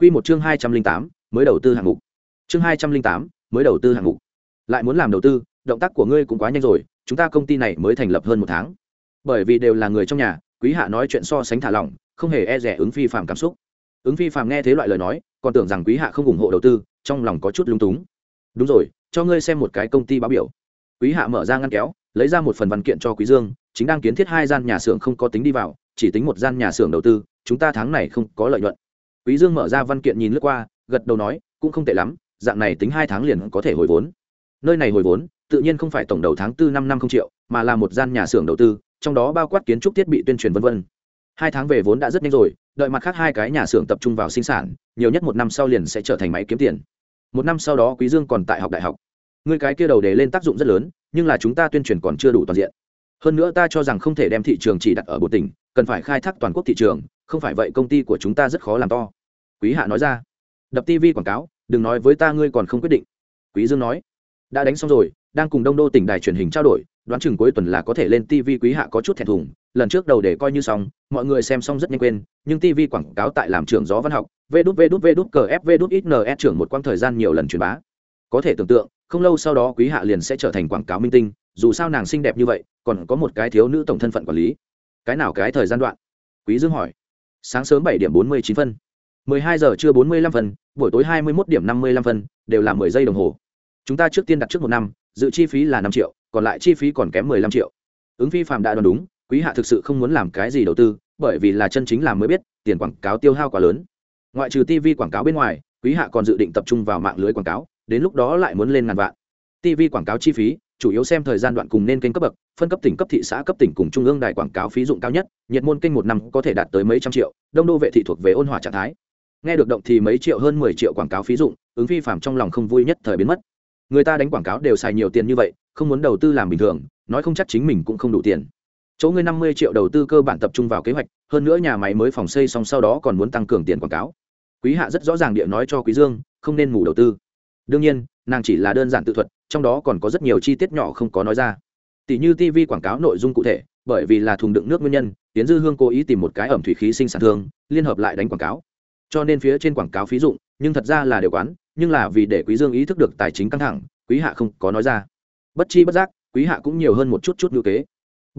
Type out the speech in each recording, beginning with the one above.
Quy một chương hai trăm linh tám, mới đầu tư hạng mục. Chương hai trăm linh tám, mới đầu tư hạng mục. Lại muốn làm đầu tư, động tác của ngươi cũng quá nhanh rồi, chúng ta công ty này mới thành lập hơn một tháng. Bởi vì đều là người trong nhà, quý hạ nói chuyện so sánh thả lỏng, không hề e dè ứng phi phạm cảm xúc. Ứng phi phàm nghe thế loại lời nói, còn tưởng rằng quý hạ không ủng hộ đầu tư, trong lòng có chút lung túng. Đúng rồi, cho ngươi xem một cái công ty báo biểu. Quý hạ mở ra ngăn kéo, lấy ra một phần văn kiện cho quý dương, chính đang kiến thiết hai gian nhà xưởng không có tính đi vào, chỉ tính một gian nhà xưởng đầu tư, chúng ta tháng này không có lợi nhuận quý dương mở ra văn kiện nhìn lướt qua, gật đầu nói, cũng không tệ lắm, dạng này tính hai tháng liền có thể hồi vốn. Nơi này hồi vốn, tự nhiên không phải tổng đầu tháng tư năm năm không triệu, mà là một gian nhà xưởng đầu tư, trong đó bao quát kiến trúc thiết bị tuyên truyền vân vân. Hai tháng về vốn đã rất nhanh rồi, đợi mặt khác hai cái nhà xưởng tập trung vào sinh sản, nhiều nhất một năm sau liền sẽ trở thành máy kiếm tiền. Một năm sau đó quý dương còn tại học đại học. Người cái kia đầu đề lên tác dụng rất lớn, nhưng là chúng ta tuyên truyền còn chưa đủ toàn diện. Hơn nữa ta cho rằng không thể đem thị trường chỉ đặt ở bộ tỉnh, cần phải khai thác toàn quốc thị trường, không phải vậy công ty của chúng ta rất khó làm to quý hạ nói ra. Đập tv quảng cáo, đừng nói với ta ngươi còn không quyết định. Quý dương nói. Đã đánh xong rồi, đang cùng đông đô tỉnh đài truyền hình trao đổi, đoán chừng cuối tuần là có thể lên tv quý hạ có chút thẹn thùng. Lần trước đầu để coi như xong, mọi người xem xong rất nhanh quên, nhưng tv quảng cáo tại làm trường gió văn học, vê đút vê đút vê đút cờ f vê đút ít trưởng một quãng thời gian nhiều lần truyền bá. Có thể tưởng tượng, không lâu sau đó quý hạ liền sẽ trở thành quảng cáo minh tinh, dù sao nàng xinh đẹp như vậy, còn có một cái thiếu nữ tổng thân phận quản lý. Cái nào cái thời gian đoạn? Quý dương hỏi. Sáng sớm bảy điểm bốn mươi chín phân mười hai giờ trưa 45 phần, buổi tối hai mươi mốt điểm 55 phần, đều là mười giây đồng hồ. Chúng ta trước tiên đặt trước một năm dự chi phí là năm triệu còn lại chi phí còn kém mười lăm triệu. Ứng phi phạm đã đoán đúng quý hạ thực sự không muốn làm cái gì đầu tư bởi vì là chân chính làm mới biết tiền quảng cáo tiêu hao quá lớn. Ngoại trừ tv quảng cáo bên ngoài quý hạ còn dự định tập trung vào mạng lưới quảng cáo đến lúc đó lại muốn lên ngàn vạn. Tv quảng cáo chi phí chủ yếu xem thời gian đoạn cùng nên kênh cấp bậc phân cấp tỉnh cấp thị xã cấp tỉnh cùng trung ương đài quảng cáo phí dụng cao nhất nhiệt môn kênh một năm có thể đạt tới mấy trăm triệu đông đô vệ thị thuộc về ôn hòa trạng thái nghe được động thì mấy triệu hơn mười triệu quảng cáo phí dụng, ứng phi phạm trong lòng không vui nhất thời biến mất. Người ta đánh quảng cáo đều xài nhiều tiền như vậy, không muốn đầu tư làm bình thường, nói không chắc chính mình cũng không đủ tiền. Chỗ ngươi năm mươi triệu đầu tư cơ bản tập trung vào kế hoạch, hơn nữa nhà máy mới phòng xây xong sau đó còn muốn tăng cường tiền quảng cáo. Quý hạ rất rõ ràng địa nói cho quý dương, không nên mù đầu tư. Đương nhiên, nàng chỉ là đơn giản tự thuật, trong đó còn có rất nhiều chi tiết nhỏ không có nói ra. Tỷ như tv quảng cáo nội dung cụ thể, bởi vì là thùng đựng nước nguyên nhân tiến dư hương cố ý tìm một cái ẩm thủy khí sinh sản thương, liên hợp lại đánh quảng cáo cho nên phía trên quảng cáo phí dụng, nhưng thật ra là điều quán, nhưng là vì để quý dương ý thức được tài chính căng thẳng, quý hạ không có nói ra. Bất chi bất giác, quý hạ cũng nhiều hơn một chút chút ngữ kế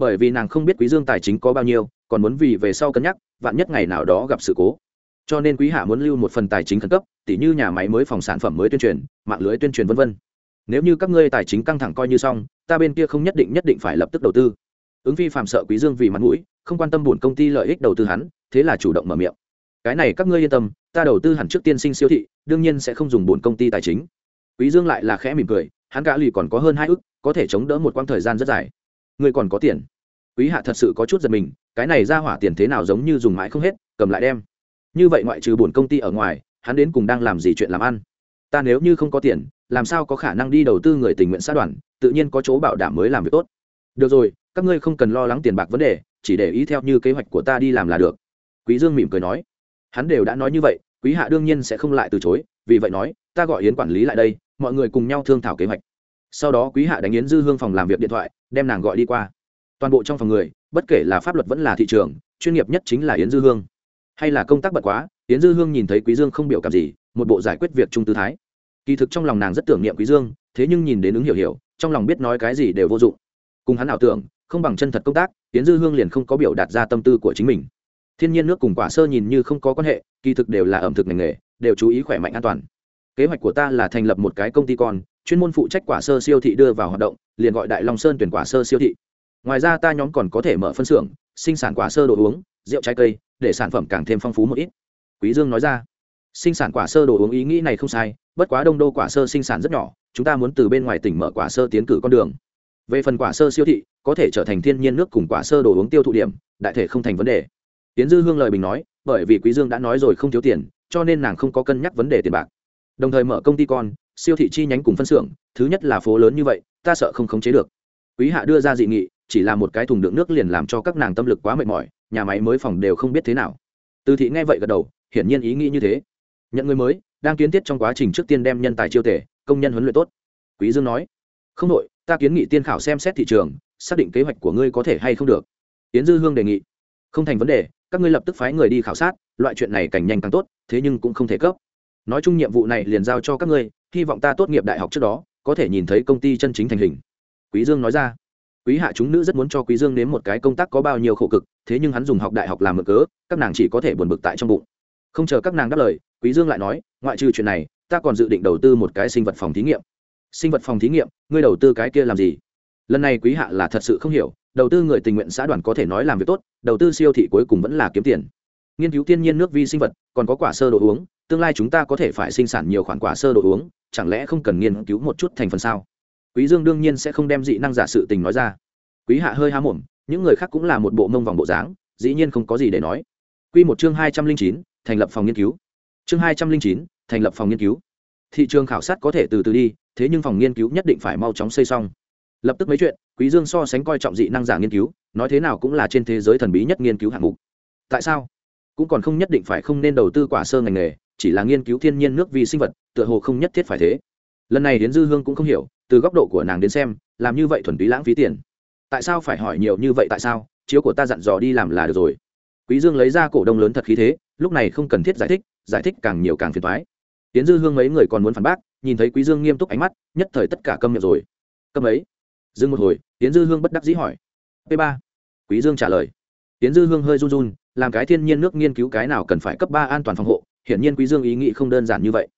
bởi vì nàng không biết quý dương tài chính có bao nhiêu, còn muốn vì về sau cân nhắc, vạn nhất ngày nào đó gặp sự cố. Cho nên quý hạ muốn lưu một phần tài chính khẩn cấp, tỉ như nhà máy mới phòng sản phẩm mới tuyên truyền, mạng lưới tuyên truyền vân vân. Nếu như các ngươi tài chính căng thẳng coi như xong, ta bên kia không nhất định nhất định phải lập tức đầu tư. Ứng phi phạm sợ quý dương vì mặt mũi, không quan tâm buồn công ty lợi ích đầu tư hắn, thế là chủ động mở miệng cái này các ngươi yên tâm, ta đầu tư hẳn trước tiên sinh siêu thị, đương nhiên sẽ không dùng buồn công ty tài chính. Quý dương lại là khẽ mỉm cười, hắn cả lì còn có hơn hai ức, có thể chống đỡ một quãng thời gian rất dài. Ngươi còn có tiền. Quý hạ thật sự có chút giật mình, cái này ra hỏa tiền thế nào giống như dùng mãi không hết, cầm lại đem. Như vậy ngoại trừ buồn công ty ở ngoài, hắn đến cùng đang làm gì chuyện làm ăn? Ta nếu như không có tiền, làm sao có khả năng đi đầu tư người tình nguyện xã đoàn, tự nhiên có chỗ bảo đảm mới làm việc tốt. Được rồi, các ngươi không cần lo lắng tiền bạc vấn đề, chỉ để ý theo như kế hoạch của ta đi làm là được. Quý dương mỉm cười nói hắn đều đã nói như vậy, quý hạ đương nhiên sẽ không lại từ chối, vì vậy nói, ta gọi yến quản lý lại đây, mọi người cùng nhau thương thảo kế hoạch. Sau đó quý hạ đánh yến dư hương phòng làm việc điện thoại, đem nàng gọi đi qua. Toàn bộ trong phòng người, bất kể là pháp luật vẫn là thị trường, chuyên nghiệp nhất chính là yến dư hương. Hay là công tác bật quá, yến dư hương nhìn thấy quý dương không biểu cảm gì, một bộ giải quyết việc trung tư thái. Kỳ thực trong lòng nàng rất tưởng niệm quý dương, thế nhưng nhìn đến ứng hiểu hiểu, trong lòng biết nói cái gì đều vô dụng. Cùng hắn ảo tưởng, không bằng chân thật công tác, yến dư hương liền không có biểu đạt ra tâm tư của chính mình thiên nhiên nước cùng quả sơ nhìn như không có quan hệ, kỳ thực đều là ẩm thực ngành nghề, đều chú ý khỏe mạnh an toàn. Kế hoạch của ta là thành lập một cái công ty con, chuyên môn phụ trách quả sơ siêu thị đưa vào hoạt động, liền gọi đại long sơn tuyển quả sơ siêu thị. Ngoài ra ta nhóm còn có thể mở phân xưởng, sinh sản quả sơ đồ uống, rượu trái cây, để sản phẩm càng thêm phong phú một ít. Quý dương nói ra. Sinh sản quả sơ đồ uống ý nghĩ này không sai, bất quá đông đô quả sơ sinh sản rất nhỏ, chúng ta muốn từ bên ngoài tỉnh mở quả sơ tiến cử con đường. Về phần quả sơ siêu thị, có thể trở thành thiên nhiên nước cùng quả sơ đồ uống tiêu thụ điểm, đại thể không thành vấn đề tiến dư hương lời bình nói, bởi vì quý dương đã nói rồi không thiếu tiền, cho nên nàng không có cân nhắc vấn đề tiền bạc. Đồng thời mở công ty con, siêu thị chi nhánh cùng phân xưởng, thứ nhất là phố lớn như vậy, ta sợ không khống chế được. Quý hạ đưa ra dị nghị, chỉ là một cái thùng đựng nước liền làm cho các nàng tâm lực quá mệt mỏi, nhà máy mới phòng đều không biết thế nào. Từ thị nghe vậy gật đầu, hiển nhiên ý nghĩ như thế. Nhận người mới, đang kiến thiết trong quá trình trước tiên đem nhân tài chiêu tể công nhân huấn luyện tốt. Quý dương nói, không đội, ta kiến nghị tiên khảo xem xét thị trường, xác định kế hoạch của ngươi có thể hay không được. Tiến dư hương đề nghị, không thành vấn đề các ngươi lập tức phái người đi khảo sát, loại chuyện này càng nhanh càng tốt, thế nhưng cũng không thể cấp. Nói chung nhiệm vụ này liền giao cho các ngươi, hy vọng ta tốt nghiệp đại học trước đó, có thể nhìn thấy công ty chân chính thành hình. Quý dương nói ra. Quý hạ chúng nữ rất muốn cho quý dương nếm một cái công tác có bao nhiêu khổ cực, thế nhưng hắn dùng học đại học làm mực cớ, các nàng chỉ có thể buồn bực tại trong bụng. Không chờ các nàng đáp lời, quý dương lại nói, ngoại trừ chuyện này, ta còn dự định đầu tư một cái sinh vật phòng thí nghiệm. Sinh vật phòng thí nghiệm? Ngươi đầu tư cái kia làm gì? Lần này quý hạ là thật sự không hiểu đầu tư người tình nguyện xã đoàn có thể nói làm việc tốt, đầu tư siêu thị cuối cùng vẫn là kiếm tiền. Nghiên cứu thiên nhiên nước vi sinh vật, còn có quả sơ đồ uống, tương lai chúng ta có thể phải sinh sản nhiều khoản quả sơ đồ uống, chẳng lẽ không cần nghiên cứu một chút thành phần sao? Quý dương đương nhiên sẽ không đem dị năng giả sự tình nói ra. Quý hạ hơi há mồm, những người khác cũng là một bộ mông vòng bộ dáng, dĩ nhiên không có gì để nói. Quy một chương hai trăm linh chín, thành lập phòng nghiên cứu. Chương hai trăm linh chín, thành lập phòng nghiên cứu. Thị trường khảo sát có thể từ từ đi, thế nhưng phòng nghiên cứu nhất định phải mau chóng xây xong lập tức mấy chuyện, quý dương so sánh coi trọng dị năng giả nghiên cứu, nói thế nào cũng là trên thế giới thần bí nhất nghiên cứu hạng mục. Tại sao? Cũng còn không nhất định phải không nên đầu tư quả sơ ngành nghề, chỉ là nghiên cứu thiên nhiên nước vi sinh vật, tựa hồ không nhất thiết phải thế. Lần này đến dư hương cũng không hiểu, từ góc độ của nàng đến xem, làm như vậy thuần túy lãng phí tiền. Tại sao phải hỏi nhiều như vậy tại sao? Chiếu của ta dặn dò đi làm là được rồi. Quý dương lấy ra cổ đông lớn thật khí thế, lúc này không cần thiết giải thích giải thích càng nhiều càng phiền toái. Tiến dư hương mấy người còn muốn phản bác, nhìn thấy quý dương nghiêm túc ánh mắt, nhất thời tất cả câm miệng rồi. Câm ấy dừng một hồi tiến dư hương bất đắc dĩ hỏi. P ba. Quý dương trả lời. Tiến dư hương hơi run run, làm cái thiên nhiên nước nghiên cứu cái nào cần phải cấp ba an toàn phòng hộ, hiển nhiên quý dương ý nghĩ không đơn giản như vậy.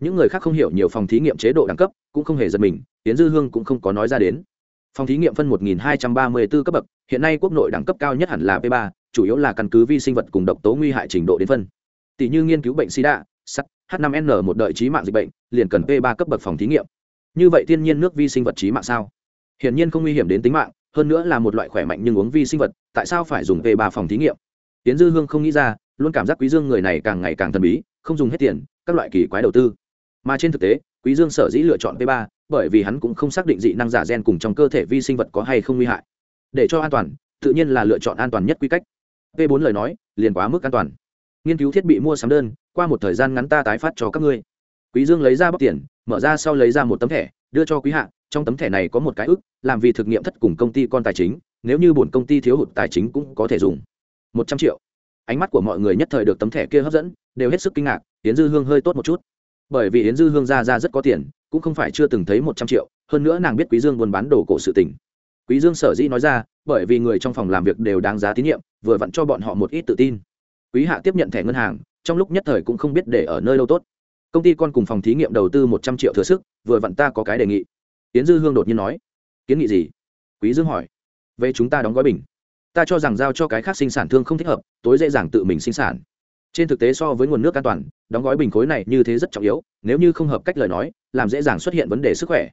Những người khác không hiểu nhiều phòng thí nghiệm chế độ đẳng cấp, cũng không hề giật mình tiến dư hương cũng không có nói ra đến. Phòng thí nghiệm phân 1234 cấp bậc, hiện nay quốc nội đẳng cấp cao nhất hẳn là p 3 chủ yếu là căn cứ vi sinh vật cùng độc tố nguy hại trình độ đến phân. Tỷ như nghiên cứu bệnh sida, sắt, h 5 n một đợi trí mạng dịch bệnh, liền cần p 3 cấp bậc phòng thí nghiệm. Như vậy thiên nhiên nước vi sinh vật trí mạng sao? Hiển nhiên không nguy hiểm đến tính mạng, hơn nữa là một loại khỏe mạnh nhưng uống vi sinh vật, tại sao phải dùng về 3 phòng thí nghiệm? Tiến dư hương không nghĩ ra, luôn cảm giác quý dương người này càng ngày càng thần bí, không dùng hết tiền, các loại kỳ quái đầu tư. Mà trên thực tế, quý dương sở dĩ lựa chọn p 3 bởi vì hắn cũng không xác định dị năng giả gen cùng trong cơ thể vi sinh vật có hay không nguy hại. Để cho an toàn, tự nhiên là lựa chọn an toàn nhất quy cách. V4 lời nói, liền quá mức an toàn. Nghiên cứu thiết bị mua sắm đơn, qua một thời gian ngắn ta tái phát cho các ngươi. Quý dương lấy ra bóc tiền, mở ra sau lấy ra một tấm thẻ, đưa cho quý hạ trong tấm thẻ này có một cái ức, làm vì thực nghiệm thất cùng công ty con tài chính, nếu như bổn công ty thiếu hụt tài chính cũng có thể dùng. Một trăm triệu. Ánh mắt của mọi người nhất thời được tấm thẻ kia hấp dẫn, đều hết sức kinh ngạc, yến dư hương hơi tốt một chút. Bởi vì yến dư hương ra ra rất có tiền, cũng không phải chưa từng thấy một trăm triệu, hơn nữa nàng biết quý dương buôn bán đồ cổ sự tình. Quý dương sở dĩ nói ra, bởi vì người trong phòng làm việc đều đáng giá tín nhiệm, vừa vặn cho bọn họ một ít tự tin. Quý hạ tiếp nhận thẻ ngân hàng, trong lúc nhất thời cũng không biết để ở nơi đâu tốt. Công ty con cùng phòng thí nghiệm đầu tư một trăm triệu thừa sức, vừa vặn ta có cái đề nghị tiến dư hương đột nhiên nói, kiến nghị gì? Quý dương hỏi, về chúng ta đóng gói bình. Ta cho rằng giao cho cái khác sinh sản thương không thích hợp, tối dễ dàng tự mình sinh sản. Trên thực tế so với nguồn nước an toàn, đóng gói bình khối này như thế rất trọng yếu, nếu như không hợp cách lời nói, làm dễ dàng xuất hiện vấn đề sức khỏe.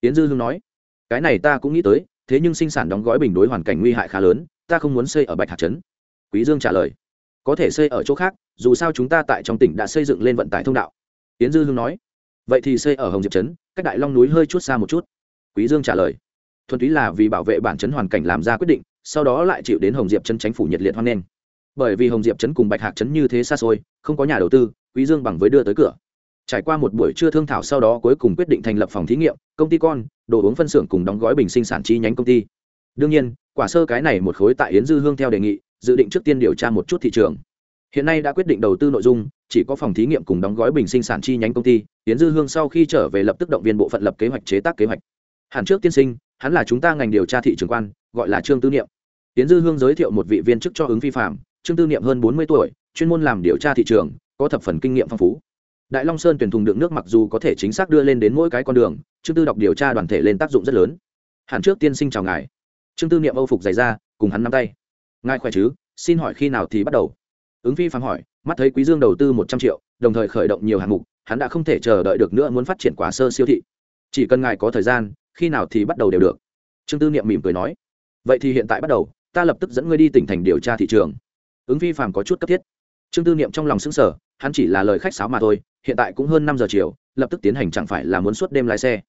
Tiến dư hương nói, cái này ta cũng nghĩ tới, thế nhưng sinh sản đóng gói bình đối hoàn cảnh nguy hại khá lớn, ta không muốn xây ở bạch hạt trấn. Quý dương trả lời, có thể xây ở chỗ khác, dù sao chúng ta tại trong tỉnh đã xây dựng lên vận tải thông đạo. Tiến dư hương nói vậy thì xây ở hồng diệp trấn, cách đại long núi hơi chút xa một chút. Quý dương trả lời. Thuần túy là vì bảo vệ bản chấn hoàn cảnh làm ra quyết định, sau đó lại chịu đến hồng diệp trấn chính phủ nhiệt liệt hoan nghênh. Bởi vì hồng diệp trấn cùng bạch hạc trấn như thế xa xôi, không có nhà đầu tư, quý dương bằng với đưa tới cửa. Trải qua một buổi trưa thương thảo sau đó cuối cùng quyết định thành lập phòng thí nghiệm, công ty con, đồ uống phân xưởng cùng đóng gói bình sinh sản chi nhánh công ty. Đương nhiên, quả sơ cái này một khối tại yến dư hương theo đề nghị, dự định trước tiên điều tra một chút thị trường. Hiện nay đã quyết định đầu tư nội dung chỉ có phòng thí nghiệm cùng đóng gói bình sinh sản chi nhánh công ty tiến dư hương sau khi trở về lập tức động viên bộ phận lập kế hoạch chế tác kế hoạch. Hẳn trước tiên sinh, hắn là chúng ta ngành điều tra thị trường quan, gọi là trương tư niệm. Tiến dư hương giới thiệu một vị viên chức cho ứng vi phạm, trương tư niệm hơn bốn mươi tuổi, chuyên môn làm điều tra thị trường, có thập phần kinh nghiệm phong phú. Đại long sơn tuyển thùng đựng nước mặc dù có thể chính xác đưa lên đến mỗi cái con đường, trương tư đọc điều tra đoàn thể lên tác dụng rất lớn. Hẳn trước tiên sinh chào ngài. Trương tư niệm âu phục dày ra cùng hắn nắm tay. Ngài khỏe chứ? Xin hỏi khi nào thì bắt đầu? Ứng phi phàm hỏi mắt thấy quý dương đầu tư một trăm triệu đồng thời khởi động nhiều hạng mục hắn đã không thể chờ đợi được nữa muốn phát triển quá sơ siêu thị. Chỉ cần ngài có thời gian khi nào thì bắt đầu đều được. Trương tư niệm mỉm cười nói vậy thì hiện tại bắt đầu ta lập tức dẫn ngươi đi tỉnh thành điều tra thị trường. Ứng phi phàm có chút cấp thiết. Trương tư niệm trong lòng sững sờ, hắn chỉ là lời khách sáo mà thôi hiện tại cũng hơn năm giờ chiều lập tức tiến hành chẳng phải là muốn suốt đêm lái xe.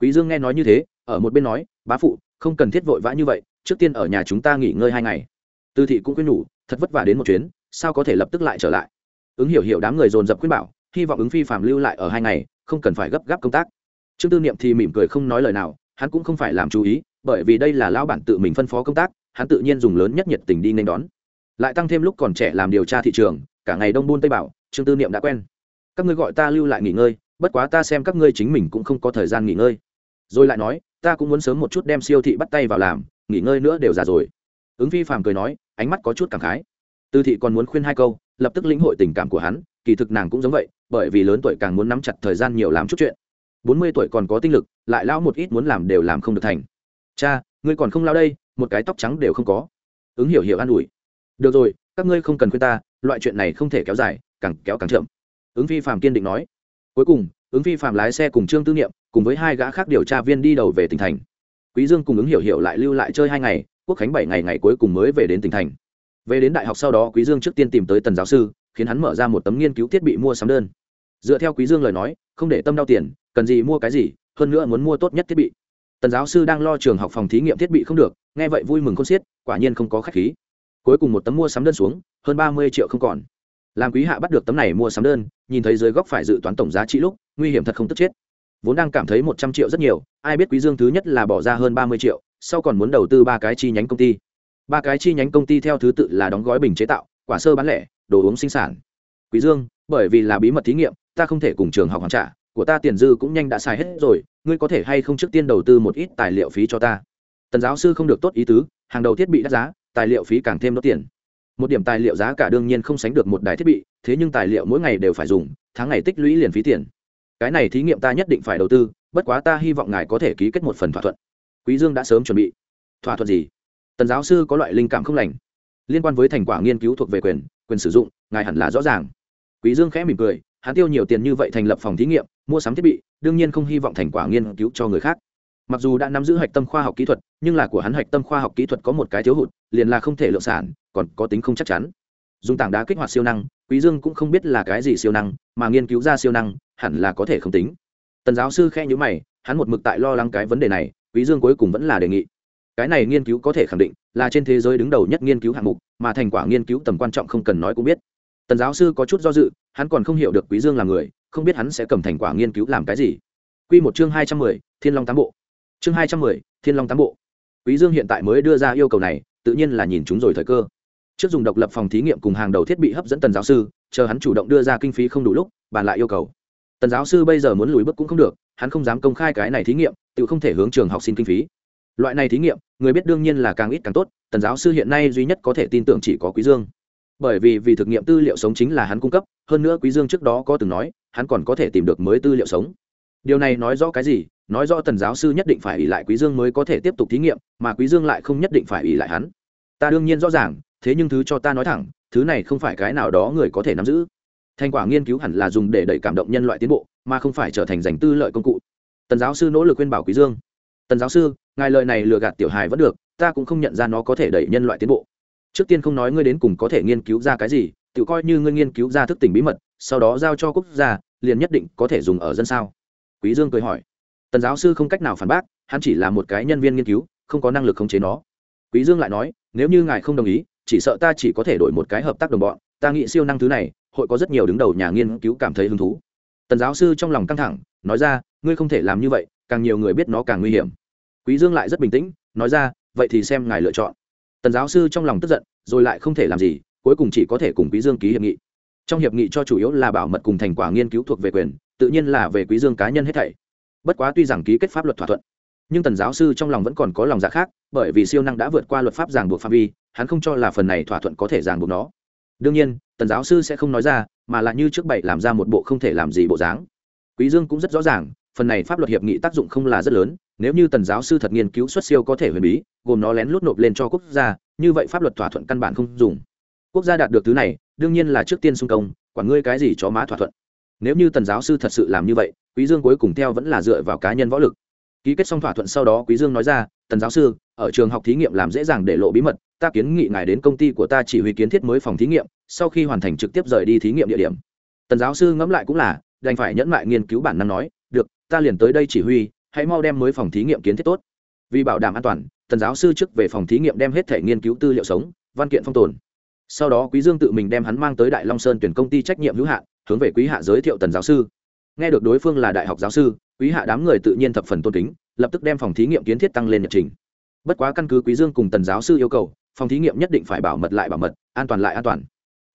Quý dương nghe nói như thế ở một bên nói bá phụ không cần thiết vội vã như vậy trước tiên ở nhà chúng ta nghỉ ngơi hai ngày. Tư thị cũng khuyên nhủ thật vất vả đến một chuyến sao có thể lập tức lại trở lại? Ứng hiểu hiểu đám người dồn dập khuyên bảo, hy vọng ứng phi phạm lưu lại ở hai ngày, không cần phải gấp gáp công tác. Trương tư niệm thì mỉm cười không nói lời nào, hắn cũng không phải làm chú ý, bởi vì đây là lão bản tự mình phân phó công tác, hắn tự nhiên dùng lớn nhất nhiệt tình đi nên đón. Lại tăng thêm lúc còn trẻ làm điều tra thị trường, cả ngày đông buôn tây bảo, trương tư niệm đã quen. Các ngươi gọi ta lưu lại nghỉ ngơi, bất quá ta xem các ngươi chính mình cũng không có thời gian nghỉ ngơi. Rồi lại nói, ta cũng muốn sớm một chút đem siêu thị bắt tay vào làm, nghỉ ngơi nữa đều già rồi. Ứng phi phàm cười nói, ánh mắt có chút cảm khái tư thị còn muốn khuyên hai câu, lập tức lĩnh hội tình cảm của hắn, kỳ thực nàng cũng giống vậy, bởi vì lớn tuổi càng muốn nắm chặt thời gian nhiều làm chút chuyện. Bốn mươi tuổi còn có tinh lực, lại lao một ít muốn làm đều làm không được thành. Cha, ngươi còn không lao đây, một cái tóc trắng đều không có. Ứng hiểu hiểu an ủi. Được rồi, các ngươi không cần khuyên ta, loại chuyện này không thể kéo dài, càng kéo càng chậm. Ứng phi phạm kiên định nói. Cuối cùng, ứng phi phạm lái xe cùng trương tư niệm, cùng với hai gã khác điều tra viên đi đầu về tỉnh thành. Quý dương cùng ứng hiểu hiểu lại lưu lại chơi hai ngày, quốc khánh bảy ngày ngày cuối cùng mới về đến tỉnh thành về đến đại học sau đó, quý dương trước tiên tìm tới tần giáo sư, khiến hắn mở ra một tấm nghiên cứu thiết bị mua sắm đơn. Dựa theo quý dương lời nói, không để tâm đau tiền, cần gì mua cái gì, hơn nữa muốn mua tốt nhất thiết bị. Tần giáo sư đang lo trường học phòng thí nghiệm thiết bị không được, nghe vậy vui mừng con xiết, quả nhiên không có khách khí. Cuối cùng một tấm mua sắm đơn xuống, hơn ba mươi triệu không còn. Làm quý hạ bắt được tấm này mua sắm đơn, nhìn thấy dưới góc phải dự toán tổng giá trị lúc, nguy hiểm thật không tức chết. Vốn đang cảm thấy một trăm triệu rất nhiều, ai biết quý dương thứ nhất là bỏ ra hơn ba mươi triệu, sau còn muốn đầu tư ba cái chi nhánh công ty ba cái chi nhánh công ty theo thứ tự là đóng gói bình chế tạo, quả sơ bán lẻ, đồ uống sinh sản. Quý dương, bởi vì là bí mật thí nghiệm, ta không thể cùng trường học hoàn trả, của ta tiền dư cũng nhanh đã xài hết rồi, ngươi có thể hay không trước tiên đầu tư một ít tài liệu phí cho ta? Tần giáo sư không được tốt ý tứ, hàng đầu thiết bị đắt giá, tài liệu phí càng thêm đốt tiền. Một điểm tài liệu giá cả đương nhiên không sánh được một đài thiết bị, thế nhưng tài liệu mỗi ngày đều phải dùng, tháng ngày tích lũy liền phí tiền. Cái này thí nghiệm ta nhất định phải đầu tư, bất quá ta hy vọng ngài có thể ký kết một phần thỏa thuận. Quý dương đã sớm chuẩn bị. Thỏa thuận gì? Tần giáo sư có loại linh cảm không lành. Liên quan với thành quả nghiên cứu thuộc về quyền quyền sử dụng, ngài hẳn là rõ ràng. Quý dương khẽ mỉm cười, hắn tiêu nhiều tiền như vậy thành lập phòng thí nghiệm, mua sắm thiết bị, đương nhiên không hy vọng thành quả nghiên cứu cho người khác. Mặc dù đã nắm giữ hạch tâm khoa học kỹ thuật, nhưng là của hắn hạch tâm khoa học kỹ thuật có một cái thiếu hụt, liền là không thể lượng sản, còn có tính không chắc chắn. Dùng tảng đá kích hoạt siêu năng, quý dương cũng không biết là cái gì siêu năng, mà nghiên cứu ra siêu năng, hẳn là có thể không tính. Tần giáo sư khe nhíu mày, hắn một mực tại lo lắng cái vấn đề này, quý dương cuối cùng vẫn là đề nghị cái này nghiên cứu có thể khẳng định là trên thế giới đứng đầu nhất nghiên cứu hạng mục mà thành quả nghiên cứu tầm quan trọng không cần nói cũng biết. Tần giáo sư có chút do dự hắn còn không hiểu được quý dương là người không biết hắn sẽ cầm thành quả nghiên cứu làm cái gì. Quy một chương hai trăm mười, thiên long tám bộ. Chương hai trăm mười, thiên long tám bộ. Quý dương hiện tại mới đưa ra yêu cầu này tự nhiên là nhìn chúng rồi thời cơ. Trước dùng độc lập phòng thí nghiệm cùng hàng đầu thiết bị hấp dẫn tần giáo sư chờ hắn chủ động đưa ra kinh phí không đủ lúc bàn lại yêu cầu. Tần giáo sư bây giờ muốn lùi bước cũng không được hắn không dám công khai cái này thí nghiệm tự không thể hướng trường học xin kinh phí loại này thí nghiệm, người biết đương nhiên là càng ít càng tốt, tần giáo sư hiện nay duy nhất có thể tin tưởng chỉ có quý dương. Bởi vì vì thực nghiệm tư liệu sống chính là hắn cung cấp, hơn nữa quý dương trước đó có từng nói, hắn còn có thể tìm được mới tư liệu sống. Điều này nói rõ cái gì? Nói rõ tần giáo sư nhất định phải ỉ lại quý dương mới có thể tiếp tục thí nghiệm, mà quý dương lại không nhất định phải ỉ lại hắn. Ta đương nhiên rõ ràng, thế nhưng thứ cho ta nói thẳng, thứ này không phải cái nào đó người có thể nắm giữ. Thành quả nghiên cứu hẳn là dùng để đẩy cảm động nhân loại tiến bộ, mà không phải trở thành giành tư lợi công cụ. Tần giáo sư nỗ lực khuyên bảo quý dương. Tần giáo sư ngài lời này lừa gạt tiểu hài vẫn được, ta cũng không nhận ra nó có thể đẩy nhân loại tiến bộ. Trước tiên không nói ngươi đến cùng có thể nghiên cứu ra cái gì, tự coi như ngươi nghiên cứu ra thức tỉnh bí mật, sau đó giao cho quốc gia, liền nhất định có thể dùng ở dân sao? Quý dương cười hỏi. Tần giáo sư không cách nào phản bác, hắn chỉ là một cái nhân viên nghiên cứu, không có năng lực khống chế nó. Quý dương lại nói, nếu như ngài không đồng ý, chỉ sợ ta chỉ có thể đổi một cái hợp tác đồng bọn, ta nghĩ siêu năng thứ này, hội có rất nhiều đứng đầu nhà nghiên cứu cảm thấy hứng thú. Tần giáo sư trong lòng căng thẳng, nói ra, ngươi không thể làm như vậy, càng nhiều người biết nó càng nguy hiểm quý dương lại rất bình tĩnh, nói ra, vậy thì xem ngài lựa chọn. Tần giáo sư trong lòng tức giận, rồi lại không thể làm gì, cuối cùng chỉ có thể cùng quý dương ký hiệp nghị. Trong hiệp nghị cho chủ yếu là bảo mật cùng thành quả nghiên cứu thuộc về quyền, tự nhiên là về quý dương cá nhân hết thảy. Bất quá tuy rằng ký kết pháp luật thỏa thuận, nhưng tần giáo sư trong lòng vẫn còn có lòng dạ khác, bởi vì siêu năng đã vượt qua luật pháp ràng buộc phạm vi, hắn không cho là phần này thỏa thuận có thể ràng buộc nó. Đương nhiên, tần giáo sư sẽ không nói ra, mà là như trước bảy làm ra một bộ không thể làm gì bộ dáng. Quý dương cũng rất rõ ràng phần này pháp luật hiệp nghị tác dụng không là rất lớn, nếu như tần giáo sư thật nghiên cứu xuất siêu có thể huyền bí, gồm nó lén lút nộp lên cho quốc gia, như vậy pháp luật thỏa thuận căn bản không dùng. Quốc gia đạt được thứ này, đương nhiên là trước tiên xung công, quản ngươi cái gì cho má thỏa thuận. Nếu như tần giáo sư thật sự làm như vậy, quý dương cuối cùng theo vẫn là dựa vào cá nhân võ lực. Ký kết xong thỏa thuận sau đó, quý dương nói ra, tần giáo sư, ở trường học thí nghiệm làm dễ dàng để lộ bí mật, ta kiến nghị ngài đến công ty của ta chỉ huy kiến thiết mới phòng thí nghiệm, sau khi hoàn thành trực tiếp rời đi thí nghiệm địa điểm. Tần giáo sư ngẫm lại cũng là, đành phải nhẫn mại nghiên cứu bản năng nói ta liền tới đây chỉ huy, hãy mau đem mới phòng thí nghiệm kiến thiết tốt. Vì bảo đảm an toàn, tần giáo sư trước về phòng thí nghiệm đem hết thể nghiên cứu tư liệu sống, văn kiện phong tồn. Sau đó quý dương tự mình đem hắn mang tới đại long sơn tuyển công ty trách nhiệm hữu hạn, hướng về quý hạ giới thiệu tần giáo sư. Nghe được đối phương là đại học giáo sư, quý hạ đám người tự nhiên thập phần tôn kính, lập tức đem phòng thí nghiệm kiến thiết tăng lên nhật trình. Bất quá căn cứ quý dương cùng tần giáo sư yêu cầu, phòng thí nghiệm nhất định phải bảo mật lại bảo mật, an toàn lại an toàn.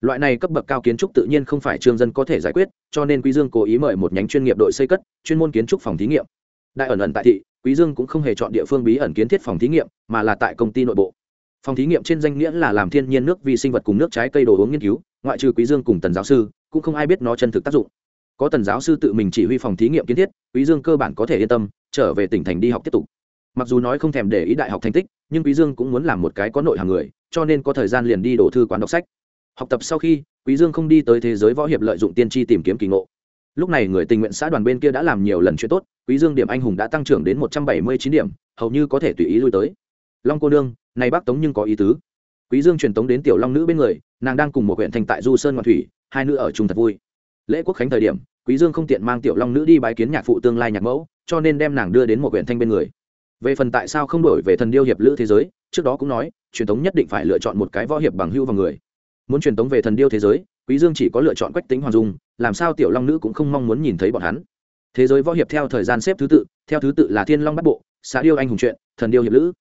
Loại này cấp bậc cao kiến trúc tự nhiên không phải trương dân có thể giải quyết cho nên quý dương cố ý mời một nhánh chuyên nghiệp đội xây cất, chuyên môn kiến trúc phòng thí nghiệm. Đại ẩn ẩn tại thị, quý dương cũng không hề chọn địa phương bí ẩn kiến thiết phòng thí nghiệm, mà là tại công ty nội bộ. Phòng thí nghiệm trên danh nghĩa là làm thiên nhiên nước vi sinh vật cùng nước trái cây đồ uống nghiên cứu, ngoại trừ quý dương cùng tần giáo sư, cũng không ai biết nó chân thực tác dụng. Có tần giáo sư tự mình chỉ huy phòng thí nghiệm kiến thiết, quý dương cơ bản có thể yên tâm, trở về tỉnh thành đi học tiếp tục. Mặc dù nói không thèm để ý đại học thành tích, nhưng quý dương cũng muốn làm một cái có nội hàng người, cho nên có thời gian liền đi đổ thư quán đọc sách. Học tập sau khi quý dương không đi tới thế giới võ hiệp lợi dụng tiên tri tìm kiếm kỳ ngộ. Lúc này người tình nguyện xã đoàn bên kia đã làm nhiều lần chuyện tốt, quý dương điểm anh hùng đã tăng trưởng đến một trăm bảy mươi chín điểm, hầu như có thể tùy ý lui tới. Long cô nương, này bác tống nhưng có ý tứ. Quý dương truyền tống đến tiểu long nữ bên người, nàng đang cùng một huyện thành tại du sơn ngoan thủy, hai nữ ở chung thật vui. Lễ quốc khánh thời điểm, quý dương không tiện mang tiểu long nữ đi bái kiến nhạc phụ tương lai nhạc mẫu, cho nên đem nàng đưa đến một huyện thanh bên người. Về phần tại sao không đổi về thần điêu hiệp lữ thế giới, trước đó cũng nói, truyền thống nhất định phải lựa chọn một cái võ hiệp bằng hưu vào người muốn truyền tống về thần điêu thế giới, quý dương chỉ có lựa chọn quách tính hoàng dung, làm sao tiểu long nữ cũng không mong muốn nhìn thấy bọn hắn. Thế giới võ hiệp theo thời gian xếp thứ tự, theo thứ tự là thiên long bắt bộ xã điêu anh hùng truyện, thần điêu hiệp lữ.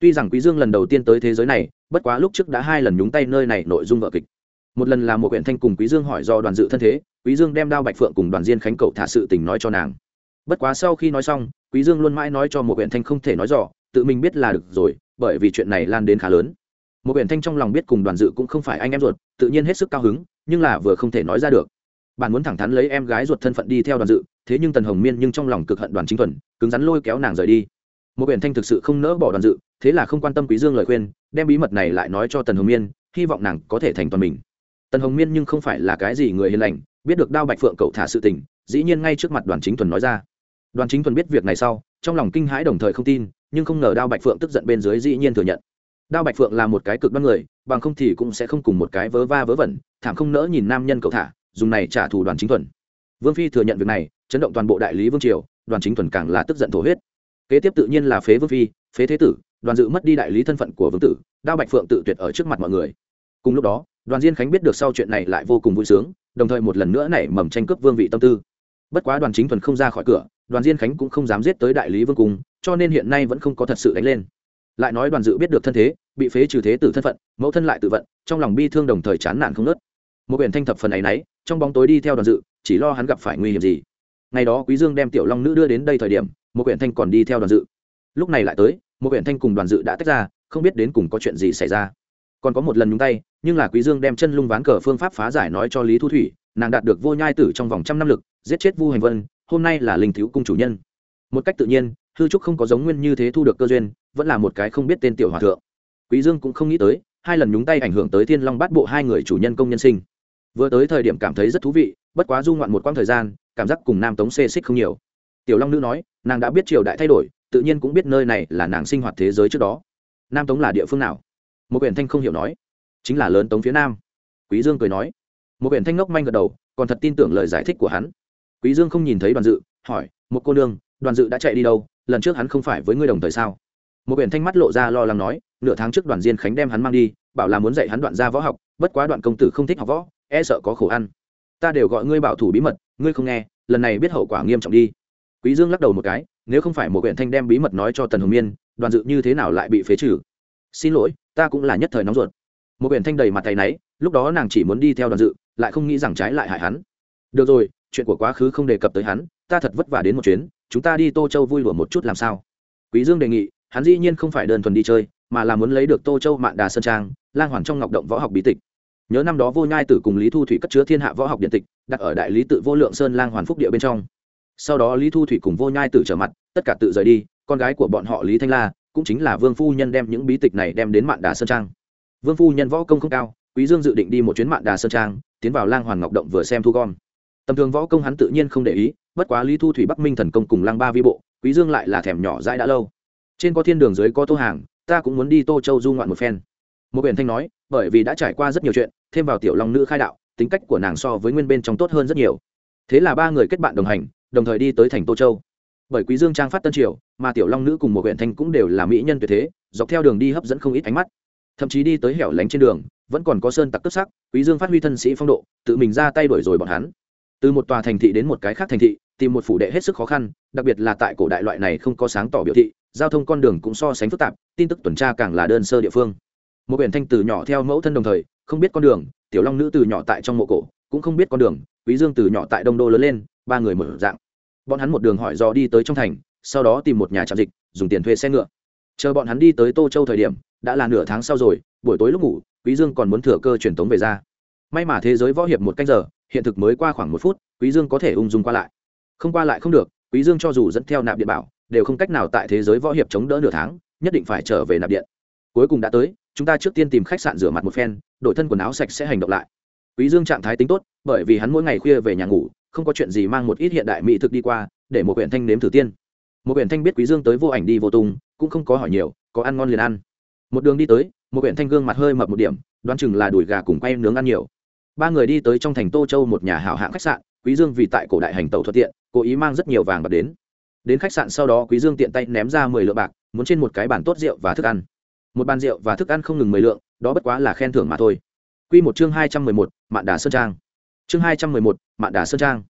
Tuy rằng quý dương lần đầu tiên tới thế giới này, bất quá lúc trước đã hai lần nhúng tay nơi này nội dung vở kịch. Một lần là một quyển thanh cùng quý dương hỏi do đoàn dự thân thế, quý dương đem đao bạch phượng cùng đoàn diên khánh cầu thả sự tình nói cho nàng. Bất quá sau khi nói xong, quý dương luôn mãi nói cho một quyển thanh không thể nói rõ, tự mình biết là được rồi, bởi vì chuyện này lan đến khá lớn một biển thanh trong lòng biết cùng đoàn dự cũng không phải anh em ruột, tự nhiên hết sức cao hứng, nhưng là vừa không thể nói ra được. Bạn muốn thẳng thắn lấy em gái ruột thân phận đi theo đoàn dự, thế nhưng tần hồng miên nhưng trong lòng cực hận đoàn chính thuần, cứng rắn lôi kéo nàng rời đi. Một biển thanh thực sự không nỡ bỏ đoàn dự, thế là không quan tâm quý dương lời khuyên, đem bí mật này lại nói cho tần hồng miên, hy vọng nàng có thể thành toàn mình. Tần hồng miên nhưng không phải là cái gì người hiền lành, biết được đao bạch phượng cậu thả sự tình, dĩ nhiên ngay trước mặt đoàn chính thuần nói ra. Đoàn chính thuần biết việc này sau, trong lòng kinh hãi đồng thời không tin, nhưng không ngờ đao bạch phượng tức giận bên dưới dĩ nhiên thừa nhận đao bạch phượng là một cái cực đoan người, bằng không thì cũng sẽ không cùng một cái vớ va vớ vẩn, thảm không nỡ nhìn nam nhân cậu thả, dùng này trả thù đoàn chính thuần. Vương phi thừa nhận việc này, chấn động toàn bộ đại lý vương triều, đoàn chính thuần càng là tức giận thổ huyết. Kế tiếp tự nhiên là phế vương phi, phế thế tử, đoàn dự mất đi đại lý thân phận của vương tử, đao bạch phượng tự tuyệt ở trước mặt mọi người. Cùng lúc đó, đoàn diên khánh biết được sau chuyện này lại vô cùng vui sướng, đồng thời một lần nữa nảy mầm tranh cướp vương vị tâm tư. Bất quá đoàn chính thuần không ra khỏi cửa, đoàn diên khánh cũng không dám giết tới đại lý vương cung, cho nên hiện nay vẫn không có thật sự đánh lên. Lại nói đoàn dự biết được thân thế bị phế trừ thế tử thân phận, mẫu thân lại tự vận, trong lòng bi thương đồng thời chán nản không nớt. Một biển thanh thập phần ấy nấy trong bóng tối đi theo đoàn dự, chỉ lo hắn gặp phải nguy hiểm gì. Ngày đó quý dương đem tiểu long nữ đưa đến đây thời điểm, một quyển thanh còn đi theo đoàn dự. Lúc này lại tới, một quyển thanh cùng đoàn dự đã tách ra, không biết đến cùng có chuyện gì xảy ra. Còn có một lần nhúng tay, nhưng là quý dương đem chân lung ván cờ phương pháp phá giải nói cho lý thu thủy, nàng đạt được vô nhai tử trong vòng trăm năm lực, giết chết vu hành vân, hôm nay là linh thiếu cung chủ nhân. Một cách tự nhiên, hư trúc không có giống nguyên như thế thu được cơ duyên, vẫn là một cái không biết tên tiểu hòa thượng quý dương cũng không nghĩ tới, hai lần nhúng tay ảnh hưởng tới thiên long bát bộ hai người chủ nhân công nhân sinh. Vừa tới thời điểm cảm thấy rất thú vị, bất quá du ngoạn một quãng thời gian, cảm giác cùng nam tống xê xích không nhiều. Tiểu long nữ nói, nàng đã biết triều đại thay đổi, tự nhiên cũng biết nơi này là nàng sinh hoạt thế giới trước đó. Nam tống là địa phương nào? Một quyển thanh không hiểu nói. Chính là lớn tống phía nam. Quý dương cười nói. Một quyển thanh ngốc manh gật đầu, còn thật tin tưởng lời giải thích của hắn. Quý dương không nhìn thấy đoàn dự, hỏi, một cô nương, đoàn dự đã chạy đi đâu? Lần trước hắn không phải với ngươi đồng thời sao? Một quyển thanh mắt lộ ra lo lắng nói nửa tháng trước đoàn diên khánh đem hắn mang đi, bảo là muốn dạy hắn đoạn ra võ học, bất quá đoạn công tử không thích học võ e sợ có khổ ăn. Ta đều gọi ngươi bảo thủ bí mật, ngươi không nghe, lần này biết hậu quả nghiêm trọng đi. Quý dương lắc đầu một cái, nếu không phải một quyển thanh đem bí mật nói cho tần hồng miên, đoàn dự như thế nào lại bị phế trừ? Xin lỗi, ta cũng là nhất thời nóng ruột. Một quyển thanh đầy mặt tay náy, lúc đó nàng chỉ muốn đi theo đoàn dự, lại không nghĩ rằng trái lại hại hắn. Được rồi, chuyện của quá khứ không đề cập tới hắn, ta thật vất vả đến một chuyến, chúng ta đi tô châu vui lùa một chút làm sao? Quý dương đề nghị, hắn dĩ nhiên không phải đơn thuần đi chơi mà là muốn lấy được tô châu mạn đà sơn trang, lang hoàn trong ngọc động võ học bí tịch. Nhớ năm đó vô nhai tử cùng lý thu thủy cất chứa thiên hạ võ học điện tịch, đặt ở đại lý tự vô lượng sơn lang hoàn phúc địa bên trong. Sau đó lý thu thủy cùng vô nhai tử trở mặt, tất cả tự rời đi, con gái của bọn họ lý thanh la, cũng chính là vương phu nhân đem những bí tịch này đem đến mạn đà sơn trang. Vương phu nhân võ công không cao, quý dương dự định đi một chuyến mạn đà sơn trang, tiến vào lang hoàn ngọc động vừa xem thu gom. Tầm thường võ công hắn tự nhiên không để ý, bất quá lý thu thủy bắc minh thần công cùng lang ba vi bộ, quý dương lại là thèm nhỏ dãi đã lâu. Trên có thiên đường dưới có tô hàng ta cũng muốn đi tô châu du ngoạn một phen. Một biển thanh nói, bởi vì đã trải qua rất nhiều chuyện, thêm vào tiểu long nữ khai đạo, tính cách của nàng so với nguyên bên trong tốt hơn rất nhiều. Thế là ba người kết bạn đồng hành, đồng thời đi tới thành tô châu. Bởi quý dương trang phát tân triều, mà tiểu long nữ cùng một huyện thanh cũng đều là mỹ nhân tuyệt thế, dọc theo đường đi hấp dẫn không ít ánh mắt. Thậm chí đi tới hẻo lánh trên đường, vẫn còn có sơn tặc cướp sắc, quý dương phát huy thân sĩ phong độ, tự mình ra tay đuổi rồi bọn hắn từ một tòa thành thị đến một cái khác thành thị, tìm một phủ đệ hết sức khó khăn, đặc biệt là tại cổ đại loại này không có sáng tỏ biểu thị, giao thông con đường cũng so sánh phức tạp, tin tức tuần tra càng là đơn sơ địa phương. Một biển thanh từ nhỏ theo mẫu thân đồng thời, không biết con đường, tiểu long nữ từ nhỏ tại trong mộ cổ, cũng không biết con đường, quý dương từ nhỏ tại đông đô lớn lên, ba người mở dạng. Bọn hắn một đường hỏi do đi tới trong thành, sau đó tìm một nhà trạm dịch, dùng tiền thuê xe ngựa. Chờ bọn hắn đi tới tô châu thời điểm, đã là nửa tháng sau rồi, buổi tối lúc ngủ, quý dương còn muốn thừa cơ truyền tống về ra. May mà thế giới võ hiệp một canh giờ hiện thực mới qua khoảng một phút, quý dương có thể ung dung qua lại. Không qua lại không được, quý dương cho dù dẫn theo nạp điện bảo, đều không cách nào tại thế giới võ hiệp chống đỡ nửa tháng, nhất định phải trở về nạp điện. Cuối cùng đã tới, chúng ta trước tiên tìm khách sạn rửa mặt một phen, đổi thân quần áo sạch sẽ hành động lại. Quý dương trạng thái tính tốt, bởi vì hắn mỗi ngày khuya về nhà ngủ, không có chuyện gì mang một ít hiện đại mỹ thực đi qua, để một quyển thanh nếm thử tiên. Một quyển thanh biết quý dương tới vô ảnh đi vô tung, cũng không có hỏi nhiều, có ăn ngon liền ăn. Một đường đi tới, một quyển thanh gương mặt hơi mập một điểm, đoán chừng là đùi gà cùng quay nướng ăn nhiều ba người đi tới trong thành tô châu một nhà hảo hạng khách sạn quý dương vì tại cổ đại hành tàu thuận tiện cố ý mang rất nhiều vàng bạc đến. Đến khách sạn sau đó quý dương tiện tay ném ra mười lượng bạc muốn trên một cái bàn tốt rượu và thức ăn. Một bàn rượu và thức ăn không ngừng mười lượng đó bất quá là khen thưởng mà thôi. Quy một chương hai trăm mười một, mạn đà sơn trang. Chương hai trăm mười một, mạn đà sơn trang.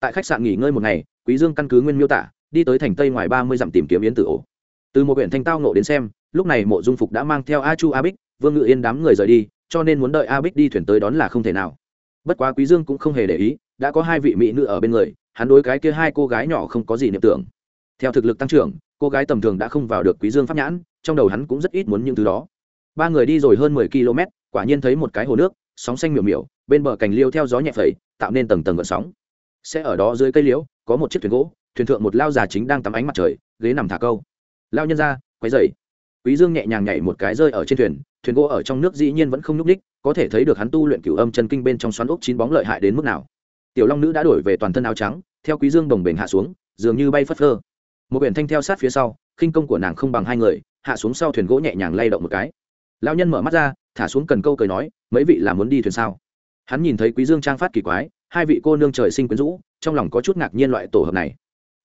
Tại khách sạn nghỉ ngơi một ngày quý dương căn cứ nguyên miêu tả đi tới thành tây ngoài ba mươi dặm tìm kiếm yến tử ổ. Từ một huyện thanh tao nộ đến xem lúc này mộ dung phục đã mang theo a chu a bích vương ngự yên đám người rời đi cho nên muốn đợi a bích đi thuyền tới đón là không thể nào. Bất quá quý dương cũng không hề để ý, đã có hai vị mỹ nữ ở bên người, hắn đối cái kia hai cô gái nhỏ không có gì niệm tưởng. Theo thực lực tăng trưởng, cô gái tầm thường đã không vào được quý dương pháp nhãn, trong đầu hắn cũng rất ít muốn những thứ đó. Ba người đi rồi hơn mười km quả nhiên thấy một cái hồ nước, sóng xanh miểu miểu, bên bờ cành liêu theo gió nhẹ phẩy, tạo nên tầng tầng gợn sóng. Sẽ ở đó dưới cây liễu, có một chiếc thuyền gỗ, thuyền thượng một lao già chính đang tắm ánh mặt trời, ghế nằm thả câu. Lao nhân ra, quấy dậy quý dương nhẹ nhàng nhảy một cái rơi ở trên thuyền thuyền gỗ ở trong nước dĩ nhiên vẫn không nhúc ních có thể thấy được hắn tu luyện cửu âm chân kinh bên trong xoắn ốc chín bóng lợi hại đến mức nào. Tiểu long nữ đã đổi về toàn thân áo trắng, theo quý dương đồng bền hạ xuống, dường như bay phất phơ. Một biển thanh theo sát phía sau, khinh công của nàng không bằng hai người, hạ xuống sau thuyền gỗ nhẹ nhàng lay động một cái. Lão nhân mở mắt ra, thả xuống cần câu cười nói, mấy vị là muốn đi thuyền sao? Hắn nhìn thấy quý dương trang phát kỳ quái, hai vị cô nương trời sinh quyến rũ, trong lòng có chút ngạc nhiên loại tổ hợp này.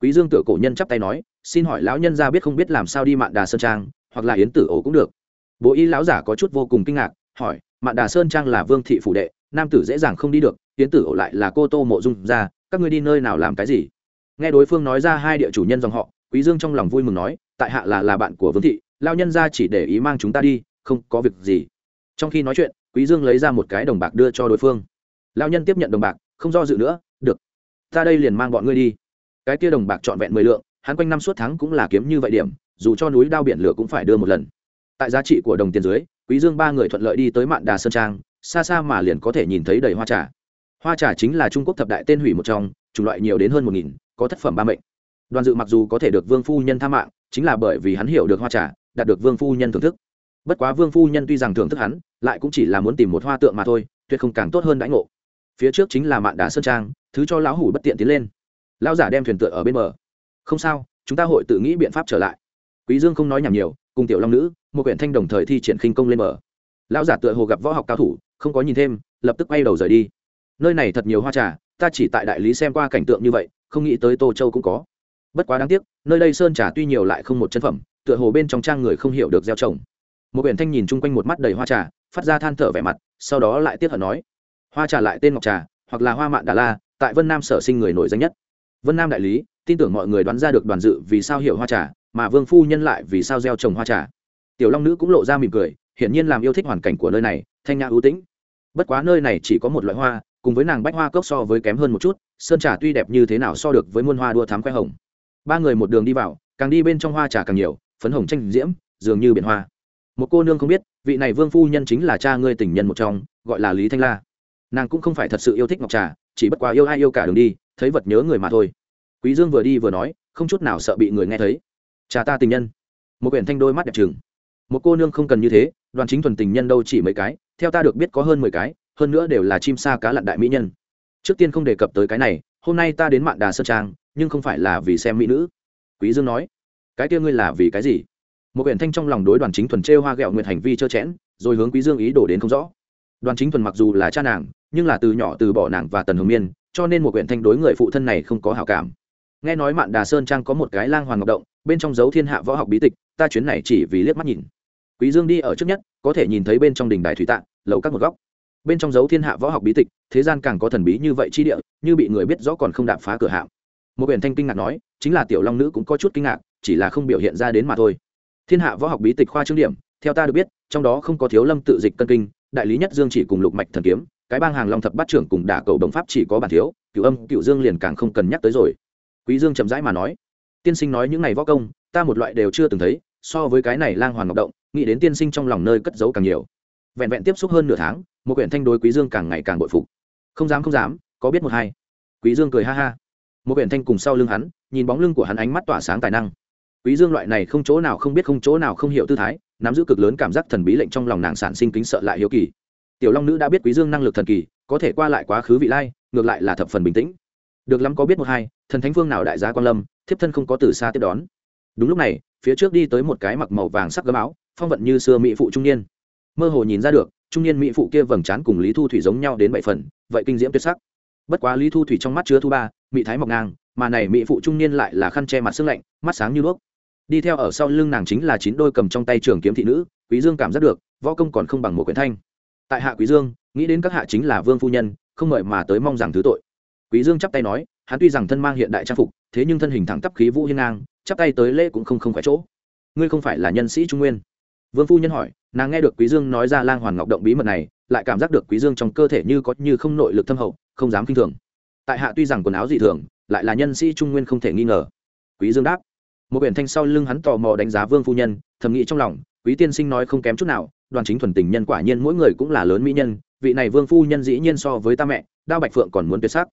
Quý dương tựa cổ nhân chắp tay nói, xin hỏi lão nhân ra biết không biết làm sao đi mạn đà sơn trang hoặc là yến tử ổ cũng được. Bố y lão giả có chút vô cùng kinh ngạc, hỏi, mạn đà sơn trang là vương thị phủ đệ, nam tử dễ dàng không đi được, yến tử ổ lại là cô tô mộ dung ra, các ngươi đi nơi nào làm cái gì? Nghe đối phương nói ra hai địa chủ nhân dòng họ, quý dương trong lòng vui mừng nói, tại hạ là là bạn của vương thị lao nhân ra chỉ để ý mang chúng ta đi, không có việc gì. Trong khi nói chuyện, quý dương lấy ra một cái đồng bạc đưa cho đối phương. Lao nhân tiếp nhận đồng bạc, không do dự nữa, được. Ta đây liền mang bọn ngươi đi. Cái kia đồng bạc trọn vẹn mười lượng, hắn quanh năm suốt tháng cũng là kiếm như vậy điểm dù cho núi đao biển lửa cũng phải đưa một lần. Tại giá trị của đồng tiền dưới, quý dương ba người thuận lợi đi tới mạn đà sơn trang, xa xa mà liền có thể nhìn thấy đầy hoa trà. Hoa trà chính là trung quốc thập đại tên hủy một trong, chủng loại nhiều đến hơn một nghìn, có thất phẩm ba mệnh. Đoàn dự mặc dù có thể được vương phu nhân tha mạng, chính là bởi vì hắn hiểu được hoa trà, đạt được vương phu nhân thưởng thức. Bất quá vương phu nhân tuy rằng thưởng thức hắn, lại cũng chỉ là muốn tìm một hoa tượng mà thôi, tuyệt không càng tốt hơn đãi ngộ. Phía trước chính là mạn đà sơn trang, thứ cho lão hủ bất tiện tiến lên. Lão giả đem thuyền tựa ở bên bờ. Không sao, chúng ta hội tự nghĩ biện pháp trở lại quý dương không nói nhảm nhiều, cùng tiểu long nữ, một quyển thanh đồng thời thi triển khinh công lên mở. lão giả tựa hồ gặp võ học cao thủ, không có nhìn thêm, lập tức quay đầu rời đi. Nơi này thật nhiều hoa trà, ta chỉ tại đại lý xem qua cảnh tượng như vậy, không nghĩ tới tô châu cũng có. Bất quá đáng tiếc, nơi đây sơn trà tuy nhiều lại không một chân phẩm, tựa hồ bên trong trang người không hiểu được gieo trồng. Một quyển thanh nhìn chung quanh một mắt đầy hoa trà, phát ra than thở vẻ mặt, sau đó lại tiếp hận nói, hoa trà lại tên ngọc trà, hoặc là hoa mạn đà la, tại vân nam sở sinh người nổi danh nhất. Vân nam đại lý, tin tưởng mọi người đoán ra được đoàn dự vì sao hiểu hoa trà mà vương phu nhân lại vì sao gieo trồng hoa trà. Tiểu long nữ cũng lộ ra mỉm cười, hiển nhiên làm yêu thích hoàn cảnh của nơi này, thanh nhã ưu tĩnh. Bất quá nơi này chỉ có một loại hoa, cùng với nàng bách hoa cốc so với kém hơn một chút, sơn trà tuy đẹp như thế nào so được với muôn hoa đua thám khoe hồng. Ba người một đường đi vào, càng đi bên trong hoa trà càng nhiều, phấn hồng tranh diễm, dường như biển hoa. Một cô nương không biết, vị này vương phu nhân chính là cha ngươi tình nhân một trong, gọi là lý thanh la. Nàng cũng không phải thật sự yêu thích ngọc trà, chỉ bất quá yêu ai yêu cả đường đi, thấy vật nhớ người mà thôi. Quý dương vừa đi vừa nói, không chút nào sợ bị người nghe thấy cha ta tình nhân. Một quyển thanh đôi mắt đẹp trừng một cô nương không cần như thế, đoàn chính thuần tình nhân đâu chỉ mấy cái, theo ta được biết có hơn mười cái, hơn nữa đều là chim sa cá lặn đại mỹ nhân. Trước tiên không đề cập tới cái này, hôm nay ta đến mạn đà sơn trang, nhưng không phải là vì xem mỹ nữ. Quý dương nói, cái kia ngươi là vì cái gì? Một quyển thanh trong lòng đối đoàn chính thuần trêu hoa ghẹo nguyệt hành vi trơ chẽn, rồi hướng quý dương ý đổ đến không rõ. Đoàn chính thuần mặc dù là cha nàng, nhưng là từ nhỏ từ bỏ nàng và tần hồng miên, cho nên một quyển thanh đối người phụ thân này không có hảo cảm. Nghe nói mạn đà sơn trang có một cái lang hoàng ngọc động bên trong dấu thiên hạ võ học bí tịch, ta chuyến này chỉ vì liếc mắt nhìn. Quý dương đi ở trước nhất, có thể nhìn thấy bên trong đình đài thủy tạng, lầu các một góc. Bên trong dấu thiên hạ võ học bí tịch, thế gian càng có thần bí như vậy chi địa, như bị người biết rõ còn không đạp phá cửa hạm. Một biển thanh kinh ngạc nói, chính là tiểu long nữ cũng có chút kinh ngạc, chỉ là không biểu hiện ra đến mà thôi. Thiên hạ võ học bí tịch khoa trương điểm, theo ta được biết, trong đó không có thiếu lâm tự dịch cân kinh, đại lý nhất dương chỉ cùng lục mạch thần kiếm, cái bang hàng long thập bát trưởng cùng đả cầu đồng pháp chỉ có bản thiếu cựu âm cựu dương liền càng không cần nhắc tới rồi. Quý dương chậm rãi mà nói tiên sinh nói những này võ công, ta một loại đều chưa từng thấy, so với cái này lang hoàn ngọc động, nghĩ đến tiên sinh trong lòng nơi cất giấu càng nhiều. Vẹn vẹn tiếp xúc hơn nửa tháng, một quyển thanh đối quý dương càng ngày càng bội phục. Không dám không dám, có biết một hai. Quý dương cười ha ha. Một quyển thanh cùng sau lưng hắn, nhìn bóng lưng của hắn ánh mắt tỏa sáng tài năng. Quý dương loại này không chỗ nào không biết, không chỗ nào không hiểu tư thái, nắm giữ cực lớn cảm giác thần bí lệnh trong lòng nàng sản sinh kính sợ lại hiếu kỳ. Tiểu long nữ đã biết quý dương năng lực thần kỳ, có thể qua lại quá khứ vị lai, ngược lại là thập phần bình tĩnh. Được lắm có biết một hai, thần thánh phương nào đại gia quan lâm thiếp thân không có từ xa tiếp đón. Đúng lúc này, phía trước đi tới một cái mặc màu vàng sắc gấm áo, phong vận như xưa mỹ phụ trung niên. Mơ hồ nhìn ra được, trung niên mỹ phụ kia vầng trán cùng lý thu thủy giống nhau đến bảy phần, vậy kinh diễm tuyệt sắc. Bất quá lý thu thủy trong mắt chứa thu ba, mỹ thái mọc ngang, mà này mỹ phụ trung niên lại là khăn che mặt sưng lạnh, mắt sáng như đuốc. Đi theo ở sau lưng nàng chính là chín đôi cầm trong tay trường kiếm thị nữ, quý dương cảm giác được, võ công còn không bằng một quyển thanh. Tại hạ quý dương, nghĩ đến các hạ chính là vương phu nhân, không mời mà tới mong rằng thứ tội. Quý dương chắp tay nói, hắn tuy rằng thân mang hiện đại trang phục thế nhưng thân hình thẳng tắp khí vũ hiên ngang, chắp tay tới lễ cũng không không phải chỗ. Ngươi không phải là nhân sĩ trung nguyên. Vương phu nhân hỏi, nàng nghe được quý dương nói ra lang hoàn ngọc động bí mật này, lại cảm giác được quý dương trong cơ thể như có như không nội lực thâm hậu, không dám kinh thường. Tại hạ tuy rằng quần áo dị thường, lại là nhân sĩ trung nguyên không thể nghi ngờ. Quý dương đáp, một biển thanh sau lưng hắn tò mò đánh giá vương phu nhân, thầm nghĩ trong lòng, quý tiên sinh nói không kém chút nào, đoàn chính thuần tình nhân quả nhiên mỗi người cũng là lớn mỹ nhân, vị này vương phu nhân dĩ nhiên so với ta mẹ, đao bạch phượng còn muốn tuyệt sắc.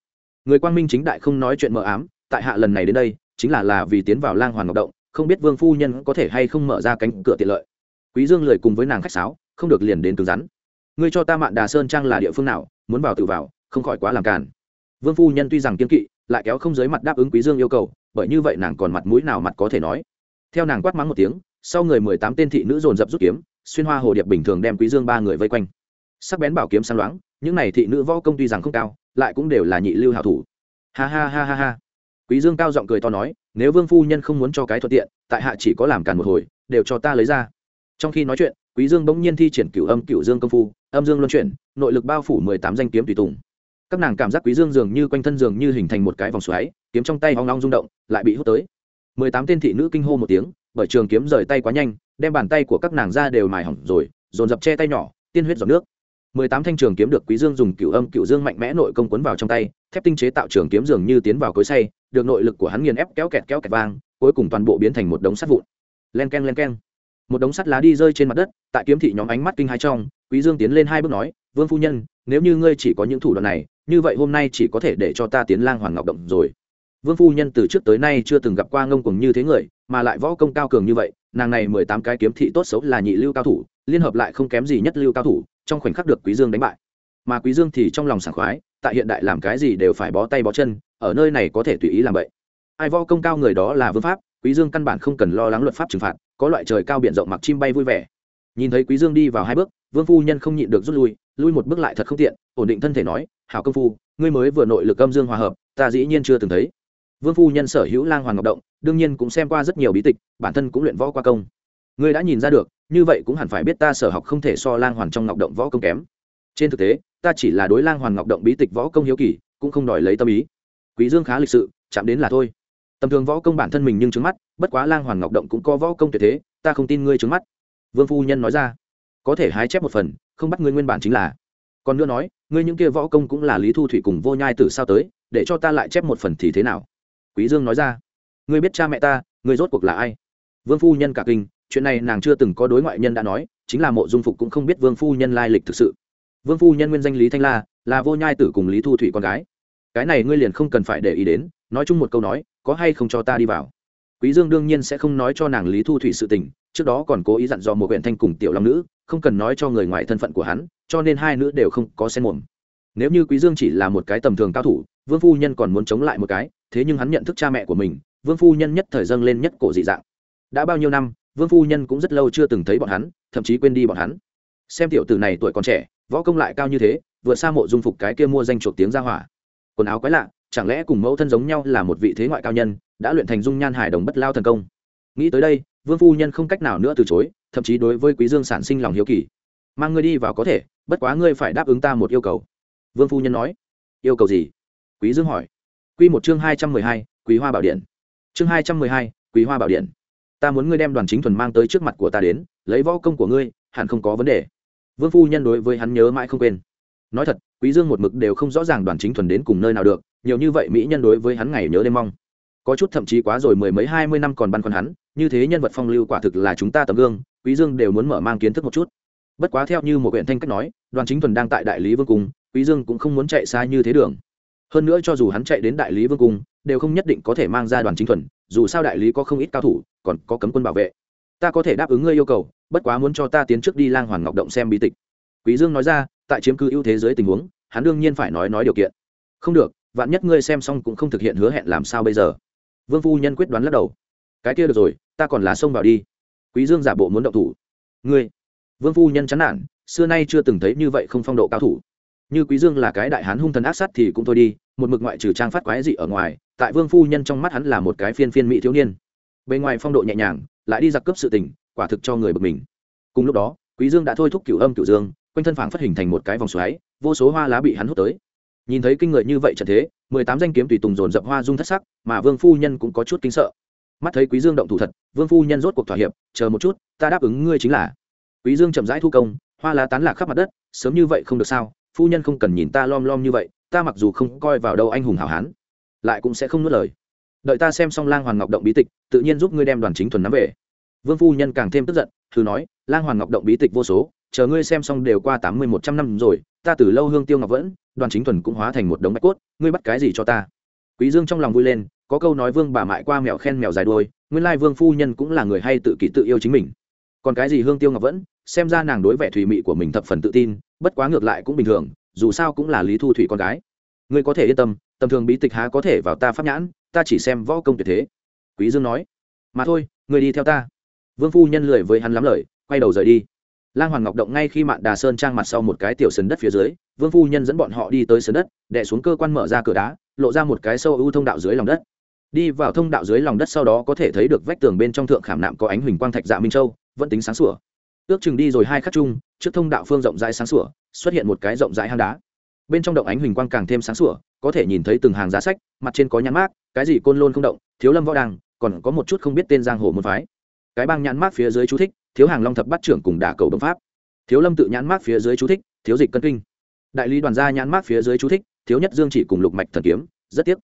Người quang minh chính đại không nói chuyện mờ ám tại hạ lần này đến đây, chính là là vì tiến vào lang hoàn ngọc động, không biết vương phu nhân có thể hay không mở ra cánh cửa tiện lợi. Quý dương lời cùng với nàng khách sáo, không được liền đến cứng rắn. Ngươi cho ta mạn đà sơn trang là địa phương nào, muốn vào tự vào, không khỏi quá làm càn. Vương phu nhân tuy rằng kiên kỵ, lại kéo không dưới mặt đáp ứng quý dương yêu cầu, bởi như vậy nàng còn mặt mũi nào mặt có thể nói. Theo nàng quát mắng một tiếng, sau người mười tám tên thị nữ dồn dập rút kiếm, xuyên hoa hồ điệp bình thường đem quý dương ba người vây quanh. Sắc bén bảo kiếm sáng loáng, những này thị nữ võ công tuy rằng không cao, lại cũng đều là nhị lưu hảo thủ. Ha ha ha ha ha quý dương cao giọng cười to nói, nếu vương phu nhân không muốn cho cái thuận tiện, tại hạ chỉ có làm càn một hồi, đều cho ta lấy ra. Trong khi nói chuyện, quý dương bỗng nhiên thi triển cửu âm cửu dương công phu, âm dương luân chuyển, nội lực bao phủ mười tám danh kiếm tùy tùng. Các nàng cảm giác quý dương dường như quanh thân dường như hình thành một cái vòng xoáy, kiếm trong tay hoang long rung động, lại bị hút tới. mười tám tên thị nữ kinh hô một tiếng, bởi trường kiếm rời tay quá nhanh, đem bàn tay của các nàng ra đều mài hỏng rồi, dồn dập che tay nhỏ, tiên huyết giọt nước. mười tám thanh trường kiếm được quý dương dùng cửu âm cửu dương mạnh mẽ nội công cuốn vào trong tay thép tinh chế tạo trường kiếm dường như tiến vào cối say được nội lực của hắn nghiền ép kéo kẹt kéo kẹt vang, cuối cùng toàn bộ biến thành một đống sắt vụn. Len keng len keng. Một đống sắt lá đi rơi trên mặt đất, tại kiếm thị nhóm ánh mắt kinh hai trong, quý dương tiến lên hai bước nói, vương phu nhân, nếu như ngươi chỉ có những thủ đoạn này, như vậy hôm nay chỉ có thể để cho ta tiến lang hoàng ngọc động rồi. Vương phu nhân từ trước tới nay chưa từng gặp qua ngông cuồng như thế người, mà lại võ công cao cường như vậy, nàng này mười tám cái kiếm thị tốt xấu là nhị lưu cao thủ, liên hợp lại không kém gì nhất lưu cao thủ, trong khoảnh khắc được quý dương đánh bại mà quý dương thì trong lòng sảng khoái, tại hiện đại làm cái gì đều phải bó tay bó chân, ở nơi này có thể tùy ý làm vậy. Ai võ công cao người đó là vương pháp, quý dương căn bản không cần lo lắng luật pháp trừng phạt, có loại trời cao biển rộng mặc chim bay vui vẻ. Nhìn thấy quý dương đi vào hai bước, vương phu nhân không nhịn được rút lui lui một bước lại thật không tiện, ổn định thân thể nói, hảo công phu, ngươi mới vừa nội lực âm dương hòa hợp, ta dĩ nhiên chưa từng thấy. Vương phu nhân sở hữu lang hoàng ngọc động, đương nhiên cũng xem qua rất nhiều bí tịch, bản thân cũng luyện võ qua công. Ngươi đã nhìn ra được, như vậy cũng hẳn phải biết ta sở học không thể so lang hoàng trong ngọc động võ công kém. Trên thực tế ta chỉ là đối lang hoàn ngọc động bí tịch võ công hiếu kỳ, cũng không đòi lấy tâm ý. Quý dương khá lịch sự, chạm đến là thôi. Tầm thường võ công bản thân mình nhưng trứng mắt, bất quá lang hoàn ngọc động cũng có võ công tuyệt thế, ta không tin ngươi trứng mắt. Vương phu nhân nói ra. Có thể hái chép một phần, không bắt ngươi nguyên bản chính là. Còn nữa nói, ngươi những kia võ công cũng là lý thu thủy cùng vô nhai từ sao tới, để cho ta lại chép một phần thì thế nào? Quý dương nói ra. Ngươi biết cha mẹ ta, ngươi rốt cuộc là ai? Vương phu nhân cả kinh, chuyện này nàng chưa từng có đối ngoại nhân đã nói, chính là mộ dung phục cũng không biết vương phu nhân lai lịch thực sự vương phu nhân nguyên danh lý thanh la, là vô nhai tử cùng lý thu thủy con gái. Cái này ngươi liền không cần phải để ý đến, nói chung một câu nói, có hay không cho ta đi vào. Quý dương đương nhiên sẽ không nói cho nàng lý thu thủy sự tình, trước đó còn cố ý dặn dò một huyện thanh cùng tiểu long nữ, không cần nói cho người ngoài thân phận của hắn, cho nên hai nữ đều không có xen mồm. Nếu như quý dương chỉ là một cái tầm thường cao thủ, vương phu nhân còn muốn chống lại một cái, thế nhưng hắn nhận thức cha mẹ của mình, vương phu nhân nhất thời dâng lên nhất cổ dị dạng. Đã bao nhiêu năm, vương phu nhân cũng rất lâu chưa từng thấy bọn hắn, thậm chí quên đi bọn hắn. Xem tiểu tử này tuổi còn trẻ võ công lại cao như thế vừa xa mộ dung phục cái kia mua danh chuộc tiếng ra hỏa. Quần áo quái lạ, chẳng lẽ cùng mẫu thân giống nhau là một vị thế ngoại cao nhân, đã luyện thành dung nhan hải đồng bất lao thần công? Nghĩ tới đây, vương phu nhân không cách nào nữa từ chối, thậm chí đối với quý dương sản sinh lòng hiếu kỳ. Mang ngươi đi vào có thể, bất quá ngươi phải đáp ứng ta một yêu cầu. Vương phu nhân nói. Yêu cầu gì? Quý dương hỏi. Quy một chương hai trăm mười hai, quý hoa bảo điện. Chương hai trăm mười hai, quý hoa bảo điện. Ta muốn ngươi đem đoàn chính thuần mang tới trước mặt của ta đến, lấy võ công của ngươi, hẳn không có vấn đề vương phu nhân đối với hắn nhớ mãi không quên. Nói thật, quý dương một mực đều không rõ ràng đoàn chính thuần đến cùng nơi nào được, nhiều như vậy mỹ nhân đối với hắn ngày nhớ đêm mong. Có chút thậm chí quá rồi mười mấy hai mươi năm còn băn khoăn hắn, như thế nhân vật phong lưu quả thực là chúng ta tấm gương, quý dương đều muốn mở mang kiến thức một chút. Bất quá theo như một huyện thanh cách nói, đoàn chính thuần đang tại đại lý vương cung, quý dương cũng không muốn chạy xa như thế đường. Hơn nữa cho dù hắn chạy đến đại lý vương cung, đều không nhất định có thể mang ra đoàn chính thuần, dù sao đại lý có không ít cao thủ, còn có cấm quân bảo vệ ta có thể đáp ứng ngươi yêu cầu, bất quá muốn cho ta tiến trước đi lang hoàn ngọc động xem bí tịch. Quý dương nói ra, tại chiếm cứ ưu thế dưới tình huống, hắn đương nhiên phải nói nói điều kiện. Không được, vạn nhất ngươi xem xong cũng không thực hiện hứa hẹn làm sao bây giờ? Vương phu nhân quyết đoán lắc đầu. Cái kia được rồi, ta còn lá xông vào đi. Quý dương giả bộ muốn động thủ. Ngươi? Vương phu nhân chán nản, xưa nay chưa từng thấy như vậy không phong độ cao thủ. Như quý dương là cái đại hán hung thần ác sát thì cũng thôi đi, một mực ngoại trừ trang phát quái dị ở ngoài, tại vương phu nhân trong mắt hắn là một cái phiên phiên mỹ thiếu niên. Bên ngoài phong độ nhẹ nhàng lại đi giặc cướp sự tình, quả thực cho người bực mình. Cùng lúc đó, quý dương đã thôi thúc cửu âm cửu dương, quanh thân phảng phát hình thành một cái vòng xoáy, vô số hoa lá bị hắn hút tới. Nhìn thấy kinh người như vậy trận thế, mười tám danh kiếm tùy tùng dồn dập hoa dung thất sắc, mà vương phu nhân cũng có chút kinh sợ. Mắt thấy quý dương động thủ thật, vương phu nhân rốt cuộc thỏa hiệp, chờ một chút, ta đáp ứng ngươi chính là. Quý dương chậm rãi thu công, hoa lá tán lạc khắp mặt đất, sớm như vậy không được sao, phu nhân không cần nhìn ta lom lom như vậy, ta mặc dù không coi vào đâu anh hùng hảo hán, lại cũng sẽ không nuốt lời đợi ta xem xong lang hoàn ngọc động bí tịch, tự nhiên giúp ngươi đem đoàn chính thuần nắm về. Vương phu nhân càng thêm tức giận, thử nói, lang hoàn ngọc động bí tịch vô số, chờ ngươi xem xong đều qua tám mươi một trăm năm rồi, ta từ lâu hương tiêu ngọc vẫn, đoàn chính thuần cũng hóa thành một đống bạch cốt, ngươi bắt cái gì cho ta? Quý dương trong lòng vui lên, có câu nói vương bà mại qua mèo khen mèo dài đuôi, nguyên lai vương phu nhân cũng là người hay tự kỷ tự yêu chính mình. Còn cái gì hương tiêu ngọc vẫn, xem ra nàng đối vẻ thủy mị của mình thập phần tự tin, bất quá ngược lại cũng bình thường, dù sao cũng là lý thu thủy con gái. Ngươi có thể yên tâm, tầm thường bí tịch há có thể vào ta pháp nhãn ta chỉ xem võ công tuyệt thế. Quý dương nói, mà thôi, người đi theo ta. Vương phu nhân lười với hắn lắm lời, quay đầu rời đi. Lang hoàng ngọc động ngay khi mạn đà sơn trang mặt sau một cái tiểu sân đất phía dưới, vương phu nhân dẫn bọn họ đi tới sân đất, đè xuống cơ quan mở ra cửa đá, lộ ra một cái sâu ưu thông đạo dưới lòng đất. Đi vào thông đạo dưới lòng đất sau đó có thể thấy được vách tường bên trong thượng khảm nạm có ánh huỳnh quang thạch dạ minh châu, vẫn tính sáng sủa. Ước chừng đi rồi hai khắc chung, trước thông đạo phương rộng rãi sáng sủa, xuất hiện một cái rộng rãi hang đá bên trong động ánh huỳnh quang càng thêm sáng sủa, có thể nhìn thấy từng hàng giá sách, mặt trên có nhãn mát cái gì côn lôn không động, thiếu lâm võ đăng, còn có một chút không biết tên giang hồ môn phái. Cái bang nhãn mát phía dưới chú thích, thiếu hàng long thập bắt trưởng cùng đả cầu bấm pháp. Thiếu lâm tự nhãn mát phía dưới chú thích, thiếu dịch cân kinh. Đại lý đoàn gia nhãn mát phía dưới chú thích, thiếu nhất dương chỉ cùng lục mạch thần kiếm, rất tiếc.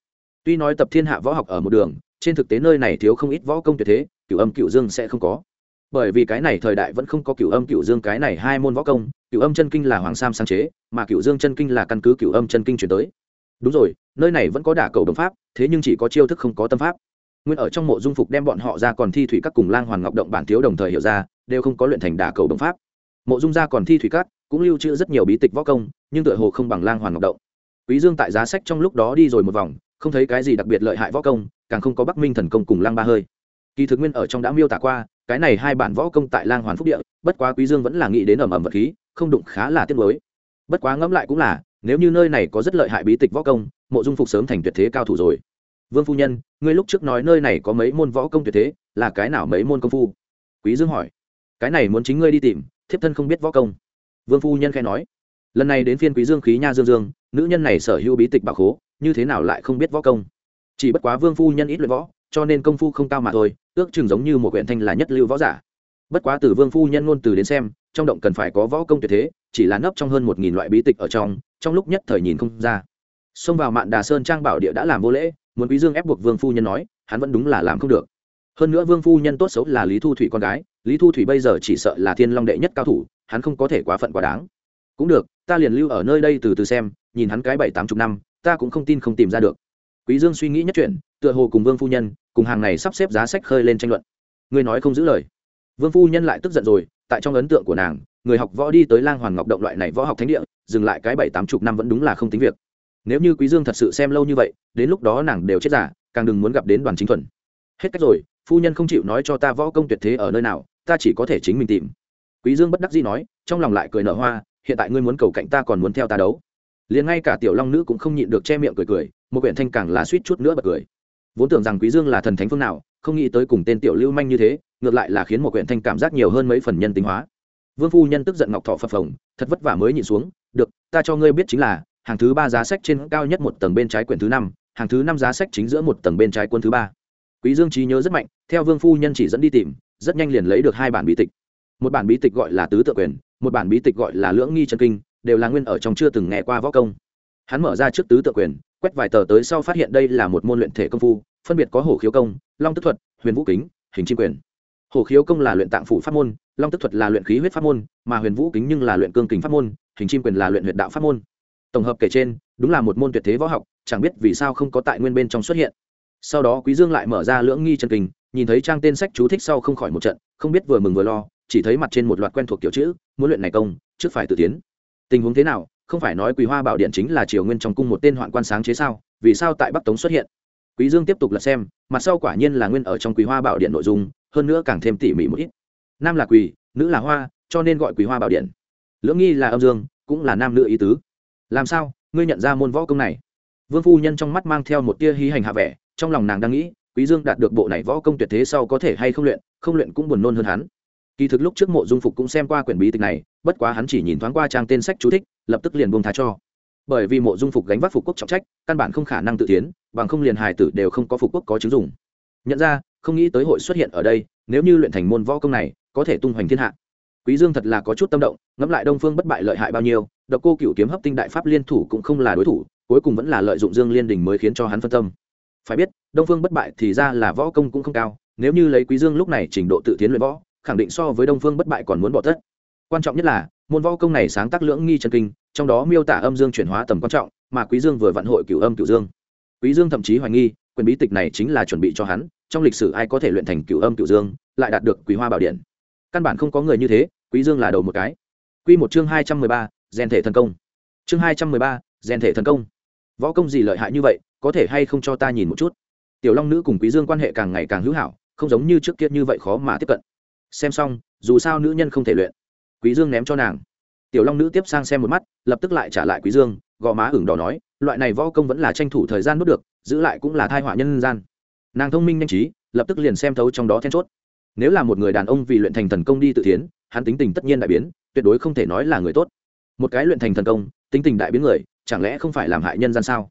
Tuy nói tập thiên hạ võ học ở một đường, trên thực tế nơi này thiếu không ít võ công tuyệt thế, cửu âm cửu dương sẽ không có bởi vì cái này thời đại vẫn không có cửu âm, cửu dương cái này hai môn võ công, cửu âm chân kinh là hoàng sam sáng chế, mà cửu dương chân kinh là căn cứ cửu âm chân kinh chuyển tới. Đúng rồi, nơi này vẫn có đả cầu đồng pháp, thế nhưng chỉ có chiêu thức không có tâm pháp. Nguyên ở trong mộ dung phục đem bọn họ ra còn thi thủy các cùng lang hoàn ngọc động bản thiếu đồng thời hiểu ra, đều không có luyện thành đả cầu đồng pháp. Mộ dung ra còn thi thủy các, cũng lưu trữ rất nhiều bí tịch võ công, nhưng tựa hồ không bằng lang hoàn ngọc động. Quý dương tại giá sách trong lúc đó đi rồi một vòng, không thấy cái gì đặc biệt lợi hại võ công, càng không có bắc minh thần công cùng lang ba hơi. Kỳ thực nguyên ở trong đã miêu tả qua cái này hai bản võ công tại lang hoàn phúc địa, bất quá quý dương vẫn là nghĩ đến ẩm ẩm vật khí, không đụng khá là tiếc mới bất quá ngẫm lại cũng là, nếu như nơi này có rất lợi hại bí tịch võ công, mộ dung phục sớm thành tuyệt thế cao thủ rồi. Vương phu nhân, ngươi lúc trước nói nơi này có mấy môn võ công tuyệt thế, là cái nào mấy môn công phu? Quý dương hỏi. Cái này muốn chính ngươi đi tìm, thiếp thân không biết võ công. Vương phu nhân khai nói. Lần này đến phiên quý dương khí nha dương dương, nữ nhân này sở hữu bí tịch bảo khố, như thế nào lại không biết võ công? Chỉ bất quá vương phu nhân ít luyện võ, cho nên công phu không cao mà thôi ước chừng giống như một quyển thanh là nhất lưu võ giả. Bất quá từ vương phu nhân ngôn từ đến xem, trong động cần phải có võ công tuyệt thế, chỉ là nấp trong hơn một nghìn loại bí tịch ở trong trong lúc nhất thời nhìn không ra. Xông vào mạn đà sơn trang bảo địa đã làm vô lễ, muốn quý dương ép buộc vương phu nhân nói, hắn vẫn đúng là làm không được. Hơn nữa vương phu nhân tốt xấu là lý thu thủy con gái, lý thu thủy bây giờ chỉ sợ là thiên long đệ nhất cao thủ, hắn không có thể quá phận quá đáng. Cũng được, ta liền lưu ở nơi đây từ từ xem, nhìn hắn cái bảy tám chục năm, ta cũng không tin không tìm ra được. Quý dương suy nghĩ nhất chuyện tựa hồ cùng vương phu nhân, cùng hàng này sắp xếp giá sách khơi lên tranh luận. Ngươi nói không giữ lời. Vương phu nhân lại tức giận rồi, tại trong ấn tượng của nàng, người học võ đi tới lang hoàn ngọc động loại này võ học thánh địa, dừng lại cái bảy tám chục năm vẫn đúng là không tính việc. Nếu như quý dương thật sự xem lâu như vậy, đến lúc đó nàng đều chết giả, càng đừng muốn gặp đến đoàn chính thuần. Hết cách rồi, phu nhân không chịu nói cho ta võ công tuyệt thế ở nơi nào, ta chỉ có thể chính mình tìm. Quý dương bất đắc dĩ nói, trong lòng lại cười nở hoa, hiện tại ngươi muốn cầu cạnh ta còn muốn theo ta đấu. Liền ngay cả tiểu long nữ cũng không nhịn được che miệng cười cười, một quyển thanh càng là suýt chút nữa bật cười vốn tưởng rằng quý dương là thần thánh phương nào, không nghĩ tới cùng tên tiểu lưu manh như thế, ngược lại là khiến một quyển thanh cảm giác nhiều hơn mấy phần nhân tính hóa. Vương phu nhân tức giận ngọc thọ phập phồng, thật vất vả mới nhìn xuống, được, ta cho ngươi biết chính là, hàng thứ ba giá sách trên cao nhất một tầng bên trái quyển thứ năm, hàng thứ năm giá sách chính giữa một tầng bên trái quân thứ ba. Quý dương trí nhớ rất mạnh, theo vương phu nhân chỉ dẫn đi tìm, rất nhanh liền lấy được hai bản bí tịch. Một bản bí tịch gọi là tứ tự quyền, một bản bí tịch gọi là lưỡng nghi chân kinh, đều là nguyên ở trong chưa từng nghe qua võ công. Hắn mở ra trước tứ tự quyền quét vài tờ tới sau phát hiện đây là một môn luyện thể công phu, phân biệt có hổ khiếu công, long tức thuật, huyền vũ kính, hình chim quyền. Hổ khiếu công là luyện tạng phủ pháp môn, long tức thuật là luyện khí huyết pháp môn, mà huyền vũ kính nhưng là luyện cương kính pháp môn, hình chim quyền là luyện huyện đạo pháp môn. Tổng hợp kể trên, đúng là một môn tuyệt thế võ học, chẳng biết vì sao không có tại nguyên bên trong xuất hiện. Sau đó quý dương lại mở ra lưỡng nghi chân kinh nhìn thấy trang tên sách chú thích sau không khỏi một trận, không biết vừa mừng vừa lo, chỉ thấy mặt trên một loạt quen thuộc kiểu chữ, muốn luyện này công, trước phải tự tiến. Tình huống thế nào? Không phải nói quý hoa bảo điện chính là triều nguyên trong cung một tên hoạn quan sáng chế sao? Vì sao tại bắc tống xuất hiện? Quý dương tiếp tục lật xem, mặt sau quả nhiên là nguyên ở trong quý hoa bảo điện nội dung, hơn nữa càng thêm tỉ mỉ một ít. Nam là quỳ, nữ là hoa, cho nên gọi quý hoa bảo điện. Lưỡng nghi là âm dương, cũng là nam nữ ý tứ. Làm sao? Ngươi nhận ra môn võ công này? Vương phu nhân trong mắt mang theo một tia hí hành hạ vẻ, trong lòng nàng đang nghĩ, quý dương đạt được bộ này võ công tuyệt thế sau có thể hay không luyện không luyện cũng buồn nôn hơn hắn. Kỳ thực lúc trước mộ dung phục cũng xem qua quyển bí tịch này bất quá hắn chỉ nhìn thoáng qua trang tên sách chú thích, lập tức liền buông tha cho. Bởi vì mộ dung phục gánh vác phục quốc trọng trách, căn bản không khả năng tự tiến bằng không liền hài tử đều không có phục quốc có chứng dùng. Nhận ra, không nghĩ tới hội xuất hiện ở đây, nếu như luyện thành môn võ công này, có thể tung hoành thiên hạ. Quý dương thật là có chút tâm động, ngẫm lại đông phương bất bại lợi hại bao nhiêu, độc cô cửu kiếm hấp tinh đại pháp liên thủ cũng không là đối thủ, cuối cùng vẫn là lợi dụng dương liên đình mới khiến cho hắn phân tâm. Phải biết, đông phương bất bại thì ra là võ công cũng không cao, nếu như lấy quý dương lúc này trình độ tự tiến luyện võ, khẳng định so với đông phương bất bại còn muốn bỏ tất quan trọng nhất là môn võ công này sáng tác lưỡng nghi chân kinh trong đó miêu tả âm dương chuyển hóa tầm quan trọng mà quý dương vừa vận hội cửu âm cửu dương. Quý dương thậm chí hoài nghi quyền bí tịch này chính là chuẩn bị cho hắn trong lịch sử ai có thể luyện thành cửu âm cửu dương lại đạt được quý hoa bảo điện. Căn bản không có người như thế quý dương là đầu một cái. Quy một chương hai trăm mười ba, rèn thể thần công. Chương hai trăm mười ba, rèn thể thần công. Võ công gì lợi hại như vậy có thể hay không cho ta nhìn một chút? Tiểu long nữ cùng quý dương quan hệ càng ngày càng hữu hảo không giống như trước kia như vậy khó mà tiếp cận. Xem xong dù sao nữ nhân không thể luyện quý dương ném cho nàng. Tiểu long nữ tiếp sang xem một mắt, lập tức lại trả lại quý dương, gò má ửng đỏ nói, loại này võ công vẫn là tranh thủ thời gian nuốt được, giữ lại cũng là thai họa nhân gian. Nàng thông minh nhanh trí, lập tức liền xem thấu trong đó then chốt. Nếu là một người đàn ông vì luyện thành thần công đi tự tiến hắn tính tình tất nhiên đại biến, tuyệt đối không thể nói là người tốt. Một cái luyện thành thần công, tính tình đại biến người, chẳng lẽ không phải làm hại nhân gian sao?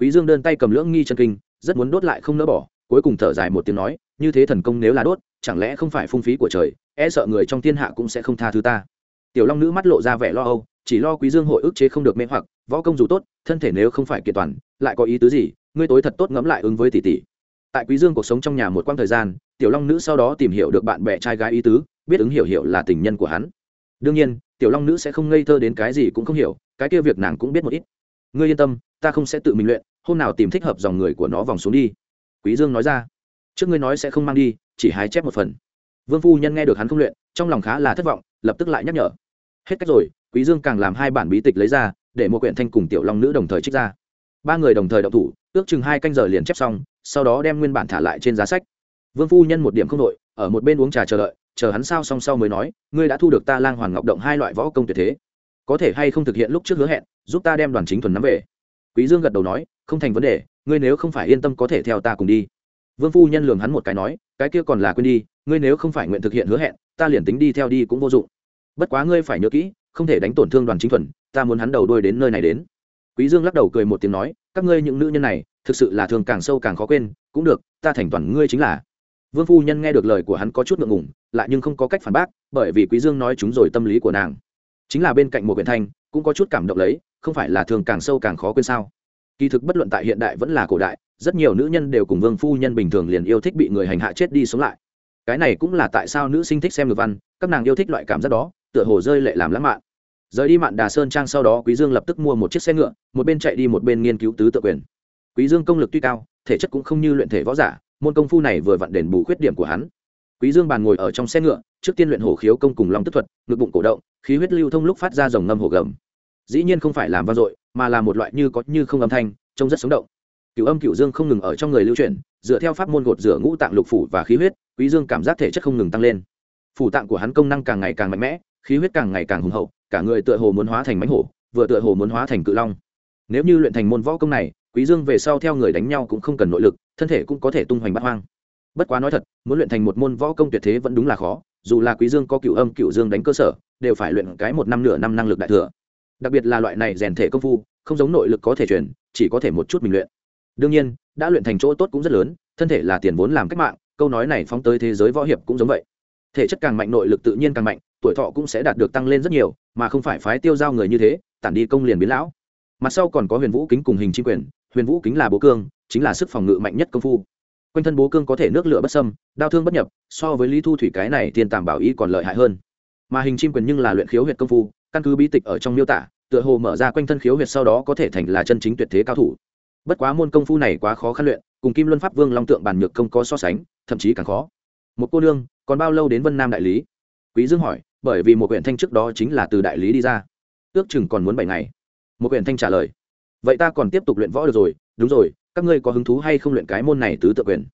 Quý dương đơn tay cầm lưỡng nghi chân kinh, rất muốn đốt lại không nỡ bỏ, cuối cùng thở dài một tiếng nói, như thế thần công nếu là đốt, chẳng lẽ không phải phung phí của trời e sợ người trong thiên hạ cũng sẽ không tha thứ ta tiểu long nữ mắt lộ ra vẻ lo âu, chỉ lo quý dương hội ức chế không được mê hoặc, võ công dù tốt, thân thể nếu không phải kiện toàn, lại có ý tứ gì, ngươi tối thật tốt ngẫm lại ứng với tỷ tỷ. Tại quý dương cuộc sống trong nhà một quãng thời gian, tiểu long nữ sau đó tìm hiểu được bạn bè trai gái ý tứ, biết ứng hiểu hiểu là tình nhân của hắn. Đương nhiên, tiểu long nữ sẽ không ngây thơ đến cái gì cũng không hiểu, cái kia việc nàng cũng biết một ít. Ngươi yên tâm, ta không sẽ tự mình luyện, hôm nào tìm thích hợp dòng người của nó vòng xuống đi. Quý dương nói ra. Trước ngươi nói sẽ không mang đi, chỉ hái chép một phần. Vương phu nhân nghe được hắn không luyện, trong lòng khá là thất vọng, lập tức lại nhắc nhở hết cách rồi, quý dương càng làm hai bản bí tịch lấy ra, để một quyển thanh cùng tiểu long nữ đồng thời trích ra. Ba người đồng thời động thủ, ước chừng hai canh giờ liền chép xong, sau đó đem nguyên bản thả lại trên giá sách. Vương phu nhân một điểm không đội ở một bên uống trà chờ đợi, chờ hắn sao xong sau mới nói, ngươi đã thu được ta lang hoàn ngọc động hai loại võ công tuyệt thế. Có thể hay không thực hiện lúc trước hứa hẹn, giúp ta đem đoàn chính thuần nắm về? Quý dương gật đầu nói, không thành vấn đề, ngươi nếu không phải yên tâm có thể theo ta cùng đi. Vương phu nhân lường hắn một cái nói, cái kia còn là quên đi, ngươi nếu không phải nguyện thực hiện hứa hẹn, ta liền tính đi theo đi cũng vô dụng bất quá ngươi phải nhớ kỹ, không thể đánh tổn thương đoàn chính thuần, ta muốn hắn đầu đuôi đến nơi này đến. Quý dương lắc đầu cười một tiếng nói, các ngươi những nữ nhân này, thực sự là thường càng sâu càng khó quên, cũng được, ta thành toàn ngươi chính là. Vương phu nhân nghe được lời của hắn có chút ngượng ngùng, lại nhưng không có cách phản bác, bởi vì quý dương nói chúng rồi tâm lý của nàng. Chính là bên cạnh một quyển thanh, cũng có chút cảm động lấy, không phải là thường càng sâu càng khó quên sao? Kỳ thực bất luận tại hiện đại vẫn là cổ đại, rất nhiều nữ nhân đều cùng vương phu nhân bình thường liền yêu thích bị người hành hạ chết đi sống lại. Cái này cũng là tại sao nữ sinh thích xem ngược văn, các nàng yêu thích loại cảm giác đó tựa hồ rơi lệ làm lãng mạn. Rời đi mạn đà sơn trang sau đó, quý dương lập tức mua một chiếc xe ngựa, một bên chạy đi một bên nghiên cứu tứ tự quyền. Quý dương công lực tuy cao, thể chất cũng không như luyện thể võ giả, môn công phu này vừa vặn đền bù khuyết điểm của hắn. Quý dương bàn ngồi ở trong xe ngựa, trước tiên luyện hổ khiếu công cùng long tức thuật, ngực bụng cổ động, khí huyết lưu thông lúc phát ra dòng ngâm hổ gầm. Dĩ nhiên không phải làm vang dội, mà là một loại như có như không âm thanh, trông rất sống động. Cửu âm cửu dương không ngừng ở trong người lưu chuyển, dựa theo pháp môn gột rửa ngũ tạng lục phủ và khí huyết, quý dương cảm giác thể chất không ngừng tăng lên. Phủ tạng của hắn công năng càng ngày càng mạnh mẽ khí huyết càng ngày càng hùng hậu, cả người tựa hồ muốn hóa thành mãnh hổ, vừa tựa hồ muốn hóa thành cự long. Nếu như luyện thành môn võ công này, quý dương về sau theo người đánh nhau cũng không cần nội lực, thân thể cũng có thể tung hoành bát hoang. Bất quá nói thật, muốn luyện thành một môn võ công tuyệt thế vẫn đúng là khó, dù là quý dương có cửu âm cửu dương đánh cơ sở, đều phải luyện cái một năm nửa năm năng lực đại thừa. Đặc biệt là loại này rèn thể công phu, không giống nội lực có thể truyền, chỉ có thể một chút mình luyện. Đương nhiên, đã luyện thành chỗ tốt cũng rất lớn, thân thể là tiền vốn làm cách mạng, câu nói này phóng tới thế giới võ hiệp cũng giống vậy. Thể chất càng mạnh, nội lực tự nhiên càng mạnh tuổi thọ cũng sẽ đạt được tăng lên rất nhiều, mà không phải phái tiêu giao người như thế, tản đi công liền biến lão. Mặt sau còn có huyền vũ kính cùng hình chim quyền, huyền vũ kính là bố cương, chính là sức phòng ngự mạnh nhất công phu. Quanh thân bố cương có thể nước lửa bất sâm đau thương bất nhập, so với lý thu thủy cái này tiền tàm bảo y còn lợi hại hơn. Mà hình chim quyền nhưng là luyện khiếu huyệt công phu, căn cứ bí tịch ở trong miêu tả, tựa hồ mở ra quanh thân khiếu huyệt sau đó có thể thành là chân chính tuyệt thế cao thủ. Bất quá môn công phu này quá khó khăn luyện, cùng kim luân pháp vương long tượng bàn nhược công có so sánh, thậm chí càng khó. Một cô nương, còn bao lâu đến vân nam đại lý? Quý dương hỏi, bởi vì một quyển thanh trước đó chính là từ đại lý đi ra. Ước chừng còn muốn bảy ngày. Một quyển thanh trả lời, vậy ta còn tiếp tục luyện võ được rồi, đúng rồi, các ngươi có hứng thú hay không luyện cái môn này tứ tự quyền?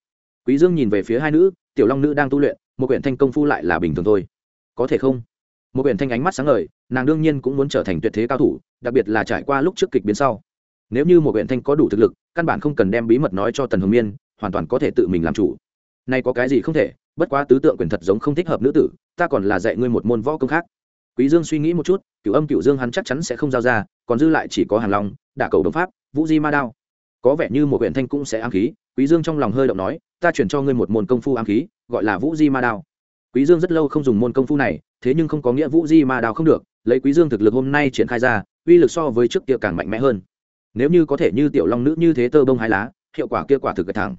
Quý dương nhìn về phía hai nữ, tiểu long nữ đang tu luyện, một quyển thanh công phu lại là bình thường thôi. Có thể không? Một quyển thanh ánh mắt sáng ngời, nàng đương nhiên cũng muốn trở thành tuyệt thế cao thủ, đặc biệt là trải qua lúc trước kịch biến sau. Nếu như một quyển thanh có đủ thực lực, căn bản không cần đem bí mật nói cho tần hồng miên, hoàn toàn có thể tự mình làm chủ. Nay có cái gì không thể bất quá tứ tượng quyền thật giống không thích hợp nữ tử, ta còn là dạy ngươi một môn võ công khác. Quý dương suy nghĩ một chút, cửu âm cửu dương hắn chắc chắn sẽ không giao ra, còn dư lại chỉ có hàng long, đả cầu đồng pháp, vũ di ma đao. Có vẻ như một huyện thanh cũng sẽ ám khí, quý dương trong lòng hơi động nói, ta chuyển cho ngươi một môn công phu ám khí, gọi là vũ di ma đao. Quý dương rất lâu không dùng môn công phu này, thế nhưng không có nghĩa vũ di ma đao không được, lấy quý dương thực lực hôm nay triển khai ra, uy lực so với trước kia càng mạnh mẽ hơn. Nếu như có thể như tiểu long nữ như thế tơ bông hai lá, hiệu quả kia quả thực gật thẳng.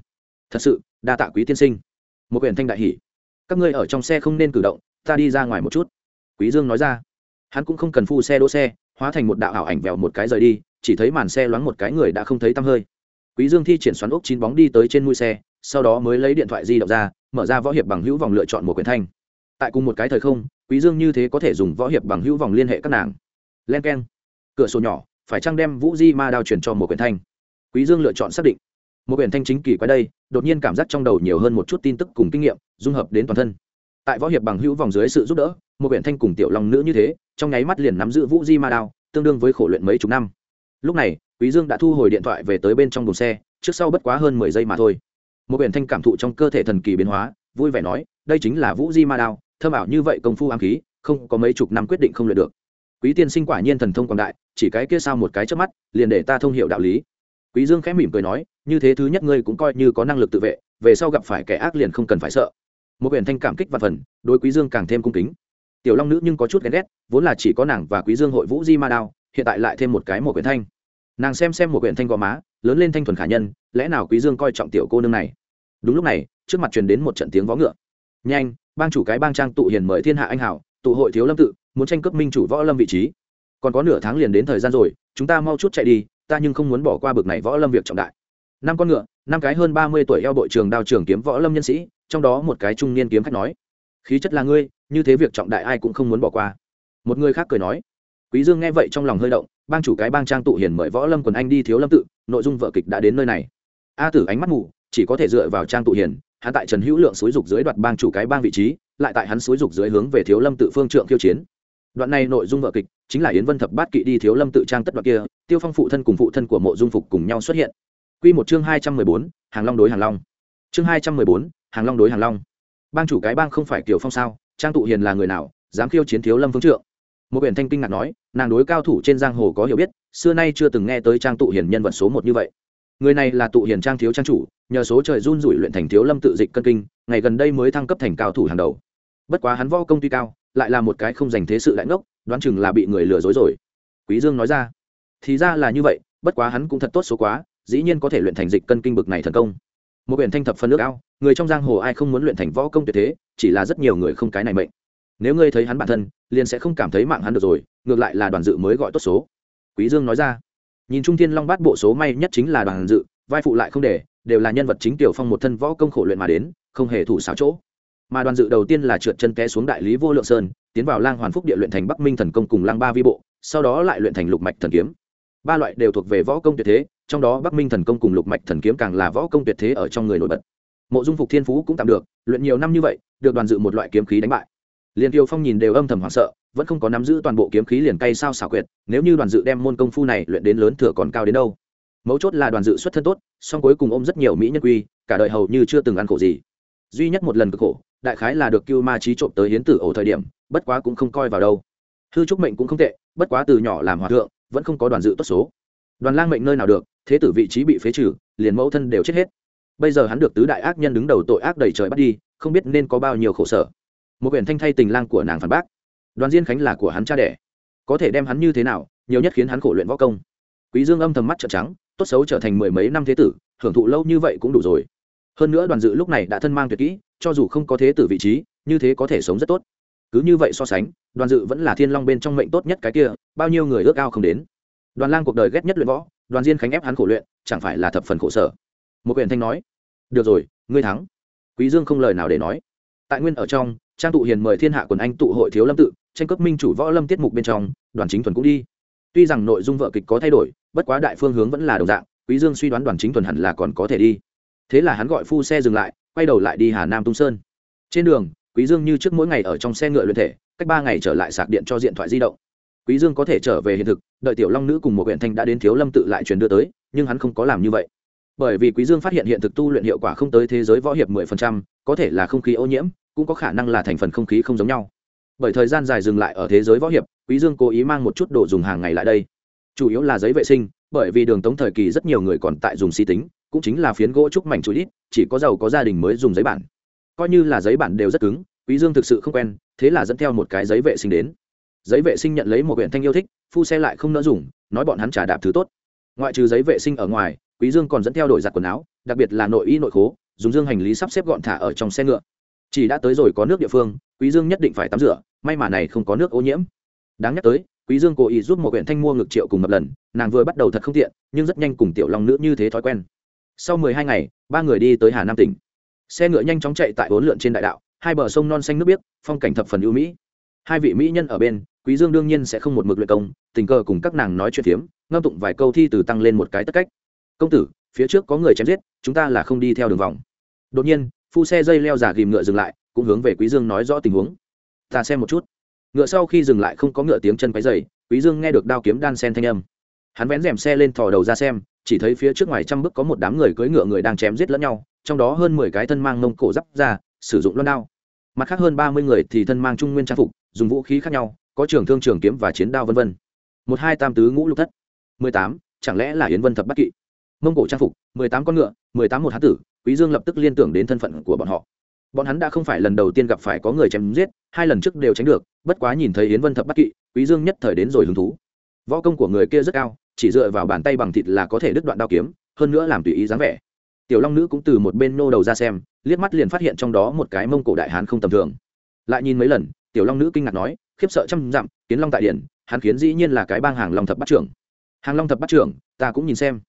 Thật sự, đa tạ quý tiên sinh một quyển thanh đại hỷ. Các ngươi ở trong xe không nên cử động, ta đi ra ngoài một chút. Quý dương nói ra. Hắn cũng không cần phu xe đỗ xe, hóa thành một đạo ảo ảnh vèo một cái rời đi, chỉ thấy màn xe loáng một cái người đã không thấy tăm hơi. Quý dương thi triển xoắn ốc chín bóng đi tới trên mũi xe, sau đó mới lấy điện thoại di động ra, mở ra võ hiệp bằng hữu vòng lựa chọn một quyển thanh. Tại cùng một cái thời không, quý dương như thế có thể dùng võ hiệp bằng hữu vòng liên hệ các nàng. Len keng. Cửa sổ nhỏ, phải trang đem vũ di ma đao chuyển cho một quyển thanh? Quý dương lựa chọn xác định một quyển thanh chính kỳ quái đây, đột nhiên cảm giác trong đầu nhiều hơn một chút tin tức cùng kinh nghiệm, dung hợp đến toàn thân. Tại võ hiệp bằng hữu vòng dưới sự giúp đỡ, một quyển thanh cùng tiểu long nữ như thế, trong nháy mắt liền nắm giữ vũ di ma đao, tương đương với khổ luyện mấy chục năm. Lúc này, quý dương đã thu hồi điện thoại về tới bên trong đồn xe, trước sau bất quá hơn mười giây mà thôi. Một quyển thanh cảm thụ trong cơ thể thần kỳ biến hóa, vui vẻ nói, đây chính là vũ di ma đao, thơm ảo như vậy công phu ám khí, không có mấy chục năm quyết định không luyện được. Quý tiên sinh quả nhiên thần thông quảng đại, chỉ cái kia sao một cái trước mắt, liền để ta thông hiểu đạo lý quý dương khẽ mỉm cười nói, như thế thứ nhất ngươi cũng coi như có năng lực tự vệ, về sau gặp phải kẻ ác liền không cần phải sợ. Một quyển thanh cảm kích và phần, đối quý dương càng thêm cung kính. Tiểu long nữ nhưng có chút ghen ghét, vốn là chỉ có nàng và quý dương hội vũ di ma đao, hiện tại lại thêm một cái một quyển thanh. Nàng xem xem một quyển thanh gò má, lớn lên thanh thuần khả nhân, lẽ nào quý dương coi trọng tiểu cô nương này? Đúng lúc này, trước mặt truyền đến một trận tiếng vó ngựa. Nhanh, bang chủ cái bang trang tụ hiền mời thiên hạ anh hảo tụ hội thiếu lâm tự, muốn tranh cướp minh chủ võ lâm vị trí. Còn có nửa tháng liền đến thời gian rồi, chúng ta mau chút chạy đi ta nhưng không muốn bỏ qua bực này võ lâm việc trọng đại. Năm con ngựa, năm cái hơn ba mươi tuổi eo bội trường đao trường kiếm võ lâm nhân sĩ, trong đó một cái trung niên kiếm khách nói, khí chất là ngươi, như thế việc trọng đại ai cũng không muốn bỏ qua. Một người khác cười nói, quý dương nghe vậy trong lòng hơi động, bang chủ cái bang trang tụ hiền mời võ lâm quần anh đi thiếu lâm tự, nội dung vợ kịch đã đến nơi này. A tử ánh mắt mù, chỉ có thể dựa vào trang tụ hiền, hắn tại trần hữu lượng xúi dục dưới đoạt bang chủ cái bang vị trí, lại tại hắn xúi dục dưới hướng về thiếu lâm tự phương trượng khiêu chiến đoạn này nội dung vợ kịch chính là yến vân thập bát kỵ đi thiếu lâm tự trang tất đoạn kia, tiêu phong phụ thân cùng phụ thân của mộ dung phục cùng nhau xuất hiện. Quy một chương hai trăm mười bốn, hàng long đối hàng long. Chương hai trăm mười bốn, hàng long đối hàng long. Bang chủ cái bang không phải kiểu phong sao? Trang tụ hiền là người nào, dám khiêu chiến thiếu lâm phương trượng? Một biển thanh kinh ngạc nói, nàng đối cao thủ trên giang hồ có hiểu biết, xưa nay chưa từng nghe tới trang tụ hiền nhân vật số một như vậy. Người này là tụ hiền trang thiếu trang chủ, nhờ số trời run rủi luyện thành thiếu lâm tự dịch cân kinh, ngày gần đây mới thăng cấp thành cao thủ hàng đầu. Bất quá hắn võ công tuy cao lại là một cái không dành thế sự đại ngốc, đoán chừng là bị người lừa dối rồi. Quý dương nói ra. Thì ra là như vậy, bất quá hắn cũng thật tốt số quá, dĩ nhiên có thể luyện thành dịch cân kinh bực này thần công. Một biển thanh thập phân nước ao, người trong giang hồ ai không muốn luyện thành võ công tuyệt thế, chỉ là rất nhiều người không cái này mệnh. Nếu ngươi thấy hắn bản thân, liền sẽ không cảm thấy mạng hắn được rồi, ngược lại là đoàn dự mới gọi tốt số. Quý dương nói ra. Nhìn trung thiên long bát bộ số may nhất chính là đoàn dự, vai phụ lại không để, đều là nhân vật chính tiểu phong một thân võ công khổ luyện mà đến, không hề thủ xáo chỗ mà đoàn dự đầu tiên là trượt chân té xuống đại lý vô lượng sơn, tiến vào lang hoàn phúc địa luyện thành bắc minh thần công cùng lang ba vi bộ, sau đó lại luyện thành lục mạch thần kiếm. Ba loại đều thuộc về võ công tuyệt thế, trong đó bắc minh thần công cùng lục mạch thần kiếm càng là võ công tuyệt thế ở trong người nổi bật. Mộ dung phục thiên phú cũng tạm được, luyện nhiều năm như vậy, được đoàn dự một loại kiếm khí đánh bại. Liền tiêu phong nhìn đều âm thầm hoảng sợ, vẫn không có nắm giữ toàn bộ kiếm khí liền cay sao xảo quyệt, nếu như đoàn dự đem môn công phu này luyện đến lớn thừa còn cao đến đâu. Mấu chốt là đoàn dự xuất thân tốt, song cuối cùng ôm rất nhiều mỹ nhân quy, cả đời hầu như chưa từng ăn khổ gì duy nhất một lần cực khổ, đại khái là được cưu ma trí trộm tới hiến tử ổ thời điểm, bất quá cũng không coi vào đâu. Hư trúc mệnh cũng không tệ, bất quá từ nhỏ làm hòa thượng, vẫn không có đoàn dự tốt số. Đoàn lang mệnh nơi nào được, thế tử vị trí bị phế trừ, liền mẫu thân đều chết hết. Bây giờ hắn được tứ đại ác nhân đứng đầu tội ác đầy trời bắt đi, không biết nên có bao nhiêu khổ sở. Một quyển thanh thay tình lang của nàng phản bác. Đoàn diên khánh là của hắn cha đẻ. Có thể đem hắn như thế nào, nhiều nhất khiến hắn khổ luyện võ công. Quý dương âm thầm mắt trợn trắng, tốt xấu trở thành mười mấy năm thế tử, hưởng thụ lâu như vậy cũng đủ rồi hơn nữa đoàn dự lúc này đã thân mang tuyệt kỹ, cho dù không có thế tử vị trí, như thế có thể sống rất tốt. Cứ như vậy so sánh, đoàn dự vẫn là thiên long bên trong mệnh tốt nhất cái kia, bao nhiêu người ước ao không đến. Đoàn lang cuộc đời ghét nhất luyện võ, đoàn diên khánh ép hắn khổ luyện, chẳng phải là thập phần khổ sở. Một huyện thanh nói, được rồi, ngươi thắng. Quý dương không lời nào để nói. Tại nguyên ở trong, trang tụ hiền mời thiên hạ quần anh tụ hội thiếu lâm tự, tranh cấp minh chủ võ lâm tiết mục bên trong, đoàn chính thuần cũng đi. Tuy rằng nội dung vợ kịch có thay đổi, bất quá đại phương hướng vẫn là đồng dạng, quý dương suy đoán đoàn chính thuần hẳn là còn có thể đi thế là hắn gọi phu xe dừng lại quay đầu lại đi hà nam tung sơn. Trên đường quý dương như trước mỗi ngày ở trong xe ngựa luyện thể cách ba ngày trở lại sạc điện cho điện thoại di động. Quý dương có thể trở về hiện thực đợi tiểu long nữ cùng một huyện thanh đã đến thiếu lâm tự lại truyền đưa tới nhưng hắn không có làm như vậy. Bởi vì quý dương phát hiện hiện thực tu luyện hiệu quả không tới thế giới võ hiệp 10%, có thể là không khí ô nhiễm cũng có khả năng là thành phần không khí không giống nhau. Bởi thời gian dài dừng lại ở thế giới võ hiệp quý dương cố ý mang một chút đồ dùng hàng ngày lại đây. Chủ yếu là giấy vệ sinh bởi vì đường tống thời kỳ rất nhiều người còn tại dùng si tính cũng chính là phiến gỗ trúc mảnh chuối ít, chỉ có giàu có gia đình mới dùng giấy bản. Coi như là giấy bản đều rất cứng, quý dương thực sự không quen, thế là dẫn theo một cái giấy vệ sinh đến. Giấy vệ sinh nhận lấy một huyện thanh yêu thích, phu xe lại không nỡ dùng, nói bọn hắn trả đạp thứ tốt. Ngoại trừ giấy vệ sinh ở ngoài, quý dương còn dẫn theo đổi giặt quần áo, đặc biệt là nội y nội khố, dùng dương hành lý sắp xếp gọn thả ở trong xe ngựa. Chỉ đã tới rồi có nước địa phương, quý dương nhất định phải tắm rửa, may mà này không có nước ô nhiễm. Đáng nhắc tới, quý dương cố ý giúp một huyện thanh mua ngược triệu cùng một lần, nàng vừa bắt đầu thật không tiện, nhưng rất nhanh cùng tiểu long nữ như thế thói quen sau mười hai ngày, ba người đi tới hà nam tỉnh. Xe ngựa nhanh chóng chạy tại bốn lượn trên đại đạo, hai bờ sông non xanh nước biếc, phong cảnh thập phần ưu mỹ. Hai vị mỹ nhân ở bên, quý dương đương nhiên sẽ không một mực luyện công, tình cờ cùng các nàng nói chuyện phiếm, ngâm tụng vài câu thi từ tăng lên một cái tất cách. Công tử, phía trước có người chém giết, chúng ta là không đi theo đường vòng. Đột nhiên, phu xe dây leo giả ghìm ngựa dừng lại, cũng hướng về quý dương nói rõ tình huống. Ta xem một chút. Ngựa sau khi dừng lại không có ngựa tiếng chân quấy dày quý dương nghe được đao kiếm đan sen thanh âm hắn vén rèm xe lên thò đầu ra xem, chỉ thấy phía trước ngoài trăm bước có một đám người cưỡi ngựa người đang chém giết lẫn nhau, trong đó hơn mười cái thân mang mông cổ giáp ra, sử dụng loan đao. Mặt khác hơn ba mươi người thì thân mang trung nguyên trang phục, dùng vũ khí khác nhau, có trường thương trường kiếm và chiến đao vân vân. Một hai tam tứ ngũ lục thất. Mười tám, chẳng lẽ là yến vân thập bát kỵ? Mông cổ trang phục, mười tám con ngựa, mười tám một hán tử, quý dương lập tức liên tưởng đến thân phận của bọn họ. Bọn hắn đã không phải lần đầu tiên gặp phải có người chém giết, hai lần trước đều tránh được, bất quá nhìn thấy yến vân thập bát kỵ, quý dương nhất thời đến rồi hứng thú. Võ công của người kia rất cao chỉ dựa vào bàn tay bằng thịt là có thể đứt đoạn đao kiếm hơn nữa làm tùy ý dáng vẻ. Tiểu long nữ cũng từ một bên nô đầu ra xem liếc mắt liền phát hiện trong đó một cái mông cổ đại hán không tầm thường. Lại nhìn mấy lần tiểu long nữ kinh ngạc nói khiếp sợ trăm dặm kiến long tại điển, hắn khiến dĩ nhiên là cái bang hàng long thập bắt trưởng. Hàng long thập bắt trưởng ta cũng nhìn xem.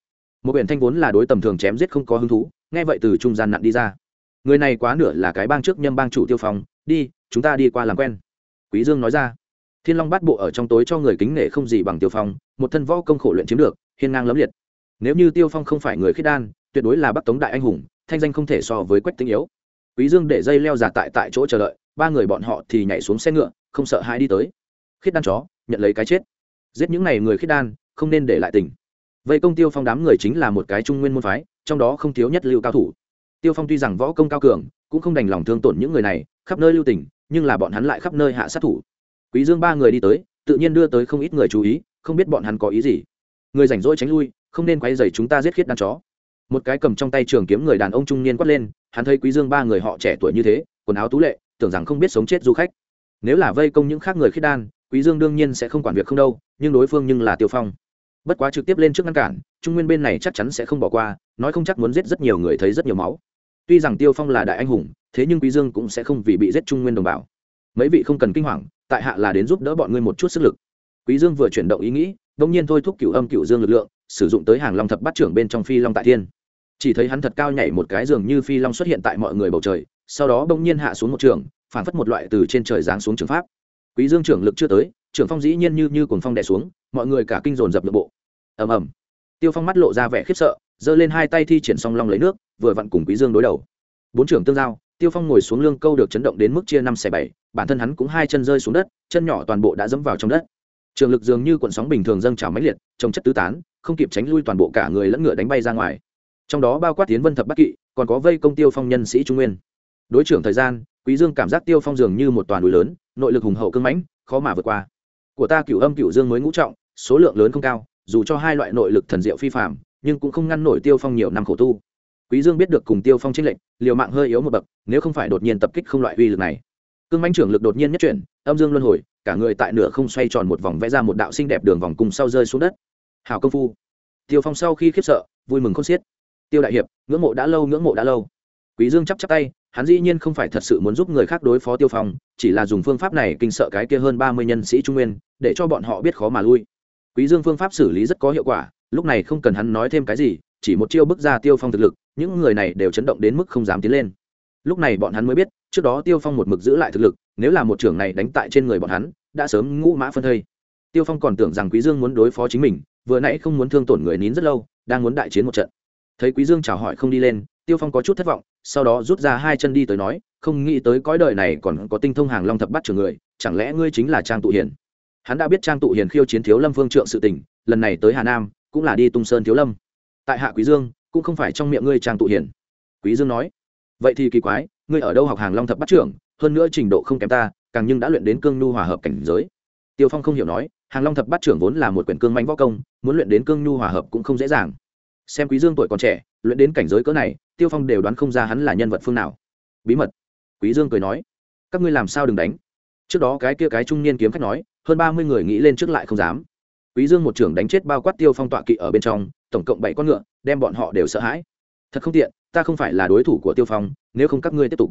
Một biển thanh vốn là đối tầm thường chém giết không có hứng thú nghe vậy từ trung gian nặn đi ra. Người này quá nửa là cái bang trước nhâm bang chủ tiêu phòng, đi chúng ta đi qua làm quen. Quý dương nói ra thiên long bát bộ ở trong tối cho người kính nể không gì bằng tiêu phong, một thân võ công khổ luyện chiếm được, hiên ngang lấm liệt. Nếu như tiêu phong không phải người khiết đan, tuyệt đối là bắc tống đại anh hùng, thanh danh không thể so với quách tinh yếu. Quý dương để dây leo giả tại tại chỗ chờ đợi, ba người bọn họ thì nhảy xuống xe ngựa, không sợ hai đi tới. Khiết đan chó, nhận lấy cái chết. Giết những này người khiết đan, không nên để lại tình. Vậy công tiêu phong đám người chính là một cái trung nguyên môn phái, trong đó không thiếu nhất lưu cao thủ. Tiêu phong tuy rằng võ công cao cường, cũng không đành lòng thương tổn những người này, khắp nơi lưu tình, nhưng là bọn hắn lại khắp nơi hạ sát thủ quý dương ba người đi tới, tự nhiên đưa tới không ít người chú ý, không biết bọn hắn có ý gì. Người rảnh rỗi tránh lui, không nên quay dày chúng ta giết khiết đàn chó. Một cái cầm trong tay trường kiếm người đàn ông trung niên quát lên, hắn thấy quý dương ba người họ trẻ tuổi như thế, quần áo tú lệ, tưởng rằng không biết sống chết du khách. Nếu là vây công những khác người khiết đan, quý dương đương nhiên sẽ không quản việc không đâu, nhưng đối phương nhưng là tiêu phong. Bất quá trực tiếp lên trước ngăn cản, trung nguyên bên này chắc chắn sẽ không bỏ qua, nói không chắc muốn giết rất nhiều người, thấy rất nhiều máu. Tuy rằng tiêu phong là đại anh hùng, thế nhưng quý dương cũng sẽ không vì bị giết trung nguyên đồng bào mấy vị không cần kinh hoàng, tại hạ là đến giúp đỡ bọn ngươi một chút sức lực. Quý dương vừa chuyển động ý nghĩ, đông nhiên thôi thúc cửu âm, cửu dương lực lượng, sử dụng tới hàng long thập bát trưởng bên trong phi long tại thiên. Chỉ thấy hắn thật cao nhảy một cái giường như phi long xuất hiện tại mọi người bầu trời, sau đó Đông nhiên hạ xuống một trường phản phất một loại từ trên trời giáng xuống trường pháp. Quý dương trưởng lực chưa tới, trưởng phong dĩ nhiên như như cuồng phong đè xuống, mọi người cả kinh dồn dập nội bộ. Ầm ầm. Tiêu phong mắt lộ ra vẻ khiếp sợ, giơ lên hai tay thi triển song long lấy nước, vừa vặn cùng quý dương đối đầu. Bốn trưởng tương giao tiêu phong ngồi xuống lương câu được chấn động đến mức chia năm xẻ bảy, bản thân hắn cũng hai chân rơi xuống đất, chân nhỏ toàn bộ đã dẫm vào trong đất. Trường lực dường như cuộn sóng bình thường dâng trào mãnh liệt, trồng chất tứ tán, không kịp tránh lui toàn bộ cả người lẫn ngựa đánh bay ra ngoài. Trong đó bao quát tiến vân thập bắc kỵ, còn có vây công tiêu phong nhân sĩ trung nguyên. Đối trưởng thời gian, quý dương cảm giác tiêu phong dường như một toàn núi lớn, nội lực hùng hậu cưng mãnh, khó mà vượt qua. Của ta cửu âm, cửu dương mới ngũ trọng, số lượng lớn không cao, dù cho hai loại nội lực thần diệu phi phàm, nhưng cũng không ngăn nổi tiêu phong nhiều năm khổ tu quý dương biết được cùng tiêu phong trinh lệnh liều mạng hơi yếu một bậc, nếu không phải đột nhiên tập kích không loại uy lực này. Cương mãnh trưởng lực đột nhiên nhất chuyển, âm dương luân hồi, cả người tại nửa không xoay tròn một vòng vẽ ra một đạo xinh đẹp đường vòng cùng sau rơi xuống đất. Hào công phu. Tiêu phong sau khi khiếp sợ, vui mừng khôn xiết. Tiêu đại hiệp, ngưỡng mộ đã lâu, ngưỡng mộ đã lâu. Quý dương chắp chắp tay, hắn dĩ nhiên không phải thật sự muốn giúp người khác đối phó tiêu phong, chỉ là dùng phương pháp này kinh sợ cái kia hơn ba mươi nhân sĩ trung nguyên, để cho bọn họ biết khó mà lui. Quý dương phương pháp xử lý rất có hiệu quả, lúc này không cần hắn nói thêm cái gì chỉ một chiêu bước ra tiêu phong thực lực, những người này đều chấn động đến mức không dám tiến lên. Lúc này bọn hắn mới biết, trước đó tiêu phong một mực giữ lại thực lực, nếu là một trưởng này đánh tại trên người bọn hắn, đã sớm ngũ mã phân thây. Tiêu phong còn tưởng rằng quý dương muốn đối phó chính mình, vừa nãy không muốn thương tổn người nín rất lâu, đang muốn đại chiến một trận. Thấy quý dương chào hỏi không đi lên, tiêu phong có chút thất vọng, sau đó rút ra hai chân đi tới nói, không nghĩ tới cõi đời này còn có tinh thông hàng long thập bắt trường người, chẳng lẽ ngươi chính là trang tụ hiền? Hắn đã biết trang tụ hiền khiêu chiến thiếu lâm phương trượng sự tình, lần này tới hà nam, cũng là đi tung sơn thiếu lâm tại hạ quý dương, cũng không phải trong miệng ngươi trang tụ hiền. Quý dương nói, vậy thì kỳ quái, ngươi ở đâu học hàng long thập bắt trưởng, hơn nữa trình độ không kém ta, càng nhưng đã luyện đến cương nhu hòa hợp cảnh giới. Tiêu phong không hiểu nói, hàng long thập bắt trưởng vốn là một quyển cương manh võ công, muốn luyện đến cương nhu hòa hợp cũng không dễ dàng. Xem quý dương tuổi còn trẻ, luyện đến cảnh giới cỡ này, tiêu phong đều đoán không ra hắn là nhân vật phương nào. Bí mật. Quý dương cười nói, các ngươi làm sao đừng đánh? Trước đó cái kia cái trung niên kiếm khách nói, hơn ba mươi người nghĩ lên trước lại không dám. Quý dương một trưởng đánh chết bao quát tiêu phong tọa kỵ ở bên trong tổng cộng bảy con ngựa, đem bọn họ đều sợ hãi. Thật không tiện, ta không phải là đối thủ của tiêu phong, nếu không các ngươi tiếp tục.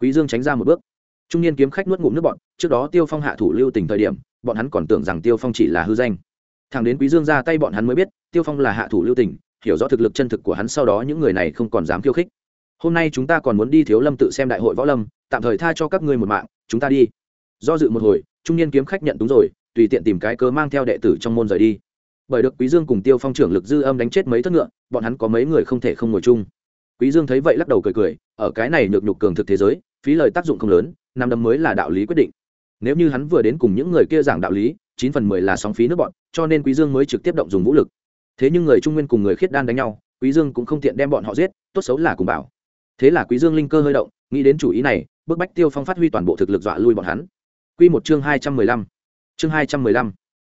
Quý dương tránh ra một bước. Trung niên kiếm khách nuốt ngụm nước bọn trước đó tiêu phong hạ thủ lưu tình thời điểm, bọn hắn còn tưởng rằng tiêu phong chỉ là hư danh. Thằng đến quý dương ra tay bọn hắn mới biết, tiêu phong là hạ thủ lưu tình, hiểu rõ thực lực chân thực của hắn sau đó những người này không còn dám khiêu khích. Hôm nay chúng ta còn muốn đi thiếu lâm tự xem đại hội võ lâm, tạm thời tha cho các ngươi một mạng, chúng ta đi. Do dự một hồi, trung niên kiếm khách nhận đúng rồi, tùy tiện tìm cái cớ mang theo đệ tử trong môn rời đi bởi được quý dương cùng tiêu phong trưởng lực dư âm đánh chết mấy thất ngựa, bọn hắn có mấy người không thể không ngồi chung. Quý dương thấy vậy lắc đầu cười cười, ở cái này nhược nhục cường thực thế giới, phí lời tác dụng không lớn, năm đấm mới là đạo lý quyết định. Nếu như hắn vừa đến cùng những người kia giảng đạo lý, chín phần mười là sóng phí nước bọn, cho nên quý dương mới trực tiếp động dùng vũ lực. Thế nhưng người trung nguyên cùng người khiết đan đánh nhau, quý dương cũng không tiện đem bọn họ giết, tốt xấu là cùng bảo. Thế là quý dương linh cơ hơi động, nghĩ đến chủ ý này, bức bách tiêu phong phát huy toàn bộ thực lực dọa lui bọn hắn. Quy một chương hai trăm mười lăm. Chương hai trăm mười lăm.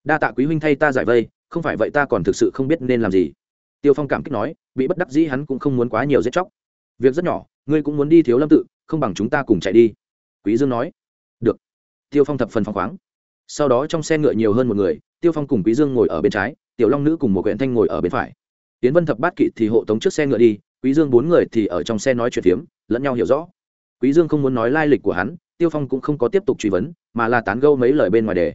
Đa tạ quý huynh thay ta giải vây không phải vậy ta còn thực sự không biết nên làm gì. Tiêu phong cảm kích nói, bị bất đắc dĩ hắn cũng không muốn quá nhiều giết chóc. Việc rất nhỏ, ngươi cũng muốn đi thiếu lâm tự, không bằng chúng ta cùng chạy đi. Quý dương nói, được. Tiêu phong thập phần phong khoáng. Sau đó trong xe ngựa nhiều hơn một người, tiêu phong cùng quý dương ngồi ở bên trái, tiểu long nữ cùng một huyện thanh ngồi ở bên phải. Tiến vân thập bát kỵ thì hộ tống trước xe ngựa đi, quý dương bốn người thì ở trong xe nói chuyện phiếm, lẫn nhau hiểu rõ. Quý dương không muốn nói lai lịch của hắn, tiêu phong cũng không có tiếp tục truy vấn, mà là tán gẫu mấy lời bên ngoài đề.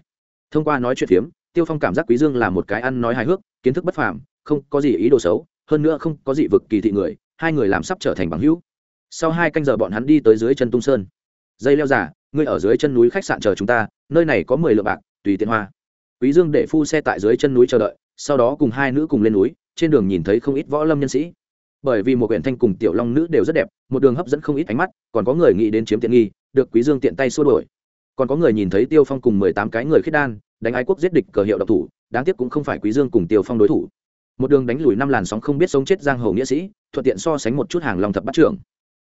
Thông qua nói chuyện phiếm tiêu phong cảm giác quý dương là một cái ăn nói hài hước, kiến thức bất phàm, không có gì ý đồ xấu, hơn nữa không có gì vực kỳ thị người, hai người làm sắp trở thành bằng hữu. Sau hai canh giờ bọn hắn đi tới dưới chân tung sơn. Dây leo giả ngươi ở dưới chân núi khách sạn chờ chúng ta, nơi này có mười lượng bạc, tùy tiện hoa. Quý dương để phu xe tại dưới chân núi chờ đợi, sau đó cùng hai nữ cùng lên núi, trên đường nhìn thấy không ít võ lâm nhân sĩ. Bởi vì một huyện thanh cùng tiểu long nữ đều rất đẹp, một đường hấp dẫn không ít ánh mắt, còn có người nghĩ đến chiếm tiện nghi, được quý dương tiện tay xua đuổi còn có người nhìn thấy tiêu phong cùng mười tám cái người khiết đan, đánh ái quốc giết địch cờ hiệu độc thủ, đáng tiếc cũng không phải quý dương cùng tiêu phong đối thủ. Một đường đánh lùi năm làn sóng không biết sống chết giang hồ nghĩa sĩ, thuận tiện so sánh một chút hàng long thập bát trưởng.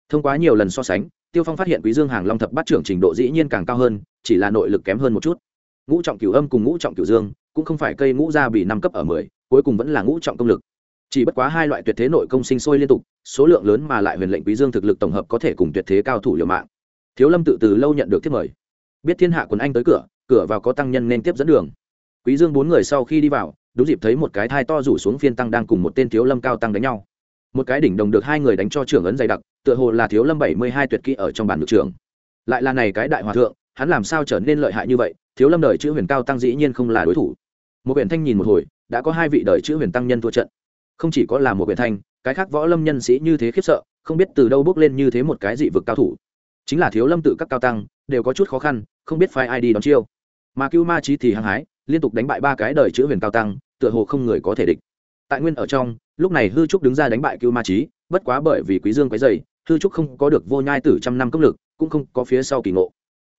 Thông qua nhiều lần so sánh, tiêu phong phát hiện quý dương hàng long thập bát trưởng trình độ dĩ nhiên càng cao hơn, chỉ là nội lực kém hơn một chút. Ngũ trọng cửu âm cùng ngũ trọng cửu dương, cũng không phải cây ngũ gia bị năm cấp ở mười, cuối cùng vẫn là ngũ trọng công lực. Chỉ bất quá hai loại tuyệt thế nội công sinh sôi liên tục, số lượng lớn mà lại huyền lệnh quý dương thực lực tổng hợp có thể cùng tuyệt thế cao thủ liều mạng. Thiếu lâm tự từ lâu nhận được thiết mời biết thiên hạ quần anh tới cửa cửa vào có tăng nhân nên tiếp dẫn đường. Quý dương bốn người sau khi đi vào, đúng dịp thấy một cái thai to rủ xuống phiên tăng đang cùng một tên thiếu lâm cao tăng đánh nhau. Một cái đỉnh đồng được hai người đánh cho trưởng ấn dày đặc, tựa hồ là thiếu lâm bảy mươi hai tuyệt kỹ ở trong bản được trường. Lại là này cái đại hòa thượng, hắn làm sao trở nên lợi hại như vậy, thiếu lâm đời chữ huyền cao tăng dĩ nhiên không là đối thủ. Một huyện thanh nhìn một hồi, đã có hai vị đời chữ huyền tăng nhân thua trận. Không chỉ có là một huyện thanh, cái khác võ lâm nhân sĩ như thế khiếp sợ, không biết từ đâu bước lên như thế một cái dị vực cao thủ. Chính là thiếu lâm tự các cao tăng, đều có chút khó khăn không biết phái ai đi đón chiêu. Mà cưu ma trí thì hăng hái, liên tục đánh bại ba cái đời chữ huyền cao tăng, tựa hồ không người có thể địch. Tại nguyên ở trong, lúc này hư trúc đứng ra đánh bại cưu ma trí bất quá bởi vì quý dương quấy dày hư trúc không có được vô nhai tử trăm năm công lực, cũng không có phía sau kỳ ngộ.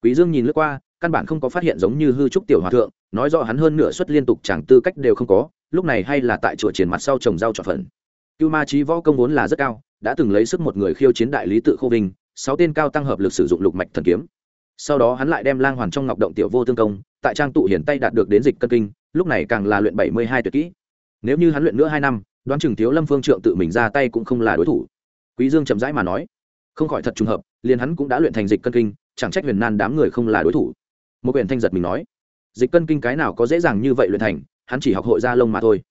Quý dương nhìn lướt qua, căn bản không có phát hiện giống như hư trúc tiểu hòa thượng, nói rõ hắn hơn nửa suất liên tục chẳng tư cách đều không có, lúc này hay là tại chùa triển mặt sau trồng rau trọt phần cưu ma trí võ công vốn là rất cao, đã từng lấy sức một người khiêu chiến đại lý tự khô vinh, sáu tên cao tăng hợp lực sử dụng lục mạch thần kiếm sau đó hắn lại đem lang hoàn trong ngọc động tiểu vô tương công, tại trang tụ hiển tay đạt được đến dịch cân kinh, lúc này càng là luyện bảy mươi hai tuyệt kỹ. Nếu như hắn luyện nữa hai năm, đoán chừng thiếu lâm phương trượng tự mình ra tay cũng không là đối thủ. Quý dương chậm rãi mà nói, không khỏi thật trùng hợp, liền hắn cũng đã luyện thành dịch cân kinh, chẳng trách huyền nan đám người không là đối thủ. Một quyển thanh giật mình nói, dịch cân kinh cái nào có dễ dàng như vậy luyện thành, hắn chỉ học hội gia lông mà thôi.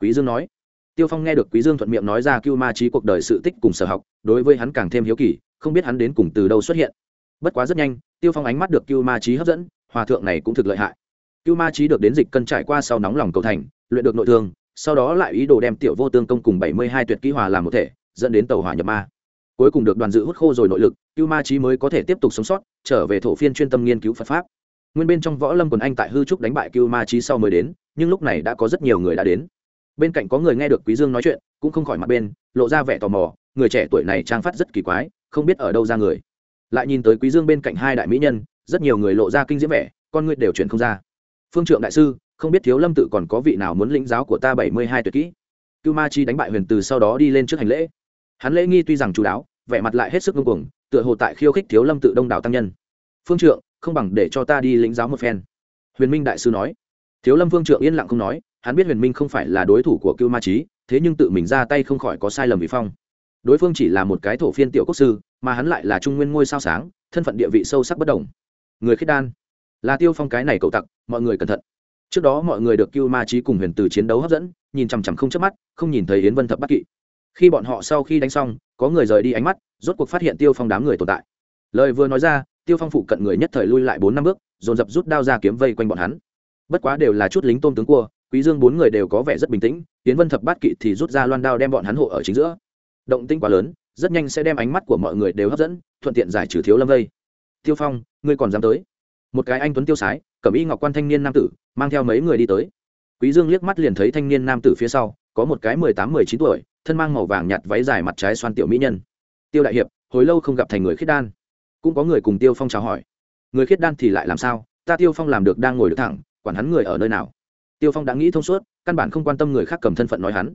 Quý dương nói, tiêu phong nghe được quý dương thuận miệng nói ra cưu ma trí cuộc đời sự tích cùng sở học, đối với hắn càng thêm hiếu kỳ, không biết hắn đến cùng từ đâu xuất hiện bất quá rất nhanh, tiêu phong ánh mắt được cưu ma trí hấp dẫn, hòa thượng này cũng thực lợi hại. Cưu ma trí được đến dịch cân trải qua sau nóng lòng cầu thành, luyện được nội thương, sau đó lại ý đồ đem tiểu vô tương công cùng bảy mươi hai tuyệt kỹ hòa làm một thể, dẫn đến tàu hỏa nhập ma. Cuối cùng được đoàn dự hút khô rồi nội lực, cưu ma trí mới có thể tiếp tục sống sót, trở về thổ phiên chuyên tâm nghiên cứu phật pháp. Nguyên bên trong võ lâm quần anh tại hư trúc đánh bại cưu ma trí sau mới đến, nhưng lúc này đã có rất nhiều người đã đến. Bên cạnh có người nghe được quý dương nói chuyện, cũng không khỏi mặt bên, lộ ra vẻ tò mò, người trẻ tuổi này trang phát rất kỳ quái, không biết ở đâu ra người lại nhìn tới quý dương bên cạnh hai đại mỹ nhân, rất nhiều người lộ ra kinh diễm vẻ, con người đều chuyển không ra. Phương trượng đại sư, không biết thiếu lâm tự còn có vị nào muốn lĩnh giáo của ta bảy mươi hai tuyệt kỹ? Cưu ma chi đánh bại huyền từ sau đó đi lên trước hành lễ. Hắn lễ nghi tuy rằng chú đáo, vẻ mặt lại hết sức ngưng cuồng, tựa hồ tại khiêu khích thiếu lâm tự đông đảo tăng nhân. Phương trượng, không bằng để cho ta đi lĩnh giáo một phen. Huyền minh đại sư nói. Thiếu lâm phương trượng yên lặng không nói, hắn biết huyền minh không phải là đối thủ của cưu ma trí thế nhưng tự mình ra tay không khỏi có sai lầm vì phong. Đối phương chỉ là một cái thổ phiên tiểu quốc sư mà hắn lại là trung nguyên ngôi sao sáng, thân phận địa vị sâu sắc bất đồng. Người khiết đan. Là tiêu phong cái này cậu tặc, mọi người cẩn thận. Trước đó mọi người được cưu ma trí cùng huyền từ chiến đấu hấp dẫn, nhìn chằm chằm không chớp mắt, không nhìn thấy yến vân thập bắc kỵ. Khi bọn họ sau khi đánh xong, có người rời đi ánh mắt, rốt cuộc phát hiện tiêu phong đám người tồn tại. Lời vừa nói ra, tiêu phong phụ cận người nhất thời lui lại bốn năm bước, dồn dập rút đao ra kiếm vây quanh bọn hắn. Bất quá đều là chút lính tôm tướng cua, quý dương bốn người đều có vẻ rất bình tĩnh tiến vân thập bát kỵ thì rút ra loan đao đem bọn hắn hộ ở chính giữa. Động tĩnh quá lớn rất nhanh sẽ đem ánh mắt của mọi người đều hấp dẫn, thuận tiện giải trừ thiếu lâm vây. Tiêu phong, ngươi còn dám tới? Một cái anh tuấn tiêu sái cẩm y ngọc quan thanh niên nam tử, mang theo mấy người đi tới. Quý dương liếc mắt liền thấy thanh niên nam tử phía sau, có một cái mười tám, mười chín tuổi, thân mang màu vàng nhạt váy dài mặt trái xoan tiểu mỹ nhân. Tiêu đại hiệp, hồi lâu không gặp thành người khiết đan. Cũng có người cùng tiêu phong chào hỏi. Người khiết đan thì lại làm sao? Ta tiêu phong làm được đang ngồi được thẳng, quản hắn người ở nơi nào? Tiêu phong đã nghĩ thông suốt, căn bản không quan tâm người khác cầm thân phận nói hắn.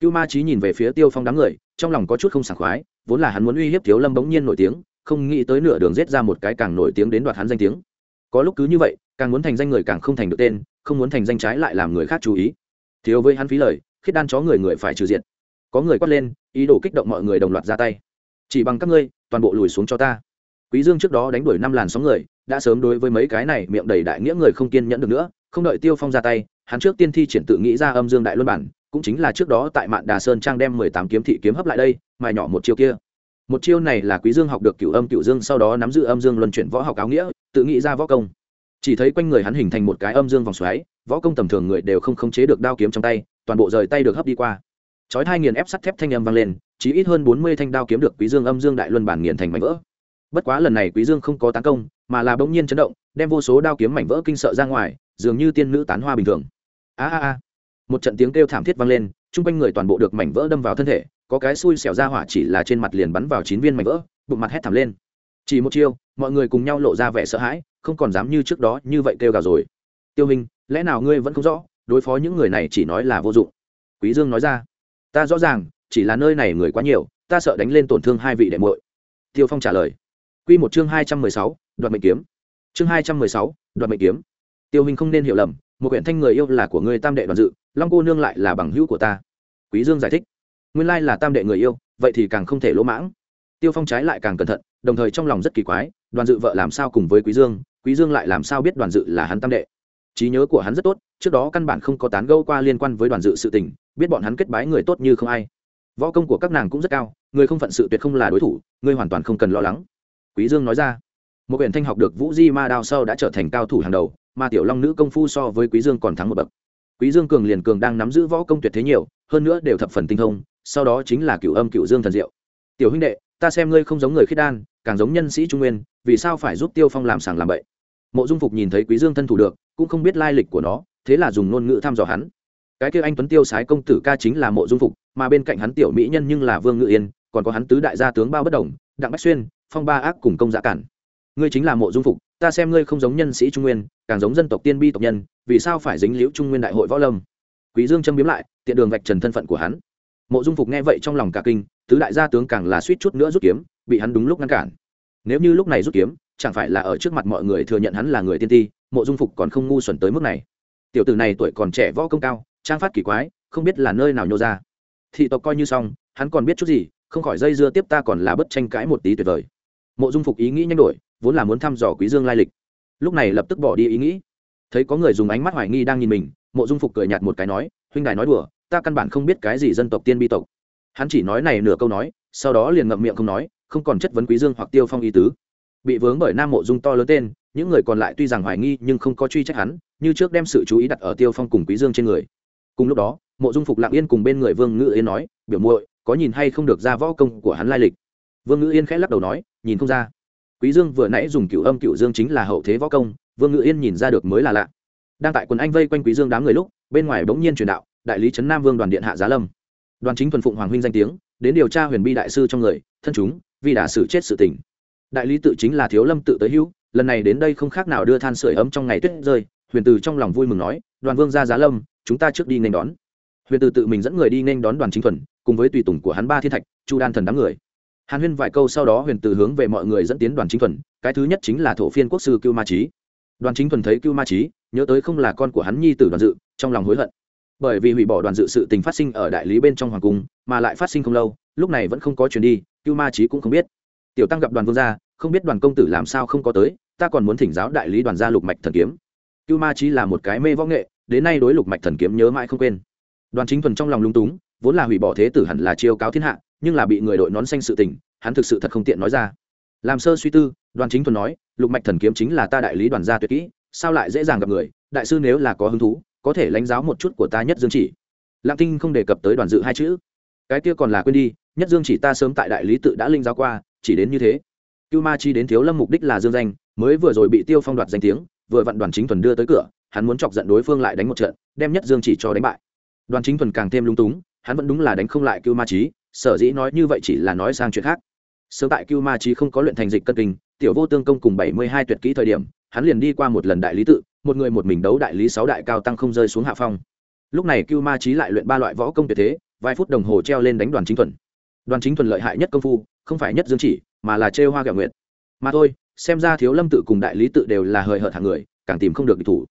Cưu ma trí nhìn về phía tiêu phong đám người trong lòng có chút không sảng khoái, vốn là hắn muốn uy hiếp thiếu lâm bỗng nhiên nổi tiếng, không nghĩ tới nửa đường rết ra một cái càng nổi tiếng đến đoạt hắn danh tiếng. Có lúc cứ như vậy, càng muốn thành danh người càng không thành được tên, không muốn thành danh trái lại làm người khác chú ý. Thiếu với hắn phí lời, khiết đan chó người người phải trừ diện có người quát lên, ý đồ kích động mọi người đồng loạt ra tay. Chỉ bằng các ngươi, toàn bộ lùi xuống cho ta. Quý dương trước đó đánh đuổi năm làn sóng người, đã sớm đối với mấy cái này miệng đầy đại nghĩa người không kiên nhẫn được nữa, không đợi tiêu phong ra tay, hắn trước tiên thi triển tự nghĩ ra âm dương đại luân bản cũng chính là trước đó tại mạn đà sơn trang đem mười tám kiếm thị kiếm hấp lại đây, mài nhỏ một chiêu kia. Một chiêu này là quý dương học được cửu âm, cửu dương sau đó nắm giữ âm dương luân chuyển võ học áo nghĩa, tự nghĩ ra võ công. Chỉ thấy quanh người hắn hình thành một cái âm dương vòng xoáy, võ công tầm thường người đều không khống chế được đao kiếm trong tay, toàn bộ rời tay được hấp đi qua. Chói hai nghiền ép sắt thép thanh âm vang lên chỉ ít hơn bốn mươi thanh đao kiếm được quý dương âm dương đại luân bản nghiền thành mảnh vỡ. Bất quá lần này quý dương không có tấn công, mà là bỗng nhiên chấn động, đem vô số đao kiếm mảnh vỡ kinh sợ ra ngoài, dường như tiên nữ tán hoa bình thường. A a a một trận tiếng kêu thảm thiết vang lên chung quanh người toàn bộ được mảnh vỡ đâm vào thân thể có cái xui xẻo ra hỏa chỉ là trên mặt liền bắn vào chín viên mảnh vỡ bụng mặt hét thảm lên. Chỉ một chiêu mọi người cùng nhau lộ ra vẻ sợ hãi không còn dám như trước đó như vậy kêu gào rồi. Tiêu hình lẽ nào ngươi vẫn không rõ đối phó những người này chỉ nói là vô dụng? Quý dương nói ra ta rõ ràng chỉ là nơi này người quá nhiều ta sợ đánh lên tổn thương hai vị đệ muội. Tiêu phong trả lời quy một chương hai trăm mười sáu, đoạt mệnh kiếm. Chương hai trăm mười sáu, đoạt mệnh kiếm. Tiêu hình không nên hiểu lầm một quyển thanh người yêu là của ngươi tam đệ đoàn dự long cô nương lại là bằng hữu của ta. Quý dương giải thích. Nguyên lai là tam đệ người yêu, vậy thì càng không thể lỗ mãng. Tiêu phong trái lại càng cẩn thận, đồng thời trong lòng rất kỳ quái, đoàn dự vợ làm sao cùng với quý dương quý dương lại làm sao biết đoàn dự là hắn tam đệ. Trí nhớ của hắn rất tốt, trước đó căn bản không có tán gẫu qua liên quan với đoàn dự sự tình, biết bọn hắn kết bái người tốt như không ai. Võ công của các nàng cũng rất cao, người không phận sự tuyệt không là đối thủ ngươi hoàn toàn không cần lo lắng. Quý dương nói ra, một quyển thanh học được vũ di ma đao sau đã trở thành cao thủ hàng đầu, mà tiểu long nữ công phu so với quý dương còn thắng một bậc quý dương cường liền cường đang nắm giữ võ công tuyệt thế nhiều, hơn nữa đều thập phần tinh thông, sau đó chính là cửu âm cửu dương thần diệu. Tiểu huynh đệ, ta xem ngươi không giống người khiết đan, càng giống nhân sĩ trung nguyên, vì sao phải giúp tiêu phong làm sàng làm bậy? Mộ dung phục nhìn thấy quý dương thân thủ được, cũng không biết lai lịch của nó, thế là dùng ngôn ngữ thăm dò hắn. Cái kia anh tuấn tiêu sái công tử ca chính là mộ dung phục, mà bên cạnh hắn tiểu mỹ nhân nhưng là vương ngự yên, còn có hắn tứ đại gia tướng bao bất đồng, đặng bách xuyên, phong ba ác cùng công dạ cản. Ngươi chính là mộ dung phục, ta xem ngươi không giống nhân sĩ trung nguyên, càng giống dân tộc tiên bi tộc nhân vì sao phải dính liễu trung nguyên đại hội võ lâm? Quý dương châm biếm lại, tiện đường vạch trần thân phận của hắn. Mộ dung phục nghe vậy trong lòng cả kinh, tứ đại gia tướng càng là suýt chút nữa rút kiếm, bị hắn đúng lúc ngăn cản. Nếu như lúc này rút kiếm, chẳng phải là ở trước mặt mọi người thừa nhận hắn là người tiên ti, mộ dung phục còn không ngu xuẩn tới mức này. Tiểu tử này tuổi còn trẻ võ công cao, trang phát kỳ quái, không biết là nơi nào nhô ra. Thị tộc coi như xong, hắn còn biết chút gì, không khỏi dây dưa tiếp ta còn là bất tranh cãi một tí tuyệt vời. Mộ dung phục ý nghĩ nhanh đổi, vốn là muốn thăm dò quý dương lai lịch. Lúc này lập tức bỏ đi ý nghĩ thấy có người dùng ánh mắt hoài nghi đang nhìn mình, mộ dung phục cười nhạt một cái nói, huynh đài nói đùa, ta căn bản không biết cái gì dân tộc tiên bi tộc. Hắn chỉ nói này nửa câu nói, sau đó liền ngậm miệng không nói, không còn chất vấn quý dương hoặc tiêu phong ý tứ. Bị vướng bởi nam mộ dung to lớn tên, những người còn lại tuy rằng hoài nghi nhưng không có truy trách hắn, như trước đem sự chú ý đặt ở tiêu phong cùng quý dương trên người. Cùng lúc đó, mộ dung phục lặng yên cùng bên người vương ngự yên nói, biểu muội, có nhìn hay không được ra võ công của hắn lai lịch? Vương ngự yên khẽ lắc đầu nói, nhìn không ra. Quý dương vừa nãy dùng cửu âm cửu dương chính là hậu thế võ công vương ngự yên nhìn ra được mới là lạ đang tại quần anh vây quanh quý dương đám người lúc bên ngoài bỗng nhiên truyền đạo đại lý trấn nam vương đoàn điện hạ giá lâm đoàn chính thuần phụng hoàng huynh danh tiếng đến điều tra huyền bi đại sư trong người thân chúng vì đã xử chết sự tình đại lý tự chính là thiếu lâm tự tới hữu lần này đến đây không khác nào đưa than sửa ấm trong ngày tuyết rơi huyền từ trong lòng vui mừng nói đoàn vương ra giá lâm chúng ta trước đi nên đón huyền từ tự mình dẫn người đi nên đón đoàn chính thuần cùng với tùy tùng của hắn ba thiên thạch chu đan thần đám người hàn huyên vài câu sau đó huyền từ hướng về mọi người dẫn tiến đoàn chính thuần cái thứ nhất chính là thổ phiên quốc sư cưu ma trí đoàn chính thuần thấy cưu ma trí nhớ tới không là con của hắn nhi tử đoàn dự, trong lòng hối hận. Bởi vì hủy bỏ đoàn dự sự tình phát sinh ở đại lý bên trong hoàng cung, mà lại phát sinh không lâu, lúc này vẫn không có chuyển đi, cưu ma trí cũng không biết. Tiểu tăng gặp đoàn vương gia, không biết đoàn công tử làm sao không có tới, ta còn muốn thỉnh giáo đại lý đoàn gia lục mạch thần kiếm. Cưu ma trí là một cái mê võ nghệ, đến nay đối lục mạch thần kiếm nhớ mãi không quên. Đoàn chính thuần trong lòng lung túng, vốn là hủy bỏ thế tử hẳn là chiêu cáo thiên hạ, nhưng là bị người đội nón xanh sự tình, hắn thực sự thật không tiện nói ra làm sơ suy tư, đoàn chính thuần nói, lục mạch thần kiếm chính là ta đại lý đoàn gia tuyệt kỹ, sao lại dễ dàng gặp người? Đại sư nếu là có hứng thú, có thể lãnh giáo một chút của ta nhất dương chỉ. Lạng tinh không đề cập tới đoàn dự hai chữ. Cái kia còn là quên đi, nhất dương chỉ ta sớm tại đại lý tự đã linh giáo qua, chỉ đến như thế. Cưu ma chi đến thiếu lâm mục đích là dương danh, mới vừa rồi bị tiêu phong đoạt danh tiếng, vừa vặn đoàn chính thuần đưa tới cửa, hắn muốn chọc giận đối phương lại đánh một trận, đem nhất dương chỉ cho đánh bại. Đoàn chính thuần càng thêm lung túng, hắn vẫn đúng là đánh không lại cưu ma chí sở dĩ nói như vậy chỉ là nói sang chuyện khác sớm tại cưu ma trí không có luyện thành dịch cân kinh, tiểu vô tương công cùng bảy mươi hai tuyệt kỹ thời điểm, hắn liền đi qua một lần đại lý tự, một người một mình đấu đại lý sáu đại cao tăng không rơi xuống hạ phong. Lúc này cưu ma trí lại luyện ba loại võ công tuyệt thế, vài phút đồng hồ treo lên đánh đoàn chính thuần. Đoàn chính thuần lợi hại nhất công phu, không phải nhất dương chỉ, mà là trêu hoa gạo nguyện mà thôi, xem ra thiếu lâm tự cùng đại lý tự đều là hời hợt hàng người, càng tìm không được địch thủ.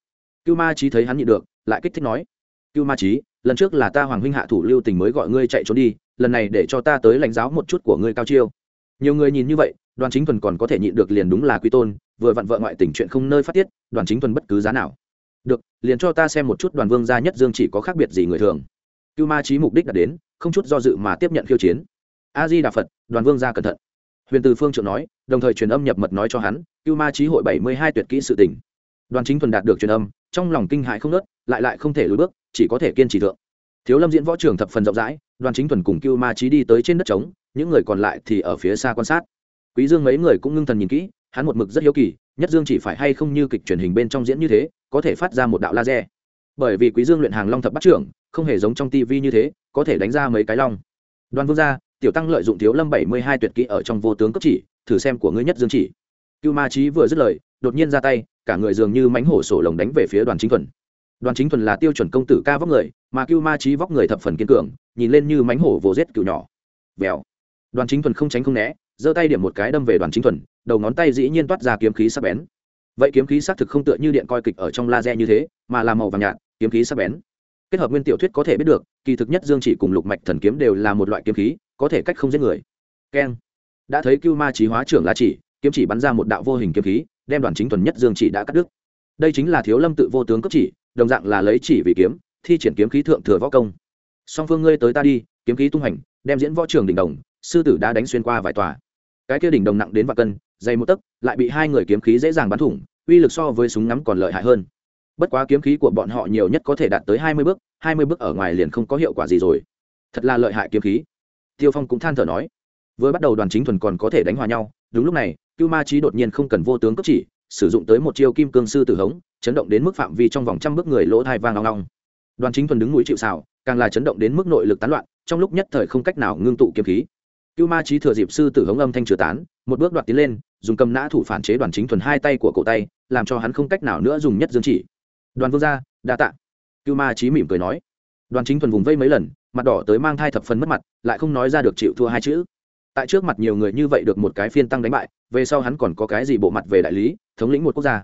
Cưu ma trí thấy hắn nhịn được, lại kích thích nói, cưu ma trí lần trước là ta hoàng huynh hạ thủ lưu tình mới gọi ngươi chạy trốn đi, lần này để cho ta tới lãnh giáo một chút của ngươi cao chiêu nhiều người nhìn như vậy, đoàn chính thuần còn có thể nhịn được liền đúng là quy tôn, vừa vặn vợ ngoại tình chuyện không nơi phát tiết, đoàn chính thuần bất cứ giá nào. Được, liền cho ta xem một chút đoàn vương gia nhất dương chỉ có khác biệt gì người thường. Cưu ma trí mục đích đã đến, không chút do dự mà tiếp nhận khiêu chiến. A di đà phật, đoàn vương gia cẩn thận. Huyền từ phương trượng nói, đồng thời truyền âm nhập mật nói cho hắn, cưu ma trí hội bảy mươi hai tuyệt kỹ sự tỉnh đoàn chính thuần đạt được truyền âm, trong lòng kinh hại không nớt lại lại không thể lùi bước, chỉ có thể kiên trì thượng thiếu lâm diễn võ trường thập phần rộng rãi, đoàn chính thuần cùng cưu ma trí đi tới trên đất trống, những người còn lại thì ở phía xa quan sát. Quý dương mấy người cũng ngưng thần nhìn kỹ, hắn một mực rất hiếu kỳ, nhất dương chỉ phải hay không như kịch truyền hình bên trong diễn như thế, có thể phát ra một đạo laser. Bởi vì quý dương luyện hàng long thập bắt trưởng, không hề giống trong tivi như thế, có thể đánh ra mấy cái long. Đoàn vương gia, tiểu tăng lợi dụng thiếu lâm bảy mươi hai tuyệt kỹ ở trong vô tướng cấp chỉ, thử xem của ngươi nhất dương chỉ. Cưu ma trí vừa dứt lời, đột nhiên ra tay, cả người dường như mánh hổ sổ lồng đánh về phía đoàn chính thuần. Đoàn chính thuần là tiêu chuẩn công tử ca vóc người mà cưu ma trí vóc người thập phần kiên cường, nhìn lên như mánh hổ vồ rết cựu nhỏ. Vèo. Đoàn chính thuần không tránh không né, giơ tay điểm một cái đâm về đoàn chính thuần, đầu ngón tay dĩ nhiên toát ra kiếm khí sắc bén. Vậy kiếm khí xác thực không tựa như điện coi kịch ở trong laser như thế, mà là màu vàng nhạt, kiếm khí sắc bén. Kết hợp nguyên tiểu thuyết có thể biết được, kỳ thực nhất dương chỉ cùng lục mạch thần kiếm đều là một loại kiếm khí, có thể cách không giết người. Keng. Đã thấy cưu ma trí hóa trưởng lá chỉ, kiếm chỉ bắn ra một đạo vô hình kiếm khí, đem đoàn chính thuần nhất dương chỉ đã cắt đứt. Đây chính là thiếu lâm tự vô tướng cấp chỉ, đồng dạng là lấy chỉ vì kiếm thi triển kiếm khí thượng thừa võ công. Song phương ngươi tới ta đi, kiếm khí tung hành, đem diễn võ trường đỉnh đồng, sư tử đã đánh xuyên qua vài tòa. Cái kia đỉnh đồng nặng đến vạn cân, dày một tấc, lại bị hai người kiếm khí dễ dàng bắn thủng, uy lực so với súng ngắm còn lợi hại hơn. Bất quá kiếm khí của bọn họ nhiều nhất có thể đạt tới hai mươi bước, hai mươi bước ở ngoài liền không có hiệu quả gì rồi. Thật là lợi hại kiếm khí. Tiêu phong cũng than thở nói. Vừa bắt đầu đoàn chính thuần còn có thể đánh hòa nhau, đúng lúc này, cưu ma trí đột nhiên không cần vô tướng cấp chỉ, sử dụng tới một chiêu kim cương sư tử hống, chấn động đến mức phạm vi trong vòng trăm bước người lỗ thai vang long long đoàn chính thuần đứng núi chịu xào càng là chấn động đến mức nội lực tán loạn, trong lúc nhất thời không cách nào ngưng tụ kiếm khí. Cưu ma trí thừa dịp sư tử hống âm thanh chứa tán, một bước đoạt tiến lên, dùng cầm nã thủ phản chế đoàn chính thuần hai tay của cổ tay, làm cho hắn không cách nào nữa dùng nhất dương chỉ. Đoàn vương gia, đa tạ. Cưu ma trí mỉm cười nói. Đoàn chính thuần vùng vây mấy lần, mặt đỏ tới mang thai thập phần mất mặt, lại không nói ra được chịu thua hai chữ. Tại trước mặt nhiều người như vậy được một cái phiên tăng đánh bại, về sau hắn còn có cái gì bộ mặt về đại lý, thống lĩnh một quốc gia.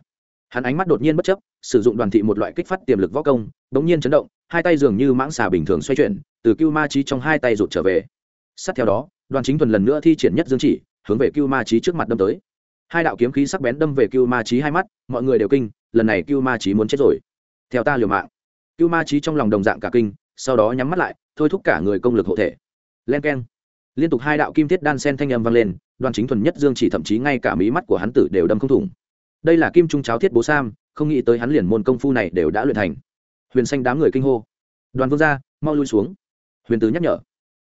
Hắn ánh mắt đột nhiên bất chấp, sử dụng đoàn thị một loại kích phát tiềm lực võ công bỗng nhiên chấn động, hai tay dường như mãng xà bình thường xoay chuyển, từ cưu ma trí trong hai tay rụt trở về. Sát theo đó, đoàn chính thuần lần nữa thi triển nhất dương chỉ, hướng về cưu ma trí trước mặt đâm tới. Hai đạo kiếm khí sắc bén đâm về cưu ma trí hai mắt, mọi người đều kinh, lần này cưu ma trí muốn chết rồi. Theo ta liều mạng. Cưu ma trí trong lòng đồng dạng cả kinh, sau đó nhắm mắt lại, thôi thúc cả người công lực hộ thể. Len k e n liên tục hai đạo kim thiết đan sen thanh âm vang lên, đoàn chính thuần nhất dương chỉ thậm chí ngay cả mí mắt của hắn tử đều đâm không thủng. Đây là kim trung cháo thiết bố sam, không nghĩ tới hắn liền môn công phu này đều đã luyện thành huyền xanh đám người kinh hô. Đoàn vương ra mau lui xuống. Huyền tứ nhắc nhở.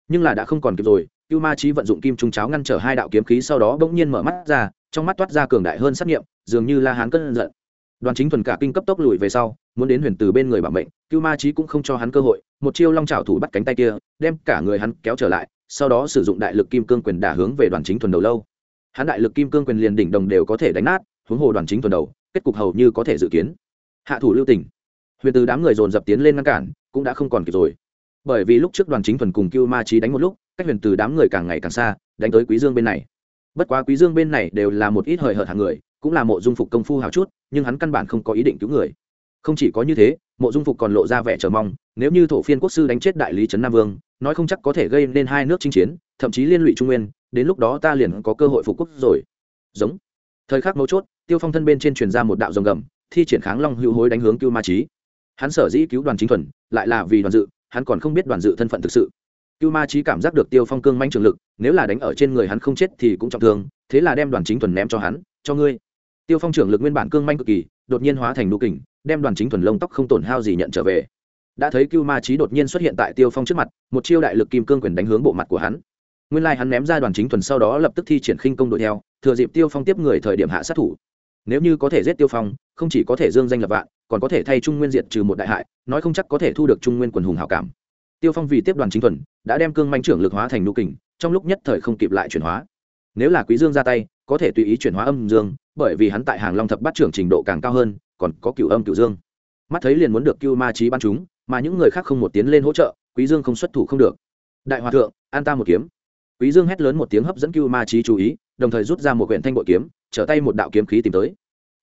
Nhưng là đã không còn kịp rồi, cưu ma trí vận dụng kim trung cháo ngăn trở hai đạo kiếm khí sau đó bỗng nhiên mở mắt ra, trong mắt toát ra cường đại hơn xác nghiệm, dường như la hán cân giận. Đoàn chính thuần cả kinh cấp tốc lùi về sau, muốn đến huyền từ bên người bảo mệnh, cưu ma trí cũng không cho hắn cơ hội, một chiêu long trào thủ bắt cánh tay kia, đem cả người hắn kéo trở lại, sau đó sử dụng đại lực kim cương quyền đả hướng về đoàn chính thuần đầu lâu. Hắn đại lực kim cương quyền liền đỉnh đồng đều có thể đánh nát, huống hồ đoàn chính thuần đầu, kết cục hầu như có thể dự kiến. Hạ thủ lưu tỉnh huyền từ đám người dồn dập tiến lên ngăn cản, cũng đã không còn kịp rồi. Bởi vì lúc trước đoàn chính thuần cùng cưu ma trí đánh một lúc, cách huyền từ đám người càng ngày càng xa, đánh tới quý dương bên này. Bất quá quý dương bên này đều là một ít hời hợt hàng người, cũng là mộ dung phục công phu hào chút, nhưng hắn căn bản không có ý định cứu người. Không chỉ có như thế, mộ dung phục còn lộ ra vẻ chờ mong, nếu như thổ phiên quốc sư đánh chết đại lý trấn nam vương, nói không chắc có thể gây nên hai nước chinh chiến, thậm chí liên lụy trung nguyên, đến lúc đó ta liền có cơ hội phục quốc rồi. Giống. Thời khắc mấu chốt, tiêu phong thân bên trên truyền ra một đạo rồng gầm, thi triển kháng long hữu hối đánh hướng cưu ma trí hắn sở dĩ cứu đoàn chính thuần, lại là vì đoàn dự, hắn còn không biết đoàn dự thân phận thực sự. Cưu ma trí cảm giác được tiêu phong cương manh trường lực, nếu là đánh ở trên người hắn không chết thì cũng trọng thương, thế là đem đoàn chính thuần ném cho hắn, cho ngươi. Tiêu phong trưởng lực nguyên bản cương manh cực kỳ, đột nhiên hóa thành nụ kình, đem đoàn chính thuần lông tóc không tổn hao gì nhận trở về. Đã thấy cưu ma trí đột nhiên xuất hiện tại tiêu phong trước mặt, một chiêu đại lực kim cương quyền đánh hướng bộ mặt của hắn. Nguyên lai hắn ném ra đoàn chính thuần sau đó lập tức thi triển khinh công đuổi theo, thừa dịp tiêu phong tiếp người thời điểm hạ sát thủ. Nếu như có thể giết tiêu phong, không chỉ có thể dương danh lập vạn còn có thể thay trung nguyên diệt trừ một đại hại, nói không chắc có thể thu được trung nguyên quần hùng hảo cảm. Tiêu phong vì tiếp đoàn chính thuần, đã đem cương manh trưởng lực hóa thành nụ kình, trong lúc nhất thời không kịp lại chuyển hóa. Nếu là quý dương ra tay, có thể tùy ý chuyển hóa âm dương, bởi vì hắn tại hàng long thập bát trưởng trình độ càng cao hơn, còn có cửu âm cửu dương. Mắt thấy liền muốn được cưu ma trí ban chúng, mà những người khác không một tiến lên hỗ trợ, quý dương không xuất thủ không được. Đại hòa thượng, an ta một kiếm. Quý dương hét lớn một tiếng hấp dẫn cưu ma trí chú ý, đồng thời rút ra một quyển thanh bội kiếm, trở tay một đạo kiếm khí tìm tới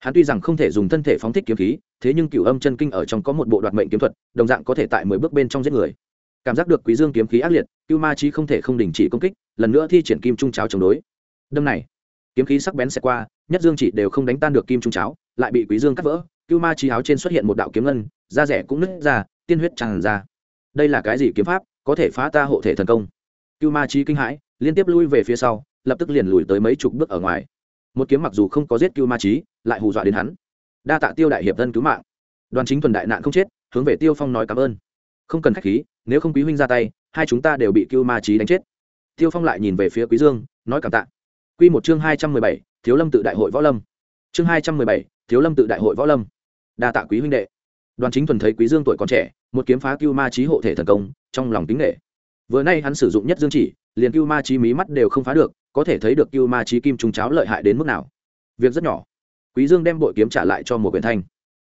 hắn tuy rằng không thể dùng thân thể phóng thích kiếm khí, thế nhưng cửu âm chân kinh ở trong có một bộ đoạt mệnh kiếm thuật, đồng dạng có thể tại mười bước bên trong giết người. Cảm giác được quý dương kiếm khí ác liệt, cưu ma trí không thể không đình chỉ công kích, lần nữa thi triển kim trung cháo chống đối. Đâm này, kiếm khí sắc bén sẽ qua, nhất dương chỉ đều không đánh tan được kim trung cháo, lại bị quý dương cắt vỡ, cưu ma trí áo trên xuất hiện một đạo kiếm ngân, da rẻ cũng nứt ra, tiên huyết tràn ra. Đây là cái gì kiếm pháp, có thể phá ta hộ thể thần công? Cưu ma trí kinh hãi, liên tiếp lui về phía sau, lập tức liền lùi tới mấy chục bước ở ngoài một kiếm mặc dù không có giết cưu ma trí lại hù dọa đến hắn. Đa tạ tiêu đại hiệp thân cứu mạng. Đoàn chính thuần đại nạn không chết, hướng về tiêu phong nói cảm ơn. Không cần khách khí, nếu không quý huynh ra tay, hai chúng ta đều bị cưu ma trí đánh chết. Tiêu phong lại nhìn về phía quý dương, nói cảm tạ. Quy một chương hai trăm mười bảy, thiếu lâm tự đại hội võ lâm. Chương hai trăm mười bảy, thiếu lâm tự đại hội võ lâm. Đa tạ quý huynh đệ. Đoàn chính thuần thấy quý dương tuổi còn trẻ, một kiếm phá cưu ma trí hộ thể thần công, trong lòng tính nghệ vừa nay hắn sử dụng nhất dương chỉ liền cưu ma trí mí mắt đều không phá được, có thể thấy được cưu ma trí kim trung cháo lợi hại đến mức nào. Việc rất nhỏ. Quý dương đem bội kiếm trả lại cho một quyển thanh.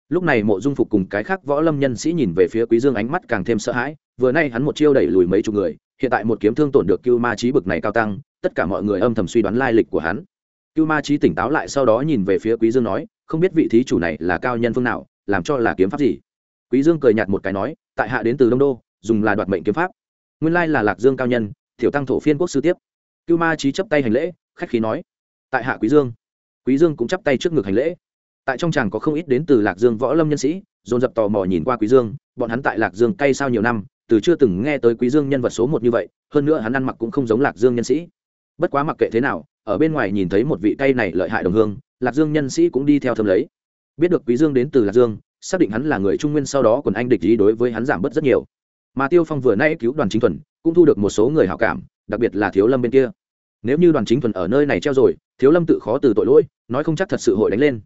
Lúc này mộ dung phục cùng cái khác võ lâm nhân sĩ nhìn về phía quý dương ánh mắt càng thêm sợ hãi, vừa nay hắn một chiêu đẩy lùi mấy chục người, hiện tại một kiếm thương tổn được cưu ma trí bực này cao tăng, tất cả mọi người âm thầm suy đoán lai lịch của hắn. Cưu ma trí tỉnh táo lại sau đó nhìn về phía quý dương nói, không biết vị thí chủ này là cao nhân phương nào, làm cho là kiếm pháp gì? Quý dương cười nhạt một cái nói, tại hạ đến từ đông đô, dùng là đoạt mệnh kiếm pháp. Nguyên lai là lạc dương cao nhân tiểu tăng thổ phiên quốc sư tiếp. Cưu ma trí chấp tay hành lễ, khách khí nói, tại hạ quý dương. Quý dương cũng chắp tay trước ngực hành lễ. Tại trong tràng có không ít đến từ lạc dương võ lâm nhân sĩ, dồn dập tò mò nhìn qua quý dương, bọn hắn tại lạc dương cay sao nhiều năm, từ chưa từng nghe tới quý dương nhân vật số một như vậy, hơn nữa hắn ăn mặc cũng không giống lạc dương nhân sĩ. Bất quá mặc kệ thế nào, ở bên ngoài nhìn thấy một vị cay này lợi hại đồng hương, lạc dương nhân sĩ cũng đi theo thâm lấy. Biết được quý dương đến từ lạc dương, xác định hắn là người trung nguyên sau đó còn anh địch ý đối với hắn giảm bớt rất nhiều mà tiêu phong vừa nay cứu đoàn chính thuần cũng thu được một số người hảo cảm, đặc biệt là thiếu lâm bên kia. Nếu như đoàn chính thuần ở nơi này treo rồi, thiếu lâm tự khó từ tội lỗi, nói không chắc thật sự hội đánh lên.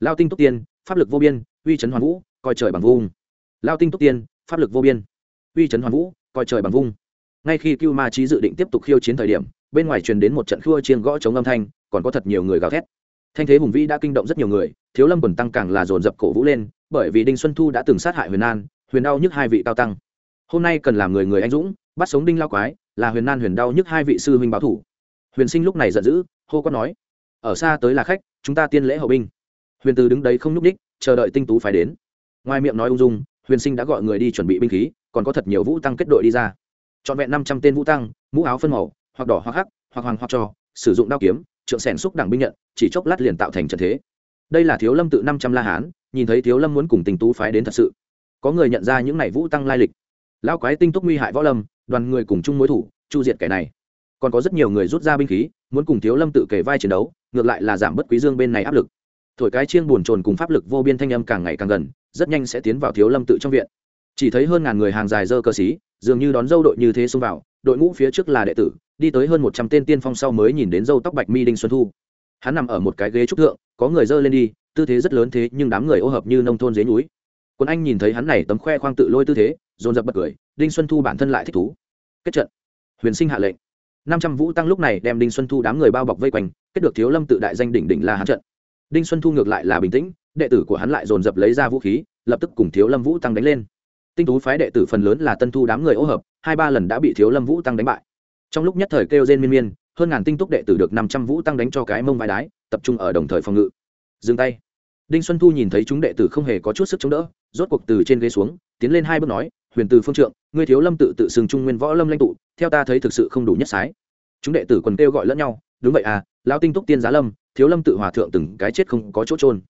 Lao tinh túc tiên, pháp lực vô biên, uy trấn hoàn vũ, coi trời bằng vung. Lao tinh túc tiên, pháp lực vô biên, uy trấn hoàn vũ, coi trời bằng vung. Ngay khi cưu ma trí dự định tiếp tục khiêu chiến thời điểm, bên ngoài truyền đến một trận khua chiên gõ chống âm thanh, còn có thật nhiều người gào thét. Thanh thế hùng vĩ đã kinh động rất nhiều người, thiếu lâm quần tăng càng là dồn dập cổ vũ lên, bởi vì đinh xuân thu đã từng sát hại huyền an, huyền đau nhức hai vị cao tăng hôm nay cần làm người người anh dũng, bắt sống đinh lao quái, là huyền nan huyền đau nhức hai vị sư huynh báo thủ. Huyền sinh lúc này giận dữ, hô quát nói, ở xa tới là khách, chúng ta tiên lễ hậu binh. Huyền từ đứng đấy không nhúc ních chờ đợi tinh tú phải đến. Ngoài miệng nói ung dung, huyền sinh đã gọi người đi chuẩn bị binh khí, còn có thật nhiều vũ tăng kết đội đi ra. Trọn vẹn năm trăm tên vũ tăng, mũ áo phân màu, hoặc đỏ hoặc hắc, hoặc hoàng hoặc trò, sử dụng đao kiếm, trượng sẻn xúc đảng binh nhận, chỉ chốc lát liền tạo thành trận thế. Đây là thiếu lâm tự năm trăm la hán, nhìn thấy thiếu lâm muốn cùng tình tú phái đến thật sự. Có người nhận ra những này vũ tăng lai lịch lão quái tinh túc nguy hại võ lâm, đoàn người cùng chung mối thủ, chu diệt kẻ này. Còn có rất nhiều người rút ra binh khí, muốn cùng thiếu lâm tự kể vai chiến đấu, ngược lại là giảm bớt quý dương bên này áp lực. Thổi cái chiêng buồn trồn cùng pháp lực vô biên thanh âm càng ngày càng gần, rất nhanh sẽ tiến vào thiếu lâm tự trong viện. Chỉ thấy hơn ngàn người hàng dài dơ cơ xí, dường như đón dâu đội như thế xông vào, đội ngũ phía trước là đệ tử, đi tới hơn một trăm tên tiên phong sau mới nhìn đến dâu tóc bạch mi đinh xuân thu. Hắn nằm ở một cái ghế trúc thượng, có người dơ lên đi, tư thế rất lớn thế nhưng đám người ô hợp như nông thôn dưới núi. Quân anh nhìn thấy hắn này tấm khoe khoang tự lôi tư thế dồn dập bật cười, đinh xuân thu bản thân lại thích thú. Kết trận. Huyền sinh hạ lệnh. Năm trăm vũ tăng lúc này đem đinh xuân thu đám người bao bọc vây quanh, kết được thiếu lâm tự đại danh đỉnh đỉnh la hắn trận. Đinh xuân thu ngược lại là bình tĩnh, đệ tử của hắn lại dồn dập lấy ra vũ khí, lập tức cùng thiếu lâm vũ tăng đánh lên. Tinh tú phái đệ tử phần lớn là tân thu đám người ô hợp, hai ba lần đã bị thiếu lâm vũ tăng đánh bại. Trong lúc nhất thời kêu rên miên miên, hơn ngàn tinh túc đệ tử được năm trăm vũ tăng đánh cho cái mông vai đái, tập trung ở đồng thời phòng ngự. Dừng tay. Đinh xuân thu nhìn thấy chúng đệ tử không hề có chút sức chống đỡ, rốt cuộc từ trên ghế xuống, tiến lên hai bước nói huyền từ phương trượng, ngươi thiếu lâm tự tự xưng trung nguyên võ lâm lãnh tụ, theo ta thấy thực sự không đủ nhất sái. Chúng đệ tử còn kêu gọi lẫn nhau, đúng vậy à lão tinh túc tiên giá lâm, thiếu lâm tự hòa thượng từng cái chết không có chỗ trôn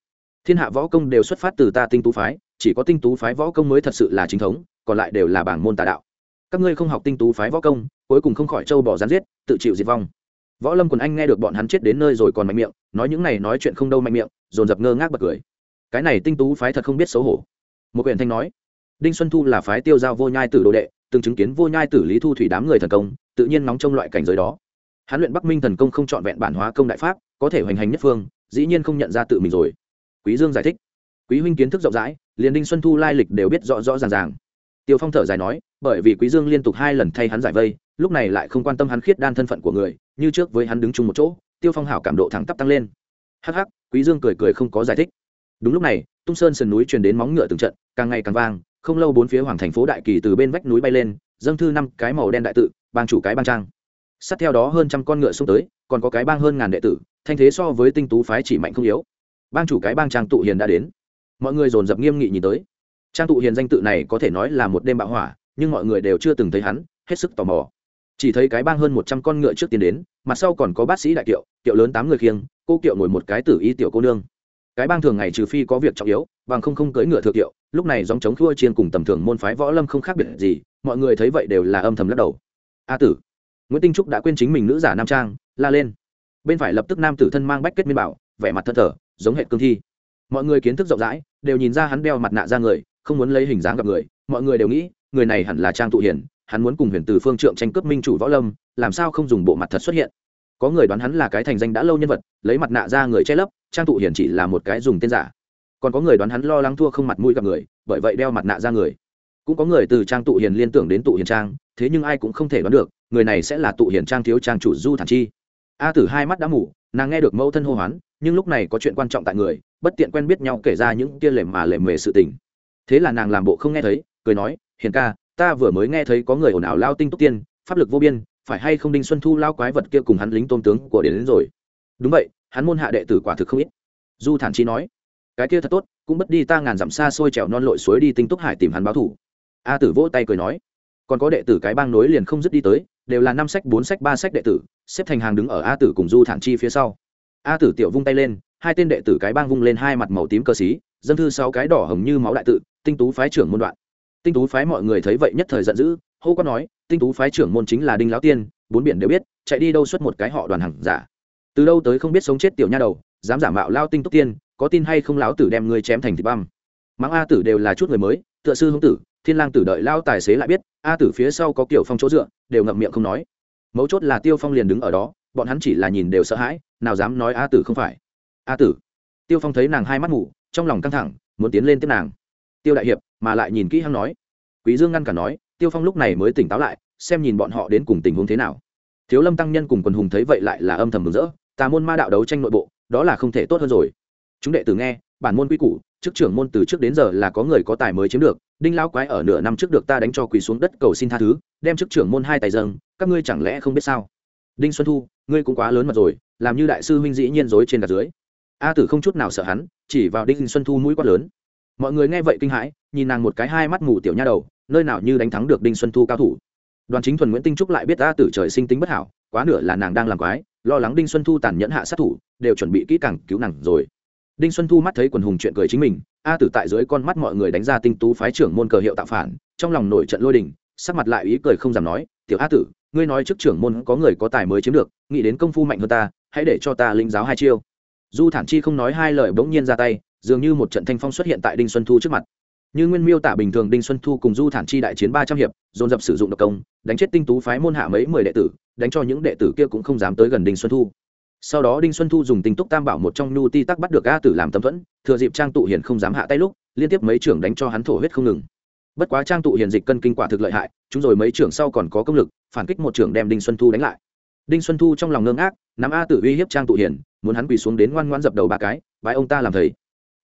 thiên hạ võ công đều xuất phát từ ta tinh tú phái, chỉ có tinh tú phái võ công mới thật sự là chính thống, còn lại đều là bảng môn tà đạo. Các ngươi không học tinh tú phái võ công, cuối cùng không khỏi trâu bỏ rán giết, tự chịu diệt vong. Võ lâm quần anh nghe được bọn hắn chết đến nơi rồi còn mạnh miệng, nói những này nói chuyện không đâu mạnh miệng, dồn dập ngơ ngác bật cười. Cái này tinh tú phái thật không biết xấu hổ. Một huyện thanh nói đinh xuân thu là phái tiêu giao vô nhai tử đồ đệ, từng chứng kiến vô nhai tử lý thu thủy đám người thần công, tự nhiên nóng trong loại cảnh giới đó. Hán luyện bắc minh thần công không trọn vẹn bản hóa công đại pháp, có thể hoành hành nhất phương, dĩ nhiên không nhận ra tự mình rồi. Quý dương giải thích. Quý huynh kiến thức rộng rãi, liền đinh xuân thu lai lịch đều biết rõ rõ ràng ràng. Tiêu phong thở dài nói, bởi vì quý dương liên tục hai lần thay hắn giải vây, lúc này lại không quan tâm hắn khiết đan thân phận của người, như trước với hắn đứng chung một chỗ, tiêu phong hảo cảm độ thẳng tắp tăng lên. Hắc hắc, quý dương cười cười không có giải thích. Đúng lúc này, tung sơn sườn núi truyền đến móng ngựa từng trận, càng ngày càng vang không lâu bốn phía hoàng thành phố đại kỳ từ bên vách núi bay lên, dâng thư năm cái màu đen đại tự, bang chủ cái bang trang. Sát theo đó hơn trăm con ngựa xuống tới, còn có cái bang hơn ngàn đệ tử, thanh thế so với tinh tú phái chỉ mạnh không yếu. Bang chủ cái bang trang tụ hiền đã đến. Mọi người dồn dập nghiêm nghị nhìn tới. Trang tụ hiền danh tự này có thể nói là một đêm bạo hỏa, nhưng mọi người đều chưa từng thấy hắn, hết sức tò mò. Chỉ thấy cái bang hơn một trăm con ngựa trước tiến đến, mặt sau còn có bác sĩ đại kiệu kiệu lớn tám người khiêng, cô kiệu ngồi một cái tử y tiểu cô nương cái bang thường ngày trừ phi có việc trọng yếu, bằng không không cưỡi ngựa thừa hiệu lúc này dòng chống thua chiên cùng tầm thường môn phái võ lâm không khác biệt gì, mọi người thấy vậy đều là âm thầm lắc đầu. A tử, nguyễn tinh trúc đã quên chính mình nữ giả nam trang, la lên. Bên phải lập tức nam tử thân mang bách kết miên bảo, vẻ mặt thân thở giống hệ cương thi. Mọi người kiến thức rộng rãi, đều nhìn ra hắn đeo mặt nạ ra người, không muốn lấy hình dáng gặp người, mọi người đều nghĩ, người này hẳn là trang tụ hiển, hắn muốn cùng huyền từ phương trượng tranh cướp minh chủ võ lâm, làm sao không dùng bộ mặt thật xuất hiện? Có người đoán hắn là cái thành danh đã lâu nhân vật, lấy mặt nạ ra người che lấp, trang tụ hiển chỉ là một cái dùng tên giả. Còn có người đoán hắn lo lắng thua không mặt mũi gặp người, bởi vậy đeo mặt nạ ra người. Cũng có người từ trang tụ hiền liên tưởng đến tụ hiền trang, thế nhưng ai cũng không thể đoán được, người này sẽ là tụ hiền trang thiếu trang chủ du thản chi. A tử hai mắt đã mủ nàng nghe được mẫu thân hô hoán, nhưng lúc này có chuyện quan trọng tại người, bất tiện quen biết nhau kể ra những kia lềm mà lềm mề sự tình. Thế là nàng làm bộ không nghe thấy, cười nói, hiền ca, ta vừa mới nghe thấy có người ồn ào lao tinh túc tiên, pháp lực vô biên phải hay không đinh xuân thu lao quái vật kia cùng hắn lính tôn tướng của đến, đến rồi? Đúng vậy hắn môn hạ đệ tử quả thực không ít. Du thản chi nói cái kia thật tốt cũng bất đi ta ngàn dặm xa xôi trèo non lội suối đi tinh túc hải tìm hắn báo thủ a tử vỗ tay cười nói còn có đệ tử cái bang nối liền không dứt đi tới đều là năm sách bốn sách ba sách đệ tử xếp thành hàng đứng ở a tử cùng du thản chi phía sau. A tử tiểu vung tay lên hai tên đệ tử cái bang vung lên hai mặt màu tím cơ xí dân thư sáu cái đỏ hồng như máu đại tự tinh tú phái trưởng môn đoạn. Tinh tú phái mọi người thấy vậy nhất thời giận dữ hô quát nói, tinh tú phái trưởng môn chính là đinh lão tiên, bốn biển đều biết, chạy đi đâu xuất một cái họ đoàn hàng giả. Từ đâu tới không biết sống chết tiểu nha đầu, dám giả mạo lao tinh túc tiên, có tin hay không lão tử đem ngươi chém thành thịt băm? Mắng a tử đều là chút người mới, tựa sư hông tử, thiên lang tử đợi lao tài xế lại biết, a tử phía sau có kiểu phong chỗ dựa, đều ngậm miệng không nói. Mấu chốt là tiêu phong liền đứng ở đó, bọn hắn chỉ là nhìn đều sợ hãi, nào dám nói a tử không phải. A tử. Tiêu phong thấy nàng hai mắt ngủ trong lòng căng thẳng, muốn tiến lên tiếp nàng. Tiêu đại hiệp mà lại nhìn kỹ hăng nói. Quý dương ngăn cả nói tiêu phong lúc này mới tỉnh táo lại, xem nhìn bọn họ đến cùng tình huống thế nào. Thiếu lâm tăng nhân cùng quần hùng thấy vậy lại là âm thầm mừng rỡ tà môn ma đạo đấu tranh nội bộ, đó là không thể tốt hơn rồi. Chúng đệ tử nghe, bản môn quy củ, chức trưởng môn từ trước đến giờ là có người có tài mới chiếm được, đinh lão quái ở nửa năm trước được ta đánh cho quỳ xuống đất cầu xin tha thứ, đem chức trưởng môn hai tài dâng, các ngươi chẳng lẽ không biết sao? Đinh xuân thu, ngươi cũng quá lớn mật rồi, làm như đại sư huynh dĩ nhiên dối trên gạt dưới. A tử không chút nào sợ hắn, chỉ vào đinh xuân thu mũi quát lớn. Mọi người nghe vậy kinh hãi, nhìn nàng một cái hai mắt mù tiểu nha đầu nơi nào như đánh thắng được đinh xuân thu cao thủ. Đoàn chính thuần nguyễn tinh trúc lại biết a tử trời sinh tính bất hảo, quá nửa là nàng đang làm quái, lo lắng đinh xuân thu tàn nhẫn hạ sát thủ, đều chuẩn bị kỹ càng cứu nàng rồi. Đinh xuân thu mắt thấy quần hùng chuyện cười chính mình, a tử tại dưới con mắt mọi người đánh ra tinh tú phái trưởng môn cờ hiệu tạo phản, trong lòng nổi trận lôi đình, sắc mặt lại ý cười không dám nói, tiểu a tử, ngươi nói trước trưởng môn có người có tài mới chiếm được, nghĩ đến công phu mạnh hơn ta, hãy để cho ta linh giáo hai chiêu. Du thản chi không nói hai lời bỗng nhiên ra tay, dường như một trận thanh phong xuất hiện tại đinh xuân thu trước mặt như nguyên miêu tả bình thường đinh xuân thu cùng du thản chi đại chiến ba trăm hiệp, dồn dập sử dụng độc công, đánh chết tinh tú phái môn hạ mấy mười đệ tử, đánh cho những đệ tử kia cũng không dám tới gần đinh xuân thu. Sau đó đinh xuân thu dùng tinh túc tam bảo một trong nhu ti tắc bắt được a tử làm tâm thuẫn, thừa dịp trang tụ hiền không dám hạ tay lúc, liên tiếp mấy trưởng đánh cho hắn thổ huyết không ngừng. Bất quá trang tụ hiền dịch cân kinh quả thực lợi hại, chúng rồi mấy trưởng sau còn có công lực, phản kích một trưởng đem đinh xuân thu đánh lại. Đinh xuân thu trong lòng ngưng ác nắm a tử uy hiếp trang tụ hiền, muốn hắn quỳ xuống đến ngoan ngoan dập đầu ba cái bãi ông ta làm thầy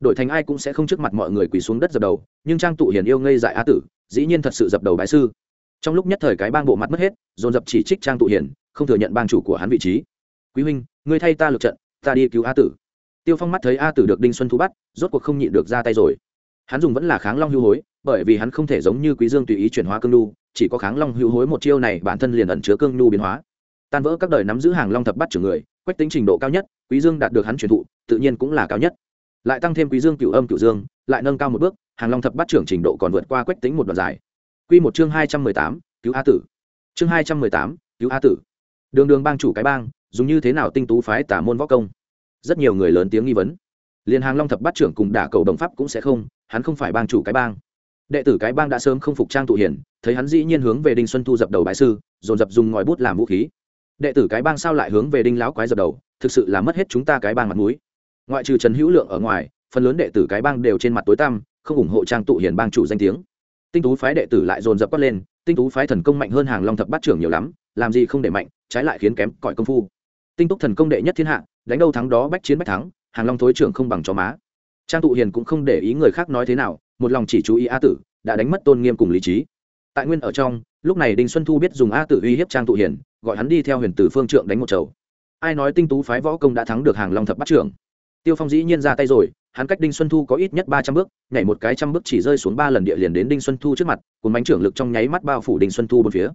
đổi thành ai cũng sẽ không trước mặt mọi người quỳ xuống đất dập đầu, nhưng trang tụ hiền yêu ngây dại a tử, dĩ nhiên thật sự dập đầu bái sư. Trong lúc nhất thời cái bang bộ mặt mất hết, dồn dập chỉ trích trang tụ hiền, không thừa nhận bang chủ của hắn vị trí. Quý huynh, ngươi thay ta lượt trận, ta đi cứu a tử. Tiêu phong mắt thấy a tử được đinh xuân thu bắt, rốt cuộc không nhịn được ra tay rồi. Hắn dùng vẫn là kháng long hưu hối, bởi vì hắn không thể giống như quý dương tùy ý chuyển hóa cương nhu, chỉ có kháng long hưu hối một chiêu này bản thân liền ẩn chứa cương nhu biến hóa. Tan vỡ các đời nắm giữ hàng long thập bắt trưởng người, quách tính trình độ cao nhất, quý dương đạt được hắn truyền thụ, tự nhiên cũng là cao nhất lại tăng thêm quý dương cửu âm cửu dương, lại nâng cao một bước, hàng long thập bát trưởng trình độ còn vượt qua quách tính một đoạn dài. Quy một chương hai trăm mười tám, cứu a tử. Chương hai trăm mười tám, cứu a tử. Đường đường bang chủ cái bang, dùng như thế nào tinh tú phái tả môn võ công? Rất nhiều người lớn tiếng nghi vấn. Liền hàng long thập bát trưởng cùng đả cầu đồng pháp cũng sẽ không, hắn không phải bang chủ cái bang. Đệ tử cái bang đã sớm không phục trang tụ hiển, thấy hắn dĩ nhiên hướng về đinh xuân thu dập đầu bại sư, dồn dập dùng ngòi bút làm vũ khí. Đệ tử cái bang sao lại hướng về đinh lão quái dập đầu? Thực sự là mất hết chúng ta cái bang mặt mũi ngoại trừ trần hữu lượng ở ngoài, phần lớn đệ tử cái bang đều trên mặt tối tăm, không ủng hộ trang tụ Hiền bang chủ danh tiếng. Tinh tú phái đệ tử lại dồn dập quát lên, tinh tú phái thần công mạnh hơn hàng long thập bát trưởng nhiều lắm, làm gì không để mạnh, trái lại khiến kém cỏi công phu. Tinh túc thần công đệ nhất thiên hạ, đánh đâu thắng đó bách chiến bách thắng, hàng long thối trưởng không bằng chó má. Trang tụ hiền cũng không để ý người khác nói thế nào, một lòng chỉ chú ý a tử, đã đánh mất tôn nghiêm cùng lý trí. Tại nguyên ở trong, lúc này đinh xuân thu biết dùng a tử uy hiếp trang tụ hiền, gọi hắn đi theo huyền tử phương trượng đánh một chầu. Ai nói tinh tú phái võ công đã thắng được hàng long thập bát trưởng? Tiêu phong dĩ nhiên ra tay rồi, hắn cách đinh xuân thu có ít nhất ba trăm bước, nhảy một cái trăm bước chỉ rơi xuống ba lần địa liền đến đinh xuân thu trước mặt cùng bánh trưởng lực trong nháy mắt bao phủ đinh xuân thu bốn phía.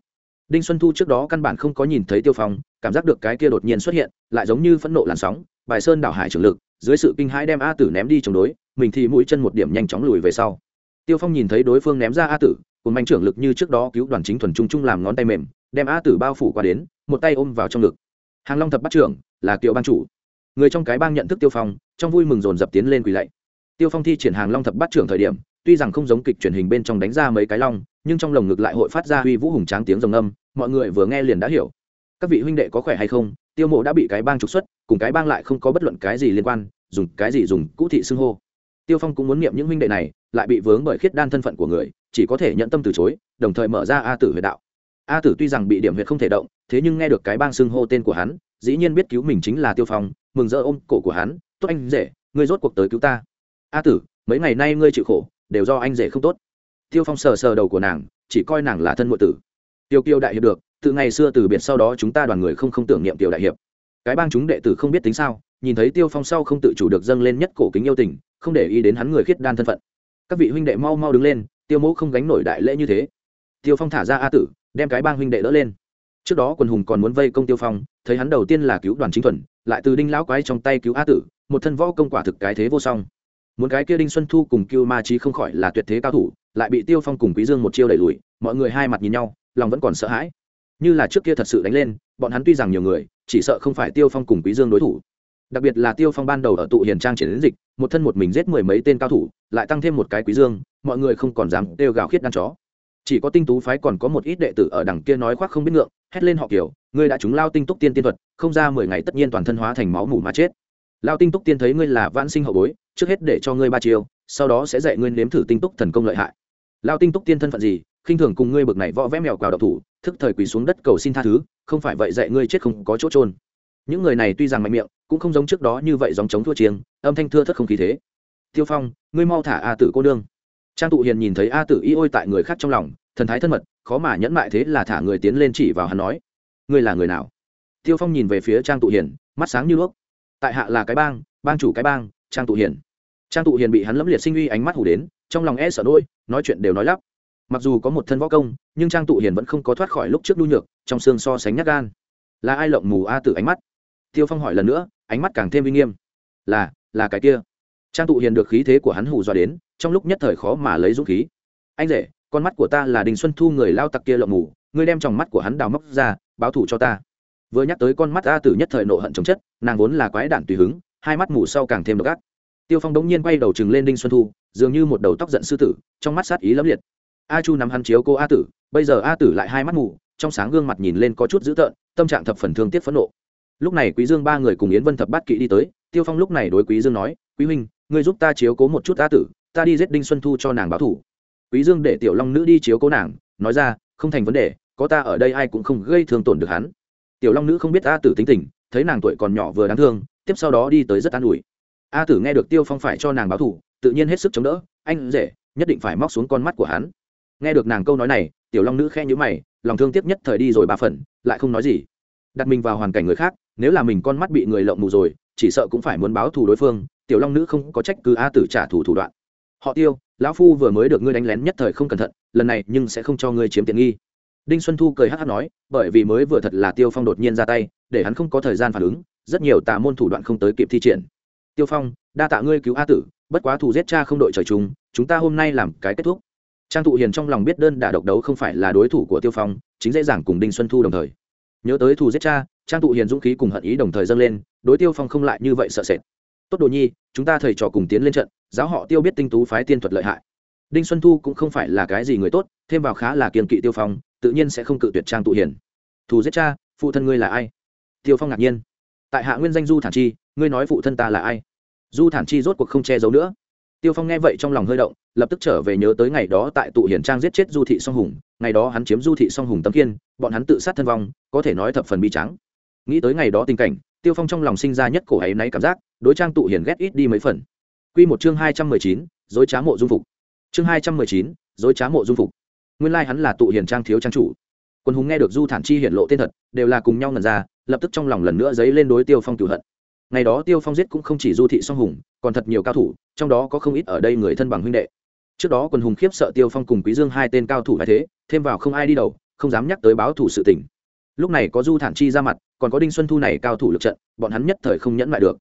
Đinh xuân thu trước đó căn bản không có nhìn thấy tiêu phong, cảm giác được cái kia đột nhiên xuất hiện, lại giống như phẫn nộ làn sóng, bài sơn đảo hải trưởng lực, dưới sự kinh hãi đem a tử ném đi chống đối, mình thì mũi chân một điểm nhanh chóng lùi về sau. Tiêu phong nhìn thấy đối phương ném ra a tử cùng bánh trưởng lực như trước đó cứu đoàn chính thuần trung trung làm ngón tay mềm, đem a tử bao phủ qua đến, một tay ôm vào trong ngực. Hàng long thập bắt trưởng, là kiệu ban chủ người trong cái bang nhận thức tiêu phong, trong vui mừng dồn dập tiến lên quỳ lạy. Tiêu phong thi triển hàng long thập bắt trưởng thời điểm, tuy rằng không giống kịch truyền hình bên trong đánh ra mấy cái long, nhưng trong lồng ngực lại hội phát ra huy vũ hùng tráng tiếng rồng âm, mọi người vừa nghe liền đã hiểu. Các vị huynh đệ có khỏe hay không? Tiêu mộ đã bị cái bang trục xuất, cùng cái bang lại không có bất luận cái gì liên quan, dùng cái gì dùng cũ thị xưng hô. Tiêu phong cũng muốn niệm những huynh đệ này, lại bị vướng bởi khiết đan thân phận của người, chỉ có thể nhận tâm từ chối, đồng thời mở ra a tử huyệt đạo. A tử tuy rằng bị điểm huyệt không thể động, thế nhưng nghe được cái bang xưng hô tên của hắn, dĩ nhiên biết cứu mình chính là tiêu phong mừng rỡ ôm cổ của hắn, tốt anh rể, ngươi rốt cuộc tới cứu ta. A tử, mấy ngày nay ngươi chịu khổ, đều do anh rể không tốt. Tiêu phong sờ sờ đầu của nàng, chỉ coi nàng là thân ngụy tử. Tiêu kiêu đại hiệp được, từ ngày xưa từ biệt sau đó chúng ta đoàn người không không tưởng niệm tiểu đại hiệp. Cái bang chúng đệ tử không biết tính sao, nhìn thấy tiêu phong sau không tự chủ được dâng lên nhất cổ kính yêu tình, không để ý đến hắn người khiết đan thân phận. Các vị huynh đệ mau mau đứng lên, tiêu mẫu không gánh nổi đại lễ như thế. Tiêu phong thả ra a tử, đem cái bang huynh đệ đỡ lên trước đó quần hùng còn muốn vây công tiêu phong, thấy hắn đầu tiên là cứu đoàn chính thuần, lại từ đinh lão quái trong tay cứu a tử, một thân võ công quả thực cái thế vô song. Muốn cái kia đinh xuân thu cùng cưu ma trí không khỏi là tuyệt thế cao thủ, lại bị tiêu phong cùng quý dương một chiêu đẩy lùi, mọi người hai mặt nhìn nhau, lòng vẫn còn sợ hãi. Như là trước kia thật sự đánh lên, bọn hắn tuy rằng nhiều người, chỉ sợ không phải tiêu phong cùng quý dương đối thủ. Đặc biệt là tiêu phong ban đầu ở tụ hiền trang triển đến dịch, một thân một mình giết mười mấy tên cao thủ, lại tăng thêm một cái quý dương, mọi người không còn dám kêu gào khiết đan chó chỉ có tinh tú phái còn có một ít đệ tử ở đằng kia nói khoác không biết ngượng, hét lên họ kiểu ngươi đã chúng lao tinh túc tiên tiên thuật, không ra mười ngày tất nhiên toàn thân hóa thành máu mủ mà chết. Lao tinh túc tiên thấy ngươi là vãn sinh hậu bối, trước hết để cho ngươi ba chiêu, sau đó sẽ dạy ngươi nếm thử tinh túc thần công lợi hại. Lao tinh túc tiên thân phận gì? Khinh thường cùng ngươi bực này võ vẽ mèo cào độc thủ, thức thời quỳ xuống đất cầu xin tha thứ, không phải vậy dạy ngươi chết không có chỗ trôn những người này tuy rằng mạnh miệng, cũng không giống trước đó như vậy dòng chống thua chiêng, âm thanh thưa thất không khí thế. Tiêu phong, ngươi mau thả a tử cô đương trang tụ hiền nhìn thấy a tử y ôi tại người khác trong lòng thần thái thân mật khó mà nhẫn mại thế là thả người tiến lên chỉ vào hắn nói ngươi là người nào? Tiêu phong nhìn về phía trang tụ hiền mắt sáng như đuốc tại hạ là cái bang bang chủ cái bang trang tụ hiền. Trang tụ hiền bị hắn lẫm liệt sinh uy ánh mắt hủ đến trong lòng e sợ đôi, nói chuyện đều nói lắp. Mặc dù có một thân võ công nhưng trang tụ hiền vẫn không có thoát khỏi lúc trước đu nhược trong xương so sánh nhát gan. Là ai lộng mù a tử ánh mắt? Tiêu phong hỏi lần nữa ánh mắt càng thêm uy nghiêm. Là là cái kia. Trang tụ hiền được khí thế của hắn hù dọa đến trong lúc nhất thời khó mà lấy dũng khí. Anh rể, con mắt của ta là đình xuân thu người lao tặc kia lộng mù, ngươi đem tròng mắt của hắn đào móc ra, báo thủ cho ta. Vừa nhắc tới con mắt a tử nhất thời nộ hận chống chất, nàng vốn là quái đản tùy hứng, hai mắt mù sau càng thêm độc ác. Tiêu phong đống nhiên quay đầu chừng lên đinh xuân thu, dường như một đầu tóc giận sư tử, trong mắt sát ý lẫm liệt. A chu nắm hắn chiếu cô a tử, bây giờ a tử lại hai mắt mù, trong sáng gương mặt nhìn lên có chút dữ tợn, tâm trạng thập phần thương tiếc phẫn nộ. Lúc này quý dương ba người cùng yến vân thập bát kỵ đi tới, tiêu phong lúc này đối quý dương nói, quý huynh, ngươi giúp ta chiếu cố một chút a tử ta đi giết đinh xuân thu cho nàng báo thủ. Quý dương để tiểu long nữ đi chiếu cố nàng, nói ra, không thành vấn đề, có ta ở đây ai cũng không gây thương tổn được hắn. Tiểu long nữ không biết a tử tính tình, thấy nàng tuổi còn nhỏ vừa đáng thương, tiếp sau đó đi tới rất an ủi. A tử nghe được tiêu phong phải cho nàng báo thủ, tự nhiên hết sức chống đỡ, anh rể, nhất định phải móc xuống con mắt của hắn. Nghe được nàng câu nói này, tiểu long nữ khe nhữ mày, lòng thương tiếc nhất thời đi rồi ba phần, lại không nói gì. Đặt mình vào hoàn cảnh người khác, nếu là mình con mắt bị người lộng mù rồi, chỉ sợ cũng phải muốn báo thù đối phương, tiểu long nữ không có trách cứ a tử trả thù thủ đoạn họ tiêu, lão phu vừa mới được ngươi đánh lén nhất thời không cẩn thận, lần này nhưng sẽ không cho ngươi chiếm tiện nghi. Đinh xuân thu cười hát hát nói, bởi vì mới vừa thật là tiêu phong đột nhiên ra tay, để hắn không có thời gian phản ứng, rất nhiều tà môn thủ đoạn không tới kịp thi triển. Tiêu phong, đa tạ ngươi cứu a tử, bất quá thù giết cha không đội trời chung, chúng ta hôm nay làm cái kết thúc. Trang thụ hiền trong lòng biết đơn đả độc đấu không phải là đối thủ của tiêu phong, chính dễ dàng cùng đinh xuân thu đồng thời. Nhớ tới thù giết cha, trang thụ hiền dũng khí cùng hận ý đồng thời dâng lên, đối tiêu phong không lại như vậy sợ sệt tốt đồ nhi, chúng ta thầy trò cùng tiến lên trận, giáo họ tiêu biết tinh tú phái tiên thuật lợi hại. Đinh xuân thu cũng không phải là cái gì người tốt, thêm vào khá là kiên kỵ tiêu phong, tự nhiên sẽ không cự tuyệt trang tụ hiền. Thù giết cha, phụ thân ngươi là ai? Tiêu phong ngạc nhiên. Tại hạ nguyên danh du thản chi, ngươi nói phụ thân ta là ai? Du thản chi rốt cuộc không che giấu nữa. Tiêu phong nghe vậy trong lòng hơi động, lập tức trở về nhớ tới ngày đó tại tụ hiển trang giết chết du thị song hùng, ngày đó hắn chiếm du thị song hùng tấm kiên bọn hắn tự sát thân vong, có thể nói thập phần bi trắng nghĩ tới ngày đó tình cảnh, tiêu phong trong lòng sinh ra nhất cổ ấy náy cảm giác đối trang tụ Hiền ghét ít đi mấy phần. Quy một chương hai trăm mười chín, dối trá mộ dung phục. Chương hai trăm mười chín, dối trá mộ dung phục. Nguyên lai hắn là tụ Hiền trang thiếu trang chủ. Quân hùng nghe được du thản chi hiển lộ tên thật, đều là cùng nhau ngần ra, lập tức trong lòng lần nữa dấy lên đối tiêu phong cửu hận. Ngày đó tiêu phong giết cũng không chỉ du thị song hùng, còn thật nhiều cao thủ, trong đó có không ít ở đây người thân bằng huynh đệ. Trước đó Quân hùng khiếp sợ tiêu phong cùng quý dương hai tên cao thủ hay thế, thêm vào không ai đi đầu, không dám nhắc tới báo thủ sự tình. Lúc này có du thản chi ra mặt, còn có đinh xuân thu này cao thủ lực trận, bọn hắn nhất thời không nhẫn lại được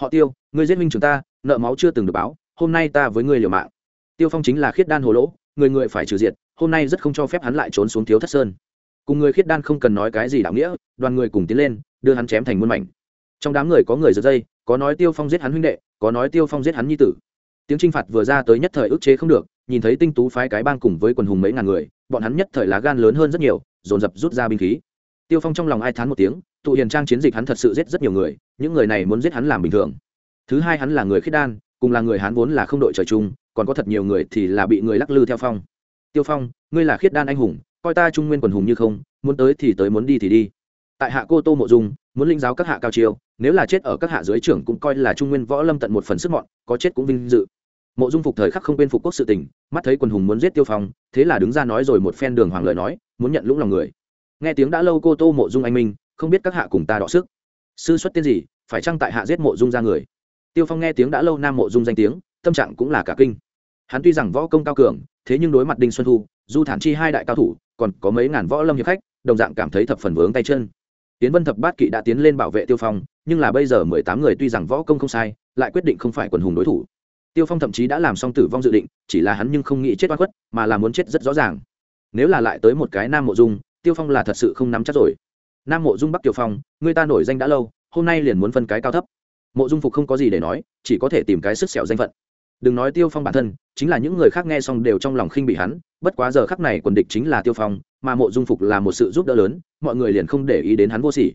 họ tiêu, ngươi giết minh chúng ta, nợ máu chưa từng được báo, hôm nay ta với ngươi liều mạng. Tiêu phong chính là khiết đan hồ lỗ, người người phải trừ diệt, hôm nay rất không cho phép hắn lại trốn xuống thiếu thất sơn. Cùng người khiết đan không cần nói cái gì đạo nghĩa, đoàn người cùng tiến lên, đưa hắn chém thành muôn mảnh. Trong đám người có người giật dây, có nói tiêu phong giết hắn huynh đệ, có nói tiêu phong giết hắn nhi tử. Tiếng trinh phạt vừa ra tới nhất thời ức chế không được, nhìn thấy tinh tú phái cái bang cùng với quần hùng mấy ngàn người, bọn hắn nhất thời lá gan lớn hơn rất nhiều, dồn dập rút ra binh khí. Tiêu phong trong lòng ai thán một tiếng tụ hiền trang chiến dịch hắn thật sự giết rất nhiều người, những người này muốn giết hắn làm bình thường. Thứ hai hắn là người khiết đan, cùng là người hắn vốn là không đội trời chung, còn có thật nhiều người thì là bị người lắc lư theo phong. Tiêu phong, ngươi là khiết đan anh hùng, coi ta trung nguyên quần hùng như không, muốn tới thì tới muốn đi thì đi. Tại hạ cô tô mộ dung, muốn linh giáo các hạ cao chiêu, nếu là chết ở các hạ dưới trưởng cũng coi là trung nguyên võ lâm tận một phần sức mọn, có chết cũng vinh dự. Mộ dung phục thời khắc không quên phục quốc sự tình, mắt thấy quần hùng muốn giết tiêu phong, thế là đứng ra nói rồi một phen đường hoàng lời nói, muốn nhận lũng lòng người. Nghe tiếng đã lâu cô tô mộ dung anh minh không biết các hạ cùng ta đọ sức. Sư xuất tiên gì, phải chăng tại hạ giết mộ dung ra người? Tiêu phong nghe tiếng đã lâu nam mộ dung danh tiếng, tâm trạng cũng là cả kinh. Hắn tuy rằng võ công cao cường, thế nhưng đối mặt đinh xuân thu, du thản chi hai đại cao thủ, còn có mấy ngàn võ lâm hiệp khách, đồng dạng cảm thấy thập phần vướng tay chân. Tiến vân thập bát kỵ đã tiến lên bảo vệ tiêu phong, nhưng là bây giờ mười tám người tuy rằng võ công không sai, lại quyết định không phải quần hùng đối thủ. Tiêu phong thậm chí đã làm xong tử vong dự định, chỉ là hắn nhưng không nghĩ chết oan khuất, mà là muốn chết rất rõ ràng. Nếu là lại tới một cái nam mộ dung, tiêu phong là thật sự không nắm chắc rồi nam mộ dung bắc tiêu phong, người ta nổi danh đã lâu, hôm nay liền muốn phân cái cao thấp. Mộ dung phục không có gì để nói, chỉ có thể tìm cái sức sẹo danh phận. Đừng nói tiêu phong bản thân, chính là những người khác nghe xong đều trong lòng khinh bị hắn, bất quá giờ khắc này quần địch chính là tiêu phong, mà mộ dung phục là một sự giúp đỡ lớn, mọi người liền không để ý đến hắn vô sỉ.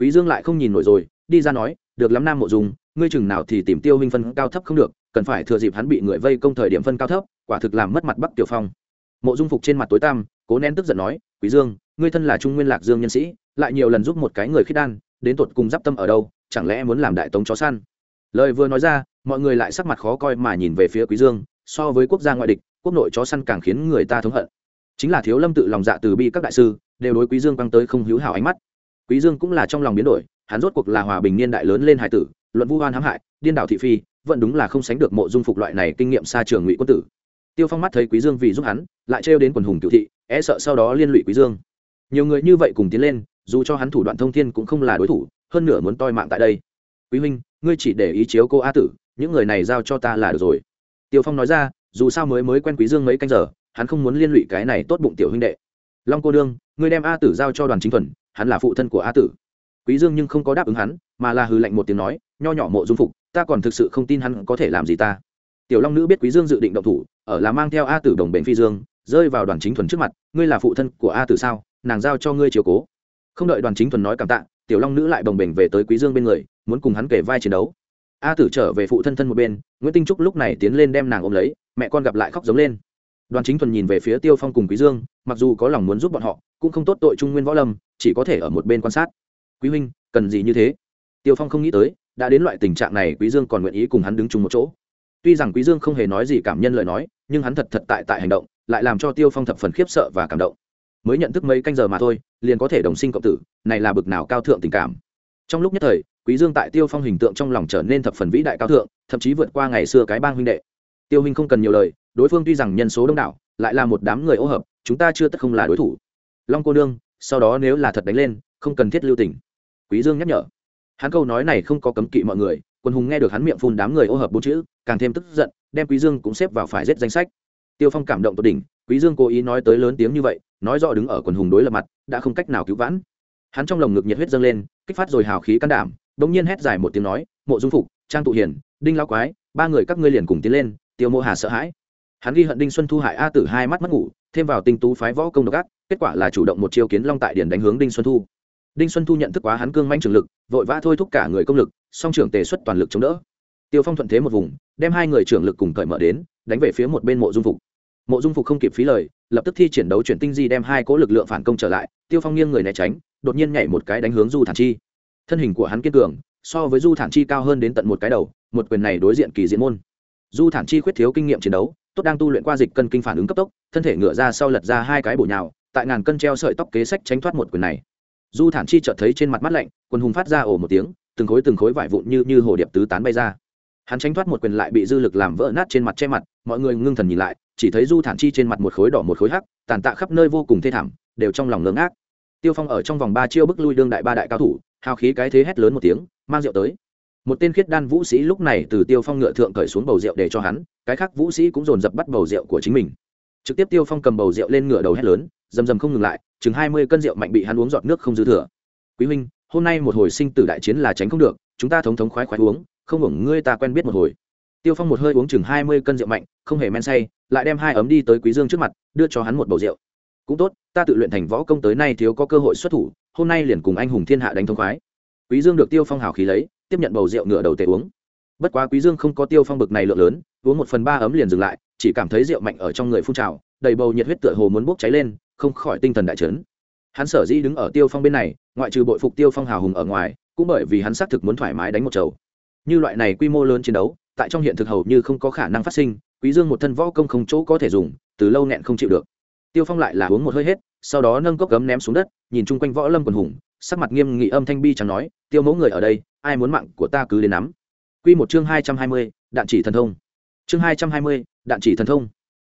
Quý dương lại không nhìn nổi rồi, đi ra nói, được lắm nam mộ dung, ngươi chừng nào thì tìm tiêu Minh phân cao thấp không được, cần phải thừa dịp hắn bị người vây công thời điểm phân cao thấp, quả thực làm mất mặt bắc tiểu phong. Mộ dung phục trên mặt tối tăm, cố nén tức giận nói, quý dương, ngươi thân là trung nguyên lạc dương nhân sĩ lại nhiều lần giúp một cái người khiết đan, đến tột cùng giáp tâm ở đâu, chẳng lẽ muốn làm đại tống chó săn? Lời vừa nói ra, mọi người lại sắc mặt khó coi mà nhìn về phía quý dương, so với quốc gia ngoại địch, quốc nội chó săn càng khiến người ta thống hận. Chính là thiếu lâm tự lòng dạ từ bi các đại sư, đều đối quý dương băng tới không hữu hảo ánh mắt. Quý dương cũng là trong lòng biến đổi, hắn rốt cuộc là hòa bình niên đại lớn lên hải tử, luận vu hoan hãm hại, điên đảo thị phi, vẫn đúng là không sánh được mộ dung phục loại này kinh nghiệm xa trường ngụy quân tử. Tiêu phong mắt thấy quý dương vì giúp hắn, lại trêu đến quần hùng cựu thị e sợ sau đó liên lụy quý dương. Nhiều người như vậy cùng tiến lên dù cho hắn thủ đoạn thông thiên cũng không là đối thủ, hơn nửa muốn toi mạng tại đây. Quý huynh, ngươi chỉ để ý chiếu cô a tử, những người này giao cho ta là được rồi. Tiêu phong nói ra, dù sao mới mới quen quý dương mấy canh giờ, hắn không muốn liên lụy cái này tốt bụng tiểu huynh đệ. Long cô đương ngươi đem a tử giao cho đoàn chính thuần, hắn là phụ thân của a tử. Quý dương nhưng không có đáp ứng hắn, mà là hừ lạnh một tiếng nói, nho nhỏ mộ dung phục, ta còn thực sự không tin hắn có thể làm gì ta. Tiểu long nữ biết quý dương dự định động thủ, ở là mang theo a tử đồng bệnh phi dương, rơi vào đoàn chính thuần trước mặt, ngươi là phụ thân của a tử sao, nàng giao cho ngươi chiều cố không đợi đoàn chính thuần nói cảm tạ, tiểu long nữ lại đồng bềnh về tới quý dương bên người, muốn cùng hắn kể vai chiến đấu. A tử trở về phụ thân thân một bên, nguyễn tinh trúc lúc này tiến lên đem nàng ôm lấy, mẹ con gặp lại khóc giống lên. Đoàn chính thuần nhìn về phía tiêu phong cùng quý dương, mặc dù có lòng muốn giúp bọn họ, cũng không tốt tội trung nguyên võ lâm, chỉ có thể ở một bên quan sát. Quý huynh, cần gì như thế? Tiêu phong không nghĩ tới, đã đến loại tình trạng này, quý dương còn nguyện ý cùng hắn đứng chung một chỗ. Tuy rằng quý dương không hề nói gì cảm nhân lời nói, nhưng hắn thật thật tại tại hành động, lại làm cho tiêu phong thập phần khiếp sợ và cảm động mới nhận thức mấy canh giờ mà thôi, liền có thể đồng sinh cộng tử, này là bực nào cao thượng tình cảm. Trong lúc nhất thời, quý dương tại tiêu phong hình tượng trong lòng trở nên thập phần vĩ đại cao thượng, thậm chí vượt qua ngày xưa cái bang huynh đệ. Tiêu huynh không cần nhiều lời, đối phương tuy rằng nhân số đông đảo, lại là một đám người ô hợp, chúng ta chưa tất không là đối thủ. Long cô nương, sau đó nếu là thật đánh lên, không cần thiết lưu tình. Quý dương nhắc nhở. Hắn câu nói này không có cấm kỵ mọi người, quân hùng nghe được hắn miệng phun đám người ô hợp bốn chữ, càng thêm tức giận, đem quý dương cũng xếp vào phải giết danh sách. Tiêu phong cảm động tột đỉnh quý dương cố ý nói tới lớn tiếng như vậy, nói rõ đứng ở quần hùng đối lập mặt, đã không cách nào cứu vãn. Hắn trong lồng ngực nhiệt huyết dâng lên, kích phát rồi hào khí can đảm Đống nhiên hét dài một tiếng nói, mộ dung phục, trang tụ hiền đinh lao quái, ba người các ngươi liền cùng tiến lên, tiêu mộ hà sợ hãi. Hắn ghi hận đinh xuân thu hại a tử hai mắt mất ngủ, thêm vào tinh tú phái võ công độc ác, kết quả là chủ động một chiêu kiến long tại điển đánh hướng đinh xuân thu. Đinh xuân thu nhận thức quá hắn cương manh trường lực, vội vã thôi thúc cả người công lực, song trưởng tề xuất toàn lực chống đỡ. Tiêu phong thuận thế một vùng, đem hai người trưởng lực cùng cởi mở đến, đánh về phía một bên mộ dung phục mộ dung phục không kịp phí lời, lập tức thi triển đấu chuyển tinh di đem hai cỗ lực lượng phản công trở lại, tiêu phong nghiêng người né tránh, đột nhiên nhảy một cái đánh hướng du thản chi. Thân hình của hắn kiên cường, so với du thản chi cao hơn đến tận một cái đầu, một quyền này đối diện kỳ diễn môn. Du thản chi khuyết thiếu kinh nghiệm chiến đấu, tốt đang tu luyện qua dịch cân kinh phản ứng cấp tốc, thân thể ngựa ra sau lật ra hai cái bổ nhào, tại ngàn cân treo sợi tóc kế sách tránh thoát một quyền này. Du thản chi chợt thấy trên mặt mắt lạnh, quần hùng phát ra ổ một tiếng, từng khối từng khối vải vụn như như hồ điệp tứ tán bay ra. Hắn tránh thoát một quyền lại bị dư lực làm vỡ nát trên mặt che mặt, mọi người ngưng thần nhìn lại chỉ thấy du thản chi trên mặt một khối đỏ một khối hắc, tàn tạ khắp nơi vô cùng thê thảm, đều trong lòng ngưỡng ác tiêu phong ở trong vòng ba chiêu bức lui đương đại ba đại cao thủ, hào khí cái thế hét lớn một tiếng, mang rượu tới. Một tên khiết đan vũ sĩ lúc này từ tiêu phong ngựa thượng cởi xuống bầu rượu để cho hắn, cái khác vũ sĩ cũng dồn dập bắt bầu rượu của chính mình. Trực tiếp tiêu phong cầm bầu rượu lên ngựa đầu hét lớn, rầm rầm không ngừng lại, chừng hai mươi cân rượu mạnh bị hắn uống giọt nước không dư thừa. Quý huynh, hôm nay một hồi sinh tử đại chiến là tránh không được, chúng ta thống thống khoái khoái uống, không hưởng ngươi ta quen biết một hồi tiêu phong một hơi uống chừng hai mươi cân rượu mạnh, không hề men say, lại đem hai ấm đi tới quý dương trước mặt, đưa cho hắn một bầu rượu. Cũng tốt, ta tự luyện thành võ công tới nay thiếu có cơ hội xuất thủ, hôm nay liền cùng anh hùng thiên hạ đánh thông khoái. Quý dương được tiêu phong hào khí lấy, tiếp nhận bầu rượu ngựa đầu tề uống. Bất quá quý dương không có tiêu phong bực này lượng lớn, uống một phần ba ấm liền dừng lại, chỉ cảm thấy rượu mạnh ở trong người phun trào, đầy bầu nhiệt huyết tựa hồ muốn bốc cháy lên, không khỏi tinh thần đại chấn. Hắn sở dĩ đứng ở tiêu phong bên này, ngoại trừ bội phục tiêu phong hào hùng ở ngoài, cũng bởi vì hắn xác thực muốn thoải mái đánh một chầu. Như loại này quy mô lớn chiến đấu tại trong hiện thực hầu như không có khả năng phát sinh, quý dương một thân võ công không chỗ có thể dùng, từ lâu nghẹn không chịu được. Tiêu phong lại là uống một hơi hết, sau đó nâng cốc gấm ném xuống đất, nhìn chung quanh võ lâm quần hùng, sắc mặt nghiêm nghị âm thanh bi chẳng nói, tiêu mẫu người ở đây, ai muốn mạng của ta cứ đến nắm. Quy một chương hai trăm hai mươi, đạn chỉ thần thông. Chương hai trăm hai mươi, đạn chỉ thần thông.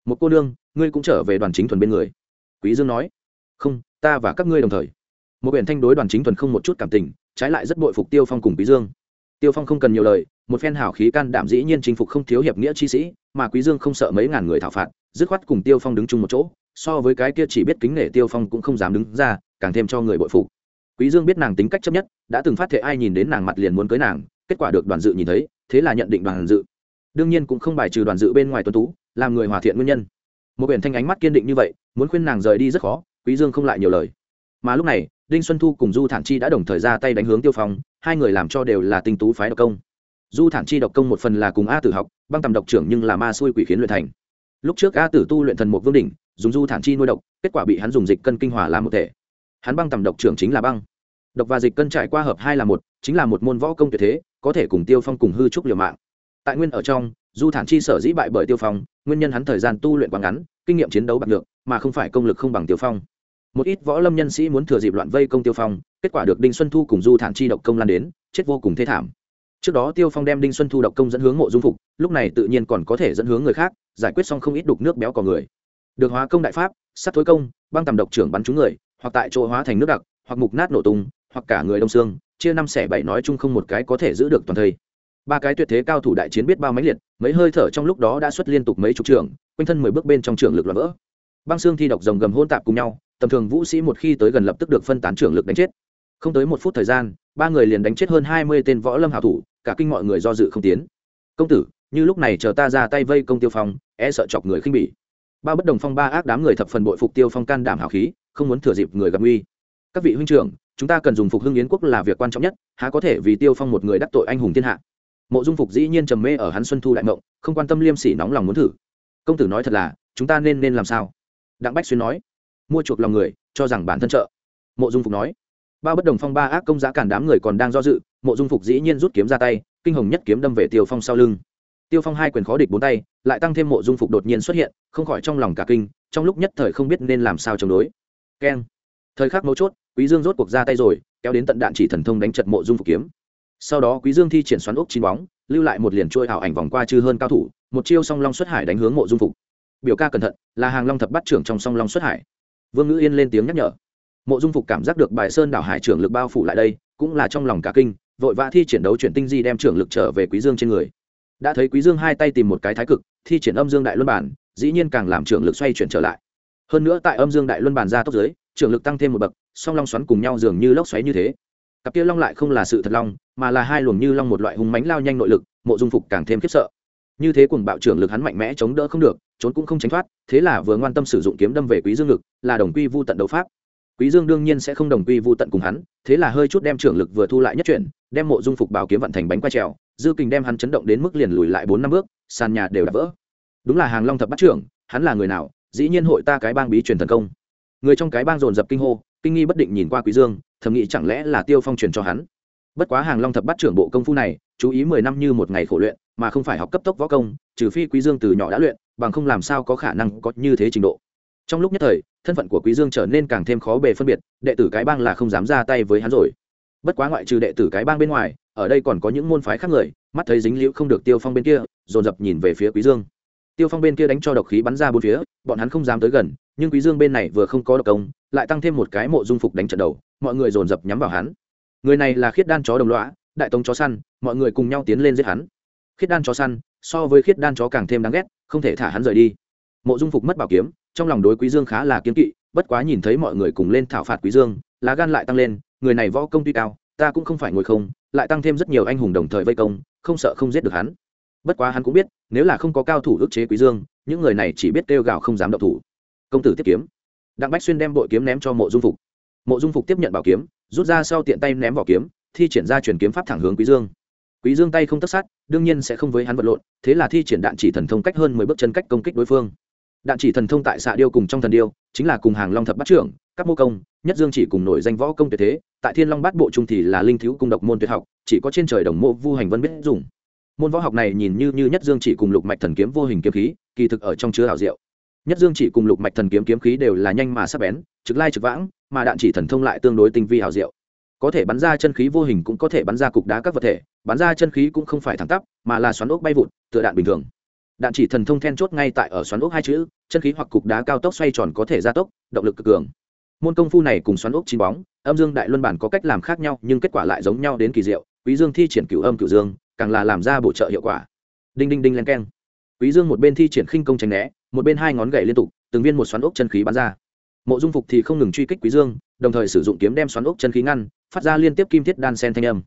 Một cô nương, ngươi cũng trở về đoàn chính thuần bên người. Quý dương nói. Không, ta và các ngươi đồng thời. Một biển thanh đối đoàn chính thuần không một chút cảm tình, trái lại rất bội phục tiêu phong cùng quý dương tiêu phong không cần nhiều lời, một phen hào khí can đảm dĩ nhiên chinh phục không thiếu hiệp nghĩa chi sĩ, mà quý dương không sợ mấy ngàn người thảo phạt, dứt khoát cùng tiêu phong đứng chung một chỗ, so với cái kia chỉ biết kính nể tiêu phong cũng không dám đứng ra, càng thêm cho người bội phục. Quý dương biết nàng tính cách chấp nhất, đã từng phát thệ ai nhìn đến nàng mặt liền muốn cưới nàng, kết quả được đoàn dự nhìn thấy, thế là nhận định đoàn dự. Đương nhiên cũng không bài trừ đoàn dự bên ngoài tuấn tú, làm người hòa thiện nguyên nhân. Một biển thanh ánh mắt kiên định như vậy, muốn khuyên nàng rời đi rất khó, quý dương không lại nhiều lời. Mà lúc này đinh xuân thu cùng du thản chi đã đồng thời ra tay đánh hướng tiêu phong, hai người làm cho đều là tinh tú phái độc công. Du thản chi độc công một phần là cùng a tử học, băng tầm độc trưởng nhưng là ma xui quỷ khiến luyện thành. Lúc trước a tử tu luyện thần một vương đỉnh, dùng du thản chi nuôi độc, kết quả bị hắn dùng dịch cân kinh hòa làm một thể. Hắn băng tầm độc trưởng chính là băng. Độc và dịch cân trải qua hợp hai là một, chính là một môn võ công tuyệt thế, có thể cùng tiêu phong cùng hư trúc liều mạng. Tại nguyên ở trong, du thản chi sở dĩ bại bởi tiêu phong, nguyên nhân hắn thời gian tu luyện quá ngắn, kinh nghiệm chiến đấu bạc được mà không phải công lực không bằng tiêu phong một ít võ lâm nhân sĩ muốn thừa dịp loạn vây công tiêu phong, kết quả được đinh xuân thu cùng du thản chi độc công lan đến, chết vô cùng thê thảm. Trước đó tiêu phong đem đinh xuân thu độc công dẫn hướng mộ dung phục, lúc này tự nhiên còn có thể dẫn hướng người khác, giải quyết xong không ít đục nước béo cò người. Được hóa công đại pháp sắt thối công, băng tầm độc trưởng bắn trúng người, hoặc tại chỗ hóa thành nước đặc, hoặc mục nát nổ tung, hoặc cả người đông xương, chia năm xẻ bảy nói chung không một cái có thể giữ được toàn thây. Ba cái tuyệt thế cao thủ đại chiến biết bao máy liệt, mấy hơi thở trong lúc đó đã xuất liên tục mấy chục trường, quanh thân mười bước bên trong trường lực loạn vỡ. Băng xương thi độc rồng gầm hôn tạp cùng nhau tầm thường vũ sĩ một khi tới gần lập tức được phân tán trưởng lực đánh chết. Không tới một phút thời gian, ba người liền đánh chết hơn hai mươi tên võ lâm hảo thủ, cả kinh mọi người do dự không tiến. Công tử, như lúc này chờ ta ra tay vây công tiêu phong e sợ chọc người khinh bỉ. Ba bất đồng phong ba ác đám người thập phần bội phục tiêu phong can đảm hảo khí, không muốn thừa dịp người gặp nguy. Các vị huynh trưởng, chúng ta cần dùng phục hưng yến quốc là việc quan trọng nhất, há có thể vì tiêu phong một người đắc tội anh hùng thiên hạ? Mộ dung phục dĩ nhiên trầm mê ở hắn xuân thu đại mộng, không quan tâm liêm sỉ nóng lòng muốn thử. Công tử nói thật là, chúng ta nên nên làm sao? Đặng bách xuyên nói mua chuộc lòng người, cho rằng bản thân trợ. Mộ dung phục nói. Ba bất đồng phong ba ác công giá cản đám người còn đang do dự, mộ dung phục dĩ nhiên rút kiếm ra tay, kinh hồng nhất kiếm đâm về tiêu phong sau lưng. Tiêu phong hai quyền khó địch bốn tay, lại tăng thêm mộ dung phục đột nhiên xuất hiện, không khỏi trong lòng cả kinh, trong lúc nhất thời không biết nên làm sao chống đối. Keng. Thời khắc mấu chốt, quý dương rốt cuộc ra tay rồi, kéo đến tận đạn chỉ thần thông đánh chật mộ dung phục kiếm. Sau đó quý dương thi triển xoắn ốc chín bóng, lưu lại một liền trôi ảo ảnh vòng qua chư hơn cao thủ, một chiêu song long xuất hải đánh hướng mộ dung phục. Biểu ca cẩn thận, là hàng long thập bắt trưởng trong song long xuất hải vương ngữ yên lên tiếng nhắc nhở. Mộ dung phục cảm giác được bài sơn đảo hải trưởng lực bao phủ lại đây, cũng là trong lòng cả kinh, vội vã thi triển đấu chuyển tinh di đem trưởng lực trở về quý dương trên người. Đã thấy quý dương hai tay tìm một cái thái cực, thi triển âm dương đại luân bản, dĩ nhiên càng làm trưởng lực xoay chuyển trở lại. Hơn nữa tại âm dương đại luân bản ra tốc giới trưởng lực tăng thêm một bậc, song long xoắn cùng nhau dường như lốc xoáy như thế. Cặp kia long lại không là sự thật long, mà là hai luồng như long một loại hung mánh lao nhanh nội lực, mộ dung phục càng thêm khiếp sợ như thế cùng bạo trưởng lực hắn mạnh mẽ chống đỡ không được, trốn cũng không tránh thoát, thế là vừa ngoan tâm sử dụng kiếm đâm về quý dương lực là đồng quy vu tận đấu pháp. Quý dương đương nhiên sẽ không đồng quy vu tận cùng hắn, thế là hơi chút đem trưởng lực vừa thu lại nhất chuyển, đem mộ dung phục bảo kiếm vận thành bánh quay trèo, dư kình đem hắn chấn động đến mức liền lùi lại bốn năm bước, sàn nhà đều đã vỡ. Đúng là hàng long thập bắt trưởng, hắn là người nào, dĩ nhiên hội ta cái bang bí truyền thần công. Người trong cái bang dồn dập kinh hô, kinh nghi bất định nhìn qua quý dương, thầm nghĩ chẳng lẽ là tiêu phong truyền cho hắn bất quá hàng long thập bắt trưởng bộ công phu này, chú ý mười năm như một ngày khổ luyện, mà không phải học cấp tốc võ công, trừ phi quý dương từ nhỏ đã luyện, bằng không làm sao có khả năng có như thế trình độ. Trong lúc nhất thời, thân phận của quý dương trở nên càng thêm khó bề phân biệt, đệ tử cái bang là không dám ra tay với hắn rồi. Bất quá ngoại trừ đệ tử cái bang bên ngoài, ở đây còn có những môn phái khác người, mắt thấy dính liễu không được tiêu phong bên kia, dồn dập nhìn về phía quý dương. Tiêu phong bên kia đánh cho độc khí bắn ra bốn phía, bọn hắn không dám tới gần, nhưng quý dương bên này vừa không có độc công, lại tăng thêm một cái mộ dung phục đánh trận đầu, mọi người dồn dập nhắm vào hắn người này là khiết đan chó đồng lõa, đại tông chó săn, mọi người cùng nhau tiến lên giết hắn. Khiết đan chó săn, so với khiết đan chó càng thêm đáng ghét, không thể thả hắn rời đi. Mộ dung phục mất bảo kiếm, trong lòng đối quý dương khá là kiếm kỵ, bất quá nhìn thấy mọi người cùng lên thảo phạt quý dương, lá gan lại tăng lên, người này võ công tuy cao, ta cũng không phải ngồi không, lại tăng thêm rất nhiều anh hùng đồng thời vây công, không sợ không giết được hắn. Bất quá hắn cũng biết, nếu là không có cao thủ ức chế quý dương, những người này chỉ biết kêu gào không dám động thủ. Công tử tiếp kiếm. Đặng bách xuyên đem bội kiếm ném cho mộ dung phục. Mộ dung phục tiếp nhận bảo kiếm rút ra sau tiện tay ném vào kiếm, thi triển ra truyền kiếm pháp thẳng hướng quý dương. Quý dương tay không tất sát, đương nhiên sẽ không với hắn vật lộn, thế là thi triển đạn chỉ thần thông cách hơn mười bước chân cách công kích đối phương. Đạn chỉ thần thông tại xạ điêu cùng trong thần điêu, chính là cùng hàng long thập bát trưởng, các mô công, nhất dương chỉ cùng nổi danh võ công tuyệt thế, tại thiên long bát bộ trung thì là linh thiếu cung độc môn tuyệt học, chỉ có trên trời đồng mộ vu hành vân biết dùng. Môn võ học này nhìn như như nhất dương chỉ cùng lục mạch thần kiếm vô hình kiếm khí, kỳ thực ở trong chứa hảo diệu nhất dương chỉ cùng lục mạch thần kiếm kiếm khí đều là nhanh mà sắc bén, trực lai trực vãng, mà đạn chỉ thần thông lại tương đối tinh vi hảo diệu. Có thể bắn ra chân khí vô hình cũng có thể bắn ra cục đá các vật thể, bắn ra chân khí cũng không phải thẳng tắp, mà là xoắn ốc bay vụt, tựa đạn bình thường. Đạn chỉ thần thông then chốt ngay tại ở xoắn ốc hai chữ, chân khí hoặc cục đá cao tốc xoay tròn có thể gia tốc, động lực cực cường. Môn công phu này cùng xoắn ốc chín bóng, âm dương đại luân bản có cách làm khác nhau, nhưng kết quả lại giống nhau đến kỳ diệu, quý dương thi triển cửu âm cửu dương, càng là làm ra bổ trợ hiệu quả. Đinh đinh đinh len keng. Quý dương một bên thi triển khinh công tránh né một bên hai ngón gậy liên tục, từng viên một xoắn ốc chân khí bắn ra. Mộ dung phục thì không ngừng truy kích quý dương, đồng thời sử dụng kiếm đem xoắn ốc chân khí ngăn, phát ra liên tiếp kim thiết đan sen thanh âm.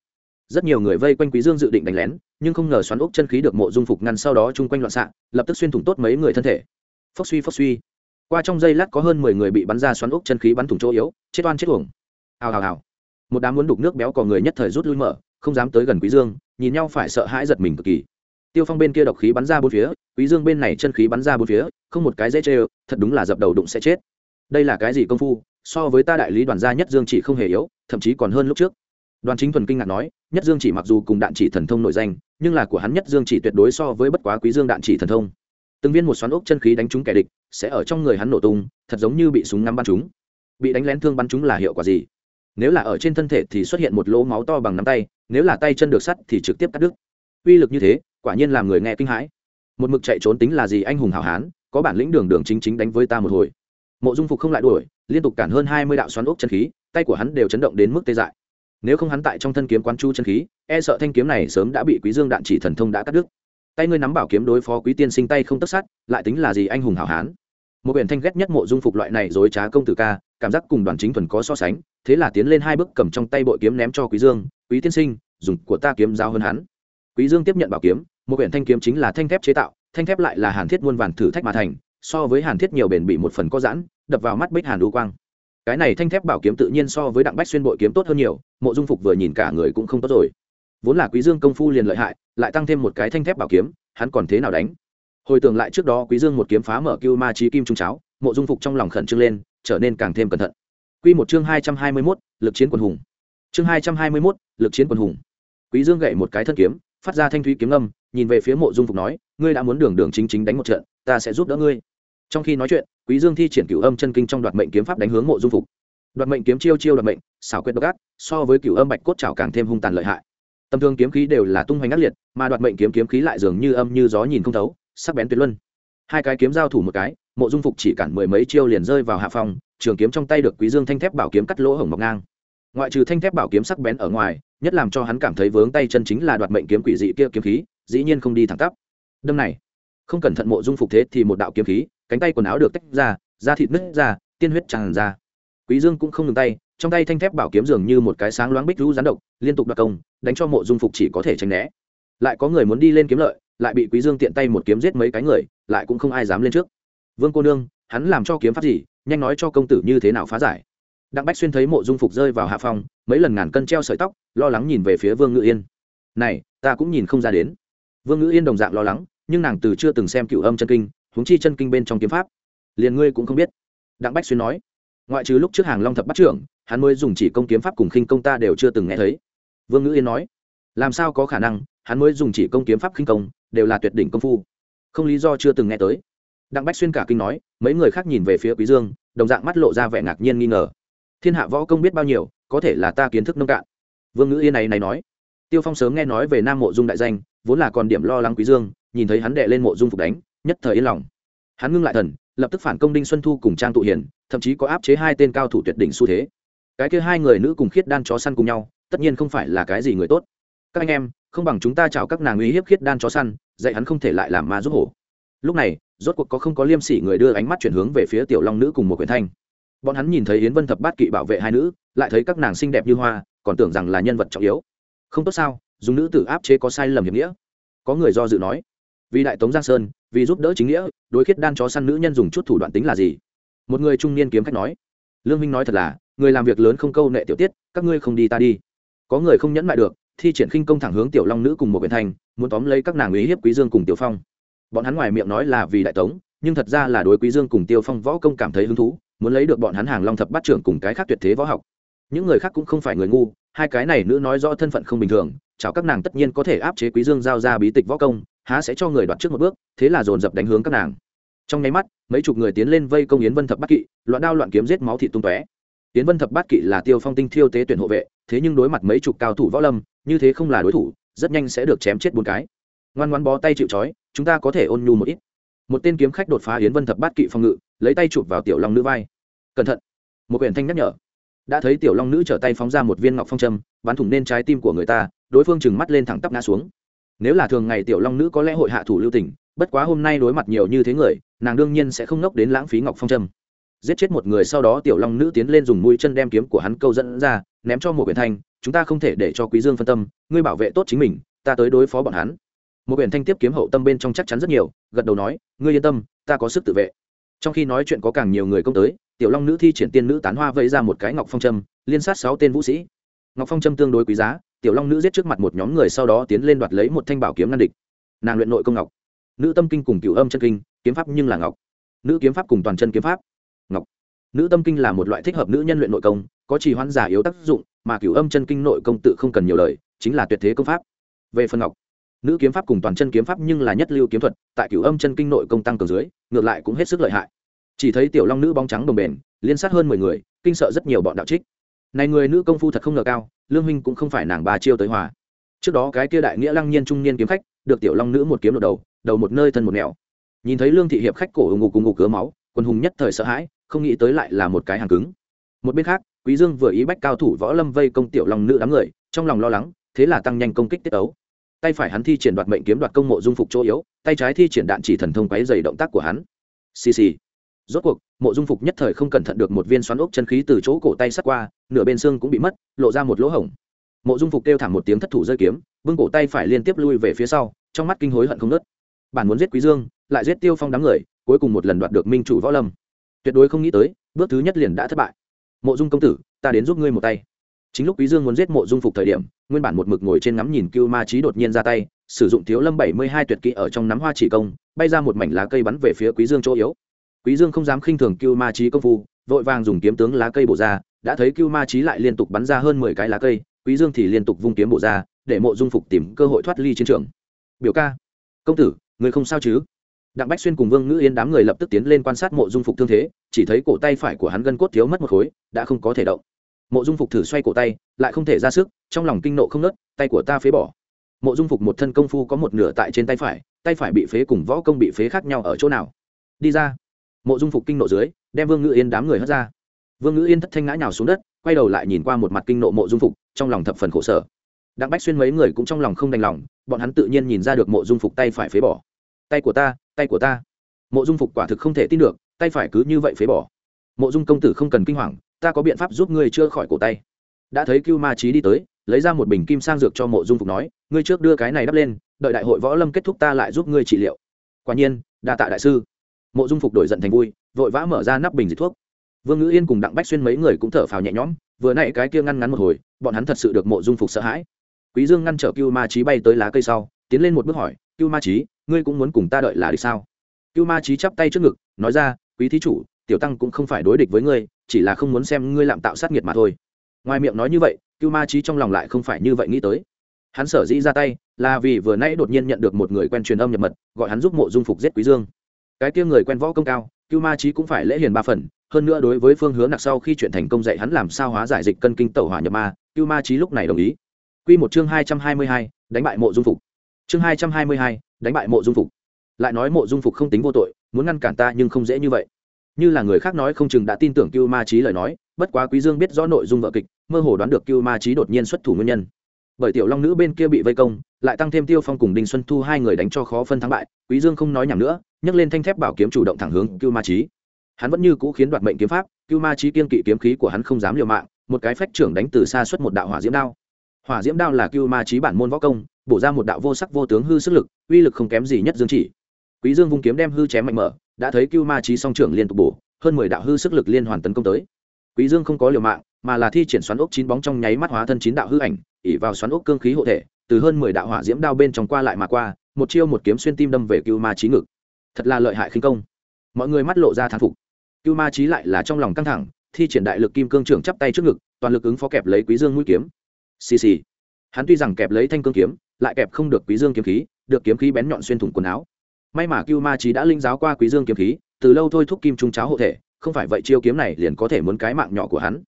Rất nhiều người vây quanh quý dương dự định đánh lén, nhưng không ngờ xoắn ốc chân khí được mộ dung phục ngăn sau đó chung quanh loạn xạ, lập tức xuyên thủng tốt mấy người thân thể. Phốc suy phốc suy. Qua trong giây lát có hơn mười người bị bắn ra xoắn ốc chân khí bắn thủng chỗ yếu, chết oan chết uổng. Hào hào hào. Một đám muốn đục nước béo cò người nhất thời rút lui mở, không dám tới gần quý dương, nhìn nhau phải sợ hãi giật mình cực kỳ tiêu phong bên kia độc khí bắn ra bốn phía, quý dương bên này chân khí bắn ra bốn phía, không một cái dễ chơi thật đúng là dập đầu đụng sẽ chết. Đây là cái gì công phu? So với ta đại lý đoàn gia nhất dương chỉ không hề yếu, thậm chí còn hơn lúc trước. Đoàn chính thuần kinh ngạc nói, nhất dương chỉ mặc dù cùng đạn chỉ thần thông nội danh, nhưng là của hắn nhất dương chỉ tuyệt đối so với bất quá quý dương đạn chỉ thần thông. Từng viên một xoắn ốc chân khí đánh trúng kẻ địch, sẽ ở trong người hắn nổ tung, thật giống như bị súng ngắm bắn trúng. Bị đánh lén thương bắn trúng là hiệu quả gì? Nếu là ở trên thân thể thì xuất hiện một lỗ máu to bằng nắm tay, nếu là tay chân được sắt thì trực tiếp cắt đứt. Uy lực như thế quả nhiên làm người nghe kinh hãi. Một mực chạy trốn tính là gì anh hùng hảo hán, có bản lĩnh đường đường chính chính đánh với ta một hồi. Mộ dung phục không lại đuổi, liên tục cản hơn hai mươi đạo xoắn ốc chân khí, tay của hắn đều chấn động đến mức tê dại. Nếu không hắn tại trong thân kiếm quán chu chân khí e sợ thanh kiếm này sớm đã bị quý dương đạn chỉ thần thông đã cắt đứt. Tay ngươi nắm bảo kiếm đối phó quý tiên sinh tay không tất sát, lại tính là gì anh hùng hảo hán? Một biển thanh ghét nhất mộ dung phục loại này dối trá công tử ca, cảm giác cùng đoàn chính thuần có so sánh, thế là tiến lên hai bước cầm trong tay bội kiếm ném cho quý dương. Quý tiên sinh, dùng của ta kiếm giao hơn hắn. Quý dương tiếp nhận bảo kiếm một biển thanh kiếm chính là thanh thép chế tạo thanh thép lại là hàn thiết muôn vàn thử thách mà thành so với hàn thiết nhiều bền bị một phần có giãn đập vào mắt bích hàn đu quang. Cái này thanh thép bảo kiếm tự nhiên so với đặng bách xuyên bội kiếm tốt hơn nhiều mộ dung phục vừa nhìn cả người cũng không tốt rồi. Vốn là quý dương công phu liền lợi hại lại tăng thêm một cái thanh thép bảo kiếm hắn còn thế nào đánh? Hồi tưởng lại trước đó quý dương một kiếm phá mở cưu ma trí kim trung cháo mộ dung phục trong lòng khẩn trương lên trở nên càng thêm cẩn thận. Quy một chương hai trăm hai mươi 221, lực chiến quần hùng. Chương hai trăm hai mươi 221, lực chiến quần hùng. Quý dương gậy một cái thân kiếm phát ra thanh thúy kiếm âm nhìn về phía mộ dung phục nói, ngươi đã muốn đường đường chính chính đánh một trận, ta sẽ giúp đỡ ngươi. Trong khi nói chuyện, quý dương thi triển cửu âm chân kinh trong đoạt mệnh kiếm pháp đánh hướng mộ dung phục. Đoạt mệnh kiếm chiêu chiêu đoạt mệnh, xảo quyệt độc ác, so với cửu âm bạch cốt trảo càng thêm hung tàn lợi hại. Tầm thường kiếm khí đều là tung hoành ác liệt, mà đoạt mệnh kiếm kiếm khí lại dường như âm như gió nhìn không thấu, sắc bén tuyệt luân. Hai cái kiếm giao thủ một cái, mộ dung phục chỉ cản mười mấy chiêu liền rơi vào hạ phòng trường kiếm trong tay được quý dương thanh thép bảo kiếm cắt lỗ hổng mọc ngang. Ngoại trừ thanh thép bảo kiếm sắc bén ở ngoài, nhất làm cho hắn cảm thấy vướng tay chân chính là đoạt mệnh kiếm quỷ dị kia kiếm khí dĩ nhiên không đi thẳng tắp. Đâm này, không cẩn thận mộ dung phục thế thì một đạo kiếm khí, cánh tay quần áo được tách ra, da thịt nứt ra, tiên huyết tràn ra. Quý dương cũng không ngừng tay, trong tay thanh thép bảo kiếm dường như một cái sáng loáng bích lũ rán độc, liên tục đoạt công, đánh cho mộ dung phục chỉ có thể tránh né. Lại có người muốn đi lên kiếm lợi, lại bị quý dương tiện tay một kiếm giết mấy cái người, lại cũng không ai dám lên trước. Vương cô nương, hắn làm cho kiếm pháp gì, nhanh nói cho công tử như thế nào phá giải. Đặng bách xuyên thấy mộ dung phục rơi vào hạ phòng mấy lần ngàn cân treo sợi tóc, lo lắng nhìn về phía vương ngự yên. Này, ta cũng nhìn không ra đến vương Ngữ yên đồng dạng lo lắng, nhưng nàng từ chưa từng xem cựu âm chân kinh, huống chi chân kinh bên trong kiếm pháp, liền ngươi cũng không biết. Đặng bách xuyên nói, ngoại trừ lúc trước hàng long thập bắt trưởng, hắn mới dùng chỉ công kiếm pháp cùng khinh công ta đều chưa từng nghe thấy. Vương ngữ yên nói, làm sao có khả năng, hắn mới dùng chỉ công kiếm pháp khinh công, đều là tuyệt đỉnh công phu. Không lý do chưa từng nghe tới. Đặng bách xuyên cả kinh nói, mấy người khác nhìn về phía quý dương, đồng dạng mắt lộ ra vẻ ngạc nhiên nghi ngờ. Thiên hạ võ công biết bao nhiêu, có thể là ta kiến thức nông cạn. Vương ngữ yên này này nói, tiêu phong sớm nghe nói về nam mộ dung đại danh vốn là còn điểm lo lắng quý dương, nhìn thấy hắn đệ lên mộ dung phục đánh, nhất thời yên lòng. Hắn ngưng lại thần, lập tức phản công đinh xuân thu cùng trang tụ hiền, thậm chí có áp chế hai tên cao thủ tuyệt đỉnh xu thế. Cái kia hai người nữ cùng khiết đan chó săn cùng nhau, tất nhiên không phải là cái gì người tốt. Các anh em, không bằng chúng ta chào các nàng uy hiếp khiết đan chó săn, dạy hắn không thể lại làm ma giúp hổ. Lúc này, rốt cuộc có không có liêm sỉ người đưa ánh mắt chuyển hướng về phía tiểu long nữ cùng một quyển thanh. Bọn hắn nhìn thấy yến vân thập bát kỵ bảo vệ hai nữ, lại thấy các nàng xinh đẹp như hoa, còn tưởng rằng là nhân vật trọng yếu. Không tốt sao? Dùng nữ tử áp chế có sai lầm hiểm nghĩa. Có người do dự nói, vì đại tống giang sơn, vì giúp đỡ chính nghĩa, đối khiết đan chó săn nữ nhân dùng chút thủ đoạn tính là gì? Một người trung niên kiếm khách nói, lương minh nói thật là, người làm việc lớn không câu nệ tiểu tiết, các ngươi không đi ta đi. Có người không nhẫn mại được, thi triển khinh công thẳng hướng tiểu long nữ cùng một huyện thành, muốn tóm lấy các nàng ý hiếp quý dương cùng tiểu phong. Bọn hắn ngoài miệng nói là vì đại tống, nhưng thật ra là đối quý dương cùng tiêu phong võ công cảm thấy hứng thú, muốn lấy được bọn hắn hàng long thập bát trưởng cùng cái khác tuyệt thế võ học. Những người khác cũng không phải người ngu, hai cái này nữ nói rõ thân phận không bình thường chào các nàng tất nhiên có thể áp chế quý dương giao ra bí tịch võ công, há sẽ cho người đoạt trước một bước, thế là dồn dập đánh hướng các nàng. Trong nháy mắt, mấy chục người tiến lên vây công yến vân thập bát kỵ, loạn đao loạn kiếm giết máu thịt tung tóe. Yến vân thập bát kỵ là tiêu phong tinh thiêu tế tuyển hộ vệ, thế nhưng đối mặt mấy chục cao thủ võ lâm, như thế không là đối thủ, rất nhanh sẽ được chém chết bốn cái. Ngoan ngoan bó tay chịu trói, chúng ta có thể ôn nhu một ít. Một tên kiếm khách đột phá yến vân thập bát kỵ phòng ngự, lấy tay chụp vào tiểu long nữ vai. Cẩn thận. Một quyển thanh nhắc nhở đã thấy tiểu long nữ trở tay phóng ra một viên ngọc phong châm, bắn thủng nên trái tim của người ta, đối phương chừng mắt lên thẳng tắp ngã xuống. Nếu là thường ngày tiểu long nữ có lẽ hội hạ thủ lưu tình, bất quá hôm nay đối mặt nhiều như thế người, nàng đương nhiên sẽ không nốc đến lãng phí ngọc phong châm. Giết chết một người sau đó tiểu long nữ tiến lên dùng mũi chân đem kiếm của hắn câu dẫn ra, ném cho một quyển thanh, chúng ta không thể để cho quý dương phân tâm, ngươi bảo vệ tốt chính mình, ta tới đối phó bọn hắn. Một quyển thanh tiếp kiếm hậu tâm bên trong chắc chắn rất nhiều, gật đầu nói, ngươi yên tâm, ta có sức tự vệ. Trong khi nói chuyện có càng nhiều người công tới tiểu long nữ thi triển tiên nữ tán hoa vẫy ra một cái ngọc phong Trâm, liên sát sáu tên vũ sĩ. Ngọc phong Trâm tương đối quý giá tiểu long nữ giết trước mặt một nhóm người sau đó tiến lên đoạt lấy một thanh bảo kiếm ngăn địch. Nàng luyện nội công ngọc. Nữ tâm kinh cùng cửu âm chân kinh kiếm pháp nhưng là ngọc. Nữ kiếm pháp cùng toàn chân kiếm pháp ngọc. Nữ tâm kinh là một loại thích hợp nữ nhân luyện nội công có trì hoãn giả yếu tác dụng mà cửu âm chân kinh nội công tự không cần nhiều lời chính là tuyệt thế công pháp. Về phần ngọc nữ kiếm pháp cùng toàn chân kiếm pháp nhưng là nhất lưu kiếm thuật tại cửu âm chân kinh nội công tăng cường dưới ngược lại cũng hết sức lợi hại chỉ thấy tiểu long nữ bóng trắng đồng bền liên sát hơn mười người, kinh sợ rất nhiều bọn đạo trích. Này người nữ công phu thật không ngờ cao, lương huynh cũng không phải nàng ba chiêu tới hòa. Trước đó cái kia đại nghĩa lăng nhiên trung niên kiếm khách, được tiểu long nữ một kiếm đột đầu đầu một nơi thân một nẻo. Nhìn thấy lương thị hiệp khách cổ ủng ngục cùng ngục cứa máu, quân hùng nhất thời sợ hãi, không nghĩ tới lại là một cái hàng cứng. Một bên khác, quý dương vừa ý bách cao thủ võ lâm vây công tiểu long nữ đám người, trong lòng lo lắng, thế là tăng nhanh công kích tiết ấu tay phải hắn thi triển đoạt mệnh kiếm đoạt công mộ dung phục chỗ yếu, tay trái thi triển đạn chỉ thần thông quấy dày động tác của hắn. Xì xì rốt cuộc, mộ dung phục nhất thời không cẩn thận được một viên xoắn ốc chân khí từ chỗ cổ tay sắt qua, nửa bên xương cũng bị mất, lộ ra một lỗ hổng. Mộ dung phục kêu thảm một tiếng thất thủ rơi kiếm bưng cổ tay phải liên tiếp lui về phía sau, trong mắt kinh hối hận không nớt bản muốn giết quý dương, lại giết tiêu phong đám người, cuối cùng một lần đoạt được minh chủ võ lâm. Tuyệt đối không nghĩ tới, bước thứ nhất liền đã thất bại. Mộ dung công tử, ta đến giúp ngươi một tay. Chính lúc quý dương muốn giết mộ dung phục thời điểm, nguyên bản một mực ngồi trên ngắm nhìn cưu ma trí đột nhiên ra tay, sử dụng thiếu lâm bảy mươi hai tuyệt kỹ ở trong nắm hoa chỉ công, bay ra một mảnh lá cây bắn về phía quý dương chỗ yếu quý dương không dám khinh thường cưu ma trí công phu, vội vàng dùng kiếm tướng lá cây bổ ra, đã thấy cưu ma trí lại liên tục bắn ra hơn mười cái lá cây, quý dương thì liên tục vung kiếm bổ ra, để mộ dung phục tìm cơ hội thoát ly chiến trường. Biểu ca, công tử, người không sao chứ? Đặng bách xuyên cùng vương ngữ yên đám người lập tức tiến lên quan sát mộ dung phục thương thế, chỉ thấy cổ tay phải của hắn gân cốt thiếu mất một khối, đã không có thể động. Mộ dung phục thử xoay cổ tay, lại không thể ra sức, trong lòng kinh nộ không nớt, tay của ta phế bỏ. Mộ dung phục một thân công phu có một nửa tại trên tay phải tay phải bị phế cùng võ công bị phế khác nhau ở chỗ nào? Đi ra mộ dung phục kinh nộ dưới, đem vương ngữ yên đám người hất ra. Vương ngữ yên thất thanh ngã nhào xuống đất, quay đầu lại nhìn qua một mặt kinh nộ mộ dung phục, trong lòng thập phần khổ sở. Đặng bách xuyên mấy người cũng trong lòng không đành lòng, bọn hắn tự nhiên nhìn ra được mộ dung phục tay phải phế bỏ. Tay của ta, tay của ta. Mộ dung phục quả thực không thể tin được, tay phải cứ như vậy phế bỏ. Mộ dung công tử không cần kinh hoàng, ta có biện pháp giúp ngươi chữa khỏi cổ tay. Đã thấy cưu ma trí đi tới, lấy ra một bình kim sang dược cho mộ dung phục nói, ngươi trước đưa cái này đắp lên, đợi đại hội võ lâm kết thúc ta lại giúp ngươi trị liệu. Quả nhiên, đa tạ đại sư mộ dung phục đổi giận thành vui, vội vã mở ra nắp bình dịch thuốc. Vương ngữ yên cùng đặng bách xuyên mấy người cũng thở phào nhẹ nhõm, vừa n cái kia ngăn ngắn một hồi, bọn hắn thật sự được mộ dung phục sợ hãi. Quý dương ngăn trở cưu ma trí bay tới lá cây sau, tiến lên một bước hỏi, cưu ma trí ngươi cũng muốn cùng ta đợi là đi sao? Cưu ma trí chắp tay trước ngực, nói ra, quý thí chủ, tiểu tăng cũng không phải đối địch với ngươi, chỉ là không muốn xem ngươi làm tạo sát nghiệt mà thôi. Ngoài miệng nói như vậy, cưu ma trí trong lòng lại không phải như vậy nghĩ tới. Hắn sở dĩ ra tay, là vì vừa nãy đột nhiên nhận được một người quen truyền âm nhập mật, gọi hắn giúp mộ dung phục giết quý dương cái kia người quen võ công cao, cưu ma trí cũng phải lễ hiền ba phần, hơn nữa đối với phương hướng nặc sau khi chuyện thành công dạy hắn làm sao hóa giải dịch cân kinh tẩu hỏa nhập ma, cưu ma trí lúc này đồng ý. Q một chương hai trăm hai mươi hai, đánh bại mộ dung phục. Chương hai trăm hai mươi hai, đánh bại mộ dung phục. Lại nói mộ dung phục không tính vô tội, muốn ngăn cản ta nhưng không dễ như vậy. Như là người khác nói không chừng đã tin tưởng cưu ma trí lời nói, bất quá quý dương biết rõ nội dung vợ kịch, mơ hồ đoán được cưu ma trí đột nhiên xuất thủ nguyên nhân bởi tiểu long nữ bên kia bị vây công, lại tăng thêm tiêu phong cùng đinh xuân thu hai người đánh cho khó phân thắng bại, quý dương không nói nhảm nữa, nhấc lên thanh thép bảo kiếm chủ động thẳng hướng cưu ma trí hắn vẫn như cũ khiến đoạt mệnh kiếm pháp, cưu ma trí kiên kỵ kiếm khí của hắn không dám liều mạng, một cái phách trưởng đánh từ xa xuất một đạo hỏa diễm đao. Hỏa diễm đao là cưu ma trí bản môn võ công, bổ ra một đạo vô sắc vô tướng hư sức lực, uy lực không kém gì nhất dương chỉ. Quý dương vung kiếm đem hư chém mạnh mở, đã thấy cưu ma trí song trưởng liên tục bổ, hơn mười đạo hư sức lực liên hoàn tấn công tới. Quý dương không có liều mạng mà là thi triển xoắn ốc chín bóng trong nháy mắt hóa thân chín đạo hư ảnh, ỉ vào xoắn ốc cương khí hộ thể, từ hơn mười đạo hỏa diễm đao bên trong qua lại mà qua, một chiêu một kiếm xuyên tim đâm về cưu ma trí ngực. Thật là lợi hại khinh công. Mọi người mắt lộ ra thán phục. Cưu ma trí lại là trong lòng căng thẳng, thi triển đại lực kim cương trưởng chắp tay trước ngực, toàn lực ứng phó kẹp lấy quý dương mũi kiếm. Xì xì. Hắn tuy rằng kẹp lấy thanh cương kiếm, lại kẹp không được quý dương kiếm khí, được kiếm khí bén nhọn xuyên thủng quần áo. May mà cưu ma trí đã linh giáo qua quý dương kiếm khí, từ lâu thôi thúc kim trung cháo hộ thể, không phải vậy chiêu kiếm này liền có thể muốn cái mạng nhỏ của hắn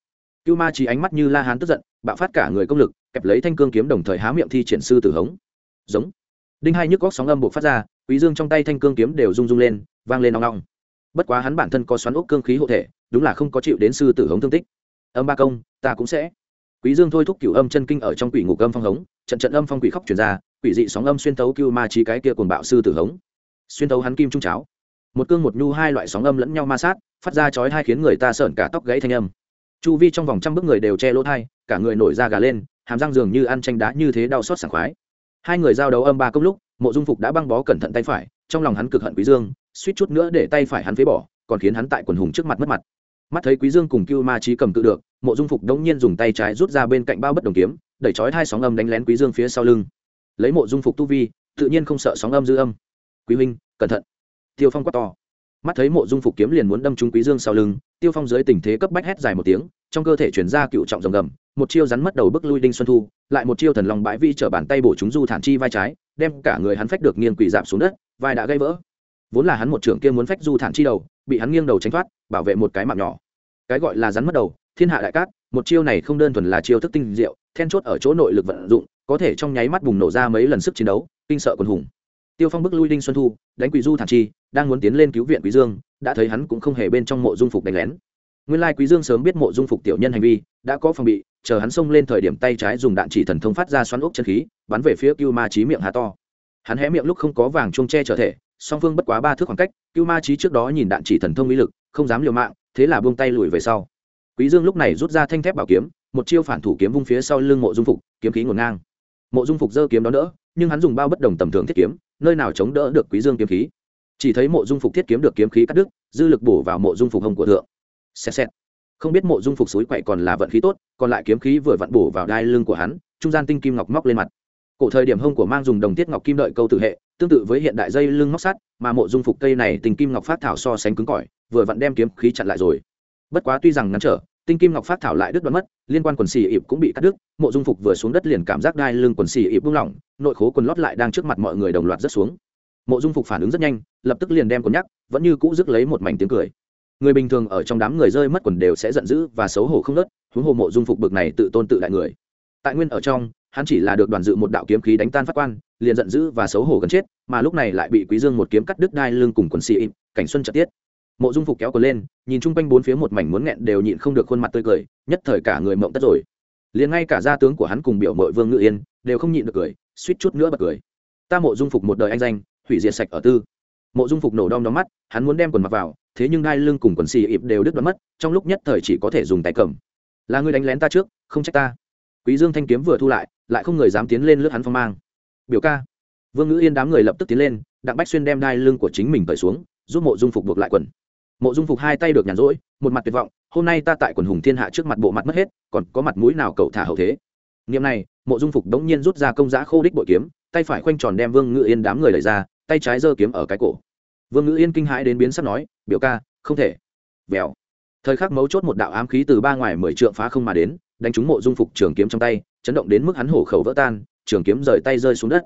cưu ma trí ánh mắt như la hán tức giận, bạo phát cả người công lực, kẹp lấy thanh cương kiếm đồng thời há miệng thi triển sư tử hống. Giống. Đinh hai nhức góc sóng âm buộc phát ra, quý dương trong tay thanh cương kiếm đều rung rung lên, vang lên nong nong bất quá hắn bản thân có xoắn ốc cương khí hộ thể, đúng là không có chịu đến sư tử hống thương tích. Âm ba công, ta cũng sẽ. Quý dương thôi thúc cửu âm chân kinh ở trong quỷ ngục âm phong hống, trận trận âm phong quỷ khóc truyền ra, quỷ dị sóng âm xuyên tấu cưu ma trí cái kia cuồng bạo sư tử hống. Xuyên tấu hắn kim trung cháo. Một cương một nhu hai loại sóng âm lẫn nhau ma sát, phát ra chói hai khiến người ta sợn cả tóc gãy thanh âm chu vi trong vòng trăm bước người đều che lỗ thai, cả người nổi da gà lên, hàm răng dường như ăn tranh đá như thế đau xót sảng khoái. Hai người giao đấu âm ba công lúc, mộ dung phục đã băng bó cẩn thận tay phải, trong lòng hắn cực hận quý dương, suýt chút nữa để tay phải hắn phế bỏ, còn khiến hắn tại quần hùng trước mặt mất mặt. Mắt thấy quý dương cùng cưu ma trí cầm cự được, mộ dung phục đống nhiên dùng tay trái rút ra bên cạnh bao bất đồng kiếm, đẩy chói hai sóng âm đánh lén quý dương phía sau lưng. Lấy mộ dung phục tu vi, tự nhiên không sợ sóng âm dư âm. Quý minh cẩn thận. Tiêu phong quát to. Mắt thấy mộ dung phục kiếm liền muốn đâm trúng quý dương sau lưng tiêu phong dưới tình thế cấp bách hét dài một tiếng, trong cơ thể chuyển ra cựu trọng rồng gầm, một chiêu rắn mất đầu bức lui đinh xuân thu, lại một chiêu thần lòng bãi vi trở bàn tay bổ chúng du thản chi vai trái, đem cả người hắn phách được nghiêng quỳ giảm xuống đất, vai đã gây vỡ. Vốn là hắn một trưởng kia muốn phách du thản chi đầu, bị hắn nghiêng đầu tránh thoát, bảo vệ một cái mạng nhỏ. Cái gọi là rắn mất đầu, thiên hạ đại cát, một chiêu này không đơn thuần là chiêu thức tinh diệu, then chốt ở chỗ nội lực vận dụng, có thể trong nháy mắt bùng nổ ra mấy lần sức chiến đấu, kinh sợ quần hùng tiêu phong bức lui đinh xuân thu đánh quý du thản chi đang muốn tiến lên cứu viện quý dương đã thấy hắn cũng không hề bên trong mộ dung phục đánh lén. Nguyên lai quý dương sớm biết mộ dung phục tiểu nhân hành vi đã có phòng bị chờ hắn xông lên thời điểm tay trái dùng đạn chỉ thần thông phát ra xoắn ốc chân khí bắn về phía cưu ma trí miệng hà to. Hắn hé miệng lúc không có vàng chuông che trở thể song phương bất quá ba thước khoảng cách cưu ma trí trước đó nhìn đạn chỉ thần thông uy lực không dám liều mạng thế là buông tay lùi về sau. Quý dương lúc này rút ra thanh thép bảo kiếm một chiêu phản thủ kiếm vung phía sau lưng mộ dung phục kiếm khí ngổn ngang. Mộ dung phục giơ kiếm đó nữa, nhưng hắn dùng bao bất đồng tầm thường thiết kiếm nơi nào chống đỡ được quý dương kiếm khí. Chỉ thấy mộ dung phục thiết kiếm được kiếm khí cắt đứt, dư lực bổ vào mộ dung phục hông của thượng. Xẹt xẹt. Không biết mộ dung phục suối quậy còn là vận khí tốt, còn lại kiếm khí vừa vặn bổ vào đai lưng của hắn, trung gian tinh kim ngọc móc lên mặt. Cổ thời điểm hông của mang dùng đồng tiết ngọc kim đợi câu tử hệ, tương tự với hiện đại dây lưng móc sắt, mà mộ dung phục cây này tinh kim ngọc phát thảo so sánh cứng cỏi, vừa vặn đem kiếm khí chặn lại rồi. Bất quá tuy rằng ngắn trở tinh kim ngọc phát thảo lại đứt đoạn mất, liên quan quần xì ịp cũng bị cắt đứt, mộ dung phục vừa xuống đất liền cảm giác đai lưng quần xì ịp buông lỏng, nội khố quần lót lại đang trước mặt mọi người đồng loạt rất xuống. Mộ dung phục phản ứng rất nhanh, lập tức liền đem quần nhắc, vẫn như cũ rước lấy một mảnh tiếng cười. Người bình thường ở trong đám người rơi mất quần đều sẽ giận dữ và xấu hổ không nớt, huống hồ mộ dung phục bực này tự tôn tự đại người. Tại nguyên ở trong, hắn chỉ là được đoàn dự một đạo kiếm khí đánh tan phát quan, liền giận dữ và xấu hổ gần chết, mà lúc này lại bị quý dương một kiếm cắt đứt đai lưng cùng quần xì ịp, cảnh xuân trợ tiết mộ dung phục kéo cờ lên, nhìn chung quanh bốn phía một mảnh muốn nghẹn đều nhịn không được khuôn mặt tươi cười, nhất thời cả người mộng tất rồi. Liền ngay cả gia tướng của hắn cùng biểu mội vương ngự yên đều không nhịn được cười, suýt chút nữa bật cười. Ta mộ dung phục một đời anh danh, hủy diệt sạch ở tư. Mộ dung phục nổ đom đóm mắt, hắn muốn đem quần mặc vào, thế nhưng đai lưng cùng quần xì ịp đều đứt đoán mất, trong lúc nhất thời chỉ có thể dùng tay cầm. Là người đánh lén ta trước, không trách ta. Quý dương thanh kiếm vừa thu lại lại không người dám tiến lên lướt hắn phong mang. Biểu ca. Vương ngữ yên đám người lập tức tiến lên, đặng bách xuyên đem đai lưng của chính mình cởi xuống, giúp mộ dung phục buộc lại quần mộ dung phục hai tay được nhàn rỗi, một mặt tuyệt vọng, hôm nay ta tại quần hùng thiên hạ trước mặt bộ mặt mất hết, còn có mặt mũi nào cậu thả hậu thế? Nghiệm này, mộ dung phục đống nhiên rút ra công giã khô đích bội kiếm, tay phải khoanh tròn đem vương ngự yên đám người đẩy ra, tay trái giơ kiếm ở cái cổ. Vương ngự yên kinh hãi đến biến sắp nói, biểu ca, không thể. Vèo. Thời khắc mấu chốt một đạo ám khí từ ba ngoài mười trượng phá không mà đến, đánh trúng mộ dung phục trường kiếm trong tay, chấn động đến mức hắn hổ khẩu vỡ tan, trường kiếm rời tay rơi xuống đất.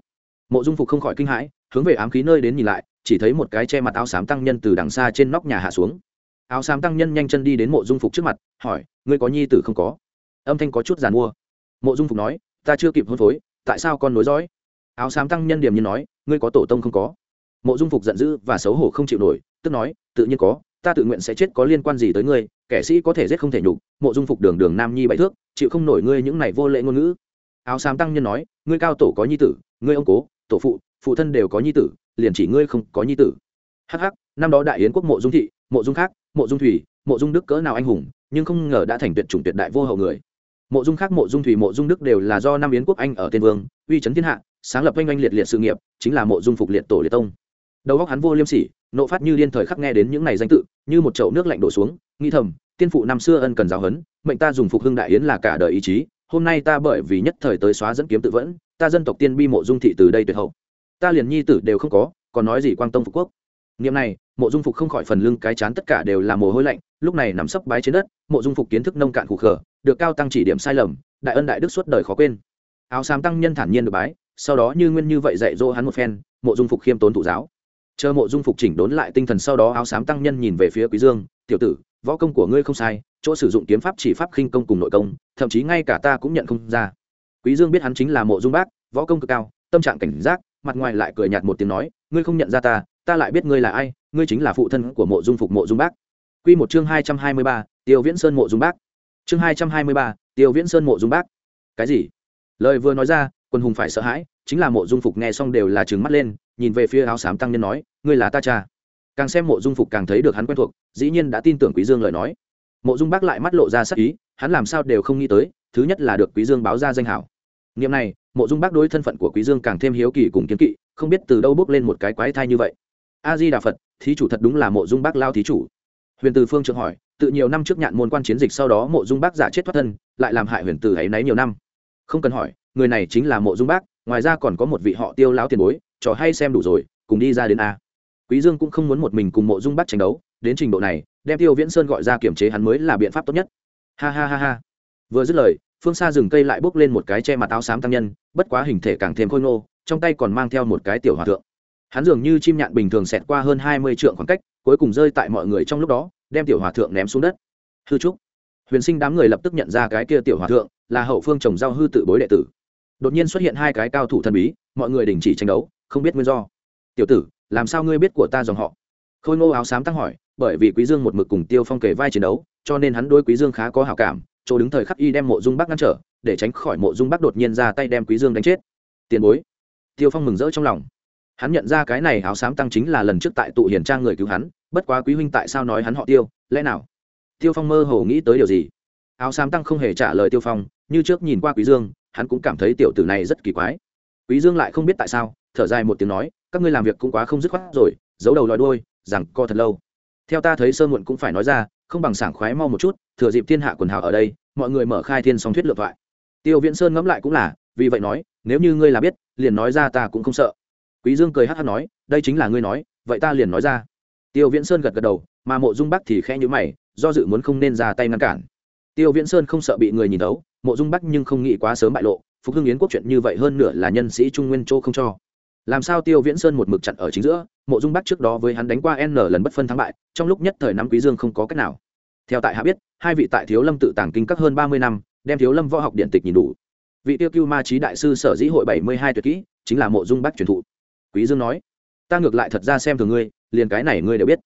Mộ dung phục không khỏi kinh hãi, hướng về ám khí nơi đến nhìn lại chỉ thấy một cái che mặt áo xám tăng nhân từ đằng xa trên nóc nhà hạ xuống. Áo xám tăng nhân nhanh chân đi đến mộ dung phục trước mặt, hỏi, ngươi có nhi tử không có? Âm thanh có chút giàn mua. Mộ dung phục nói, ta chưa kịp hôn phối, tại sao con nối dõi? Áo xám tăng nhân điểm nhiên nói, ngươi có tổ tông không có? Mộ dung phục giận dữ và xấu hổ không chịu nổi, tức nói, tự nhiên có, ta tự nguyện sẽ chết có liên quan gì tới ngươi, kẻ sĩ có thể giết không thể nhục. Mộ dung phục đường đường nam nhi bại thước, chịu không nổi ngươi những này vô lệ ngôn ngữ. Áo xám tăng nhân nói, ngươi cao tổ có nhi tử, ngươi ông cố, tổ phụ phụ thân đều có nhi tử, liền chỉ ngươi không có nhi tử. Hắc hắc, năm đó đại yến quốc mộ dung thị, mộ dung khác, mộ dung thủy, mộ dung đức cỡ nào anh hùng, nhưng không ngờ đã thành tuyệt chủng tuyệt đại vô hậu người. Mộ dung khác, mộ dung thủy, mộ dung đức đều là do năm yến quốc anh ở tiên vương, uy chấn thiên hạ, sáng lập oanh oanh liệt liệt sự nghiệp, chính là mộ dung phục liệt tổ liệt tông. Đầu góc hắn vô liêm sỉ, nộ phát như liên thời khắc nghe đến những này danh tự, như một chậu nước lạnh đổ xuống nghi thầm, tiên phụ năm xưa ân cần giáo huấn, mệnh ta dùng phục hưng đại yến là cả đời ý chí, hôm nay ta bởi vì nhất thời tới xóa dẫn kiếm tự vẫn, ta dân tộc tiên bi mộ dung thị từ đây tuyệt hậu ta liền nhi tử đều không có, còn nói gì quang tông phục quốc. Niệm này, mộ dung phục không khỏi phần lưng cái chán tất cả đều là mồ hôi lạnh, lúc này nằm sấp bái trên đất, mộ dung phục kiến thức nông cạn khủ khờ, được cao tăng chỉ điểm sai lầm, đại ân đại đức suốt đời khó quên. Áo xám tăng nhân thản nhiên được bái, sau đó như nguyên như vậy dạy dỗ hắn một phen, mộ dung phục khiêm tốn thụ giáo. Chờ mộ dung phục chỉnh đốn lại tinh thần sau đó áo xám tăng nhân nhìn về phía quý dương, tiểu tử, võ công của ngươi không sai, chỗ sử dụng kiếm pháp chỉ pháp khinh công cùng nội công, thậm chí ngay cả ta cũng nhận không ra. Quý dương biết hắn chính là mộ dung bác, võ công cực cao, tâm trạng cảnh giác mặt ngoài lại cười nhạt một tiếng nói, ngươi không nhận ra ta ta lại biết ngươi là ai, ngươi chính là phụ thân của mộ dung phục mộ dung bác. Quy một chương hai trăm hai mươi ba, tiêu viễn sơn mộ dung bác. Chương hai trăm hai mươi ba, tiêu viễn sơn mộ dung bác. Cái gì? Lời vừa nói ra quân hùng phải sợ hãi, chính là mộ dung phục nghe xong đều là trừng mắt lên, nhìn về phía áo xám tăng nhân nói, ngươi là ta cha. Càng xem mộ dung phục càng thấy được hắn quen thuộc, dĩ nhiên đã tin tưởng quý dương lời nói. Mộ dung bác lại mắt lộ ra sắc ý, hắn làm sao đều không nghĩ tới, thứ nhất là được quý dương báo ra danh hảo. Niệm này mộ dung bác đối thân phận của quý dương càng thêm hiếu kỳ cùng kiến kỵ, không biết từ đâu bước lên một cái quái thai như vậy. A di đà phật, thí chủ thật đúng là mộ dung bác lao thí chủ. Huyền từ phương trượng hỏi, tự nhiều năm trước nhạn môn quan chiến dịch sau đó mộ dung bác giả chết thoát thân, lại làm hại huyền từ ấy nấy nhiều năm. Không cần hỏi, người này chính là mộ dung bác, ngoài ra còn có một vị họ tiêu lão tiền bối, trò hay xem đủ rồi, cùng đi ra đến a. Quý dương cũng không muốn một mình cùng mộ dung bác tranh đấu, đến trình độ này, đem tiêu viễn sơn gọi ra kiểm chế hắn mới là biện pháp tốt nhất. Ha ha ha ha. Vừa dứt lời phương xa rừng cây lại bốc lên một cái che mặt áo xám tăng nhân, bất quá hình thể càng thêm khôi ngô, trong tay còn mang theo một cái tiểu hòa thượng. Hắn dường như chim nhạn bình thường xẹt qua hơn hai mươi trượng khoảng cách, cuối cùng rơi tại mọi người trong lúc đó, đem tiểu hòa thượng ném xuống đất. Hư trúc. Huyền sinh đám người lập tức nhận ra cái kia tiểu hòa thượng là hậu phương trồng giao hư tự bối đệ tử. Đột nhiên xuất hiện hai cái cao thủ thần bí, mọi người đình chỉ tranh đấu, không biết nguyên do. Tiểu tử, làm sao ngươi biết của ta dòng họ? Khôi ngô áo xám tăng hỏi, bởi vì quý dương một mực cùng tiêu phong kề vai chiến đấu, cho nên hắn đôi quý dương khá có hảo cảm chỗ đứng thời khắc y đem mộ dung bác ngăn trở, để tránh khỏi mộ dung bác đột nhiên ra tay đem quý dương đánh chết. Tiền bối. Tiêu phong mừng rỡ trong lòng. Hắn nhận ra cái này áo xám tăng chính là lần trước tại tụ hiển trang người cứu hắn, bất quá quý huynh tại sao nói hắn họ tiêu, lẽ nào? Tiêu phong mơ hồ nghĩ tới điều gì? Áo xám tăng không hề trả lời tiêu phong, như trước nhìn qua quý dương, hắn cũng cảm thấy tiểu tử này rất kỳ quái. Quý dương lại không biết tại sao, thở dài một tiếng nói, các ngươi làm việc cũng quá không dứt khoát rồi, giấu đầu lòi đuôi, rằng co thật lâu. Theo ta thấy sơ muộn cũng phải nói ra không bằng sảng khoái mau một chút, thừa dịp thiên hạ quần hào ở đây, mọi người mở khai thiên song thuyết lược thoại. Tiêu viễn sơn ngẫm lại cũng là, vì vậy nói, nếu như ngươi là biết, liền nói ra ta cũng không sợ. Quý dương cười hát hát nói, đây chính là ngươi nói, vậy ta liền nói ra. Tiêu viễn sơn gật gật đầu, mà mộ dung bắc thì khẽ nhíu mày, do dự muốn không nên ra tay ngăn cản. Tiêu viễn sơn không sợ bị người nhìn thấu, mộ dung bắc nhưng không nghĩ quá sớm bại lộ, phục hưng yến quốc chuyện như vậy hơn nửa là nhân sĩ trung nguyên châu không cho làm sao tiêu viễn sơn một mực chặn ở chính giữa, mộ dung bắc trước đó với hắn đánh qua n lần bất phân thắng bại, trong lúc nhất thời năm quý dương không có cách nào. Theo tại hạ biết, hai vị tại thiếu lâm tự tàng kinh các hơn ba mươi năm, đem thiếu lâm võ học điện tịch nhìn đủ. Vị tiêu cưu ma trí đại sư sở dĩ hội bảy mươi hai tuyệt kỹ, chính là mộ dung bắc truyền thụ. Quý dương nói, ta ngược lại thật ra xem thường ngươi, liền cái này ngươi đều biết.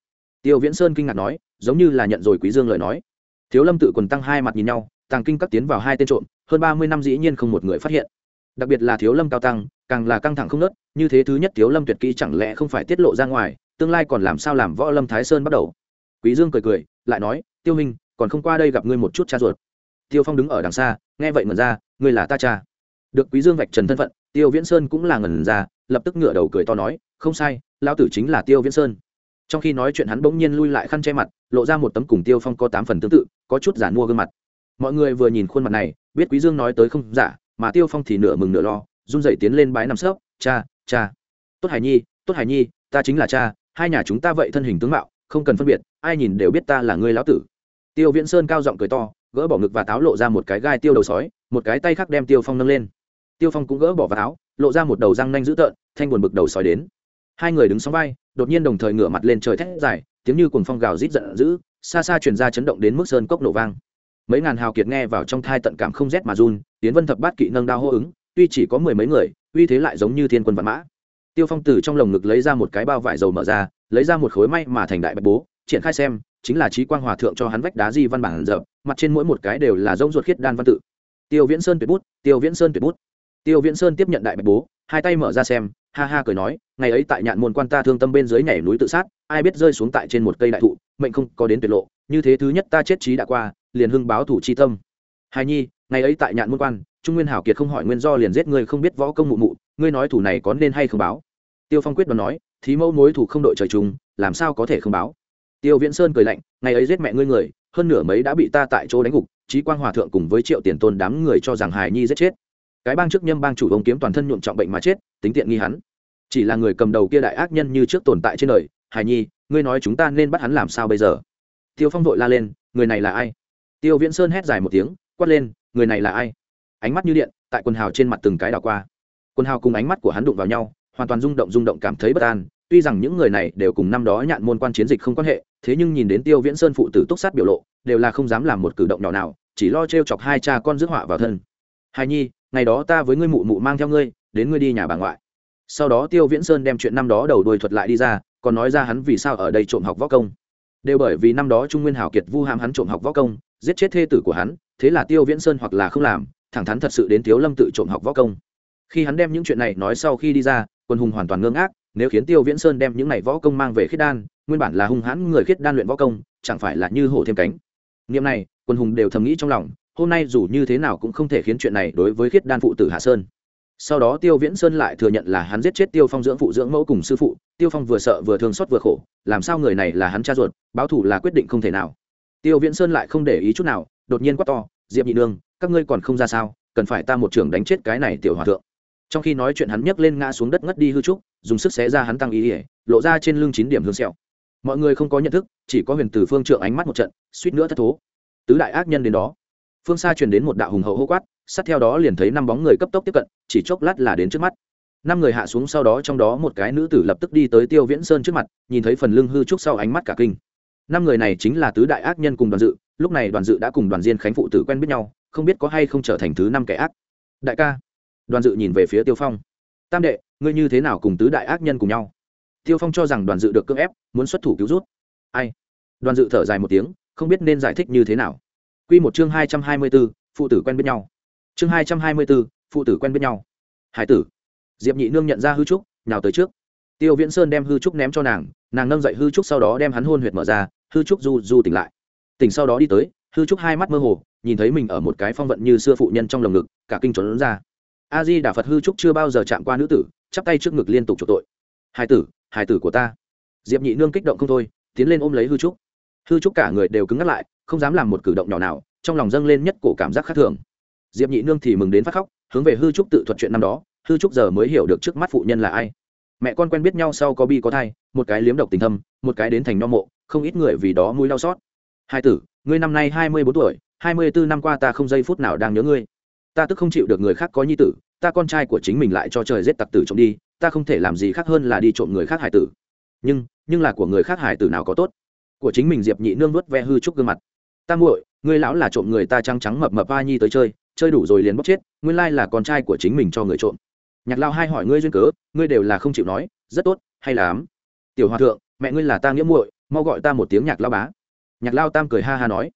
Tiêu viễn sơn kinh ngạc nói, giống như là nhận rồi quý dương lời nói. Thiếu lâm tự quần tăng hai mặt nhìn nhau, tàng kinh các tiến vào hai tên trộm, hơn ba mươi năm dĩ nhiên không một người phát hiện. Đặc biệt là thiếu lâm cao tăng càng là căng thẳng không nớt, như thế thứ nhất thiếu lâm tuyệt kỹ chẳng lẽ không phải tiết lộ ra ngoài, tương lai còn làm sao làm võ lâm thái sơn bắt đầu? Quý dương cười cười, lại nói, tiêu minh, còn không qua đây gặp ngươi một chút cha ruột. Tiêu phong đứng ở đằng xa, nghe vậy ngẩn ra, ngươi là ta cha. Được quý dương vạch trần thân phận, tiêu viễn sơn cũng là ngẩn ra, lập tức ngửa đầu cười to nói, không sai, lão tử chính là tiêu viễn sơn. Trong khi nói chuyện hắn bỗng nhiên lui lại khăn che mặt, lộ ra một tấm cùng tiêu phong có tám phần tương tự, có chút giản mua gương mặt. Mọi người vừa nhìn khuôn mặt này, biết quý dương nói tới không giả, mà tiêu phong thì nửa mừng nửa lo run dậy tiến lên bái nằm sấp, cha cha. Tốt hải nhi, tốt hải nhi, ta chính là cha, hai nhà chúng ta vậy thân hình tướng mạo, không cần phân biệt, ai nhìn đều biết ta là ngươi lão tử. Tiêu viễn sơn cao giọng cười to, gỡ bỏ ngực và táo lộ ra một cái gai tiêu đầu sói, một cái tay khác đem tiêu phong nâng lên. Tiêu phong cũng gỡ bỏ vào áo, lộ ra một đầu răng nanh dữ tợn, thanh buồn bực đầu sói đến. Hai người đứng sóng vai, đột nhiên đồng thời ngửa mặt lên trời thét dài, tiếng như cuồng phong gào rít giận dữ, xa xa truyền ra chấn động đến mức sơn cốc nổ vang. Mấy ngàn hào kiệt nghe vào trong thai tận cảm không rét mà run tiến vân thập bát kỵ nâng đao hô ứng tuy chỉ có mười mấy người, uy thế lại giống như thiên quân vạn mã. Tiêu phong từ trong lồng ngực lấy ra một cái bao vải dầu mở ra, lấy ra một khối may mà thành đại bạch bố, triển khai xem, chính là trí quang hòa thượng cho hắn vách đá di văn bản dập, mặt trên mỗi một cái đều là rông ruột khiết đan văn tự. Tiêu viễn sơn tuyệt bút, tiêu viễn sơn tuyệt bút. Tiêu viễn sơn tiếp nhận đại bạch bố, hai tay mở ra xem, ha ha cười nói, ngày ấy tại nhạn môn quan ta thương tâm bên dưới nhảy núi tự sát, ai biết rơi xuống tại trên một cây đại thụ, mệnh không có đến tuyệt lộ, như thế thứ nhất ta chết trí đã qua, liền hưng báo thủ chi tâm. Hài nhi, ngày ấy tại nhạn môn quan trung nguyên hảo kiệt không hỏi nguyên do liền giết ngươi không biết võ công mụ mụ, ngươi nói thủ này có nên hay không báo? Tiêu phong quyết đoán nói, thí mẫu mối thủ không đội trời chung, làm sao có thể không báo? Tiêu viễn sơn cười lạnh, ngày ấy giết mẹ ngươi người, hơn nửa mấy đã bị ta tại chỗ đánh gục trí quang hòa thượng cùng với triệu tiền tôn đám người cho rằng hài nhi giết chết. Cái bang trước nhâm bang chủ ông kiếm toàn thân nhuộm trọng bệnh mà chết, tính tiện nghi hắn. Chỉ là người cầm đầu kia đại ác nhân như trước tồn tại trên đời hài nhi, ngươi nói chúng ta nên bắt hắn làm sao bây giờ? Tiêu phong vội la lên, người này là ai? Tiêu viễn sơn hét dài một tiếng, quát lên, người này là ai? Ánh mắt như điện, tại quần hào trên mặt từng cái đảo qua. Quần hào cùng ánh mắt của hắn đụng vào nhau, hoàn toàn rung động rung động cảm thấy bất an. Tuy rằng những người này đều cùng năm đó nhạn môn quan chiến dịch không quan hệ, thế nhưng nhìn đến tiêu viễn sơn phụ tử túc sát biểu lộ, đều là không dám làm một cử động nhỏ nào, chỉ lo t r e o chọc hai cha con rước họa vào thân. Hài nhi, ngày đó ta với ngươi mụ mụ mang theo ngươi, đến ngươi đi nhà bà ngoại. Sau đó tiêu viễn sơn đem chuyện năm đó đầu đuôi thuật lại đi ra, còn nói ra hắn vì sao ở đây trộm học võ công. Đều bởi vì năm đó trung nguyên hảo kiệt vu ham hắn trộm học võ công, giết chết thê tử của hắn, thế là tiêu viễn sơn hoặc là không làm thẳng thắn thật sự đến thiếu lâm tự trộm học võ công. Khi hắn đem những chuyện này nói sau khi đi ra, quân hùng hoàn toàn ngưng ác nếu khiến tiêu viễn sơn đem những này võ công mang về khiết đan, nguyên bản là hung hãn người khiết đan luyện võ công, chẳng phải là như hổ thêm cánh. Niệm này, quân hùng đều thầm nghĩ trong lòng, hôm nay dù như thế nào cũng không thể khiến chuyện này đối với khiết đan phụ tử hạ sơn. Sau đó tiêu viễn sơn lại thừa nhận là hắn giết chết tiêu phong dưỡng phụ dưỡng mẫu cùng sư phụ, tiêu phong vừa sợ vừa thương xót vừa khổ, làm sao người này là hắn cha ruột, báo thủ là quyết định không thể nào. Tiêu viễn sơn lại không để ý chút nào, đột nhiên quát to, diệp nhị nương các ngươi còn không ra sao, cần phải ta một trưởng đánh chết cái này tiểu hòa thượng. Trong khi nói chuyện hắn nhấc lên ngã xuống đất ngất đi hư trúc, dùng sức xé ra hắn tăng ý ỉa lộ ra trên lưng chín điểm hương xẹo mọi người không có nhận thức, chỉ có huyền từ phương trượng ánh mắt một trận, suýt nữa thất thố. Tứ đại ác nhân đến đó. Phương xa truyền đến một đạo hùng hậu hô quát, sát theo đó liền thấy năm bóng người cấp tốc tiếp cận, chỉ chốc lát là đến trước mắt. Năm người hạ xuống sau đó trong đó một cái nữ tử lập tức đi tới tiêu viễn sơn trước mặt, nhìn thấy phần lưng hư trúc sau ánh mắt cả kinh. Năm người này chính là tứ đại ác nhân cùng đoàn dự, lúc này đoàn dự đã cùng đoàn diên khánh phụ tử quen biết nhau không biết có hay không trở thành thứ năm kẻ ác. Đại ca. Đoàn dự nhìn về phía tiêu phong. Tam đệ, ngươi như thế nào cùng tứ đại ác nhân cùng nhau? Tiêu phong cho rằng đoàn dự được cưỡng ép, muốn xuất thủ cứu rút. Ai? Đoàn dự thở dài một tiếng, không biết nên giải thích như thế nào. Q một chương hai trăm hai mươi b ố phụ tử quen biết nhau. Chương hai trăm hai mươi b ố phụ tử quen biết nhau. Hải tử. Diệp nhị nương nhận ra hư trúc nào tới trước. Tiêu viễn sơn đem hư trúc ném cho nàng nàng nâng dậy hư trúc sau đó đem hắn hôn huyệt mở ra, hư trúc du du tỉnh lại. Tỉnh sau đó đi tới hư trúc hai mắt mơ hồ, nhìn thấy mình ở một cái phong vận như xưa phụ nhân trong lồng ngực, cả kinh trốn ra. A di đà phật hư trúc chưa bao giờ chạm qua nữ tử, chắp tay trước ngực liên tục trục tội. Hai tử hai tử của ta. Diệp nhị nương kích động không thôi, tiến lên ôm lấy hư trúc. Hư trúc cả người đều cứng ngắt lại, không dám làm một cử động nhỏ nào, trong lòng dâng lên nhất cổ cảm giác khác thường. Diệp nhị nương thì mừng đến phát khóc, hướng về hư trúc tự thuật chuyện năm đó, hư trúc giờ mới hiểu được trước mắt phụ nhân là ai. Mẹ con quen biết nhau sau có bi có thai, một cái liếm độc tình thâm, một cái đến thành no mộ, không ít người vì đó mũi đau xót. Hai tử ngươi năm nay hai mươi bốn tuổi, hai mươi bốn năm qua ta không giây phút nào đang nhớ ngươi. Ta tức không chịu được người khác có nhi tử, ta con trai của chính mình lại cho trời giết tặc tử trộm đi, ta không thể làm gì khác hơn là đi trộm người khác hải tử. Nhưng nhưng là của người khác hải tử nào có tốt? Của chính mình diệp nhị nương nuốt ve hư trúc gương mặt. Ta muội, ngươi lão là trộm người ta trắng trắng mập mập va nhi tới chơi chơi đủ rồi liền bóc chết, nguyên lai là con trai của chính mình cho người trộm. Nhạc lao hai hỏi ngươi duyên cớ, ngươi đều là không chịu nói, rất tốt, hay là ám tiểu hòa thượng, mẹ ngươi là ta nghĩa muội, mau gọi ta một tiếng nhạc lao bá nhạc lao tam cười ha ha nói,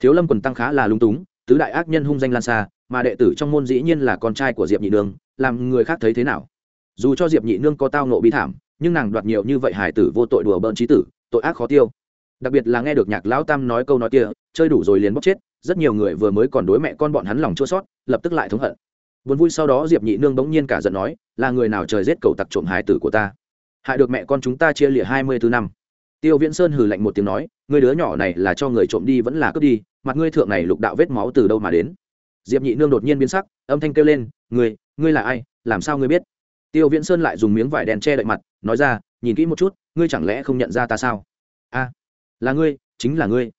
thiếu lâm quần tăng khá là lung túng, tứ đại ác nhân hung danh lan xa, mà đệ tử trong môn dĩ nhiên là con trai của diệp nhị nương, làm người khác thấy thế nào? Dù cho diệp nhị nương có tao nộ bi thảm, nhưng nàng đoạt nhiều như vậy hải tử vô tội đùa bỡn trí tử, tội ác khó tiêu. Đặc biệt là nghe được nhạc lão tam nói câu nói kia, chơi đủ rồi liền bóc chết, rất nhiều người vừa mới còn đối mẹ con bọn hắn lòng chua sót, lập tức lại thống hận. Buồn vui sau đó diệp nhị nương bỗng nhiên cả giận nói, là người nào trời giết cầu tặc trộm hải tử của ta? Hại được mẹ con chúng ta chia lịa hai mươi thứ năm tiêu viễn sơn hừ lạnh một tiếng nói người đứa nhỏ này là cho người trộm đi vẫn là cướp đi, mặt ngươi thượng này lục đạo vết máu từ đâu mà đến? Diệp nhị nương đột nhiên biến sắc, âm thanh kêu lên, ngươi ngươi là ai? Làm sao ngươi biết? Tiêu viễn sơn lại dùng miếng vải đèn che đậy mặt, nói ra, nhìn kỹ một chút, ngươi chẳng lẽ không nhận ra ta sao? A, là ngươi, chính là ngươi.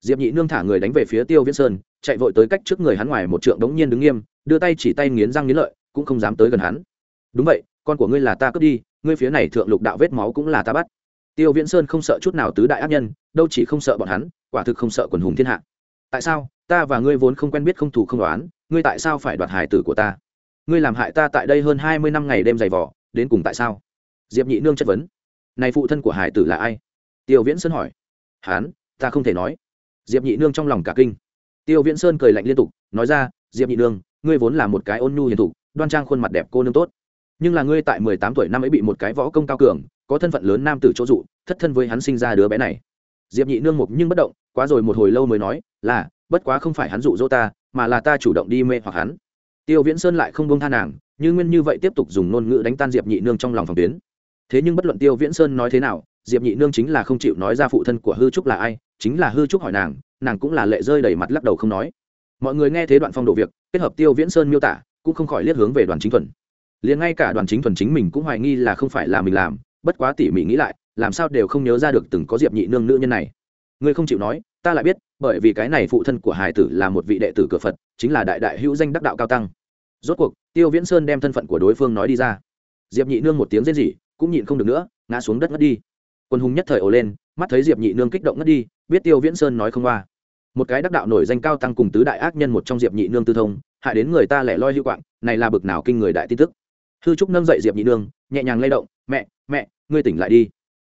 Diệp nhị nương thả người đánh về phía tiêu viễn sơn, chạy vội tới cách trước người hắn ngoài một trượng đống nhiên đứng nghiêm, đưa tay chỉ tay nghiến răng nghiến lợi, cũng không dám tới gần hắn. Đúng vậy, con của ngươi là ta cướp đi, ngươi phía này thượng lục đạo vết máu cũng là ta bắt tiêu viễn sơn không sợ chút nào tứ đại ác nhân, đâu chỉ không sợ bọn hắn, quả thực không sợ quần hùng thiên hạ. Tại sao? Ta và ngươi vốn không quen biết không thù không đoán, ngươi tại sao phải đoạt hải tử của ta? Ngươi làm hại ta tại đây hơn hai mươi năm ngày đêm dày vỏ đến cùng tại sao? Diệp nhị nương chất vấn. Này phụ thân của hải tử là ai? Tiêu viễn sơn hỏi. Hán, ta không thể nói. Diệp nhị nương trong lòng cả kinh. Tiêu viễn sơn cười lạnh liên tục, nói ra, diệp nhị nương, ngươi vốn là một cái ôn nhu hiền thục, đoan trang khuôn mặt đẹp cô nương tốt. Nhưng là ngươi tại mười tám tuổi năm ấy bị một cái võ công cao cường có thân phận lớn nam tử chỗ dụ, thất thân với hắn sinh ra đứa bé này. Diệp nhị nương mục nhưng bất động, quá rồi một hồi lâu mới nói, là, bất quá không phải hắn dụ dỗ ta, mà là ta chủ động đi mê hoặc hắn. Tiêu viễn sơn lại không bông tha nàng, như nguyên như vậy tiếp tục dùng ngôn ngữ đánh tan diệp nhị nương trong lòng phòng tuyến. Thế nhưng bất luận tiêu viễn sơn nói thế nào, diệp nhị nương chính là không chịu nói ra phụ thân của hư trúc là ai, chính là hư trúc hỏi nàng nàng cũng là lệ rơi đầy mặt lắc đầu không nói. Mọi người nghe thế đoạn phong độ việc, kết hợp tiêu viễn sơn miêu tả, cũng không khỏi liếc hướng về đoàn chính thuần. Liền ngay cả đoàn chính thuần chính mình cũng hoài nghi là không phải là mình làm bất quá tỉ mỉ nghĩ lại, làm sao đều không nhớ ra được từng có diệp nhị nương nữ nhân này. Ngươi không chịu nói, ta lại biết, bởi vì cái này phụ thân của hải tử là một vị đệ tử cửa phật, chính là đại đại hữu danh đắc đạo cao tăng. Rốt cuộc, tiêu viễn sơn đem thân phận của đối phương nói đi ra. Diệp nhị nương một tiếng rên rỉ, cũng nhịn không được nữa, ngã xuống đất ngất đi. Quân hùng nhất thời ồ lên, mắt thấy diệp nhị nương kích động ngất đi, biết tiêu viễn sơn nói không qua. Một cái đắc đạo nổi danh cao tăng cùng tứ đại ác nhân một trong diệp nhị nương tư thông, hại đến người ta lẻ loi hữu quạng, này là bực nào kinh người đại tin tức. Hư trúc nâng dậy diệp nhị nương, nhẹ nhàng lay động, mẹ mẹ ngươi tỉnh lại đi.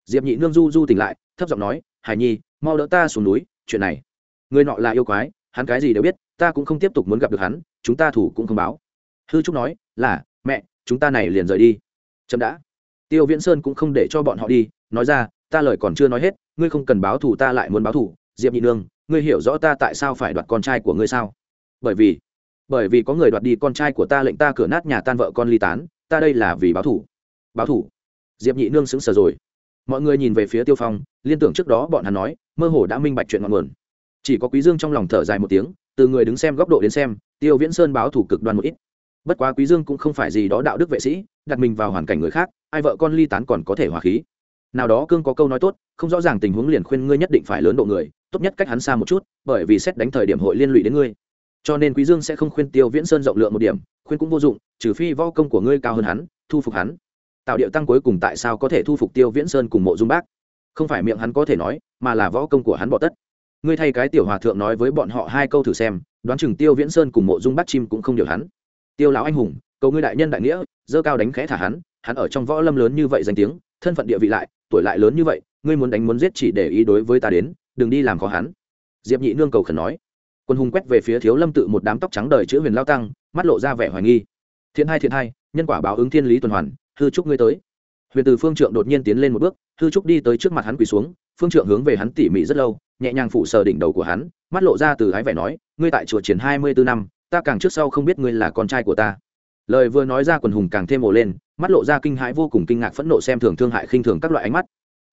Diệp nhị nương du du tỉnh lại, thấp giọng nói, hải nhi, mau đỡ ta xuống núi, chuyện này, người nọ là yêu quái, hắn cái gì đều biết, ta cũng không tiếp tục muốn gặp được hắn, chúng ta thủ cũng không báo. Hư trúc nói, là, mẹ, chúng ta này liền rời đi. Chậm đã. Tiêu viễn sơn cũng không để cho bọn họ đi, nói ra, ta lời còn chưa nói hết, ngươi không cần báo thù ta lại muốn báo thù, diệp nhị nương, ngươi hiểu rõ ta tại sao phải đoạt con trai của ngươi sao? Bởi vì bởi vì có người đoạt đi con trai của ta lệnh ta cửa nát nhà tan vợ con ly tán, ta đây là vì báo thủ báo thủ diệp nhị nương sững sờ rồi. Mọi người nhìn về phía tiêu phong, liên tưởng trước đó bọn hắn nói, mơ hồ đã minh bạch chuyện ngọn nguồn. Chỉ có quý dương trong lòng thở dài một tiếng, từ người đứng xem góc độ đến xem, tiêu viễn sơn báo thủ cực đoan một ít. Bất quá quý dương cũng không phải gì đó đạo đức vệ sĩ, đặt mình vào hoàn cảnh người khác, ai vợ con ly tán còn có thể hòa khí. Nào đó cương có câu nói tốt, không rõ ràng tình huống liền khuyên ngươi nhất định phải lớn độ người, tốt nhất cách hắn xa một chút, bởi vì xét đánh thời điểm hội liên lụy đến ngươi. Cho nên quý dương sẽ không khuyên tiêu viễn sơn rộng lượng một điểm, khuyên cũng vô dụng, trừ phi võ công của ngươi cao hơn hắn, thu phục hắn tạo điệu tăng cuối cùng tại sao có thể thu phục tiêu viễn sơn cùng mộ dung bác? Không phải miệng hắn có thể nói, mà là võ công của hắn bỏ tất. Ngươi thay cái tiểu hòa thượng nói với bọn họ hai câu thử xem, đoán chừng tiêu viễn sơn cùng mộ dung bác chim cũng không điều hắn. Tiêu lão anh hùng, cầu ngươi đại nhân đại nghĩa, dơ cao đánh khẽ thả hắn hắn ở trong võ lâm lớn như vậy danh tiếng, thân phận địa vị lại, tuổi lại lớn như vậy, ngươi muốn đánh muốn giết chỉ để ý đối với ta đến, đừng đi làm khó hắn. Diệp nhị nương cầu khẩn nói. Quân hùng quét về phía thiếu lâm tự một đám tóc trắng đời chữ huyền lao tăng, mắt lộ ra vẻ hoài nghi. Thiện hai thiện hai, nhân quả báo ứng thiên lý tuần hoàn hư trúc ngươi tới. Huyền từ phương trượng đột nhiên tiến lên một bước, hư trúc đi tới trước mặt hắn quỳ xuống, phương trượng hướng về hắn tỉ mỉ rất lâu, nhẹ nhàng phủ sờ đỉnh đầu của hắn, mắt lộ ra từ ái vẻ nói, ngươi tại chùa triển hai mươi bốn năm, ta càng trước sau không biết ngươi là con trai của ta. Lời vừa nói ra quần hùng càng thêm ồ lên, mắt lộ ra kinh hãi vô cùng kinh ngạc phẫn nộ xem thường thương hại khinh thường các loại ánh mắt.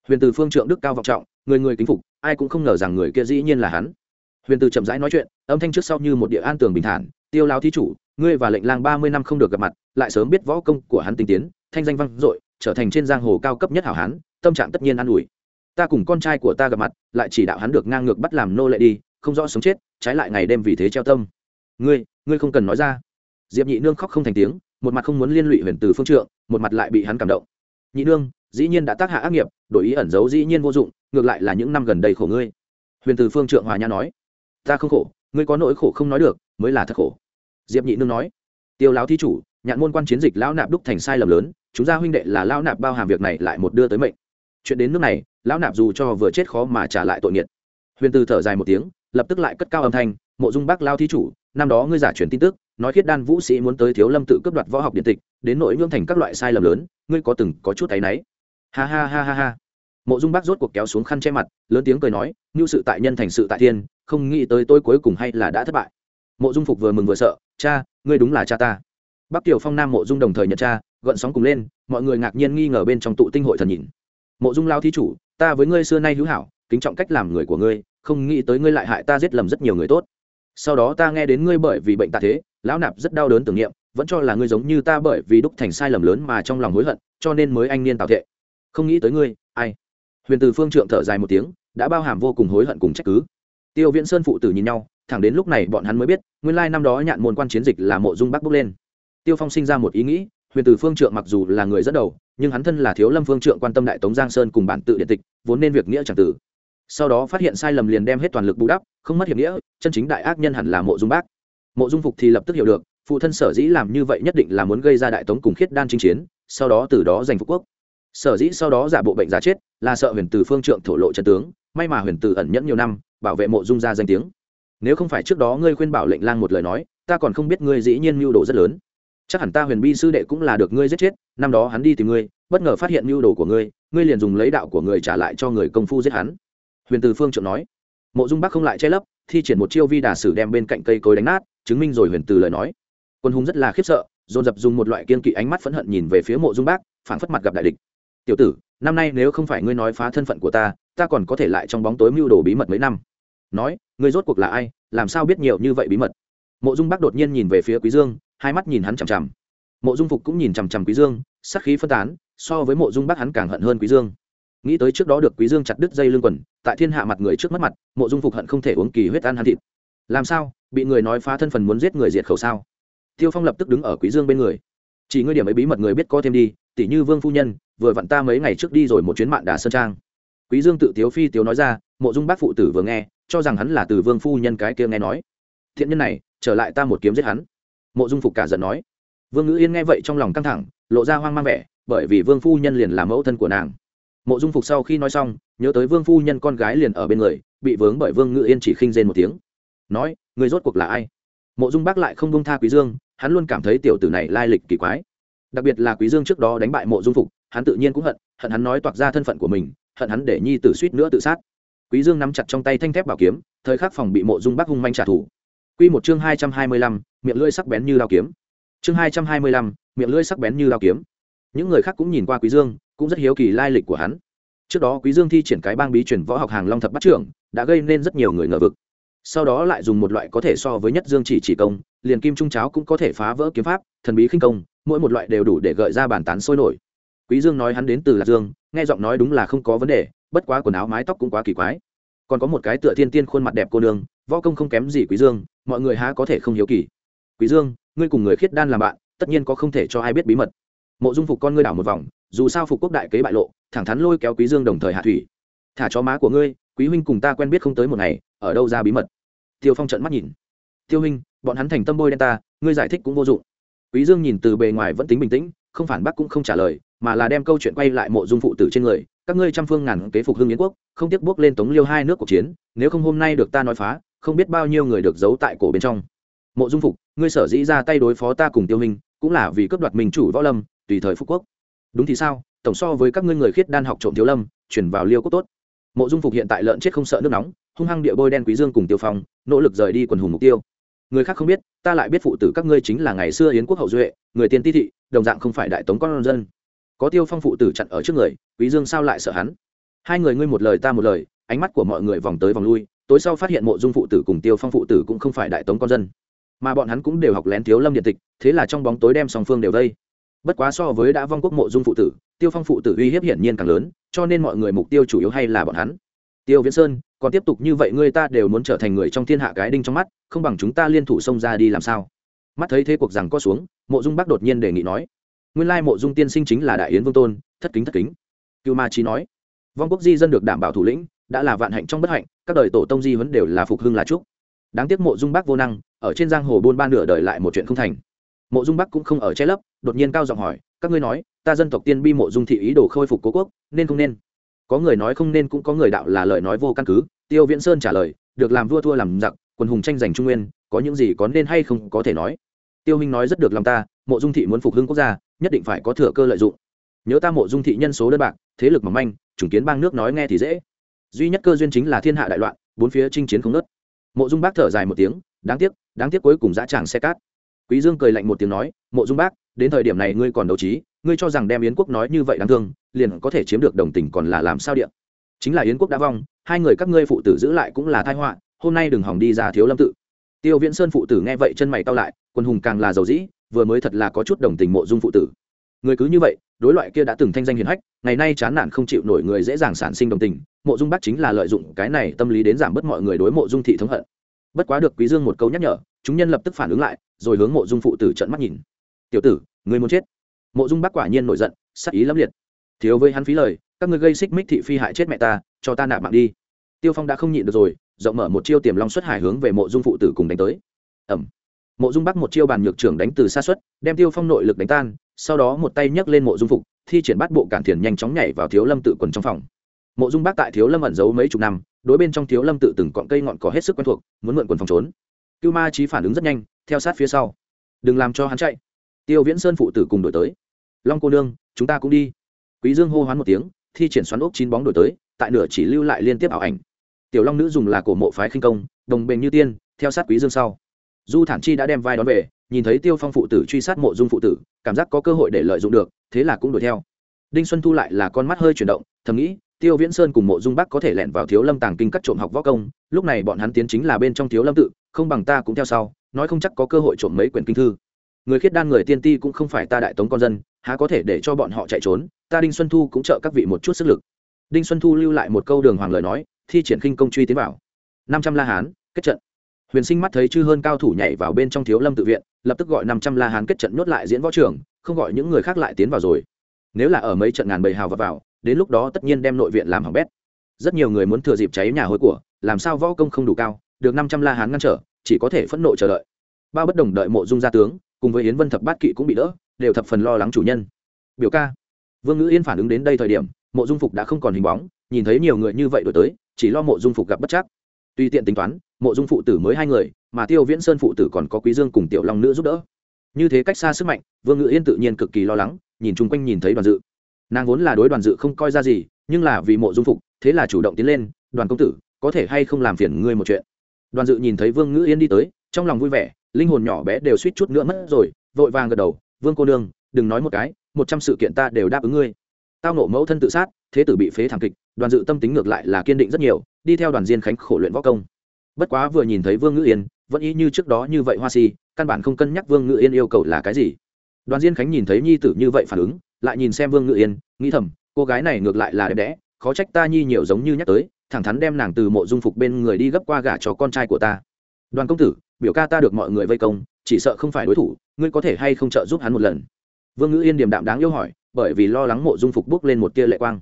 Huyền từ phương trượng đức cao vọng trọng, người người kính phục, ai cũng không ngờ rằng người kia dĩ nhiên là hắn. Huyền từ chậm rãi nói chuyện, âm thanh trước sau như một địa an tường bình thản, tiêu lao thí chủ, ngươi và lệnh lang ba mươi năm không được gặp mặt, lại sớm biết võ công của hắn tinh tiến thanh danh vang dội, trở thành trên giang hồ cao cấp nhất hảo hán, tâm trạng tất nhiên an ủi. Ta cùng con trai của ta gặp mặt, lại chỉ đạo hắn được ngang ngược bắt làm nô lệ đi, không rõ sống chết, trái lại ngày đêm vì thế treo tâm. Ngươi ngươi không cần nói ra. Diệp nhị nương khóc không thành tiếng, một mặt không muốn liên lụy huyền từ phương trượng, một mặt lại bị hắn cảm động. Nhị nương, dĩ nhiên đã tác hạ ác nghiệp, đổi ý ẩn giấu dĩ nhiên vô dụng, ngược lại là những năm gần đây khổ ngươi. Huyền từ phương trượng hòa nhã nói. Ta không khổ, ngươi có nỗi khổ không nói được, mới là thật khổ. Diệp nhị nương nói. Tiêu lão thí chủ nhạn môn quan chiến dịch lão nạp đúc thành sai lầm lớn, chúng gia huynh đệ là lão nạp bao hàm việc này lại một đưa tới mệnh. Chuyện đến nước này, lão nạp dù cho vừa chết khó mà trả lại tội nghiệt. Huyền từ thở dài một tiếng, lập tức lại cất cao âm thanh, mộ dung bác lao thí chủ, năm đó ngươi giả truyền tin tức, nói khiết đan vũ sĩ muốn tới thiếu lâm tự cướp đoạt võ học điện tịch, đến nội ngưỡng thành các loại sai lầm lớn, ngươi có từng có chút áy náy? Ha ha ha ha ha. Mộ dung bác rốt cuộc kéo xuống khăn che mặt, lớn tiếng cười nói như sự tại nhân thành sự tại thiên, không nghĩ tới tôi cuối cùng hay là đã thất bại. Mộ dung phục vừa mừng vừa sợ, cha, ngươi đúng là cha ta bắc tiểu phong nam mộ dung đồng thời nhận cha gợn sóng cùng lên, mọi người ngạc nhiên nghi ngờ bên trong tụ tinh hội thần nhìn. Mộ dung lao thí chủ, ta với ngươi xưa nay hữu hảo, kính trọng cách làm người của ngươi, không nghĩ tới ngươi lại hại ta giết lầm rất nhiều người tốt. Sau đó ta nghe đến ngươi bởi vì bệnh tạ thế, lão nạp rất đau đớn tưởng niệm, vẫn cho là ngươi giống như ta bởi vì đúc thành sai lầm lớn mà trong lòng hối hận, cho nên mới anh niên tạo thệ. Không nghĩ tới ngươi, ai? Huyền từ phương trượng thở dài một tiếng, đã bao hàm vô cùng hối hận cùng trách cứ. Tiêu viễn sơn phụ tử nhìn nhau, thẳng đến lúc này bọn hắn mới biết, nguyên lai năm đó nhạn môn quan chiến dịch là mộ dung bắc bước lên tiêu phong sinh ra một ý nghĩ, huyền từ phương trượng mặc dù là người dẫn đầu, nhưng hắn thân là thiếu lâm phương trượng quan tâm đại tống giang sơn cùng bản tự điện tịch, vốn nên việc nghĩa chẳng tử sau đó phát hiện sai lầm liền đem hết toàn lực bù đắp, không mất hiệp nghĩa, chân chính đại ác nhân hẳn là mộ dung bác. Mộ dung phục thì lập tức hiểu được, phụ thân sở dĩ làm như vậy nhất định là muốn gây ra đại tống cùng khiết đan chinh chiến, sau đó từ đó giành phú quốc. Sở dĩ sau đó giả bộ bệnh giả chết, là sợ huyền từ phương trượng thổ lộ chân tướng, may mà huyền từ ẩn nhẫn nhiều năm, bảo vệ mộ dung ra danh tiếng. Nếu không phải trước đó ngươi khuyên bảo lệnh lang một lời nói, ta còn không biết ngươi dĩ nhiên mưu đồ rất lớn chắc hẳn ta huyền bi sư đệ cũng là được ngươi giết chết, năm đó hắn đi tìm ngươi, bất ngờ phát hiện mưu đồ của ngươi ngươi liền dùng lấy đạo của người trả lại cho người công phu giết hắn. Huyền từ phương trượng nói. Mộ dung bắc không lại che lấp, thi triển một chiêu vi đà sử đem bên cạnh cây cối đánh nát, chứng minh rồi huyền từ lời nói. Quân hùng rất là khiếp sợ, dồn dập dùng một loại kiên kỵ ánh mắt phẫn hận nhìn về phía mộ dung bác phản phất mặt gặp đại địch. Tiểu tử, năm nay nếu không phải ngươi nói phá thân phận của ta ta còn có thể lại trong bóng tối mưu đồ bí mật mấy năm. Nói, ngươi rốt cuộc là ai? Làm sao biết nhiều như vậy bí mật? Mộ dung bác đột nhiên nhìn về phía quý dương hai mắt nhìn hắn chằm chằm. Mộ dung phục cũng nhìn chằm chằm quý dương, sắc khí phân tán, so với mộ dung bác hắn càng hận hơn quý dương. Nghĩ tới trước đó được quý dương chặt đứt dây lưng quần, tại thiên hạ mặt người trước mất mặt, mộ dung phục hận không thể uống kỳ huyết ăn hắn thịt. Làm sao, bị người nói phá thân phần muốn giết người diệt khẩu sao? Tiêu phong lập tức đứng ở quý dương bên người. Chỉ ngươi điểm ấy bí mật người biết có thêm đi tỷ như vương phu nhân, vừa vặn ta mấy ngày trước đi rồi một chuyến mạn đà sơn trang. Quý dương tự tiếu phi tiếu nói ra, mộ dung bác phụ tử vừa nghe, cho rằng hắn là từ vương phu nhân cái kia nghe nói. Thiện nhân này, trở lại ta một kiếm giết hắn mộ dung phục cả giận nói. Vương ngữ yên nghe vậy trong lòng căng thẳng, lộ ra hoang mang vẻ, bởi vì vương phu nhân liền là mẫu thân của nàng. Mộ dung phục sau khi nói xong, nhớ tới vương phu nhân con gái liền ở bên người, bị vướng bởi vương ngữ yên chỉ khinh rên một tiếng. Nói, người rốt cuộc là ai? Mộ dung bác lại không bông tha quý dương, hắn luôn cảm thấy tiểu tử này lai lịch kỳ quái. Đặc biệt là quý dương trước đó đánh bại mộ dung phục, hắn tự nhiên cũng hận hận hắn nói toạc ra thân phận của mình, hận hắn để nhi tử suýt nữa tự sát. Quý dương nắm chặt trong tay thanh thép bảo kiếm, thời khắc phòng bị mộ dung bác hung manh trả thù quy một chương hai trăm hai mươi lăm, miệng lưỡi sắc bén như dao kiếm. Chương hai trăm hai mươi lăm, miệng lưỡi sắc bén như dao kiếm. Những người khác cũng nhìn qua quý dương cũng rất hiếu kỳ lai lịch của hắn. Trước đó quý dương thi triển cái bang bí truyền võ học hàng long thập bát trưởng đã gây nên rất nhiều người ngờ vực. Sau đó lại dùng một loại có thể so với nhất dương chỉ chỉ công liền kim trung cháo cũng có thể phá vỡ kiếm pháp thần bí khinh công mỗi một loại đều đủ để gợi ra bản tán sôi nổi. Quý dương nói hắn đến từ lạc dương nghe giọng nói đúng là không có vấn đề bất quá quần áo mái tóc cũng quá kỳ quái. Còn có một cái tựa thiên tiên khuôn mặt đẹp cô nương võ công không kém gì quý dương, mọi người há có thể không hiếu kỳ. Quý dương, ngươi cùng người khiết đan làm bạn, tất nhiên có không thể cho ai biết bí mật. Mộ dung phục con ngươi đảo một vòng, dù sao phục quốc đại kế bại lộ, thẳng thắn lôi kéo quý dương đồng thời hạ thủy. Thả chó má của ngươi, quý huynh cùng ta quen biết không tới một ngày, ở đâu ra bí mật? Tiêu phong trợn mắt nhìn. Tiêu huynh, bọn hắn thành tâm bôi đen ta, ngươi giải thích cũng vô dụng. Quý dương nhìn từ bề ngoài vẫn tính bình tĩnh, không phản bác cũng không trả lời, mà là đem câu chuyện quay lại mộ dung phụ tử trên người các ngươi trăm phương ngàn kế phục hưng yến quốc, không tiếc bước lên tống liêu hai nước cuộc chiến, nếu không hôm nay được ta nói phá, không biết bao nhiêu người được giấu tại cổ bên trong. Mộ dung phục, ngươi sở dĩ ra tay đối phó ta cùng tiêu hình cũng là vì cướp đoạt mình chủ võ lâm, tùy thời phục quốc. Đúng thì sao? Tổng so với các ngươi người khiết đan học trộm thiếu lâm, chuyển vào liêu quốc tốt. Mộ dung phục hiện tại lợn chết không sợ nước nóng, hung hăng địa bôi đen quý dương cùng tiêu phong, nỗ lực rời đi quần hùng mục tiêu. Người khác không biết, ta lại biết phụ tử các ngươi chính là ngày xưa yến quốc hậu duệ, người tiên ti thị, đồng dạng không phải đại tống con dân có tiêu phong phụ tử chặn ở trước người, quý dương sao lại sợ hắn? Hai người ngươi một lời ta một lời, ánh mắt của mọi người vòng tới vòng lui, tối sau phát hiện mộ dung phụ tử cùng tiêu phong phụ tử cũng không phải đại tống con dân. Mà bọn hắn cũng đều học lén thiếu lâm điện tịch, thế là trong bóng tối đem song phương đều vây. Bất quá so với đã vong quốc mộ dung phụ tử, tiêu phong phụ tử uy hiếp hiển nhiên càng lớn, cho nên mọi người mục tiêu chủ yếu hay là bọn hắn. Tiêu viễn sơn, còn tiếp tục như vậy ngươi ta đều muốn trở thành người trong thiên hạ cái đinh trong mắt, không bằng chúng ta liên thủ xông ra đi làm sao? Mắt thấy thế cuộc rằng có xuống, mộ dung bắc đột nhiên đề nghị nói nguyên lai mộ dung tiên sinh chính là đại yến vương tôn, thất kính thất kính. Cưu ma trí nói, vong quốc di dân được đảm bảo thủ lĩnh, đã là vạn hạnh trong bất hạnh, các đời tổ tông di huấn đều là phục hưng là trúc đáng tiếc mộ dung bắc vô năng, ở trên giang hồ buôn ba nửa đời lại một chuyện không thành. Mộ dung bắc cũng không ở che lấp, đột nhiên cao giọng hỏi, các ngươi nói, ta dân tộc tiên bi mộ dung thị ý đồ khôi phục cố quốc, nên không nên? Có người nói không nên cũng có người đạo là lời nói vô căn cứ. Tiêu viễn sơn trả lời, được làm vua thua làm giặc, quần hùng tranh giành trung nguyên, có những gì có nên hay không có thể nói. Tiêu minh nói rất được lòng ta mộ dung thị muốn phục hưng quốc gia, nhất định phải có thừa cơ lợi dụng. Nhớ ta mộ dung thị nhân số đơn bạc, thế lực mỏng manh, chủng kiến bang nước nói nghe thì dễ. Duy nhất cơ duyên chính là thiên hạ đại loạn, bốn phía chinh chiến không nớt mộ dung bác thở dài một tiếng, đáng tiếc đáng tiếc cuối cùng dã tràng xe cát. Quý dương cười lạnh một tiếng nói, mộ dung bác, đến thời điểm này ngươi còn đấu trí, ngươi cho rằng đem yến quốc nói như vậy đáng thương, liền có thể chiếm được đồng tình còn là làm sao điện chính là yến quốc đã vong, hai người các ngươi phụ tử giữ lại cũng là tai họa, hôm nay đừng hỏng đi ra thiếu lâm tự. Tiêu viễn sơn phụ tử nghe vậy chân mày cau lại quân hùng càng là giàu dĩ vừa mới thật là có chút đồng tình mộ dung phụ tử. Người cứ như vậy, đối loại kia đã từng thanh danh hiền hách, ngày nay chán nản không chịu nổi người dễ dàng sản sinh đồng tình, mộ dung bắt chính là lợi dụng cái này tâm lý đến giảm bớt mọi người đối mộ dung thị thống hận. Bất quá được quý dương một câu nhắc nhở, chúng nhân lập tức phản ứng lại, rồi hướng mộ dung phụ tử trợn mắt nhìn. Tiểu tử, người muốn chết? Mộ dung bắc quả nhiên nổi giận, sắc ý lắm liệt. Thiếu với hắn phí lời, các ngươi gây xích mích thị phi hại chết mẹ ta, cho ta nạp mạng đi. Tiêu phong đã không nhịn được rồi, rộng mở một chiêu tiềm long xuất hải hướng về mộ dung phụ tử cùng đánh tới. Ẩm mộ dung bắc một chiêu bàn nhược trưởng đánh từ xa suất, đem tiêu phong nội lực đánh tan sau đó một tay nhấc lên mộ dung phục thi triển bắt bộ cản thiền nhanh chóng nhảy vào thiếu lâm tự quần trong phòng. Mộ dung Bắc tại thiếu lâm ẩn giấu mấy chục năm đối bên trong thiếu lâm tự từng cọn cây ngọn cỏ hết sức quen thuộc muốn mượn quần phòng trốn. Cưu ma trí phản ứng rất nhanh theo sát phía sau. Đừng làm cho hắn chạy. Tiêu viễn sơn phụ tử cùng đổi tới. Long cô nương chúng ta cũng đi. Quý dương hô hoán một tiếng thi triển xoắn ốc chín bóng đổi tới tại nửa chỉ lưu lại liên tiếp ảo ảnh. Tiểu long nữ dùng là cổ mộ phái khinh công đồng bền như tiên theo sát quý dương sau du thản chi đã đem vai đón về, nhìn thấy tiêu phong phụ tử truy sát mộ dung phụ tử, cảm giác có cơ hội để lợi dụng được, thế là cũng đuổi theo. Đinh xuân thu lại là con mắt hơi chuyển động, thầm nghĩ, tiêu viễn sơn cùng mộ dung bắc có thể lẻn vào thiếu lâm tàng kinh cắt trộm học võ công, lúc này bọn hắn tiến chính là bên trong thiếu lâm tự, không bằng ta cũng theo sau, nói không chắc có cơ hội trộm mấy quyển kinh thư. Người khiết đan người tiên ti cũng không phải ta đại tống con dân, há có thể để cho bọn họ chạy trốn, ta đinh xuân thu cũng trợ các vị một chút sức lực. Đinh xuân thu lưu lại một câu đường hoàng lời nói, thi triển khinh công truy tiến vào. Năm trăm la hán, kết trận huyền sinh mắt thấy chư hơn cao thủ nhảy vào bên trong thiếu lâm tự viện lập tức gọi năm trăm la hán kết trận nhốt lại diễn võ trường không gọi những người khác lại tiến vào rồi. Nếu là ở mấy trận ngàn bầy hào vào, vào đến lúc đó tất nhiên đem nội viện làm hỏng bét. Rất nhiều người muốn thừa dịp cháy nhà hối của làm sao võ công không đủ cao được năm trăm la hán ngăn trở chỉ có thể phẫn nộ chờ đợi. Bao bất đồng đợi mộ dung gia tướng cùng với yến vân thập bát kỵ cũng bị đỡ đều thập phần lo lắng chủ nhân. Biểu ca. Vương ngữ yên phản ứng đến đây thời điểm mộ dung phục đã không còn hình bóng nhìn thấy nhiều người như vậy đổi tới chỉ lo mộ dung phục gặp bất chắc. Tuy tiện tính toán mộ dung phụ tử mới hai người, mà tiêu viễn sơn phụ tử còn có quý dương cùng tiểu long nữ giúp đỡ. Như thế cách xa sức mạnh, vương ngữ yên tự nhiên cực kỳ lo lắng, nhìn chung quanh nhìn thấy đoàn dự. Nàng vốn là đối đoàn dự không coi ra gì, nhưng là vì mộ dung phục, thế là chủ động tiến lên, đoàn công tử, có thể hay không làm phiền ngươi một chuyện? Đoàn dự nhìn thấy vương ngữ yên đi tới, trong lòng vui vẻ, linh hồn nhỏ bé đều suýt chút nữa mất rồi, vội vàng gật đầu, vương cô nương, đừng nói một cái, một trăm sự kiện ta đều đáp ứng ngươi. Tao nộ mẫu thân tự sát, thế tử bị phế thảm kịch, đoàn dự tâm tính ngược lại là kiên định rất nhiều, đi theo đoàn diên khánh khổ luyện võ công bất quá vừa nhìn thấy vương ngữ yên, vẫn ý như trước đó như vậy hoa si, căn bản không cân nhắc vương ngữ yên yêu cầu là cái gì. Đoàn diên khánh nhìn thấy nhi tử như vậy phản ứng, lại nhìn xem vương ngữ yên, nghĩ thầm, cô gái này ngược lại là đẹp đẽ, khó trách ta nhi nhiều giống như nhắc tới, thẳng thắn đem nàng từ mộ dung phục bên người đi gấp qua gả cho con trai của ta. Đoàn công tử, biểu ca ta được mọi người vây công, chỉ sợ không phải đối thủ, ngươi có thể hay không trợ giúp hắn một lần? Vương ngữ yên điềm đạm đáng yêu hỏi, bởi vì lo lắng mộ dung phục bước lên một tia lệ quang.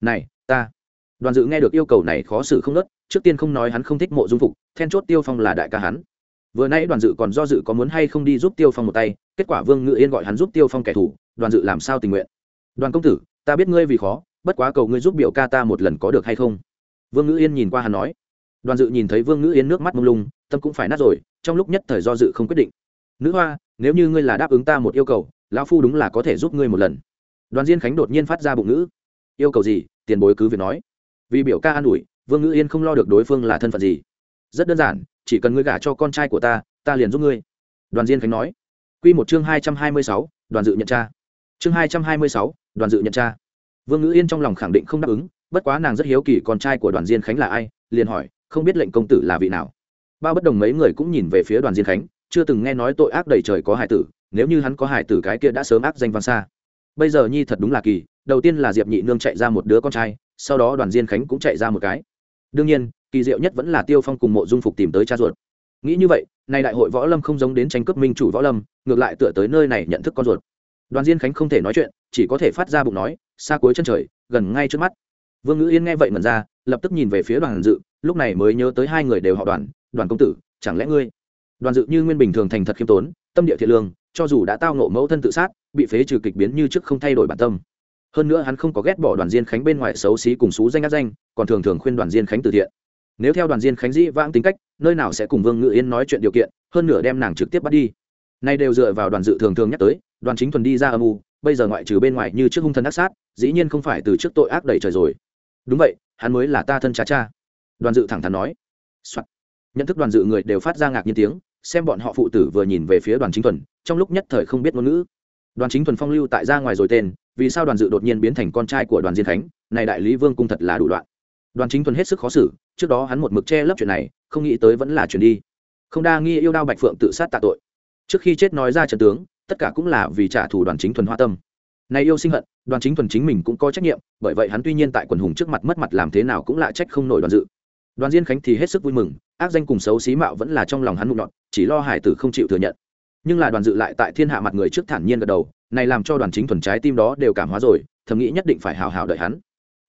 Này, ta. Đoàn dự nghe được yêu cầu này khó xử không nớt trước tiên không nói hắn không thích mộ dung phục, then chốt tiêu phong là đại ca hắn. Vừa nãy đoàn dự còn do dự có muốn hay không đi giúp tiêu phong một tay, kết quả vương ngự yên gọi hắn giúp tiêu phong kẻ thù, đoàn dự làm sao tình nguyện? Đoàn công tử, ta biết ngươi vì khó, bất quá cầu ngươi giúp biểu ca ta một lần có được hay không? Vương ngữ yên nhìn qua hắn nói. Đoàn dự nhìn thấy vương ngữ yên nước mắt mông lung, tâm cũng phải nát rồi, trong lúc nhất thời do dự không quyết định. Nữ hoa, nếu như ngươi là đáp ứng ta một yêu cầu, lão phu đúng là có thể giúp ngươi một lần. Đoàn diên khánh đột nhiên phát ra bụng ngữ. Yêu cầu gì? Tiền bối cứ việc nói. Vì biểu ca an ủi vương ngữ yên không lo được đối phương là thân phận gì rất đơn giản chỉ cần ngươi gả cho con trai của ta ta liền giúp ngươi đoàn diên khánh nói q một chương hai trăm hai mươi sáu, đoàn dự nhận cha chương hai trăm hai mươi sáu, đoàn dự nhận cha vương ngữ yên trong lòng khẳng định không đáp ứng bất quá nàng rất hiếu kỳ con trai của đoàn diên khánh là ai liền hỏi không biết lệnh công tử là vị nào bao bất đồng mấy người cũng nhìn về phía đoàn diên khánh chưa từng nghe nói tội ác đầy trời có hải tử nếu như hắn có hải tử cái kia đã sớm ác danh vang xa bây giờ nhi thật đúng là kỳ đầu tiên là diệp nhị nương chạy ra một đứa con trai sau đó đoàn diên khánh cũng chạy ra một cái đương nhiên, kỳ diệu nhất vẫn là tiêu phong cùng mộ dung phục tìm tới cha ruột. Nghĩ như vậy, nay đại hội võ lâm không giống đến tranh cướp minh chủ võ lâm, ngược lại tựa tới nơi này nhận thức con ruột. Đoàn diên khánh không thể nói chuyện, chỉ có thể phát ra bụng nói, xa cuối chân trời, gần ngay trước mắt. Vương ngữ yên nghe vậy mần ra, lập tức nhìn về phía đoàn dự, lúc này mới nhớ tới hai người đều họ đoàn đoàn công tử, chẳng lẽ ngươi? Đoàn dự như nguyên bình thường thành thật khiêm tốn, tâm địa thiện lương, cho dù đã tao nộ mẫu thân tự sát, bị phế trừ kịch biến như trước không thay đổi bản tâm hơn nữa hắn không có ghét bỏ đoàn diên khánh bên ngoài xấu xí cùng xú danh ác danh, còn thường thường khuyên đoàn diên khánh từ thiện. Nếu theo đoàn diên khánh dĩ vãng tính cách, nơi nào sẽ cùng vương ngự yên nói chuyện điều kiện, hơn nửa đem nàng trực tiếp bắt đi. Nay đều dựa vào đoàn dự thường thường nhắc tới, đoàn chính thuần đi ra âm u, bây giờ ngoại trừ bên ngoài như trước hung thần ác sát, dĩ nhiên không phải từ trước tội ác đầy trời rồi. Đúng vậy, hắn mới là ta thân cha cha. Đoàn dự thẳng thắn nói、Soạn. nhận thức đoàn dự người đều phát ra ngạc nhiên tiếng, xem bọn họ phụ tử vừa nhìn về phía đoàn chính thuần, trong lúc nhất thời không biết ngôn ngữ. Đoàn chính thuần phong lưu tại ra ngoài rồi tên vì sao đoàn dự đột nhiên biến thành con trai của đoàn diên khánh? Này đại lý vương cung thật là đủ đoạn đoàn chính thuần hết sức khó xử, trước đó hắn một mực che lấp chuyện này, không nghĩ tới vẫn là chuyện đi. Không đa nghi yêu đao bạch phượng tự sát tạ tội. Trước khi chết nói ra trận tướng, tất cả cũng là vì trả thù đoàn chính thuần hoa tâm. Này yêu sinh hận, đoàn chính thuần chính mình cũng có trách nhiệm, bởi vậy hắn tuy nhiên tại quần hùng trước mặt mất mặt làm thế nào cũng lạ trách không nổi đoàn dự. Đoàn diên khánh thì hết sức vui mừng, ác danh cùng xấu xí mạo vẫn là trong lòng hắn mụn nhọn chỉ lo hải tử không chịu thừa nhận nhưng là đoàn dự lại tại thiên hạ mặt người trước thản nhiên gật đầu, này làm cho đoàn chính thuần trái tim đó đều cảm hóa rồi, thầm nghĩ nhất định phải hào hào đợi hắn.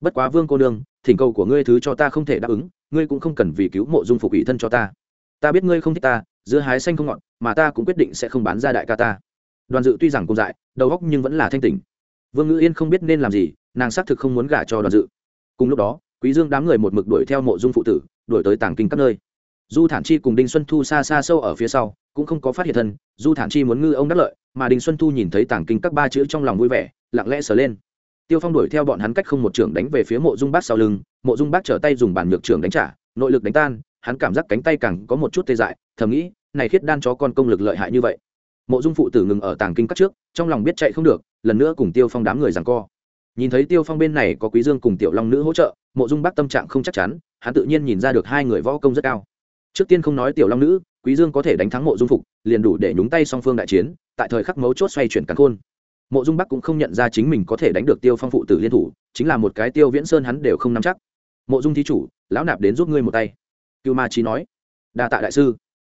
Bất quá vương cô nương, thỉnh cầu của ngươi thứ cho ta không thể đáp ứng, ngươi cũng không cần vì cứu mộ dung phục ủy thân cho ta. Ta biết ngươi không thích ta giữa hái xanh không ngọt, mà ta cũng quyết định sẽ không bán ra đại ca ta. Đoàn dự tuy rằng cùng dại, đầu óc nhưng vẫn là thanh tỉnh. Vương ngữ yên không biết nên làm gì, nàng xác thực không muốn gả cho đoàn dự. Cùng lúc đó, quý dương đám người một mực đuổi theo mộ dung phụ tử, đuổi tới tàng kinh các nơi du thản chi cùng đinh xuân thu xa xa sâu ở phía sau, cũng không có phát hiện thân. Du thản chi muốn ngư ông đắc lợi, mà đinh xuân thu nhìn thấy Tảng kinh các ba chữ trong lòng vui vẻ, lặng lẽ sờ lên. Tiêu phong đuổi theo bọn hắn cách không một trưởng đánh về phía mộ dung bác sau lưng. Mộ dung bác trở tay dùng bản nhược trưởng đánh trả, nội lực đánh tan, hắn cảm giác cánh tay càng có một chút tê dại, thầm nghĩ, này khiết đan cho con công lực lợi hại như vậy. Mộ dung phụ tử ngừng ở tàng kinh các trước, trong lòng biết chạy không được, lần nữa cùng tiêu phong đám người rằng co. Nhìn thấy tiêu phong bên này có quý dương cùng tiểu long nữ hỗ trợ, mộ dung bác tâm trạng không chắc chắn, hắn tự nhiên nhìn ra được hai người võ công rất cao trước tiên không nói tiểu long nữ, quý dương có thể đánh thắng mộ dung phục, liền đủ để nhúng tay song phương đại chiến, tại thời khắc mấu chốt xoay chuyển cắn khôn. Mộ dung bắc cũng không nhận ra chính mình có thể đánh được tiêu phong phụ tử liên thủ, chính là một cái tiêu viễn sơn hắn đều không nắm chắc. Mộ dung thí chủ, lão nạp đến giúp ngươi một tay. Cưu ma trí nói, đa tạ đại sư.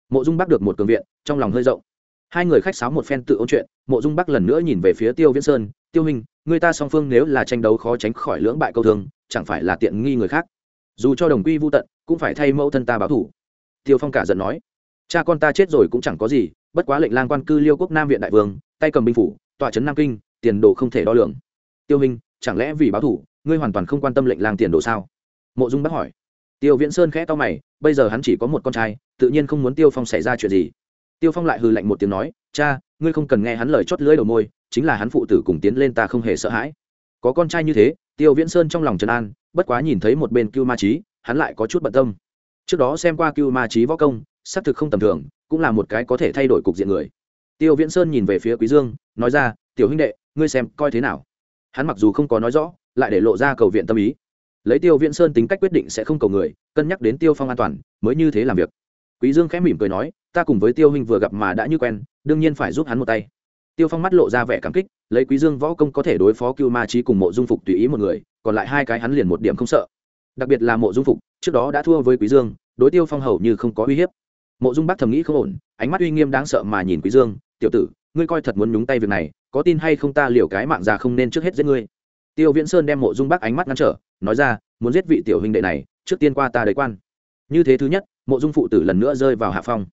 Mộ dung bắc được một cường viện, trong lòng hơi rộng. Hai người khách sáo một phen tự ôn chuyện, mộ dung bắc lần nữa nhìn về phía tiêu viễn sơn, tiêu hình người ta song phương nếu là tranh đấu khó tránh khỏi lưỡng bại câu thương, chẳng phải là tiện nghi người khác. Dù cho đồng quy vô tận, cũng phải thay mẫu thân ta báo thủ tiêu phong cả giận nói, cha con ta chết rồi cũng chẳng có gì, bất quá lệnh lang quan cư liêu quốc nam viện đại vương, tay cầm binh phủ, tọa trấn nam kinh, tiền đồ không thể đo lường. Tiêu hình chẳng lẽ vì báo thủ, ngươi hoàn toàn không quan tâm lệnh lang tiền đồ sao? Mộ dung bác hỏi. Tiêu viễn sơn khẽ to mày, bây giờ hắn chỉ có một con trai, tự nhiên không muốn tiêu phong xảy ra chuyện gì. Tiêu phong lại hừ lạnh một tiếng nói, cha, ngươi không cần nghe hắn lời chót lưỡi đầu môi, chính là hắn phụ tử cùng tiến lên ta không hề sợ hãi. Có con trai như thế, tiêu viễn sơn trong lòng trấn an, bất quá nhìn thấy một bên cưu ma trí hắn lại có chút bận tâm trước đó xem qua cưu ma trí võ công, xác thực không tầm thường, cũng là một cái có thể thay đổi cục diện người. Tiêu viễn sơn nhìn về phía quý dương, nói ra, tiểu huynh đệ, ngươi xem, coi thế nào? Hắn mặc dù không có nói rõ, lại để lộ ra cầu viện tâm ý. Lấy tiêu viễn sơn tính cách quyết định sẽ không cầu người, cân nhắc đến tiêu phong an toàn, mới như thế làm việc. Quý dương khẽ mỉm cười nói, ta cùng với tiêu huynh vừa gặp mà đã như quen, đương nhiên phải giúp hắn một tay. Tiêu phong mắt lộ ra vẻ cảm kích, lấy quý dương võ công có thể đối phó cưu ma trí cùng mộ dung phục tùy ý một người, còn lại hai cái hắn liền một điểm không sợ. Đặc biệt là mộ dung phục trước đó đã thua với quý dương, đối tiêu phong hầu như không có uy hiếp. Mộ dung bắc thầm nghĩ không ổn, ánh mắt uy nghiêm đáng sợ mà nhìn quý dương, tiểu tử, ngươi coi thật muốn nhúng tay việc này, có tin hay không ta liều cái mạng già không nên trước hết giết ngươi. Tiêu viễn sơn đem mộ dung bắc ánh mắt ngăn trở, nói ra, muốn giết vị tiểu huynh đệ này, trước tiên qua ta đầy quan. Như thế thứ nhất, mộ dung phụ tử lần nữa rơi vào hạ phong.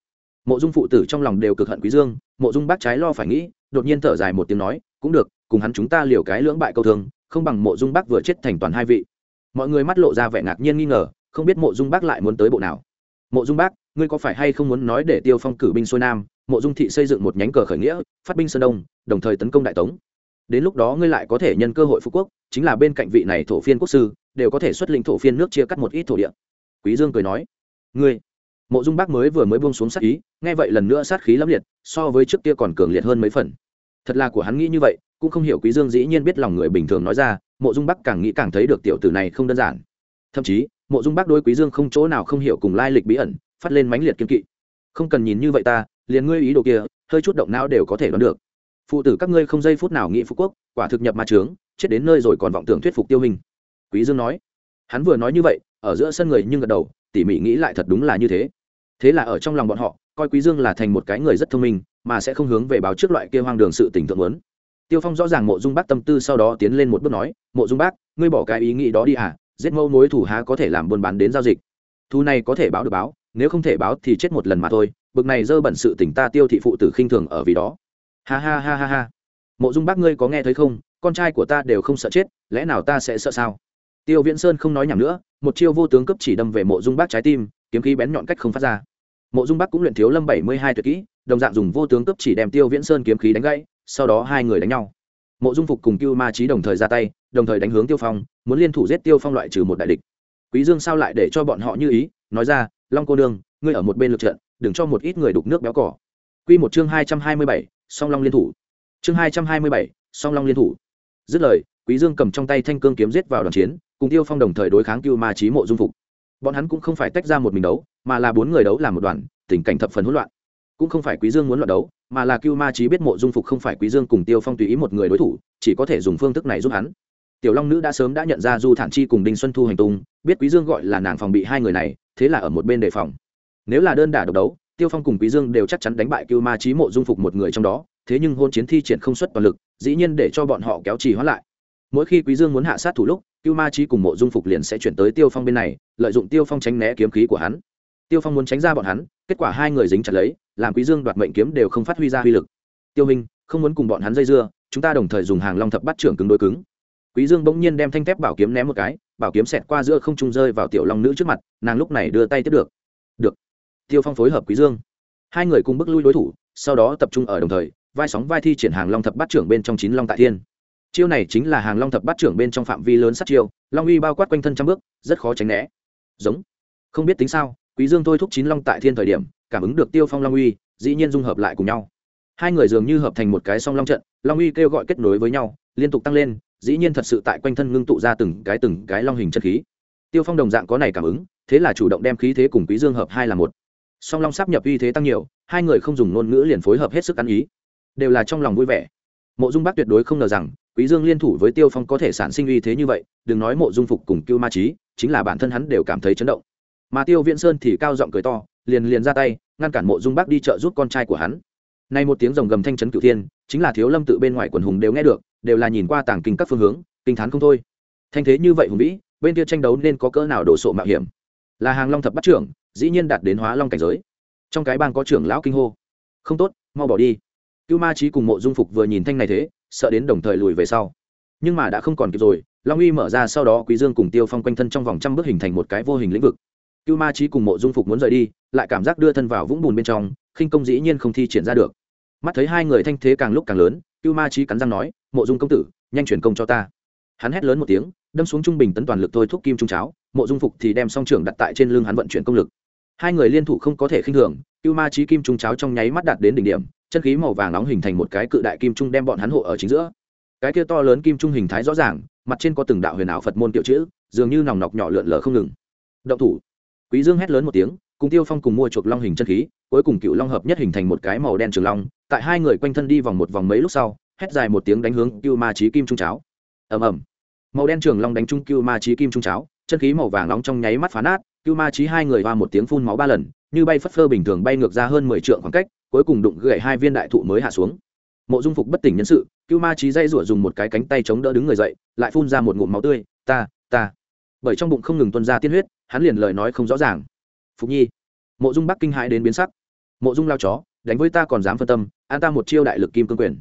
Mộ dung phụ tử trong lòng đều cực hận quý dương, mộ dung bác trái lo phải nghĩ, đột nhiên thở dài một tiếng nói, cũng được, cùng hắn chúng ta liều cái lưỡng bại câu thường không bằng mộ dung bác vừa chết thành toàn hai vị. Mọi người mắt lộ ra vẻ ngạc nhiên nghi ngờ không biết mộ dung bác lại muốn tới bộ nào. Mộ dung bác, ngươi có phải hay không muốn nói để tiêu phong cử binh xuôi nam, mộ dung thị xây dựng một nhánh cờ khởi nghĩa, phát binh sơn đông, đồng thời tấn công đại tống. Đến lúc đó ngươi lại có thể nhân cơ hội phú quốc, chính là bên cạnh vị này thổ phiên quốc sư, đều có thể xuất lĩnh thổ phiên nước chia cắt một ít thổ địa. Quý dương cười nói, ngươi. Mộ dung bác mới vừa mới buông xuống sát ý, nghe vậy lần nữa sát khí lắm liệt, so với trước kia còn cường liệt hơn mấy phần. Thật là của hắn nghĩ như vậy, cũng không hiểu quý dương dĩ nhiên biết lòng người bình thường nói ra, mộ dung bắc càng nghĩ càng thấy được tiểu tử này không đơn giản. Thậm chí mộ dung Bác đối quý dương không chỗ nào không hiểu cùng lai lịch bí ẩn, phát lên mãnh liệt kiên kỵ. Không cần nhìn như vậy ta, liền ngươi ý đồ kia, hơi chút động não đều có thể đoán được. Phụ tử các ngươi không giây phút nào nghĩ phú quốc, quả thực nhập ma trướng chết đến nơi rồi còn vọng tưởng thuyết phục tiêu hình. Quý dương nói. Hắn vừa nói như vậy, ở giữa sân người nhưng gật đầu, tỉ mỉ nghĩ lại thật đúng là như thế. Thế là ở trong lòng bọn họ, coi quý dương là thành một cái người rất thông minh, mà sẽ không hướng về báo trước loại kia hoang đường sự tình thượng muốn. Tiêu phong rõ ràng mộ dung bác tâm tư sau đó tiến lên một bước nói, mộ dung bác, ngươi bỏ cái ý nghĩ đó đi à? Giết mâu mối thủ há có thể làm buôn bán đến giao dịch. Thu này có thể báo được báo, nếu không thể báo thì chết một lần mà thôi, bực này dơ bẩn sự tỉnh ta tiêu thị phụ tử khinh thường ở vì đó. Ha ha ha ha ha. Mộ dung bác ngươi có nghe thấy không? Con trai của ta đều không sợ chết, lẽ nào ta sẽ sợ sao? Tiêu viễn sơn không nói nhảm nữa, một chiêu vô tướng cấp chỉ đâm về mộ dung bác trái tim, kiếm khí bén nhọn cách không phát ra. Mộ dung bác cũng luyện thiếu lâm bảy mươi hai tuyệt kỹ, đồng dạng dùng vô tướng cấp chỉ đem tiêu viễn sơn kiếm khí đánh gãy, sau đó hai người đánh nhau mộ dung phục cùng cưu ma trí đồng thời ra tay, đồng thời đánh hướng tiêu phong, muốn liên thủ giết tiêu phong loại trừ một đại địch. Quý dương sao lại để cho bọn họ như ý? Nói ra, long cô đương ngươi ở một bên lực trận, đừng cho một ít người đục nước béo cỏ. Quy một chương hai trăm hai mươi bảy, song long liên thủ. Chương hai trăm hai mươi bảy, song long liên thủ. Dứt lời, quý dương cầm trong tay thanh cương kiếm giết vào đoàn chiến, cùng tiêu phong đồng thời đối kháng cưu ma trí mộ dung phục. Bọn hắn cũng không phải tách ra một mình đấu, mà là bốn người đấu làm một đoàn, tình cảnh thập phần hỗn loạn cũng không phải quý dương muốn loạn đấu, mà là cưu ma trí biết mộ dung phục không phải quý dương cùng tiêu phong tùy ý một người đối thủ, chỉ có thể dùng phương thức này giúp hắn. Tiểu long nữ đã sớm đã nhận ra du thản chi cùng đinh xuân thu hành tung, biết quý dương gọi là nàng phòng bị hai người này, thế là ở một bên đề phòng. Nếu là đơn đả độc đấu, tiêu phong cùng quý dương đều chắc chắn đánh bại cưu ma trí mộ dung phục một người trong đó, thế nhưng hôn chiến thi triển không xuất toàn lực, dĩ nhiên để cho bọn họ kéo trì hoãn lại. Mỗi khi quý dương muốn hạ sát thủ lúc, cưu ma trí cùng mộ dung phục liền sẽ chuyển tới tiêu phong bên này, lợi dụng tiêu phong tránh né kiếm khí của hắn tiêu phong muốn tránh ra bọn hắn, kết quả hai người dính chặt lấy, làm quý dương đoạt mệnh kiếm đều không phát huy ra uy lực. Tiêu minh, không muốn cùng bọn hắn dây dưa, chúng ta đồng thời dùng hàng long thập bắt trưởng cứng đối cứng. Quý dương bỗng nhiên đem thanh thép bảo kiếm ném một cái, bảo kiếm xẹt qua giữa không trung rơi vào tiểu long nữ trước mặt, nàng lúc này đưa tay tiếp được. Được. Tiêu phong phối hợp quý dương. Hai người cùng bước lui đối thủ, sau đó tập trung ở đồng thời, vai sóng vai thi triển hàng long thập bát trưởng bên trong chín long tại thiên. Chiêu này chính là hàng long thập bát trưởng bên trong phạm vi lớn sát chiêu, long uy bao quát quanh thân trăm bước, rất khó tránh né. Giống. Không biết tính sao quý dương thôi thúc chín long tại thiên thời điểm, cảm ứng được tiêu phong long uy, dĩ nhiên dung hợp lại cùng nhau. Hai người dường như hợp thành một cái song long trận, long uy kêu gọi kết nối với nhau, liên tục tăng lên, dĩ nhiên thật sự tại quanh thân ngưng tụ ra từng cái từng cái long hình chất khí. Tiêu phong đồng dạng có này cảm ứng, thế là chủ động đem khí thế cùng quý dương hợp hai là một. Song long sắp nhập uy thế tăng nhiều, hai người không dùng ngôn ngữ liền phối hợp hết sức ăn ý. Đều là trong lòng vui vẻ. Mộ dung bác tuyệt đối không ngờ rằng, quý dương liên thủ với tiêu phong có thể sản sinh uy thế như vậy, đừng nói mộ dung phục cùng cưu ma trí chính là bản thân hắn đều cảm thấy chấn động mà tiêu viễn sơn thì cao giọng cười to, liền liền ra tay, ngăn cản mộ dung bác đi chợ giúp con trai của hắn. Nay một tiếng rồng gầm thanh trấn cửu thiên, chính là thiếu lâm tự bên ngoài quần hùng đều nghe được, đều là nhìn qua tàng kinh các phương hướng, kinh thán không thôi. Thanh thế như vậy hùng vĩ, bên kia tranh đấu nên có cỡ nào đổ sộ mạo hiểm? Là hàng long thập bắt trưởng, dĩ nhiên đạt đến hóa long cảnh giới. Trong cái bang có trưởng lão kinh hô. Không tốt, mau bỏ đi. Cưu ma trí cùng mộ dung phục vừa nhìn thanh này thế, sợ đến đồng thời lùi về sau. Nhưng mà đã không còn kịp rồi, long uy mở ra sau đó quý dương cùng tiêu phong quanh thân trong vòng trăm bước hình thành một cái vô hình lĩnh vực cưu ma trí cùng mộ dung phục muốn rời đi, lại cảm giác đưa thân vào vũng bùn bên trong, khinh công dĩ nhiên không thi triển ra được. Mắt thấy hai người thanh thế càng lúc càng lớn, cưu ma trí cắn răng nói, mộ dung công tử, nhanh chuyển công cho ta. Hắn hét lớn một tiếng, đâm xuống trung bình tấn toàn lực thôi thúc kim trung cháo, mộ dung phục thì đem song trưởng đặt tại trên lưng hắn vận chuyển công lực. Hai người liên thủ không có thể khinh thường, cưu ma trí kim trung cháo trong nháy mắt đạt đến đỉnh điểm, chân khí màu vàng nóng hình thành một cái cự đại kim trung đem bọn hắn hộ ở chính giữa. Cái kia to lớn kim trung hình thái rõ ràng, mặt trên có từng đạo huyền ảo phật môn tiểu chữ, dường như nòng nọc nhỏ lượn lờ không ngừng. Động thủ quý dương hét lớn một tiếng, cùng tiêu phong cùng mua chuộc long hình chân khí, cuối cùng cựu long hợp nhất hình thành một cái màu đen trường long, tại hai người quanh thân đi vòng một vòng mấy lúc sau, hét dài một tiếng đánh hướng cưu ma trí kim trung cháo. Ầm ầm. Màu đen trường long đánh trung cưu ma trí kim trung cháo, chân khí màu vàng nóng trong nháy mắt phá nát, cưu ma trí hai người va một tiếng phun máu ba lần, như bay phất phơ bình thường bay ngược ra hơn mười trượng khoảng cách, cuối cùng đụng gậy hai viên đại thụ mới hạ xuống. Mộ dung phục bất tỉnh nhân sự, cưu ma trí dây rủa dùng một cái cánh tay chống đỡ đứng người dậy, lại phun ra một ngụm máu tươi, ta ta. Bởi trong bụng không ngừng tuân ra tiên huyết hắn liền lời nói không rõ ràng. Phục nhi, mộ dung bắc kinh hãi đến biến sắc. Mộ dung lao chó, đánh với ta còn dám phân tâm, an ta một chiêu đại lực kim cương quyền.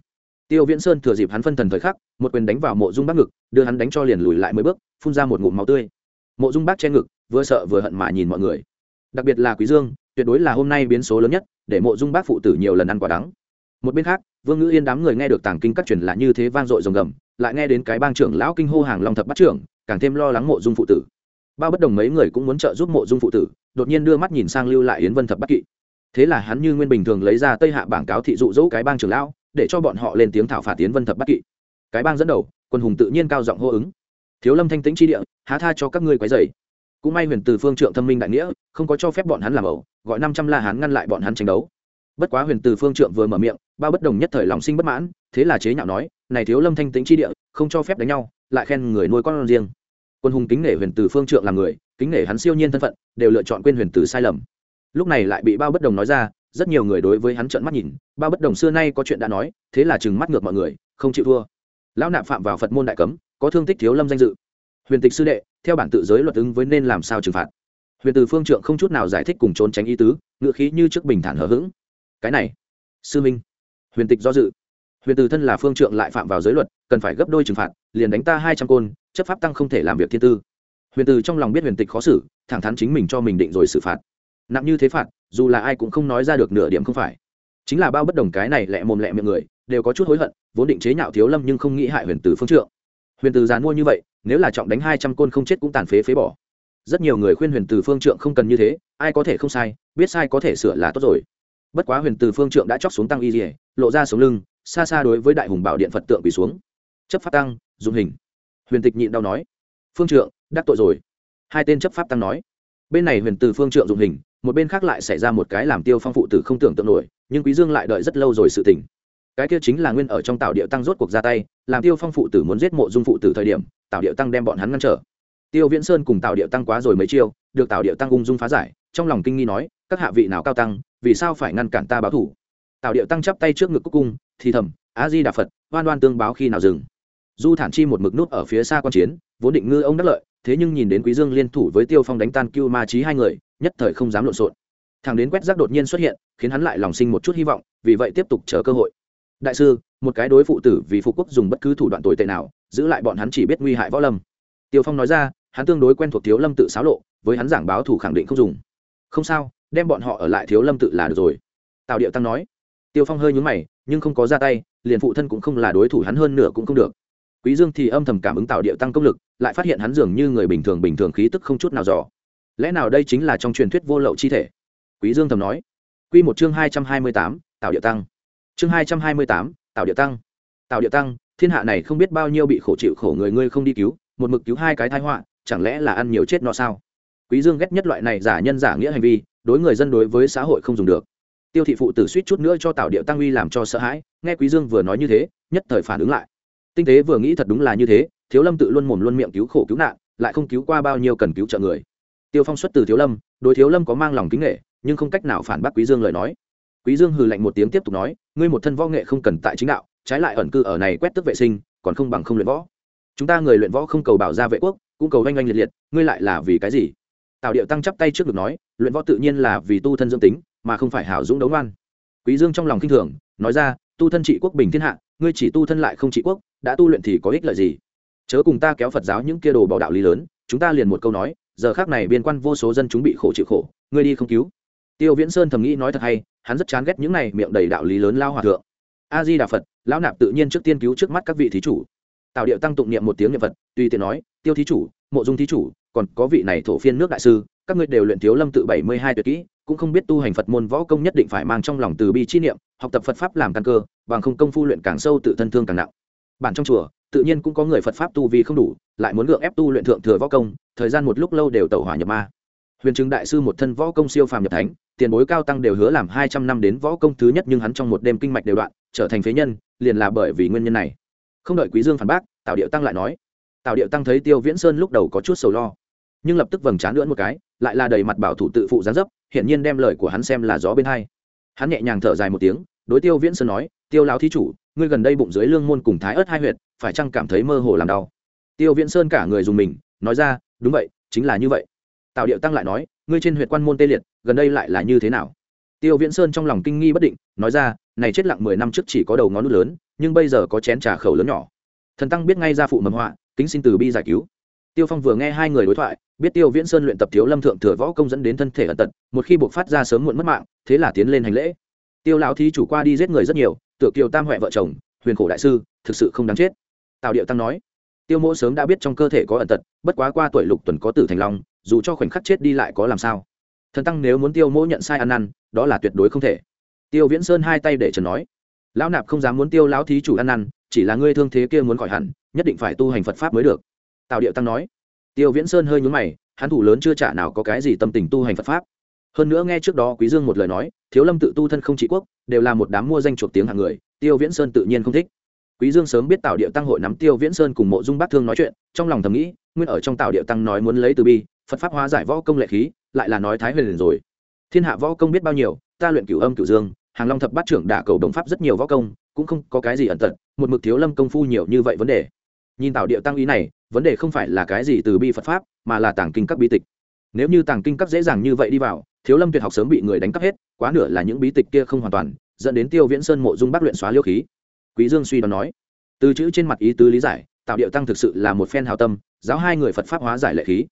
Tiêu viễn sơn thừa dịp hắn phân thần thời khắc, một quyền đánh vào mộ dung Bắc ngực, đưa hắn đánh cho liền lùi lại mấy bước, phun ra một ngụm máu tươi. Mộ dung Bắc che ngực, vừa sợ vừa hận mà nhìn mọi người. Đặc biệt là quý dương, tuyệt đối là hôm nay biến số lớn nhất, để mộ dung bác phụ tử nhiều lần ăn quả đắng. Một bên khác, vương ngữ yên đám người nghe được tàng kinh các truyền là như thế vang dội rồng gầm, lại nghe đến cái bang trưởng lão kinh hô hàng long thập bắt trưởng, càng thêm lo lắng mộ dung phụ tử bao bất đồng mấy người cũng muốn trợ giúp mộ dung phụ tử, đột nhiên đưa mắt nhìn sang lưu lại yến vân thập bắc kỵ. Thế là hắn như nguyên bình thường lấy ra tây hạ bảng cáo thị dụ dỗ cái bang trưởng lão, để cho bọn họ lên tiếng thảo phạt yến vân thập bắc kỵ. Cái bang dẫn đầu, quân hùng tự nhiên cao giọng hô ứng. Thiếu lâm thanh tĩnh chi địa, há tha cho các ngươi quấy dày cũng may huyền từ phương trượng thâm minh đại nghĩa, không có cho phép bọn hắn làm ẩu, gọi năm trăm la hán ngăn lại bọn hắn tranh đấu. Bất quá huyền từ phương trượng vừa mở miệng, bao bất đồng nhất thời lòng sinh bất mãn, thế là chế nhạo nói, này thiếu lâm thanh tĩnh chi địa, không cho phép đánh nhau, lại khen người nuôi con riêng quân hùng kính nể huyền từ phương trượng làm người, kính nể hắn siêu nhiên thân phận, đều lựa chọn quên huyền từ sai lầm. Lúc này lại bị bao bất đồng nói ra, rất nhiều người đối với hắn trợn mắt nhìn, bao bất đồng xưa nay có chuyện đã nói, thế là chừng mắt ngược mọi người, không chịu thua. Lão nạp phạm vào phật môn đại cấm, có thương tích thiếu lâm danh dự. Huyền tịch sư đệ, theo bản tự giới luật ứng với nên làm sao trừng phạt. Huyền từ phương trượng không chút nào giải thích cùng trốn tránh ý tứ, ngựa khí như trước bình thản hờ hững. Cái này, sư minh. Huyền tịch do dự. Huyền từ thân là phương trượng lại phạm vào giới luật, cần phải gấp đôi trừng phạt liền đánh ta hai trăm côn, chấp pháp tăng không thể làm việc thiên tư. Huyền từ trong lòng biết huyền tịch khó xử, thẳng thắn chính mình cho mình định rồi xử phạt. Nặng như thế phạt, dù là ai cũng không nói ra được nửa điểm không phải. Chính là bao bất đồng cái này lẹ mồm lẹ miệng người, đều có chút hối hận, vốn định chế nhạo thiếu lâm nhưng không nghĩ hại huyền từ phương trượng. Huyền từ dàn mua như vậy, nếu là trọng đánh hai trăm côn không chết cũng tàn phế phế bỏ. Rất nhiều người khuyên huyền từ phương trượng không cần như thế, ai có thể không sai, biết sai có thể sửa là tốt rồi. Bất quá huyền từ phương trượng đã chóc xuống tăng y dỉa lộ ra sống lưng, xa xa đối với đại hùng bảo điện phật tượng bị xuống. Chấp pháp tăng dùng hình. Huyền tịch nhịn đau nói, phương trượng, đắc tội rồi. Hai tên chấp pháp tăng nói, bên này huyền từ phương trượng dùng hình, một bên khác lại xảy ra một cái làm tiêu phong phụ tử không tưởng tượng nổi, nhưng quý dương lại đợi rất lâu rồi sự tình. Cái kia chính là nguyên ở trong tạo địa tăng rốt cuộc ra tay, làm tiêu phong phụ tử muốn giết mộ dung phụ tử thời điểm tạo địa tăng đem bọn hắn ngăn trở. Tiêu viễn sơn cùng tạo địa tăng quá rồi mấy chiêu, được tạo địa tăng ung dung phá giải, trong lòng kinh nghi nói, các hạ vị nào cao tăng, vì sao phải ngăn cản ta báo thủ? Tạo địa tăng chắp tay trước ngực cúc cung, thì thầm á di đà phật, oan oan tương báo khi nào dừng du thản chi một mực nút ở phía xa quan chiến, vốn định ngư ông đắc lợi, thế nhưng nhìn đến quý dương liên thủ với tiêu phong đánh tan cưu ma trí hai người, nhất thời không dám lộn xộn. Thằng đến quét rác đột nhiên xuất hiện, khiến hắn lại lòng sinh một chút hy vọng, vì vậy tiếp tục chờ cơ hội. Đại sư, một cái đối phụ tử vì phụ quốc dùng bất cứ thủ đoạn tồi tệ nào, giữ lại bọn hắn chỉ biết nguy hại võ lâm. Tiêu phong nói ra, hắn tương đối quen thuộc thiếu lâm tự xáo lộ, với hắn giảng báo thủ khẳng định không dùng. Không sao, đem bọn họ ở lại thiếu lâm tự là được rồi. Tào điệu tăng nói. Tiêu phong hơi nhúng mày, nhưng không có ra tay, liền phụ thân cũng không là đối thủ hắn hơn nửa cũng không được quý dương thì âm thầm cảm ứng tạo địa tăng công lực, lại phát hiện hắn dường như người bình thường bình thường khí tức không chút nào dò. Lẽ nào đây chính là trong truyền thuyết vô lậu chi thể? Quý dương thầm nói. Quy một chương hai trăm hai mươi tám, tạo địa tăng. Chương hai trăm hai mươi tám, tạo địa tăng. Tạo địa tăng, thiên hạ này không biết bao nhiêu bị khổ chịu khổ người ngươi không đi cứu, một mực cứu hai cái tai họa, chẳng lẽ là ăn nhiều chết no sao? Quý dương ghét nhất loại này giả nhân giả nghĩa hành vi, đối người dân đối với xã hội không dùng được. Tiêu thị phụ tử suýt chút nữa cho tào điệu tăng uy làm cho sợ hãi, nghe quý dương vừa nói như thế, nhất thời phản ứng lại tinh tế vừa nghĩ thật đúng là như thế, thiếu lâm tự luôn mồm luôn miệng cứu khổ cứu nạn, lại không cứu qua bao nhiêu cần cứu trợ người. Tiêu phong xuất từ thiếu lâm, đối thiếu lâm có mang lòng kính nghệ nhưng không cách nào phản bác quý dương lời nói. Quý dương hừ lạnh một tiếng tiếp tục nói, ngươi một thân võ nghệ không cần tại chính đạo, trái lại ẩn cư ở này quét tức vệ sinh, còn không bằng không luyện võ. Chúng ta người luyện võ không cầu bảo gia vệ quốc, cũng cầu oanh oanh liệt liệt, ngươi lại là vì cái gì? Tào điệu tăng chắp tay trước được nói, luyện võ tự nhiên là vì tu thân dương tính, mà không phải hảo dũng đấu ngoan. Quý dương trong lòng kinh thường, nói ra tu thân trị quốc bình thiên hạ, ngươi chỉ tu thân lại không trị quốc, đã tu luyện thì có ích lợi gì? Chớ cùng ta kéo phật giáo những kia đồ bảo đạo lý lớn, chúng ta liền một câu nói, giờ khác này biên quan vô số dân chúng bị khổ chịu khổ, ngươi đi không cứu. Tiêu viễn sơn thầm nghĩ nói thật hay, hắn rất chán ghét những này miệng đầy đạo lý lớn lao hòa thượng. A di đà phật, lão nạp tự nhiên trước tiên cứu trước mắt các vị thí chủ. Tào điệu tăng tụng niệm một tiếng niệm phật, tùy tiện nói, tiêu thí chủ, mộ dung thí chủ, còn có vị này thổ phiên nước đại sư các ngươi đều luyện thiếu lâm tự bảy mươi hai tuyệt kỹ, cũng không biết tu hành phật môn võ công nhất định phải mang trong lòng từ bi chi niệm, học tập phật pháp làm căn cơ, bằng không công phu luyện càng sâu tự thân thương càng nặng. Bản trong chùa, tự nhiên cũng có người phật pháp tu vì không đủ, lại muốn gượng ép tu luyện thượng thừa võ công, thời gian một lúc lâu đều tẩu hỏa nhập ma. Huyền chứng đại sư một thân võ công siêu phàm nhập thánh, tiền bối cao tăng đều hứa làm hai trăm năm đến võ công thứ nhất nhưng hắn trong một đêm kinh mạch đều đoạn, trở thành phế nhân, liền là bởi vì nguyên nhân này. Không đợi quý dương phản bác, tào điệu tăng lại nói. Tào điệu tăng thấy tiêu viễn sơn lúc đầu có chút sầu lo nhưng lập tức vầng trán lưỡn một cái, lại là đầy mặt bảo thủ tự phụ gián dấp, hiển nhiên đem lời của hắn xem là gió bên hai. Hắn nhẹ nhàng thở dài một tiếng, đối tiêu viễn sơn nói, tiêu lão thí chủ, ngươi gần đây bụng dưới lương môn cùng thái ớt hai huyệt, phải chăng cảm thấy mơ hồ làm đau? Tiêu viễn sơn cả người dùng mình, nói ra, đúng vậy, chính là như vậy. Tào điệu tăng lại nói, ngươi trên huyệt quan môn tê liệt, gần đây lại là như thế nào? Tiêu viễn sơn trong lòng kinh nghi bất định, nói ra, này chết lặng mười năm trước chỉ có đầu ngón nút lớn, nhưng bây giờ có chén trà khẩu lớn nhỏ. Thần tăng biết ngay ra phụ mầm họa, kính xin từ bi giải cứu tiêu phong vừa nghe hai người đối thoại, biết tiêu viễn sơn luyện tập thiếu lâm thượng thừa võ công dẫn đến thân thể ẩn tật, một khi buộc phát ra sớm muộn mất mạng, thế là tiến lên hành lễ. Tiêu lão thí chủ qua đi giết người rất nhiều, tựa kiều tam huệ vợ chồng, huyền khổ đại sư, thực sự không đáng chết. Tào điệu tăng nói, tiêu mỗ sớm đã biết trong cơ thể có ẩn tật, bất quá qua tuổi lục tuần có tử thành long, dù cho khoảnh khắc chết đi lại có làm sao? Thần tăng nếu muốn tiêu mỗ nhận sai ăn năn, đó là tuyệt đối không thể. Tiêu viễn sơn hai tay để trần nói, lão nạp không dám muốn tiêu lão thí chủ ăn năn, chỉ là ngươi thương thế kia muốn khỏi hẳn, nhất định phải tu hành phật pháp mới được tào điệu tăng nói. Tiêu viễn sơn hơi nhún mày, hắn thủ lớn chưa trả nào có cái gì tâm tình tu hành phật pháp. Hơn nữa nghe trước đó quý dương một lời nói, thiếu lâm tự tu thân không trị quốc, đều là một đám mua danh chuộc tiếng hàng người, tiêu viễn sơn tự nhiên không thích. Quý dương sớm biết Tào điệu tăng hội nắm tiêu viễn sơn cùng mộ dung bát thương nói chuyện, trong lòng thầm nghĩ, nguyên ở trong Tào điệu tăng nói muốn lấy từ bi, phật pháp hóa giải võ công lệ khí, lại là nói thái huyền rồi. Thiên hạ võ công biết bao nhiêu, ta luyện cửu âm cửu dương, hàng long thập bát trưởng đả cầu đồng pháp rất nhiều võ công, cũng không có cái gì ẩn tật, một mực thiếu lâm công phu nhiều như vậy vấn đề. Nhìn Tào điệu tăng ý này vấn đề không phải là cái gì từ bi phật pháp, mà là tàng kinh các bí tịch. Nếu như tàng kinh các dễ dàng như vậy đi vào, thiếu lâm tuyệt học sớm bị người đánh cắp hết, quá nửa là những bí tịch kia không hoàn toàn, dẫn đến tiêu viễn sơn mộ dung bắc luyện xóa liêu khí. Quý dương suy đoán nói, từ chữ trên mặt ý tứ lý giải, tạo điệu tăng thực sự là một phen hào tâm, giáo hai người phật pháp hóa giải lệ khí.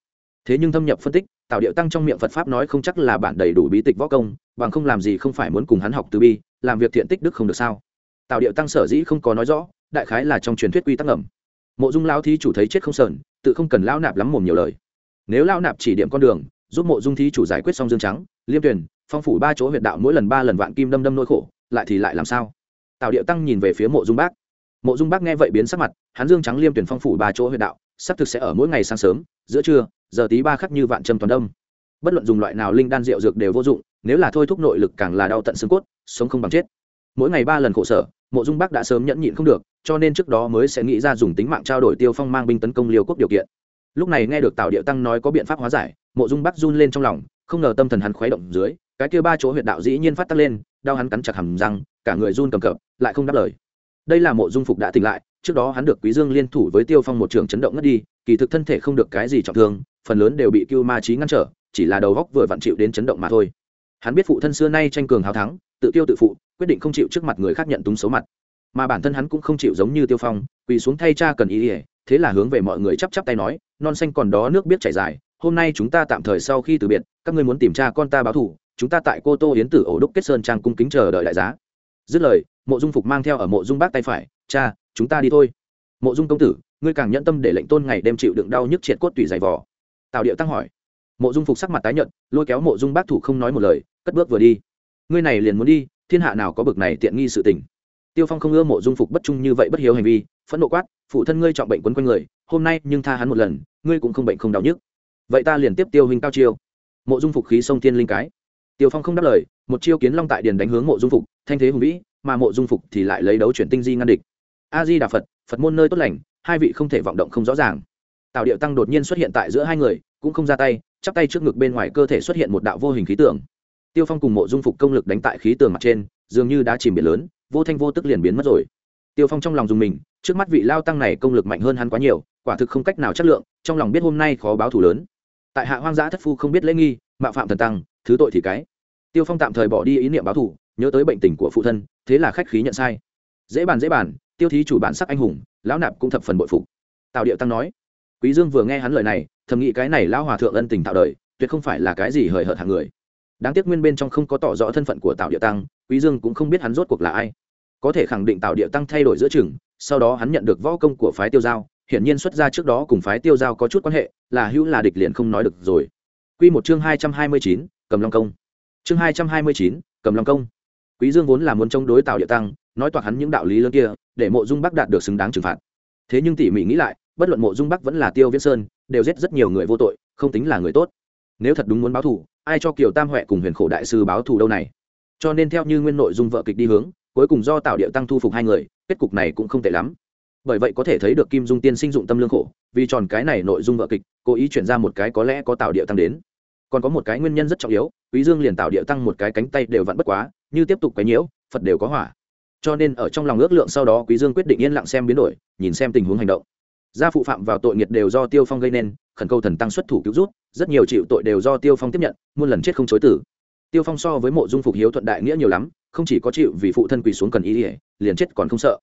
Thế nhưng thâm nhập phân tích, tạo điệu tăng trong miệng phật pháp nói không chắc là bản đầy đủ bí tịch võ công, bằng không làm gì không phải muốn cùng hắn học từ bi, làm việc thiện tích đức không được sao? Tạo điệu tăng sở dĩ không có nói rõ, đại khái là trong truyền thuyết quy tắc ẩm mộ dung lao thí chủ thấy chết không sờn, tự không cần lao nạp lắm mồm nhiều lời. Nếu lao nạp chỉ điểm con đường, giúp mộ dung thí chủ giải quyết xong dương trắng, liêm tuyển phong phủ ba chỗ huyệt đạo mỗi lần ba lần vạn kim đâm đâm nỗi khổ, lại thì lại làm sao? Tào điệu tăng nhìn về phía mộ dung bác. Mộ dung bác nghe vậy biến sắc mặt, hắn dương trắng liêm tuyển phong phủ ba chỗ huyệt đạo, sắp thực sẽ ở mỗi ngày sáng sớm, giữa trưa, giờ tí ba khắc như vạn trâm toàn đông bất luận dùng loại nào linh đan rượu dược đều vô dụng, nếu là thôi thúc nội lực càng là đau tận xương cốt, sống không bằng chết. Mỗi ngày ba lần khổ sở mộ dung bắc đã sớm nhẫn nhịn không được, cho nên trước đó mới sẽ nghĩ ra dùng tính mạng trao đổi tiêu phong mang binh tấn công liêu quốc điều kiện. Lúc này nghe được tào điệu tăng nói có biện pháp hóa giải, mộ dung bắc run lên trong lòng, không ngờ tâm thần hắn khuấy động dưới, cái kia ba chỗ huyệt đạo dĩ nhiên phát tắc lên, đau hắn cắn chặt hầm răng, cả người run cầm cập, lại không đáp lời. Đây là mộ dung phục đã tỉnh lại, trước đó hắn được quý dương liên thủ với tiêu phong một trường chấn động ngất đi, kỳ thực thân thể không được cái gì trọng thương, phần lớn đều bị cưu ma trí ngăn trở, chỉ là đầu góc vừa vặn chịu đến chấn động mà thôi. Hắn biết phụ thân xưa nay tranh cường hào thắng, tự tiêu tự phụ quyết định không chịu trước mặt người khác nhận túng xấu mặt. Mà bản thân hắn cũng không chịu giống như tiêu phong, quỳ xuống thay cha cần ý ỉa thế là hướng về mọi người chắp chắp tay nói, non xanh còn đó nước biết chảy dài, hôm nay chúng ta tạm thời sau khi từ biệt, các ngươi muốn tìm cha con ta báo thủ chúng ta tại cô tô yến tử ổ đúc kết sơn trang cung kính chờ đợi đại giá. Dứt lời, mộ dung phục mang theo ở mộ dung bác tay phải, cha, chúng ta đi thôi. Mộ dung công tử, ngươi càng nhẫn tâm để lệnh tôn ngày đêm chịu đựng đau nhức triệt cốt tủy dày vỏ tào điệu tăng hỏi. Mộ dung phục sắc mặt tái nhợt, lôi kéo mộ dung bác thủ không nói một lời, cất bước vừa đi. Ngươi này liền muốn đi thiên hạ nào có bực này tiện nghi sự tình? Tiêu phong không ưa mộ dung phục bất trung như vậy bất hiếu hành vi, phẫn nộ quát, phụ thân ngươi trọng bệnh quấn quanh người, hôm nay nhưng tha hắn một lần, ngươi cũng không bệnh không đau nhức. Vậy ta liền tiếp tiêu hình cao chiêu. Mộ dung phục khí sông tiên linh cái. Tiêu phong không đáp lời, một chiêu kiến long tại điền đánh hướng mộ dung phục, thanh thế hùng vĩ, mà mộ dung phục thì lại lấy đấu chuyển tinh di ngăn địch. A di đà phật phật môn nơi tốt lành, hai vị không thể vọng động không rõ ràng. Tào điệu tăng đột nhiên xuất hiện tại giữa hai người, cũng không ra tay, chắp tay trước ngực bên ngoài cơ thể xuất hiện một đạo vô hình khí tượng tiêu phong cùng mộ dung phục công lực đánh tại khí tường mặt trên, dường như đã chìm biển lớn, vô thanh vô tức liền biến mất rồi. Tiêu phong trong lòng dùng mình, trước mắt vị lao tăng này công lực mạnh hơn hắn quá nhiều, quả thực không cách nào chất lượng, trong lòng biết hôm nay khó báo thủ lớn. Tại hạ hoang dã thất phu không biết lễ nghi, mạo phạm thần tăng, thứ tội thì cái. Tiêu phong tạm thời bỏ đi ý niệm báo thủ nhớ tới bệnh tình của phụ thân, thế là khách khí nhận sai. Dễ bàn dễ bàn, tiêu thí chủ bản sắc anh hùng, lão nạp cũng thập phần bội phục. Tào điệu tăng nói, quý dương vừa nghe hắn lời này, thầm nghĩ cái này lão hòa thượng ân tình tạo đời, tuyệt không phải là cái gì hời hợt hàng người đáng tiếc nguyên bên trong không có tỏ rõ thân phận của tào địa tăng, quý dương cũng không biết hắn rốt cuộc là ai. Có thể khẳng định tào địa tăng thay đổi giữa chừng, sau đó hắn nhận được võ công của phái tiêu giao, hiển nhiên xuất ra trước đó cùng phái tiêu giao có chút quan hệ, là hữu là địch liền không nói được rồi. Quy một chương hai trăm hai mươi chín, cầm long công. Chương hai trăm hai mươi chín, cầm long công. Quý dương vốn là muốn chống đối tào địa tăng, nói toạc hắn những đạo lý lớn kia, để mộ dung bắc đạt được xứng đáng trừng phạt. Thế nhưng tỉ mỉ nghĩ lại, bất luận mộ dung bắc vẫn là tiêu viễn sơn, đều giết rất nhiều người vô tội, không tính là người tốt. Nếu thật đúng muốn báo thù ai cho kiều tam huệ cùng huyền khổ đại sư báo thù đâu này? Cho nên theo như nguyên nội dung vợ kịch đi hướng, cuối cùng do tạo điệu tăng thu phục hai người, kết cục này cũng không tệ lắm. Bởi vậy có thể thấy được kim dung tiên sinh dụng tâm lương khổ, vì tròn cái này nội dung vợ kịch, cố ý chuyển ra một cái có lẽ có tạo điệu tăng đến. Còn có một cái nguyên nhân rất trọng yếu, quý dương liền tạo điệu tăng một cái cánh tay đều vẫn bất quá, như tiếp tục quấy nhiễu, phật đều có hỏa. Cho nên ở trong lòng ước lượng sau đó quý dương quyết định yên lặng xem biến đổi, nhìn xem tình huống hành động. Gia phụ phạm vào tội nghiệt đều do tiêu phong gây nên khẩn cầu thần tăng xuất thủ cứu rút, rất nhiều chịu tội đều do tiêu phong tiếp nhận, muôn lần chết không chối tử. Tiêu phong so với mộ dung phục hiếu thuận đại nghĩa nhiều lắm, không chỉ có chịu vì phụ thân quỳ xuống cần ý ỉa, liền chết còn không sợ.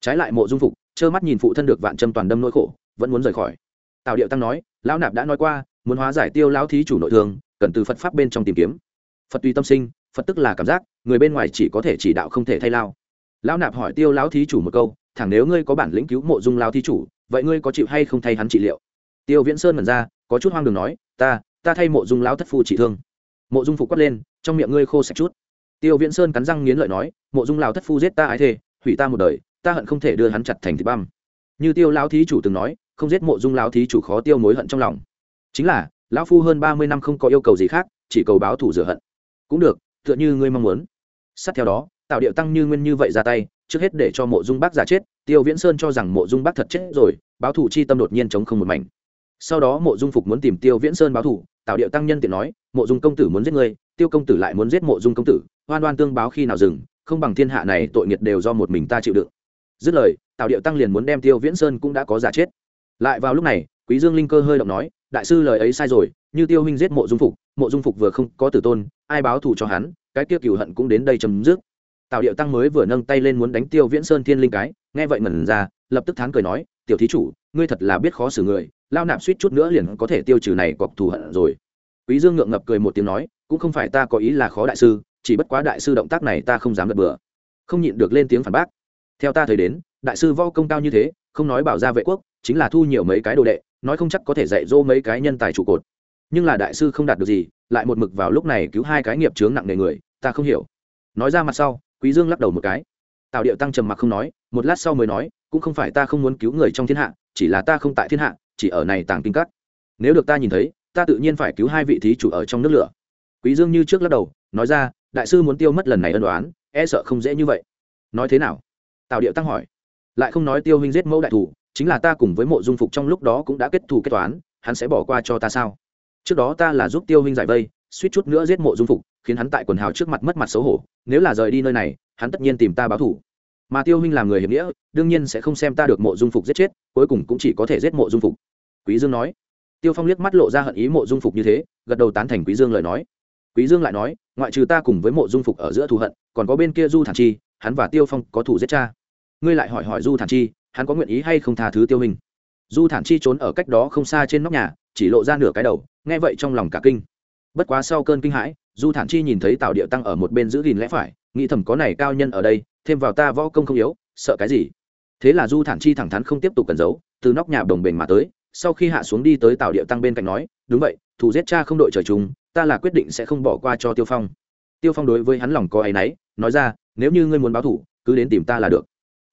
Trái lại mộ dung phục, trơ mắt nhìn phụ thân được vạn châm toàn đâm nỗi khổ, vẫn muốn rời khỏi. Tào điệu tăng nói, lão nạp đã nói qua, muốn hóa giải tiêu lão thí chủ nội thương, cần từ phật pháp bên trong tìm kiếm. Phật tùy tâm sinh, phật tức là cảm giác, người bên ngoài chỉ có thể chỉ đạo không thể thay lao. Lão nạp hỏi tiêu lão thí chủ một câu thẳng nếu ngươi có bản lĩnh cứu mộ dung lão thí chủ, vậy ngươi có chịu hay không thay hắn trị liệu? Tiêu viễn sơn mần ra, có chút hoang đường nói, ta ta thay mộ dung lão thất phu trị thương. Mộ dung phục quát lên, trong miệng ngươi khô sạch chút. Tiêu viễn sơn cắn răng nghiến lợi nói, mộ dung lão thất phu giết ta ái thề, hủy ta một đời, ta hận không thể đưa hắn chặt thành thịt băm. Như tiêu lão thí chủ từng nói, không giết mộ dung lão thí chủ khó tiêu mối hận trong lòng. Chính là, lão phu hơn ba mươi năm không có yêu cầu gì khác, chỉ cầu báo thủ rửa hận. Cũng được, tựa như ngươi mong muốn. Sát theo đó tạo điệu tăng như nguyên như vậy ra tay, trước hết để cho mộ dung bác giả chết, tiêu viễn sơn cho rằng mộ dung bác thật chết rồi, báo thủ chi tâm đột nhiên chống không một mảnh sau đó mộ dung phục muốn tìm tiêu viễn sơn báo thủ tạo điệu tăng nhân tiện nói, mộ dung công tử muốn giết ngươi, tiêu công tử lại muốn giết mộ dung công tử hoan đoan tương báo khi nào dừng, không bằng thiên hạ này tội nghiệt đều do một mình ta chịu đựng. Dứt lời tạo điệu tăng liền muốn đem tiêu viễn sơn cũng đã có giả chết. Lại vào lúc này, quý dương linh cơ hơi động nói, đại sư lời ấy sai rồi, như tiêu huynh giết mộ dung phục, mộ dung phục vừa không có tử tôn, ai báo thù cho hắn, cái tiêu cửu hận cũng đến đây chấm dứt. Tạo điệu tăng mới vừa nâng tay lên muốn đánh tiêu viễn sơn thiên linh cái, nghe vậy ngẩn ra, lập tức thán cười nói, tiểu thí chủ, ngươi thật là biết khó xử người lao nạp suýt chút nữa liền có thể tiêu trừ này cọc thù hận rồi. Quý dương ngượng ngập cười một tiếng nói, cũng không phải ta có ý là khó đại sư, chỉ bất quá đại sư động tác này ta không dám gật bừa. Không nhịn được lên tiếng phản bác. Theo ta thấy đến, đại sư võ công cao như thế, không nói bảo ra vệ quốc, chính là thu nhiều mấy cái đồ đệ, nói không chắc có thể dạy dỗ mấy cái nhân tài trụ cột. Nhưng là đại sư không đạt được gì, lại một mực vào lúc này cứu hai cái nghiệp chướng nặng nề người, ta không hiểu. Nói ra mặt sau, quý dương lắc đầu một cái. Tào điệu tăng trầm mặc không nói, một lát sau mới nói, cũng không phải ta không muốn cứu người trong thiên hạ, chỉ là ta không tại thiên hạ chỉ ở này tàng kinh cắt nếu được ta nhìn thấy, ta tự nhiên phải cứu hai vị thí chủ ở trong nước lửa. Quý dương như trước lắc đầu, nói ra, đại sư muốn tiêu mất lần này ân đoán e sợ không dễ như vậy. Nói thế nào? Tào điệu tăng hỏi. Lại không nói tiêu huynh giết mẫu đại thủ, chính là ta cùng với mộ dung phục trong lúc đó cũng đã kết thù kết toán, hắn sẽ bỏ qua cho ta sao? Trước đó ta là giúp tiêu huynh giải vây, suýt chút nữa giết mộ dung phục, khiến hắn tại quần hào trước mặt mất mặt xấu hổ, nếu là rời đi nơi này, hắn tất nhiên tìm ta báo thủ mà tiêu huynh làm người hiểm nghĩa, đương nhiên sẽ không xem ta được mộ dung phục giết chết, cuối cùng cũng chỉ có thể giết mộ dung phục quý dương nói. Tiêu phong liếc mắt lộ ra hận ý mộ dung phục như thế, gật đầu tán thành quý dương lời nói. Quý dương lại nói, ngoại trừ ta cùng với mộ dung phục ở giữa thù hận, còn có bên kia du thản chi, hắn và tiêu phong có thủ giết cha. Ngươi lại hỏi hỏi du thản chi, hắn có nguyện ý hay không tha thứ tiêu hình du thản chi trốn ở cách đó không xa trên nóc nhà, chỉ lộ ra nửa cái đầu, nghe vậy trong lòng cả kinh. Bất quá sau cơn kinh hãi, du thản chi nhìn thấy tào điệu tăng ở một bên giữ gìn lẽ phải, nghĩ thầm có này cao nhân ở đây, thêm vào ta võ công không yếu, sợ cái gì? Thế là du thản chi thẳng thắn không tiếp tục cần giấu, từ nóc nhà đồng bền mà tới sau khi hạ xuống đi tới tào điệu tăng bên cạnh nói đúng vậy thủ giết cha không đội trời chúng, ta là quyết định sẽ không bỏ qua cho tiêu phong. Tiêu phong đối với hắn lòng có áy náy nói ra nếu như ngươi muốn báo thủ cứ đến tìm ta là được.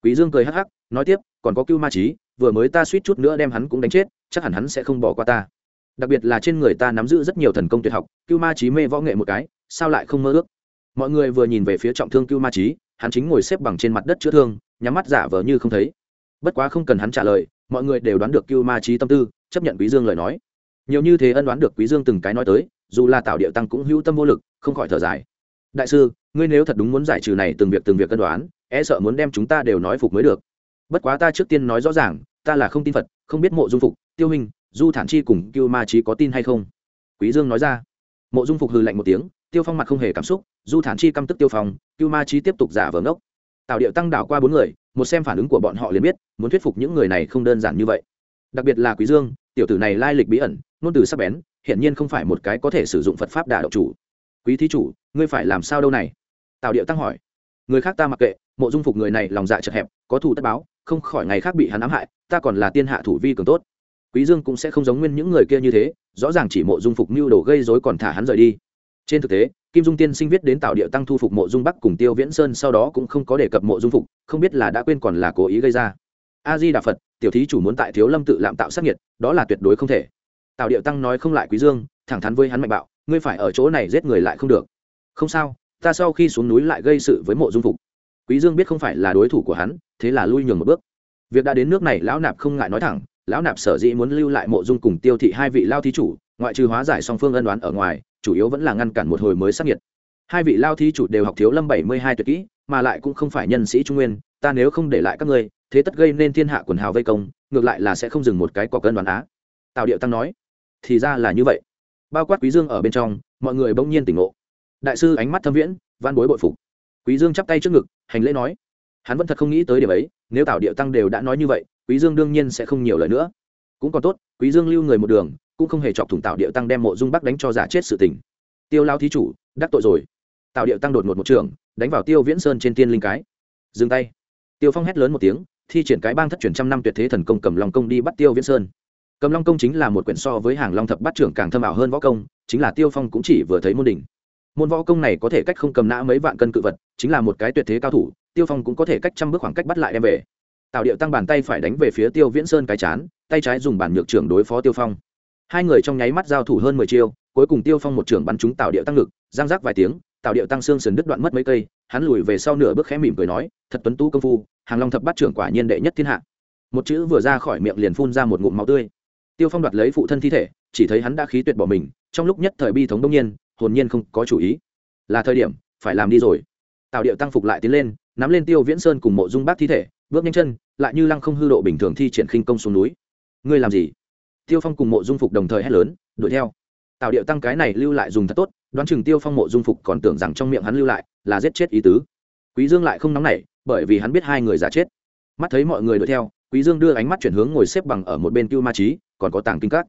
Quý dương cười hắc hắc nói tiếp còn có cưu ma trí vừa mới ta suýt chút nữa đem hắn cũng đánh chết chắc hẳn hắn sẽ không bỏ qua ta. Đặc biệt là trên người ta nắm giữ rất nhiều thần công tuyệt học cưu ma trí mê võ nghệ một cái sao lại không mơ ước? Mọi người vừa nhìn về phía trọng thương cưu ma trí hắn chính ngồi xếp bằng trên mặt đất chữa thương nhắm mắt giả vờ như không thấy. Bất quá không cần hắn trả lời mọi người đều đoán được cưu ma trí tâm tư, chấp nhận quý dương lời nói. Nhiều như thế ân đoán được quý dương từng cái nói tới, dù là tạo điệu tăng cũng hữu tâm vô lực, không khỏi thở dài. Đại sư, ngươi nếu thật đúng muốn giải trừ này từng việc từng việc cân đoán e sợ muốn đem chúng ta đều nói phục mới được. Bất quá ta trước tiên nói rõ ràng, ta là không tin phật, không biết mộ dung phục, tiêu hình du thản chi cùng cưu ma trí có tin hay không. Quý dương nói ra. Mộ dung phục hừ lạnh một tiếng, tiêu phong mặt không hề cảm xúc, du thản chi căm tức tiêu phong, cưu ma trí tiếp tục giả vờ ngốc. Tạo điệu tăng đảo qua bốn người một xem phản ứng của bọn họ liền biết, muốn thuyết phục những người này không đơn giản như vậy. Đặc biệt là quý dương, tiểu tử này lai lịch bí ẩn, ngôn từ sắc bén hiện nhiên không phải một cái có thể sử dụng phật pháp đả động chủ. Quý thí chủ, ngươi phải làm sao đâu này? Tào điệu tăng hỏi. Người khác ta mặc kệ, mộ dung phục người này lòng dạ chật hẹp, có thù tất báo, không khỏi ngày khác bị hắn ám hại, ta còn là tiên hạ thủ vi cường tốt. Quý dương cũng sẽ không giống nguyên những người kia như thế, rõ ràng chỉ mộ dung phục mưu đồ gây rối còn thả hắn rời đi. Trên thực tế kim dung tiên sinh viết đến tạo địa tăng thu phục mộ dung bắc cùng tiêu viễn sơn, sau đó cũng không có đề cập mộ dung phục, không biết là đã quên còn là cố ý gây ra. A di đà phật, tiểu thí chủ muốn tại thiếu lâm tự làm tạo sát nhiệt đó là tuyệt đối không thể. Tạo địa tăng nói không lại quý dương, thẳng thắn với hắn mạnh bạo, ngươi phải ở chỗ này giết người lại không được. Không sao, ta sau khi xuống núi lại gây sự với mộ dung phục. Quý dương biết không phải là đối thủ của hắn, thế là lui nhường một bước. Việc đã đến nước này, lão nạp không ngại nói thẳng, lão nạp sở dĩ muốn lưu lại mộ dung cùng tiêu thị hai vị lao thí chủ, ngoại trừ hóa giải song phương ân đoán ở ngoài chủ yếu vẫn là ngăn cản một hồi mới sát nhiệt. Hai vị lao thí chủ đều học thiếu lâm bảy mươi hai tuyệt kỹ, mà lại cũng không phải nhân sĩ trung nguyên, ta nếu không để lại các ngươi, thế tất gây nên thiên hạ quần hào vây công, ngược lại là sẽ không dừng một cái cọc cân đoán á. Tào điệu tăng nói, thì ra là như vậy. Bao quát quý dương ở bên trong, mọi người bỗng nhiên tỉnh ngộ. Đại sư ánh mắt thâm viễn, văn bối bội phục. Quý dương chắp tay trước ngực, hành lễ nói, hắn vẫn thật không nghĩ tới điểm ấy, nếu tào điệu tăng đều đã nói như vậy, quý dương đương nhiên sẽ không nhiều lời nữa. Cũng còn tốt, quý dương lưu người một đường cũng không hề chọc thủng tạo điệu tăng đem mộ dung bắc đánh cho giả chết sự tình. Tiêu lao thí chủ, đắc tội rồi. Tạo điệu tăng đột ngột một trường, đánh vào tiêu viễn sơn trên tiên linh cái. Dừng tay. Tiêu phong hét lớn một tiếng, thi triển cái bang thất truyền trăm năm tuyệt thế thần công cầm long công đi bắt tiêu viễn sơn. Cầm long công chính là một quyển so với hàng long thập bát trưởng càng thâm ảo hơn võ công, chính là tiêu phong cũng chỉ vừa thấy môn đỉnh. Môn võ công này có thể cách không cầm nã mấy vạn cân cự vật, chính là một cái tuyệt thế cao thủ, tiêu phong cũng có thể cách trăm bước khoảng cách bắt lại đem về. Tạo điệu tăng bàn tay phải đánh về phía tiêu viễn sơn cái chán, tay trái dùng bản nhược trưởng đối phó tiêu phong hai người trong nháy mắt giao thủ hơn mười chiêu, cuối cùng tiêu phong một trưởng bắn trúng tạo điệu tăng ngực, giang giác vài tiếng tạo điệu tăng xương sườn đứt đoạn mất mấy cây, hắn lùi về sau nửa bước khẽ mỉm cười nói, thật tuấn tú công phu, hàng long thập bát trưởng quả nhiên đệ nhất thiên hạ. Một chữ vừa ra khỏi miệng liền phun ra một ngụm máu tươi. Tiêu phong đoạt lấy phụ thân thi thể, chỉ thấy hắn đã khí tuyệt bỏ mình, trong lúc nhất thời bi thống đông nhiên, hồn nhiên không có chủ ý. Là thời điểm, phải làm đi rồi. Tạo điệu tăng phục lại tiến lên, nắm lên tiêu viễn sơn cùng mộ dung bác thi thể, bước nhanh chân, lại như lăng không hư độ bình thường thi triển khinh công xuống núi. Ngươi làm gì? Tiêu phong cùng mộ dung phục đồng thời hét lớn đuổi theo. Tạo điệu tăng cái này lưu lại dùng thật tốt đoán chừng tiêu phong mộ dung phục còn tưởng rằng trong miệng hắn lưu lại là giết chết ý tứ. Quý dương lại không nóng nảy bởi vì hắn biết hai người giả chết. Mắt thấy mọi người đuổi theo quý dương đưa ánh mắt chuyển hướng ngồi xếp bằng ở một bên cưu ma trí còn có tàng kinh các.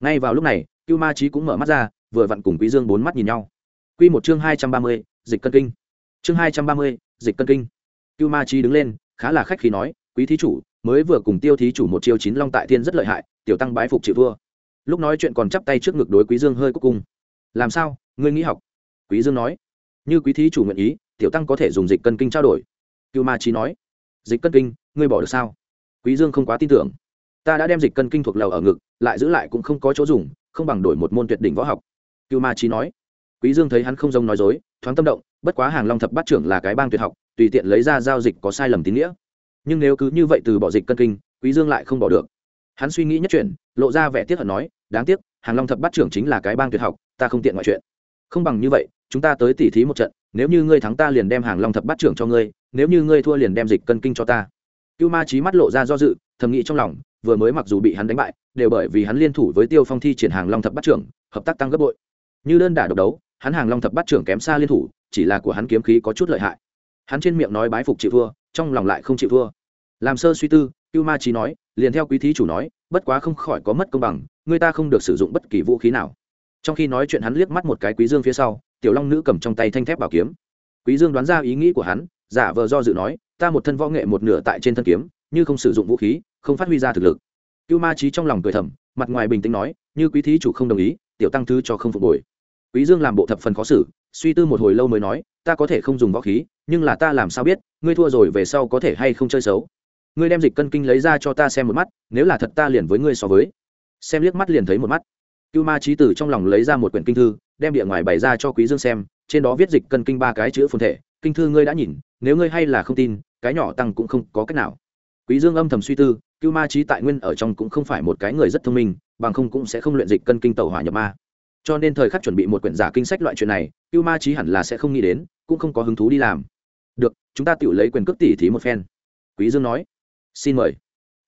Ngay vào lúc này cưu ma trí cũng mở mắt ra vừa vặn cùng quý dương bốn mắt nhìn nhau. Quy một chương hai trăm ba mươi, dịch cân kinh. Chương hai trăm ba mươi, dịch cân kinh. Cưu ma trí đứng lên khá là khách khí nói quý thí chủ mới vừa cùng tiêu thí chủ một chiêu chín long tại thiên rất lợi hại, tiểu tăng bái phục chịu vua lúc nói chuyện còn chắp tay trước ngực đối quý dương hơi cúc cung. Làm sao? Ngươi nghĩ học? Quý dương nói. Như quý thí chủ nguyện ý, tiểu tăng có thể dùng dịch cân kinh trao đổi. Cưu ma trí nói. Dịch cân kinh, ngươi bỏ được sao? Quý dương không quá tin tưởng. Ta đã đem dịch cân kinh thuộc lầu ở ngực, lại giữ lại cũng không có chỗ dùng, không bằng đổi một môn tuyệt đỉnh võ học. Cưu ma trí nói. Quý dương thấy hắn không giống nói dối, thoáng tâm động, bất quá hàng long thập bát trưởng là cái bang tuyệt học, tùy tiện lấy ra giao dịch có sai lầm tín nghĩa nhưng nếu cứ như vậy từ bỏ dịch cân kinh, quý dương lại không bỏ được. Hắn suy nghĩ nhất chuyện, lộ ra vẻ tiếc hận nói, đáng tiếc, hàng long thập bát trưởng chính là cái bang tuyệt học, ta không tiện ngoại chuyện. Không bằng như vậy, chúng ta tới tỉ thí một trận, nếu như ngươi thắng ta liền đem hàng long thập bát trưởng cho ngươi, nếu như ngươi thua liền đem dịch cân kinh cho ta. Cưu ma trí mắt lộ ra do dự, thầm nghĩ trong lòng, vừa mới mặc dù bị hắn đánh bại, đều bởi vì hắn liên thủ với tiêu phong thi triển hàng long thập bát trưởng, hợp tác tăng gấp bội. Như đơn đả độc đấu, hắn hàng long thập bát trưởng kém xa liên thủ, chỉ là của hắn kiếm khí có chút lợi hại. Hắn trên miệng nói bái phục chịu thua trong lòng lại không chịu thua. Làm sơ suy tư, cưu ma trí nói, liền theo quý thí chủ nói, bất quá không khỏi có mất công bằng, người ta không được sử dụng bất kỳ vũ khí nào. Trong khi nói chuyện hắn liếc mắt một cái quý dương phía sau, tiểu long nữ cầm trong tay thanh thép bảo kiếm. Quý dương đoán ra ý nghĩ của hắn, giả vờ do dự nói, ta một thân võ nghệ một nửa tại trên thân kiếm, như không sử dụng vũ khí, không phát huy ra thực lực. Cưu ma trí trong lòng cười thầm, mặt ngoài bình tĩnh nói, như quý thí chủ không đồng ý, tiểu tăng thứ cho không phục hồi. Quý dương làm bộ thập phần khó xử, suy tư một hồi lâu mới nói ta có thể không dùng võ khí, nhưng là ta làm sao biết, ngươi thua rồi về sau có thể hay không chơi xấu? Ngươi đem dịch cân kinh lấy ra cho ta xem một mắt, nếu là thật ta liền với ngươi so với. Xem liếc mắt liền thấy một mắt. Cưu ma trí tử trong lòng lấy ra một quyển kinh thư, đem địa ngoài bày ra cho quý dương xem, trên đó viết dịch cân kinh ba cái chữ phồn thể. Kinh thư ngươi đã nhìn, nếu ngươi hay là không tin, cái nhỏ tăng cũng không có cách nào. Quý dương âm thầm suy tư, cưu ma trí tại nguyên ở trong cũng không phải một cái người rất thông minh, bằng không cũng sẽ không luyện dịch cân kinh tẩu hỏa nhập ma. Cho nên thời khắc chuẩn bị một quyển giả kinh sách loại chuyện này, cưu ma trí hẳn là sẽ không nghĩ đến cũng không có hứng thú đi làm. Được, chúng ta tự lấy quyền cước tỷ thí một phen. Quý dương nói. Xin mời.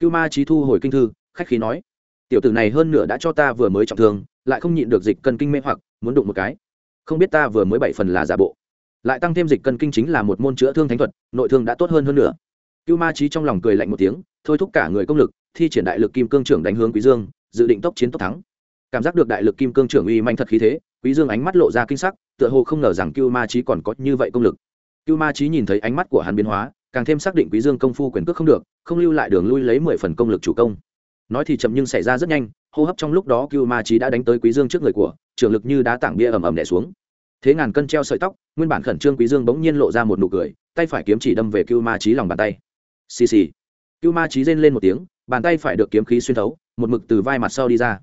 Cưu ma trí thu hồi kinh thư, khách khí nói. Tiểu tử này hơn nửa đã cho ta vừa mới trọng thương, lại không nhịn được dịch cân kinh mê hoặc, muốn đụng một cái. Không biết ta vừa mới bảy phần là giả bộ. Lại tăng thêm dịch cân kinh chính là một môn chữa thương thánh thuật, nội thương đã tốt hơn hơn nữa cưu ma trí trong lòng cười lạnh một tiếng, thôi thúc cả người công lực, thi triển đại lực kim cương trưởng đánh hướng quý dương, dự định tốc chiến tốc thắng. Cảm giác được đại lực kim cương trưởng uy manh thật khí thế quý dương ánh mắt lộ ra kinh sắc, tựa hồ không ngờ rằng cưu ma trí còn có như vậy công lực. Cưu ma trí nhìn thấy ánh mắt của hắn biến hóa, càng thêm xác định quý dương công phu quyền cước không được, không lưu lại đường lui lấy mười phần công lực chủ công. Nói thì chậm nhưng xảy ra rất nhanh, hô hấp trong lúc đó cưu ma trí đã đánh tới quý dương trước người của, trường lực như đá tảng bia ầm ầm đè xuống. Thế ngàn cân treo sợi tóc, nguyên bản khẩn trương quý dương bỗng nhiên lộ ra một nụ cười, tay phải kiếm chỉ đâm về cưu ma trí lòng bàn tay. Xì xì. Cưu ma trí rên lên một tiếng, bàn tay phải được kiếm khí xuyên thấu, một mực từ vai mặt sau đi ra.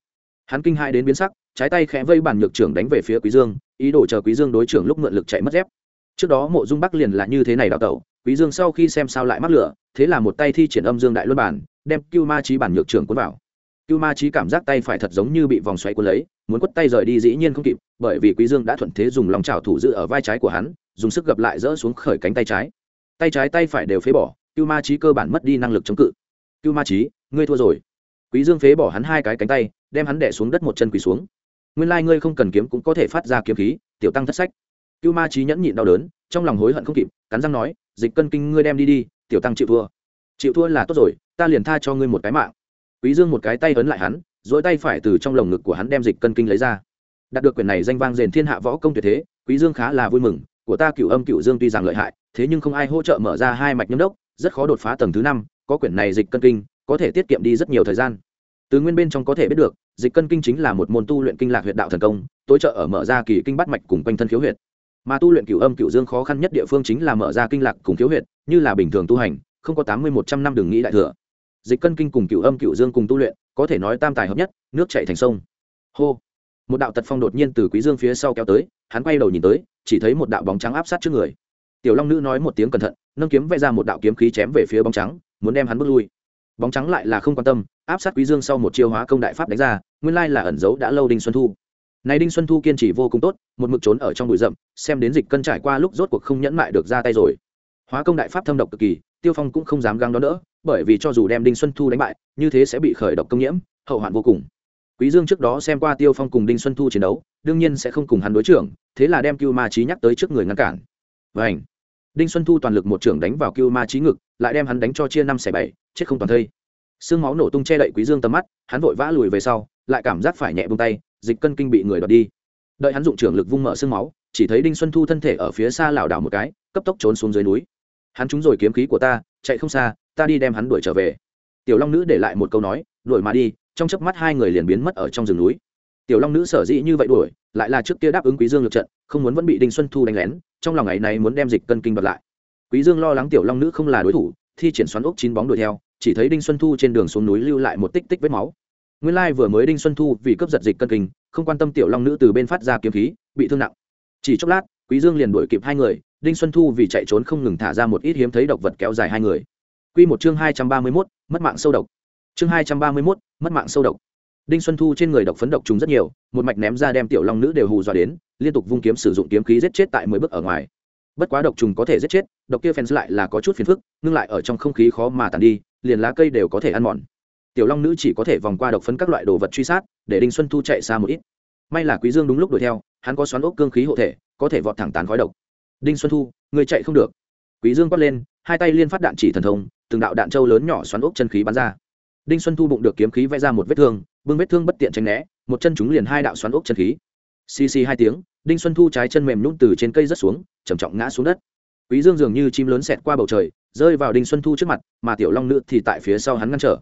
Hắn kinh hãi đến biến sắc trái tay khẽ vây bàn nhược trưởng đánh về phía quý dương, ý đồ chờ quý dương đối trưởng lúc mượn lực chạy mất dép. Trước đó mộ dung bắc liền là như thế này đào tẩu, quý dương sau khi xem sao lại mắc lửa, thế là một tay thi triển âm dương đại luân bản đem cưu ma trí bản nhược trưởng cuốn vào. Cưu ma trí cảm giác tay phải thật giống như bị vòng xoáy cuốn lấy, muốn quất tay rời đi dĩ nhiên không kịp, bởi vì quý dương đã thuận thế dùng lòng chảo thủ giữ ở vai trái của hắn, dùng sức gập lại dỡ xuống khởi cánh tay trái. Tay trái tay phải đều phế bỏ, cưu ma trí cơ bản mất đi năng lực chống cự. Cưu ma trí ngươi thua rồi. Quý dương phế bỏ hắn hai cái cánh tay, đem hắn đè xuống đất một chân quỳ xuống nguyên lai ngươi không cần kiếm cũng có thể phát ra kiếm khí, tiểu tăng thất sách. Cưu ma trí nhẫn nhịn đau đớn, trong lòng hối hận không kịp, cắn răng nói, dịch cân kinh ngươi đem đi đi, tiểu tăng chịu thua. Chịu thua là tốt rồi, ta liền tha cho ngươi một cái mạng. Quý dương một cái tay ấn lại hắn dỗi tay phải từ trong lồng ngực của hắn đem dịch cân kinh lấy ra. Đạt được quyền này danh vang rền thiên hạ võ công tuyệt thế, quý dương khá là vui mừng, của ta cửu âm cửu dương tuy rằng lợi hại, thế nhưng không ai hỗ trợ mở ra hai mạch nhâm đốc, rất khó đột phá tầng thứ năm, có quyển này dịch cân kinh, có thể tiết kiệm đi rất nhiều thời gian. Từ nguyên bên trong có thể biết được dịch cân kinh chính là một môn tu luyện kinh lạc huyệt đạo thần công, tối trợ ở mở ra kỳ kinh bắt mạch cùng quanh thân khiếu huyệt. Mà tu luyện cửu âm cửu dương khó khăn nhất địa phương chính là mở ra kinh lạc cùng khiếu huyệt, như là bình thường tu hành, không có tám mươi một trăm năm đường nghĩ đại thừa. Dịch cân kinh cùng cửu âm cửu dương cùng tu luyện, có thể nói tam tài hợp nhất, nước chảy thành sông. Hô! Một đạo tật phong đột nhiên từ quý dương phía sau kéo tới, hắn quay đầu nhìn tới, chỉ thấy một đạo bóng trắng áp sát trước người. Tiểu long nữ nói một tiếng cẩn thận, nâng kiếm vẽ ra một đạo kiếm khí chém về phía bóng trắng, muốn đem hắn bước lui bóng trắng lại là không quan tâm, áp sát quý dương sau một chiêu hóa công đại pháp đánh ra, nguyên lai là ẩn giấu đã lâu đinh xuân thu. Này đinh xuân thu kiên trì vô cùng tốt, một mực trốn ở trong bụi rậm, xem đến dịch cân trải qua lúc rốt cuộc không nhẫn mại được ra tay rồi. Hóa công đại pháp thâm độc cực kỳ, tiêu phong cũng không dám găng đó nữa bởi vì cho dù đem đinh xuân thu đánh bại, như thế sẽ bị khởi độc công nhiễm, hậu hoạn vô cùng. Quý dương trước đó xem qua tiêu phong cùng đinh xuân thu chiến đấu, đương nhiên sẽ không cùng hắn đối trưởng thế là đem cưu ma trí nhắc tới trước người ngăn cản. Vảnh đinh xuân thu toàn lực một trưởng đánh vào cưu ma trí ngực, lại đem hắn đánh cho chia năm xẻ bảy chết không toàn thây. Xương máu nổ tung che đậy quý dương tầm mắt, hắn vội vã lùi về sau, lại cảm giác phải nhẹ buông tay, dịch cân kinh bị người đoạt đi. Đợi hắn dụng trưởng lực vung mở xương máu, chỉ thấy đinh xuân thu thân thể ở phía xa lảo đảo một cái, cấp tốc trốn xuống dưới núi. Hắn trúng rồi kiếm khí của ta, chạy không xa, ta đi đem hắn đuổi trở về. Tiểu long nữ để lại một câu nói, đuổi mà đi. Trong chớp mắt hai người liền biến mất ở trong rừng núi. Tiểu long nữ sở dĩ như vậy đuổi, lại là trước kia đáp ứng quý dương lượt trận, không muốn vẫn bị đinh xuân thu đánh lén, trong lòng ngày này muốn đem dịch cân kinh bật lại. Quý dương lo lắng tiểu long nữ không là đối thủ thi triển xoắn ốc chín bóng đuổi theo chỉ thấy đinh xuân thu trên đường xuống núi lưu lại một tích tích vết máu. Nguyên lai vừa mới đinh xuân thu vì cướp giật dịch cân kinh không quan tâm tiểu long nữ từ bên phát ra kiếm khí bị thương nặng. Chỉ chốc lát quý dương liền đuổi kịp hai người đinh xuân thu vì chạy trốn không ngừng thả ra một ít hiếm thấy độc vật kéo dài hai người. Quy một chương hai trăm ba mươi 231, mất mạng sâu độc. Chương hai trăm ba mươi 231, mất mạng sâu độc. Đinh xuân thu trên người độc phấn độc trùng rất nhiều một mạch ném ra đem tiểu long nữ đều hù dọa đến liên tục vung kiếm sử dụng kiếm khí giết chết tại mười bước ở ngoài bất quá độc trùng có thể giết chết, độc kia fans lại là có chút phiền phức ngưng lại ở trong không khí khó mà tàn đi, liền lá cây đều có thể ăn mòn. Tiểu long nữ chỉ có thể vòng qua độc phấn các loại đồ vật truy sát, để đinh xuân thu chạy xa một ít. May là quý dương đúng lúc đuổi theo, hắn có xoắn ốc cương khí hộ thể, có thể vọt thẳng tán khói độc. Đinh xuân thu người chạy không được. Quý dương quát lên, hai tay liên phát đạn chỉ thần thông, từng đạo đạn châu lớn nhỏ xoắn ốc chân khí bắn ra. Đinh xuân thu bụng được kiếm khí vẽ ra một vết thương, bưng vết thương bất tiện tránh né, một chân chúng liền hai đạo xoắn ốc chân khí. Xì xì hai tiếng, đinh xuân thu trái chân mềm nhún từ trên cây rất xuống trầm trọng ngã xuống đất. Quý dương dường như chim lớn xẹt qua bầu trời, rơi vào đinh xuân thu trước mặt, mà tiểu long nữ thì tại phía sau hắn ngăn trở.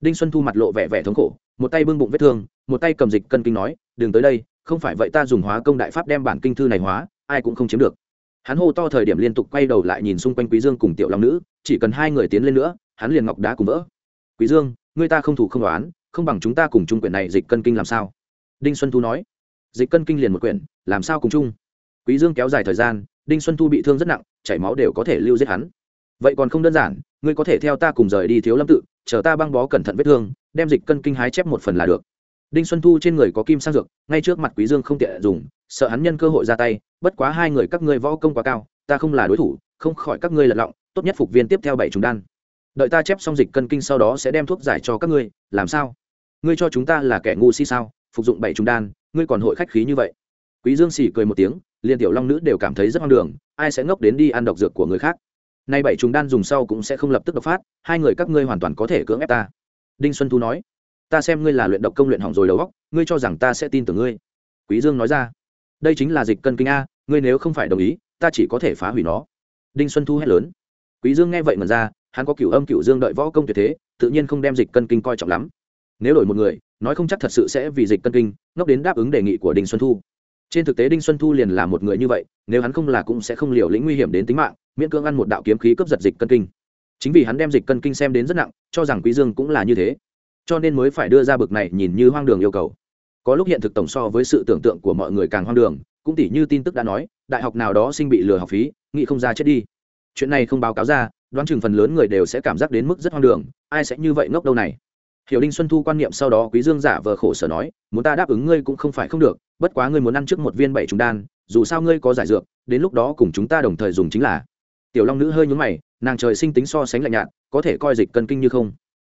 Đinh xuân thu mặt lộ vẻ vẻ thống khổ, một tay bưng bụng vết thương, một tay cầm dịch cân kinh nói, đừng tới đây, không phải vậy ta dùng hóa công đại pháp đem bản kinh thư này hóa, ai cũng không chiếm được. Hắn hô to thời điểm liên tục quay đầu lại nhìn xung quanh quý dương cùng tiểu long nữ, chỉ cần hai người tiến lên nữa, hắn liền ngọc đá cùng vỡ. Quý dương, ngươi ta không thủ không đoán không bằng chúng ta cùng chung quyển này dịch cân kinh làm sao? Đinh xuân thu nói. Dịch cân kinh liền một quyển, làm sao cùng chung? Quý dương kéo dài thời gian đinh xuân thu bị thương rất nặng, chảy máu đều có thể lưu giết hắn. Vậy còn không đơn giản, ngươi có thể theo ta cùng rời đi thiếu lâm tự, chờ ta băng bó cẩn thận vết thương, đem dịch cân kinh hái chép một phần là được. Đinh xuân thu trên người có kim sang dược, ngay trước mặt quý dương không tiện dùng, sợ hắn nhân cơ hội ra tay, bất quá hai người các ngươi võ công quá cao, ta không là đối thủ, không khỏi các ngươi lật lọng, tốt nhất phục viên tiếp theo bảy chúng đan. Đợi ta chép xong dịch cân kinh sau đó sẽ đem thuốc giải cho các ngươi, làm sao? Ngươi cho chúng ta là kẻ ngu si sao, phục dụng bảy chúng đan, ngươi còn hội khách khí như vậy quý dương xỉ cười một tiếng, liền tiểu long nữ đều cảm thấy rất hoang đường, ai sẽ ngốc đến đi ăn độc dược của người khác. Nay bảy trùng đan dùng sau cũng sẽ không lập tức độc phát, hai người các ngươi hoàn toàn có thể cưỡng ép ta. Đinh xuân thu nói, ta xem ngươi là luyện độc công luyện hỏng rồi đầu óc, ngươi cho rằng ta sẽ tin tưởng ngươi. Quý dương nói ra, đây chính là dịch cân kinh a, ngươi nếu không phải đồng ý, ta chỉ có thể phá hủy nó. Đinh xuân thu hét lớn. Quý dương nghe vậy mà ra, hắn có cửu âm cửu dương đợi võ công tuyệt thế, tự nhiên không đem dịch cân kinh coi trọng lắm. Nếu đổi một người, nói không chắc thật sự sẽ vì dịch cân kinh, ngốc đến đáp ứng đề nghị của đinh xuân thu trên thực tế đinh xuân thu liền là một người như vậy, nếu hắn không là cũng sẽ không liều lĩnh nguy hiểm đến tính mạng, miễn cưỡng ăn một đạo kiếm khí cướp giật dịch cân kinh. Chính vì hắn đem dịch cân kinh xem đến rất nặng, cho rằng quý dương cũng là như thế. Cho nên mới phải đưa ra bực này nhìn như hoang đường yêu cầu. Có lúc hiện thực tổng so với sự tưởng tượng của mọi người càng hoang đường, cũng tỉ như tin tức đã nói, đại học nào đó sinh bị lừa học phí nghị không ra chết đi. Chuyện này không báo cáo ra, đoán chừng phần lớn người đều sẽ cảm giác đến mức rất hoang đường, ai sẽ như vậy ngốc đâu này? Hiểu đinh xuân thu quan niệm sau đó quý dương giả vờ khổ sở nói, muốn ta đáp ứng ngươi cũng không phải không được, bất quá ngươi muốn ăn trước một viên bảy trùng đan, dù sao ngươi có giải dược, đến lúc đó cùng chúng ta đồng thời dùng chính là. Tiểu long nữ hơi nhún mày, nàng trời sinh tính so sánh lạnh nhạt, có thể coi dịch cân kinh như không?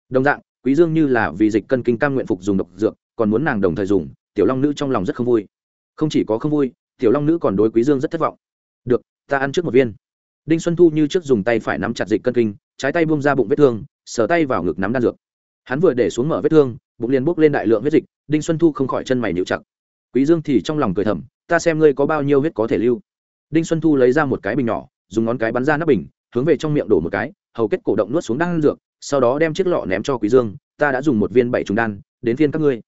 Đồng dạng, quý dương như là vì dịch cân kinh cam nguyện phục dùng độc dược, còn muốn nàng đồng thời dùng, tiểu long nữ trong lòng rất không vui. Không chỉ có không vui, tiểu long nữ còn đối quý dương rất thất vọng. Được, ta ăn trước một viên. Đinh xuân thu như trước dùng tay phải nắm chặt dịch cân kinh, trái tay buông ra bụng vết thương, sờ tay vào ngực nắm đan dược hắn vừa để xuống mở vết thương, bụng liền bốc lên đại lượng huyết dịch, đinh xuân thu không khỏi chân mày nhịu chặt. Quý dương thì trong lòng cười thầm, ta xem ngươi có bao nhiêu huyết có thể lưu. Đinh xuân thu lấy ra một cái bình nhỏ, dùng ngón cái bắn ra nắp bình, hướng về trong miệng đổ một cái, hầu kết cổ động nuốt xuống đan dược, sau đó đem chiếc lọ ném cho quý dương, ta đã dùng một viên bảy trùng đan, đến phiên các ngươi.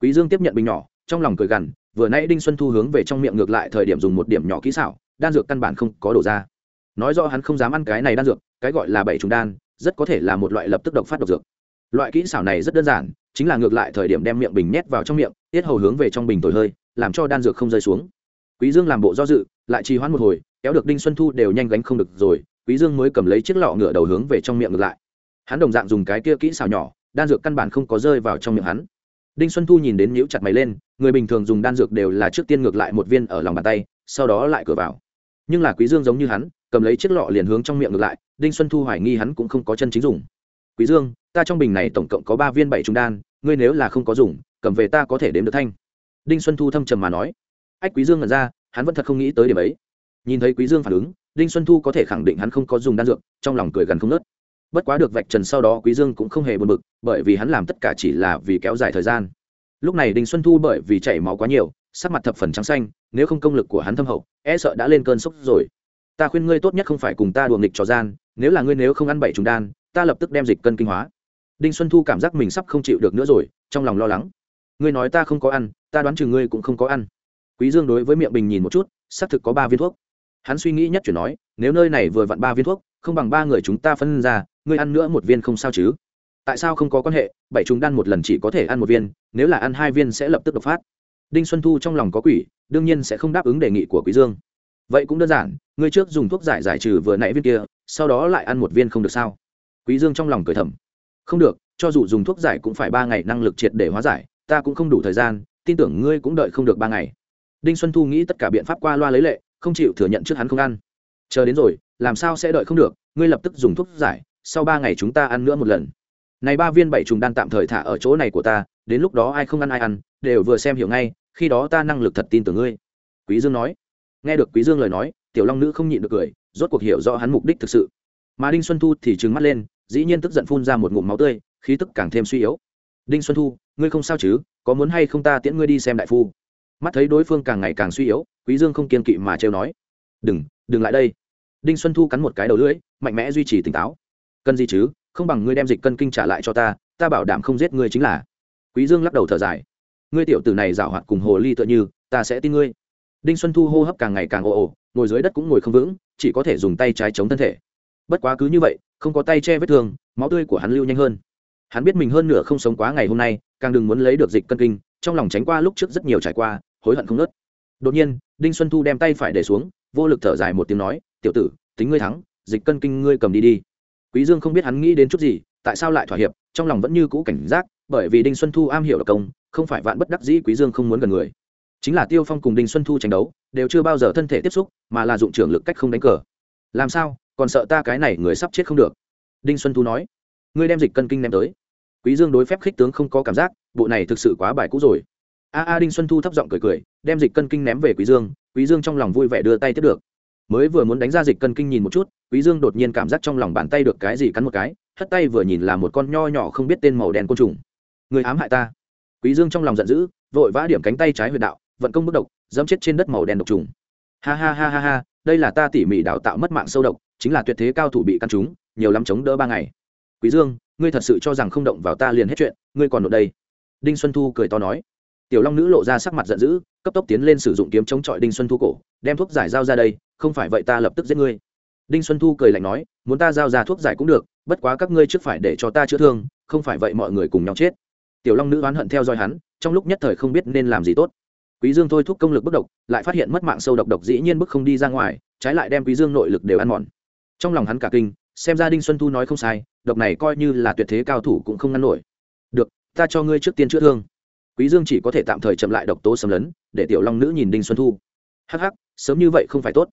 Quý dương tiếp nhận bình nhỏ, trong lòng cười gằn, vừa nãy đinh xuân thu hướng về trong miệng ngược lại thời điểm dùng một điểm nhỏ kỹ xảo, đan dược căn bản không có đổ ra. Nói rõ hắn không dám ăn cái này đan dược, cái gọi là bảy trùng đan, rất có thể là một loại lập tức độc phát độc dược loại kỹ xảo này rất đơn giản, chính là ngược lại thời điểm đem miệng bình nhét vào trong miệng, tiết hầu hướng về trong bình thổi hơi, làm cho đan dược không rơi xuống. Quý dương làm bộ do dự, lại trì hoãn một hồi, kéo được đinh xuân thu đều nhanh gánh không được rồi, quý dương mới cầm lấy chiếc lọ ngửa đầu hướng về trong miệng ngược lại. Hắn đồng dạng dùng cái kia kỹ xảo nhỏ, đan dược căn bản không có rơi vào trong miệng hắn. Đinh xuân thu nhìn đến nhíu chặt mày lên, người bình thường dùng đan dược đều là trước tiên ngược lại một viên ở lòng bàn tay, sau đó lại cửa vào. Nhưng là quý dương giống như hắn, cầm lấy chiếc lọ liền hướng trong miệng ngược lại, đinh xuân thu hoài nghi hắn cũng không có chân chính dùng. Quý dương ta trong bình này tổng cộng có ba viên bảy trung đan, ngươi nếu là không có dùng, cầm về ta có thể đếm được thanh. Đinh xuân thu thâm trầm mà nói. Ách quý dương ngẩn ra, hắn vẫn thật không nghĩ tới điểm ấy. Nhìn thấy quý dương phản ứng, đinh xuân thu có thể khẳng định hắn không có dùng đan dược, trong lòng cười gần không nớt bất quá được vạch trần sau đó quý dương cũng không hề buồn bực, bởi vì hắn làm tất cả chỉ là vì kéo dài thời gian. Lúc này đinh xuân thu bởi vì chảy máu quá nhiều, sắc mặt thập phần trắng xanh, nếu không công lực của hắn thâm hậu e sợ đã lên cơn sốc rồi. Ta khuyên ngươi tốt nhất không phải cùng ta đùa nghịch trò gian, nếu là ngươi nếu không ăn bảy trùng đan, ta lập tức đem dịch cân kinh hóa đinh xuân thu cảm giác mình sắp không chịu được nữa rồi, trong lòng lo lắng. Ngươi nói ta không có ăn, ta đoán chừng ngươi cũng không có ăn. Quý dương đối với miệng bình nhìn một chút, xác thực có ba viên thuốc. Hắn suy nghĩ nhất chuyển nói, nếu nơi này vừa vặn ba viên thuốc, không bằng ba người chúng ta phân ra, ngươi ăn nữa một viên không sao chứ? Tại sao không có quan hệ, bảy chúng đan một lần chỉ có thể ăn một viên, nếu là ăn hai viên sẽ lập tức độc phát. Đinh xuân thu trong lòng có quỷ, đương nhiên sẽ không đáp ứng đề nghị của quý dương. Vậy cũng đơn giản, ngươi trước dùng thuốc giải giải trừ vừa nãy viên kia, sau đó lại ăn một viên không được sao? Quý dương trong lòng cười thầm không được, cho dù dùng thuốc giải cũng phải ba ngày năng lực triệt để hóa giải, ta cũng không đủ thời gian, tin tưởng ngươi cũng đợi không được ba ngày. Đinh xuân thu nghĩ tất cả biện pháp qua loa lấy lệ, không chịu thừa nhận trước hắn không ăn. Chờ đến rồi, làm sao sẽ đợi không được, ngươi lập tức dùng thuốc giải, sau ba ngày chúng ta ăn nữa một lần. Này ba viên bảy trùng đan tạm thời thả ở chỗ này của ta, đến lúc đó ai không ăn ai ăn, đều vừa xem hiểu ngay, khi đó ta năng lực thật tin tưởng ngươi. Quý dương nói. Nghe được quý dương lời nói, tiểu long nữ không nhịn được cười, rốt cuộc hiểu rõ hắn mục đích thực sự. Mà đinh xuân thu thì trừng mắt lên dĩ nhiên tức giận phun ra một ngụm máu tươi, khí tức càng thêm suy yếu. Đinh xuân thu, ngươi không sao chứ? Có muốn hay không ta tiễn ngươi đi xem đại phu? Mắt thấy đối phương càng ngày càng suy yếu, quý dương không kiên kỵ mà trêu nói. Đừng đừng lại đây. Đinh xuân thu cắn một cái đầu lưỡi, mạnh mẽ duy trì tỉnh táo. Cần gì chứ? Không bằng ngươi đem dịch cân kinh trả lại cho ta ta bảo đảm không giết ngươi chính là. Quý dương lắc đầu thở dài. Ngươi tiểu tử này giảo hoạt cùng hồ ly tựa như, ta sẽ tin ngươi. Đinh xuân thu hô hấp càng ngày càng ồ ồ, ngồi dưới đất cũng ngồi không vững, chỉ có thể dùng tay trái chống thân thể. Bất quá cứ như vậy không có tay che vết thương, máu tươi của hắn lưu nhanh hơn. Hắn biết mình hơn nửa không sống quá ngày hôm nay, càng đừng muốn lấy được dịch cân kinh, trong lòng tránh qua lúc trước rất nhiều trải qua, hối hận không nớt đột nhiên, đinh xuân thu đem tay phải để xuống, vô lực thở dài một tiếng nói, tiểu tử, tính ngươi thắng, dịch cân kinh ngươi cầm đi đi. Quý dương không biết hắn nghĩ đến chút gì, tại sao lại thỏa hiệp, trong lòng vẫn như cũ cảnh giác, bởi vì đinh xuân thu am hiểu độc công, không phải vạn bất đắc dĩ quý dương không muốn gần người. Chính là tiêu phong cùng đinh xuân thu tranh đấu, đều chưa bao giờ thân thể tiếp xúc, mà là dụng trưởng lực cách không đánh cờ. Làm sao? Còn sợ ta cái này người sắp chết không được. Đinh xuân thu nói, ngươi đem dịch cân kinh ném tới. Quý dương đối phép khích tướng không có cảm giác, bộ này thực sự quá bài cũ rồi. A a, đinh xuân thu thấp giọng cười cười, đem dịch cân kinh ném về quý dương quý dương trong lòng vui vẻ đưa tay tiếp được. Mới vừa muốn đánh ra dịch cân kinh nhìn một chút, quý dương đột nhiên cảm giác trong lòng bàn tay được cái gì cắn một cái, hất tay vừa nhìn là một con nho nhỏ không biết tên màu đen côn trùng. Người ám hại ta. Quý dương trong lòng giận dữ, vội vã điểm cánh tay trái huyệt đạo, vận công bức độc, dẫm chết trên đất màu đen độc trùng. Ha ha ha ha ha đây là ta tỉ mỉ đào tạo mất mạng sâu độc, chính là tuyệt thế cao thủ bị căn trúng nhiều lắm chống đỡ ba ngày. Quý dương, ngươi thật sự cho rằng không động vào ta liền hết chuyện, ngươi còn ở đây? Đinh xuân thu cười to nói. Tiểu long nữ lộ ra sắc mặt giận dữ, cấp tốc tiến lên sử dụng kiếm chống chọi đinh xuân thu cổ, đem thuốc giải giao ra đây, không phải vậy ta lập tức giết ngươi. Đinh xuân thu cười lạnh nói, muốn ta giao ra thuốc giải cũng được, bất quá các ngươi trước phải để cho ta chữa thương, không phải vậy mọi người cùng nhau chết. Tiểu long nữ oán hận theo dõi hắn, trong lúc nhất thời không biết nên làm gì tốt quý dương thôi thúc công lực bất độc, lại phát hiện mất mạng sâu độc độc dĩ nhiên bức không đi ra ngoài, trái lại đem quý dương nội lực đều ăn mòn. Trong lòng hắn cả kinh, xem ra đinh xuân thu nói không sai, độc này coi như là tuyệt thế cao thủ cũng không ngăn nổi. Được, ta cho ngươi trước tiên chữa thương. Quý dương chỉ có thể tạm thời chậm lại độc tố xâm lấn, để tiểu long nữ nhìn đinh xuân thu. Hắc hắc, sớm như vậy không phải tốt.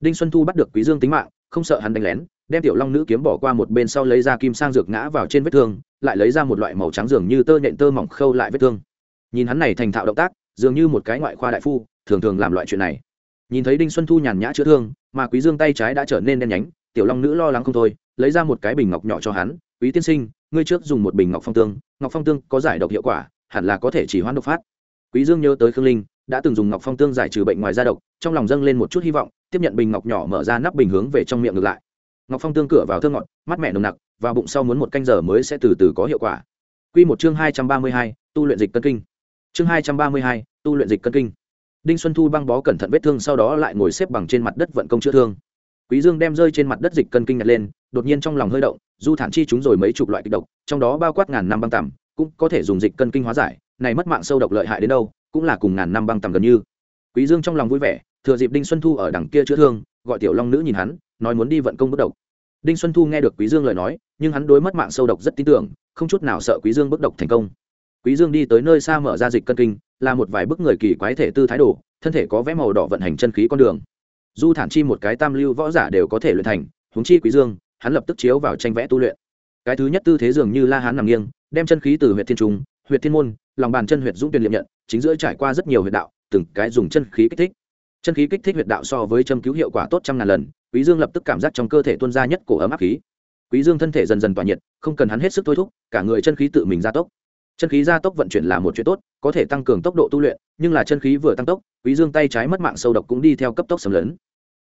Đinh xuân thu bắt được quý dương tính mạng, không sợ hắn đánh lén, đem tiểu long nữ kiếm bỏ qua một bên sau lấy ra kim sang dược ngã vào trên vết thương, lại lấy ra một loại màu trắng dường như tơ nhện tơ mỏng khâu lại vết thương. Nhìn hắn này thành thạo động tác dường như một cái ngoại khoa đại phu thường thường làm loại chuyện này. Nhìn thấy đinh xuân thu nhàn nhã chữa thương mà quý dương tay trái đã trở nên đen nhánh tiểu long nữ lo lắng không thôi lấy ra một cái bình ngọc nhỏ cho hắn quý tiên sinh ngươi trước dùng một bình ngọc phong tương ngọc phong tương có giải độc hiệu quả hẳn là có thể chỉ hoãn độc phát. Quý dương nhớ tới khương linh đã từng dùng ngọc phong tương giải trừ bệnh ngoài da độc trong lòng dâng lên một chút hy vọng tiếp nhận bình ngọc nhỏ mở ra nắp bình hướng về trong miệng ngược lại. Ngọc phong tương cửa vào thơm ngọt mắt mẹ nồng nặc và bụng sau muốn một canh giờ mới sẽ từ từ có hiệu quả. Quy một chương hai trăm ba mươi hai, tu luyện dịch cân kinh. Chương hai trăm ba mươi hai, tu luyện dịch cân kinh. Đinh Xuân Thu băng bó cẩn thận vết thương sau đó lại ngồi xếp bằng trên mặt đất vận công chữa thương. Quý Dương đem rơi trên mặt đất dịch cân kinh nhặt lên, đột nhiên trong lòng hơi động, du thản chi chúng rồi mấy chục loại kịch độc, trong đó bao quát ngàn năm băng tằm, cũng có thể dùng dịch cân kinh hóa giải, này mất mạng sâu độc lợi hại đến đâu, cũng là cùng ngàn năm băng tằm gần như. Quý Dương trong lòng vui vẻ, thừa dịp Đinh Xuân Thu ở đằng kia chữa thương, gọi tiểu long nữ nhìn hắn, nói muốn đi vận công bất độc. Đinh Xuân Thu nghe được Quý Dương lời nói, nhưng hắn đối mất mạng sâu độc rất tin tưởng, không chút nào sợ Quý Dương bất độc thành công. Quý Dương đi tới nơi xa mở ra dịch cân kinh, là một vài bức người kỳ quái thể tư thái độ, thân thể có vẽ màu đỏ vận hành chân khí con đường. Du thản chi một cái tam lưu võ giả đều có thể luyện thành huống chi quý dương hắn lập tức chiếu vào tranh vẽ tu luyện. Cái thứ nhất tư thế dường như la hán nằm nghiêng đem chân khí từ huyện thiên trung huyện thiên môn lòng bàn chân huyện dũng tuyền liệm nhận chính giữa trải qua rất nhiều huyệt đạo từng cái dùng chân khí kích thích. Chân khí kích thích huyệt đạo so với châm cứu hiệu quả tốt trăm ngàn lần quý dương lập tức cảm giác trong cơ thể tuôn ra nhất cổ ấm áp khí. Quý dương thân thể dần dần tỏa nhiệt không cần hắn hết sức thôi thúc cả người chân khí tự mình gia tốc chân khí gia tốc vận chuyển là một chuyện tốt, có thể tăng cường tốc độ tu luyện, nhưng là chân khí vừa tăng tốc, quý dương tay trái mất mạng sâu độc cũng đi theo cấp tốc sầm lớn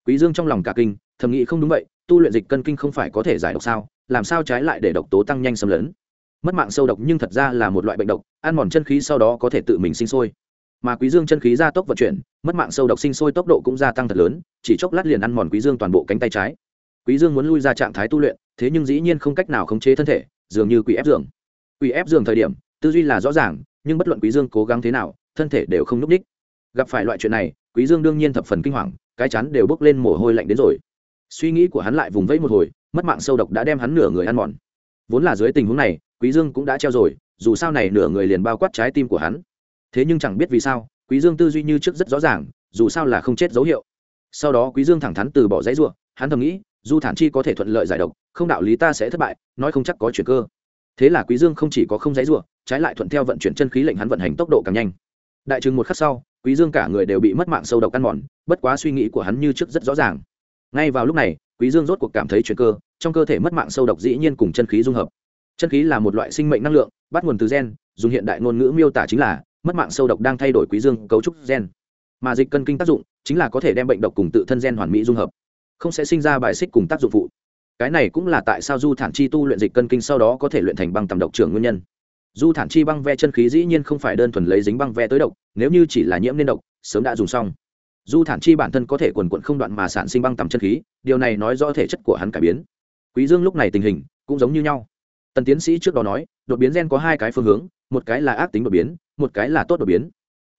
quý dương trong lòng cả kinh, thầm nghĩ không đúng vậy, tu luyện dịch cân kinh không phải có thể giải độc sao, làm sao trái lại để độc tố tăng nhanh sầm lớn mất mạng sâu độc nhưng thật ra là một loại bệnh độc, ăn mòn chân khí sau đó có thể tự mình sinh sôi. Mà quý dương chân khí gia tốc vận chuyển, mất mạng sâu độc sinh sôi tốc độ cũng gia tăng thật lớn, chỉ chốc lát liền ăn mòn quý dương toàn bộ cánh tay trái. Quý dương muốn lui ra trạng thái tu luyện, thế nhưng dĩ nhiên không cách nào khống chế thân thể, dường như quỷ ép giường. Quỷ ép giường thời điểm tư duy là rõ ràng, nhưng bất luận quý dương cố gắng thế nào, thân thể đều không núp đích. Gặp phải loại chuyện này, quý dương đương nhiên thập phần kinh hoàng, cái chắn đều bốc lên mồ hôi lạnh đến rồi. Suy nghĩ của hắn lại vùng vẫy một hồi, mất mạng sâu độc đã đem hắn nửa người ăn mòn. Vốn là dưới tình huống này, quý dương cũng đã treo rồi, dù sao này nửa người liền bao quát trái tim của hắn. Thế nhưng chẳng biết vì sao, quý dương tư duy như trước rất rõ ràng, dù sao là không chết dấu hiệu. Sau đó quý dương thẳng thắn từ bỏ dãy ruộng hắn thầm nghĩ du thản chi có thể thuận lợi giải độc, không đạo lý ta sẽ thất bại, nói không chắc có chuyện cơ. Thế là quý dương không chỉ có không dãy ruộng trái lại thuận theo vận chuyển chân khí lệnh hắn vận hành tốc độ càng nhanh. Đại trừng một khắc sau, quý dương cả người đều bị mất mạng sâu độc ăn mòn, bất quá suy nghĩ của hắn như trước rất rõ ràng. Ngay vào lúc này, quý dương rốt cuộc cảm thấy chuyển cơ, trong cơ thể mất mạng sâu độc dĩ nhiên cùng chân khí dung hợp. Chân khí là một loại sinh mệnh năng lượng, bắt nguồn từ gen, dùng hiện đại ngôn ngữ miêu tả chính là, mất mạng sâu độc đang thay đổi quý dương cấu trúc gen. Mà dịch cân kinh tác dụng chính là có thể đem bệnh độc cùng tự thân gen hoàn mỹ dung hợp, không sẽ sinh ra bài xích cùng tác dụng phụ. Cái này cũng là tại sao du thản chi tu luyện dịch cân kinh sau đó có thể luyện thành băng tầm độc trưởng nguyên nhân du thản chi băng ve chân khí dĩ nhiên không phải đơn thuần lấy dính băng ve tới độc, nếu như chỉ là nhiễm nên độc, sớm đã dùng xong. Du thản chi bản thân có thể quần quận không đoạn mà sản sinh băng tầm chân khí, điều này nói rõ thể chất của hắn cải biến. Quý dương lúc này tình hình cũng giống như nhau. Tần tiến sĩ trước đó nói, đột biến gen có hai cái phương hướng, một cái là ác tính đột biến, một cái là tốt đột biến.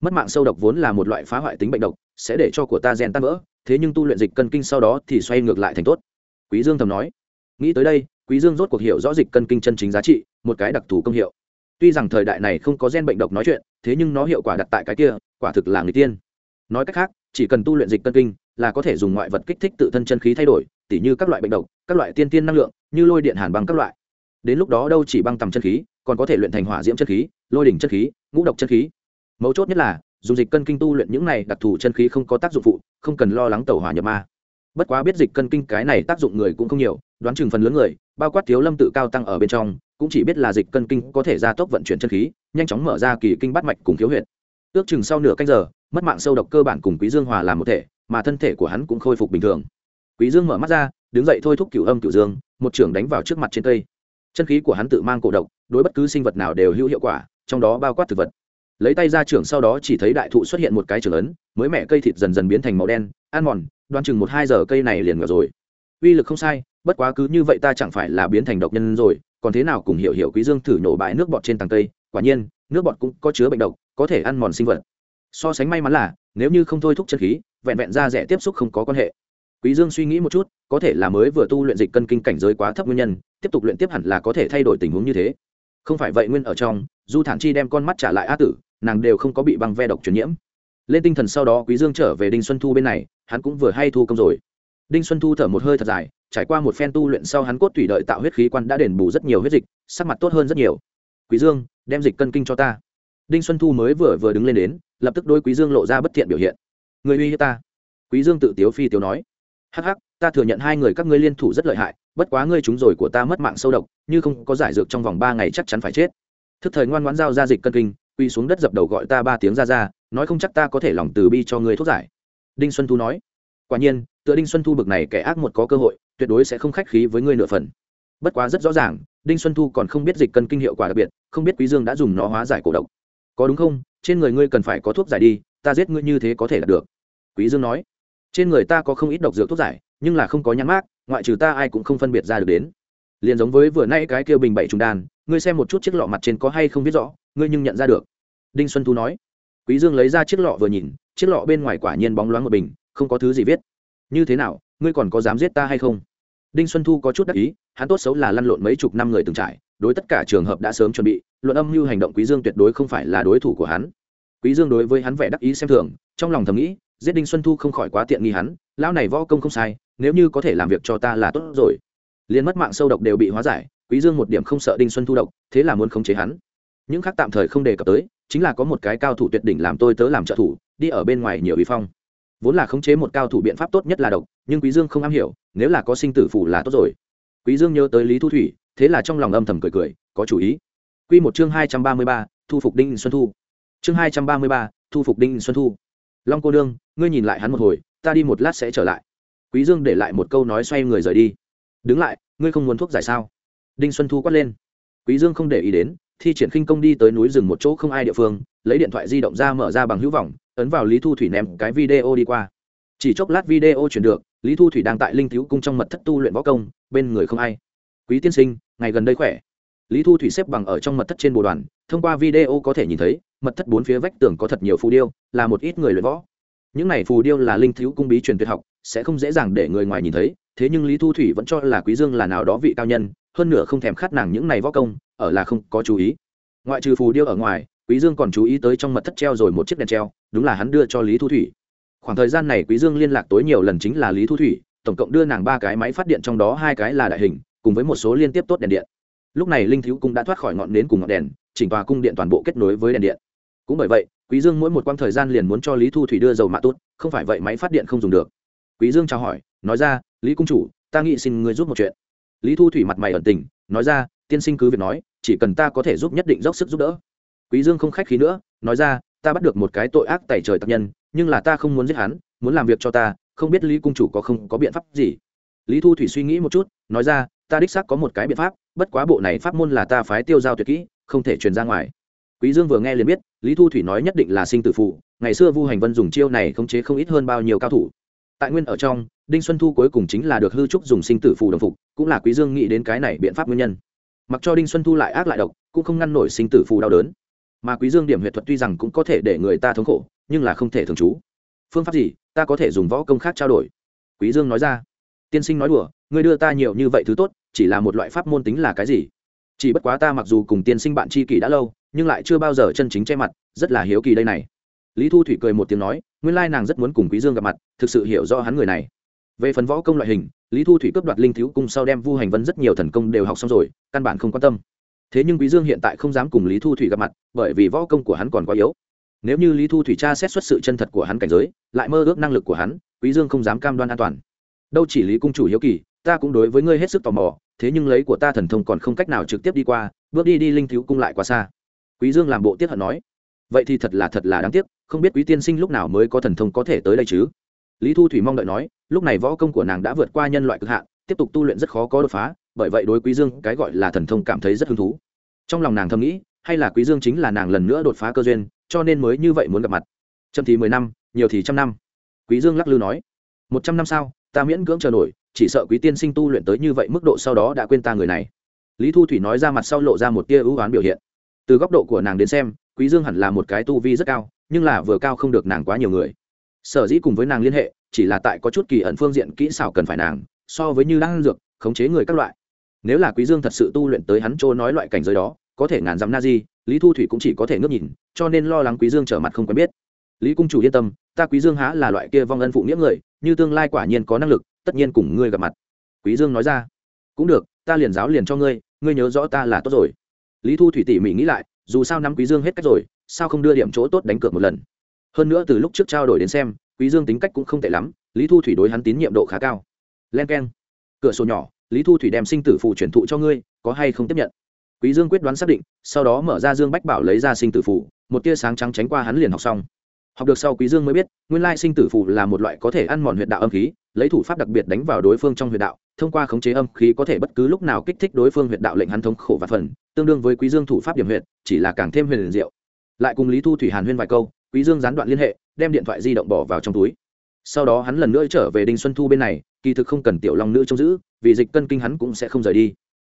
Mất mạng sâu độc vốn là một loại phá hoại tính bệnh độc, sẽ để cho của ta gen tan vỡ, thế nhưng tu luyện dịch cân kinh sau đó thì xoay ngược lại thành tốt. Quý dương thầm nói. Nghĩ tới đây, quý dương rốt cuộc hiểu rõ dịch cân kinh chân chính giá trị, một cái đặc thù công hiệu tuy rằng thời đại này không có gen bệnh độc nói chuyện, thế nhưng nó hiệu quả đặt tại cái kia, quả thực là người tiên. Nói cách khác, chỉ cần tu luyện dịch cân kinh là có thể dùng ngoại vật kích thích tự thân chân khí thay đổi, tỉ như các loại bệnh độc, các loại tiên tiên năng lượng, như lôi điện hàn bằng các loại. Đến lúc đó đâu chỉ băng tầm chân khí, còn có thể luyện thành hỏa diễm chân khí, lôi đỉnh chân khí, ngũ độc chân khí. Mấu chốt nhất là, dùng dịch cân kinh tu luyện những này đặc thù chân khí không có tác dụng phụ, không cần lo lắng tẩu hỏa nhập ma bất quá biết dịch cân kinh cái này tác dụng người cũng không nhiều, đoán chừng phần lớn người, bao quát thiếu lâm tự cao tăng ở bên trong, cũng chỉ biết là dịch cân kinh có thể gia tốc vận chuyển chân khí, nhanh chóng mở ra kỳ kinh bắt mạch cùng khiếu huyệt. Ước chừng sau nửa canh giờ, mất mạng sâu độc cơ bản cùng quý dương hòa làm một thể, mà thân thể của hắn cũng khôi phục bình thường. Quý dương mở mắt ra, đứng dậy thôi thúc cửu âm cửu dương, một trưởng đánh vào trước mặt trên cây. Chân khí của hắn tự mang cổ độc, đối bất cứ sinh vật nào đều hữu hiệu quả, trong đó bao quát thực vật. Lấy tay ra trưởng sau đó chỉ thấy đại thụ xuất hiện một cái trưởng lớn mới mẹ cây thịt dần dần biến thành màu đen, ăn mòn Đoán chừng một hai giờ cây này liền ngờ rồi. Uy lực không sai, bất quá cứ như vậy ta chẳng phải là biến thành độc nhân rồi, còn thế nào cùng hiểu hiểu quý dương thử nổ bãi nước bọt trên tàng cây, quả nhiên, nước bọt cũng có chứa bệnh độc, có thể ăn mòn sinh vật. So sánh may mắn là, nếu như không thôi thúc chân khí, vẹn vẹn ra rẻ tiếp xúc không có quan hệ. Quý dương suy nghĩ một chút, có thể là mới vừa tu luyện dịch cân kinh cảnh giới quá thấp nguyên nhân, tiếp tục luyện tiếp hẳn là có thể thay đổi tình huống như thế. Không phải vậy nguyên ở trong, du thản chi đem con mắt trả lại a tử, nàng đều không có bị băng ve độc truyền nhiễm lên tinh thần sau đó quý dương trở về đinh xuân thu bên này, hắn cũng vừa hay thu công rồi. Đinh xuân thu thở một hơi thật dài, trải qua một phen tu luyện sau hắn cốt thủy đợi tạo huyết khí quan đã đền bù rất nhiều huyết dịch, sắc mặt tốt hơn rất nhiều. Quý dương, đem dịch cân kinh cho ta. Đinh xuân thu mới vừa vừa đứng lên đến, lập tức đôi quý dương lộ ra bất thiện biểu hiện. Người uy hiếp ta. Quý dương tự tiếu phi tiếu nói. Hắc hắc, ta thừa nhận hai người các ngươi liên thủ rất lợi hại, bất quá ngươi chúng rồi của ta mất mạng sâu độc, như không có giải dược trong vòng ba ngày chắc chắn phải chết. Thức thời ngoan ngoãn giao ra dịch cân kinh quy xuống đất dập đầu gọi ta ba tiếng ra ra nói không chắc ta có thể lòng từ bi cho ngươi thuốc giải. Đinh xuân thu nói. Quả nhiên, tựa đinh xuân thu bực này kẻ ác một có cơ hội, tuyệt đối sẽ không khách khí với ngươi nửa phần. Bất quá rất rõ ràng, đinh xuân thu còn không biết dịch cân kinh hiệu quả đặc biệt, không biết quý dương đã dùng nó hóa giải cổ độc. Có đúng không? Trên người ngươi cần phải có thuốc giải đi, ta giết ngươi như thế có thể là được. Quý dương nói. Trên người ta có không ít độc dược thuốc giải, nhưng là không có nhãn mát ngoại trừ ta ai cũng không phân biệt ra được đến. Liền giống với vừa nay cái kia bình bảy trùng đàn ngươi xem một chút chiếc lọ mặt trên có hay không biết rõ, ngươi nhưng nhận ra được. Đinh xuân thu nói quý dương lấy ra chiếc lọ vừa nhìn, chiếc lọ bên ngoài quả nhiên bóng loáng một bình, không có thứ gì viết. Như thế nào, ngươi còn có dám giết ta hay không? Đinh xuân thu có chút đắc ý, hắn tốt xấu là lăn lộn mấy chục năm người từng trải, đối tất cả trường hợp đã sớm chuẩn bị, luận âm mưu hành động quý dương tuyệt đối không phải là đối thủ của hắn. Quý dương đối với hắn vẻ đắc ý xem thường, trong lòng thầm nghĩ, giết đinh xuân thu không khỏi quá tiện nghi hắn, lão này võ công không sai, nếu như có thể làm việc cho ta là tốt rồi. Liền mất mạng sâu độc đều bị hóa giải, quý dương một điểm không sợ đinh xuân thu độc, thế là muốn khống chế hắn. Những khác tạm thời không đề cập tới chính là có một cái cao thủ tuyệt đỉnh làm tôi tớ làm trợ thủ đi ở bên ngoài nhiều uy phong. Vốn là khống chế một cao thủ biện pháp tốt nhất là độc nhưng quý dương không am hiểu nếu là có sinh tử phủ là tốt rồi. Quý dương nhớ tới lý thu thủy thế là trong lòng âm thầm cười cười có chủ ý. Quy một chương hai trăm ba mươi ba, thu phục đinh xuân thu. Chương hai trăm ba mươi ba, thu phục đinh xuân thu. Long cô đương ngươi nhìn lại hắn một hồi ta đi một lát sẽ trở lại. Quý dương để lại một câu nói xoay người rời đi. Đứng lại ngươi không muốn thuốc giải sao? Đinh xuân thu quát lên. Quý dương không để ý đến thi triển khinh công đi tới núi rừng một chỗ không ai địa phương, lấy điện thoại di động ra mở ra bằng hữu vọng, ấn vào lý thu thủy ném cái video đi qua. Chỉ chốc lát video chuyển được, lý thu thủy đang tại linh thiếu cung trong mật thất tu luyện võ công, bên người không ai. Quý tiên sinh, ngày gần đây khỏe? Lý thu thủy xếp bằng ở trong mật thất trên bồ đoàn, thông qua video có thể nhìn thấy, mật thất bốn phía vách tường có thật nhiều phù điêu, là một ít người luyện võ. Những này phù điêu là linh thiếu cung bí truyền tuyệt học, sẽ không dễ dàng để người ngoài nhìn thấy, thế nhưng lý thu thủy vẫn cho là quý dương là nào đó vị cao nhân hơn nữa không thèm khát nàng những này võ công, ở là không có chú ý. Ngoại trừ phù điêu ở ngoài, quý dương còn chú ý tới trong mật thất treo rồi một chiếc đèn treo, đúng là hắn đưa cho lý thu thủy. Khoảng thời gian này quý dương liên lạc tối nhiều lần chính là lý thu thủy, tổng cộng đưa nàng ba cái máy phát điện trong đó hai cái là đại hình, cùng với một số liên tiếp tốt đèn điện. Lúc này linh thiếu cung đã thoát khỏi ngọn nến cùng ngọn đèn, chỉnh tòa cung điện toàn bộ kết nối với đèn điện. Cũng bởi vậy, quý dương mỗi một quãng thời gian liền muốn cho lý thu thủy đưa dầu mạ tốt, không phải vậy máy phát điện không dùng được. Quý dương chào hỏi, nói ra, lý cung chủ, ta nghĩ xin ngươi giúp một chuyện lý thu thủy mặt mày ẩn tình, nói ra, tiên sinh cứ việc nói, chỉ cần ta có thể giúp nhất định dốc sức giúp đỡ. Quý dương không khách khí nữa, nói ra, ta bắt được một cái tội ác tẩy trời tặc nhân, nhưng là ta không muốn giết hắn, muốn làm việc cho ta, không biết lý cung chủ có không có biện pháp gì. Lý thu thủy suy nghĩ một chút, nói ra, ta đích xác có một cái biện pháp, bất quá bộ này pháp môn là ta phái tiêu giao tuyệt kỹ, không thể truyền ra ngoài. Quý dương vừa nghe liền biết, lý thu thủy nói nhất định là sinh tử phụ, ngày xưa vu hành vân dùng chiêu này khống chế không ít hơn bao nhiêu cao thủ tại nguyên ở trong, đinh xuân thu cuối cùng chính là được hư trúc dùng sinh tử phù đồng phục, cũng là quý dương nghĩ đến cái này biện pháp nguyên nhân. Mặc cho đinh xuân thu lại ác lại độc, cũng không ngăn nổi sinh tử phù đau đớn. Mà quý dương điểm huyệt thuật tuy rằng cũng có thể để người ta thống khổ, nhưng là không thể thường trú. Phương pháp gì, ta có thể dùng võ công khác trao đổi. Quý dương nói ra. Tiên sinh nói đùa, ngươi đưa ta nhiều như vậy thứ tốt, chỉ là một loại pháp môn tính là cái gì? Chỉ bất quá ta mặc dù cùng tiên sinh bạn tri kỷ đã lâu, nhưng lại chưa bao giờ chân chính che mặt, rất là hiếu kỳ đây này lý thu thủy cười một tiếng nói, nguyên lai nàng rất muốn cùng quý dương gặp mặt, thực sự hiểu rõ hắn người này. Về phần võ công loại hình, lý thu thủy cướp đoạt linh thiếu cung sau đem vu hành vân rất nhiều thần công đều học xong rồi, căn bản không quan tâm. Thế nhưng quý dương hiện tại không dám cùng lý thu thủy gặp mặt, bởi vì võ công của hắn còn quá yếu. Nếu như lý thu thủy tra xét xuất sự chân thật của hắn cảnh giới, lại mơ ước năng lực của hắn, quý dương không dám cam đoan an toàn. Đâu chỉ lý cung chủ hiếu kỳ, ta cũng đối với ngươi hết sức tò mò, thế nhưng lấy của ta thần thông còn không cách nào trực tiếp đi qua, bước đi đi linh thiếu cung lại quá xa. Quý dương làm bộ tiếp hận nói vậy thì thật là thật là đáng tiếc, không biết quý tiên sinh lúc nào mới có thần thông có thể tới đây chứ? Lý thu thủy mong đợi nói, lúc này võ công của nàng đã vượt qua nhân loại cực hạn, tiếp tục tu luyện rất khó có đột phá, bởi vậy đối quý dương cái gọi là thần thông cảm thấy rất hứng thú. Trong lòng nàng thầm nghĩ, hay là quý dương chính là nàng lần nữa đột phá cơ duyên, cho nên mới như vậy muốn gặp mặt. Chậm thì mười năm, nhiều thì trăm năm. Quý dương lắc lư nói, một trăm năm sau ta miễn cưỡng chờ nổi, chỉ sợ quý tiên sinh tu luyện tới như vậy mức độ sau đó đã quên ta người này. Lý thu thủy nói ra mặt sau lộ ra một tia ưu oán biểu hiện. Từ góc độ của nàng đến xem quý dương hẳn là một cái tu vi rất cao, nhưng là vừa cao không được nàng quá nhiều người. Sở dĩ cùng với nàng liên hệ, chỉ là tại có chút kỳ ẩn phương diện kỹ xảo cần phải nàng, so với như đang dược, khống chế người các loại. Nếu là quý dương thật sự tu luyện tới hắn trô nói loại cảnh giới đó, có thể ngàn dặm na di, lý thu thủy cũng chỉ có thể ngước nhìn, cho nên lo lắng quý dương trở mặt không quen biết. Lý cung chủ yên tâm, ta quý dương há là loại kia vong ân phụ nghĩa người, như tương lai quả nhiên có năng lực, tất nhiên cùng ngươi gặp mặt. Quý dương nói ra, cũng được, ta liền giáo liền cho ngươi ngươi nhớ rõ ta là tốt rồi. Lý thu thủy tỉ mỉ nghĩ lại dù sao năm quý dương hết cách rồi, sao không đưa điểm chỗ tốt đánh cược một lần? Hơn nữa từ lúc trước trao đổi đến xem, quý dương tính cách cũng không tệ lắm, lý thu thủy đối hắn tín nhiệm độ khá cao. Len k e n cửa sổ nhỏ, lý thu thủy đem sinh tử phụ chuyển thụ cho ngươi, có hay không tiếp nhận? Quý dương quyết đoán xác định, sau đó mở ra dương bách bảo lấy ra sinh tử phụ một tia sáng trắng tránh qua hắn liền học xong. Học được sau quý dương mới biết, nguyên lai sinh tử phụ là một loại có thể ăn mòn huyệt đạo âm khí, lấy thủ pháp đặc biệt đánh vào đối phương trong huyệt đạo, thông qua khống chế âm khí có thể bất cứ lúc nào kích thích đối phương huyệt đạo lệnh hắn thống khổ và phần tương đương với quý dương thủ pháp điểm huyệt, chỉ là càng thêm huyền liền diệu. Lại cùng lý thu thủy hàn huyên vài câu, quý dương gián đoạn liên hệ, đem điện thoại di động bỏ vào trong túi. Sau đó hắn lần nữa trở về đinh xuân thu bên này, kỳ thực không cần tiểu long nữ trông giữ, vì dịch cân kinh hắn cũng sẽ không rời đi.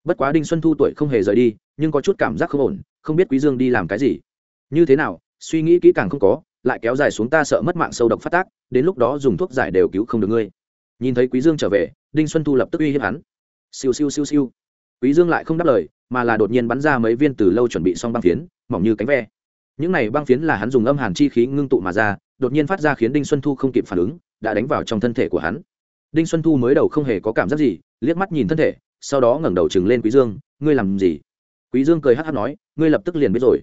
Bất quá đinh xuân thu tuổi không hề rời đi, nhưng có chút cảm giác không ổn, không biết quý dương đi làm cái gì. Như thế nào, suy nghĩ kỹ càng không có, lại kéo dài xuống ta sợ mất mạng sâu độc phát tác, đến lúc đó dùng thuốc giải đều cứu không được ngươi. Nhìn thấy quý dương trở về, đinh xuân thu lập tức uy hiếp hắn. Siêu siêu siêu siêu. Quý dương lại không đáp lời mà là đột nhiên bắn ra mấy viên từ lâu chuẩn bị xong băng phiến, mỏng như cánh ve. Những này băng phiến là hắn dùng âm hàn chi khí ngưng tụ mà ra, đột nhiên phát ra khiến đinh xuân thu không kịp phản ứng, đã đánh vào trong thân thể của hắn. Đinh xuân thu mới đầu không hề có cảm giác gì, liếc mắt nhìn thân thể, sau đó ngẩng đầu chừng lên quý dương, ngươi làm gì? Quý dương cười hắt hắt nói, ngươi lập tức liền biết rồi.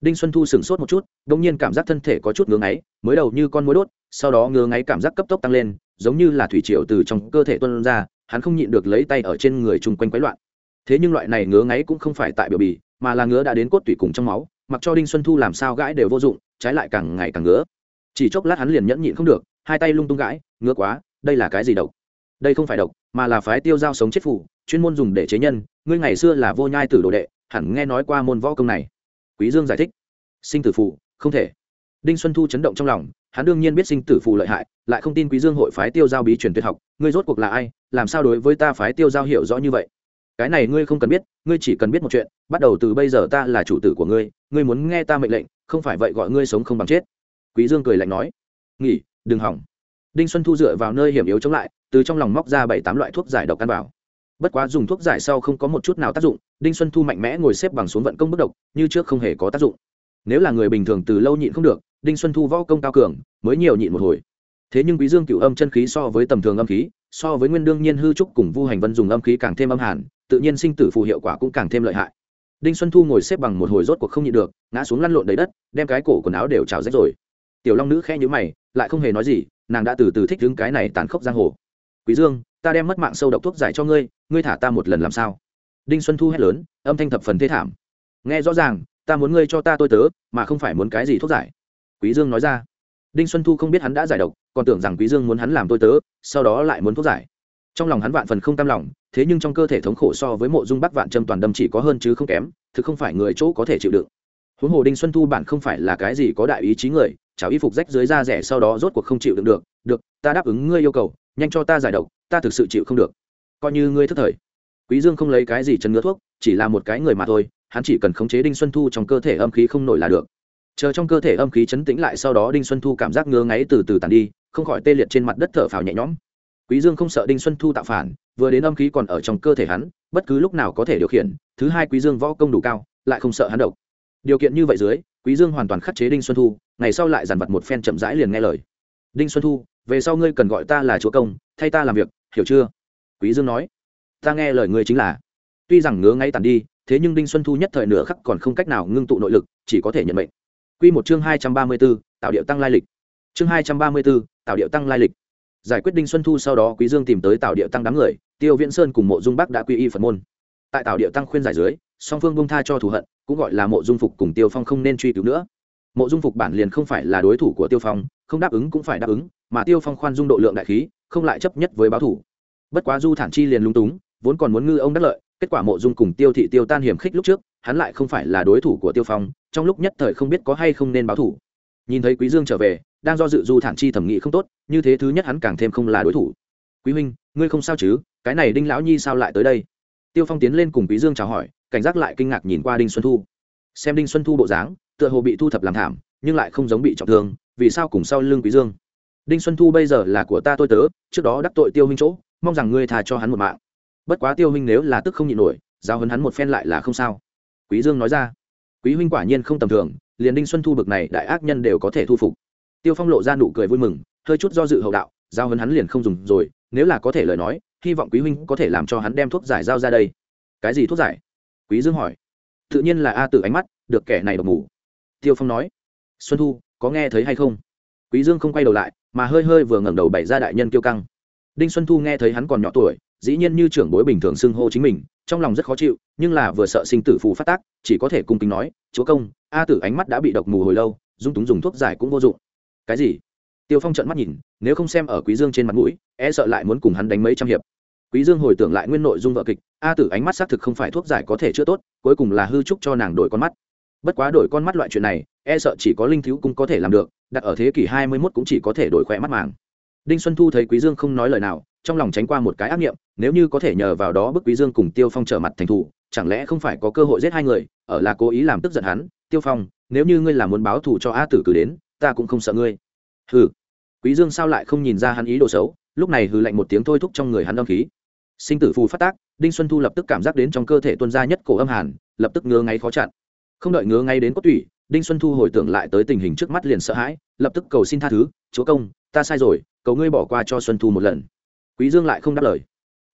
Đinh xuân thu sửng sốt một chút đ ỗ n g nhiên cảm giác thân thể có chút ngứa ngáy, mới đầu như con mối đốt, sau đó ngứa ngáy cảm giác cấp tốc tăng lên, giống như là thủy triều từ trong cơ thể tuân ra, hắn không nhịn được lấy tay ở trên người chung quanh quấy loạn thế nhưng loại này ngứa ngáy cũng không phải tại biểu bì, mà là ngứa đã đến cốt tủy cùng trong máu, mặc cho đinh xuân thu làm sao gãi đều vô dụng, trái lại càng ngày càng ngứa. Chỉ chốc lát hắn liền nhẫn nhịn không được, hai tay lung tung gãi, ngứa quá, đây là cái gì độc? Đây không phải độc, mà là phái tiêu dao sống chết phủ chuyên môn dùng để chế nhân, ngươi ngày xưa là vô nhai tử đồ đệ, hẳn nghe nói qua môn võ công này. Quý dương giải thích. Sinh tử phụ không thể. Đinh xuân thu chấn động trong lòng, hắn đương nhiên biết sinh tử phụ lợi hại, lại không tin quý dương hội phái tiêu giao bí truyền tuyệt học, ngươi rốt cuộc là ai, làm sao đối với ta phái tiêu giao hiểu rõ như vậy? Cái này ngươi không cần biết, ngươi chỉ cần biết một chuyện, bắt đầu từ bây giờ ta là chủ tử của ngươi ngươi muốn nghe ta mệnh lệnh, không phải vậy gọi ngươi sống không bằng chết. Quý dương cười lạnh nói. Nghỉ, đừng hỏng. Đinh xuân thu dựa vào nơi hiểm yếu chống lại, từ trong lòng móc ra bảy tám loại thuốc giải độc căn vào. Bất quá dùng thuốc giải sau không có một chút nào tác dụng, đinh xuân thu mạnh mẽ ngồi xếp bằng xuống vận công bất độc, như trước không hề có tác dụng. Nếu là người bình thường từ lâu nhịn không được, đinh xuân thu võ công cao cường, mới nhiều nhịn một hồi. Thế nhưng quý dương cựu âm chân khí so với tầm thường âm khí, so với nguyên đương nhiên hư trúc cùng vu hành vân dùng âm khí càng thêm âm hàn tự nhiên sinh tử phù hiệu quả cũng càng thêm lợi hại. Đinh xuân thu ngồi xếp bằng một hồi rốt cuộc không nhịn được, ngã xuống lăn lộn đầy đất, đem cái cổ quần áo đều trào rách rồi. Tiểu long nữ khe nhíu mày, lại không hề nói gì, nàng đã từ từ thích đứng cái này tàn khốc giang hồ. Quý dương, ta đem mất mạng sâu độc thuốc giải cho ngươi ngươi thả ta một lần làm sao? Đinh xuân thu hét lớn, âm thanh thập phần thê thảm. Nghe rõ ràng, ta muốn ngươi cho ta tôi tớ, mà không phải muốn cái gì thuốc giải. Quý dương nói ra. Đinh xuân thu không biết hắn đã giải độc, còn tưởng rằng quý dương muốn hắn làm tôi tớ, sau đó lại muốn thuốc giải trong lòng hắn vạn phần không tam lòng, thế nhưng trong cơ thể thống khổ so với mộ dung bắc vạn trâm toàn đâm chỉ có hơn chứ không kém, thực không phải người chỗ có thể chịu đựng. Huống hồ đinh xuân thu bản không phải là cái gì có đại ý chí người cháo y phục rách dưới da rẻ sau đó rốt cuộc không chịu đựng được được, ta đáp ứng ngươi yêu cầu, nhanh cho ta giải độc, ta thực sự chịu không được. Coi như ngươi thức thời. Quý dương không lấy cái gì chân ngứa thuốc, chỉ là một cái người mà thôi, hắn chỉ cần khống chế đinh xuân thu trong cơ thể âm khí không nổi là được. Chờ trong cơ thể âm khí chấn tĩnh lại sau đó đinh xuân thu cảm giác ngứa ngáy từ từ tàn đi, không khỏi tê liệt trên mặt đất thở phào nhẹ nhõm quý dương không sợ đinh xuân thu tạo phản vừa đến âm khí còn ở trong cơ thể hắn bất cứ lúc nào có thể điều khiển thứ hai quý dương võ công đủ cao lại không sợ hắn độc. Điều kiện như vậy dưới quý dương hoàn toàn khắc chế đinh xuân thu ngày sau lại dàn vật một phen chậm rãi liền nghe lời. Đinh xuân thu về sau ngươi cần gọi ta là chúa công thay ta làm việc hiểu chưa? Quý dương nói. Ta nghe lời ngươi chính là. Tuy rằng ngứa ngay tàn đi thế nhưng đinh xuân thu nhất thời nửa khắc còn không cách nào ngưng tụ nội lực chỉ có thể nhận mệnh. Quy một chương hai trăm ba mươi 234, tạo điệu tăng lai lịch. Chương hai trăm ba mươi 234, tạo điệu tăng lai lịch giải quyết đinh xuân thu sau đó quý dương tìm tới tào địa tăng đám người, tiêu viễn sơn cùng mộ dung bắc đã quy y phật môn. tại tào địa tăng khuyên giải dưới, song phương bông tha cho thù hận, cũng gọi là mộ dung phục cùng tiêu phong không nên truy cứu nữa. mộ dung phục bản liền không phải là đối thủ của tiêu phong, không đáp ứng cũng phải đáp ứng, mà tiêu phong khoan dung độ lượng đại khí, không lại chấp nhất với báo thủ. bất quá du thản chi liền lung túng, vốn còn muốn ngư ông đắc lợi, kết quả mộ dung cùng tiêu thị tiêu tan hiểm khích lúc trước, hắn lại không phải là đối thủ của tiêu phong, trong lúc nhất thời không biết có hay không nên báo thủ. nhìn thấy quý dương trở về đang do dự du thản chi thẩm nghị không tốt, như thế thứ nhất hắn càng thêm không là đối thủ. Quý huynh, ngươi không sao chứ? Cái này đinh lão nhi sao lại tới đây? Tiêu phong tiến lên cùng quý dương chào hỏi, cảnh giác lại kinh ngạc nhìn qua đinh xuân thu. Xem đinh xuân thu bộ dáng, tựa hồ bị thu thập làm thảm, nhưng lại không giống bị trọng thương, vì sao cùng sau lưng quý dương? Đinh xuân thu bây giờ là của ta tôi tớ, trước đó đắc tội tiêu huynh chỗ, mong rằng ngươi thà cho hắn một mạng. Bất quá tiêu huynh nếu là tức không nhịn nổi giao hấn hắn một phen lại là không sao. Quý dương nói ra. Quý huynh quả nhiên không tầm thường, liền đinh xuân thu bực này đại ác nhân đều có thể thu phục tiêu phong lộ ra nụ cười vui mừng, hơi chút do dự hậu đạo, giao hấn hắn liền không dùng rồi, nếu là có thể lời nói, hy vọng quý huynh có thể làm cho hắn đem thuốc giải giao ra đây. Cái gì thuốc giải? Quý dương hỏi. Tự nhiên là a tử ánh mắt, được kẻ này độc ngủ tiêu phong nói. Xuân thu, có nghe thấy hay không? Quý dương không quay đầu lại, mà hơi hơi vừa ngẩng đầu bày ra đại nhân kiêu căng. Đinh xuân thu nghe thấy hắn còn nhỏ tuổi, dĩ nhiên như trưởng bối bình thường xưng hô chính mình, trong lòng rất khó chịu, nhưng là vừa sợ sinh tử phù phát tác, chỉ có thể cung kính nói, chúa công, a tử ánh mắt đã bị độc mù hồi lâu, dung túng dùng thuốc giải cũng vô dụng cái gì? Tiêu phong trận mắt nhìn, nếu không xem ở quý dương trên mặt mũi e sợ lại muốn cùng hắn đánh mấy trăm hiệp. Quý dương hồi tưởng lại nguyên nội dung vợ kịch, a tử ánh mắt xác thực không phải thuốc giải có thể chữa tốt, cuối cùng là hư trúc cho nàng đổi con mắt. Bất quá đổi con mắt loại chuyện này e sợ chỉ có linh thiếu cũng có thể làm được, đặt ở thế kỷ hai mươi 21 cũng chỉ có thể đổi khỏe mắt màng. Đinh xuân thu thấy quý dương không nói lời nào, trong lòng tránh qua một cái ác nghiệm, nếu như có thể nhờ vào đó bức quý dương cùng tiêu phong trở mặt thành thủ chẳng lẽ không phải có cơ hội giết hai người, ở là cố ý làm tức giận hắn? Tiêu phong, nếu như ngươi là muốn báo thù cho a tử cử đến ta cũng không sợ ngươi. Hừ. Quý dương sao lại không nhìn ra hắn ý đồ xấu? Lúc này hừ lạnh một tiếng thôi thúc trong người hắn âm khí. Sinh tử phù phát tác, đinh xuân thu lập tức cảm giác đến trong cơ thể tuôn ra nhất cổ âm hàn, lập tức ngứa ngáy khó chặn. Không đợi ngứa ngay đến cốt tủy, đinh xuân thu hồi tưởng lại tới tình hình trước mắt liền sợ hãi, lập tức cầu xin tha thứ, chúa công, ta sai rồi, cầu ngươi bỏ qua cho xuân thu một lần. Quý dương lại không đáp lời.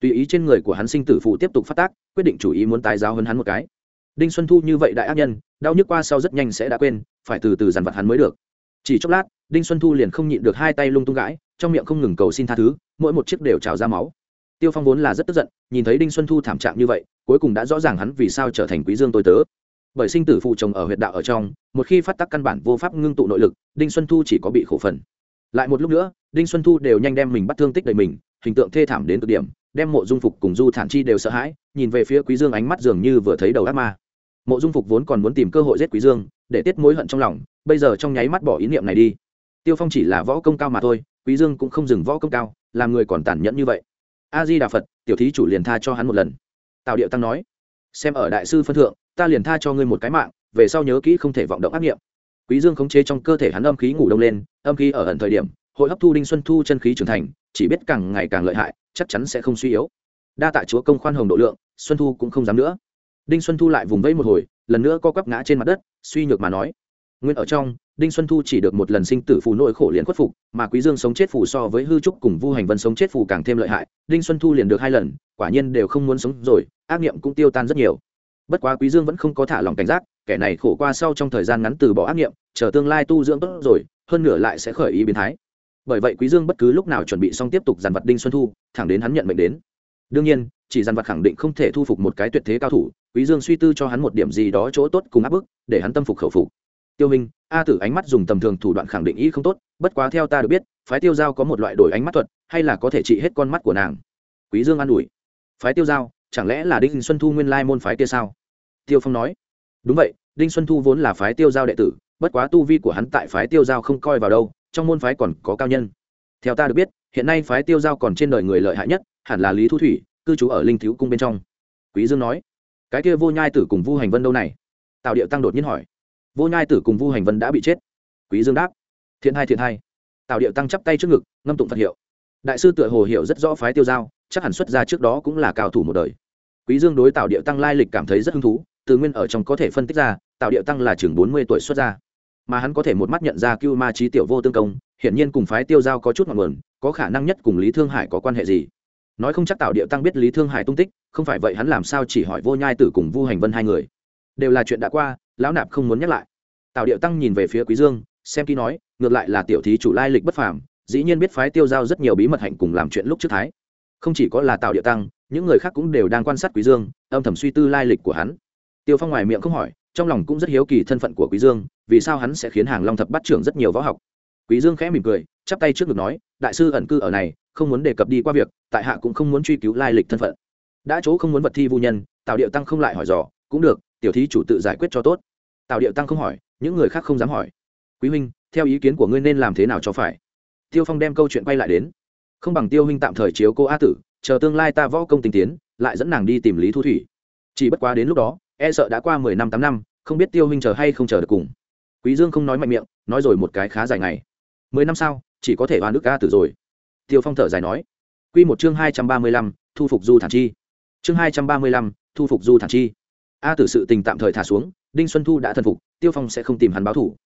Tùy ý trên người của hắn sinh tử phụ tiếp tục phát tác, quyết định chủ ý muốn tái giáo hơn hắn một cái. Đinh xuân thu như vậy đại ác nhân, đau nhức qua sau rất nhanh sẽ đã quên, phải từ từ dằn vặt hắn mới được chỉ chốc lát, đinh xuân thu liền không nhịn được hai tay lung tung gãi, trong miệng không ngừng cầu xin tha thứ, mỗi một chiếc đều trào ra máu. Tiêu phong vốn là rất tức giận, nhìn thấy đinh xuân thu thảm trạng như vậy, cuối cùng đã rõ ràng hắn vì sao trở thành quý dương tôi tớ. Bởi sinh tử phụ chồng ở huyệt đạo ở trong, một khi phát tác căn bản vô pháp ngưng tụ nội lực, đinh xuân thu chỉ có bị khổ phần. Lại một lúc nữa, đinh xuân thu đều nhanh đem mình bắt thương tích đầy mình, hình tượng thê thảm đến cực điểm, đem mộ dung phục cùng du thản chi đều sợ hãi, nhìn về phía quý dương ánh mắt dường như vừa thấy đầu ác ma. Mộ dung phục vốn còn muốn tìm cơ hội giết quý dương, để tiết mối hận trong lòng bây giờ trong nháy mắt bỏ ý niệm này đi. Tiêu phong chỉ là võ công cao mà thôi, quý dương cũng không dừng võ công cao, làm người còn tàn nhẫn như vậy. A di đà phật tiểu thí chủ liền tha cho hắn một lần. Tào điệu tăng nói, xem ở đại sư phân thượng, ta liền tha cho ngươi một cái mạng, về sau nhớ kỹ không thể vọng động ác nghiệm quý dương khống chế trong cơ thể hắn âm khí ngủ đông lên, âm khí ở ẩn thời điểm, hội hấp thu đinh xuân thu chân khí trưởng thành, chỉ biết càng ngày càng lợi hại, chắc chắn sẽ không suy yếu. Đa tạ chúa công khoan hồng độ lượng, xuân thu cũng không dám nữa. Đinh xuân thu lại vùng vẫy một hồi, lần nữa co quắp ngã trên mặt đất, suy nhược mà nói nguyên ở trong, đinh xuân thu chỉ được một lần sinh tử phù nỗi khổ liền khuất phục, mà quý dương sống chết phù so với hư trúc cùng vu hành vân sống chết phù càng thêm lợi hại, đinh xuân thu liền được hai lần, quả nhiên đều không muốn sống rồi, ác niệm cũng tiêu tan rất nhiều. Bất quá quý dương vẫn không có thả lòng cảnh giác, kẻ này khổ qua sau trong thời gian ngắn từ bỏ ác niệm, chờ tương lai tu dưỡng tốt rồi, hơn nửa lại sẽ khởi ý biến thái. Bởi vậy quý dương bất cứ lúc nào chuẩn bị xong tiếp tục dàn vật đinh xuân thu, thẳng đến hắn nhận mệnh đến. Đương nhiên, chỉ dàn vật khẳng định không thể thu phục một cái tuyệt thế cao thủ, quý dương suy tư cho hắn một điểm gì đó chỗ tốt cùng áp bức, để hắn tâm phục khẩu phục tiêu minh a tử ánh mắt dùng tầm thường thủ đoạn khẳng định ý không tốt, bất quá theo ta được biết, phái tiêu giao có một loại đổi ánh mắt thuật, hay là có thể trị hết con mắt của nàng. Quý dương an ủi. Phái tiêu giao, chẳng lẽ là đinh xuân thu nguyên lai môn phái kia sao? Tiêu phong nói. Đúng vậy, đinh xuân thu vốn là phái tiêu giao đệ tử, bất quá tu vi của hắn tại phái tiêu giao không coi vào đâu, trong môn phái còn có cao nhân. Theo ta được biết, hiện nay phái tiêu giao còn trên đời người lợi hại nhất, hẳn là lý thu thủy, cư trú ở linh thiếu cung bên trong. Quý dương nói. Cái kia vô nhai tử cùng vu hành vân đâu này? Tào điệu tăng đột nhiên hỏi vô nhai tử cùng vu hành vân đã bị chết. Quý dương đáp, thiện hai thiện hai. Tào điệu tăng chắp tay trước ngực, ngâm tụng phật hiệu. Đại sư tựa hồ hiểu rất rõ phái tiêu giao, chắc hẳn xuất ra trước đó cũng là cao thủ một đời. Quý dương đối tào điệu tăng lai lịch cảm thấy rất hứng thú, từ nguyên ở trong có thể phân tích ra, tào điệu tăng là chừng bốn mươi tuổi xuất ra mà hắn có thể một mắt nhận ra cưu ma trí tiểu vô tương công, hiển nhiên cùng phái tiêu giao có chút ngọn nguồn, có khả năng nhất cùng lý thương hải có quan hệ gì. Nói không chắc tào điệu tăng biết lý thương hải tung tích, không phải vậy hắn làm sao chỉ hỏi vô nhai tử cùng vu hành vân hai người. Đều là chuyện đã qua lão nạp không muốn nhắc lại. Tào điệu tăng nhìn về phía quý dương, xem kỹ nói, ngược lại là tiểu thí chủ lai lịch bất phàm, dĩ nhiên biết phái tiêu giao rất nhiều bí mật hạnh cùng làm chuyện lúc trước thái. Không chỉ có là tào điệu tăng, những người khác cũng đều đang quan sát quý dương, âm thầm suy tư lai lịch của hắn. Tiêu phong ngoài miệng không hỏi, trong lòng cũng rất hiếu kỳ thân phận của quý dương, vì sao hắn sẽ khiến hàng long thập bắt trưởng rất nhiều võ học. Quý dương khẽ mỉm cười, chắp tay trước ngực nói, đại sư ẩn cư ở này, không muốn đề cập đi qua việc, tại hạ cũng không muốn truy cứu lai lịch thân phận. Đã chỗ không muốn vật thi vu nhân, tào điệu tăng không lại hỏi dò, cũng được, tiểu thí chủ tự giải quyết cho tốt tào điệu tăng không hỏi, những người khác không dám hỏi. Quý huynh, theo ý kiến của ngươi nên làm thế nào cho phải? Tiêu phong đem câu chuyện quay lại đến. Không bằng tiêu huynh tạm thời chiếu cô a tử, chờ tương lai ta võ công tinh tiến, lại dẫn nàng đi tìm lý thu thủy. Chỉ bất quá đến lúc đó e sợ đã qua mười năm, tám năm, không biết tiêu huynh chờ hay không chờ được cùng. Quý dương không nói mạnh miệng, nói rồi một cái khá dài ngày. Mười năm sau, chỉ có thể oan ức a tử rồi. Tiêu phong thở dài nói. Quy một chương hai trăm ba mươi lăm, thu phục du thản chi. Chương hai trăm ba mươi lăm, thu phục du thản chi. A tử sự tình tạm thời thả xuống đinh xuân thu đã thần phục, tiêu phong sẽ không tìm hắn báo thủ.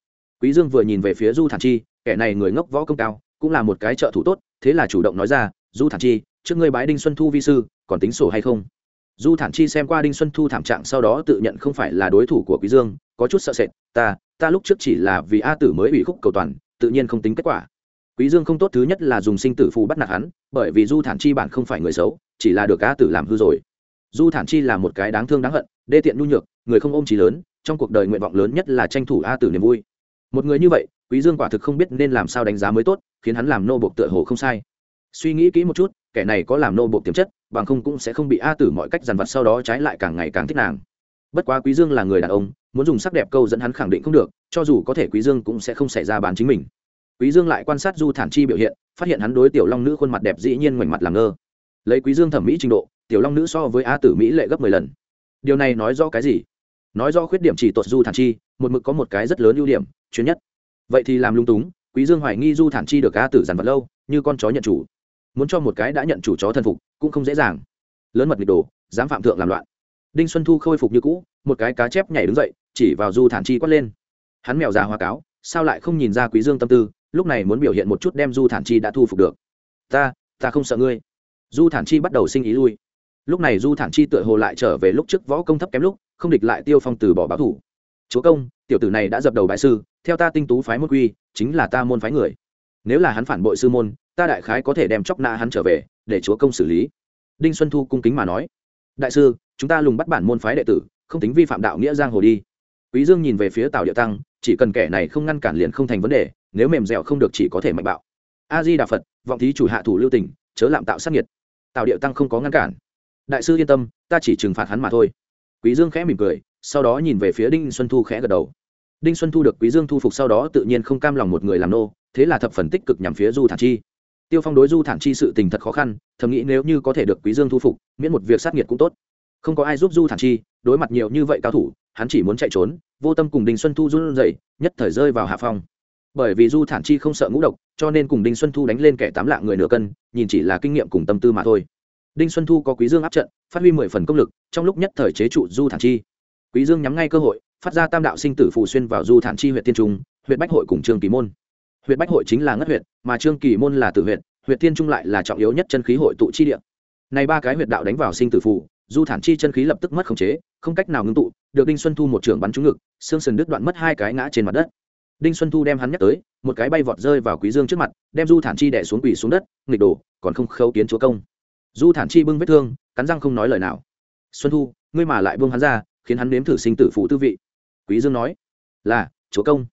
Quý dương vừa nhìn về phía du thản chi, kẻ này người ngốc võ công cao, cũng là một cái trợ thủ tốt, thế là chủ động nói ra, du thản chi, trước ngươi bái đinh xuân thu vi sư, còn tính sổ hay không? Du thản chi xem qua đinh xuân thu thảm trạng sau đó tự nhận không phải là đối thủ của quý dương, có chút sợ sệt, ta ta lúc trước chỉ là vì a tử mới ủy khúc cầu toàn, tự nhiên không tính kết quả. Quý dương không tốt thứ nhất là dùng sinh tử phù bắt nạt hắn, bởi vì du thản chi bản không phải người xấu, chỉ là được a tử làm hư rồi. Du thản chi là một cái đáng thương đáng hận, đê tiện nhu nhược, người không ôm trí lớn trong cuộc đời nguyện vọng lớn nhất là tranh thủ a tử niềm vui. Một người như vậy, quý dương quả thực không biết nên làm sao đánh giá mới tốt, khiến hắn làm nô bộc tựa hồ không sai. Suy nghĩ kỹ một chút, kẻ này có làm nô bộc tiềm chất, bằng không cũng sẽ không bị a tử mọi cách dằn vặt sau đó trái lại càng ngày càng thích nàng. Bất quá quý dương là người đàn ông, muốn dùng sắc đẹp câu dẫn hắn khẳng định không được, cho dù có thể quý dương cũng sẽ không xảy ra bán chính mình. Quý dương lại quan sát du thản chi biểu hiện, phát hiện hắn đối tiểu long nữ khuôn mặt đẹp dĩ nhiên ngoảnh mặt làm ngơ. Lấy quý dương thẩm mỹ trình độ, tiểu long nữ so với a tử mỹ lệ gấp mười lần. Điều này nói rõ cái gì? Nói rõ khuyết điểm chỉ tuột du thản chi, một mực có một cái rất lớn ưu điểm chuyến nhất. Vậy thì làm lung túng, quý dương hoài nghi du thản chi được a tử dằn vặt lâu, như con chó nhận chủ. Muốn cho một cái đã nhận chủ chó thân phục, cũng không dễ dàng. Lớn mật nghịch đồ, dám phạm thượng làm loạn. Đinh xuân thu khôi phục như cũ, một cái cá chép nhảy đứng dậy, chỉ vào du thản chi quát lên. Hắn mèo già hoa cáo, sao lại không nhìn ra quý dương tâm tư, lúc này muốn biểu hiện một chút đem du thản chi đã thu phục được. Ta ta không sợ ngươi. Du thản chi bắt đầu sinh ý lui. Lúc này du thản chi tựa hồ lại trở về lúc trước võ công thấp kém lúc không địch lại tiêu phong từ bỏ báo thủ. Chúa công, tiểu tử này đã dập đầu bại sư, theo ta tinh tú phái môn quy, chính là ta môn phái người. Nếu là hắn phản bội sư môn, ta đại khái có thể đem chóc nạ hắn trở về, để chúa công xử lý. Đinh xuân thu cung kính mà nói. Đại sư, chúng ta lùng bắt bản môn phái đệ tử, không tính vi phạm đạo nghĩa giang hồ đi. Quý dương nhìn về phía tào địa tăng, chỉ cần kẻ này không ngăn cản liền không thành vấn đề, nếu mềm dẻo không được chỉ có thể mạnh bạo. A di đà phật, vọng thí chủ hạ thủ lưu tình, chớ lạm tạo sát nhiệt tào địa tăng không có ngăn cản. Đại sư yên tâm, ta chỉ trừng phạt hắn mà thôi quý dương khẽ mỉm cười sau đó nhìn về phía đinh xuân thu khẽ gật đầu. Đinh xuân thu được quý dương thu phục sau đó tự nhiên không cam lòng một người làm nô thế là thập phần tích cực nhằm phía du thản chi. Tiêu phong đối du thản chi sự tình thật khó khăn thầm nghĩ nếu như có thể được quý dương thu phục miễn một việc sát nghiệt cũng tốt. Không có ai giúp du thản chi đối mặt nhiều như vậy cao thủ hắn chỉ muốn chạy trốn vô tâm cùng đinh xuân thu run rẩy, nhất thời rơi vào hạ phong. Bởi vì du thản chi không sợ ngũ độc cho nên cùng đinh xuân thu đánh lên kẻ tám lạng người nửa cân nhìn chỉ là kinh nghiệm cùng tâm tư mà thôi đinh xuân thu có quý dương áp trận, phát huy mười phần công lực, trong lúc nhất thời chế trụ du thản chi. Quý dương nhắm ngay cơ hội, phát ra tam đạo sinh tử phù xuyên vào du thản chi huyện tiên trung huyện bách hội cùng trương kỳ môn. Huyện bách hội chính là ngất huyện mà trương kỳ môn là tử huyện huyện tiên trung lại là trọng yếu nhất chân khí hội tụ chi địa. Này ba cái huyện đạo đánh vào sinh tử phù, du thản chi chân khí lập tức mất khống chế, không cách nào ngưng tụ, được đinh xuân thu một trường bắn trúng ngực, xương sườn đứt đoạn mất hai cái ngã trên mặt đất. Đinh xuân thu đem hắn nhắc tới, một cái bay vọt rơi vào quý dương trước mặt, đem du thản chi đè xuống quỳ xuống đất, nghịch đổ còn không khâu kiến chúa công du thản chi bưng vết thương, cắn răng không nói lời nào. Xuân thu, ngươi mà lại buông hắn ra, khiến hắn nếm thử sinh tử phụ tư vị. Quý dương nói, là, chúa công.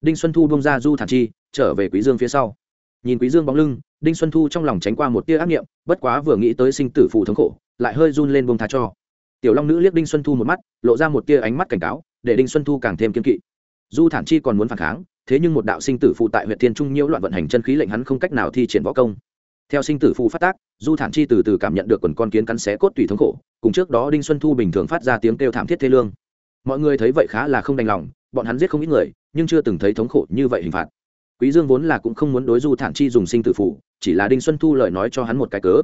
Đinh xuân thu buông ra du thản chi, trở về quý dương phía sau. Nhìn quý dương bóng lưng, đinh xuân thu trong lòng tránh qua một tia ác niệm, bất quá vừa nghĩ tới sinh tử phụ thống khổ, lại hơi run lên buông tha cho. Tiểu long nữ liếc đinh xuân thu một mắt, lộ ra một tia ánh mắt cảnh cáo, để đinh xuân thu càng thêm kiên kỵ. Du thản chi còn muốn phản kháng, thế nhưng một đạo sinh tử phụ tại huyện thiên trung nhiễu loạn vận hành chân khí lệnh hắn không cách nào thi triển võ công theo sinh tử phù phát tác du thản chi từ từ cảm nhận được quần con kiến cắn xé cốt tùy thống khổ cùng trước đó đinh xuân thu bình thường phát ra tiếng kêu thảm thiết thê lương. Mọi người thấy vậy khá là không đành lòng bọn hắn giết không ít người nhưng chưa từng thấy thống khổ như vậy hình phạt. Quý dương vốn là cũng không muốn đối du thản chi dùng sinh tử phù, chỉ là đinh xuân thu lời nói cho hắn một cái cớ.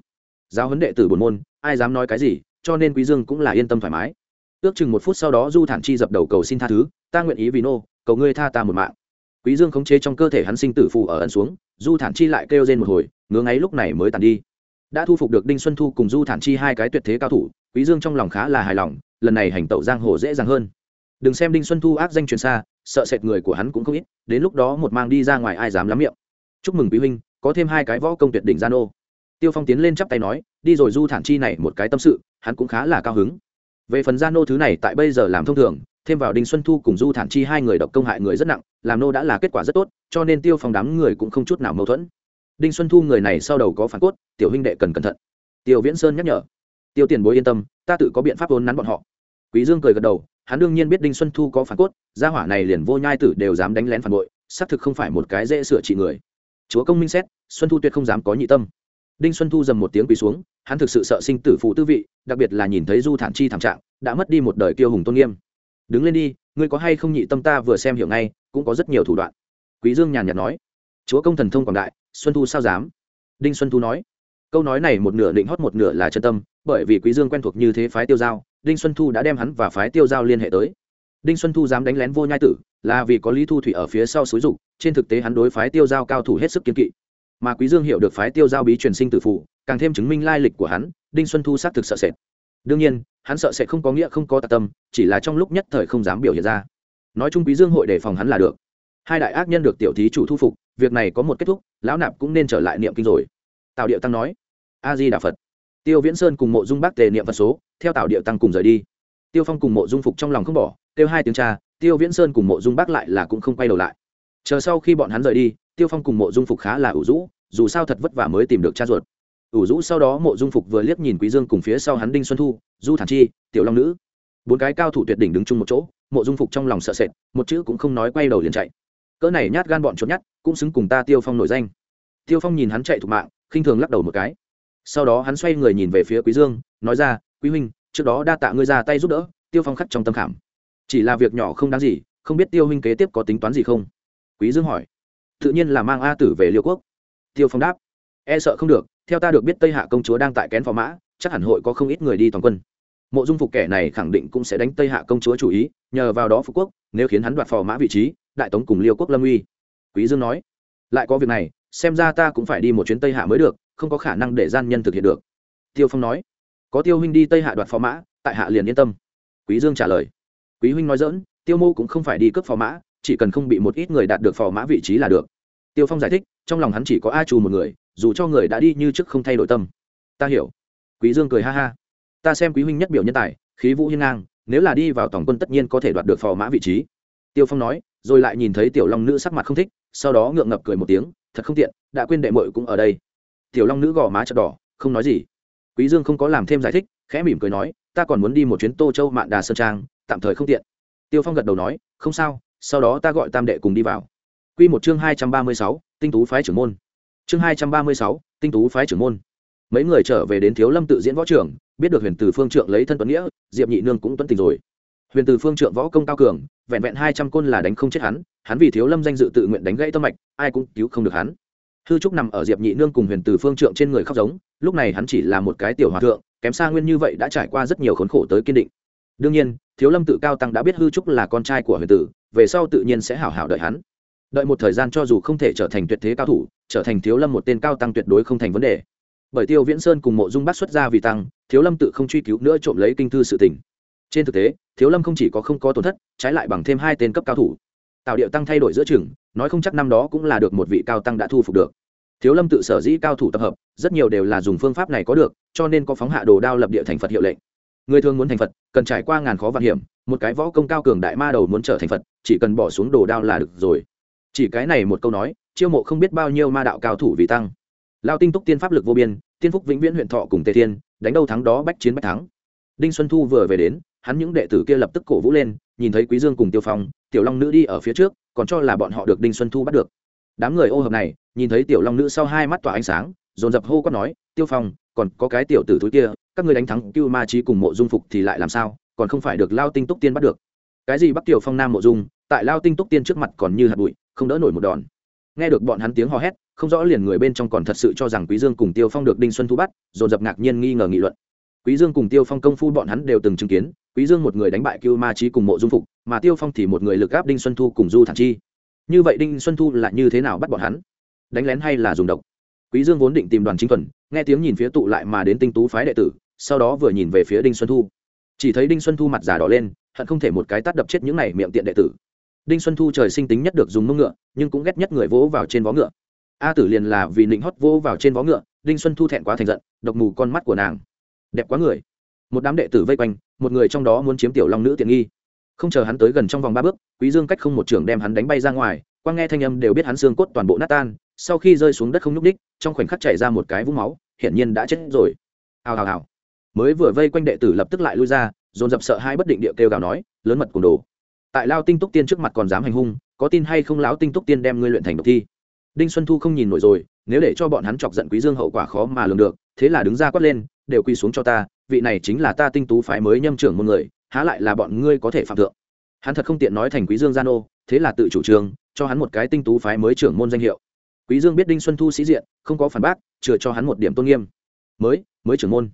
Giáo huấn đệ tử bổn môn ai dám nói cái gì cho nên quý dương cũng là yên tâm thoải mái. Ước chừng một phút sau đó du thản chi dập đầu cầu xin tha thứ ta nguyện ý vì nô cầu ngươi tha ta một mạng. Quý dương khống chế trong cơ thể hắn sinh tử phù ở ẩn xuống du thản chi lại kêu rên một hồi ngứa ngáy lúc này mới tàn đi. Đã thu phục được đinh xuân thu cùng du thản chi hai cái tuyệt thế cao thủ, quý dương trong lòng khá là hài lòng, lần này hành tẩu giang hồ dễ dàng hơn. Đừng xem đinh xuân thu ác danh truyền xa, sợ sệt người của hắn cũng không ít, đến lúc đó một mang đi ra ngoài ai dám lắm miệng. Chúc mừng quý huynh, có thêm hai cái võ công tuyệt đỉnh gian ô tiêu phong tiến lên chắp tay nói, đi rồi du thản chi này một cái tâm sự, hắn cũng khá là cao hứng. Về phần gian nô thứ này tại bây giờ làm thông thường, thêm vào đinh xuân thu cùng du thản chi hai người độc công hại người rất nặng, làm nô đã là kết quả rất tốt, cho nên tiêu phong đám người cũng không chút nào mâu thuẫn đinh xuân thu người này sau đầu có phản cốt, tiểu huynh đệ cần cẩn thận. Tiêu viễn sơn nhắc nhở. Tiêu tiền bối yên tâm, ta tự có biện pháp vốn nắn bọn họ. Quý dương cười gật đầu, hắn đương nhiên biết đinh xuân thu có phản cốt, gia hỏa này liền vô nhai tử đều dám đánh lén phản bội, xác thực không phải một cái dễ sửa trị người. Chúa công minh xét, xuân thu tuyệt không dám có nhị tâm. Đinh xuân thu dầm một tiếng quỳ xuống, hắn thực sự sợ sinh tử phụ tư vị, đặc biệt là nhìn thấy du thản chi thảm trạng, đã mất đi một đời kiêu hùng tôn nghiêm. Đứng lên đi, ngươi có hay không nhị tâm ta vừa xem hiểu ngay, cũng có rất nhiều thủ đoạn. Quý dương nhàn nhạt nói. Chúa công thần thông quảng đại xuân thu sao dám? Đinh xuân thu nói. Câu nói này một nửa định hót một nửa là chân tâm, bởi vì quý dương quen thuộc như thế phái tiêu giao, đinh xuân thu đã đem hắn và phái tiêu giao liên hệ tới. Đinh xuân thu dám đánh lén vô nhai tử, là vì có lý thu thủy ở phía sau xúi dục, trên thực tế hắn đối phái tiêu giao cao thủ hết sức kiên kỵ. Mà quý dương hiểu được phái tiêu giao bí truyền sinh tử phụ càng thêm chứng minh lai lịch của hắn, đinh xuân thu xác thực sợ sệt. Đương nhiên, hắn sợ sẽ không có nghĩa không có tạ tâm, chỉ là trong lúc nhất thời không dám biểu hiện ra. Nói chung quý dương hội đề phòng hắn là được hai đại ác nhân được tiểu thí chủ thu phục, việc này có một kết thúc, lão nạp cũng nên trở lại niệm kinh rồi. Tào điệu tăng nói a di đà phật. Tiêu viễn sơn cùng mộ dung bác tề niệm phật số, theo tào điệu tăng cùng rời đi. Tiêu phong cùng mộ dung phục trong lòng không bỏ, kêu hai tiếng cha, tiêu viễn sơn cùng mộ dung bác lại là cũng không quay đầu lại. Chờ sau khi bọn hắn rời đi, tiêu phong cùng mộ dung phục khá là ủ rũ, dù sao thật vất vả mới tìm được cha ruột. Ủ rũ sau đó mộ dung phục vừa liếc nhìn quý dương cùng phía sau hắn đinh xuân thu, du thản chi, tiểu long nữ. Bốn cái cao thủ tuyệt đỉnh đứng chung một chỗ, mộ dung phục trong lòng sợ sệt, một chữ cũng không nói quay đầu liền chạy cỡ này nhát gan bọn chuột nhát cũng xứng cùng ta tiêu phong nổi danh. Tiêu phong nhìn hắn chạy thục mạng, khinh thường lắc đầu một cái. Sau đó hắn xoay người nhìn về phía quý dương, nói ra, quý huynh, trước đó đa tạ ngươi ra tay giúp đỡ, tiêu phong khắc trong tâm khảm. Chỉ là việc nhỏ không đáng gì, không biết tiêu huynh kế tiếp có tính toán gì không? Quý dương hỏi. Tự nhiên là mang a tử về liêu quốc. Tiêu phong đáp. E sợ không được, theo ta được biết tây hạ công chúa đang tại kén phò mã, chắc hẳn hội có không ít người đi toàn quân. Mộ dung phục kẻ này khẳng định cũng sẽ đánh tây hạ công chúa chủ ý, nhờ vào đó phục quốc, nếu khiến hắn đoạt phò mã vị trí đại tống cùng liêu quốc lâm uy. Quý dương nói, lại có việc này, xem ra ta cũng phải đi một chuyến tây hạ mới được, không có khả năng để gian nhân thực hiện được. Tiêu phong nói, có tiêu huynh đi tây hạ đoạt phò mã, tại hạ liền yên tâm. Quý dương trả lời, quý huynh nói dỡn tiêu mô cũng không phải đi cướp phò mã, chỉ cần không bị một ít người đạt được phò mã vị trí là được. Tiêu phong giải thích, trong lòng hắn chỉ có a trù một người, dù cho người đã đi như trước không thay đổi tâm. Ta hiểu. Quý dương cười ha ha, ta xem quý huynh nhất biểu nhân tài, khí vũ hiên ngang, nếu là đi vào tổng quân tất nhiên có thể đoạt được phò mã vị trí. Tiêu phong nói rồi lại nhìn thấy tiểu long nữ sắc mặt không thích sau đó ngượng ngập cười một tiếng thật không tiện đã quên đệ mội cũng ở đây. Tiểu long nữ gò má chật đỏ không nói gì. Quý dương không có làm thêm giải thích khẽ mỉm cười nói ta còn muốn đi một chuyến tô châu mạn đà sơn trang tạm thời không tiện. Tiêu phong gật đầu nói không sao sau đó ta gọi tam đệ cùng đi vào. Quy một chương hai trăm ba mươi sáu, tinh tú phái trưởng môn. Chương hai trăm ba mươi sáu, tinh tú phái trưởng môn. Mấy người trở về đến thiếu lâm tự diễn võ trưởng biết được huyền từ phương trượng lấy thân tuấn nghĩa diệp nhị nương cũng tuấn tình rồi. Huyền từ phương trượng võ công cao cường vẹn vẹn hai trăm côn là đánh không chết hắn hắn vì thiếu lâm danh dự tự nguyện đánh gãy tâm mạch, ai cũng cứu không được hắn. Hư trúc nằm ở diệp nhị nương cùng huyền từ phương trượng trên người khóc giống, lúc này hắn chỉ là một cái tiểu hòa thượng, kém xa nguyên như vậy đã trải qua rất nhiều khốn khổ tới kiên định. Đương nhiên, thiếu lâm tự cao tăng đã biết hư trúc là con trai của huyền tử, về sau tự nhiên sẽ hảo hảo đợi hắn. Đợi một thời gian cho dù không thể trở thành tuyệt thế cao thủ, trở thành thiếu lâm một tên cao tăng tuyệt đối không thành vấn đề. Bởi tiêu viễn sơn cùng mộ dung bắt xuất ra vì tăng, thiếu lâm tự không truy cứu nữa trộm lấy kinh thư sự tỉnh trên thực tế, thiếu lâm không chỉ có không có tổn thất, trái lại bằng thêm hai tên cấp cao thủ. Tạo điệu tăng thay đổi giữa chừng, nói không chắc năm đó cũng là được một vị cao tăng đã thu phục được. Thiếu lâm tự sở dĩ cao thủ tập hợp, rất nhiều đều là dùng phương pháp này có được, cho nên có phóng hạ đồ đao lập địa thành phật hiệu lệnh. Người thường muốn thành phật, cần trải qua ngàn khó vạn hiểm, một cái võ công cao cường đại ma đầu muốn trở thành phật, chỉ cần bỏ xuống đồ đao là được rồi. Chỉ cái này một câu nói, chiêu mộ không biết bao nhiêu ma đạo cao thủ vì tăng. Lao tinh túc tiên pháp lực vô biên, tiên phúc vĩnh viễn huyện thọ cùng tề thiên, đánh đâu thắng đó bách chiến bách thắng. Đinh xuân thu vừa về đến hắn những đệ tử kia lập tức cổ vũ lên, nhìn thấy quý dương cùng tiêu phong, tiểu long nữ đi ở phía trước, còn cho là bọn họ được đinh xuân thu bắt được. Đám người ô hợp này, nhìn thấy tiểu long nữ sau hai mắt tỏa ánh sáng, dồn dập hô quát nói, tiêu phong, còn có cái tiểu tử túi kia, các người đánh thắng cưu ma trí cùng mộ dung phục thì lại làm sao? Còn không phải được lao tinh túc tiên bắt được. Cái gì bắt tiểu phong nam mộ dung, tại lao tinh túc tiên trước mặt còn như hạt bụi, không đỡ nổi một đòn. Nghe được bọn hắn tiếng hò hét, không rõ liền người bên trong còn thật sự cho rằng quý dương cùng tiêu phong được đinh xuân thu bắt, dồn dập ngạc nhiên nghi ngờ nghị luận quý dương cùng tiêu phong công phu bọn hắn đều từng chứng kiến, quý dương một người đánh bại cưu ma trí cùng mộ dung phục, mà tiêu phong thì một người lực áp đinh xuân thu cùng du thản chi. Như vậy đinh xuân thu là như thế nào bắt bọn hắn? Đánh lén hay là dùng độc? Quý dương vốn định tìm đoàn chính thuần, nghe tiếng nhìn phía tụ lại mà đến tinh tú phái đệ tử, sau đó vừa nhìn về phía đinh xuân thu. Chỉ thấy đinh xuân thu mặt già đỏ lên, hận không thể một cái tát đập chết những này miệng tiện đệ tử. Đinh xuân thu trời sinh tính nhất được dùng mông ngựa, nhưng cũng ghét nhất người vỗ vào trên vó ngựa. A tử liền là vì nịnh hót vỗ vào trên vó ngựa, đinh xuân thu thẹn quá thành giận, độc mù con mắt của nàng đẹp quá người. Một đám đệ tử vây quanh, một người trong đó muốn chiếm tiểu long nữ tiện nghi. Không chờ hắn tới gần trong vòng ba bước, quý dương cách không một trường đem hắn đánh bay ra ngoài, quang nghe thanh âm đều biết hắn xương cốt toàn bộ nát tan, sau khi rơi xuống đất không nhúc đích trong khoảnh khắc chảy ra một cái vũng máu, hiển nhiên đã chết rồi. Hào hào hào. Mới vừa vây quanh đệ tử lập tức lại lui ra, dồn dập sợ hai bất định địa kêu gào nói, lớn mật cùng đồ. Tại lao tinh túc tiên trước mặt còn dám hành hung, có tin hay không láo tinh túc tiên đem ngươi luyện thành độc thi. Đinh xuân thu không nhìn nổi rồi, nếu để cho bọn hắn chọc giận quý dương hậu quả khó mà lường được, thế là đứng ra quát lên đều quy xuống cho ta, vị này chính là ta tinh tú phái mới nhâm trưởng một người, há lại là bọn ngươi có thể phạm thượng. Hắn thật không tiện nói thành quý dương gian ô, thế là tự chủ trương, cho hắn một cái tinh tú phái mới trưởng môn danh hiệu. Quý dương biết đinh xuân thu sĩ diện, không có phản bác, chừa cho hắn một điểm tôn nghiêm. Mới mới trưởng môn.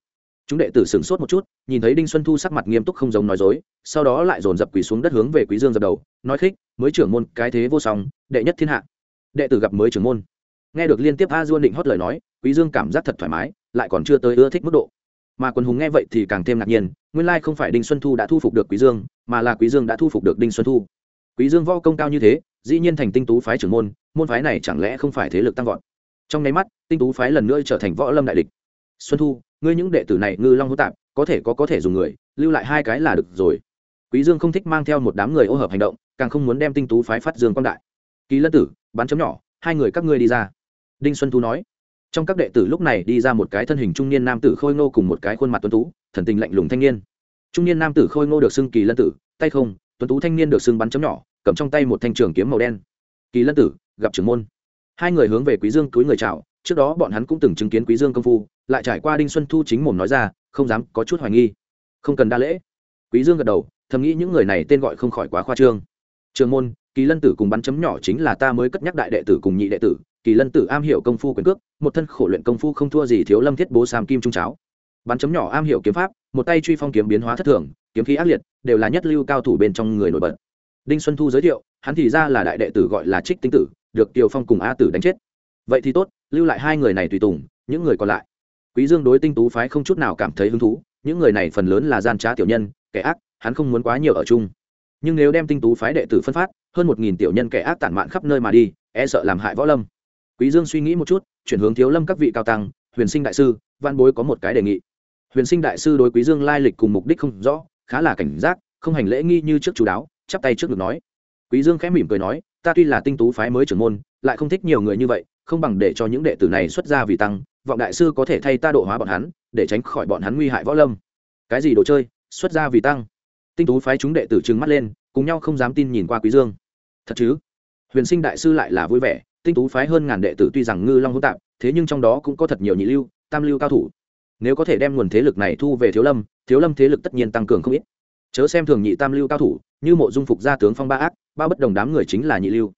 Chúng đệ tử sửng sốt một chút, nhìn thấy đinh xuân thu sắc mặt nghiêm túc không giống nói dối, sau đó lại dồn dập quỳ xuống đất hướng về quý dương dập đầu, nói khích, mới trưởng môn, cái thế vô song, đệ nhất thiên hạ. Đệ tử gặp mới trưởng môn. Nghe được liên tiếp a duôn định hót lời nói, quý dương cảm giác thật thoải mái lại còn chưa tới ưa thích mức độ. Mà quần hùng nghe vậy thì càng thêm ngạc nhiên, nguyên lai không phải đinh xuân thu đã thu phục được quý dương, mà là quý dương đã thu phục được đinh xuân thu. Quý dương võ công cao như thế, dĩ nhiên thành tinh tú phái trưởng môn môn phái này chẳng lẽ không phải thế lực tăng vọt? Trong nháy mắt, tinh tú phái lần nữa trở thành võ lâm đại địch. Xuân thu, ngươi những đệ tử này ngư long hữu tạp, có thể có có thể dùng người, lưu lại hai cái là được rồi. Quý dương không thích mang theo một đám người ô hợp hành động, càng không muốn đem tinh tú phái phát dương quang đại. Kỳ lân tử, bắn chấm nhỏ, hai người các ngươi đi ra. Đinh xuân thu nói trong các đệ tử lúc này đi ra một cái thân hình trung niên nam tử khôi ngô cùng một cái khuôn mặt tuấn tú, thần tình lạnh lùng thanh niên. Trung niên nam tử khôi ngô được xưng kỳ lân tử, tay không, tuấn tú thanh niên được xưng bắn chấm nhỏ, cầm trong tay một thanh trường kiếm màu đen. Kỳ lân tử, gặp trưởng môn. Hai người hướng về quý dương túi người chào, trước đó bọn hắn cũng từng chứng kiến quý dương công phu, lại trải qua đinh xuân thu chính mồm nói ra, không dám, có chút hoài nghi. Không cần đa lễ. Quý dương gật đầu, thầm nghĩ những người này tên gọi không khỏi quá khoa trương. Trường môn, kỳ lân tử cùng bắn chấm nhỏ chính là ta mới cất nhắc đại đệ tử cùng nhị đệ tử kỳ lân tử am hiểu công phu quyền cước, một thân khổ luyện công phu không thua gì thiếu lâm thiết bố sam kim trung cháo. Bắn chấm nhỏ am hiểu kiếm pháp, một tay truy phong kiếm biến hóa thất thường, kiếm khí ác liệt, đều là nhất lưu cao thủ bên trong người nổi bật. Đinh xuân thu giới thiệu, hắn thì ra là đại đệ tử gọi là trích tinh tử, được tiều phong cùng a tử đánh chết. Vậy thì tốt, lưu lại hai người này tùy tùng, những người còn lại. Quý dương đối tinh tú phái không chút nào cảm thấy hứng thú, những người này phần lớn là gian trá tiểu nhân, kẻ ác, hắn không muốn quá nhiều ở chung. Nhưng nếu đem tinh tú phái đệ tử phân phát, hơn một nghìn tiểu nhân kẻ ác tản mạn khắp nơi mà đi e sợ làm hại võ lâm quý dương suy nghĩ một chút, chuyển hướng thiếu lâm các vị cao tăng, huyền sinh đại sư văn bối có một cái đề nghị. Huyền sinh đại sư đối quý dương lai lịch cùng mục đích không rõ, khá là cảnh giác, không hành lễ nghi như trước chú đáo, chắp tay trước được nói. Quý dương khẽ mỉm cười nói, ta tuy là tinh tú phái mới trưởng môn, lại không thích nhiều người như vậy, không bằng để cho những đệ tử này xuất ra vì tăng, vọng đại sư có thể thay ta độ hóa bọn hắn, để tránh khỏi bọn hắn nguy hại võ lâm. Cái gì đồ chơi? Xuất ra vì tăng? Tinh tú phái chúng đệ tử trừng mắt lên, cùng nhau không dám tin nhìn qua quý dương. Thật chứ? Huyền sinh đại sư lại là vui vẻ tinh tú phái hơn ngàn đệ tử tuy rằng ngư long hỗn tạp, thế nhưng trong đó cũng có thật nhiều nhị lưu, tam lưu cao thủ. Nếu có thể đem nguồn thế lực này thu về thiếu lâm thiếu lâm thế lực tất nhiên tăng cường không ít. Chớ xem thường nhị tam lưu cao thủ, như mộ dung phục gia tướng phong ba ác, ba bất đồng đám người chính là nhị lưu.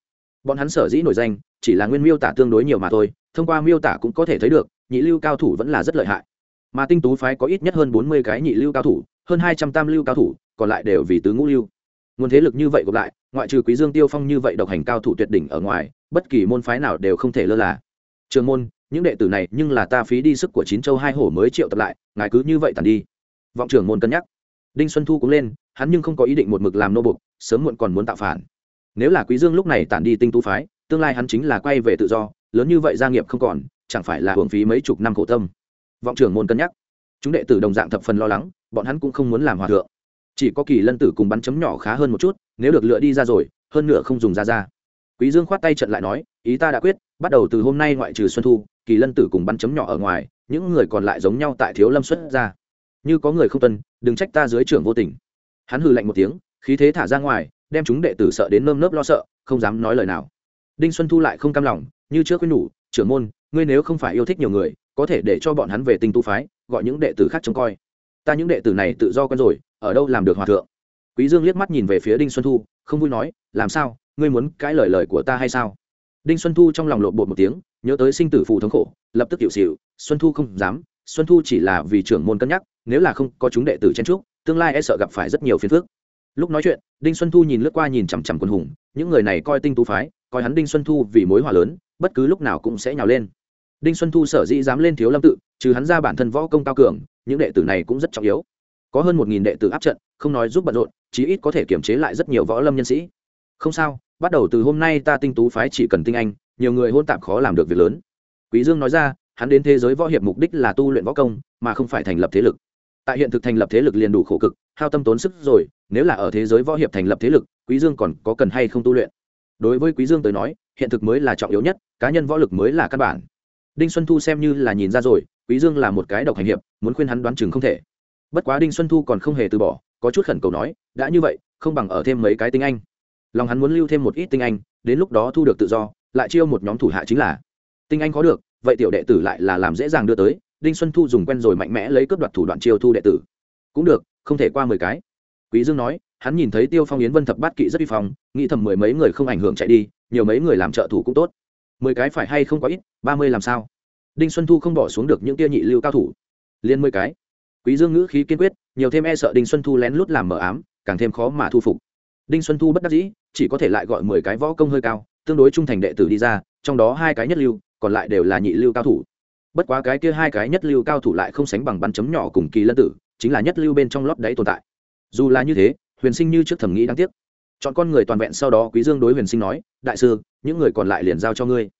Bọn hắn sở dĩ nổi danh, chỉ là nguyên miêu tả tương đối nhiều mà thôi, thông qua miêu tả cũng có thể thấy được, nhị lưu cao thủ vẫn là rất lợi hại. Mà tinh tú phái có ít nhất hơn bốn mươi cái nhị lưu cao thủ, hơn hai trăm tam lưu cao thủ, còn lại đều vì tứ ngũ lưu. Nguồn thế lực như vậy gộp lại, ngoại trừ quý dương tiêu phong như vậy độc hành cao thủ tuyệt đỉnh ở ngoài bất kỳ môn phái nào đều không thể lơ là. Trường môn, những đệ tử này nhưng là ta phí đi sức của chín châu hai hổ mới triệu tập lại, ngài cứ như vậy tàn đi. Vọng trưởng môn cân nhắc. Đinh xuân thu cũng lên, hắn nhưng không có ý định một mực làm nô bục, sớm muộn còn muốn tạo phản. Nếu là quý dương lúc này tản đi tinh tú phái, tương lai hắn chính là quay về tự do, lớn như vậy gia nghiệp không còn, chẳng phải là hưởng phí mấy chục năm khổ tâm. Vọng trưởng môn cân nhắc. Chúng đệ tử đồng dạng thập phần lo lắng, bọn hắn cũng không muốn làm hòa thượng. Chỉ có kỳ lân tử cùng bắn chấm nhỏ khá hơn một chút, nếu được lựa đi ra rồi, hơn nữa không dùng ra ra quý dương khoát tay trận lại nói, ý ta đã quyết, bắt đầu từ hôm nay ngoại trừ xuân thu, kỳ lân tử cùng bắn chấm nhỏ ở ngoài, những người còn lại giống nhau tại thiếu lâm xuất ra. Như có người không tuân, đừng trách ta dưới trưởng vô tình. Hắn hừ lạnh một tiếng, khí thế thả ra ngoài, đem chúng đệ tử sợ đến nơm nớp lo sợ, không dám nói lời nào. Đinh xuân thu lại không cam lòng, như trước khuyên nhủ, trưởng môn, ngươi nếu không phải yêu thích nhiều người, có thể để cho bọn hắn về tinh tu phái, gọi những đệ tử khác trông coi. Ta những đệ tử này tự do quen rồi, ở đâu làm được hòa thượng? Quý dương liếc mắt nhìn về phía đinh xuân thu, không vui nói, làm sao? Ngươi muốn cãi lời lời của ta hay sao? Đinh xuân thu trong lòng lộn bột một tiếng, nhớ tới sinh tử phù thống khổ, lập tức hiệu xịu xuân thu không dám, xuân thu chỉ là vì trưởng môn cân nhắc, nếu là không có chúng đệ tử chen trúc tương lai e sợ gặp phải rất nhiều phiền phức. Lúc nói chuyện, đinh xuân thu nhìn lướt qua nhìn chằm chằm quân hùng, những người này coi tinh tú phái, coi hắn đinh xuân thu vì mối hòa lớn, bất cứ lúc nào cũng sẽ nhào lên. Đinh xuân thu sở dĩ dám lên thiếu lâm tự, trừ hắn ra bản thân võ công cao cường, những đệ tử này cũng rất trọng yếu. Có hơn một nghìn đệ tử áp trận, không nói giúp bận rộn, chí ít có thể kiểm chế lại rất nhiều võ lâm nhân sĩ không sao, bắt đầu từ hôm nay ta tinh tú phái chỉ cần tinh anh, nhiều người hôn tạp khó làm được việc lớn. Quý dương nói ra, hắn đến thế giới võ hiệp mục đích là tu luyện võ công, mà không phải thành lập thế lực. Tại hiện thực thành lập thế lực liền đủ khổ cực, hao tâm tốn sức rồi, nếu là ở thế giới võ hiệp thành lập thế lực, quý dương còn có cần hay không tu luyện? Đối với quý dương tới nói, hiện thực mới là trọng yếu nhất, cá nhân võ lực mới là căn bản. Đinh xuân thu xem như là nhìn ra rồi, quý dương là một cái độc hành hiệp, muốn khuyên hắn đoán chừng không thể. Bất quá đinh xuân thu còn không hề từ bỏ, có chút khẩn cầu nói, đã như vậy, không bằng ở thêm mấy cái tinh anh lòng hắn muốn lưu thêm một ít tinh anh, đến lúc đó thu được tự do, lại chiêu một nhóm thủ hạ chính là. Tinh anh có được, vậy tiểu đệ tử lại là làm dễ dàng đưa tới, đinh xuân thu dùng quen rồi mạnh mẽ lấy cướp đoạt thủ đoạn chiêu thu đệ tử. Cũng được, không thể qua mười cái. Quý dương nói, hắn nhìn thấy tiêu phong yến vân thập bát kỵ rất vi phong, nghĩ thầm mười mấy người không ảnh hưởng chạy đi, nhiều mấy người làm trợ thủ cũng tốt. Mười cái phải hay không có ít, ba mươi làm sao? Đinh xuân thu không bỏ xuống được những tia nhị lưu cao thủ. Liên mười cái. Quý dương ngữ khí kiên quyết, nhiều thêm e sợ đinh xuân thu lén lút làm mờ ám, càng thêm khó mà thu phục đinh xuân thu bất đắc dĩ, chỉ có thể lại gọi mười cái võ công hơi cao, tương đối trung thành đệ tử đi ra, trong đó hai cái nhất lưu, còn lại đều là nhị lưu cao thủ. Bất quá cái kia hai cái nhất lưu cao thủ lại không sánh bằng bắn chấm nhỏ cùng kỳ lân tử, chính là nhất lưu bên trong lót đáy tồn tại. Dù là như thế, huyền sinh như trước thẩm nghĩ đáng tiếc. Chọn con người toàn vẹn sau đó quý dương đối huyền sinh nói, đại sư, những người còn lại liền giao cho ngươi.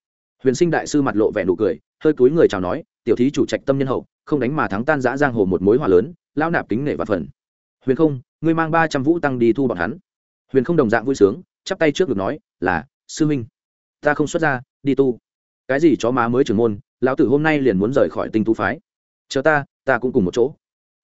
Huyền sinh đại sư mặt lộ vẻ nụ cười, hơi cúi người chào nói, tiểu thí chủ trạch tâm nhân hậu, không đánh mà thắng tan giã giang hồ một mối hòa lớn lao nạp kính nể và phần. Huyền không, ngươi mang ba trăm vũ tăng đi thu bọn hắn huyền không đồng dạng vui sướng, chắp tay trước được nói, là, sư minh ta không xuất ra đi tu. Cái gì chó má mới trưởng môn, lão tử hôm nay liền muốn rời khỏi tinh tú phái. Chờ ta ta cũng cùng một chỗ.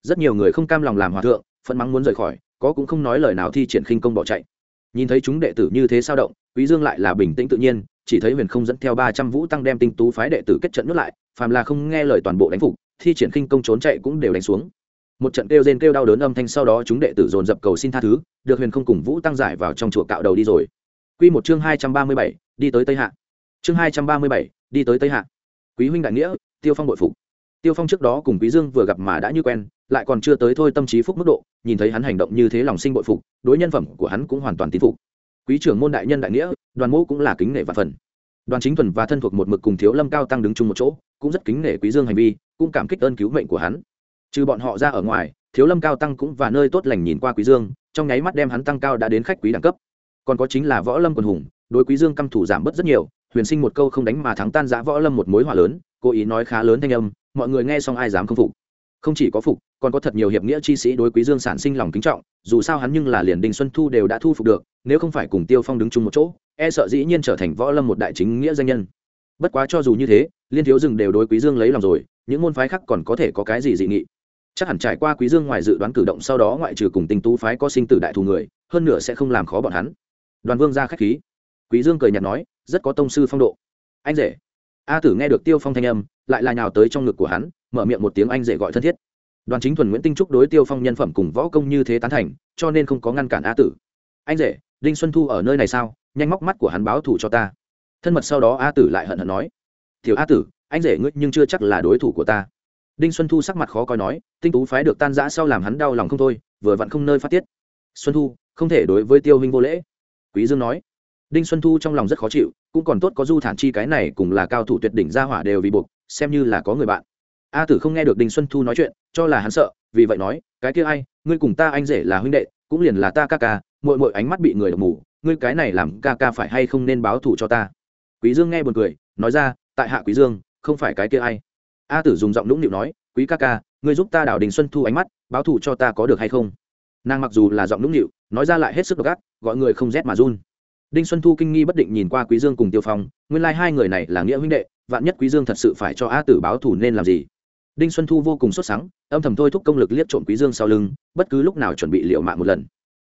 Rất nhiều người không cam lòng làm hòa thượng phận mắng muốn rời khỏi, có cũng không nói lời nào thi triển khinh công bỏ chạy. Nhìn thấy chúng đệ tử như thế sao động, quý dương lại là bình tĩnh tự nhiên, chỉ thấy huyền không dẫn theo ba trăm vũ tăng đem tinh tú phái đệ tử kết trận nuốt lại, phàm là không nghe lời toàn bộ đánh phục, thi triển khinh công trốn chạy cũng đều đánh xuống một trận kêu rên kêu đau đớn âm thanh sau đó chúng đệ tử dồn dập cầu xin tha thứ, được huyền không cùng vũ tăng giải vào trong chùa cạo đầu đi rồi. Q một chương hai trăm ba mươi bảy, đi tới tây hạ. Chương hai trăm ba mươi bảy, đi tới tây hạ. Quý huynh đại nghĩa, tiêu phong bội phục. Tiêu phong trước đó cùng quý dương vừa gặp mà đã như quen, lại còn chưa tới thôi tâm trí phúc mức độ, nhìn thấy hắn hành động như thế lòng sinh bội phục, đối nhân phẩm của hắn cũng hoàn toàn tín phục. Quý trưởng môn đại nhân đại nghĩa, đoàn mẫu cũng là kính nể và phần. Đoàn chính thuần và thân thuộc một mực cùng thiếu lâm cao tăng đứng chung một chỗ, cũng rất kính nể quý dương hành vi, cũng cảm kích ơn cứu mệnh của hắn trừ bọn họ ra ở ngoài, thiếu lâm cao tăng cũng và nơi tốt lành nhìn qua quý dương, trong nháy mắt đem hắn tăng cao đã đến khách quý đẳng cấp. Còn có chính là võ lâm quần hùng, đối quý dương căm thủ giảm bớt rất nhiều, huyền sinh một câu không đánh mà thắng tan giã võ lâm một mối hỏa lớn, cố ý nói khá lớn thanh âm, mọi người nghe xong ai dám không phục. Không chỉ có phục, còn có thật nhiều hiệp nghĩa chi sĩ đối quý dương sản sinh lòng kính trọng, dù sao hắn nhưng là liền đình xuân thu đều đã thu phục được, nếu không phải cùng tiêu phong đứng chung một chỗ e sợ dĩ nhiên trở thành võ lâm một đại chính nghĩa danh nhân. Bất quá cho dù như thế, liên thiếu rừng đều đối quý dương lấy lòng rồi, những môn phái khác còn có thể có cái gì dị nghị chắc hẳn trải qua quý dương ngoài dự đoán cử động sau đó ngoại trừ cùng tinh tú phái có sinh tử đại thù người, hơn nữa sẽ không làm khó bọn hắn. Đoàn vương ra khách khí. Quý dương cười nhạt nói, rất có tông sư phong độ. Anh rể. A tử nghe được tiêu phong thanh âm, lại là nhào tới trong ngực của hắn, mở miệng một tiếng anh rể gọi thân thiết. Đoàn chính thuần nguyễn tinh trúc đối tiêu phong nhân phẩm cùng võ công như thế tán thành, cho nên không có ngăn cản a tử. Anh rể, đinh xuân thu ở nơi này sao? Nhanh móc mắt của hắn báo thù cho ta. Thân mật sau đó a tử lại hận hận nói. Thiếu a tử, anh rể ngươi nhưng chưa chắc là đối thủ của ta đinh xuân thu sắc mặt khó coi nói, tinh tú phái được tan giã sau làm hắn đau lòng không thôi, vừa vặn không nơi phát tiết. Xuân thu, không thể đối với tiêu huynh vô lễ. Quý dương nói, đinh xuân thu trong lòng rất khó chịu, cũng còn tốt có du thản chi cái này cùng là cao thủ tuyệt đỉnh gia hỏa đều vì buộc, xem như là có người bạn. A tử không nghe được đinh xuân thu nói chuyện, cho là hắn sợ, vì vậy nói, cái kia ai, ngươi cùng ta anh rể là huynh đệ, cũng liền là ta ca ca mội mội ánh mắt bị người đ mù, ngươi cái này làm ca ca phải hay không nên báo thù cho ta? Quý dương nghe buồn cười, nói ra, tại hạ quý dương, không phải cái kia ai a tử dùng giọng nũng nịu nói, quý ca ca, ngươi giúp ta đảo đình xuân thu ánh mắt, báo thù cho ta có được hay không? Nàng mặc dù là giọng nũng nịu, nói ra lại hết sức độc ác, gọi người không rét mà run. Đinh xuân thu kinh nghi bất định nhìn qua quý dương cùng tiêu phong, nguyên lai like hai người này là nghĩa huynh đệ, vạn nhất quý dương thật sự phải cho a tử báo thù nên làm gì? Đinh xuân thu vô cùng sốt sắng, âm thầm thôi thúc công lực liếc trộm quý dương sau lưng, bất cứ lúc nào chuẩn bị liệu mạng một lần.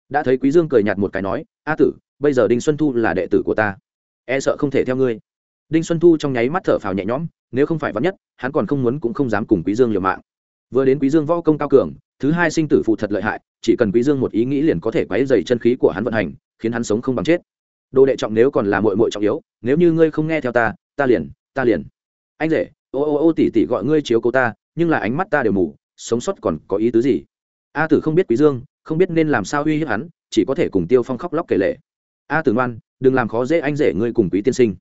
Đã thấy quý dương cười nhạt một cái nói, a tử, bây giờ đinh xuân thu là đệ tử của ta. E sợ không thể theo ngươi đinh xuân thu trong nháy mắt thở phào nhẹ nhõm, nếu không phải vắn nhất, hắn còn không muốn cũng không dám cùng quý dương liều mạng. Vừa đến quý dương võ công cao cường, thứ hai sinh tử phụ thật lợi hại, chỉ cần quý dương một ý nghĩ liền có thể quấy dày chân khí của hắn vận hành, khiến hắn sống không bằng chết. Đồ đệ trọng nếu còn là muội muội trọng yếu, nếu như ngươi không nghe theo ta ta liền ta liền. Anh rể, ô ô ô tỷ tỷ gọi ngươi chiếu cố ta, nhưng là ánh mắt ta đều mù, sống sót còn có ý tứ gì? A tử không biết quý dương, không biết nên làm sao uy hiếp hắn, chỉ có thể cùng tiêu phong khóc lóc kể lệ a tử ngoan, đừng làm khó dễ anh rể ngươi cùng quý tiên sinh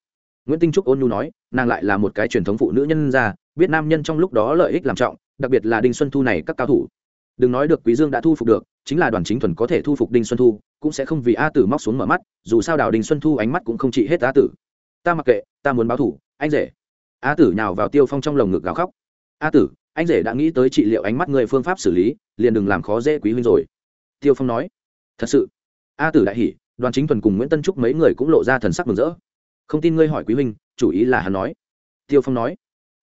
nguyễn tinh trúc ôn nhu nói, nàng lại là một cái truyền thống phụ nữ nhân gia, biết nam nhân trong lúc đó lợi ích làm trọng, đặc biệt là đinh xuân thu này các cao thủ. Đừng nói được quý dương đã thu phục được, chính là đoàn chính thuần có thể thu phục đinh xuân thu, cũng sẽ không vì a tử móc xuống mở mắt, dù sao đào đinh xuân thu ánh mắt cũng không trị hết a tử. Ta mặc kệ, ta muốn báo thủ, anh rể. A tử nhào vào tiêu phong trong lồng ngực gào khóc. A tử, anh rể đã nghĩ tới trị liệu ánh mắt người phương pháp xử lý, liền đừng làm khó dễ quý huynh rồi. Tiêu phong nói. Thật sự. A tử đại hỉ, đoàn chính thuần cùng nguyễn tân trúc mấy người cũng lộ ra thần sắc mừng rỡ không tin ngươi hỏi quý huynh, chủ ý là hắn nói. Tiêu phong nói,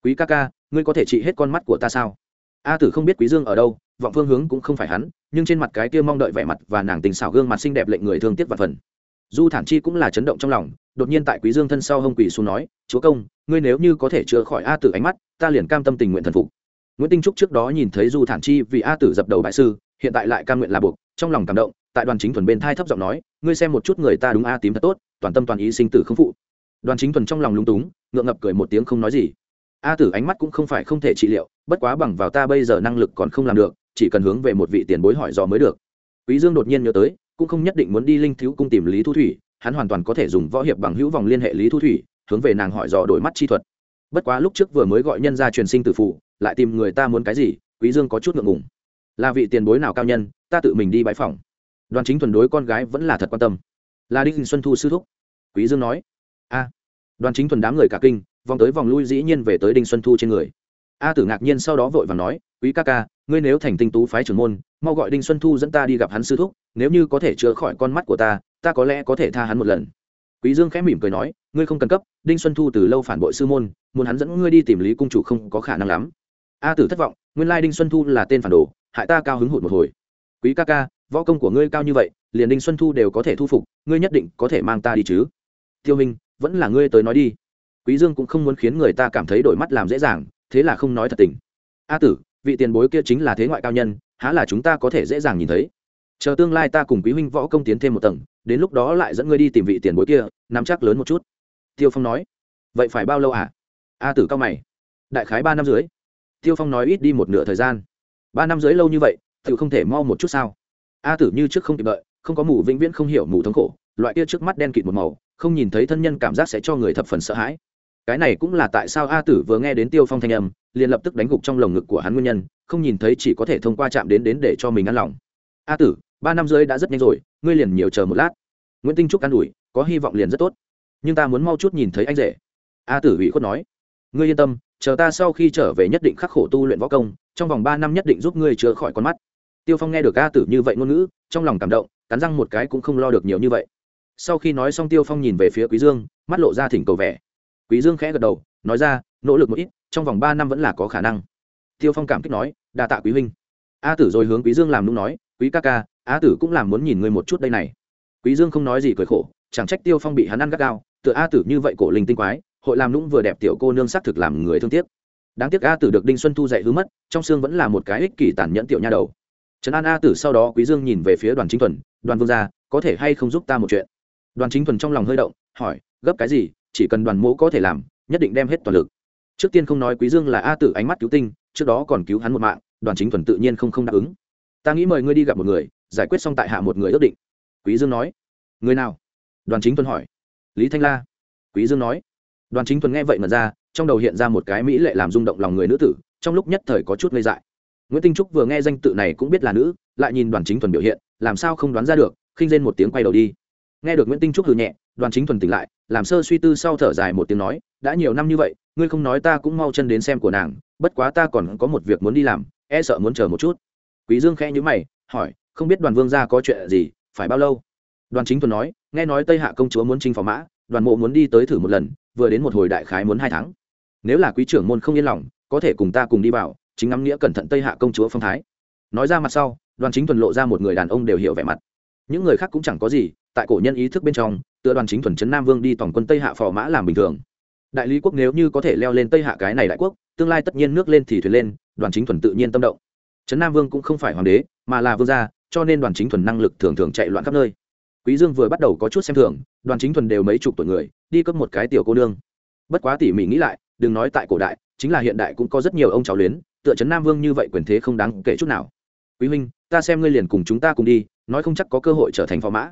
quý ca ca, ngươi có thể trị hết con mắt của ta sao? A tử không biết quý dương ở đâu, vọng phương hướng cũng không phải hắn, nhưng trên mặt cái kia mong đợi vẻ mặt và nàng tình xảo gương mặt xinh đẹp lệnh người thương tiếc và phần. Du thản chi cũng là chấn động trong lòng, đột nhiên tại quý dương thân sau hông quỳ xuống nói, chúa công, ngươi nếu như có thể chữa khỏi a tử ánh mắt, ta liền cam tâm tình nguyện thần phục. Nguyễn tinh trúc trước đó nhìn thấy du thản chi vì a tử dập đầu bại sư, hiện tại lại cam nguyện là buộc, trong lòng cảm động, tại đoàn chính thuần bên thai thấp giọng nói, ngươi xem một chút người ta đúng a tím thật tốt, toàn tâm toàn ý sinh tử không phụ đoàn chính thuần trong lòng lúng túng, ngượng ngập cười một tiếng không nói gì. A tử ánh mắt cũng không phải không thể trị liệu, bất quá bằng vào ta bây giờ năng lực còn không làm được, chỉ cần hướng về một vị tiền bối hỏi dò mới được. Quý dương đột nhiên nhớ tới, cũng không nhất định muốn đi linh thiếu cung tìm lý thu thủy, hắn hoàn toàn có thể dùng võ hiệp bằng hữu vòng liên hệ lý thu thủy, hướng về nàng hỏi dò đổi mắt chi thuật. Bất quá lúc trước vừa mới gọi nhân ra truyền sinh tử phụ, lại tìm người ta muốn cái gì, quý dương có chút ngượng ngùng. Là vị tiền bối nào cao nhân, ta tự mình đi bãi phòng đoàn chính thuần đối con gái vẫn là thật quan tâm. Là đinh xuân thu sư thúc. Quý dương nói a. Đoàn chính thuần đám người cả kinh, vòng tới vòng lui dĩ nhiên về tới đinh xuân thu trên người. A tử ngạc nhiên sau đó vội vàng nói, quý ca ca, ngươi nếu thành tinh tú phái trưởng môn, mau gọi đinh xuân thu dẫn ta đi gặp hắn sư thúc, nếu như có thể chữa khỏi con mắt của ta ta có lẽ có thể tha hắn một lần. Quý dương khẽ mỉm cười nói, ngươi không cần cấp, đinh xuân thu từ lâu phản bội sư môn, muốn hắn dẫn ngươi đi tìm lý cung chủ không có khả năng lắm. A tử thất vọng, nguyên lai đinh xuân thu là tên phản đồ, hại ta cao hứng hụt một hồi. Quý ca ca, võ công của ngươi cao như vậy, liền đinh xuân thu đều có thể thu phục, ngươi nhất định có thể mang ta đi chứ. Tiêu minh vẫn là ngươi tới nói đi. Quý dương cũng không muốn khiến người ta cảm thấy đổi mắt làm dễ dàng, thế là không nói thật tình. A tử, vị tiền bối kia chính là thế ngoại cao nhân, há là chúng ta có thể dễ dàng nhìn thấy? Chờ tương lai ta cùng quý huynh võ công tiến thêm một tầng, đến lúc đó lại dẫn ngươi đi tìm vị tiền bối kia, nắm chắc lớn một chút. Tiêu phong nói. Vậy phải bao lâu à? A tử cao mày. Đại khái ba năm dưới tiêu phong nói ít đi một nửa thời gian. Ba năm dưới lâu như vậy tự không thể mau một chút sao? A tử như trước không kịp đợi, không có mù vĩnh viễn không hiểu mù thống khổ, loại kia trước mắt đen kịt một màu không nhìn thấy thân nhân cảm giác sẽ cho người thập phần sợ hãi. Cái này cũng là tại sao a tử vừa nghe đến tiêu phong thanh âm, liền lập tức đánh gục trong lồng ngực của hắn nguyên nhân, không nhìn thấy chỉ có thể thông qua chạm đến đến để cho mình ăn lòng. A tử, ba năm dưới đã rất nhanh rồi, ngươi liền nhiều chờ một lát. Nguyễn tinh trúc an ủi, có hy vọng liền rất tốt. Nhưng ta muốn mau chút nhìn thấy anh rể. A tử ủy khuất nói, ngươi yên tâm, chờ ta sau khi trở về nhất định khắc khổ tu luyện võ công, trong vòng ba năm nhất định giúp ngươi chữa khỏi con mắt. Tiêu phong nghe được a tử như vậy ngôn ngữ, trong lòng cảm động, cắn răng một cái cũng không lo được nhiều như vậy sau khi nói xong tiêu phong nhìn về phía quý dương, mắt lộ ra thỉnh cầu vẻ. Quý dương khẽ gật đầu, nói ra, nỗ lực một ít, trong vòng ba năm vẫn là có khả năng. Tiêu phong cảm kích nói, đa tạ quý huynh. A tử rồi hướng quý dương làm nung nói, quý ca ca, a tử cũng làm muốn nhìn ngươi một chút đây này. Quý dương không nói gì cười khổ, chẳng trách tiêu phong bị hắn ăn gắt gao, tựa a tử như vậy cổ linh tinh quái, hội làm nũng vừa đẹp tiểu cô nương sắc thực làm người thương tiếc. Đáng tiếc a tử được đinh xuân thu dạy hứa mất, trong xương vẫn là một cái ích kỷ tàn nhẫn tiểu nha đầu. Trấn an a tử sau đó quý dương nhìn về phía đoàn chính thuần đoàn vương gia, có thể hay không giúp ta một chuyện? Đoàn chính thuần trong lòng hơi động, hỏi, gấp cái gì? Chỉ cần đoàn mỗ có thể làm, nhất định đem hết toàn lực. Trước tiên không nói quý dương là a tử ánh mắt cứu tinh, trước đó còn cứu hắn một mạng, đoàn chính thuần tự nhiên không không đáp ứng. Ta nghĩ mời ngươi đi gặp một người, giải quyết xong tại hạ một người ước định. Quý dương nói. Người nào? Đoàn chính thuần hỏi. Lý thanh la. Quý dương nói. Đoàn chính thuần nghe vậy mà ra, trong đầu hiện ra một cái mỹ lệ làm rung động lòng người nữ tử, trong lúc nhất thời có chút ngây dại. Nguyễn tinh trúc vừa nghe danh tự này cũng biết là nữ, lại nhìn đoàn chính thuần biểu hiện, làm sao không đoán ra được, khinh lên một tiếng quay đầu đi nghe được nguyễn tinh trúc hừ nhẹ, đoàn chính thuần tỉnh lại, làm sơ suy tư sau thở dài một tiếng nói, đã nhiều năm như vậy, ngươi không nói ta cũng mau chân đến xem của nàng, bất quá ta còn có một việc muốn đi làm e sợ muốn chờ một chút. Quý dương khẽ nhíu mày, hỏi, không biết đoàn vương gia có chuyện gì, phải bao lâu? Đoàn chính thuần nói, nghe nói tây hạ công chúa muốn chinh phò mã, đoàn mộ muốn đi tới thử một lần, vừa đến một hồi đại khái muốn hai tháng. Nếu là quý trưởng môn không yên lòng, có thể cùng ta cùng đi vào, chính ngắm nghĩa cẩn thận tây hạ công chúa phong thái. Nói ra mặt sau, đoàn chính thuần lộ ra một người đàn ông đều hiểu vẻ mặt. Những người khác cũng chẳng có gì tại cổ nhân ý thức bên trong, tựa đoàn chính thuần trấn nam vương đi tổng quân tây hạ phò mã làm bình thường. Đại lý quốc nếu như có thể leo lên tây hạ cái này đại quốc, tương lai tất nhiên nước lên thì thuyền lên, đoàn chính thuần tự nhiên tâm động. Trấn nam vương cũng không phải hoàng đế, mà là vương gia, cho nên đoàn chính thuần năng lực thường thường chạy loạn khắp nơi. Quý dương vừa bắt đầu có chút xem thường, đoàn chính thuần đều mấy chục tuổi người, đi cấp một cái tiểu cô nương. Bất quá tỉ mỉ nghĩ lại, đừng nói tại cổ đại, chính là hiện đại cũng có rất nhiều ông cháu luyến, tựa trấn nam vương như vậy quyền thế không đáng kể chút nào. Quý huynh, ta xem ngươi liền cùng chúng ta cùng đi, nói không chắc có cơ hội trở thành phò mã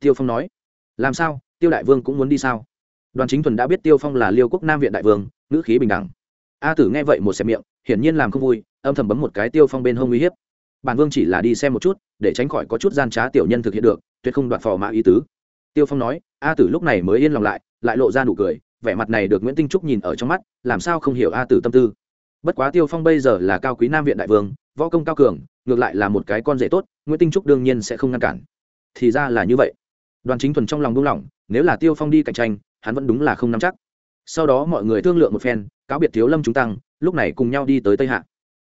tiêu phong nói. Làm sao? Tiêu đại vương cũng muốn đi sao? Đoàn chính thuần đã biết tiêu phong là liêu quốc nam viện đại vương, ngữ khí bình đẳng. A tử nghe vậy một xem miệng, hiển nhiên làm không vui, âm thầm bấm một cái tiêu phong bên hông uy hiếp. Bản vương chỉ là đi xem một chút, để tránh khỏi có chút gian trá tiểu nhân thực hiện được, tuyệt không đoạt phò mã ý tứ. Tiêu phong nói, a tử lúc này mới yên lòng lại lại lộ ra nụ cười, vẻ mặt này được nguyễn tinh trúc nhìn ở trong mắt, làm sao không hiểu a tử tâm tư. Bất quá tiêu phong bây giờ là cao quý nam viện đại vương, võ công cao cường, ngược lại là một cái con rể tốt, nguyễn tinh trúc đương nhiên sẽ không ngăn cản. Thì ra là như vậy đoàn chính thuần trong lòng buông lỏng, nếu là tiêu phong đi cạnh tranh, hắn vẫn đúng là không nắm chắc. Sau đó mọi người thương lượng một phen, cáo biệt thiếu lâm chúng tăng, lúc này cùng nhau đi tới tây hạ.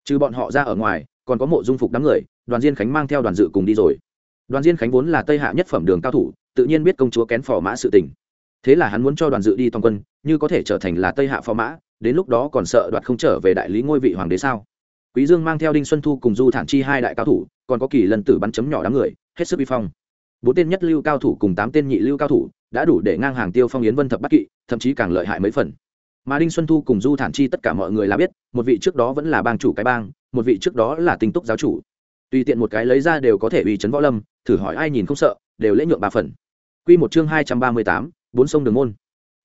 Trừ bọn họ ra ở ngoài, còn có mộ dung phục đám người, đoàn diên khánh mang theo đoàn dự cùng đi rồi. Đoàn diên khánh vốn là tây hạ nhất phẩm đường cao thủ, tự nhiên biết công chúa kén phò mã sự tình. Thế là hắn muốn cho đoàn dự đi toàn quân, như có thể trở thành là tây hạ phò mã, đến lúc đó còn sợ đoạt không trở về đại lý ngôi vị hoàng đế sao? Quý dương mang theo đinh xuân thu cùng du thản chi hai đại cao thủ, còn có kỳ lần tử bắn chấm nhỏ đám người, hết sức uy phong bốn tên nhất lưu cao thủ cùng tám tên nhị lưu cao thủ đã đủ để ngang hàng tiêu phong yến vân thập bắc kỵ, thậm chí càng lợi hại mấy phần. Mà đinh xuân thu cùng du thản chi tất cả mọi người là biết, một vị trước đó vẫn là bang chủ cái bang, một vị trước đó là tinh túc giáo chủ. Tùy tiện một cái lấy ra đều có thể uy chấn võ lâm, thử hỏi ai nhìn không sợ, đều lễ nhượng ba phần. Quy một chương hai trăm ba mươi tám, bốn sông đường môn.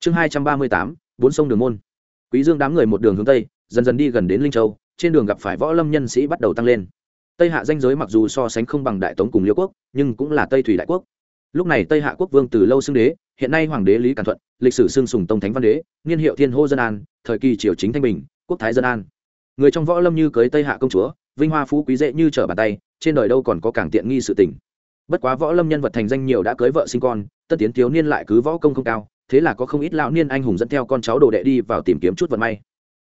Chương hai trăm ba mươi tám, bốn sông đường môn. Quý dương đám người một đường hướng tây, dần dần đi gần đến linh châu, trên đường gặp phải võ lâm nhân sĩ bắt đầu tăng lên tây hạ danh giới mặc dù so sánh không bằng đại tống cùng liêu quốc, nhưng cũng là tây thủy đại quốc. Lúc này tây hạ quốc vương từ lâu xưng đế, hiện nay hoàng đế lý cản thuận, lịch sử xưng sùng tông thánh văn đế, niên hiệu thiên hô dân an, thời kỳ triều chính thanh bình, quốc thái dân an. Người trong võ lâm như cưới tây hạ công chúa, vinh hoa phú quý dễ như trở bàn tay, trên đời đâu còn có càng tiện nghi sự tình. Bất quá võ lâm nhân vật thành danh nhiều đã cưới vợ sinh con tất tiến thiếu niên lại cứ võ công không cao, thế là có không ít lão niên anh hùng dẫn theo con cháu đồ đệ đi vào tìm kiếm chút vận may.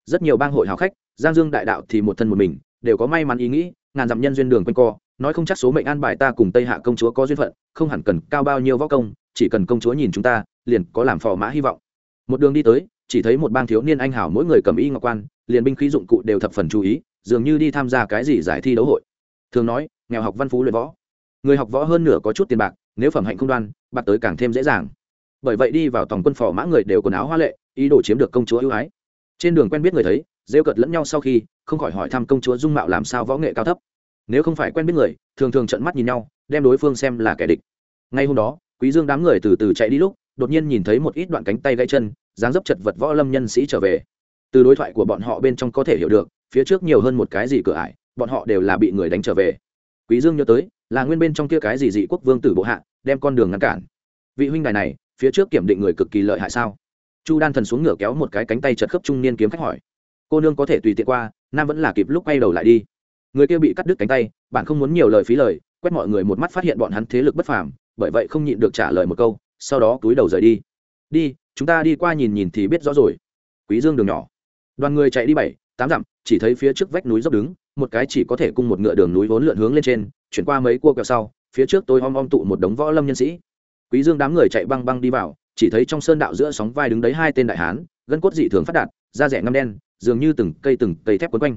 Rất nhiều bang hội hào khách, giang dương đại đạo thì một thân một mình, đều có may mắn ý nghĩ ngàn dặm nhân duyên đường quanh co, nói không chắc số mệnh an bài ta cùng tây hạ công chúa có duyên phận, không hẳn cần cao bao nhiêu võ công, chỉ cần công chúa nhìn chúng ta, liền có làm phò mã hy vọng. Một đường đi tới, chỉ thấy một bang thiếu niên anh hảo mỗi người cầm y ngọc quan, liền binh khí dụng cụ đều thập phần chú ý, dường như đi tham gia cái gì giải thi đấu hội. Thường nói, nghèo học văn phú luyện võ. Người học võ hơn nửa có chút tiền bạc, nếu phẩm hạnh không đoan, bạc tới càng thêm dễ dàng. Bởi vậy đi vào tổng quân phò mã người đều quần áo hoa lệ, ý đồ chiếm được công chúa ưu ái. Trên đường quen biết người thấy, rêu cợt lẫn nhau sau khi không khỏi hỏi thăm công chúa dung mạo làm sao võ nghệ cao thấp. Nếu không phải quen biết người, thường thường trận mắt nhìn nhau, đem đối phương xem là kẻ địch. Ngay hôm đó, quý dương đám người từ từ chạy đi lúc, đột nhiên nhìn thấy một ít đoạn cánh tay gãy chân, dáng dấp chật vật võ lâm nhân sĩ trở về. Từ đối thoại của bọn họ bên trong có thể hiểu được, phía trước nhiều hơn một cái gì cửa ải, bọn họ đều là bị người đánh trở về. Quý dương nhớ tới, là nguyên bên trong kia cái gì dị quốc vương tử bộ hạ, đem con đường ngăn cản. Vị huynh đài này, phía trước kiểm định người cực kỳ lợi hại sao? Chu đan thần xuống ngửa kéo một cái cánh tay chật khớp trung niên kiếm khách hỏi. Cô nương có thể tùy tiện qua nam vẫn là kịp lúc quay đầu lại đi. Người kia bị cắt đứt cánh tay, bạn không muốn nhiều lời phí lời, quét mọi người một mắt phát hiện bọn hắn thế lực bất phàm, bởi vậy không nhịn được trả lời một câu, sau đó túi đầu rời đi. Đi, chúng ta đi qua nhìn nhìn thì biết rõ rồi. Quý dương đường nhỏ. Đoàn người chạy đi bảy, tám dặm, chỉ thấy phía trước vách núi dốc đứng, một cái chỉ có thể cung một ngựa đường núi vốn lượn hướng lên trên, chuyển qua mấy cua kẹo sau, phía trước tôi om om tụ một đống võ lâm nhân sĩ. Quý dương đám người chạy băng băng đi vào, chỉ thấy trong sơn đạo giữa sóng vai đứng đấy hai tên đại hán, gân cốt dị thường phát đạt, da rẻ ngăm đen dường như từng cây từng cây thép quấn quanh.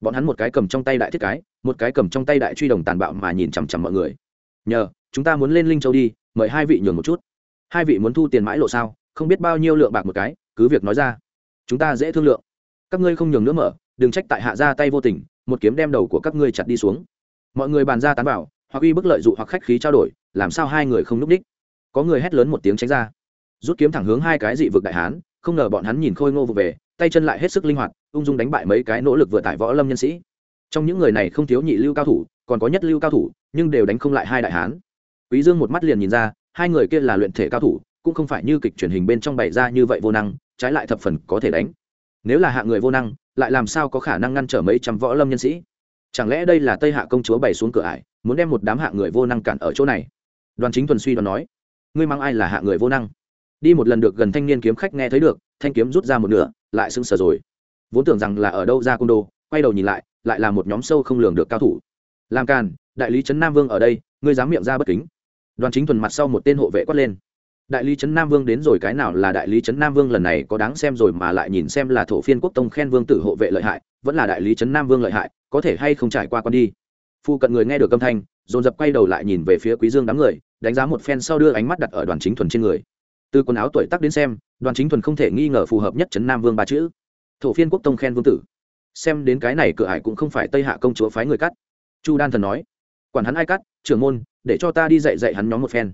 Bọn hắn một cái cầm trong tay đại thiết cái, một cái cầm trong tay đại truy đồng tàn bạo mà nhìn chằm chằm mọi người. Nhờ, chúng ta muốn lên linh châu đi, mời hai vị nhường một chút. Hai vị muốn thu tiền mãi lộ sao? Không biết bao nhiêu lượng bạc một cái, cứ việc nói ra. Chúng ta dễ thương lượng. Các ngươi không nhường nữa mở, đừng trách tại hạ ra tay vô tình, một kiếm đem đầu của các ngươi chặt đi xuống. Mọi người bàn ra tán bảo hoặc uy bức lợi dụ hoặc khách khí trao đổi, làm sao hai người không núp đích? Có người hét lớn một tiếng tránh ra. Rút kiếm thẳng hướng hai cái dị vực đại hán, không ngờ bọn hắn nhìn khôi ngô vụ về tay chân lại hết sức linh hoạt, ung dung đánh bại mấy cái nỗ lực vừa tải võ lâm nhân sĩ. Trong những người này không thiếu nhị lưu cao thủ, còn có nhất lưu cao thủ, nhưng đều đánh không lại hai đại hán. Quý dương một mắt liền nhìn ra, hai người kia là luyện thể cao thủ, cũng không phải như kịch truyền hình bên trong bày ra như vậy vô năng, trái lại thập phần có thể đánh. Nếu là hạ người vô năng, lại làm sao có khả năng ngăn trở mấy trăm võ lâm nhân sĩ? Chẳng lẽ đây là tây hạ công chúa bày xuống cửa ải, muốn đem một đám hạ người vô năng cản ở chỗ này? Đoàn chính thuần suy đoán nói, ngươi mang ai là hạ người vô năng? Đi một lần được gần thanh niên kiếm khách nghe thấy được, thanh kiếm rút ra một nửa lại sững sờ rồi. Vốn tưởng rằng là ở đâu ra côn đồ quay đầu nhìn lại lại là một nhóm sâu không lường được cao thủ. Làm càn, đại lý trấn nam vương ở đây, ngươi dám miệng ra bất kính. Đoàn chính thuần mặt sau một tên hộ vệ quát lên. Đại lý trấn nam vương đến rồi, cái nào là đại lý trấn nam vương lần này có đáng xem rồi mà lại nhìn xem là thổ phiên quốc tông khen vương tử hộ vệ lợi hại, vẫn là đại lý trấn nam vương lợi hại, có thể hay không trải qua con đi. Phu cận người nghe được âm thanh, dồn dập quay đầu lại nhìn về phía quý dương đám người, đánh giá một phen sau đưa ánh mắt đặt ở đoàn chính thuần trên người từ quần áo tuổi tác đến xem, đoàn chính thuần không thể nghi ngờ phù hợp nhất trấn nam vương ba chữ. Thổ phiên quốc tông khen vương tử. Xem đến cái này cửa ải cũng không phải tây hạ công chúa phái người cắt. Chu đan thần nói, quản hắn ai cắt, trưởng môn, để cho ta đi dạy dạy hắn nhóm một phen.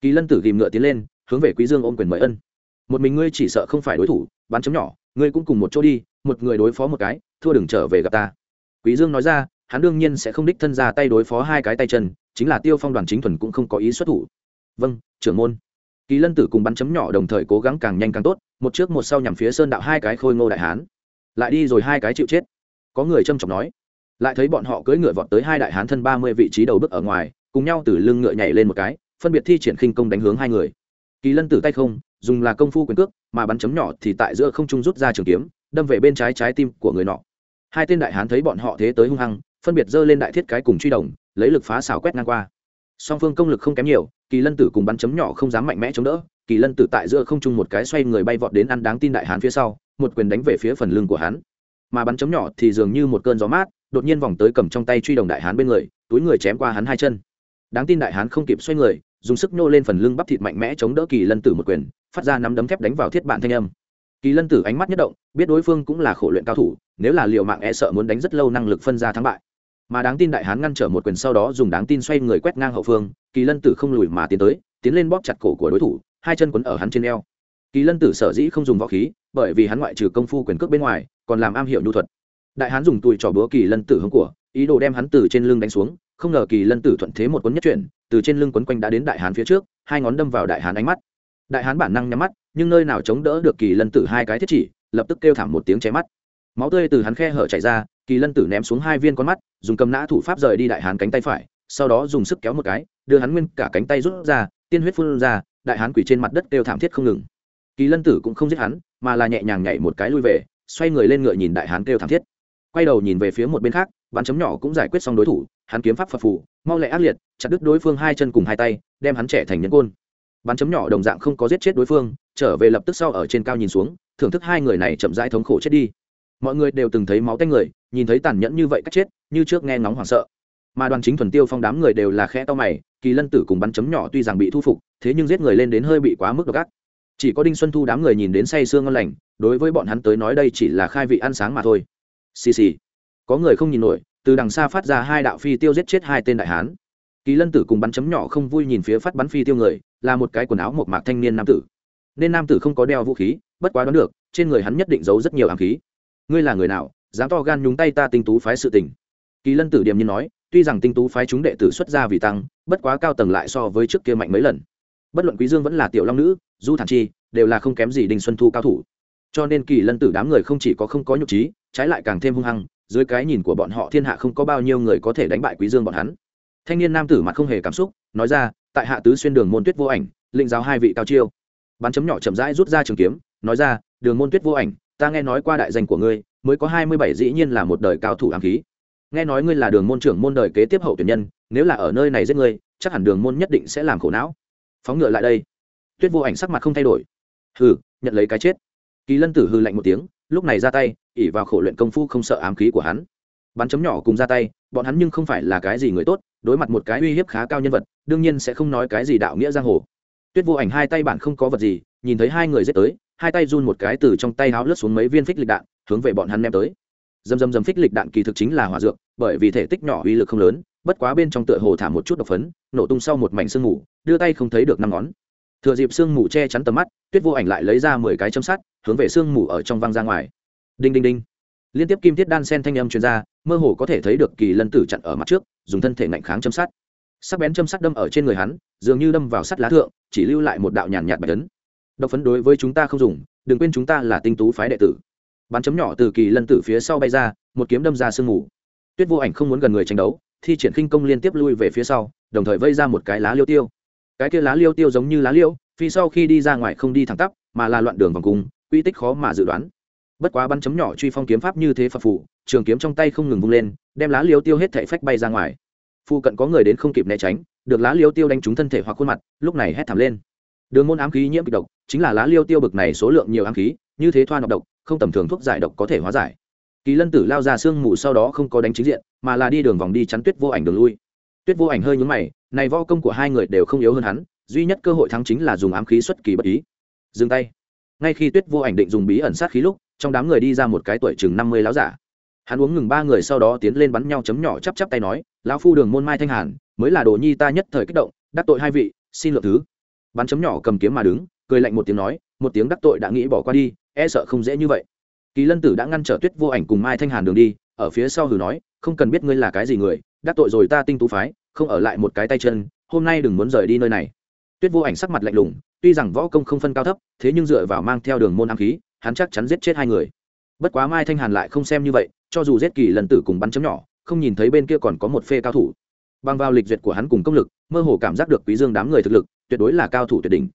Kỳ lân tử ghìm ngựa tiến lên, hướng về quý dương ôm quyền mời ân. Một mình ngươi chỉ sợ không phải đối thủ bắn chấm nhỏ, ngươi cũng cùng một chỗ đi, một người đối phó một cái, thua đừng trở về gặp ta. Quý dương nói ra, hắn đương nhiên sẽ không đích thân ra tay đối phó hai cái tay chân, chính là tiêu phong đoàn chính thuần cũng không có ý xuất thủ. Vâng trưởng môn kỳ lân tử cùng bắn chấm nhỏ đồng thời cố gắng càng nhanh càng tốt, một trước một sau nhằm phía sơn đạo hai cái khôi ngô đại hán. Lại đi rồi hai cái chịu chết. Có người trâm trọng nói, lại thấy bọn họ cưỡi ngựa vọt tới hai đại hán thân ba mươi vị trí đầu bước ở ngoài, cùng nhau từ lưng ngựa nhảy lên một cái, phân biệt thi triển khinh công đánh hướng hai người. Kỳ lân tử tay không, dùng là công phu quyền cước, mà bắn chấm nhỏ thì tại giữa không trung rút ra trường kiếm, đâm về bên trái trái tim của người nọ. Hai tên đại hán thấy bọn họ thế tới hung hăng, phân biệt giơ lên đại thiết cái cùng truy đồng, lấy lực phá xảo quét ngang qua song phương công lực không kém nhiều, kỳ lân tử cùng bắn chấm nhỏ không dám mạnh mẽ chống đỡ, kỳ lân tử tại giữa không trung một cái xoay người bay vọt đến ăn đáng tin đại hán phía sau, một quyền đánh về phía phần lưng của hắn. Mà bắn chấm nhỏ thì dường như một cơn gió mát, đột nhiên vòng tới cầm trong tay truy đồng đại hán bên người, túi người chém qua hắn hai chân. Đáng tin đại hán không kịp xoay người, dùng sức nô lên phần lưng bắp thịt mạnh mẽ chống đỡ kỳ lân tử một quyền, phát ra nắm đấm thép đánh vào thiết bản thanh âm. Kỳ lân tử ánh mắt nhất động, biết đối phương cũng là khổ luyện cao thủ, nếu là liều mạng e sợ muốn đánh rất lâu năng lực phân ra thắng bại mà đáng tin đại hán ngăn trở một quyền sau đó dùng đáng tin xoay người quét ngang hậu phương, kỳ lân tử không lùi mà tiến tới, tiến lên bóp chặt cổ của đối thủ, hai chân quấn ở hắn trên eo. Kỳ lân tử sở dĩ không dùng võ khí, bởi vì hắn ngoại trừ công phu quyền cước bên ngoài, còn làm am hiểu nhu thuật. Đại hán dùng tùi trò búa kỳ lân tử hướng của, ý đồ đem hắn từ trên lưng đánh xuống, không ngờ kỳ lân tử thuận thế một cuốn nhất chuyển, từ trên lưng quấn quanh đã đến đại hán phía trước, hai ngón đâm vào đại hán ánh mắt. Đại hán bản năng nhắm mắt, nhưng nơi nào chống đỡ được kỳ lân tử hai cái thiết chỉ, lập tức kêu thảm một tiếng cháy mắt. Máu tươi từ hắn khe hở chảy ra kỳ lân tử ném xuống hai viên con mắt, dùng cầm nã thủ pháp rời đi đại hán cánh tay phải, sau đó dùng sức kéo một cái, đưa hắn nguyên cả cánh tay rút ra, tiên huyết phun ra, đại hán quỷ trên mặt đất đều thảm thiết không ngừng. Kỳ lân tử cũng không giết hắn, mà là nhẹ nhàng nhảy một cái lui về, xoay người lên ngựa nhìn đại hán kêu thảm thiết. Quay đầu nhìn về phía một bên khác, bắn chấm nhỏ cũng giải quyết xong đối thủ, hắn kiếm pháp phật phủ mau lẹ ác liệt, chặt đứt đối phương hai chân cùng hai tay, đem hắn trẻ thành nhân côn. Bắn chấm nhỏ đồng dạng không có giết chết đối phương, trở về lập tức sau ở trên cao nhìn xuống, thưởng thức hai người này chậm rãi thống khổ chết đi mọi người đều từng thấy máu tanh người, nhìn thấy tàn nhẫn như vậy cách chết, như trước nghe ngóng hoảng sợ. Mà đoàn chính thuần tiêu phong đám người đều là khe to mày, kỳ lân tử cùng bắn chấm nhỏ tuy rằng bị thu phục, thế nhưng giết người lên đến hơi bị quá mức độc ác. Chỉ có đinh xuân thu đám người nhìn đến say sương ngon lành, đối với bọn hắn tới nói đây chỉ là khai vị ăn sáng mà thôi. Xì xì. Có người không nhìn nổi, từ đằng xa phát ra hai đạo phi tiêu giết chết hai tên đại hán. Kỳ lân tử cùng bắn chấm nhỏ không vui nhìn phía phát bắn phi tiêu người, là một cái quần áo một mạc thanh niên nam tử. Nên nam tử không có đeo vũ khí, bất quá đoán được, trên người hắn nhất định giấu rất nhiều ám khí ngươi là người nào, dám to gan nhúng tay ta tinh tú phái sự tình? Kỳ lân tử điềm nhiên nói, tuy rằng tinh tú phái chúng đệ tử xuất ra vì tăng, bất quá cao tầng lại so với trước kia mạnh mấy lần. Bất luận quý dương vẫn là tiểu long nữ, du thản chi, đều là không kém gì đinh xuân thu cao thủ. Cho nên kỳ lân tử đám người không chỉ có không có nhục trí, trái lại càng thêm hung hăng, dưới cái nhìn của bọn họ thiên hạ không có bao nhiêu người có thể đánh bại quý dương bọn hắn. Thanh niên nam tử mặt không hề cảm xúc, nói ra, tại hạ tứ xuyên đường môn tuyết vô ảnh, lĩnh giáo hai vị cao chiêu. Bắn chấm nhỏ chậm rãi rút ra trường kiếm, nói ra, đường môn tuyết vô ảnh ta nghe nói qua đại danh của ngươi, mới có hai mươi bảy dĩ nhiên là một đời cao thủ ám khí. Nghe nói ngươi là đường môn trưởng môn đời kế tiếp hậu tuyển nhân, nếu là ở nơi này giết ngươi, chắc hẳn đường môn nhất định sẽ làm khổ não. Phóng ngựa lại đây. Tuyết vô ảnh sắc mặt không thay đổi. Hừ, nhận lấy cái chết. Kỳ lân tử hư lạnh một tiếng, lúc này ra tay ỉ vào khổ luyện công phu không sợ ám khí của hắn. Bắn chấm nhỏ cùng ra tay, bọn hắn nhưng không phải là cái gì người tốt, đối mặt một cái uy hiếp khá cao nhân vật, đương nhiên sẽ không nói cái gì đạo nghĩa giang hồ. Tuyết vô ảnh hai tay bạn không có vật gì, nhìn thấy hai người giết tới hai tay run một cái từ trong tay háo lướt xuống mấy viên phích lịch đạn, hướng về bọn hắn ném tới. Dầm dầm dầm phích lịch đạn kỳ thực chính là hỏa dược, bởi vì thể tích nhỏ uy lực không lớn, bất quá bên trong tựa hồ thả một chút độc phấn, nổ tung sau một mảnh sương mù, đưa tay không thấy được năm ngón. Thừa dịp sương mù che chắn tầm mắt, tuyết vô ảnh lại lấy ra mười cái châm sắt, hướng về sương mù ở trong văng ra ngoài. Đinh đinh đinh. Liên tiếp kim thiết đan sen thanh âm truyền ra, mơ hồ có thể thấy được kỳ lân tử chặn ở mặt trước, dùng thân thể ngạnh kháng châm sắt. Sắc bén châm sắt đâm ở trên người hắn, dường như đâm vào sắt lá thượng, chỉ lưu lại một đạo nhàn nhạt bạch tấn độc phấn đối với chúng ta không dùng, đừng quên chúng ta là tinh tú phái đệ tử. Bắn chấm nhỏ từ kỳ lân tử phía sau bay ra, một kiếm đâm ra sương mù. Tuyết vô ảnh không muốn gần người tranh đấu, thi triển khinh công liên tiếp lui về phía sau, đồng thời vây ra một cái lá liêu tiêu. Cái kia lá liêu tiêu giống như lá liêu, phi sau khi đi ra ngoài không đi thẳng tắp, mà là loạn đường vòng cung uy tích khó mà dự đoán. Bất quá bắn chấm nhỏ truy phong kiếm pháp như thế phật phủ trường kiếm trong tay không ngừng vung lên, đem lá liêu tiêu hết thể phách bay ra ngoài. Phu cận có người đến không kịp né tránh, được lá liêu tiêu đánh trúng thân thể hoặc khuôn mặt, lúc này hét thảm lên đường môn ám khí nhiễm kịch độc, chính là lá liêu tiêu bực này số lượng nhiều ám khí, như thế thoa nọc độc, không tầm thường thuốc giải độc có thể hóa giải. Kỳ lân tử lao ra sương mù sau đó không có đánh chính diện, mà là đi đường vòng đi chắn tuyết vô ảnh đường lui. Tuyết vô ảnh hơi nhúng mày, này vo công của hai người đều không yếu hơn hắn, duy nhất cơ hội thắng chính là dùng ám khí xuất kỳ bất ý. Dừng tay. Ngay khi tuyết vô ảnh định dùng bí ẩn sát khí lúc, trong đám người đi ra một cái tuổi chừng năm mươi láo giả. Hắn uống ngừng ba người sau đó tiến lên bắn nhau chấm nhỏ chắp chắp tay nói, lão phu đường môn mai thanh hàn, mới là đồ nhi ta nhất thời kích động, đắc tội hai vị, xin lượng thứ bắn chấm nhỏ cầm kiếm mà đứng, cười lạnh một tiếng nói, một tiếng đắc tội đã nghĩ bỏ qua đi e sợ không dễ như vậy. Kỳ lân tử đã ngăn trở tuyết vô ảnh cùng mai thanh hàn đường đi, ở phía sau hừ nói, không cần biết ngươi là cái gì người, đắc tội rồi ta tinh tú phái, không ở lại một cái tay chân, hôm nay đừng muốn rời đi nơi này. Tuyết vô ảnh sắc mặt lạnh lùng, tuy rằng võ công không phân cao thấp, thế nhưng dựa vào mang theo đường môn ám khí, hắn chắc chắn giết chết hai người. Bất quá mai thanh hàn lại không xem như vậy, cho dù giết kỳ lần tử cùng bắn chấm nhỏ, không nhìn thấy bên kia còn có một phê cao thủ. Bằng vào lịch duyệt của hắn cùng công lực, mơ hồ cảm giác được quý dương đám người thực lực tuyệt đối là cao thủ tuyệt đỉnh.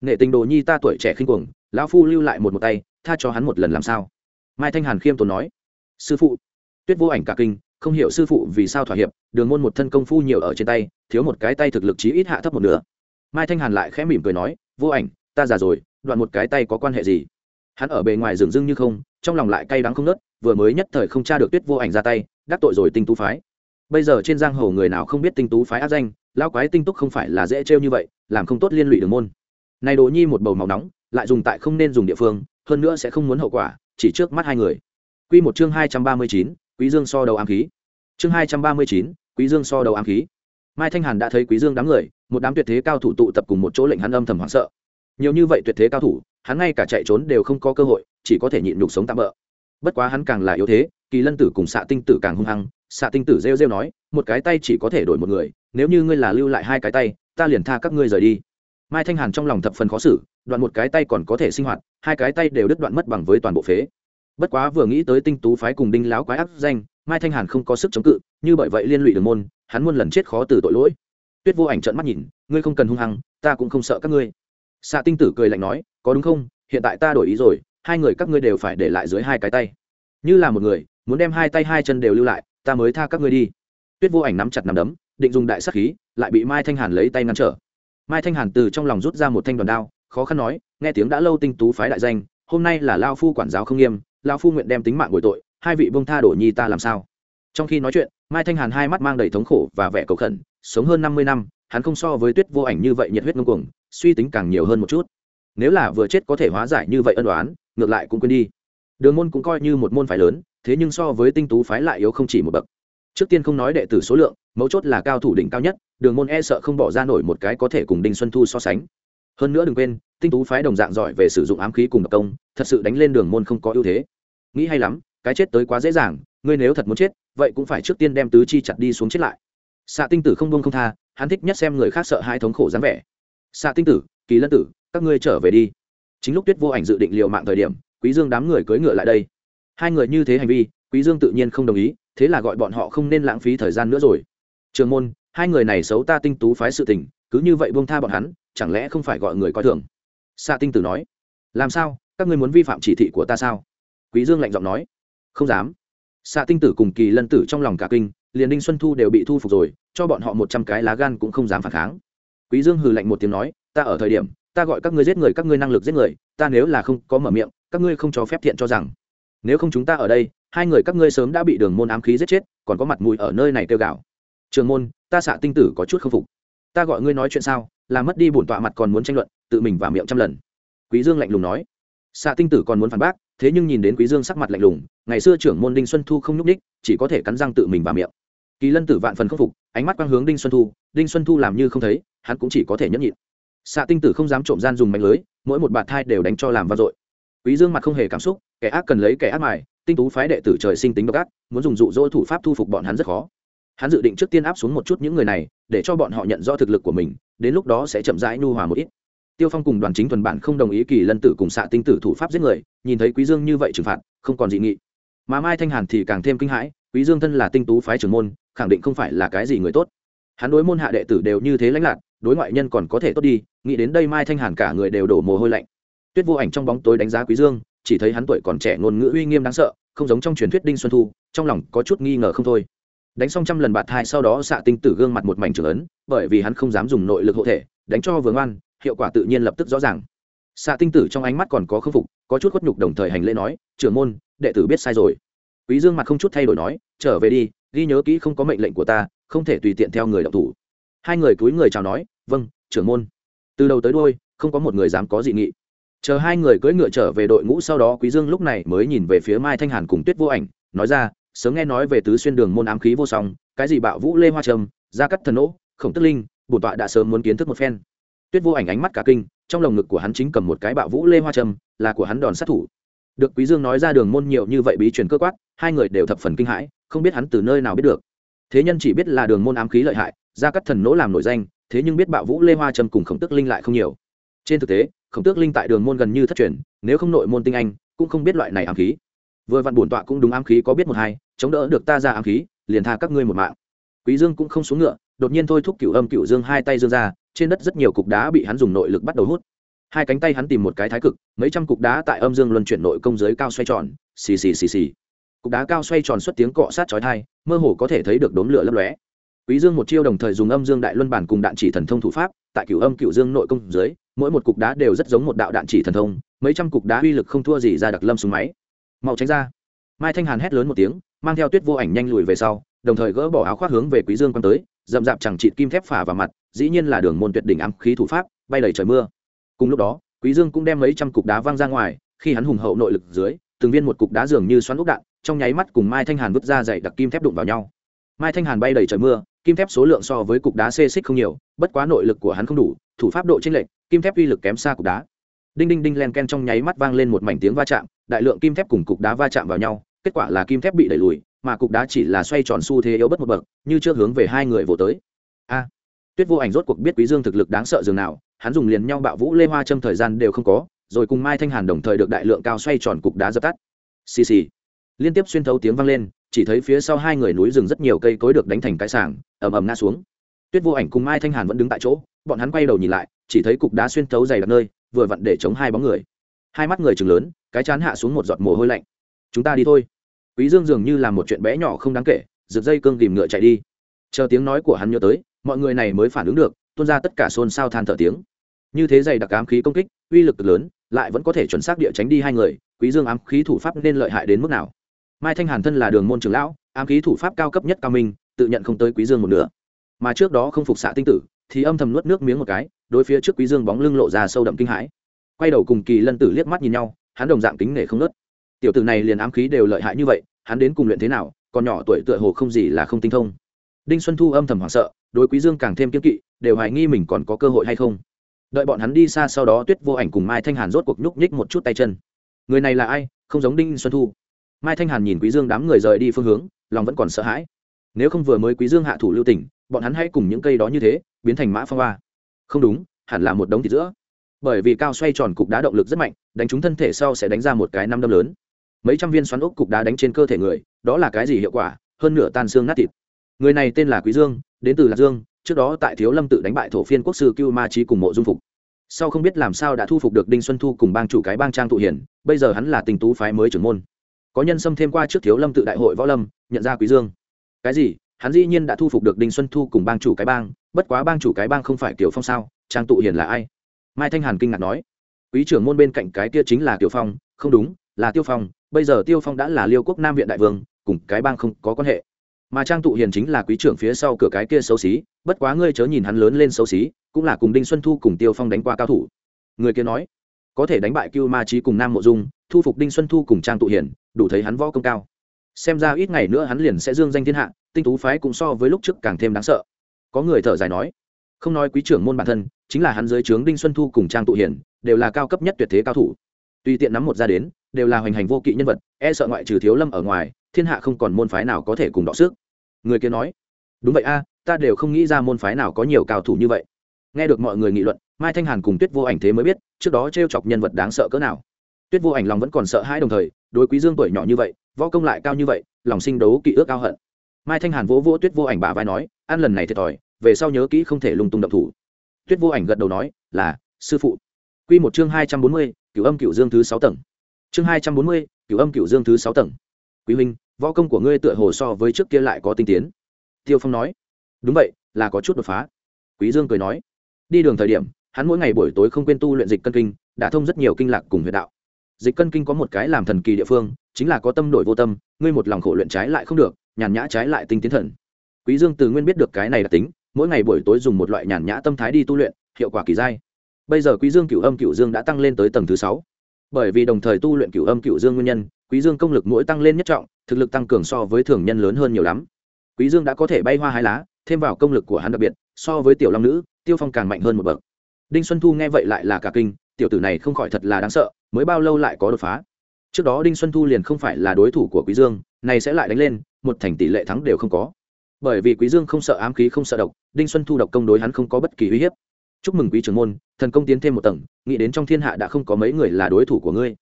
Nghệ tình đồ nhi ta tuổi trẻ khinh cuồng, lão phu lưu lại một một tay, tha cho hắn một lần làm sao? Mai thanh hàn khiêm tốn nói. Sư phụ. Tuyết vô ảnh cả kinh, không hiểu sư phụ vì sao thỏa hiệp, đường môn một thân công phu nhiều ở trên tay, thiếu một cái tay thực lực chí ít hạ thấp một nửa. Mai thanh hàn lại khẽ mỉm cười nói, vô ảnh, ta già rồi, đoạn một cái tay có quan hệ gì? Hắn ở bề ngoài rừng rưng như không, trong lòng lại cay đắng không nớt vừa mới nhất thời không tra được tuyết vô ảnh ra tay, đắc tội rồi tinh tú phái. Bây giờ trên giang hồ người nào không biết tinh tú phái áp danh lao quái tinh túc không phải là dễ trêu như vậy làm không tốt liên lụy đường môn. Này đồ nhi một bầu màu nóng, lại dùng tại không nên dùng địa phương, hơn nữa sẽ không muốn hậu quả, chỉ trước mắt hai người. Quy một chương hai trăm ba mươi chín, quý dương so đầu ám khí. Chương hai trăm ba mươi chín, quý dương so đầu ám khí. Mai thanh hàn đã thấy quý dương đám người, một đám tuyệt thế cao thủ tụ tập cùng một chỗ lệnh hắn âm thầm hoảng sợ. Nhiều như vậy tuyệt thế cao thủ, hắn ngay cả chạy trốn đều không có cơ hội, chỉ có thể nhịn nhục sống tạm bỡ bất quá hắn càng là yếu thế, kỳ lân tử cùng xạ tinh tử càng hung hăng xạ tinh tử rêu rêu nói, một cái tay chỉ có thể đổi một người, nếu như ngươi là lưu lại hai cái tay, ta liền tha các ngươi rời đi. Mai thanh hàn trong lòng thập phần khó xử, đoạn một cái tay còn có thể sinh hoạt, hai cái tay đều đứt đoạn mất bằng với toàn bộ phế. Bất quá vừa nghĩ tới tinh tú phái cùng đinh láo quái áp danh, mai thanh hàn không có sức chống cự, như bởi vậy liên lụy đường môn, hắn muôn lần chết khó từ tội lỗi. Tuyết vô ảnh trợn mắt nhìn, ngươi không cần hung hăng, ta cũng không sợ các ngươi. Xạ tinh tử cười lạnh nói, có đúng không? Hiện tại ta đổi ý rồi, hai người các ngươi đều phải để lại dưới hai cái tay. Như là một người, muốn đem hai tay hai chân đều lưu lại ta mới tha các ngươi đi. Tuyết vô ảnh nắm chặt nắm đấm, định dùng đại sắc khí, lại bị mai thanh hàn lấy tay ngăn trở. Mai thanh hàn từ trong lòng rút ra một thanh đoàn đao, khó khăn nói, nghe tiếng đã lâu tinh tú phái đại danh, hôm nay là lao phu quản giáo không nghiêm, lao phu nguyện đem tính mạng bồi tội, hai vị bông tha đổ nhi ta làm sao? Trong khi nói chuyện, mai thanh hàn hai mắt mang đầy thống khổ và vẻ cầu khẩn, sống hơn năm mươi năm, hắn không so với tuyết vô ảnh như vậy nhiệt huyết ngông cuồng, suy tính càng nhiều hơn một chút. Nếu là vừa chết có thể hóa giải như vậy ân đoán ngược lại cũng quên đi đường môn cũng coi như một môn phái lớn, thế nhưng so với tinh tú phái lại yếu không chỉ một bậc. Trước tiên không nói đệ tử số lượng, mấu chốt là cao thủ đỉnh cao nhất, đường môn e sợ không bỏ ra nổi một cái có thể cùng đinh xuân thu so sánh. Hơn nữa đừng quên, tinh tú phái đồng dạng giỏi về sử dụng ám khí cùng độc công, thật sự đánh lên đường môn không có ưu thế. Nghĩ hay lắm, cái chết tới quá dễ dàng, ngươi nếu thật muốn chết, vậy cũng phải trước tiên đem tứ chi chặt đi xuống chết lại. Xạ tinh tử không buông không tha, hắn thích nhất xem người khác sợ hai thống khổ dáng vẻ. Xạ tinh tử, kỳ lân tử, các ngươi trở về đi. Chính lúc tuyết vô ảnh dự định liều mạng thời điểm quý dương đám người cưỡi ngựa lại đây. Hai người như thế hành vi, quý dương tự nhiên không đồng ý, thế là gọi bọn họ không nên lãng phí thời gian nữa rồi. Trường môn, hai người này xấu ta tinh tú phái sự tình, cứ như vậy buông tha bọn hắn, chẳng lẽ không phải gọi người coi thường? Xạ tinh tử nói. Làm sao? Các ngươi muốn vi phạm chỉ thị của ta sao? Quý dương lạnh giọng nói. Không dám. Xạ tinh tử cùng kỳ lân tử trong lòng cả kinh, liền đinh xuân thu đều bị thu phục rồi, cho bọn họ một trăm cái lá gan cũng không dám phản kháng. Quý dương hừ lạnh một tiếng nói, ta ở thời điểm, ta gọi các ngươi giết người, các ngươi năng lực giết người, ta nếu là không có mở miệng các ngươi không cho phép thiện cho rằng. Nếu không chúng ta ở đây, hai người các ngươi sớm đã bị đường môn ám khí giết chết, còn có mặt mũi ở nơi này kêu gạo trường môn, ta xạ tinh tử có chút không phục. Ta gọi ngươi nói chuyện sao, là mất đi bổn tọa mặt còn muốn tranh luận, tự mình và miệng trăm lần. Quý dương lạnh lùng nói. Xạ tinh tử còn muốn phản bác, thế nhưng nhìn đến quý dương sắc mặt lạnh lùng, ngày xưa trưởng môn đinh xuân thu không nhúc ních chỉ có thể cắn răng tự mình và miệng. Kỳ lân tử vạn phần khắc phục, ánh mắt quang hướng đinh xuân thu, đinh xuân thu làm như không thấy, hắn cũng chỉ có thể nhẫn nhịn. Xạ tinh tử không dám trộm gian dùng mạnh lưới, mỗi một bạt thai đều đánh cho làm vang dội quý dương mặt không hề cảm xúc, kẻ ác cần lấy kẻ ác mài, tinh tú phái đệ tử trời sinh tính độc ác, muốn dùng dụ dỗ thủ pháp thu phục bọn hắn rất khó. Hắn dự định trước tiên áp xuống một chút những người này, để cho bọn họ nhận rõ thực lực của mình, đến lúc đó sẽ chậm rãi nhu hòa một ít. Tiêu phong cùng đoàn chính thuần bản không đồng ý kỳ lân tử cùng xạ tinh tử thủ pháp giết người, nhìn thấy quý dương như vậy trừng phạt, không còn dị nghị. Mà mai thanh hàn thì càng thêm kinh hãi, quý dương thân là tinh tú phái trưởng môn, khẳng định không phải là cái gì người tốt. Hắn đối môn hạ đệ tử đều như thế lãnh lạc đối ngoại nhân còn có thể tốt đi, nghĩ đến đây mai thanh hàn cả người đều đổ mồ hôi lạnh tuyết vô ảnh trong bóng tối đánh giá quý dương chỉ thấy hắn tuổi còn trẻ ngôn ngữ uy nghiêm đáng sợ không giống trong truyền thuyết đinh xuân thu trong lòng có chút nghi ngờ không thôi. Đánh xong trăm lần bạt hại, sau đó xạ tinh tử gương mặt một mảnh trưởng ấn bởi vì hắn không dám dùng nội lực hộ thể đánh cho vừa ngoan hiệu quả tự nhiên lập tức rõ ràng. Xạ tinh tử trong ánh mắt còn có khâm phục có chút khuất nhục đồng thời hành lễ nói trưởng môn đệ tử biết sai rồi. Quý dương mặt không chút thay đổi nói trở về đi ghi nhớ kỹ không có mệnh lệnh của ta không thể tùy tiện theo người động thủ. Hai người cúi người chào nói vâng trưởng môn. Từ đầu tới đuôi không có một người dám có dị nghị chờ hai người cưỡi ngựa trở về đội ngũ sau đó quý dương lúc này mới nhìn về phía mai thanh hàn cùng tuyết vô ảnh, nói ra, sớm nghe nói về tứ xuyên đường môn ám khí vô song, cái gì bạo vũ lê hoa trầm gia cắt thần nỗ, khổng tức linh, bổn tọa đã sớm muốn kiến thức một phen. Tuyết vô ảnh ánh mắt cả kinh, trong lồng ngực của hắn chính cầm một cái bạo vũ lê hoa trầm là của hắn đòn sát thủ. Được quý dương nói ra đường môn nhiều như vậy bí truyền cơ quát, hai người đều thập phần kinh hãi, không biết hắn từ nơi nào biết được. Thế nhân chỉ biết là đường môn ám khí lợi hại, gia cắt thần nỗ làm nổi danh, thế nhưng biết bạo vũ lê hoa trầm cùng khổng tức linh lại không nhiều. Trên thực tế khổng tước linh tại đường môn gần như thất truyền, nếu không nội môn tinh anh, cũng không biết loại này ám khí. Vừa vặn bổn tọa cũng đúng ám khí có biết một hai, chống đỡ được ta ra ám khí, liền tha các ngươi một mạng. Quý dương cũng không xuống ngựa, đột nhiên thôi thúc cửu âm cửu dương hai tay dương ra, trên đất rất nhiều cục đá bị hắn dùng nội lực bắt đầu hút. Hai cánh tay hắn tìm một cái thái cực, mấy trăm cục đá tại âm dương luân chuyển nội công giới cao xoay tròn, xì xì xì xì. Cục đá cao xoay tròn xuất tiếng cọ sát chói tai, mơ hồ có thể thấy được đốm lửa lấp lóe. Quý dương một chiêu đồng thời dùng âm dương đại luân bản cùng đạn chỉ thần thông thủ pháp tại cửu âm cửu dương nội công dưới, mỗi một cục đá đều rất giống một đạo đạn chỉ thần thông, mấy trăm cục đá uy lực không thua gì ra đặc lâm súng máy. Mau tránh ra. Mai thanh hàn hét lớn một tiếng, mang theo tuyết vô ảnh nhanh lùi về sau, đồng thời gỡ bỏ áo khoác hướng về quý dương quan tới, dậm dạp chẳng chịt kim thép phả vào mặt, dĩ nhiên là đường môn tuyệt đỉnh ám khí thủ pháp, bay đầy trời mưa. Cùng lúc đó, quý dương cũng đem mấy trăm cục đá văng ra ngoài, khi hắn hùng hậu nội lực dưới, từng viên một cục đá dường như xoắn ốc đạn, trong nháy mắt cùng mai thanh hàn vứt ra dày đặc kim thép đụng vào nhau mai thanh hàn bay đầy trời mưa, kim thép số lượng so với cục đá xê xích không nhiều, bất quá nội lực của hắn không đủ, thủ pháp độ chênh lệch, kim thép uy lực kém xa cục đá. Đinh đinh đinh len ken trong nháy mắt vang lên một mảnh tiếng va chạm, đại lượng kim thép cùng cục đá va chạm vào nhau, kết quả là kim thép bị đẩy lùi, mà cục đá chỉ là xoay tròn xu thế yếu bất một bậc, như chưa hướng về hai người vỗ tới. A! Tuyết vô ảnh rốt cuộc biết quý dương thực lực đáng sợ dường nào, hắn dùng liền nhau bạo vũ lê hoa châm thời gian đều không có, rồi cùng mai thanh hàn đồng thời được đại lượng cao xoay tròn cục đá dập tắt. Xì xì. Liên tiếp xuyên thấu tiếng vang lên chỉ thấy phía sau hai người núi rừng rất nhiều cây cối được đánh thành cái sảng ầm ầm ngã xuống. Tuyết vô ảnh cùng mai thanh hàn vẫn đứng tại chỗ, bọn hắn quay đầu nhìn lại, chỉ thấy cục đá xuyên thấu dày đặc nơi, vừa vặn để chống hai bóng người. Hai mắt người chừng lớn, cái chán hạ xuống một giọt mồ hôi lạnh. Chúng ta đi thôi. Quý dương dường như làm một chuyện bé nhỏ không đáng kể, giật dây cương tìm ngựa chạy đi. Chờ tiếng nói của hắn nhớ tới, mọi người này mới phản ứng được, tuôn ra tất cả xôn xao than thở tiếng. Như thế dày đặc ám khí công kích, uy lực lớn, lại vẫn có thể chuẩn xác địa tránh đi hai người, quý dương ám khí thủ pháp nên lợi hại đến mức nào? Mai thanh hàn thân là đường môn trưởng lão, ám khí thủ pháp cao cấp nhất cao minh, tự nhận không tới quý dương một nửa. Mà trước đó không phục xạ tinh tử, thì âm thầm nuốt nước miếng một cái, đối phía trước quý dương bóng lưng lộ ra sâu đậm kinh hãi. Quay đầu cùng kỳ lân tử liếc mắt nhìn nhau, hắn đồng dạng kính nể không nớt. Tiểu tử này liền ám khí đều lợi hại như vậy, hắn đến cùng luyện thế nào, còn nhỏ tuổi tựa hồ không gì là không tinh thông. Đinh xuân thu âm thầm hoảng sợ, đối quý dương càng thêm kiên kỵ, đều hoài nghi mình còn có cơ hội hay không. Đợi bọn hắn đi xa sau đó tuyết vô ảnh cùng mai thanh hàn rốt cuộc nhúc nhích một chút tay chân. Người này là ai? Không giống đinh xuân thu mai thanh hàn nhìn quý dương đám người rời đi phương hướng, lòng vẫn còn sợ hãi. Nếu không vừa mới quý dương hạ thủ lưu tỉnh bọn hắn hãy cùng những cây đó như thế, biến thành mã phong ba không đúng, hẳn là một đống thịt giữa. Bởi vì cao xoay tròn cục đá động lực rất mạnh, đánh trúng thân thể sau sẽ đánh ra một cái năm đâm lớn. Mấy trăm viên xoắn ốc cục đá đánh trên cơ thể người, đó là cái gì hiệu quả? Hơn nửa tan xương nát thịt. Người này tên là quý dương, đến từ lạc dương, trước đó tại thiếu lâm tự đánh bại thổ phiên quốc sư cưu ma trí cùng mộ dung phục. Sau không biết làm sao đã thu phục được đinh xuân thu cùng bang chủ cái bang trang thụ hiển bây giờ hắn là tình tú phái mới trưởng môn có nhân xâm thêm qua trước thiếu lâm tự đại hội võ lâm, nhận ra quý dương. Cái gì? Hắn dĩ nhiên đã thu phục được đinh xuân thu cùng bang chủ cái bang, bất quá bang chủ cái bang không phải kiểu phong sao? Trang tụ hiền là ai? Mai thanh hàn kinh ngạc nói. Quý trưởng môn bên cạnh cái kia chính là tiểu phong, không đúng, là tiêu phong, bây giờ tiêu phong đã là liêu quốc nam viện đại vương, cùng cái bang không có quan hệ. Mà trang tụ hiền chính là quý trưởng phía sau cửa cái kia xấu xí, bất quá ngươi chớ nhìn hắn lớn lên xấu xí, cũng là cùng đinh xuân thu cùng tiêu phong đánh qua cao thủ. Người kia nói, có thể đánh bại cưu ma trí cùng nam mộ dung thu phục đinh xuân thu cùng trang tụ hiền đủ thấy hắn võ công cao. Xem ra ít ngày nữa hắn liền sẽ dương danh thiên hạ, tinh tú phái cũng so với lúc trước càng thêm đáng sợ. Có người thở dài nói, không nói quý trưởng môn bản thân, chính là hắn dưới trướng đinh xuân thu cùng trang tụ hiền đều là cao cấp nhất tuyệt thế cao thủ. Tùy tiện nắm một ra đến, đều là hoành hành vô kỵ nhân vật e sợ ngoại trừ thiếu lâm ở ngoài, thiên hạ không còn môn phái nào có thể cùng đọ sức. Người kia nói, đúng vậy a, ta đều không nghĩ ra môn phái nào có nhiều cao thủ như vậy. Nghe được mọi người nghị luận, mai thanh hàn cùng tuyết vô ảnh thế mới biết, trước đó t r e o chọc nhân vật đáng sợ cỡ nào tuyết vô ảnh lòng vẫn còn sợ hãi đồng thời, đối quý dương tuổi nhỏ như vậy, võ công lại cao như vậy, lòng sinh đấu kỵ ước cao hận. Mai thanh hàn vỗ vỗ tuyết vô ảnh bà vai nói, ăn lần này thiệt thòi, về sau nhớ kỹ không thể lung tung động thủ. Tuyết vô ảnh gật đầu nói, là, sư phụ. Quy một chương hai trăm bốn mươi, cửu âm cửu dương thứ sáu tầng. Chương hai trăm bốn mươi, cửu âm cửu dương thứ sáu tầng. Quý huynh, võ công của ngươi tựa hồ so với trước kia lại có tinh tiến. Tiêu phong nói, đúng vậy, là có chút đột phá. Quý dương cười nói, đi đường thời điểm, hắn mỗi ngày buổi tối không quên tu luyện dịch cân kinh, đã thông rất nhiều kinh lạc cùng huyệt đạo dịch cân kinh có một cái làm thần kỳ địa phương, chính là có tâm đổi vô tâm, ngươi một lòng khổ luyện trái lại không được, nhàn nhã trái lại tinh tiến thần. Quý dương từ nguyên biết được cái này là tính, mỗi ngày buổi tối dùng một loại nhàn nhã tâm thái đi tu luyện, hiệu quả kỳ dai. Bây giờ quý dương cửu âm cửu dương đã tăng lên tới tầng thứ sáu. Bởi vì đồng thời tu luyện cửu âm cửu dương nguyên nhân, quý dương công lực mỗi tăng lên nhất trọng, thực lực tăng cường so với thường nhân lớn hơn nhiều lắm. Quý dương đã có thể bay hoa hai lá, thêm vào công lực của hắn đặc biệt, so với tiểu long nữ, tiêu phong càng mạnh hơn một bậc. Đinh xuân thu nghe vậy lại là cả kinh tiểu tử này không khỏi thật là đáng sợ, mới bao lâu lại có đột phá. Trước đó đinh xuân thu liền không phải là đối thủ của quý dương, này sẽ lại đánh lên, một thành tỷ lệ thắng đều không có. Bởi vì quý dương không sợ ám khí không sợ độc, đinh xuân thu độc công đối hắn không có bất kỳ uy hiếp. Chúc mừng quý trưởng môn, thần công tiến thêm một tầng, nghĩ đến trong thiên hạ đã không có mấy người là đối thủ của ngươi.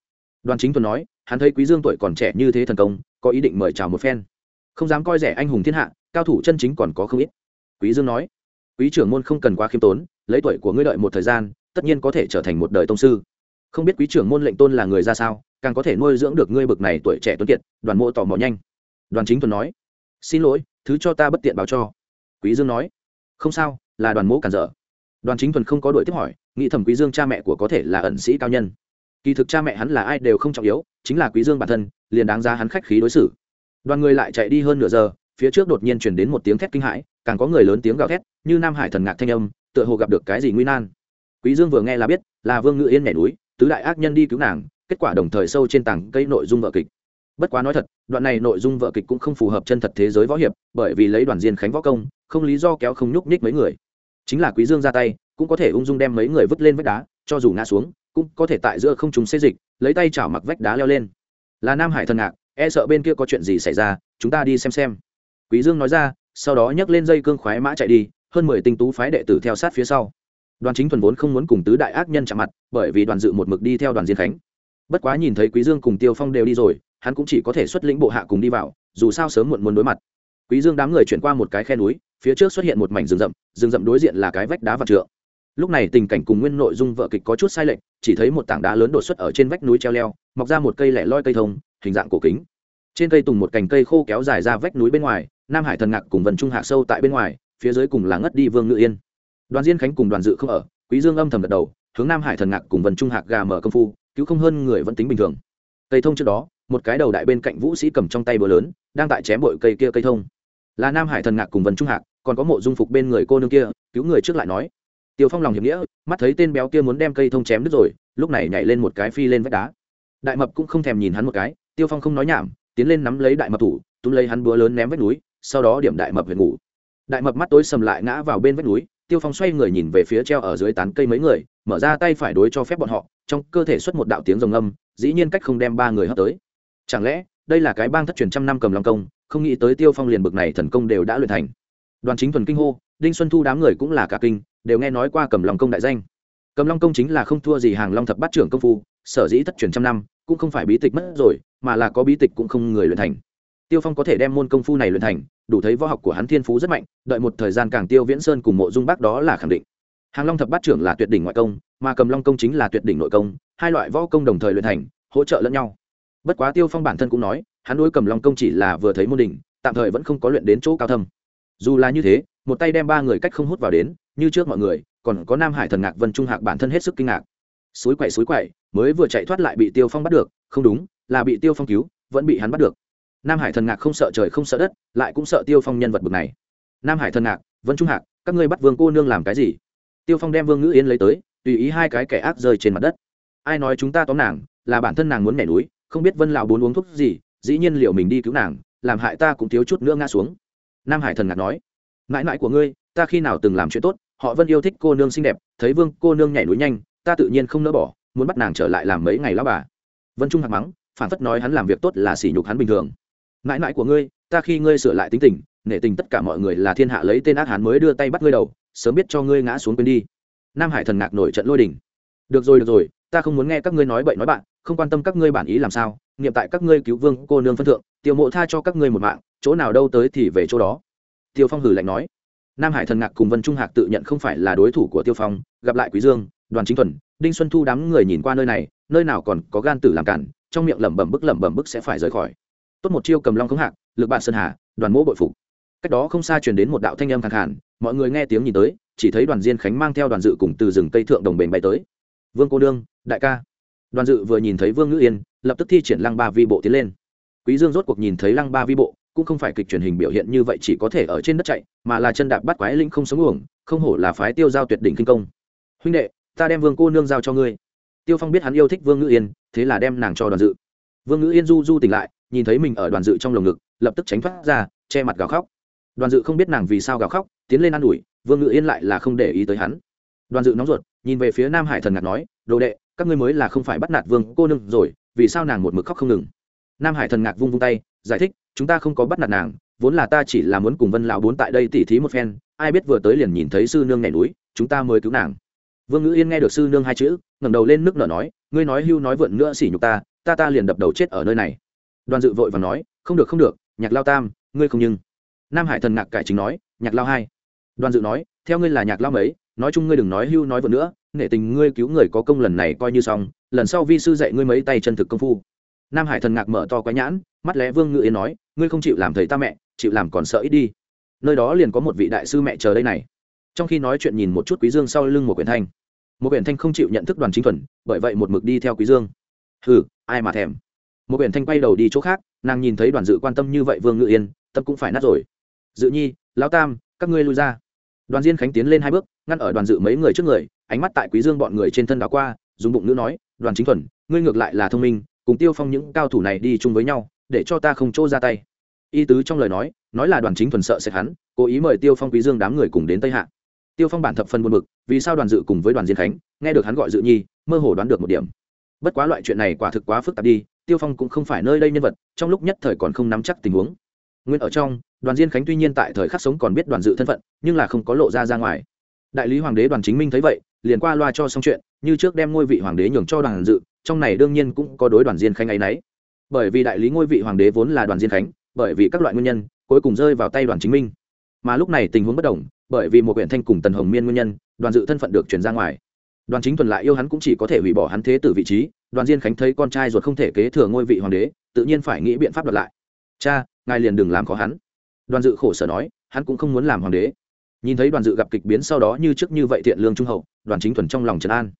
Đoàn chính thuần nói, hắn thấy quý dương tuổi còn trẻ như thế thần công, có ý định mời chào một phen. Không dám coi rẻ anh hùng thiên hạ, cao thủ chân chính còn có không ít. Quý dương nói, quý trưởng môn không cần quá khiêm tốn, lấy tuổi của ngươi đợi một thời gian tất nhiên có thể trở thành một đời tông sư. Không biết quý trưởng môn lệnh tôn là người ra sao, càng có thể nuôi dưỡng được ngươi bực này tuổi trẻ tuấn kiệt, đoàn mộ tỏ mò nhanh. Đoàn chính thuần nói, xin lỗi, thứ cho ta bất tiện báo cho. Quý dương nói, không sao, là đoàn mộ cản trở. Đoàn chính thuần không có đuổi tiếp hỏi, nghĩ thầm quý dương cha mẹ của có thể là ẩn sĩ cao nhân. Kỳ thực cha mẹ hắn là ai đều không trọng yếu, chính là quý dương bản thân, liền đáng ra hắn khách khí đối xử. Đoàn người lại chạy đi hơn nửa giờ, phía trước đột nhiên truyền đến một tiếng thét kinh hãi, càng có người lớn tiếng gào thét, như nam hải thần ngạc thanh âm, tựa hồ gặp được cái gì nguy nan quý dương vừa nghe là biết, là vương ngự yên nhảy núi, tứ đại ác nhân đi cứu nàng, kết quả đồng thời sâu trên tảng cây nội dung vợ kịch. Bất quá nói thật, đoạn này nội dung vợ kịch cũng không phù hợp chân thật thế giới võ hiệp, bởi vì lấy đoàn diên khánh võ công, không lý do kéo không nhúc nhích mấy người. Chính là quý dương ra tay, cũng có thể ung dung đem mấy người vứt lên vách đá, cho dù ngã xuống, cũng có thể tại giữa không chúng xê dịch, lấy tay chảo mặc vách đá leo lên. Là nam hải thần ngạc e sợ bên kia có chuyện gì xảy ra, chúng ta đi xem xem. Quý dương nói ra, sau đó nhấc lên dây cương khoái mã chạy đi, hơn mười tinh tú phái đệ tử theo sát phía sau đoàn chính thuần vốn không muốn cùng tứ đại ác nhân chạm mặt, bởi vì đoàn dự một mực đi theo đoàn diên khánh. Bất quá nhìn thấy quý dương cùng tiêu phong đều đi rồi, hắn cũng chỉ có thể xuất lĩnh bộ hạ cùng đi vào, dù sao sớm muộn muốn đối mặt. Quý dương đám người chuyển qua một cái khe núi, phía trước xuất hiện một mảnh rừng rậm rừng rậm đối diện là cái vách đá và trượng. Lúc này tình cảnh cùng nguyên nội dung vợ kịch có chút sai lệch, chỉ thấy một tảng đá lớn đột xuất ở trên vách núi treo leo, mọc ra một cây lẻ loi cây thông, hình dạng cổ kính. Trên cây tùng một cành cây khô kéo dài ra vách núi bên ngoài, nam hải thần ngạc cùng vần trung hạ sâu tại bên ngoài, phía dưới cùng là ngất đi vương ngự yên đoàn diên khánh cùng đoàn dự không ở, quý dương âm thầm gật đầu, hướng nam hải thần ngạc cùng vần trung hạc gà mở công phu, cứu không hơn người vẫn tính bình thường. Cây thông trước đó, một cái đầu đại bên cạnh vũ sĩ cầm trong tay bờ lớn, đang tại chém bội cây kia cây thông. Là nam hải thần ngạc cùng vần trung hạc, còn có mộ dung phục bên người cô nương kia, cứu người trước lại nói. Tiêu phong lòng hiệp nghĩa, mắt thấy tên béo kia muốn đem cây thông chém đứt rồi, lúc này nhảy lên một cái phi lên vách đá. Đại mập cũng không thèm nhìn hắn một cái, tiêu phong không nói nhảm, tiến lên nắm lấy đại mập thủ, túm lấy hắn búa lớn ném vách núi, sau đó điểm đại mập về ngủ. Đại mập mắt tối sầm lại ngã vào bên vách núi tiêu phong xoay người nhìn về phía treo ở dưới tán cây mấy người, mở ra tay phải đối cho phép bọn họ, trong cơ thể xuất một đạo tiếng rồng âm, dĩ nhiên cách không đem ba người hấp tới. Chẳng lẽ, đây là cái bang thất truyền trăm năm cầm long công, không nghĩ tới tiêu phong liền bực này thần công đều đã luyện thành. Đoàn chính thuần kinh hô, đinh xuân thu đám người cũng là cả kinh, đều nghe nói qua cầm long công đại danh. Cầm long công chính là không thua gì hàng long thập bát trưởng công phu, sở dĩ thất truyền trăm năm, cũng không phải bí tịch mất rồi, mà là có bí tịch cũng không người luyện thành tiêu phong có thể đem môn công phu này luyện thành, đủ thấy võ học của hắn thiên phú rất mạnh, đợi một thời gian càng tiêu viễn sơn cùng mộ dung bác đó là khẳng định. Hàng long thập bát trưởng là tuyệt đỉnh ngoại công, mà cầm long công chính là tuyệt đỉnh nội công, hai loại võ công đồng thời luyện thành, hỗ trợ lẫn nhau. Bất quá tiêu phong bản thân cũng nói, hắn đối cầm long công chỉ là vừa thấy môn đỉnh, tạm thời vẫn không có luyện đến chỗ cao thâm. Dù là như thế, một tay đem ba người cách không hút vào đến, như trước mọi người, còn có nam hải thần ngạc vân trung hạc bản thân hết sức kinh ngạc. Suối quậy suối quậy, mới vừa chạy thoát lại bị tiêu phong bắt được, không đúng, là bị tiêu phong cứu, vẫn bị hắn bắt được nam hải thần ngạc không sợ trời không sợ đất, lại cũng sợ tiêu phong nhân vật bực này. nam hải thần ngạc, vân trung hạc, các ngươi bắt vương cô nương làm cái gì? tiêu phong đem vương ngữ yên lấy tới, tùy ý hai cái kẻ ác rơi trên mặt đất. ai nói chúng ta tóm nàng, là bản thân nàng muốn nhảy núi, không biết vân lão bốn uống thuốc gì, dĩ nhiên liệu mình đi cứu nàng, làm hại ta cũng thiếu chút nữa ngã xuống. nam hải thần ngạc nói, mãi mãi của ngươi, ta khi nào từng làm chuyện tốt, họ vân yêu thích cô nương xinh đẹp, thấy vương cô nương nhảy núi nhanh, ta tự nhiên không nỡ bỏ, muốn bắt nàng trở lại làm mấy ngày lão bà. vân trung hạc mắng, phản phất nói hắn làm việc tốt là sỉ nhục hắn bình thường mãi mãi của ngươi, ta khi ngươi sửa lại tính tình, nể tình tất cả mọi người là thiên hạ lấy tên ác hán mới đưa tay bắt ngươi đầu, sớm biết cho ngươi ngã xuống quên đi. Nam hải thần ngạc nổi trận lôi đình. Được rồi được rồi, ta không muốn nghe các ngươi nói bậy nói bạn, không quan tâm các ngươi bản ý làm sao nghiệm tại các ngươi cứu vương, cô nương phân thượng tiêu mộ tha cho các ngươi một mạng, chỗ nào đâu tới thì về chỗ đó. Tiêu phong hử lạnh nói. Nam hải thần ngạc cùng vân trung hạc tự nhận không phải là đối thủ của tiêu phong, gặp lại quý dương, đoàn chính thuần, đinh xuân thu đám người nhìn qua nơi này, nơi nào còn có gan tử làm cản, trong miệng lẩm bẩm bức lẩm bẩm bức sẽ phải rời khỏi tốt một chiêu cầm long khống hạc, lực bạn sơn hà, đoàn mỗ bội phục. Cách đó không xa truyền đến một đạo thanh âm khẳng hẳn mọi người nghe tiếng nhìn tới, chỉ thấy đoàn diên khánh mang theo đoàn dự cùng từ rừng tây thượng đồng bền bay tới. Vương cô đương đại ca. Đoàn dự vừa nhìn thấy vương ngữ yên, lập tức thi triển lăng ba vi bộ tiến lên. Quý dương rốt cuộc nhìn thấy lăng ba vi bộ, cũng không phải kịch truyền hình biểu hiện như vậy chỉ có thể ở trên đất chạy, mà là chân đạp bắt quái linh không sống uổng, không hổ là phái tiêu giao tuyệt đỉnh kinh công. Huynh đệ, ta đem vương cô nương giao cho ngươi. Tiêu phong biết hắn yêu thích vương ngữ yên, thế là đem nàng cho đoàn dự. Vương ngữ yên du du tỉnh lại nhìn thấy mình ở đoàn dự trong lồng ngực, lập tức tránh thoát ra, che mặt gào khóc. Đoàn dự không biết nàng vì sao gào khóc, tiến lên ă n ủi, vương ngự yên lại là không để ý tới hắn. Đoàn dự nóng ruột, nhìn về phía nam hải thần ngạc nói, đồ đệ, các ngươi mới là không phải bắt nạt vương cô nương rồi, vì sao nàng một mực khóc không ngừng? Nam hải thần ngạc vung vung tay, giải thích, chúng ta không có bắt nạt nàng, vốn là ta chỉ là muốn cùng vân lão bốn tại đây tỉ thí một phen, ai biết vừa tới liền nhìn thấy sư nương nhảy núi, chúng ta mới cứu nàng. Vương ngữ yên nghe được sư nương hai chữ, ngẩng đầu lên nước nở nói, ngươi nói hưu nói vượn nữa xỉ nhục ta ta ta liền đập đầu chết ở nơi này đoàn dự vội và nói, không được không được, nhạc lao tam, ngươi không nhưng. Nam hải thần ngạc cải chính nói, nhạc lao hai. Đoàn dự nói, theo ngươi là nhạc lao mấy, nói chung ngươi đừng nói hưu nói vượn nữa, nể tình ngươi cứu người có công lần này coi như xong, lần sau vi sư dạy ngươi mấy tay chân thực công phu. Nam hải thần ngạc mở to quái nhãn, mắt lẽ vương ngự yên nói, ngươi không chịu làm thầy ta mẹ, chịu làm còn sợ ít đi. Nơi đó liền có một vị đại sư mẹ chờ đây này. Trong khi nói chuyện nhìn một chút quý dương sau lưng một quyển thanh. Một quyển thanh không chịu nhận thức đoàn chính thuần, bởi vậy một mực đi theo quý dương. Hừ, ai mà thèm một quyển thanh quay đầu đi chỗ khác, nàng nhìn thấy đoàn dự quan tâm như vậy vương ngự yên, tâm cũng phải nát rồi. Dự nhi, lão tam, các ngươi lui ra. Đoàn diên khánh tiến lên hai bước, ngăn ở đoàn dự mấy người trước người, ánh mắt tại quý dương bọn người trên thân đá qua, dùng bụng nữ nói, đoàn chính thuần, ngươi ngược lại là thông minh, cùng tiêu phong những cao thủ này đi chung với nhau, để cho ta không chỗ ra tay. Y tứ trong lời nói nói là đoàn chính thuần sợ sẽ hắn, cố ý mời tiêu phong quý dương đám người cùng đến tây hạ. Tiêu phong bản thập phân buồn bực, vì sao đoàn dự cùng với đoàn diên khánh, nghe được hắn gọi dự nhi, mơ hồ đoán được một điểm. Bất quá loại chuyện này quả thực quá phức tạp đi tiêu phong cũng không phải nơi đây nhân vật, trong lúc nhất thời còn không nắm chắc tình huống. Nguyên ở trong, đoàn diên khánh tuy nhiên tại thời khắc sống còn biết đoàn dự thân phận, nhưng là không có lộ ra ra ngoài. Đại lý hoàng đế đoàn chính minh thấy vậy, liền qua loa cho xong chuyện, như trước đem ngôi vị hoàng đế nhường cho đoàn dự, trong này đương nhiên cũng có đối đoàn diên khánh ấy nấy. Bởi vì đại lý ngôi vị hoàng đế vốn là đoàn diên khánh, bởi vì các loại nguyên nhân, cuối cùng rơi vào tay đoàn chính minh. Mà lúc này tình huống bất đồng, bởi vì một huyện thanh cùng tần hồng miên nguyên nhân, đoàn dự thân phận được chuyển ra ngoài đoàn chính Thuần lại yêu hắn cũng chỉ có thể hủy bỏ hắn thế tử vị trí, đoàn diên khánh thấy con trai ruột không thể kế thừa ngôi vị hoàng đế, tự nhiên phải nghĩ biện pháp đoạt lại. Cha, ngài liền đừng làm khó hắn. Đoàn dự khổ sở nói, hắn cũng không muốn làm hoàng đế. Nhìn thấy đoàn dự gặp kịch biến sau đó như trước như vậy thiện lương trung hậu, đoàn chính thuần trong lòng trấn an.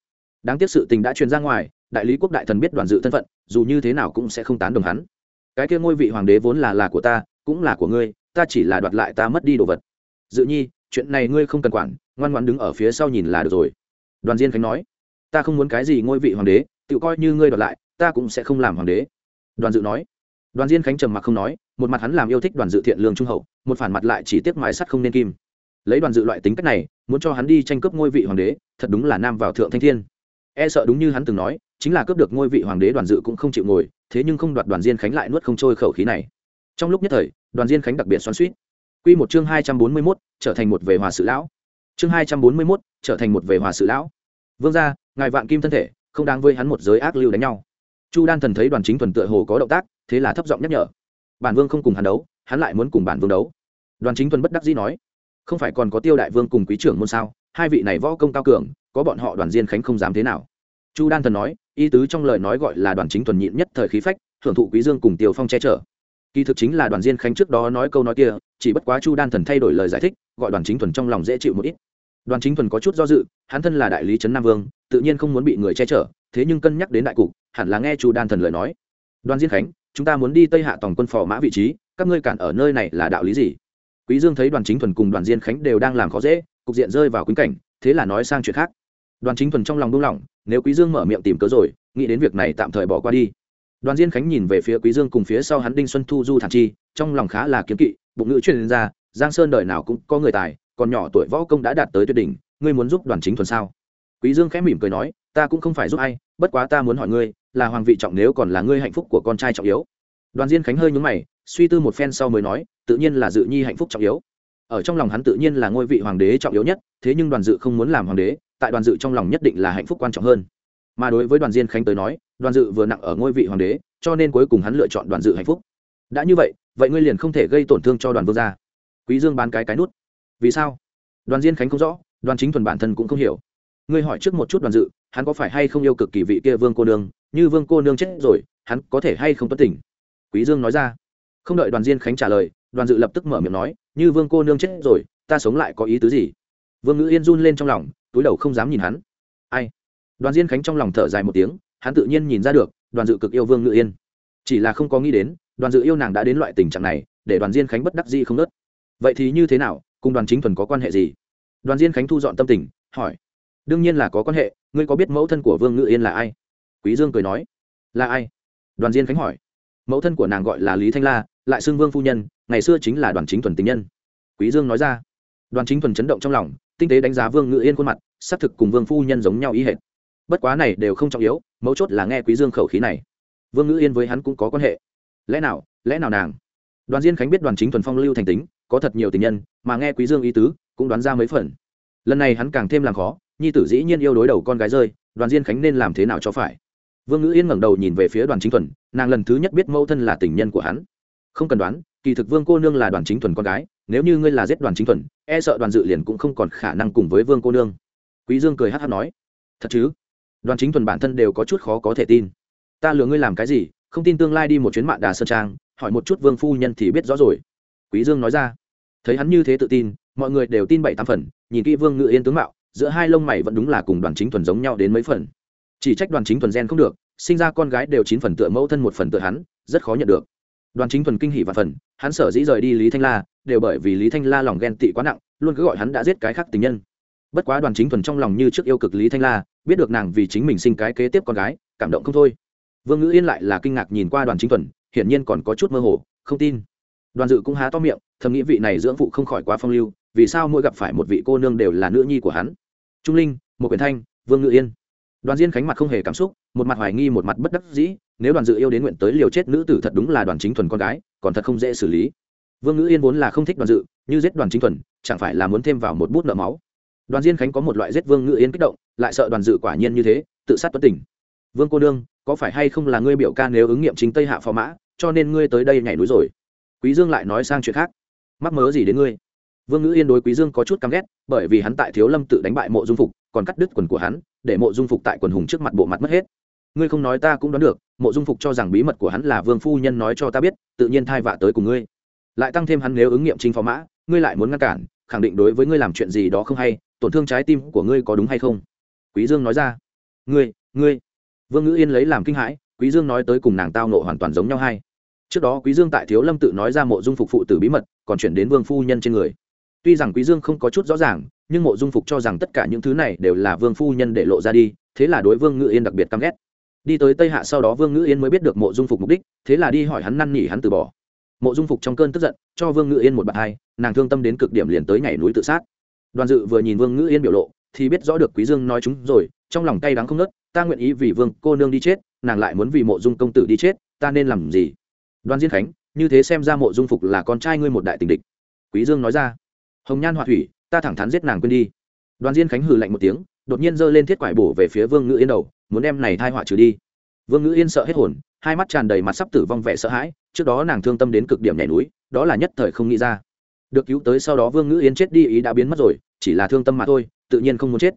Đáng tiếc sự tình đã truyền ra ngoài, đại lý quốc đại thần biết đoàn dự thân phận, dù như thế nào cũng sẽ không tán đồng hắn. Cái kia ngôi vị hoàng đế vốn là là của ta, cũng là của ngươi, ta chỉ là đoạt lại ta mất đi đồ vật. Dự nhi, chuyện này ngươi không cần quản, ngoan ngoan đứng ở phía sau nhìn là được rồi đoàn diên khánh nói, ta không muốn cái gì ngôi vị hoàng đế, tự coi như ngươi đoạt lại, ta cũng sẽ không làm hoàng đế. Đoàn dự nói. Đoàn diên khánh trầm mặc không nói, một mặt hắn làm yêu thích đoàn dự thiện lương trung hậu, một phản mặt lại chỉ tiếc mái sắt không nên kim. Lấy đoàn dự loại tính cách này, muốn cho hắn đi tranh cướp ngôi vị hoàng đế, thật đúng là nam vào thượng thanh thiên. E sợ đúng như hắn từng nói, chính là cướp được ngôi vị hoàng đế đoàn dự cũng không chịu ngồi, thế nhưng không đoạt đoàn diên khánh lại nuốt không trôi khẩu khí này. Trong lúc nhất thời, đoàn diên khánh đặc biệt xoắn suýt q một chương hai trăm bốn mươi mốt, trở thành một về hòa sự lão chương hai trăm bốn mươi mốt, trở thành một về hòa sự lão. Vương gia, ngài vạn kim thân thể, không đáng với hắn một giới ác lưu đánh nhau. Chu đan thần thấy đoàn chính thuần tựa hồ có động tác, thế là thấp giọng nhắc nhở. Bản vương không cùng hắn đấu, hắn lại muốn cùng bản vương đấu. Đoàn chính thuần bất đắc dĩ nói, không phải còn có tiêu đại vương cùng quý trưởng môn sao? Hai vị này võ công cao cường, có bọn họ đoàn diên khánh không dám thế nào. Chu đan thần nói y tứ trong lời nói gọi là đoàn chính thuần nhịn nhất thời khí phách hưởng thụ quý dương cùng tiêu phong che chở. Kỳ thực chính là đoàn diên khánh trước đó nói câu nói kia, chỉ bất quá chu đan thần thay đổi lời giải thích, gọi đoàn chính thuần trong lòng dễ chịu một ít đoàn chính thuần có chút do dự, hắn thân là đại lý trấn nam vương, tự nhiên không muốn bị người che chở, thế nhưng cân nhắc đến đại cục, hẳn là nghe chu đan thần lời nói. Đoàn diên khánh, chúng ta muốn đi tây hạ tổng quân phò mã vị trí, các ngươi cản ở nơi này là đạo lý gì? Quý dương thấy đoàn chính thuần cùng đoàn diên khánh đều đang làm khó dễ, cục diện rơi vào quýnh cảnh, thế là nói sang chuyện khác. Đoàn chính thuần trong lòng buông lỏng, nếu quý dương mở miệng tìm cớ rồi, nghĩ đến việc này tạm thời bỏ qua đi. Đoàn diên khánh nhìn về phía quý dương cùng phía sau hắn đinh xuân thu du thản chi, trong lòng khá là kiếm kỵ, bụng ngữ truyền ra, giang sơn đời nào cũng có người tài còn nhỏ tuổi võ công đã đạt tới tuyệt đỉnh, ngươi muốn giúp đoàn chính thuần sao? Quý dương khẽ mỉm cười nói, ta cũng không phải giúp ai, bất quá ta muốn hỏi ngươi, là hoàng vị trọng nếu còn là ngươi hạnh phúc của con trai trọng yếu? Đoàn diên khánh hơi nhướng mày, suy tư một phen sau mới nói, tự nhiên là dự nhi hạnh phúc trọng yếu. Ở trong lòng hắn tự nhiên là ngôi vị hoàng đế trọng yếu nhất, thế nhưng đoàn dự không muốn làm hoàng đế, tại đoàn dự trong lòng nhất định là hạnh phúc quan trọng hơn. Mà đối với đoàn diên khánh tới nói, đoàn dự vừa nặng ở ngôi vị hoàng đế, cho nên cuối cùng hắn lựa chọn đoàn dự hạnh phúc. Đã như vậy vậy ngươi liền không thể gây tổn thương cho đoàn vương gia. Quý dương bán cái cái nút vì sao? Đoàn diên khánh không rõ, đoàn chính thuần bản thân cũng không hiểu. Ngươi hỏi trước một chút đoàn dự, hắn có phải hay không yêu cực kỳ vị kia vương cô nương? Như vương cô nương chết rồi, hắn có thể hay không tuất tỉnh quý dương nói ra. Không đợi đoàn diên khánh trả lời, đoàn dự lập tức mở miệng nói, như vương cô nương chết rồi, ta sống lại có ý tứ gì? Vương ngữ yên run lên trong lòng, túi đầu không dám nhìn hắn. Ai? Đoàn diên khánh trong lòng thở dài một tiếng, hắn tự nhiên nhìn ra được, đoàn dự cực yêu vương ngữ yên. Chỉ là không có nghĩ đến, đoàn dự yêu nàng đã đến loại tình trạng này, để đoàn diên khánh bất đắc dĩ không nớt. Vậy thì như thế nào? Cùng đoàn chính thuần có quan hệ gì? Đoàn diên khánh thu dọn tâm tình, hỏi. Đương nhiên là có quan hệ, ngươi có biết mẫu thân của vương ngự yên là ai? Quý dương cười nói. Là ai? Đoàn diên khánh hỏi. Mẫu thân của nàng gọi là lý thanh la, lại xưng vương phu nhân, ngày xưa chính là đoàn chính thuần tình nhân. Quý dương nói ra. Đoàn chính thuần chấn động trong lòng, tinh tế đánh giá vương ngự yên khuôn mặt, xác thực cùng vương phu nhân giống nhau ý hệt. Bất quá này đều không trọng yếu, mấu chốt là nghe quý dương khẩu khí này. Vương ngự yên với hắn cũng có quan hệ. Lẽ nào lẽ nào nàng? Đoàn diên khánh biết đoàn chính thuần phong lưu thành tính có thật nhiều tình nhân, mà nghe quý dương ý tứ, cũng đoán ra mấy phần. Lần này hắn càng thêm làm khó, nhi tử dĩ nhiên yêu đối đầu con gái rơi, đoàn diên khánh nên làm thế nào cho phải? Vương ngữ yên ngẩng đầu nhìn về phía đoàn chính thuần, nàng lần thứ nhất biết mẫu thân là tình nhân của hắn. Không cần đoán, kỳ thực vương cô nương là đoàn chính thuần con gái, nếu như ngươi là giết đoàn chính thuần e sợ đoàn dự liền cũng không còn khả năng cùng với vương cô nương. Quý dương cười hát hát nói, thật chứ? Đoàn chính thuần bản thân đều có chút khó có thể tin. Ta lừa ngươi làm cái gì, không tin tương lai đi một chuyến mạng đà sơn trang, hỏi một chút vương phu nhân thì biết rõ rồi. Quý dương nói ra thấy hắn như thế tự tin, mọi người đều tin bảy tám phần, nhìn kỹ vương ngự yên tướng mạo, giữa hai lông mày vẫn đúng là cùng đoàn chính thuần giống nhau đến mấy phần. Chỉ trách đoàn chính thuần gen không được, sinh ra con gái đều chín phần tựa mẫu thân một phần tựa hắn, rất khó nhận được. Đoàn chính thuần kinh hỉ và phần, hắn sở dĩ rời đi lý thanh la, đều bởi vì lý thanh la lòng ghen tị quá nặng, luôn cứ gọi hắn đã giết cái khác tình nhân. Bất quá đoàn chính thuần trong lòng như trước yêu cực lý thanh la, biết được nàng vì chính mình sinh cái kế tiếp con gái, cảm động không thôi. Vương ngữ yên lại là kinh ngạc nhìn qua đoàn chính thuần, hiển nhiên còn có chút mơ hồ, không tin đoàn dự cũng há to miệng, thầm nghĩ vị này dưỡng phụ không khỏi quá phong lưu, vì sao mỗi gặp phải một vị cô nương đều là nữ nhi của hắn? Trung linh, một quyển thanh, vương ngự yên. Đoàn diên khánh mặt không hề cảm xúc, một mặt hoài nghi, một mặt bất đắc dĩ, nếu đoàn dự yêu đến nguyện tới liều chết nữ tử thật đúng là đoàn chính thuần con gái, còn thật không dễ xử lý. Vương ngữ yên vốn là không thích đoàn dự, như giết đoàn chính thuần, chẳng phải là muốn thêm vào một bút nợ máu. Đoàn diên khánh có một loại giết vương ngữ yên kích động, lại sợ đoàn dự quả nhiên như thế, tự sát tuấn tỉnh vương cô nương, có phải hay không là ngươi biểu ca nếu ứng nghiệm chính tây hạ phò mã, cho nên ngươi tới đây nhảy núi rồi? Quý dương lại nói sang chuyện khác. Mắc mớ gì đến ngươi? Vương ngữ yên đối quý dương có chút căm ghét, bởi vì hắn tại thiếu lâm tự đánh bại mộ dung phục, còn cắt đứt quần của hắn, để mộ dung phục tại quần hùng trước mặt bộ mặt mất hết. Ngươi không nói ta cũng đoán được, mộ dung phục cho rằng bí mật của hắn là vương phu nhân nói cho ta biết, tự nhiên thai vạ tới cùng ngươi. Lại tăng thêm hắn nếu ứng nghiệm chính phó mã, ngươi lại muốn ngăn cản, khẳng định đối với ngươi làm chuyện gì đó không hay, tổn thương trái tim của ngươi có đúng hay không? Quý dương nói ra. Ngươi ngươi. Vương ngữ yên lấy làm kinh hãi, quý dương nói tới cùng nàng tao nộ hoàn toàn giống nhau hay trước đó quý dương tại thiếu lâm tự nói ra mộ dung phục phụ tử bí mật, còn chuyển đến vương phu nhân trên người. Tuy rằng quý dương không có chút rõ ràng, nhưng mộ dung phục cho rằng tất cả những thứ này đều là vương phu nhân để lộ ra đi, thế là đối vương ngự yên đặc biệt căm ghét. Đi tới tây hạ sau đó vương ngự yên mới biết được mộ dung phục mục đích, thế là đi hỏi hắn năn nỉ hắn từ bỏ. Mộ dung phục trong cơn tức giận, cho vương ngự yên một bạt hai, nàng thương tâm đến cực điểm liền tới nhảy núi tự sát. Đoàn dự vừa nhìn vương ngự yên biểu lộ, thì biết rõ được quý dương nói chúng rồi, trong lòng tay đắng không nớt ta nguyện ý vì vương cô nương đi chết, nàng lại muốn vì mộ dung công tử đi chết, ta nên làm gì? Đoàn diên khánh, như thế xem ra mộ dung phục là con trai ngươi một đại tình địch. Quý dương nói ra. Hồng nhan họa thủy, ta thẳng thắn giết nàng quên đi. Đoàn diên khánh hừ lạnh một tiếng, đột nhiên giơ lên thiết quải bổ về phía vương ngữ yên đầu, muốn đem này thai họa trừ đi. Vương ngữ yên sợ hết hồn, hai mắt tràn đầy mặt sắp tử vong vẻ sợ hãi, trước đó nàng thương tâm đến cực điểm nhảy núi, đó là nhất thời không nghĩ ra. Được cứu tới sau đó vương ngữ yên chết đi ý đã biến mất rồi, chỉ là thương tâm mà thôi, tự nhiên không muốn chết.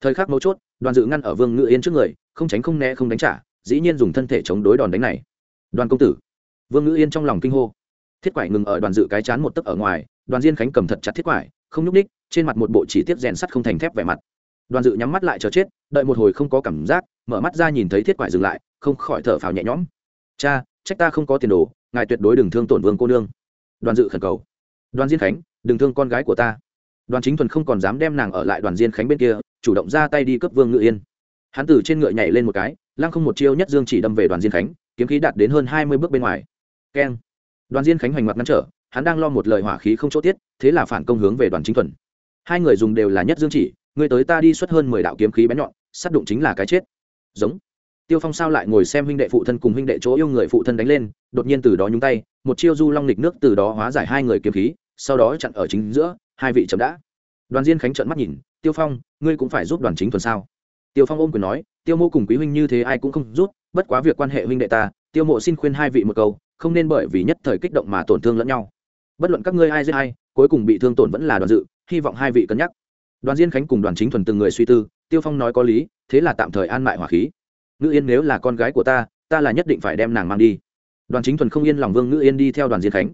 Thời khắc mấu chốt đoàn dự ngăn ở vương ngữ yên trước người, không tránh không né không đánh trả, dĩ nhiên dùng thân thể chống đối đòn đánh này. Đoàn công tử vương ngữ yên trong lòng kinh hô. Thiết quải ngừng ở đoàn dự cái chán một tấc ở ngoài, đoàn diên khánh cầm thật chặt thiết quải, không nhúc ních trên mặt một bộ chỉ tiết rèn sắt không thành thép vẻ mặt. Đoàn dự nhắm mắt lại chờ chết, đợi một hồi không có cảm giác, mở mắt ra nhìn thấy thiết quải dừng lại, không khỏi thở phào nhẹ nhõm. Cha, trách ta không có tiền đồ, ngài tuyệt đối đừng thương tổn vương cô nương. Đoàn dự khẩn cầu. Đoàn diên khánh, đừng thương con gái của ta. Đoàn chính thuần không còn dám đem nàng ở lại đoàn diên khánh bên kia, chủ động ra tay đi cướp vương ngự yên. Hắn từ trên ngựa nhảy lên một cái, lăng không một chiêu nhất dương chỉ đâm về đoàn diên khánh, kiếm khí đạt đến hơn hai mươi bước bên ngoài keng. Đoàn diên khánh hoành mặt ngăn trở, hắn đang lo một lời hỏa khí không chỗ tiết, thế là phản công hướng về đoàn chính thuần. Hai người dùng đều là nhất dương chỉ, người tới ta đi xuất hơn mười đạo kiếm khí bén nhọn, sát đụng chính là cái chết. Giống. Tiêu phong sao lại ngồi xem huynh đệ phụ thân cùng huynh đệ chỗ yêu người phụ thân đánh lên, đột nhiên từ đó nhúng tay, một chiêu du long lịch nước từ đó hóa giải hai người kiếm khí, sau đó chặn ở chính giữa, hai vị chậm đã. Đoàn diên khánh trợn mắt nhìn, tiêu phong, ngươi cũng phải giúp đoàn chính thuần sao? Tiêu phong ôm quyền nói, tiêu mô cùng quý huynh như thế ai cũng không rút bất quá việc quan hệ huynh đệ ta, tiêu mộ xin khuyên hai vị một câu không nên bởi vì nhất thời kích động mà tổn thương lẫn nhau. Bất luận các ngươi ai giết ai, cuối cùng bị thương tổn vẫn là đoàn dự, hy vọng hai vị cân nhắc. Đoàn diên khánh cùng đoàn chính thuần từng người suy tư, tiêu phong nói có lý, thế là tạm thời an mại hỏa khí. Ngữ yên nếu là con gái của ta ta là nhất định phải đem nàng mang đi. Đoàn chính thuần không yên lòng vương ngữ yên đi theo đoàn diên khánh.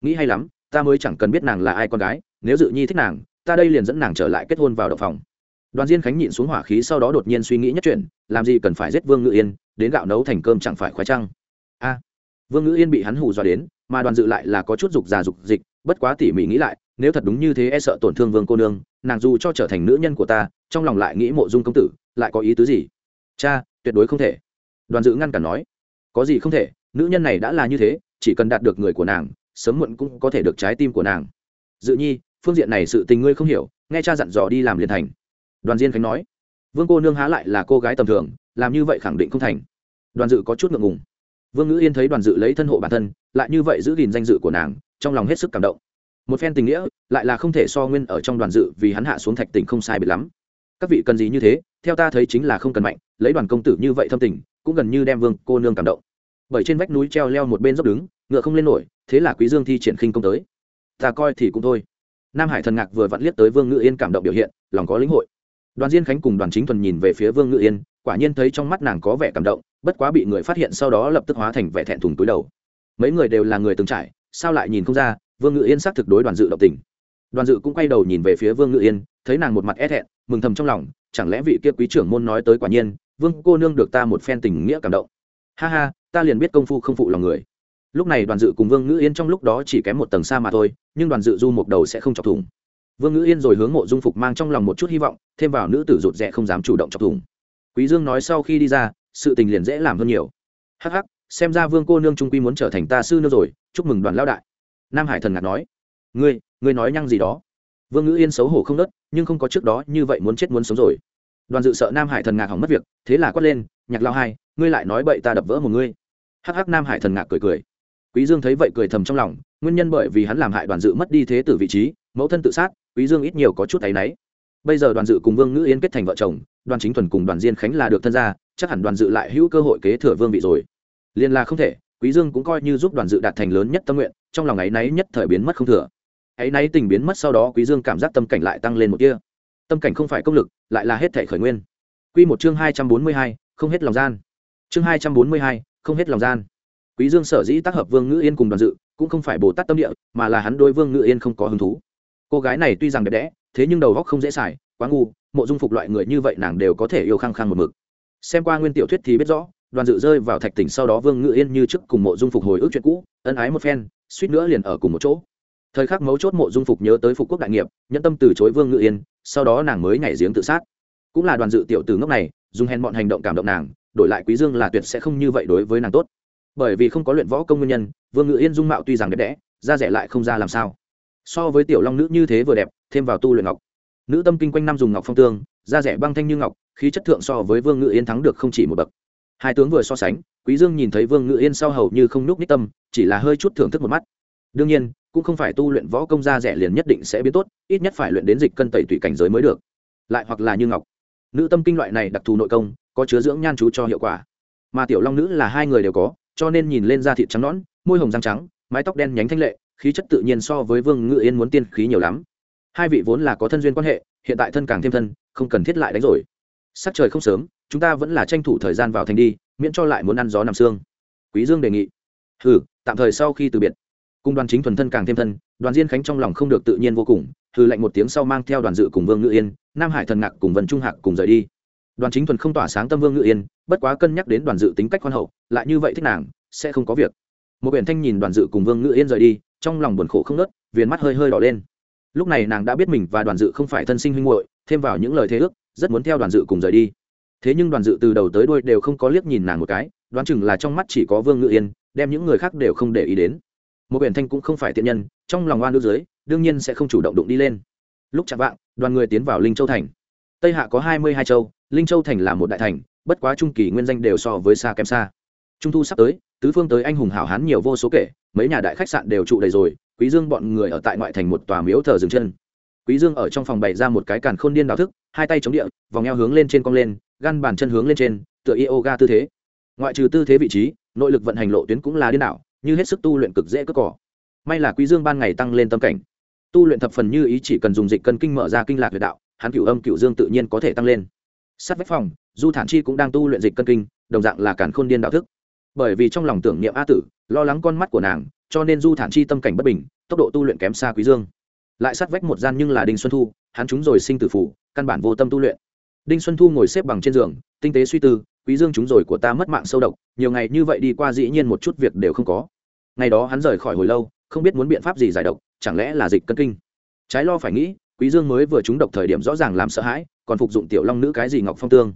Nghĩ hay lắm, ta mới chẳng cần biết nàng là ai con gái, nếu dự nhi thích nàng, ta đây liền dẫn nàng trở lại kết hôn vào động phòng. Đoàn diên khánh nhịn xuống hỏa khí sau đó đột nhiên suy nghĩ nhất chuyện, làm gì cần phải giết vương ngữ yên, đến gạo nấu thành cơm chẳng phải khoái trăng. A! Vương ngữ yên bị hắn hù dọa đến, mà đoàn dự lại là có chút dục già dục dịch, bất quá tỉ mỉ nghĩ lại, nếu thật đúng như thế e sợ tổn thương vương cô nương, nàng dù cho trở thành nữ nhân của ta, trong lòng lại nghĩ mộ dung công tử, lại có ý tứ gì? Cha, tuyệt đối không thể. Đoàn dự ngăn cản nói. Có gì không thể, nữ nhân này đã là như thế, chỉ cần đạt được người của nàng, sớm muộn cũng có thể được trái tim của nàng. Dự nhi, phương diện này sự tình ngươi không hiểu, nghe cha dặn dò đi làm liền thành. Đoàn diên khánh nói. Vương cô nương há lại là cô gái tầm thường, làm như vậy khẳng định không thành. Đoàn dự có chút ngượng ngùng vương ngữ yên thấy đoàn dự lấy thân hộ bản thân, lại như vậy giữ gìn danh dự của nàng, trong lòng hết sức cảm động. Một phen tình nghĩa, lại là không thể so nguyên ở trong đoàn dự vì hắn hạ xuống thạch tình không sai biệt lắm. Các vị cần gì như thế, theo ta thấy chính là không cần mạnh, lấy đoàn công tử như vậy thâm tình, cũng gần như đem vương cô nương cảm động. Bởi trên vách núi treo leo một bên dốc đứng, ngựa không lên nổi, thế là quý dương thi triển khinh công tới. Ta coi thì cũng thôi. Nam hải thần ngạc vừa vặn liếc tới vương ngự yên cảm động biểu hiện, lòng có lĩnh hội. Đoàn diên khánh cùng đoàn chính thuần nhìn về phía vương ngự yên quả nhiên thấy trong mắt nàng có vẻ cảm động, bất quá bị người phát hiện sau đó lập tức hóa thành vẻ thẹn thùng túi đầu. Mấy người đều là người từng trải, sao lại nhìn không ra, vương ngự yên xác thực đối đoàn dự động tình. Đoàn dự cũng quay đầu nhìn về phía vương ngự yên, thấy nàng một mặt é thẹn, mừng thầm trong lòng, chẳng lẽ vị kia quý trưởng môn nói tới quả nhiên, vương cô nương được ta một phen tình nghĩa cảm động. Ha ha, ta liền biết công phu không phụ lòng người. Lúc này đoàn dự cùng vương ngữ yên trong lúc đó chỉ kém một tầng xa mà thôi, nhưng đoàn dự du một đầu sẽ không chọc thủng. Vương ngữ yên rồi hướng mộ dung phục mang trong lòng một chút hy vọng, thêm vào nữ tử rụt rẽ không dám chủ động chọc thủng quý dương nói sau khi đi ra, sự tình liền dễ làm hơn nhiều. Hắc hắc, xem ra vương cô nương trung quy muốn trở thành ta sư nương rồi, chúc mừng đoàn lao đại. Nam hải thần ngạc nói. Ngươi ngươi nói nhăng gì đó. Vương ngữ yên xấu hổ không nớt, nhưng không có trước đó như vậy muốn chết muốn sống rồi. Đoàn dự sợ nam hải thần ngạc hỏng mất việc, thế là quát lên, nhạc lao hai, ngươi lại nói bậy ta đập vỡ một ngươi. Hắc hắc nam hải thần ngạc cười cười. Quý dương thấy vậy cười thầm trong lòng, nguyên nhân bởi vì hắn làm hại đoàn dự mất đi thế tử vị trí, mẫu thân tự sát, quý dương ít nhiều có chút thấy náy bây giờ đoàn dự cùng vương ngữ yên kết thành vợ chồng đoàn chính thuần cùng đoàn diên khánh là được thân gia chắc hẳn đoàn dự lại hữu cơ hội kế thừa vương vị rồi. Liên là không thể quý dương cũng coi như giúp đoàn dự đạt thành lớn nhất tâm nguyện trong lòng ấy náy nhất thời biến mất không thừa. Ấy náy tình biến mất sau đó quý dương cảm giác tâm cảnh lại tăng lên một kia tâm cảnh không phải công lực lại là hết thể khởi nguyên. Quy một chương hai trăm bốn mươi hai, không hết lòng gian. Chương hai trăm bốn mươi hai, không hết lòng gian. Quý dương sở dĩ tác hợp vương ngữ yên cùng đoàn dự cũng không phải bồ tát tâm địa mà là hắn đối vương ngữ yên không có hứng thú. Cô gái này tuy rằng đẹp đẽ thế nhưng đầu óc không dễ xài, quá ngu, mộ dung phục loại người như vậy nàng đều có thể yêu khăng khăng một mực. Xem qua nguyên tiểu thuyết thì biết rõ, đoàn dự rơi vào thạch tỉnh sau đó vương ngự yên như trước cùng mộ dung phục hồi ức chuyện cũ, ân ái một phen, suýt nữa liền ở cùng một chỗ. Thời khắc mấu chốt mộ dung phục nhớ tới phục quốc đại nghiệp, nhẫn tâm từ chối vương ngự yên, sau đó nàng mới nhảy giếng tự sát. Cũng là đoàn dự tiểu từ ngốc này, dùng hèn bọn hành động cảm động nàng, đổi lại quý dương là tuyệt sẽ không như vậy đối với nàng tốt. Bởi vì không có luyện võ công nguyên nhân, vương ngự yên dung mạo tuy rằng đẹp đẽ, da rẻ lại không ra làm sao. So với tiểu long nữ như thế vừa đẹp thêm vào tu luyện ngọc. Nữ tâm kinh quanh năm dùng ngọc phong tương, da rẻ băng thanh như ngọc, khí chất thượng so với vương ngự yên thắng được không chỉ một bậc. Hai tướng vừa so sánh, quý dương nhìn thấy vương ngự yên sau hầu như không núc ních tâm, chỉ là hơi chút thưởng thức một mắt. Đương nhiên, cũng không phải tu luyện võ công da rẻ liền nhất định sẽ biến tốt, ít nhất phải luyện đến dịch cân tẩy tùy cảnh giới mới được. Lại hoặc là như ngọc. Nữ tâm kinh loại này đặc thù nội công, có chứa dưỡng nhan chú cho hiệu quả. Mà tiểu long nữ là hai người đều có, cho nên nhìn lên da thịt trắng nõn, môi hồng răng trắng, mái tóc đen nhánh thanh lệ, khí chất tự nhiên so với vương ngự yên muốn tiên khí nhiều lắm hai vị vốn là có thân duyên quan hệ, hiện tại thân càng thêm thân, không cần thiết lại đánh rồi. Sắc trời không sớm, chúng ta vẫn là tranh thủ thời gian vào thành đi, miễn cho lại muốn ăn gió nằm xương. Quý dương đề nghị. Ừ tạm thời sau khi từ biệt. Cùng đoàn chính thuần thân càng thêm thân, đoàn diên khánh trong lòng không được tự nhiên vô cùng, hừ lạnh một tiếng sau mang theo đoàn dự cùng vương ngự yên, nam hải thần ngạc cùng vân trung hạc cùng rời đi. Đoàn chính thuần không tỏa sáng tâm vương ngự yên, bất quá cân nhắc đến đoàn dự tính cách khoan hậu, lại như vậy thích nàng, sẽ không có việc. Một biển thanh nhìn đoàn dự cùng vương ngự yên rời đi, trong lòng buồn khổ không nớt viền mắt hơi hơi đỏ lên lúc này nàng đã biết mình và đoàn dự không phải thân sinh huynh muội, thêm vào những lời thế ước, rất muốn theo đoàn dự cùng rời đi. Thế nhưng đoàn dự từ đầu tới đuôi đều không có liếc nhìn nàng một cái, đoán chừng là trong mắt chỉ có vương ngự yên, đem những người khác đều không để ý đến. Một biển thanh cũng không phải tiện nhân, trong lòng oan nước dưới, đương nhiên sẽ không chủ động đụng đi lên. Lúc chạm vạng, đoàn người tiến vào linh châu thành. Tây hạ có hai mươi hai châu, linh châu thành là một đại thành, bất quá trung kỳ nguyên danh đều so với xa kém xa. Trung thu sắp tới, tứ phương tới anh hùng hảo hán nhiều vô số kể mấy nhà đại khách sạn đều trụ đầy rồi, quý dương bọn người ở tại ngoại thành một tòa miếu thờ dừng chân. Quý dương ở trong phòng bày ra một cái càn khôn điên đảo thức, hai tay chống địa, vòng eo hướng lên trên cong lên gan bàn chân hướng lên trên, tựa yoga tư thế. Ngoại trừ tư thế vị trí, nội lực vận hành lộ tuyến cũng là điên đảo, như hết sức tu luyện cực dễ cất cỏ. May là quý dương ban ngày tăng lên tâm cảnh. Tu luyện thập phần như ý chỉ cần dùng dịch cân kinh mở ra kinh lạc huyệt đạo, hắn cửu âm, cửu dương tự nhiên có thể tăng lên. Sát vách phòng, du thản chi cũng đang tu luyện dịch cân kinh, đồng dạng là càn khôn điên đạo thức. Bởi vì trong lòng tưởng niệm a tử lo lắng con mắt của nàng, cho nên du thản chi tâm cảnh bất bình, tốc độ tu luyện kém xa quý dương. Lại sát vách một gian nhưng là đinh xuân thu, hắn chúng rồi sinh tử phủ, căn bản vô tâm tu luyện. Đinh xuân thu ngồi xếp bằng trên giường, tinh tế suy tư, quý dương chúng rồi của ta mất mạng sâu độc, nhiều ngày như vậy đi qua dĩ nhiên một chút việc đều không có. Ngày đó hắn rời khỏi hồi lâu, không biết muốn biện pháp gì giải độc, chẳng lẽ là dịch cân kinh? Trái lo phải nghĩ, quý dương mới vừa trúng độc thời điểm rõ ràng làm sợ hãi, còn phục dụng tiểu long nữ cái gì ngọc phong tương.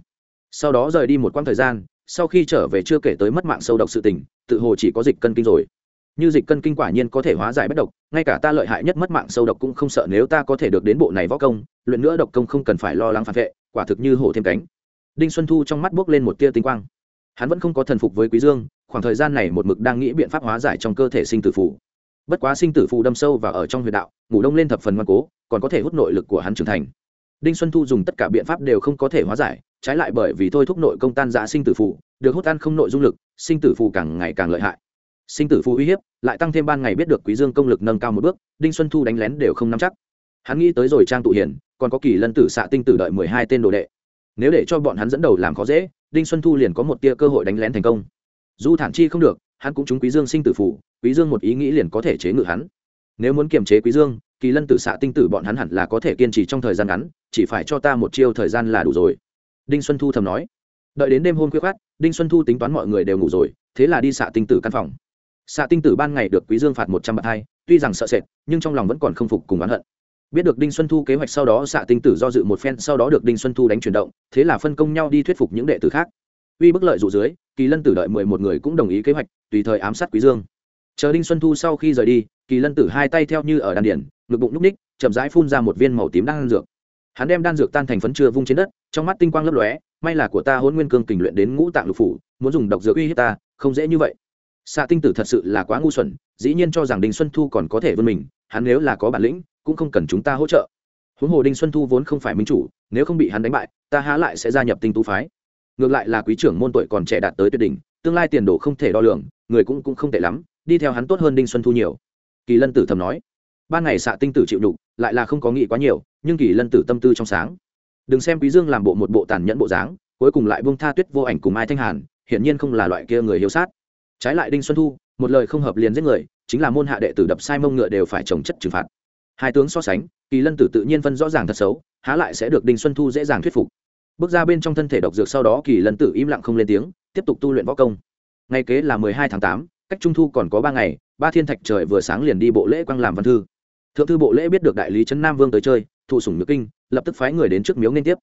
Sau đó rời đi một quãng thời gian, sau khi trở về chưa kể tới mất mạng sâu độc sự tình tự hồ chỉ có dịch cân kinh rồi. Như dịch cân kinh quả nhiên có thể hóa giải bất độc, ngay cả ta lợi hại nhất mất mạng sâu độc cũng không sợ nếu ta có thể được đến bộ này võ công, luyện nữa độc công không cần phải lo lắng phản vệ, quả thực như hổ thêm cánh. Đinh xuân thu trong mắt buốc lên một tia tinh quang. Hắn vẫn không có thần phục với quý dương, khoảng thời gian này một mực đang nghĩ biện pháp hóa giải trong cơ thể sinh tử phù. Bất quá sinh tử phù đâm sâu và ở trong huyệt đạo, ngủ đông lên thập phần ngoan cố, còn có thể hút nội lực của hắn trưởng thành đinh xuân thu dùng tất cả biện pháp đều không có thể hóa giải, trái lại bởi vì thôi thúc nội công tan giã sinh tử phù, được hút ăn không nội dung lực, sinh tử phù càng ngày càng lợi hại. Sinh tử phù uy hiếp, lại tăng thêm ban ngày biết được quý dương công lực nâng cao một bước, đinh xuân thu đánh lén đều không nắm chắc. Hắn nghĩ tới rồi trang tụ hiển, còn có kỳ lân tử xạ tinh tử đợi mười hai tên đồ đệ. Nếu để cho bọn hắn dẫn đầu làm khó dễ, đinh xuân thu liền có một tia cơ hội đánh lén thành công. Du thản chi không được, hắn cũng trúng quý dương sinh tử phủ quý dương một ý nghĩ liền có thể chế ngự hắn. Nếu muốn kiềm chế quý dương kỳ lân tử xạ tinh tử bọn hắn hẳn là có thể kiên trì trong thời gian ngắn, chỉ phải cho ta một chiêu thời gian là đủ rồi. Đinh xuân thu thầm nói. Đợi đến đêm hôm khuya khát đinh xuân thu tính toán mọi người đều ngủ rồi, thế là đi xạ tinh tử căn phòng. Xạ tinh tử ban ngày được quý dương phạt một trăm bậc hai, tuy rằng sợ sệt, nhưng trong lòng vẫn còn không phục cùng oán hận. Biết được đinh xuân thu kế hoạch sau đó, xạ tinh tử do dự một phen, sau đó được đinh xuân thu đánh chuyển động, thế là phân công nhau đi thuyết phục những đệ tử khác. Uy bức lợi dụ dưới, kỳ lân tử đợi mười một người cũng đồng ý kế hoạch, tùy thời ám sát quý dương. Chờ đinh xuân thu sau khi rời đi, kỳ lân tử hai tay theo như ở đan điển ngực bụng núp ních, chậm rãi phun ra một viên màu tím đan dược. Hắn đem đan dược tan thành phấn chưa vung trên đất, trong mắt tinh quang lấp lóe, may là của ta hôn nguyên cương kình luyện đến ngũ tạng lục phủ, muốn dùng độc dược uy hiếp ta, không dễ như vậy. Xạ tinh tử thật sự là quá ngu xuẩn, dĩ nhiên cho rằng đinh xuân thu còn có thể vươn mình, hắn nếu là có bản lĩnh, cũng không cần chúng ta hỗ trợ. Huống hồ đinh xuân thu vốn không phải minh chủ, nếu không bị hắn đánh bại, ta há lại sẽ gia nhập tinh tú phái. Ngược lại là quý trưởng môn tuổi còn trẻ đạt tới tuyệt đỉnh, tương lai tiền đồ không thể đo lường, người cũng cũng không tệ lắm, đi theo hắn tốt hơn đinh xuân thu nhiều. Kỳ lân tử thầm nói ban ngày xạ tinh tử chịu đủ, lại là không có nghĩ quá nhiều nhưng kỳ lân tử tâm tư trong sáng. Đừng xem quý dương làm bộ một bộ tàn nhẫn bộ dáng cuối cùng lại buông tha tuyết vô ảnh cùng ai thanh hàn hiển nhiên không là loại kia người hiếu sát. Trái lại đinh xuân thu một lời không hợp liền giết người chính là môn hạ đệ tử đập sai mông ngựa đều phải trồng chất trừng phạt. Hai tướng so sánh kỳ lân tử tự nhiên phân rõ ràng thật xấu há lại sẽ được đinh xuân thu dễ dàng thuyết phục. Bước ra bên trong thân thể độc dược sau đó kỳ lân tử im lặng không lên tiếng tiếp tục tu luyện võ công. Ngày kế là mười hai tháng tám cách trung thu còn có ba ngày ba thiên thạch trời vừa sáng liền đi bộ lễ quang làm văn thư thượng thư bộ lễ biết được đại lý trấn nam vương tới chơi, thụ sủng nhược kinh, lập tức phái người đến trước miếu nên tiếp.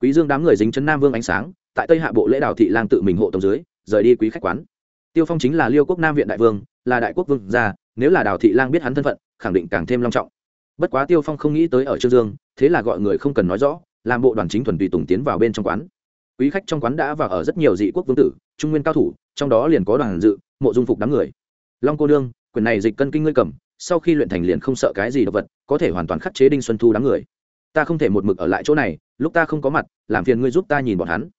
Quý dương đám người dính trấn nam vương ánh sáng, tại tây hạ bộ lễ đào thị lang tự mình hộ tống dưới, rời đi quý khách quán. Tiêu phong chính là liêu quốc nam viện đại vương, là đại quốc vương gia, nếu là đào thị lang biết hắn thân phận, khẳng định càng thêm long trọng. Bất quá tiêu phong không nghĩ tới ở trương dương, thế là gọi người không cần nói rõ, làm bộ đoàn chính thuần tùy tùng tiến vào bên trong quán. Quý khách trong quán đã vào ở rất nhiều dị quốc vương tử, trung nguyên cao thủ, trong đó liền có đoàn dự, mộ dung phục đám người. Long cô đương quyền này dịch cân kinh ngươi cầm sau khi luyện thành liền không sợ cái gì động vật, có thể hoàn toàn khắc chế đinh xuân thu đám người. Ta không thể một mực ở lại chỗ này, lúc ta không có mặt, làm phiền ngươi giúp ta nhìn bọn hắn.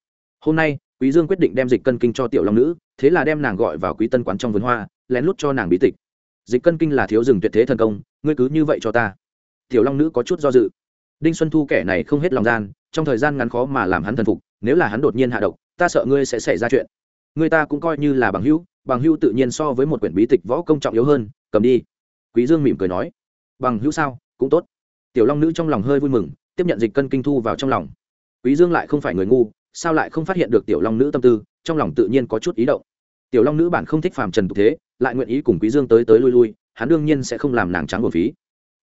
Hôm nay, quý dương quyết định đem dịch cân kinh cho tiểu long nữ, thế là đem nàng gọi vào quý tân quán trong vườn hoa, lén lút cho nàng bí tịch. Dịch cân kinh là thiếu rừng tuyệt thế thần công, ngươi cứ như vậy cho ta. Tiểu long nữ có chút do dự. Đinh xuân thu kẻ này không hết lòng gian, trong thời gian ngắn khó mà làm hắn thần phục, nếu là hắn đột nhiên hạ độc, ta sợ ngươi sẽ xảy ra chuyện. Người ta cũng coi như là bằng hữu bằng hữu tự nhiên so với một quyển bí tịch võ công trọng yếu hơn, cầm đi quý dương mỉm cười nói, bằng hữu sao, cũng tốt. Tiểu long nữ trong lòng hơi vui mừng, tiếp nhận dịch cân kinh thu vào trong lòng. Quý dương lại không phải người ngu, sao lại không phát hiện được tiểu long nữ tâm tư, trong lòng tự nhiên có chút ý động. Tiểu long nữ bản không thích phàm trần tục thế, lại nguyện ý cùng quý dương tới tới lui lui, hắn đương nhiên sẽ không làm nàng trắng buồn phí.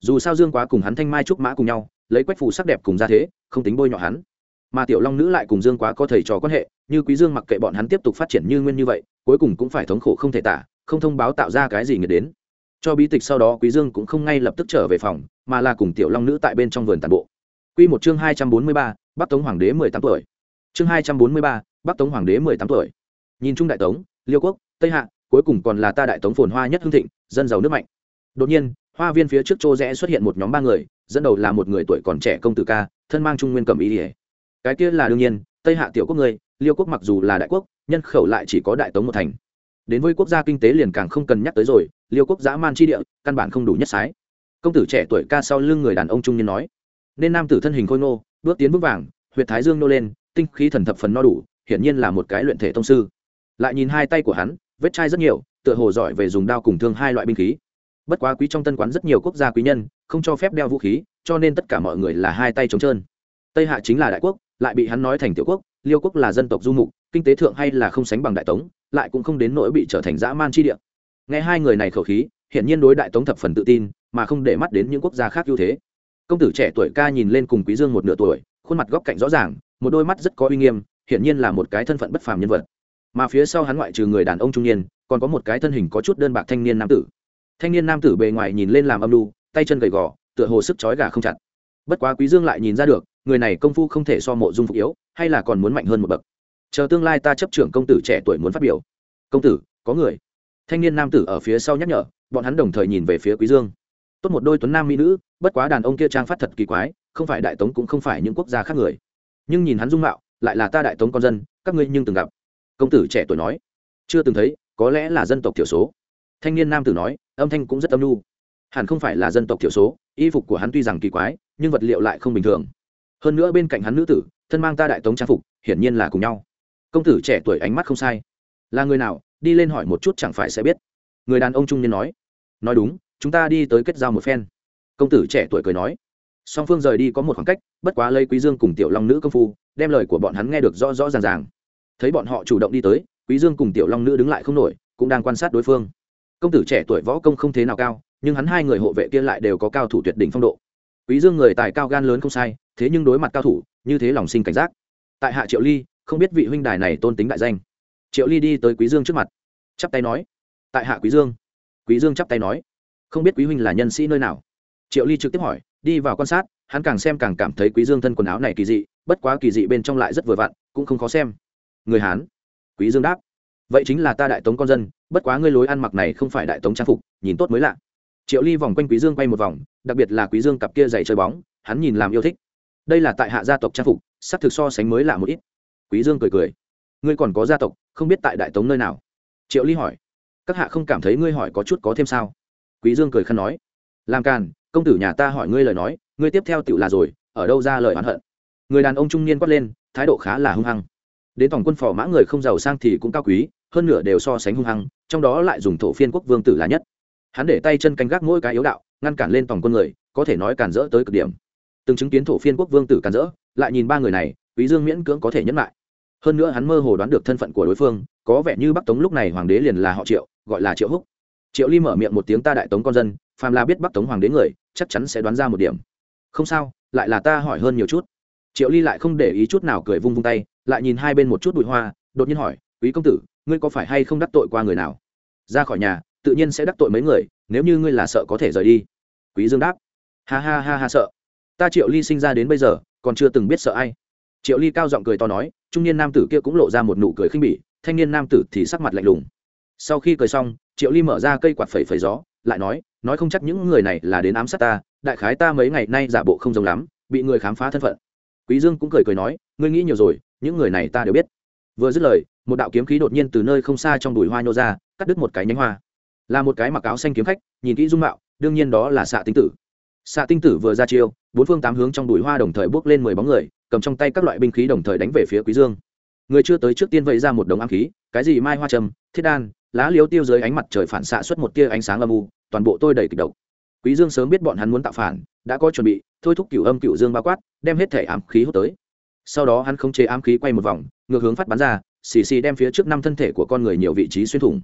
Dù sao dương quá cùng hắn thanh mai trúc mã cùng nhau, lấy quách phù sắc đẹp cùng ra thế, không tính bôi nhọ hắn. Mà tiểu long nữ lại cùng dương quá có thầy trò quan hệ, như quý dương mặc kệ bọn hắn tiếp tục phát triển như nguyên như vậy, cuối cùng cũng phải thống khổ không thể tả, không thông báo tạo ra cái gì nghiệt đến cho bí tịch sau đó quý dương cũng không ngay lập tức trở về phòng mà là cùng tiểu long nữ tại bên trong vườn tàn bộ. Quy một chương hai trăm bốn mươi ba, bắc tống hoàng đế mười tám tuổi. Chương hai trăm bốn mươi ba, bắc tống hoàng đế mười tám tuổi. Nhìn chung đại tống liêu quốc tây hạ cuối cùng còn là ta đại tống phồn hoa nhất hưng thịnh dân giàu nước mạnh. Đột nhiên hoa viên phía trước chỗ rẽ xuất hiện một nhóm ba người dẫn đầu là một người tuổi còn trẻ công tử ca thân mang trung nguyên cầm ý ỉa cái kia là đương nhiên tây hạ tiểu quốc người liêu quốc mặc dù là đại quốc nhân khẩu lại chỉ có đại tống một thành. Đến với quốc gia kinh tế liền càng không cần nhắc tới rồi liêu quốc dã man chi địa, căn bản không đủ nhất sái. Công tử trẻ tuổi ca sau lưng người đàn ông trung niên nói. Nên nam tử thân hình khôi ngô, bước tiến bước vàng, huyệt thái dương nô lên, tinh khí thần thập phần no đủ, hiển nhiên là một cái luyện thể tông sư. Lại nhìn hai tay của hắn, vết chai rất nhiều, tựa hồ giỏi về dùng đao cùng thương hai loại binh khí. Bất quá quý trong tân quán rất nhiều quốc gia quý nhân, không cho phép đeo vũ khí, cho nên tất cả mọi người là hai tay trống trơn. Tây hạ chính là đại quốc, lại bị hắn nói thành tiểu quốc, liêu quốc là dân tộc du mục, kinh tế thượng hay là không sánh bằng đại tống, lại cũng không đến nỗi bị trở thành dã man chi địa nghe hai người này khẩu khí hiện nhiên đối đại tống thập phần tự tin, mà không để mắt đến những quốc gia khác ưu thế. Công tử trẻ tuổi ca nhìn lên cùng quý dương một nửa tuổi, khuôn mặt góc cạnh rõ ràng, một đôi mắt rất có uy nghiêm hiện nhiên là một cái thân phận bất phàm nhân vật. Mà phía sau hắn ngoại trừ người đàn ông trung niên, còn có một cái thân hình có chút đơn bạc thanh niên nam tử. Thanh niên nam tử bề ngoài nhìn lên làm âm lưu tay chân gầy gò, tựa hồ sức chói gà không chặt. Bất quá quý dương lại nhìn ra được, người này công phu không thể so mộ dung phục yếu, hay là còn muốn mạnh hơn một bậc. Chờ tương lai ta chấp trưởng công tử trẻ tuổi muốn phát biểu. Công tử, có người thanh niên nam tử ở phía sau nhắc nhở, bọn hắn đồng thời nhìn về phía quý dương. Tốt một đôi tuấn nam mỹ nữ, bất quá đàn ông kia trang phát thật kỳ quái, không phải đại tống cũng không phải những quốc gia khác người. Nhưng nhìn hắn dung mạo, lại là ta đại tống con dân, các ngươi nhưng từng gặp. Công tử trẻ tuổi nói. Chưa từng thấy, có lẽ là dân tộc thiểu số. Thanh niên nam tử nói, âm thanh cũng rất âm lưu hẳn không phải là dân tộc thiểu số, y phục của hắn tuy rằng kỳ quái, nhưng vật liệu lại không bình thường. Hơn nữa bên cạnh hắn nữ tử, thân mang ta đại tống trang phục, hiển nhiên là cùng nhau. Công tử trẻ tuổi ánh mắt không sai. Là người nào? Đi lên hỏi một chút chẳng phải sẽ biết. Người đàn ông trung niên nói nói đúng, chúng ta đi tới kết giao một phen. Công tử trẻ tuổi cười nói, song phương rời đi có một khoảng cách, bất quá lây quý dương cùng tiểu long nữ công phu, đem lời của bọn hắn nghe được rõ rõ ràng ràng. Thấy bọn họ chủ động đi tới, quý dương cùng tiểu long nữ đứng lại không nổi, cũng đang quan sát đối phương. Công tử trẻ tuổi võ công không thế nào cao, nhưng hắn hai người hộ vệ kia lại đều có cao thủ tuyệt đỉnh phong độ. Quý dương người tài cao gan lớn không sai, thế nhưng đối mặt cao thủ, như thế lòng sinh cảnh giác. Tại hạ triệu ly, không biết vị huynh đài này tôn tính đại danh triệu ly đi tới quý dương trước mặt, chắp tay nói, tại hạ quý dương. Quý dương chắp tay nói, không biết quý huynh là nhân sĩ nơi nào? Triệu ly trực tiếp hỏi, đi vào quan sát, hắn càng xem càng cảm thấy quý dương thân quần áo này kỳ dị, bất quá kỳ dị bên trong lại rất vừa vặn, cũng không khó xem. Người hán? Quý dương đáp, vậy chính là ta đại tống con dân, bất quá ngươi lối ăn mặc này không phải đại tống trang phục, nhìn tốt mới lạ. Triệu ly vòng quanh quý dương quay một vòng, đặc biệt là quý dương cặp kia giày chơi bóng, hắn nhìn làm yêu thích. Đây là tại hạ gia tộc trang phục sắc thực so sánh mới lạ một ít. Quý dương cười cười, ngươi còn có gia tộc không biết tại đại tống nơi nào. Triệu ly hỏi, các hạ không cảm thấy ngươi hỏi có chút có thêm sao? Quý dương cười khăn nói, làm càn, công tử nhà ta hỏi ngươi lời nói, ngươi tiếp theo tựu là rồi, ở đâu ra lời oán hận? Người đàn ông trung niên quát lên, thái độ khá là hung hăng. Đến tổng quân phò mã người không giàu sang thì cũng cao quý, hơn nửa đều so sánh hung hăng, trong đó lại dùng thổ phiên quốc vương tử là nhất. Hắn để tay chân canh gác mỗi cái yếu đạo, ngăn cản lên tổng quân người, có thể nói cản rỡ tới cực điểm. Từng chứng kiến thổ phiên quốc vương tử cản rỡ, lại nhìn ba người này, quý dương miễn cưỡng có thể nhẫn lại hơn nữa hắn mơ hồ đoán được thân phận của đối phương, có vẻ như bắc tống lúc này hoàng đế liền là họ triệu, gọi là triệu húc. Triệu ly mở miệng một tiếng ta đại tống con dân, phàm là biết bắc tống hoàng đế người, chắc chắn sẽ đoán ra một điểm. Không sao, lại là ta hỏi hơn nhiều chút. Triệu ly lại không để ý chút nào cười vung vung tay, lại nhìn hai bên một chút bụi hoa, đột nhiên hỏi, quý công tử, ngươi có phải hay không đắc tội qua người nào? Ra khỏi nhà, tự nhiên sẽ đắc tội mấy người, nếu như ngươi là sợ có thể rời đi. Quý dương đáp, ha ha ha ha sợ. Ta triệu ly sinh ra đến bây giờ, còn chưa từng biết sợ ai. Triệu ly cao giọng cười to nói trung niên nam tử kia cũng lộ ra một nụ cười khinh bỉ, thanh niên nam tử thì sắc mặt lạnh lùng. Sau khi cười xong, triệu ly mở ra cây quạt phẩy phẩy gió, lại nói nói không chắc những người này là đến ám sát ta, đại khái ta mấy ngày nay giả bộ không giống lắm, bị người khám phá thân phận. Quý dương cũng cười cười nói, ngươi nghĩ nhiều rồi, những người này ta đều biết. Vừa dứt lời, một đạo kiếm khí đột nhiên từ nơi không xa trong đùi hoa nhô ra, cắt đứt một cái nhánh hoa. Là một cái mặc áo xanh kiếm khách, nhìn kỹ dung mạo, đương nhiên đó là xạ tinh tử xạ tinh tử vừa ra chiêu, bốn phương tám hướng trong bụi hoa đồng thời bước lên mười bóng người, cầm trong tay các loại binh khí đồng thời đánh về phía quý dương. Người chưa tới trước tiên vẫy ra một đống ám khí, cái gì mai hoa trầm thiết đan, lá liếu tiêu dưới ánh mặt trời phản xạ xuất một tia ánh sáng âm u, toàn bộ tôi đầy kịch độc. Quý dương sớm biết bọn hắn muốn tạo phản, đã có chuẩn bị, thôi thúc cửu âm cửu dương bao quát, đem hết thể ám khí hút tới. Sau đó hắn không chế ám khí quay một vòng, ngược hướng phát bắn ra, xì xì đem phía trước năm thân thể của con người nhiều vị trí xuyên thủng.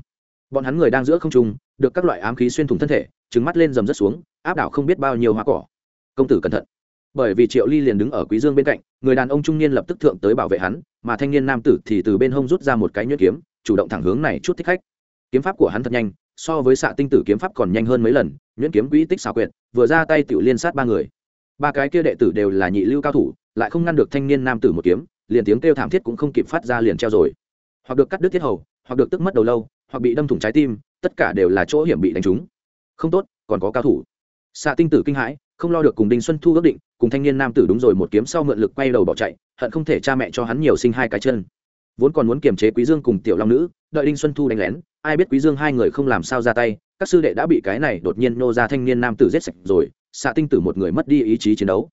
Bọn hắn người đang giữa không trung, được các loại ám khí xuyên thủng thân thể trứng mắt lên dầm rất xuống, áp đảo không biết bao nhiêu hoa cỏ. Công tử cẩn thận. Bởi vì triệu ly liền đứng ở quý dương bên cạnh, người đàn ông trung niên lập tức thượng tới bảo vệ hắn, mà thanh niên nam tử thì từ bên hông rút ra một cái nhuyễn kiếm, chủ động thẳng hướng này chút thích khách. Kiếm pháp của hắn thật nhanh, so với xạ tinh tử kiếm pháp còn nhanh hơn mấy lần, nhuyễn kiếm quỹ tích xảo quyệt, vừa ra tay tiểu liên sát ba người. Ba cái kia đệ tử đều là nhị lưu cao thủ, lại không ngăn được thanh niên nam tử một kiếm, liền tiếng kêu thảm thiết cũng không kịp phát ra liền treo rồi. Hoặc được cắt đứt thiết hầu, hoặc được tức mất đầu lâu, hoặc bị đâm thủng trái tim, tất cả đều là chỗ hiểm bị đánh trúng không tốt, còn có cao thủ. Xạ tinh tử kinh hãi, không lo được cùng đinh xuân thu ước định, cùng thanh niên nam tử đúng rồi một kiếm sau mượn lực quay đầu bỏ chạy, hận không thể cha mẹ cho hắn nhiều sinh hai cái chân. Vốn còn muốn kiềm chế quý dương cùng tiểu long nữ, đợi đinh xuân thu đánh lén, ai biết quý dương hai người không làm sao ra tay, các sư đệ đã bị cái này đột nhiên nô ra thanh niên nam tử giết sạch rồi, xạ tinh tử một người mất đi ý chí chiến đấu.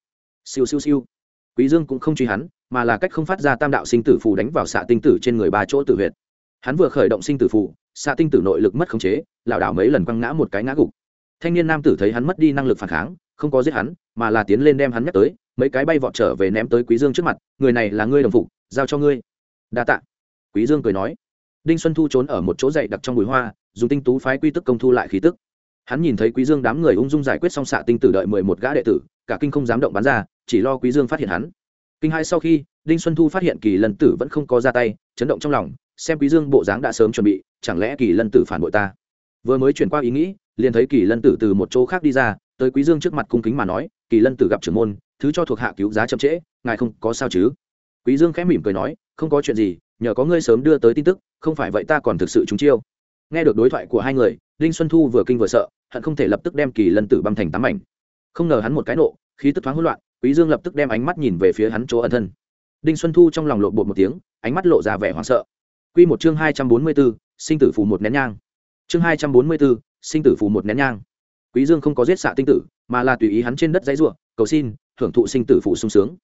Siêu siêu siêu. Quý dương cũng không truy hắn, mà là cách không phát ra tam đạo sinh tử phù đánh vào xạ tinh tử trên người ba chỗ tử huyệt. Hắn vừa khởi động sinh tử phù xạ tinh tử nội lực mất khống chế, lảo đảo mấy lần quăng ngã một cái ngã gục. Thanh niên nam tử thấy hắn mất đi năng lực phản kháng, không có giết hắn, mà là tiến lên đem hắn nhắc tới, mấy cái bay vọt trở về ném tới quý dương trước mặt, người này là ngươi đồng phục, giao cho ngươi. Đa tạ. Quý dương cười nói. Đinh xuân thu trốn ở một chỗ dậy đặc trong bụi hoa, dùng tinh tú phái quy tức công thu lại khí tức. Hắn nhìn thấy quý dương đám người ung dung giải quyết xong xạ tinh tử đợi mười một gã đệ tử, cả kinh không dám động bắn ra, chỉ lo quý dương phát hiện hắn. Kinh hai sau khi, đinh xuân thu phát hiện kỳ lần tử vẫn không có ra tay, chấn động trong lòng xem quý dương bộ dáng đã sớm chuẩn bị, chẳng lẽ kỳ lân tử phản bội ta? Vừa mới chuyển qua ý nghĩ, liền thấy kỳ lân tử từ một chỗ khác đi ra, tới quý dương trước mặt cung kính mà nói, kỳ lân tử gặp trưởng môn, thứ cho thuộc hạ cứu giá chậm trễ, ngài không có sao chứ? Quý dương khẽ mỉm cười nói, không có chuyện gì, nhờ có ngươi sớm đưa tới tin tức, không phải vậy ta còn thực sự trúng chiêu. Nghe được đối thoại của hai người, đinh xuân thu vừa kinh vừa sợ, hận không thể lập tức đem kỳ lân tử băm thành tám mảnh. Không ngờ hắn một cái nộ, khí tức thoáng hỗn loạn, quý dương lập tức đem ánh mắt nhìn về phía hắn chỗ ẩn thân. Đinh xuân thu trong lòng lộn bột một tiếng, ánh mắt lộ ra vẻ hoảng sợ quy một chương hai trăm bốn mươi 244, sinh tử phù một nén nhang. Chương hai trăm bốn mươi 244, sinh tử phù một nén nhang. Quý dương không có giết xạ tinh tử mà là tùy ý hắn trên đất dãy rủa, cầu xin hưởng thụ sinh tử phù sung sướng.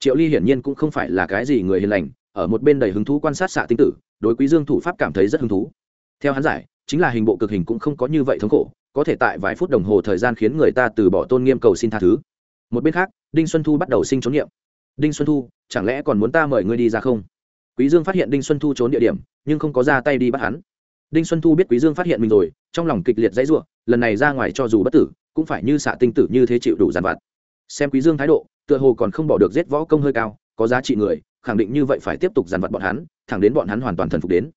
Triệu ly hiển nhiên cũng không phải là cái gì người hiền lành ở một bên đầy hứng thú quan sát xạ tinh tử đối quý dương thủ pháp cảm thấy rất hứng thú. Theo hắn giải chính là hình bộ cực hình cũng không có như vậy thống khổ có thể tại vài phút đồng hồ thời gian khiến người ta từ bỏ tôn nghiêm cầu xin tha thứ. Một bên khác đinh xuân thu bắt đầu sinh trốn niệm đinh xuân thu chẳng lẽ còn muốn ta mời ngươi đi ra không? Quý dương phát hiện đinh xuân thu trốn địa điểm, nhưng không có ra tay đi bắt hắn. Đinh xuân thu biết quý dương phát hiện mình rồi, trong lòng kịch liệt dãy rủa, lần này ra ngoài cho dù bất tử, cũng phải như xạ tinh tử như thế chịu đủ giàn vặt. Xem quý dương thái độ, tựa hồ còn không bỏ được giết võ công hơi cao, có giá trị người, khẳng định như vậy phải tiếp tục giàn vặt bọn hắn, thẳng đến bọn hắn hoàn toàn thần phục đến.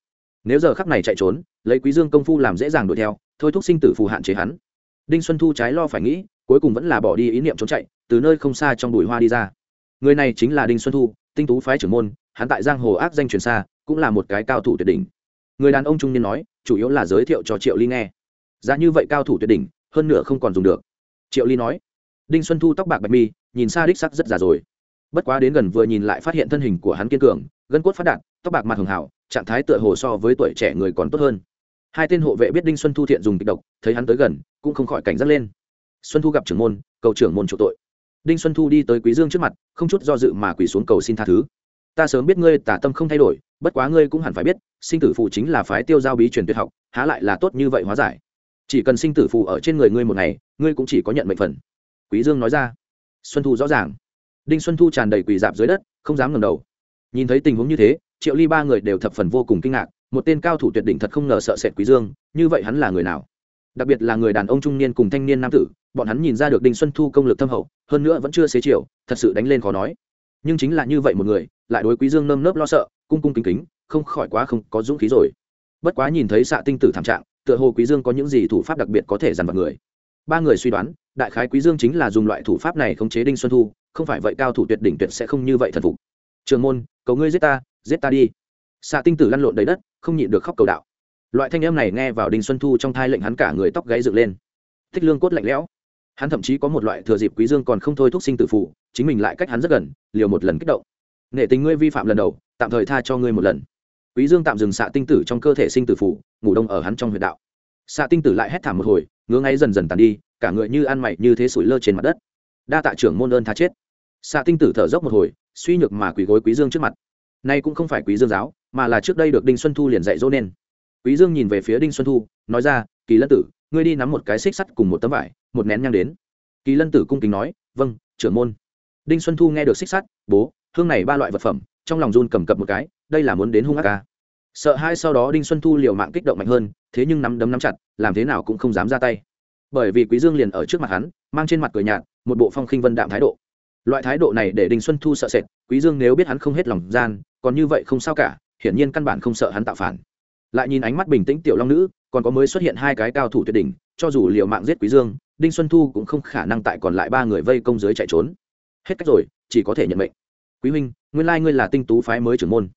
Nếu giờ khắc này chạy trốn, lấy quý dương công phu làm dễ dàng đuổi theo, thôi thúc sinh tử phù hạn chế hắn. Đinh xuân thu trái lo phải nghĩ, cuối cùng vẫn là bỏ đi ý niệm trốn chạy, từ nơi không xa trong bụi hoa đi ra. Người này chính là đinh xuân thu, tinh tú phái trưởng môn hắn tại giang hồ ác danh truyền xa, cũng là một cái cao thủ tuyệt đỉnh. Người đàn ông trung niên nói, chủ yếu là giới thiệu cho triệu ly nghe. Giá như vậy cao thủ tuyệt đỉnh, hơn nửa không còn dùng được. Triệu ly nói, đinh xuân thu tóc bạc bạch mi, nhìn xa đích sắc rất già rồi. Bất quá đến gần vừa nhìn lại phát hiện thân hình của hắn kiên cường, gân cốt phát đạt, tóc bạc mặt hường hảo trạng thái tựa hồ so với tuổi trẻ người còn tốt hơn. Hai tên hộ vệ biết đinh xuân thu thiện dùng kịch độc, thấy hắn tới gần, cũng không khỏi cảnh giác lên. Xuân thu gặp trưởng môn, cầu trưởng môn chủ tội. Đinh xuân thu đi tới quý dương trước mặt, không chút do dự mà quỳ xuống cầu xin tha thứ ta sớm biết ngươi tả tâm không thay đổi, bất quá ngươi cũng hẳn phải biết, sinh tử phù chính là phái tiêu giao bí truyền tuyệt học, há lại là tốt như vậy hóa giải. Chỉ cần sinh tử phù ở trên người ngươi một ngày, ngươi cũng chỉ có nhận mệnh phần. Quý dương nói ra. Xuân thu rõ ràng. Đinh xuân thu tràn đầy quỳ dạp dưới đất, không dám ngẩng đầu. Nhìn thấy tình huống như thế, triệu ly ba người đều thập phần vô cùng kinh ngạc, một tên cao thủ tuyệt đỉnh thật không ngờ sợ sệt quý dương, như vậy hắn là người nào? Đặc biệt là người đàn ông trung niên cùng thanh niên nam tử, bọn hắn nhìn ra được đinh xuân thu công lực thâm hậu, hơn nữa vẫn chưa xế chiều, thật sự đánh lên khó nói. Nhưng chính là như vậy một người lại đối quý dương nơm nớp lo sợ, cung cung kính kính, không khỏi quá không có dũng khí rồi. Bất quá nhìn thấy xạ tinh tử thảm trạng, tựa hồ quý dương có những gì thủ pháp đặc biệt có thể dằn vặt người. Ba người suy đoán, đại khái quý dương chính là dùng loại thủ pháp này khống chế đinh xuân thu, không phải vậy cao thủ tuyệt đỉnh tuyệt sẽ không như vậy thần phục. Trường môn, cầu ngươi giết ta giết ta đi. Xạ tinh tử lăn lộn đầy đất, không nhịn được khóc cầu đạo. Loại thanh âm này nghe vào đinh xuân thu trong thai lệnh hắn cả người tóc gáy dựng lên. Thích lương cốt lạnh lẽo. Hắn thậm chí có một loại thừa dịp quý dương còn không thôi thúc sinh tử phụ chính mình lại cách hắn rất gần, liều một lần kích động nghệ tình ngươi vi phạm lần đầu, tạm thời tha cho ngươi một lần. Quý dương tạm dừng xạ tinh tử trong cơ thể sinh tử phụ ngủ đông ở hắn trong huyệt đạo. Xạ tinh tử lại hét thảm một hồi, ngứa ngay dần dần tàn đi, cả người như ăn mày như thế sủi lơ trên mặt đất. Đa tạ trưởng môn ơn tha chết. Xạ tinh tử thở dốc một hồi, suy nhược mà quỳ gối quý dương trước mặt. Nay cũng không phải quý dương giáo, mà là trước đây được đinh xuân thu liền dạy dỗ nên. Quý dương nhìn về phía đinh xuân thu, nói ra, kỳ lân tử, ngươi đi nắm một cái xích sắt cùng một tấm vải, một nén nhang đến. Kỳ lân tử cung kính nói vâng trưởng môn. Đinh xuân thu nghe được xích sắt, bố hương này ba loại vật phẩm, trong lòng run cầm cập một cái, đây là muốn đến hung ác ca sợ hai sau đó đinh xuân thu liều mạng kích động mạnh hơn, thế nhưng nắm đấm nắm chặt, làm thế nào cũng không dám ra tay. Bởi vì quý dương liền ở trước mặt hắn, mang trên mặt cười nhạt, một bộ phong khinh vân đạm thái độ. Loại thái độ này để đinh xuân thu sợ sệt, quý dương nếu biết hắn không hết lòng gian, còn như vậy không sao cả, hiển nhiên căn bản không sợ hắn tạo phản. Lại nhìn ánh mắt bình tĩnh tiểu long nữ, còn có mới xuất hiện hai cái cao thủ tuyệt đỉnh, cho dù liều mạng giết quý dương, đinh xuân thu cũng không khả năng tại còn lại ba người vây công dưới chạy trốn. Hết cách rồi, chỉ có thể nhận mệnh quý huynh, nguyên lai ngươi là tinh tú phái mới trưởng môn.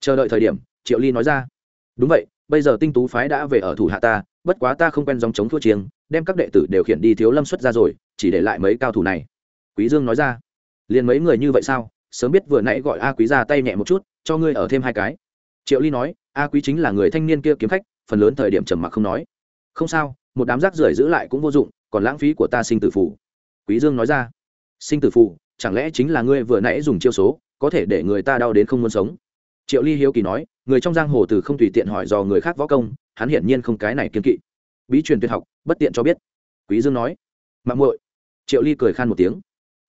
Chờ đợi thời điểm, triệu ly nói ra. Đúng vậy, bây giờ tinh tú phái đã về ở thủ hạ ta, bất quá ta không quen dòng chống thua chiêng, đem các đệ tử đều khiển đi thiếu lâm xuất ra rồi, chỉ để lại mấy cao thủ này. Quý dương nói ra. Liền mấy người như vậy sao? Sớm biết vừa nãy gọi a quý ra tay nhẹ một chút, cho ngươi ở thêm hai cái. Triệu ly nói, a quý chính là người thanh niên kia kiếm khách, phần lớn thời điểm trầm mặc không nói. Không sao, một đám rác rưởi giữ lại cũng vô dụng, còn lãng phí của ta sinh tử phủ quý dương nói ra. Sinh tử phủ chẳng lẽ chính là ngươi vừa nãy dùng chiêu số, có thể để người ta đau đến không muốn sống? Triệu ly hiếu kỳ nói, người trong giang hồ từ không tùy tiện hỏi dò người khác võ công, hắn hiển nhiên không cái này kiên kỵ. Bí truyền tuyệt học, bất tiện cho biết. Quý dương nói, mạng muội. Triệu ly cười khan một tiếng,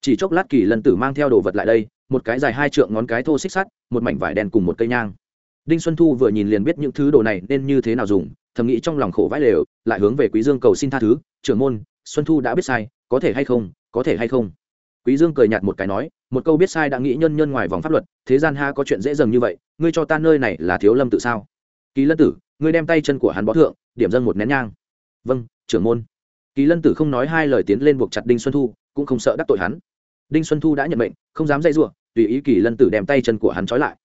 chỉ chốc lát kỳ lần tử mang theo đồ vật lại đây, một cái dài hai trượng ngón cái thô xích sắt, một mảnh vải đen cùng một cây nhang. Đinh xuân thu vừa nhìn liền biết những thứ đồ này nên như thế nào dùng, thầm nghĩ trong lòng khổ vãi lều, lại hướng về quý dương cầu xin tha thứ, trưởng môn, xuân thu đã biết sai, có thể hay không, có thể hay không? Quý dương cười nhạt một cái nói, một câu biết sai đã nghĩ nhân nhân ngoài vòng pháp luật, thế gian ha có chuyện dễ dàng như vậy, ngươi cho ta nơi này là thiếu lâm tự sao? Kỳ lân tử, ngươi đem tay chân của hắn bó thượng, điểm dân một nén nhang. Vâng trưởng môn. Kỳ lân tử không nói hai lời tiến lên buộc chặt đinh xuân thu, cũng không sợ đắc tội hắn. Đinh xuân thu đã nhận mệnh, không dám dây giụa tùy ý kỳ lân tử đem tay chân của hắn trói lại.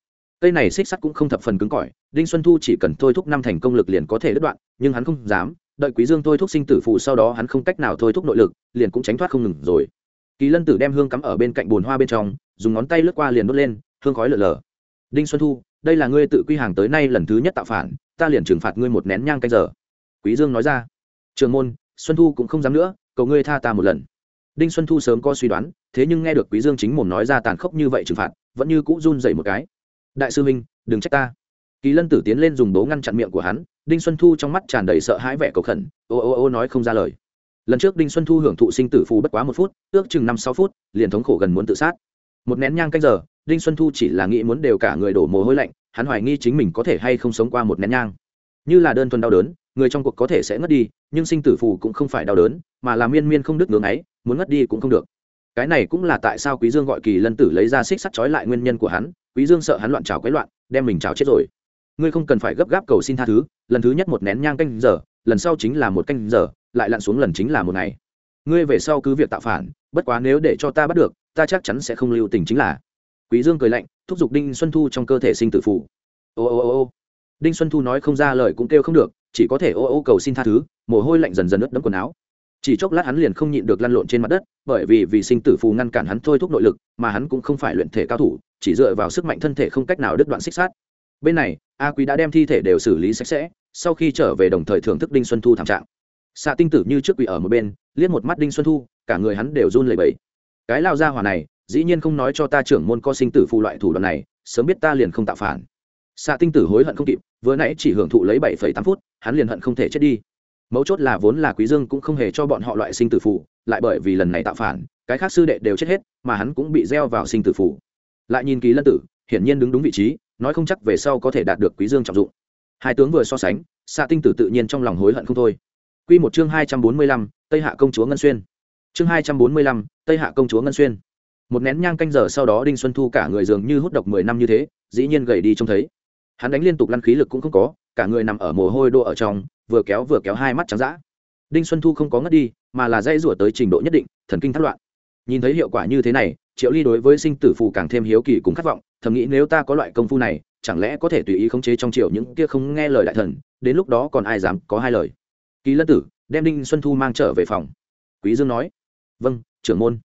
Cây này xích sắt cũng không thập phần cứng cỏi, đinh xuân thu chỉ cần thôi thúc năm thành công lực liền có thể đứt đoạn, nhưng hắn không dám. Đợi quý dương thôi thúc sinh tử phụ sau đó hắn không cách nào thôi thúc nội lực, liền cũng tránh thoát không ngừng rồi kỳ lân tử đem hương cắm ở bên cạnh bồn hoa bên trong, dùng ngón tay lướt qua liền đốt lên, hương khói lở lở. Đinh xuân thu, đây là ngươi tự quy hàng tới nay lần thứ nhất tạo phản, ta liền trừng phạt ngươi một nén nhang canh giờ. Quý dương nói ra. Trường môn, xuân thu cũng không dám nữa, cầu ngươi tha ta một lần. Đinh xuân thu sớm có suy đoán, thế nhưng nghe được quý dương chính mồm nói ra tàn khốc như vậy trừng phạt, vẫn như cũ run dậy một cái. Đại sư minh đừng trách ta. Kỳ lân tử tiến lên dùng đố ngăn chặn miệng của hắn, đinh xuân thu trong mắt tràn đầy sợ hãi vẻ cầu khẩn, ô ô ô, nói không ra lời lần trước đinh xuân thu hưởng thụ sinh tử phù bất quá một phút, ước chừng năm sáu phút, liền thống khổ gần muốn tự sát. Một nén nhang canh giờ, đinh xuân thu chỉ là nghĩ muốn đều cả người đổ mồ hôi lạnh, hắn hoài nghi chính mình có thể hay không sống qua một nén nhang. Như là đơn thuần đau đớn, người trong cuộc có thể sẽ ngất đi, nhưng sinh tử phù cũng không phải đau đớn, mà là miên miên không đứt ngưỡng ấy, muốn ngất đi cũng không được. Cái này cũng là tại sao quý dương gọi kỳ lân tử lấy ra xích sắt trói lại nguyên nhân của hắn, quý dương sợ hắn loạn trào quấy loạn, đem mình trào chết rồi. Ngươi không cần phải gấp gáp cầu xin tha thứ, lần thứ nhất một nén nhang canh giờ, lần sau chính là một canh giờ lại lặn xuống lần chính là một ngày. Ngươi về sau cứ việc tạo phản, bất quá nếu để cho ta bắt được, ta chắc chắn sẽ không lưu tình chính là. Quý dương cười lạnh, thúc giục đinh xuân thu trong cơ thể sinh tử phủ ô ô ô ô. Đinh xuân thu nói không ra lời cũng kêu không được, chỉ có thể ô ô cầu xin tha thứ, mồ hôi lạnh dần dần ướt đẫm quần áo. Chỉ chốc lát hắn liền không nhịn được lăn lộn trên mặt đất, bởi vì vì sinh tử phù ngăn cản hắn thôi thúc nội lực, mà hắn cũng không phải luyện thể cao thủ, chỉ dựa vào sức mạnh thân thể không cách nào đứt đoạn xích sát bên này, a quý đã đem thi thể đều xử lý sạch sẽ, sau khi trở về đồng thời thưởng thức đinh xuân thu thảm trạng xạ tinh tử như trước quỷ ở một bên, liếc một mắt đinh xuân thu, cả người hắn đều run lẩy bẩy. Cái lao ra hỏa này, dĩ nhiên không nói cho ta trưởng môn co sinh tử phù loại thủ đoạn này, sớm biết ta liền không tạo phản. Xạ tinh tử hối hận không kịp, vừa nãy chỉ hưởng thụ lấy bảy phẩy tám phút, hắn liền hận không thể chết đi. Mấu chốt là vốn là quý dương cũng không hề cho bọn họ loại sinh tử phù, lại bởi vì lần này tạo phản, cái khác sư đệ đều chết hết, mà hắn cũng bị gieo vào sinh tử phù. Lại nhìn ký lân tử, hiển nhiên đứng đúng vị trí, nói không chắc về sau có thể đạt được quý dương trọng dụng. Hai tướng vừa so sánh, xạ tinh tử tự nhiên trong lòng hối hận không thôi quy một chương hai trăm bốn mươi lăm, tây hạ công chúa ngân xuyên. Chương hai trăm bốn mươi lăm, tây hạ công chúa ngân xuyên. Một nén nhang canh giờ sau đó đinh xuân thu cả người dường như hút độc mười năm như thế, dĩ nhiên gầy đi trông thấy. Hắn đánh liên tục lăn khí lực cũng không có, cả người nằm ở mồ hôi đô ở trong, vừa kéo vừa kéo hai mắt trắng dã. Đinh xuân thu không có ngất đi, mà là dây rủa tới trình độ nhất định, thần kinh thất loạn. Nhìn thấy hiệu quả như thế này, triệu ly đối với sinh tử phù càng thêm hiếu kỳ cùng khát vọng, thầm nghĩ nếu ta có loại công phu này, chẳng lẽ có thể tùy ý khống chế trong triều những kia không nghe lời đại thần, đến lúc đó còn ai dám có hai lời kỳ lân tử, đem đinh xuân thu mang trở về phòng. Quý dương nói vâng trưởng môn.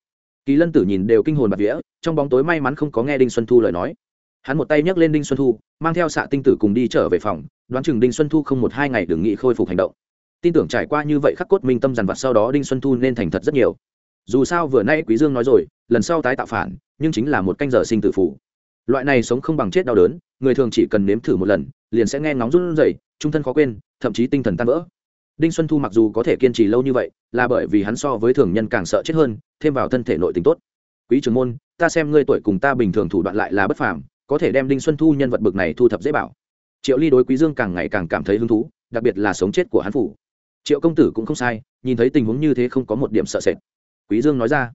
Kỳ lân tử nhìn đều kinh hồn bạt vía, trong bóng tối may mắn không có nghe đinh xuân thu lời nói. Hắn một tay nhấc lên đinh xuân thu, mang theo xạ tinh tử cùng đi trở về phòng, đoán chừng đinh xuân thu không một hai ngày đừng nghị khôi phục hành động. Tin tưởng trải qua như vậy khắc cốt minh tâm dằn vặt sau đó đinh xuân thu nên thành thật rất nhiều. Dù sao vừa nay quý dương nói rồi, lần sau tái tạo phản, nhưng chính là một canh giờ sinh tử phủ loại này sống không bằng chết đau đớn, người thường chỉ cần nếm thử một lần, liền sẽ nghe ngóng run rẩy, trung thân khó quên, thậm chí tinh thần tan vỡ đinh xuân thu mặc dù có thể kiên trì lâu như vậy, là bởi vì hắn so với thường nhân càng sợ chết hơn, thêm vào thân thể nội tình tốt. Quý trưởng môn, ta xem ngươi tuổi cùng ta bình thường thủ đoạn lại là bất phàm, có thể đem đinh xuân thu nhân vật bực này thu thập dễ bảo. Triệu ly đối quý dương càng ngày càng cảm thấy hứng thú, đặc biệt là sống chết của hắn phủ. Triệu công tử cũng không sai, nhìn thấy tình huống như thế không có một điểm sợ sệt. Quý dương nói ra,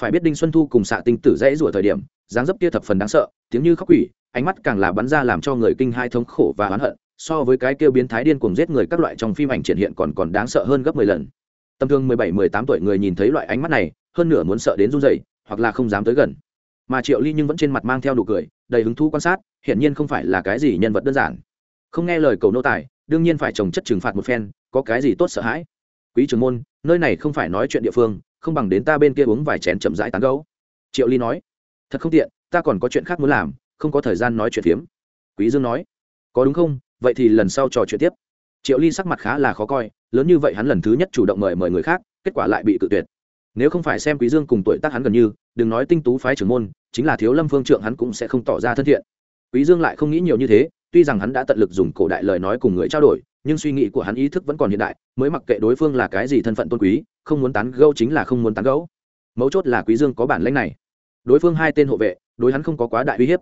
phải biết đinh xuân thu cùng xạ tinh tử dễ rủa thời điểm, dáng dấp kia thập phần đáng sợ, tiếng như khóc quỷ, ánh mắt càng là bắn ra làm cho người kinh hai thống khổ và oán hận so với cái kêu biến thái điên cuồng giết người các loại trong phim ảnh triển hiện còn còn đáng sợ hơn gấp mười lần. Tầm thương mười bảy, mười tám tuổi người nhìn thấy loại ánh mắt này, hơn nửa muốn sợ đến run rẩy, hoặc là không dám tới gần. Mà triệu ly nhưng vẫn trên mặt mang theo nụ cười, đầy hứng thú quan sát, hiển nhiên không phải là cái gì nhân vật đơn giản. Không nghe lời cầu nô tài, đương nhiên phải trồng chất trừng phạt một phen, có cái gì tốt sợ hãi? Quý trưởng môn, nơi này không phải nói chuyện địa phương, không bằng đến ta bên kia uống vài chén chậm rãi tán gấu triệu ly nói, thật không tiện, ta còn có chuyện khác muốn làm, không có thời gian nói chuyện phiếm. Quý dương nói, có đúng không? Vậy thì lần sau trò chuyện tiếp. Triệu ly sắc mặt khá là khó coi, lớn như vậy hắn lần thứ nhất chủ động mời mời người khác, kết quả lại bị cự tuyệt. Nếu không phải xem quý dương cùng tuổi tác hắn gần như, đừng nói tinh tú phái trưởng môn, chính là thiếu lâm phương trượng hắn cũng sẽ không tỏ ra thân thiện. Quý dương lại không nghĩ nhiều như thế, tuy rằng hắn đã tận lực dùng cổ đại lời nói cùng người trao đổi, nhưng suy nghĩ của hắn ý thức vẫn còn hiện đại, mới mặc kệ đối phương là cái gì thân phận tôn quý, không muốn tán gẫu chính là không muốn tán gẫu. Mấu chốt là quý dương có bản lĩnh này. Đối phương hai tên hộ vệ, đối hắn không có quá đại uy hiếp.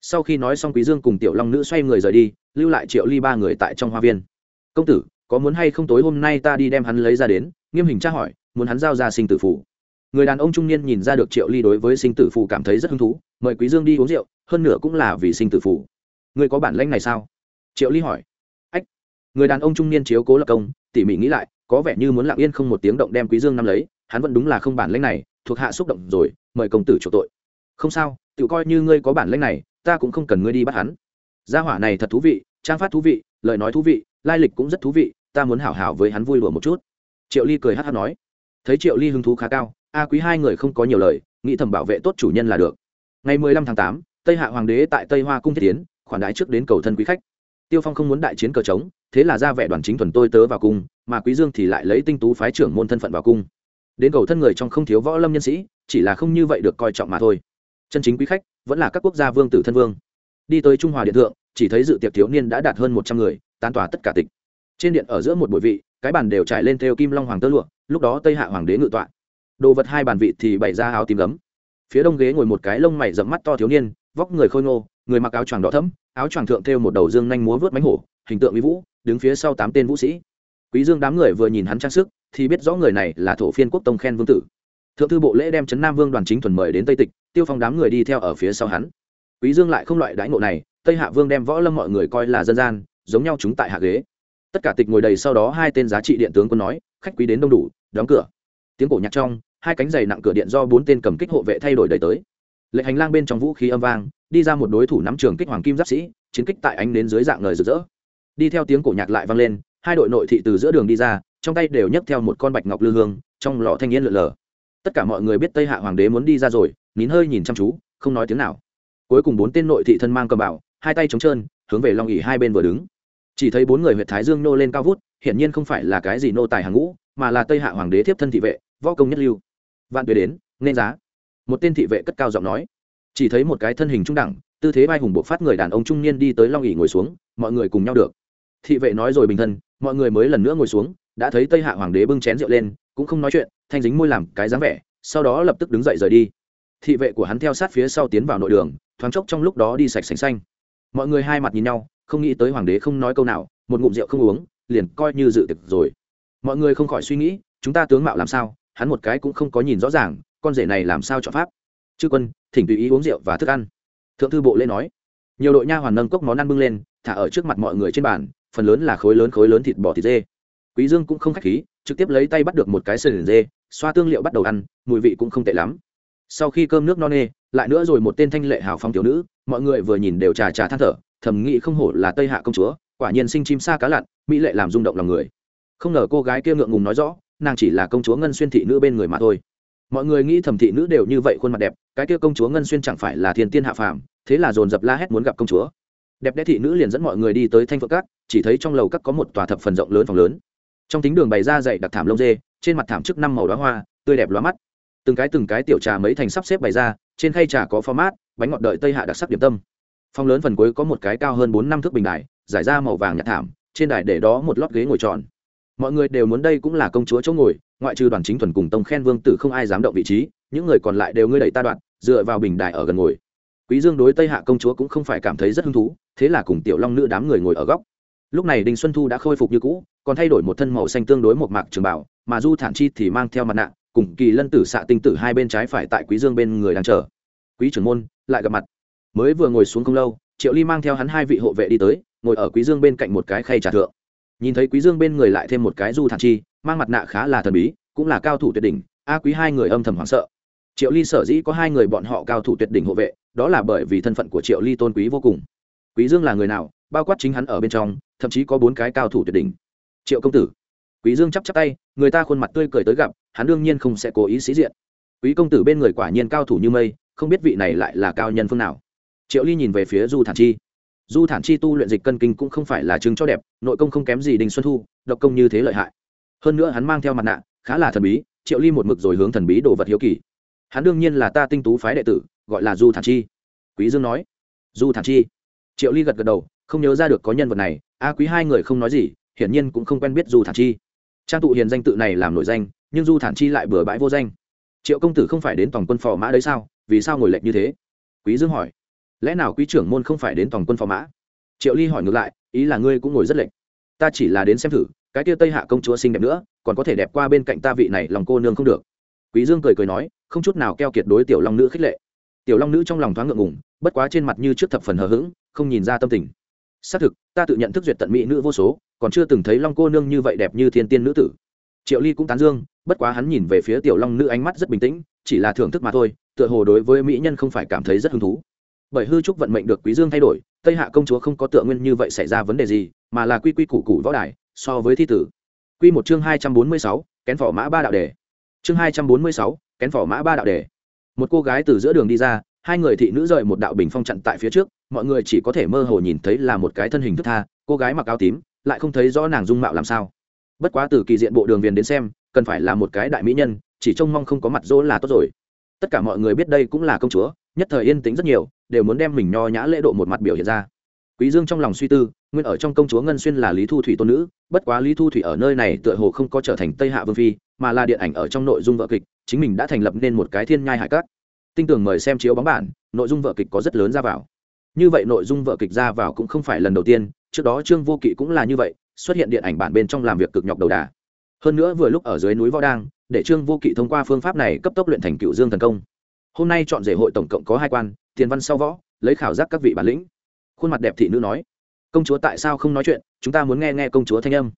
Sau khi nói xong quý dương cùng tiểu long nữ xoay người rời đi lưu lại triệu ly ba người tại trong hoa viên. Công tử, có muốn hay không tối hôm nay ta đi đem hắn lấy ra đến? Nghiêm hình tra hỏi, muốn hắn giao ra sinh tử phủ người đàn ông trung niên nhìn ra được triệu ly đối với sinh tử phủ cảm thấy rất hứng thú, mời quý dương đi uống rượu, hơn nữa cũng là vì sinh tử phủ người có bản lĩnh này sao? Triệu ly hỏi. Ách. Người đàn ông trung niên chiếu cố lập công, tỉ mỉ nghĩ lại, có vẻ như muốn lặng yên không một tiếng động đem quý dương nắm lấy, hắn vẫn đúng là không bản lĩnh này, thuộc hạ xúc động rồi, mời công tử chủ tội. Không sao tự coi như ngươi có bản lĩnh này, ta cũng không cần ngươi đi bắt hắn gia hỏa này thật thú vị, trang phát thú vị, lời nói thú vị, lai lịch cũng rất thú vị, ta muốn hảo hảo với hắn vui lùa một chút. Triệu ly cười hát hát nói. Thấy triệu ly hứng thú khá cao, a quý hai người không có nhiều lời, nghĩ thầm bảo vệ tốt chủ nhân là được. Ngày mười lăm tháng tám, tây hạ hoàng đế tại tây hoa cung thiết tiến, khoản đãi trước đến cầu thân quý khách. Tiêu phong không muốn đại chiến cờ trống, thế là ra vẻ đoàn chính thuần tôi tớ vào cung, mà quý dương thì lại lấy tinh tú phái trưởng môn thân phận vào cung. Đến cầu thân người trong không thiếu võ lâm nhân sĩ, chỉ là không như vậy được coi trọng mà thôi. Chân chính quý khách vẫn là các quốc gia vương tử thân vương đi tới trung hòa điện thượng, chỉ thấy dự tiệc thiếu niên đã đạt hơn một trăm người tan tỏa tất cả tịch. Trên điện ở giữa một bụi vị, cái bàn đều trải lên theo kim long hoàng tơ lụa, lúc đó tây hạ hoàng đế ngự tọa. Đồ vật hai bàn vị thì bày ra áo tím gấm. Phía đông ghế ngồi một cái lông mày rậm mắt to thiếu niên, vóc người khôi ngô, người mặc áo choàng đỏ thẫm, áo choàng thượng thêu một đầu dương nhanh múa vớt mánh hổ, hình tượng mỹ vũ, đứng phía sau tám tên vũ sĩ. Quý dương đám người vừa nhìn hắn trang sức, thì biết rõ người này là thổ phiên quốc tông khen vương tử. Thượng thư bộ lễ đem trấn nam vương đoàn chính thuần mời đến tây tịch, tiêu phong đám người đi theo ở phía sau hắn quý dương lại không loại đãi ngộ này, tây hạ vương đem võ lâm mọi người coi là dân gian, giống nhau chúng tại hạ ghế. Tất cả tịch ngồi đầy sau đó hai tên giá trị điện tướng quân nói, khách quý đến đông đủ, đóng cửa. Tiếng cổ nhạc trong, hai cánh giày nặng cửa điện do bốn tên cầm kích hộ vệ thay đổi đầy tới. Lệnh hành lang bên trong vũ khí âm vang, đi ra một đối thủ nắm trường kích hoàng kim giáp sĩ, chiến kích tại ánh đến dưới dạng lời rực rỡ. Đi theo tiếng cổ nhạc lại vang lên, hai đội nội thị từ giữa đường đi ra, trong tay đều nhấc theo một con bạch ngọc lư hương, trong lọ thanh niên lượn lờ. Tất cả mọi người biết tây hạ hoàng đế muốn đi ra rồi, nín hơi nhìn chăm chú, không nói tiếng nào cuối cùng bốn tên nội thị thân mang cầm bảo, hai tay trống trơn, hướng về long ỉ hai bên vừa đứng. Chỉ thấy bốn người huyện thái dương nô lên cao vút, hiển nhiên không phải là cái gì nô tài hàng ngũ, mà là tây hạ hoàng đế thiếp thân thị vệ, võ công nhất lưu. Vạn tuế đến, nên giá. Một tên thị vệ cất cao giọng nói. Chỉ thấy một cái thân hình trung đẳng, tư thế vai hùng buộc phát người đàn ông trung niên đi tới long ỉ ngồi xuống, mọi người cùng nhau được. Thị vệ nói rồi bình thân, mọi người mới lần nữa ngồi xuống, đã thấy tây hạ hoàng đế bưng chén rượu lên, cũng không nói chuyện, thanh dính môi làm cái dáng vẻ, sau đó lập tức đứng dậy rời đi. Thị vệ của hắn theo sát phía sau tiến vào nội đường thoáng chốc trong lúc đó đi sạch sành xanh. Mọi người hai mặt nhìn nhau, không nghĩ tới hoàng đế không nói câu nào, một ngụm rượu không uống, liền coi như dự tiệc rồi. Mọi người không khỏi suy nghĩ, chúng ta tướng mạo làm sao, hắn một cái cũng không có nhìn rõ ràng, con rể này làm sao chọn pháp. Chư quân, thỉnh tùy ý uống rượu và thức ăn. Thượng thư bộ lễ nói. Nhiều đội nha hoàn nâng cốc món ăn bưng lên, thả ở trước mặt mọi người trên bàn, phần lớn là khối lớn khối lớn thịt bò thịt dê. Quý dương cũng không khách khí, trực tiếp lấy tay bắt được một cái sườn dê, xoa tương liệu bắt đầu ăn, mùi vị cũng không tệ lắm. Sau khi cơm nước no nê lại nữa rồi một tên thanh lệ hào phong tiểu nữ, mọi người vừa nhìn đều trà trà than thở, thầm nghĩ không hổ là tây hạ công chúa, quả nhiên sinh chim xa cá lặn, mỹ lệ làm rung động lòng người. Không ngờ cô gái kia ngượng ngùng nói rõ, nàng chỉ là công chúa ngân xuyên thị nữ bên người mà thôi. Mọi người nghĩ thẩm thị nữ đều như vậy khuôn mặt đẹp, cái kia công chúa ngân xuyên chẳng phải là thiên tiên hạ phàm, thế là dồn dập la hét muốn gặp công chúa. Đẹp đẽ thị nữ liền dẫn mọi người đi tới thanh phượng cát chỉ thấy trong lầu các có một tòa thập phần rộng lớn phòng lớn. Trong tính đường bày ra dậy đặc thảm lông dê, trên mặt thảm trước năm màu đóa hoa, tươi đẹp lóa mắt từng cái từng cái tiểu trà mấy thành sắp xếp bày ra, trên khay trà có format, bánh ngọt đợi tây hạ đặc sắc điểm tâm. Phong lớn phần cuối có một cái cao hơn bốn năm thước bình đài, giải ra màu vàng nhạt thảm, trên đài để đó một lót ghế ngồi tròn. Mọi người đều muốn đây cũng là công chúa chỗ ngồi, ngoại trừ đoàn chính thuần cùng tông khen vương tử không ai dám động vị trí, những người còn lại đều ngươi đẩy ta đoạn, dựa vào bình đài ở gần ngồi. Quý dương đối tây hạ công chúa cũng không phải cảm thấy rất hứng thú, thế là cùng tiểu long nữ đám người ngồi ở góc. Lúc này đinh xuân thu đã khôi phục như cũ, còn thay đổi một thân màu xanh tương đối một mạc trường bảo mà du thản chi thì mang theo mặt nạ cùng kỳ lân tử xạ tinh tử hai bên trái phải tại quý dương bên người đang chờ. Quý trưởng môn, lại gặp mặt. Mới vừa ngồi xuống không lâu, triệu ly mang theo hắn hai vị hộ vệ đi tới, ngồi ở quý dương bên cạnh một cái khay trà thượng. Nhìn thấy quý dương bên người lại thêm một cái du thản chi, mang mặt nạ khá là thần bí, cũng là cao thủ tuyệt đỉnh, a quý hai người âm thầm hoảng sợ. Triệu ly sở dĩ có hai người bọn họ cao thủ tuyệt đỉnh hộ vệ, đó là bởi vì thân phận của triệu ly tôn quý vô cùng. Quý dương là người nào, bao quát chính hắn ở bên trong, thậm chí có bốn cái cao thủ tuyệt đỉnh. Triệu công tử. Quý dương chắp chắp tay, người ta khuôn mặt tươi cười tới gặp hắn đương nhiên không sẽ cố ý sĩ diện. Quý công tử bên người quả nhiên cao thủ như mây, không biết vị này lại là cao nhân phương nào. Triệu ly nhìn về phía du thản chi. Du thản chi tu luyện dịch cân kinh cũng không phải là chứng cho đẹp, nội công không kém gì đình xuân thu, độc công như thế lợi hại. Hơn nữa hắn mang theo mặt nạ, khá là thần bí, triệu ly một mực rồi hướng thần bí đồ vật hiếu kỳ. Hắn đương nhiên là ta tinh tú phái đệ tử, gọi là du thản chi. Quý dương nói. Du thản chi. Triệu ly gật gật đầu, không nhớ ra được có nhân vật này, a quý hai người không nói gì, hiển nhiên cũng không quen biết du thản chi. Trang tụ hiền danh tự này làm nổi danh nhưng du thản chi lại bừa bãi vô danh. Triệu công tử không phải đến toàn quân phò mã đấy sao? Vì sao ngồi lệch như thế? Quý dương hỏi. Lẽ nào quý trưởng môn không phải đến toàn quân phò mã? Triệu ly hỏi ngược lại, ý là ngươi cũng ngồi rất lệch. Ta chỉ là đến xem thử, cái kia tây hạ công chúa xinh đẹp nữa, còn có thể đẹp qua bên cạnh ta vị này lòng cô nương không được. Quý dương cười cười nói, không chút nào keo kiệt đối tiểu long nữ khích lệ. Tiểu long nữ trong lòng thoáng ngượng ngùng, bất quá trên mặt như trước thập phần hờ hững, không nhìn ra tâm tình. Xác thực, ta tự nhận thức duyệt tận mỹ nữ vô số, còn chưa từng thấy long cô nương như vậy đẹp như thiên tiên nữ tử triệu ly cũng tán dương bất quá hắn nhìn về phía tiểu long nữ ánh mắt rất bình tĩnh chỉ là thưởng thức mà thôi tựa hồ đối với mỹ nhân không phải cảm thấy rất hứng thú. Bởi hư trúc vận mệnh được quý dương thay đổi tây hạ công chúa không có tựa nguyên như vậy xảy ra vấn đề gì mà là quy quy củ củ võ đài so với thi tử. Quy một chương hai trăm bốn mươi sáu, kén phỏ mã ba đạo đề. Chương hai trăm bốn mươi sáu, kén phỏ mã ba đạo đề. Một cô gái từ giữa đường đi ra hai người thị nữ rời một đạo bình phong chặn tại phía trước mọi người chỉ có thể mơ hồ nhìn thấy là một cái thân hình thức tha cô gái mặc áo tím lại không thấy rõ nàng dung mạo làm sao bất quá từ kỳ diện bộ đường viền đến xem, cần phải là một cái đại mỹ nhân, chỉ trông mong không có mặt dỗ là tốt rồi. Tất cả mọi người biết đây cũng là công chúa, nhất thời yên tĩnh rất nhiều, đều muốn đem mình nho nhã lễ độ một mặt biểu hiện ra. Quý dương trong lòng suy tư, nguyên ở trong công chúa ngân xuyên là lý thu thủy tôn nữ, bất quá lý thu thủy ở nơi này tựa hồ không có trở thành tây hạ vương phi, mà là điện ảnh ở trong nội dung vợ kịch, chính mình đã thành lập nên một cái thiên nhai hải cát. Tinh tường mời xem chiếu bóng bản, nội dung vợ kịch có rất lớn ra vào. Như vậy nội dung vợ kịch ra vào cũng không phải lần đầu tiên, trước đó trương vô kỵ cũng là như vậy xuất hiện điện ảnh bản bên trong làm việc cực nhọc đầu đà. Hơn nữa vừa lúc ở dưới núi võ đang, để trương vô kỵ thông qua phương pháp này cấp tốc luyện thành cựu dương thần công. Hôm nay chọn rể hội tổng cộng có hai quan, tiền văn sau võ, lấy khảo giác các vị bản lĩnh. Khuôn mặt đẹp thị nữ nói, công chúa tại sao không nói chuyện? Chúng ta muốn nghe nghe công chúa thanh âm.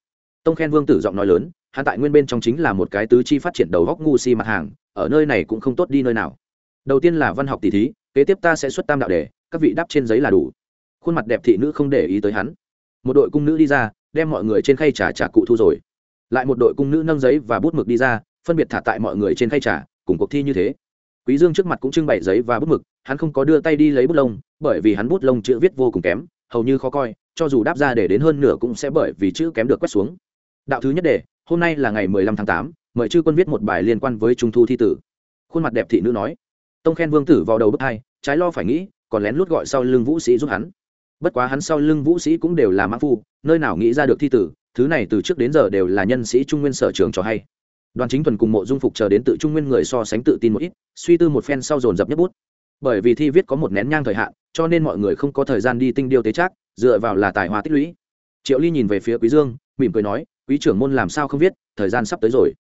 Tông khen vương tử giọng nói lớn, hắn tại nguyên bên trong chính là một cái tứ chi phát triển đầu góc ngu si mặt hàng, ở nơi này cũng không tốt đi nơi nào. Đầu tiên là văn học tỷ thí, kế tiếp ta sẽ xuất tam đạo đề các vị đáp trên giấy là đủ. Khuôn mặt đẹp thị nữ không để ý tới hắn. Một đội cung nữ đi ra đem mọi người trên khay trà trà cụ thu rồi. Lại một đội cung nữ nâng giấy và bút mực đi ra phân biệt thả tại mọi người trên khay trà cùng cuộc thi như thế. Quý dương trước mặt cũng trưng bày giấy và bút mực hắn không có đưa tay đi lấy bút lông bởi vì hắn bút lông chữ viết vô cùng kém hầu như khó coi cho dù đáp ra để đến hơn nửa cũng sẽ bởi vì chữ kém được quét xuống. Đạo thứ nhất đề hôm nay là ngày 15 tháng 8, mời chư quân viết một bài liên quan với trung thu thi tử. Khuôn mặt đẹp thị nữ nói. Tông khen vương tử vào đầu bức hai trái lo phải nghĩ còn lén lút gọi sau lưng vũ sĩ giúp hắn bất quá hắn sau lưng vũ sĩ cũng đều là mã phu, nơi nào nghĩ ra được thi tử, thứ này từ trước đến giờ đều là nhân sĩ trung nguyên sở trường cho hay. Đoàn chính thuần cùng mộ dung phục chờ đến tự trung nguyên người so sánh tự tin một ít, suy tư một phen sau dồn dập nhất bút. Bởi vì thi viết có một nén nhang thời hạn, cho nên mọi người không có thời gian đi tinh điêu tế trác, dựa vào là tài hoa tích lũy. Triệu ly nhìn về phía quý dương, mỉm cười nói, quý trưởng môn làm sao không viết, thời gian sắp tới rồi.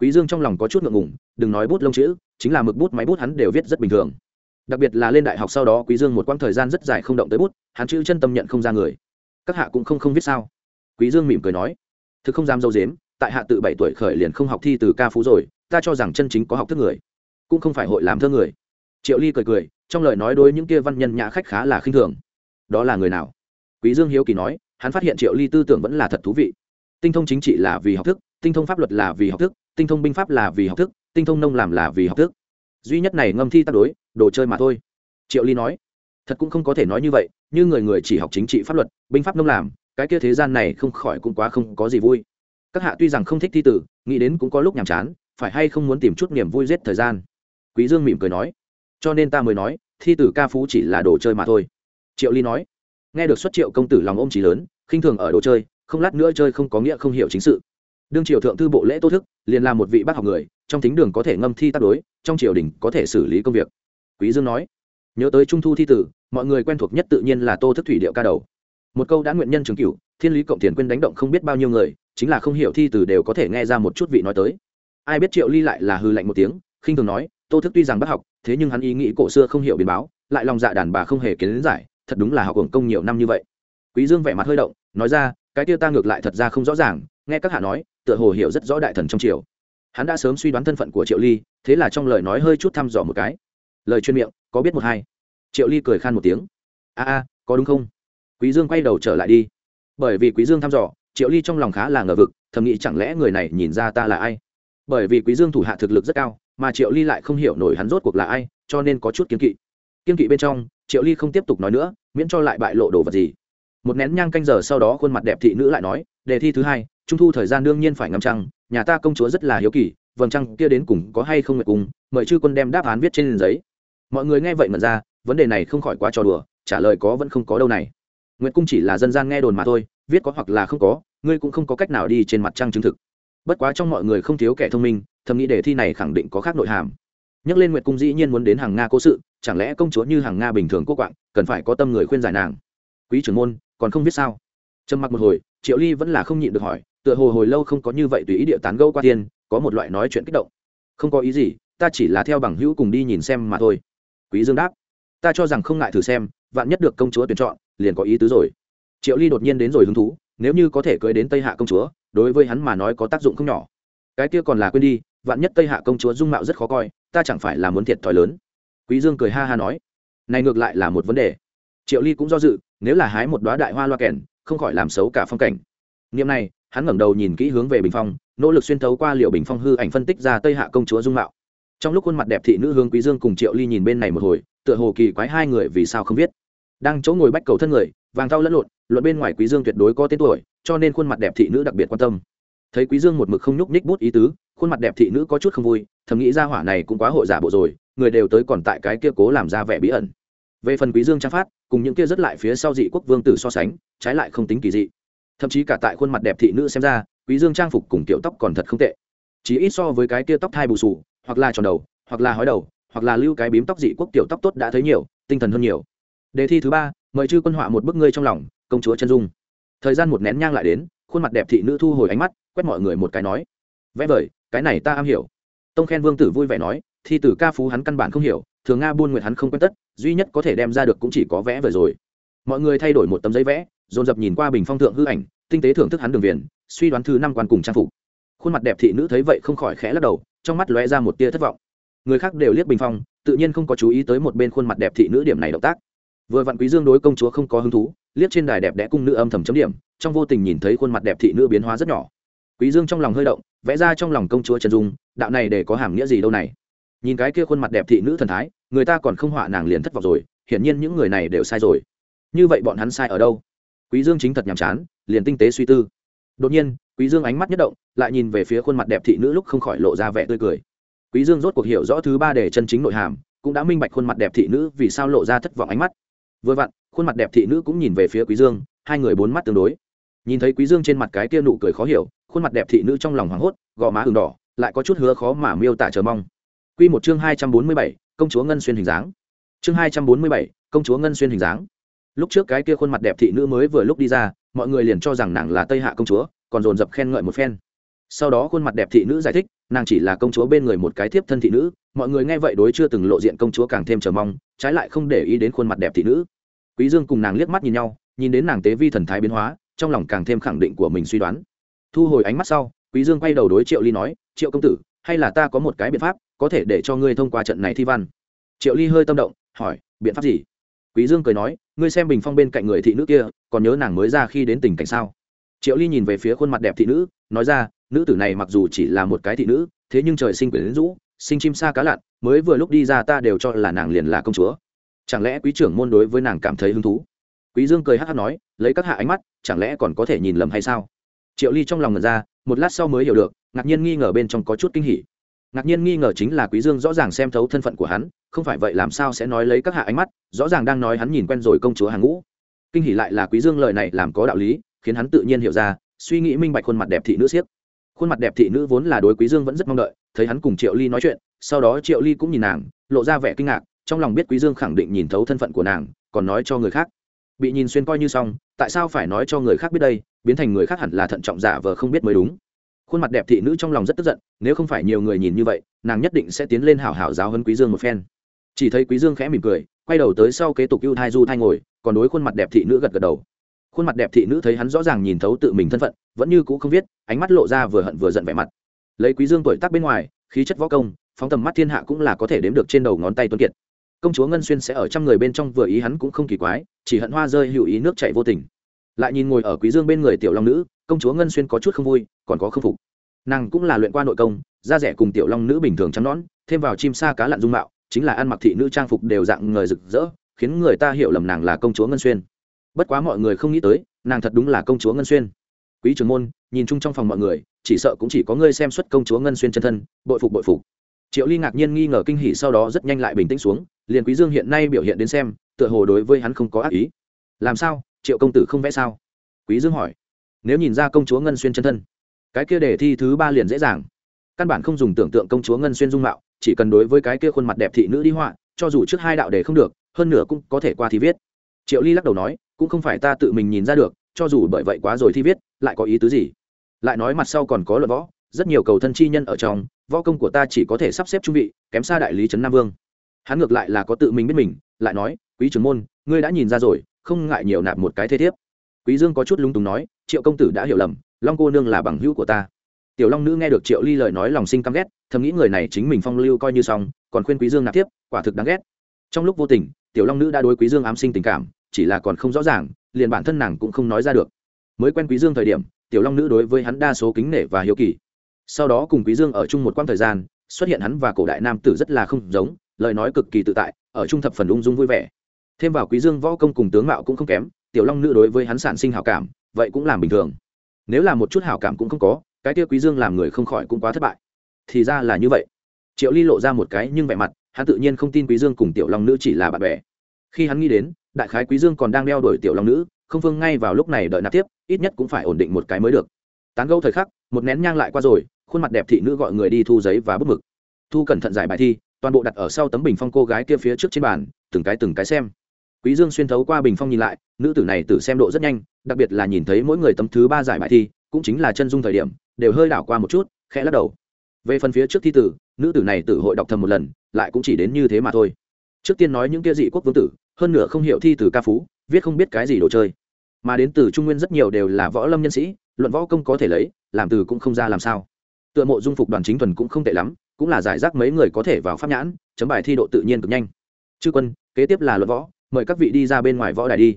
Quý dương trong lòng có chút ngượng ngùng, đừng nói bút lông chữ, chính là mực bút máy bút hắn đều viết rất bình thường đặc biệt là lên đại học sau đó quý dương một quãng thời gian rất dài không động tới bút, hắn chữ chân tâm nhận không ra người. Các hạ cũng không không viết sao. Quý dương mỉm cười nói, thực không dám dâu dếm, tại hạ tự bảy tuổi khởi liền không học thi từ ca phú rồi, ta cho rằng chân chính có học thức người, cũng không phải hội làm thơ người. Triệu ly cười cười, trong lời nói đối những kia văn nhân nhã khách khá là khinh thường. Đó là người nào? Quý dương hiếu kỳ nói, hắn phát hiện triệu ly tư tưởng vẫn là thật thú vị. Tinh thông chính trị là vì học thức, tinh thông pháp luật là vì học thức, tinh thông binh pháp là vì học thức, tinh thông nông làm là vì học thức duy nhất này ngâm thi tác đối, đồ chơi mà thôi. Triệu ly nói, thật cũng không có thể nói như vậy, như người người chỉ học chính trị pháp luật, binh pháp nông làm, cái kia thế gian này không khỏi cũng quá không có gì vui. Các hạ tuy rằng không thích thi tử, nghĩ đến cũng có lúc nhàm chán, phải hay không muốn tìm chút niềm vui giết thời gian? Quý dương mỉm cười nói, cho nên ta mới nói, thi tử ca phú chỉ là đồ chơi mà thôi. Triệu ly nói, nghe được xuất triệu công tử lòng ôm trí lớn, khinh thường ở đồ chơi, không lát nữa chơi không có nghĩa không hiểu chính sự. Đương triều thượng thư bộ lễ tô thức, liền là một vị bác học người trong thính đường có thể ngâm thi tác đối, trong triều đình có thể xử lý công việc. Quý dương nói, nhớ tới trung thu thi tử, mọi người quen thuộc nhất tự nhiên là tô thức thủy điệu ca đầu. Một câu đã nguyện nhân chứng cửu, thiên lý cộng tiền quên đánh động không biết bao nhiêu người, chính là không hiểu thi tử đều có thể nghe ra một chút vị nói tới. Ai biết triệu ly lại là hư lạnh một tiếng, khinh thường nói, tô thức tuy rằng bác học, thế nhưng hắn ý nghĩ cổ xưa không hiểu biến báo, lại lòng dạ đàn bà không hề kiến giải, thật đúng là học hưởng công nhiều năm như vậy. Quý dương vẻ mặt hơi động, nói ra, cái tiêu ta ngược lại thật ra không rõ ràng, nghe các hạ nói, tựa hồ hiểu rất rõ đại thần trong triều hắn đã sớm suy đoán thân phận của triệu ly, thế là trong lời nói hơi chút thăm dò một cái. Lời chuyên miệng, có biết một hai. Triệu ly cười khan một tiếng. A a, có đúng không? Quý dương quay đầu trở lại đi. Bởi vì quý dương thăm dò, triệu ly trong lòng khá là ngờ vực, thầm nghĩ chẳng lẽ người này nhìn ra ta là ai? Bởi vì quý dương thủ hạ thực lực rất cao, mà triệu ly lại không hiểu nổi hắn rốt cuộc là ai, cho nên có chút kiên kỵ. Kiên kỵ bên trong, triệu ly không tiếp tục nói nữa, miễn cho lại bại lộ đồ vật gì. Một nén nhang canh giờ sau đó khuôn mặt đẹp thị nữ lại nói, đề thi thứ hai, trung thu thời gian đương nhiên phải ngâm trăng nhà ta công chúa rất là hiếu kỳ, vầng trăng kia đến cùng có hay không nguyệt cung? mời chư quân đem đáp án viết trên giấy. Mọi người nghe vậy mật ra, vấn đề này không khỏi quá trò đùa, trả lời có vẫn không có đâu này. Nguyệt cung chỉ là dân gian nghe đồn mà thôi, viết có hoặc là không có, ngươi cũng không có cách nào đi trên mặt trăng chứng thực. Bất quá trong mọi người không thiếu kẻ thông minh, thầm nghĩ đề thi này khẳng định có khác nội hàm. Nhắc lên nguyệt cung dĩ nhiên muốn đến hàng nga cố sự, chẳng lẽ công chúa như hàng nga bình thường cô quạng, cần phải có tâm người khuyên giải nàng? Quý trưởng môn, còn không biết sao? Trầm mặc một hồi, triệu ly vẫn là không nhịn được hỏi, tựa hồ hồi lâu không có như vậy tùy ý địa tán gẫu qua tiên có một loại nói chuyện kích động. Không có ý gì, ta chỉ là theo bằng hữu cùng đi nhìn xem mà thôi. Quý dương đáp, ta cho rằng không ngại thử xem, vạn nhất được công chúa tuyển chọn, liền có ý tứ rồi. Triệu ly đột nhiên đến rồi hứng thú, nếu như có thể cưới đến tây hạ công chúa, đối với hắn mà nói có tác dụng không nhỏ. Cái kia còn là quên đi, vạn nhất tây hạ công chúa dung mạo rất khó coi, ta chẳng phải là muốn thiệt thòi lớn. Quý dương cười ha ha nói, này ngược lại là một vấn đề. Triệu ly cũng do dự, nếu là hái một đóa đại hoa loa kèn không khỏi làm xấu cả phong cảnh. Niệm này, hắn ngẩng đầu nhìn kỹ hướng về bình phong, nỗ lực xuyên thấu qua liệu bình phong hư ảnh phân tích ra tây hạ công chúa dung mạo. Trong lúc khuôn mặt đẹp thị nữ hướng quý dương cùng triệu ly nhìn bên này một hồi, tựa hồ kỳ quái hai người vì sao không biết. Đang chỗ ngồi bách cầu thân người, vàng thau lẫn lộn, luận bên ngoài quý dương tuyệt đối có tên tuổi, cho nên khuôn mặt đẹp thị nữ đặc biệt quan tâm. Thấy quý dương một mực không nhúc nhích bút ý tứ, khuôn mặt đẹp thị nữ có chút không vui, thầm nghĩ ra hỏa này cũng quá hội giả bộ rồi, người đều tới còn tại cái kia cố làm ra vẻ bí ẩn. Về phần quý dương trang phát cùng những kia rất lại phía sau dị quốc vương tử so sánh, trái lại không tính kỳ dị. Thậm chí cả tại khuôn mặt đẹp thị nữ xem ra, quý dương trang phục cùng kiểu tóc còn thật không tệ. Chỉ ít so với cái kia tóc thai bù sù, hoặc là tròn đầu, hoặc là hói đầu, hoặc là lưu cái bím tóc dị quốc tiểu tóc tốt đã thấy nhiều, tinh thần hơn nhiều. Đề thi thứ ba, mời chư quân họa một bức ngươi trong lòng, công chúa chân dung. Thời gian một nén nhang lại đến, khuôn mặt đẹp thị nữ thu hồi ánh mắt, quét mọi người một cái nói, vẽ vời, cái này ta am hiểu. Tông khen vương tử vui vẻ nói, thi tử ca phú hắn căn bản không hiểu thường nga buôn nguyệt hắn không quen tất, duy nhất có thể đem ra được cũng chỉ có vẽ vừa rồi. Mọi người thay đổi một tấm giấy vẽ, dồn dập nhìn qua bình phong thượng hư ảnh, tinh tế thưởng thức hắn đường viền, suy đoán thứ năm quan cùng trang phục. Khuôn mặt đẹp thị nữ thấy vậy không khỏi khẽ lắc đầu, trong mắt lóe ra một tia thất vọng. Người khác đều liếc bình phong, tự nhiên không có chú ý tới một bên khuôn mặt đẹp thị nữ điểm này động tác. Vừa vặn quý dương đối công chúa không có hứng thú, liếc trên đài đẹp đẽ cung nữ âm thầm chấm điểm, trong vô tình nhìn thấy khuôn mặt đẹp thị nữ biến hóa rất nhỏ. Quý dương trong lòng hơi động, vẽ ra trong lòng công chúa trần dung, đạo này để có hàm nghĩa gì đâu này. Nhìn cái kia khuôn mặt đẹp thị nữ thần thái người ta còn không họa nàng liền thất vọng rồi hiển nhiên những người này đều sai rồi. Như vậy bọn hắn sai ở đâu? Quý dương chính thật nhàm chán liền tinh tế suy tư. Đột nhiên quý dương ánh mắt nhất động lại nhìn về phía khuôn mặt đẹp thị nữ lúc không khỏi lộ ra vẻ tươi cười. Quý dương rốt cuộc hiểu rõ thứ ba để chân chính nội hàm cũng đã minh bạch khuôn mặt đẹp thị nữ vì sao lộ ra thất vọng ánh mắt. Vừa vặn khuôn mặt đẹp thị nữ cũng nhìn về phía quý dương hai người bốn mắt tương đối. Nhìn thấy quý dương trên mặt cái kia nụ cười khó hiểu khuôn mặt đẹp thị nữ trong lòng hoảng hốt gò má ửng đỏ lại có chút hứa khó mà miêu tả chờ mong. Quy một chương hai trăm bốn mươi bảy, công chúa ngân xuyên hình dáng. Chương hai trăm bốn mươi bảy, công chúa ngân xuyên hình dáng. Lúc trước cái kia khuôn mặt đẹp thị nữ mới vừa lúc đi ra mọi người liền cho rằng nàng là tây hạ công chúa còn dồn dập khen ngợi một phen. Sau đó khuôn mặt đẹp thị nữ giải thích nàng chỉ là công chúa bên người một cái thiếp thân thị nữ mọi người nghe vậy đối chưa từng lộ diện công chúa càng thêm chờ mong trái lại không để ý đến khuôn mặt đẹp thị nữ. Quý dương cùng nàng liếc mắt nhìn nhau nhìn đến nàng tế vi thần thái biến hóa trong lòng càng thêm khẳng định của mình suy đoán. Thu hồi ánh mắt sau quý dương quay đầu đối triệu ly nói triệu công tử hay là ta có một cái biện pháp? Có thể để cho ngươi thông qua trận này thi văn. Triệu ly hơi tâm động, hỏi, biện pháp gì? Quý dương cười nói, ngươi xem bình phong bên cạnh người thị nữ kia, còn nhớ nàng mới ra khi đến tình cảnh sao? Triệu ly nhìn về phía khuôn mặt đẹp thị nữ, nói ra, nữ tử này mặc dù chỉ là một cái thị nữ, thế nhưng trời sinh quyển rũ, sinh chim sa cá lặn, mới vừa lúc đi ra ta đều cho là nàng liền là công chúa. Chẳng lẽ quý trưởng môn đối với nàng cảm thấy hứng thú? Quý dương cười hát hát nói, lấy các hạ ánh mắt, chẳng lẽ còn có thể nhìn lầm hay sao? Triệu ly trong lòng ngần ra, một lát sau mới hiểu được, ngạc nhiên nghi ngờ bên trong có chút kinh hỉ ngạc nhiên nghi ngờ chính là quý dương rõ ràng xem thấu thân phận của hắn, không phải vậy làm sao sẽ nói lấy các hạ ánh mắt, rõ ràng đang nói hắn nhìn quen rồi công chúa hàng ngũ. Kinh hỉ lại là quý dương lời này làm có đạo lý, khiến hắn tự nhiên hiểu ra, suy nghĩ minh bạch khuôn mặt đẹp thị nữ siếc. Khuôn mặt đẹp thị nữ vốn là đối quý dương vẫn rất mong đợi, thấy hắn cùng triệu ly nói chuyện, sau đó triệu ly cũng nhìn nàng, lộ ra vẻ kinh ngạc, trong lòng biết quý dương khẳng định nhìn thấu thân phận của nàng, còn nói cho người khác. Bị nhìn xuyên coi như xong, tại sao phải nói cho người khác biết đây, biến thành người khác hẳn là thận trọng giả vờ không biết mới đúng khuôn mặt đẹp thị nữ trong lòng rất tức giận, nếu không phải nhiều người nhìn như vậy, nàng nhất định sẽ tiến lên hảo hảo giáo hơn quý dương một phen. Chỉ thấy quý dương khẽ mỉm cười, quay đầu tới sau kế tục ưu thai du thai ngồi, còn đối khuôn mặt đẹp thị nữ gật gật đầu. Khuôn mặt đẹp thị nữ thấy hắn rõ ràng nhìn thấu tự mình thân phận, vẫn như cũ không viết, ánh mắt lộ ra vừa hận vừa giận vẻ mặt. Lấy quý dương tuổi tác bên ngoài, khí chất võ công, phóng tầm mắt thiên hạ cũng là có thể đếm được trên đầu ngón tay tuấn kiệt. Công chúa ngân xuyên sẽ ở trăm người bên trong vừa ý hắn cũng không kỳ quái, chỉ hận hoa rơi hữu ý nước chảy vô tình. Lại nhìn ngồi ở quý dương bên người tiểu long nữ công chúa ngân xuyên có chút không vui, còn có không phục. Nàng cũng là luyện qua nội công, da rẻ cùng tiểu long nữ bình thường trắng nõn thêm vào chim sa cá lặn dung mạo, chính là ăn mặc thị nữ trang phục đều dạng người rực rỡ, khiến người ta hiểu lầm nàng là công chúa ngân xuyên. Bất quá mọi người không nghĩ tới, nàng thật đúng là công chúa ngân xuyên. Quý trưởng môn, nhìn chung trong phòng mọi người, chỉ sợ cũng chỉ có ngươi xem xuất công chúa ngân xuyên chân thân, bội phục bội phục. Triệu ly ngạc nhiên nghi ngờ kinh hỉ sau đó rất nhanh lại bình tĩnh xuống, liền quý dương hiện nay biểu hiện đến xem, tựa hồ đối với hắn không có ác ý. Làm sao? Triệu công tử không vẽ sao? Quý dương hỏi nếu nhìn ra công chúa ngân xuyên chân thân, cái kia đề thi thứ ba liền dễ dàng. Căn bản không dùng tưởng tượng công chúa ngân xuyên dung mạo, chỉ cần đối với cái kia khuôn mặt đẹp thị nữ đi họa, cho dù trước hai đạo đề không được, hơn nửa cũng có thể qua thi viết. Triệu ly lắc đầu nói, cũng không phải ta tự mình nhìn ra được, cho dù bởi vậy quá rồi thi viết, lại có ý tứ gì? Lại nói mặt sau còn có luận võ, rất nhiều cầu thân chi nhân ở trong, võ công của ta chỉ có thể sắp xếp trung vị, kém xa đại lý trấn nam vương. Hắn ngược lại là có tự mình biết mình, lại nói, quý trưởng môn, ngươi đã nhìn ra rồi, không ngại nhiều nạp một cái thế thiếp quý dương có chút lung túng nói, triệu công tử đã hiểu lầm, long cô nương là bằng hữu của ta. Tiểu long nữ nghe được triệu ly lời nói lòng sinh căm ghét, thầm nghĩ người này chính mình phong lưu coi như xong, còn khuyên quý dương nạp tiếp, quả thực đáng ghét. Trong lúc vô tình, tiểu long nữ đã đối quý dương ám sinh tình cảm, chỉ là còn không rõ ràng, liền bản thân nàng cũng không nói ra được. Mới quen quý dương thời điểm, tiểu long nữ đối với hắn đa số kính nể và hiếu kỳ. Sau đó cùng quý dương ở chung một quãng thời gian, xuất hiện hắn và cổ đại nam tử rất là không giống, lời nói cực kỳ tự tại, ở chung thập phần ung dung vui vẻ. Thêm vào quý dương võ công cùng tướng mạo cũng không kém tiểu long nữ đối với hắn sản sinh hảo cảm, vậy cũng làm bình thường. Nếu là một chút hảo cảm cũng không có, cái kia quý dương làm người không khỏi cũng quá thất bại. Thì ra là như vậy. Triệu ly lộ ra một cái nhưng vẻ mặt, hắn tự nhiên không tin quý dương cùng tiểu long nữ chỉ là bạn bè. Khi hắn nghĩ đến, đại khái quý dương còn đang đeo đuổi tiểu long nữ, không phương ngay vào lúc này đợi nạp tiếp, ít nhất cũng phải ổn định một cái mới được. Tán gẫu thời khắc, một nén nhang lại qua rồi, khuôn mặt đẹp thị nữ gọi người đi thu giấy và bút mực. Thu cẩn thận giải bài thi, toàn bộ đặt ở sau tấm bình phong cô gái kia phía trước trên bàn, từng cái từng cái xem quý dương xuyên thấu qua bình phong nhìn lại, nữ tử này tử xem độ rất nhanh, đặc biệt là nhìn thấy mỗi người tấm thứ ba giải bài thi, cũng chính là chân dung thời điểm, đều hơi đảo qua một chút, khẽ lắc đầu. Về phần phía trước thi tử, nữ tử này tử hội đọc thầm một lần, lại cũng chỉ đến như thế mà thôi. Trước tiên nói những kia dị quốc vương tử, hơn nữa không hiểu thi từ ca phú, viết không biết cái gì đồ chơi. Mà đến từ trung nguyên rất nhiều đều là võ lâm nhân sĩ, luận võ công có thể lấy, làm từ cũng không ra làm sao. Tựa mộ dung phục đoàn chính thuần cũng không tệ lắm, cũng là giải rác mấy người có thể vào pháp nhãn, chấm bài thi độ tự nhiên cực nhanh. Chư quân, kế tiếp là luận võ mời các vị đi ra bên ngoài võ đài đi.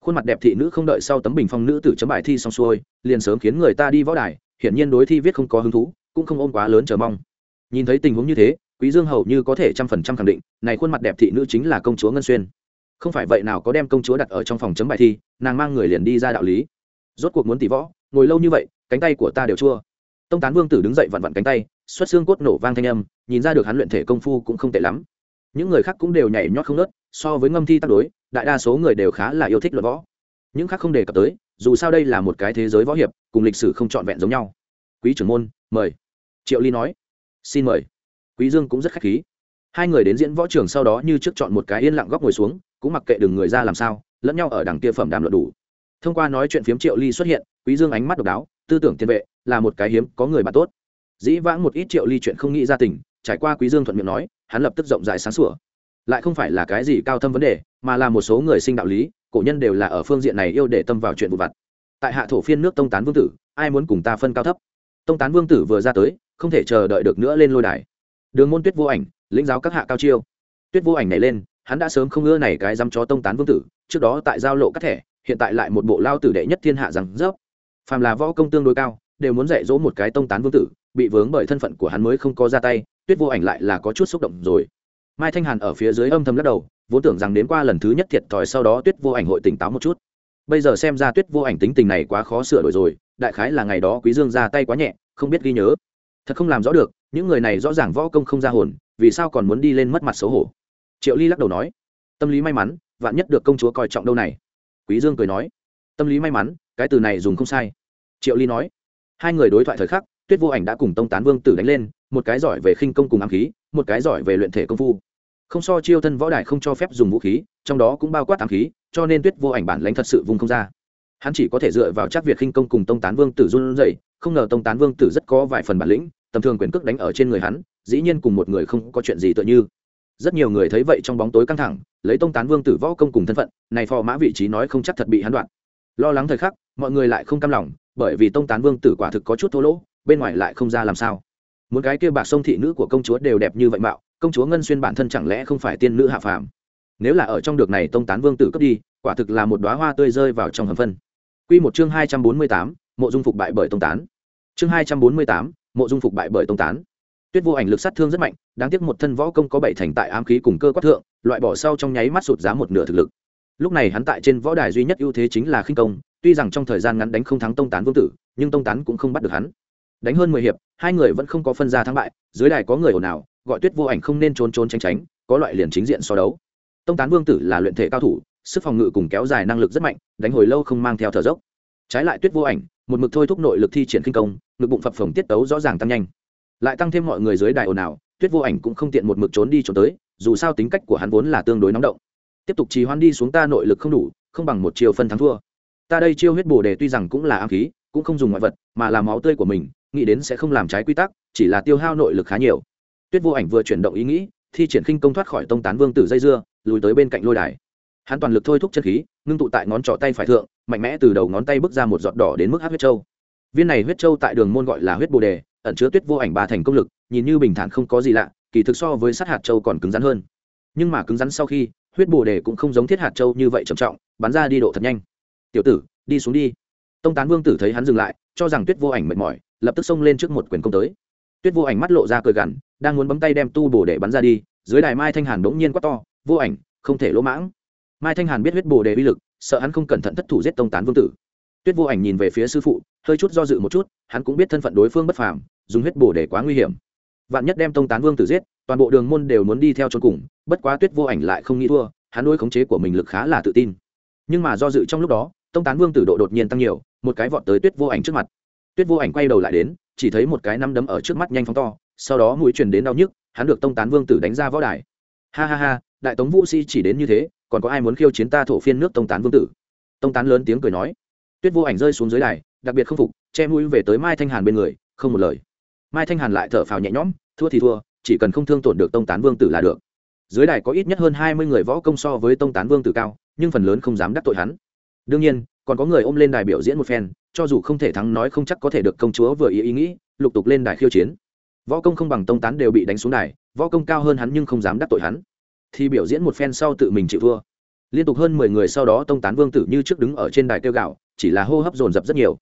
Khuôn mặt đẹp thị nữ không đợi sau tấm bình phong nữ tử chấm bài thi xong xuôi, liền sớm khiến người ta đi võ đài, hiển nhiên đối thi viết không có hứng thú, cũng không ôm quá lớn chờ mong. Nhìn thấy tình huống như thế, quý dương hầu như có thể trăm phần trăm khẳng định, này khuôn mặt đẹp thị nữ chính là công chúa ngân xuyên. Không phải vậy nào có đem công chúa đặt ở trong phòng chấm bài thi, nàng mang người liền đi ra đạo lý. Rốt cuộc muốn tỷ võ, ngồi lâu như vậy, cánh tay của ta đều chua. Tông tán vương tử đứng dậy vặn vặn cánh tay, xuất xương cốt nổ vang thanh âm, nhìn ra được hắn luyện thể công phu cũng không tệ lắm những người khác cũng đều nhảy nhót không nớt so với ngâm thi tác đối, đại đa số người đều khá là yêu thích luật võ. Những khác không đề cập tới, dù sao đây là một cái thế giới võ hiệp, cùng lịch sử không trọn vẹn giống nhau. Quý trưởng môn, mời. Triệu ly nói. Xin mời. Quý dương cũng rất khách khí. Hai người đến diễn võ trường sau đó như trước chọn một cái yên lặng góc ngồi xuống, cũng mặc kệ đường người ra làm sao, lẫn nhau ở đằng kia phẩm đàm luận đủ. Thông qua nói chuyện phiếm triệu ly xuất hiện, quý dương ánh mắt độc đáo, tư tưởng tiền vệ, là một cái hiếm, có người bạn tốt. Dĩ vãng một ít triệu ly chuyện không nghĩ ra tình, trải qua quý dương thuận miệng nói hắn lập tức rộng rãi sáng sủa. Lại không phải là cái gì cao thâm vấn đề, mà là một số người sinh đạo lý, cổ nhân đều là ở phương diện này yêu để tâm vào chuyện vụ vặt. Tại hạ thổ phiên nước tông tán vương tử, ai muốn cùng ta phân cao thấp? Tông tán vương tử vừa ra tới, không thể chờ đợi được nữa lên lôi đài. Đường môn tuyết vô ảnh, lĩnh giáo các hạ cao chiêu. Tuyết vô ảnh này lên, hắn đã sớm không ưa này cái dám chó tông tán vương tử, trước đó tại giao lộ cắt thẻ, hiện tại lại một bộ lao tử đệ nhất thiên hạ rằng dốc phàm là võ công tương đối cao, đều muốn dạy dỗ một cái tông tán vương tử, bị vướng bởi thân phận của hắn mới không có ra tay tuyết vô ảnh lại là có chút xúc động rồi. Mai thanh hàn ở phía dưới âm thầm lắc đầu, vốn tưởng rằng đến qua lần thứ nhất thiệt thòi sau đó tuyết vô ảnh hội tỉnh táo một chút. Bây giờ xem ra tuyết vô ảnh tính tình này quá khó sửa đổi rồi, đại khái là ngày đó quý dương ra tay quá nhẹ, không biết ghi nhớ. Thật không làm rõ được, những người này rõ ràng võ công không ra hồn, vì sao còn muốn đi lên mất mặt xấu hổ. Triệu ly lắc đầu nói, tâm lý may mắn, vạn nhất được công chúa coi trọng đâu này. Quý dương cười nói, tâm lý may mắn, cái từ này dùng không sai. Triệu ly nói, hai người đối thoại thời khắc, tuyết vô ảnh đã cùng tông tán vương tử đánh lên một cái giỏi về khinh công cùng ám khí, một cái giỏi về luyện thể công phu. Không so chiêu thân võ đài không cho phép dùng vũ khí, trong đó cũng bao quát ám khí, cho nên tuyết vô ảnh bản lãnh thật sự vùng không ra. Hắn chỉ có thể dựa vào chắc việc khinh công cùng tông tán vương tử run dậy không ngờ tông tán vương tử rất có vài phần bản lĩnh, tầm thường quyền cước đánh ở trên người hắn, dĩ nhiên cùng một người không có chuyện gì tựa như. Rất nhiều người thấy vậy trong bóng tối căng thẳng, lấy tông tán vương tử võ công cùng thân phận, này phò mã vị trí nói không chắc thật bị hắn đoạn. Lo lắng thời khắc, mọi người lại không cam lòng, bởi vì tông tán vương tử quả thực có chút thô lỗ, bên ngoài lại không ra làm sao muốn cái kia bạc sông thị nữ của công chúa đều đẹp như vậy mạo công chúa ngân xuyên bản thân chẳng lẽ không phải tiên nữ hạ phàm nếu là ở trong được này tông tán vương tử cướp đi quả thực là một đoá hoa tươi rơi vào trong hầm phân Quy một chương hai trăm bốn mươi tám, mộ dung phục bại bởi tông tán. Chương hai trăm bốn mươi tám, mộ dung phục bại bởi tông tán. Tuyết vô ảnh lực sát thương rất mạnh, đáng tiếc một thân võ công có bảy thành tại ám khí cùng cơ quát thượng, loại bỏ sau trong nháy mắt sụt giá một nửa thực lực. Lúc này hắn tại trên võ đài duy nhất ưu thế chính là khinh công, tuy rằng trong thời gian ngắn đánh không thắng tông tán vương tử, nhưng tông tán cũng không bắt được hắn. Đánh hơn mười hiệp, hai người vẫn không có phân ra thắng bại, dưới đài có người ồn ào, gọi Tuyết vô ảnh không nên trốn trốn tránh tránh, có loại liền chính diện so đấu. Tông tán vương tử là luyện thể cao thủ, sức phòng ngự cùng kéo dài năng lực rất mạnh, đánh hồi lâu không mang theo thở dốc. Trái lại Tuyết vô ảnh, một mực thôi thúc nội lực thi triển kinh công, ngực bụng phập phồng tiết tấu rõ ràng tăng nhanh lại tăng thêm mọi người dưới đài ồn ào tuyết vô ảnh cũng không tiện một mực trốn đi trốn tới dù sao tính cách của hắn vốn là tương đối nóng động tiếp tục trì hoãn đi xuống ta nội lực không đủ không bằng một chiều phân thắng thua ta đây chiêu huyết bồ đề tuy rằng cũng là ám khí cũng không dùng ngoại vật mà là máu tươi của mình nghĩ đến sẽ không làm trái quy tắc, chỉ là tiêu hao nội lực khá nhiều. Tuyết vô ảnh vừa chuyển động ý nghĩ, thi triển khinh công thoát khỏi tông tán vương tử dây dưa, lùi tới bên cạnh lôi đài. Hắn toàn lực thôi thúc chân khí, ngưng tụ tại ngón trỏ tay phải thượng, mạnh mẽ từ đầu ngón tay bước ra một giọt đỏ đến mức hát huyết trâu viên này huyết trâu tại đường môn gọi là huyết bồ đề, ẩn chứa tuyết vô ảnh ba thành công lực, nhìn như bình thản không có gì lạ, kỳ thực so với sát hạt châu còn cứng rắn hơn. Nhưng mà cứng rắn sau khi, huyết bồ đề cũng không giống thiết hạt châu như vậy trầm trọng, bắn ra đi độ thật nhanh. Tiểu tử, đi xuống đi. Tông tán vương tử thấy hắn dừng lại, cho rằng tuyết vô ảnh mệt mỏi lập tức xông lên trước một quyền công tới. Tuyết vô ảnh mắt lộ ra cười gằn, đang muốn bấm tay đem tu bổ để bắn ra đi, dưới đài mai thanh hàn bỗng nhiên quát to, vô ảnh, không thể lỗ mãng. Mai thanh hàn biết huyết bồ đề uy lực, sợ hắn không cẩn thận thất thủ giết tông tán vương tử. Tuyết vô ảnh nhìn về phía sư phụ, hơi chút do dự một chút, hắn cũng biết thân phận đối phương bất phàm, dùng huyết bổ để quá nguy hiểm. Vạn nhất đem tông tán vương tử giết, toàn bộ đường môn đều muốn đi theo chôn cùng, bất quá tuyết vô ảnh lại không nghĩ thua, hắn đôi khống chế của mình lực khá là tự tin. Nhưng mà do dự trong lúc đó, tông tán vương tử độ đột nhiên tăng nhiều, một cái vọt tới tuyết vô ảnh trước mặt tuyết vô ảnh quay đầu lại đến, chỉ thấy một cái năm đấm ở trước mắt nhanh phóng to, sau đó mũi truyền đến đau nhức, hắn được tông tán vương tử đánh ra võ đài. Ha ha ha, đại tống vũ sĩ chỉ đến như thế, còn có ai muốn khiêu chiến ta thổ phiên nước tông tán vương tử? Tông tán lớn tiếng cười nói. Tuyết vô ảnh rơi xuống dưới đài, đặc biệt không phục, che mũi về tới mai thanh hàn bên người, không một lời. Mai thanh hàn lại thở phào nhẹ nhõm, thua thì thua, chỉ cần không thương tổn được tông tán vương tử là được. Dưới đài có ít nhất hơn hai mươi người võ công so với tông tán vương tử cao, nhưng phần lớn không dám đắc tội hắn. Đương nhiên còn có người ôm lên đài biểu diễn một phen, cho dù không thể thắng nói không chắc có thể được công chúa vừa ý ý nghĩ, lục tục lên đài khiêu chiến. Võ công không bằng tông tán đều bị đánh xuống đài, võ công cao hơn hắn nhưng không dám đắc tội hắn. Thì biểu diễn một phen sau tự mình chịu thua. Liên tục hơn mười người sau đó tông tán vương tử như trước đứng ở trên đài kêu gạo, chỉ là hô hấp dồn dập rất nhiều.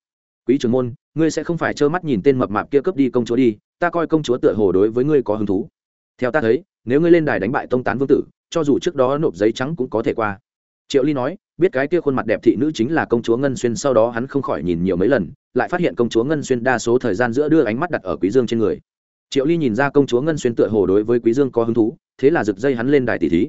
Quý trưởng môn, ngươi sẽ không phải trơ mắt nhìn tên mập mạp kia cướp đi công chúa đi, ta coi công chúa tựa hồ đối với ngươi có hứng thú. Theo ta thấy, nếu ngươi lên đài đánh bại tông tán vương tử, cho dù trước đó nộp giấy trắng cũng có thể qua triệu ly nói, biết cái kia khuôn mặt đẹp thị nữ chính là công chúa ngân xuyên, sau đó hắn không khỏi nhìn nhiều mấy lần, lại phát hiện công chúa ngân xuyên đa số thời gian giữa đưa ánh mắt đặt ở quý dương trên người. Triệu ly nhìn ra công chúa ngân xuyên tựa hồ đối với quý dương có hứng thú, thế là giật dây hắn lên đài tỷ thí.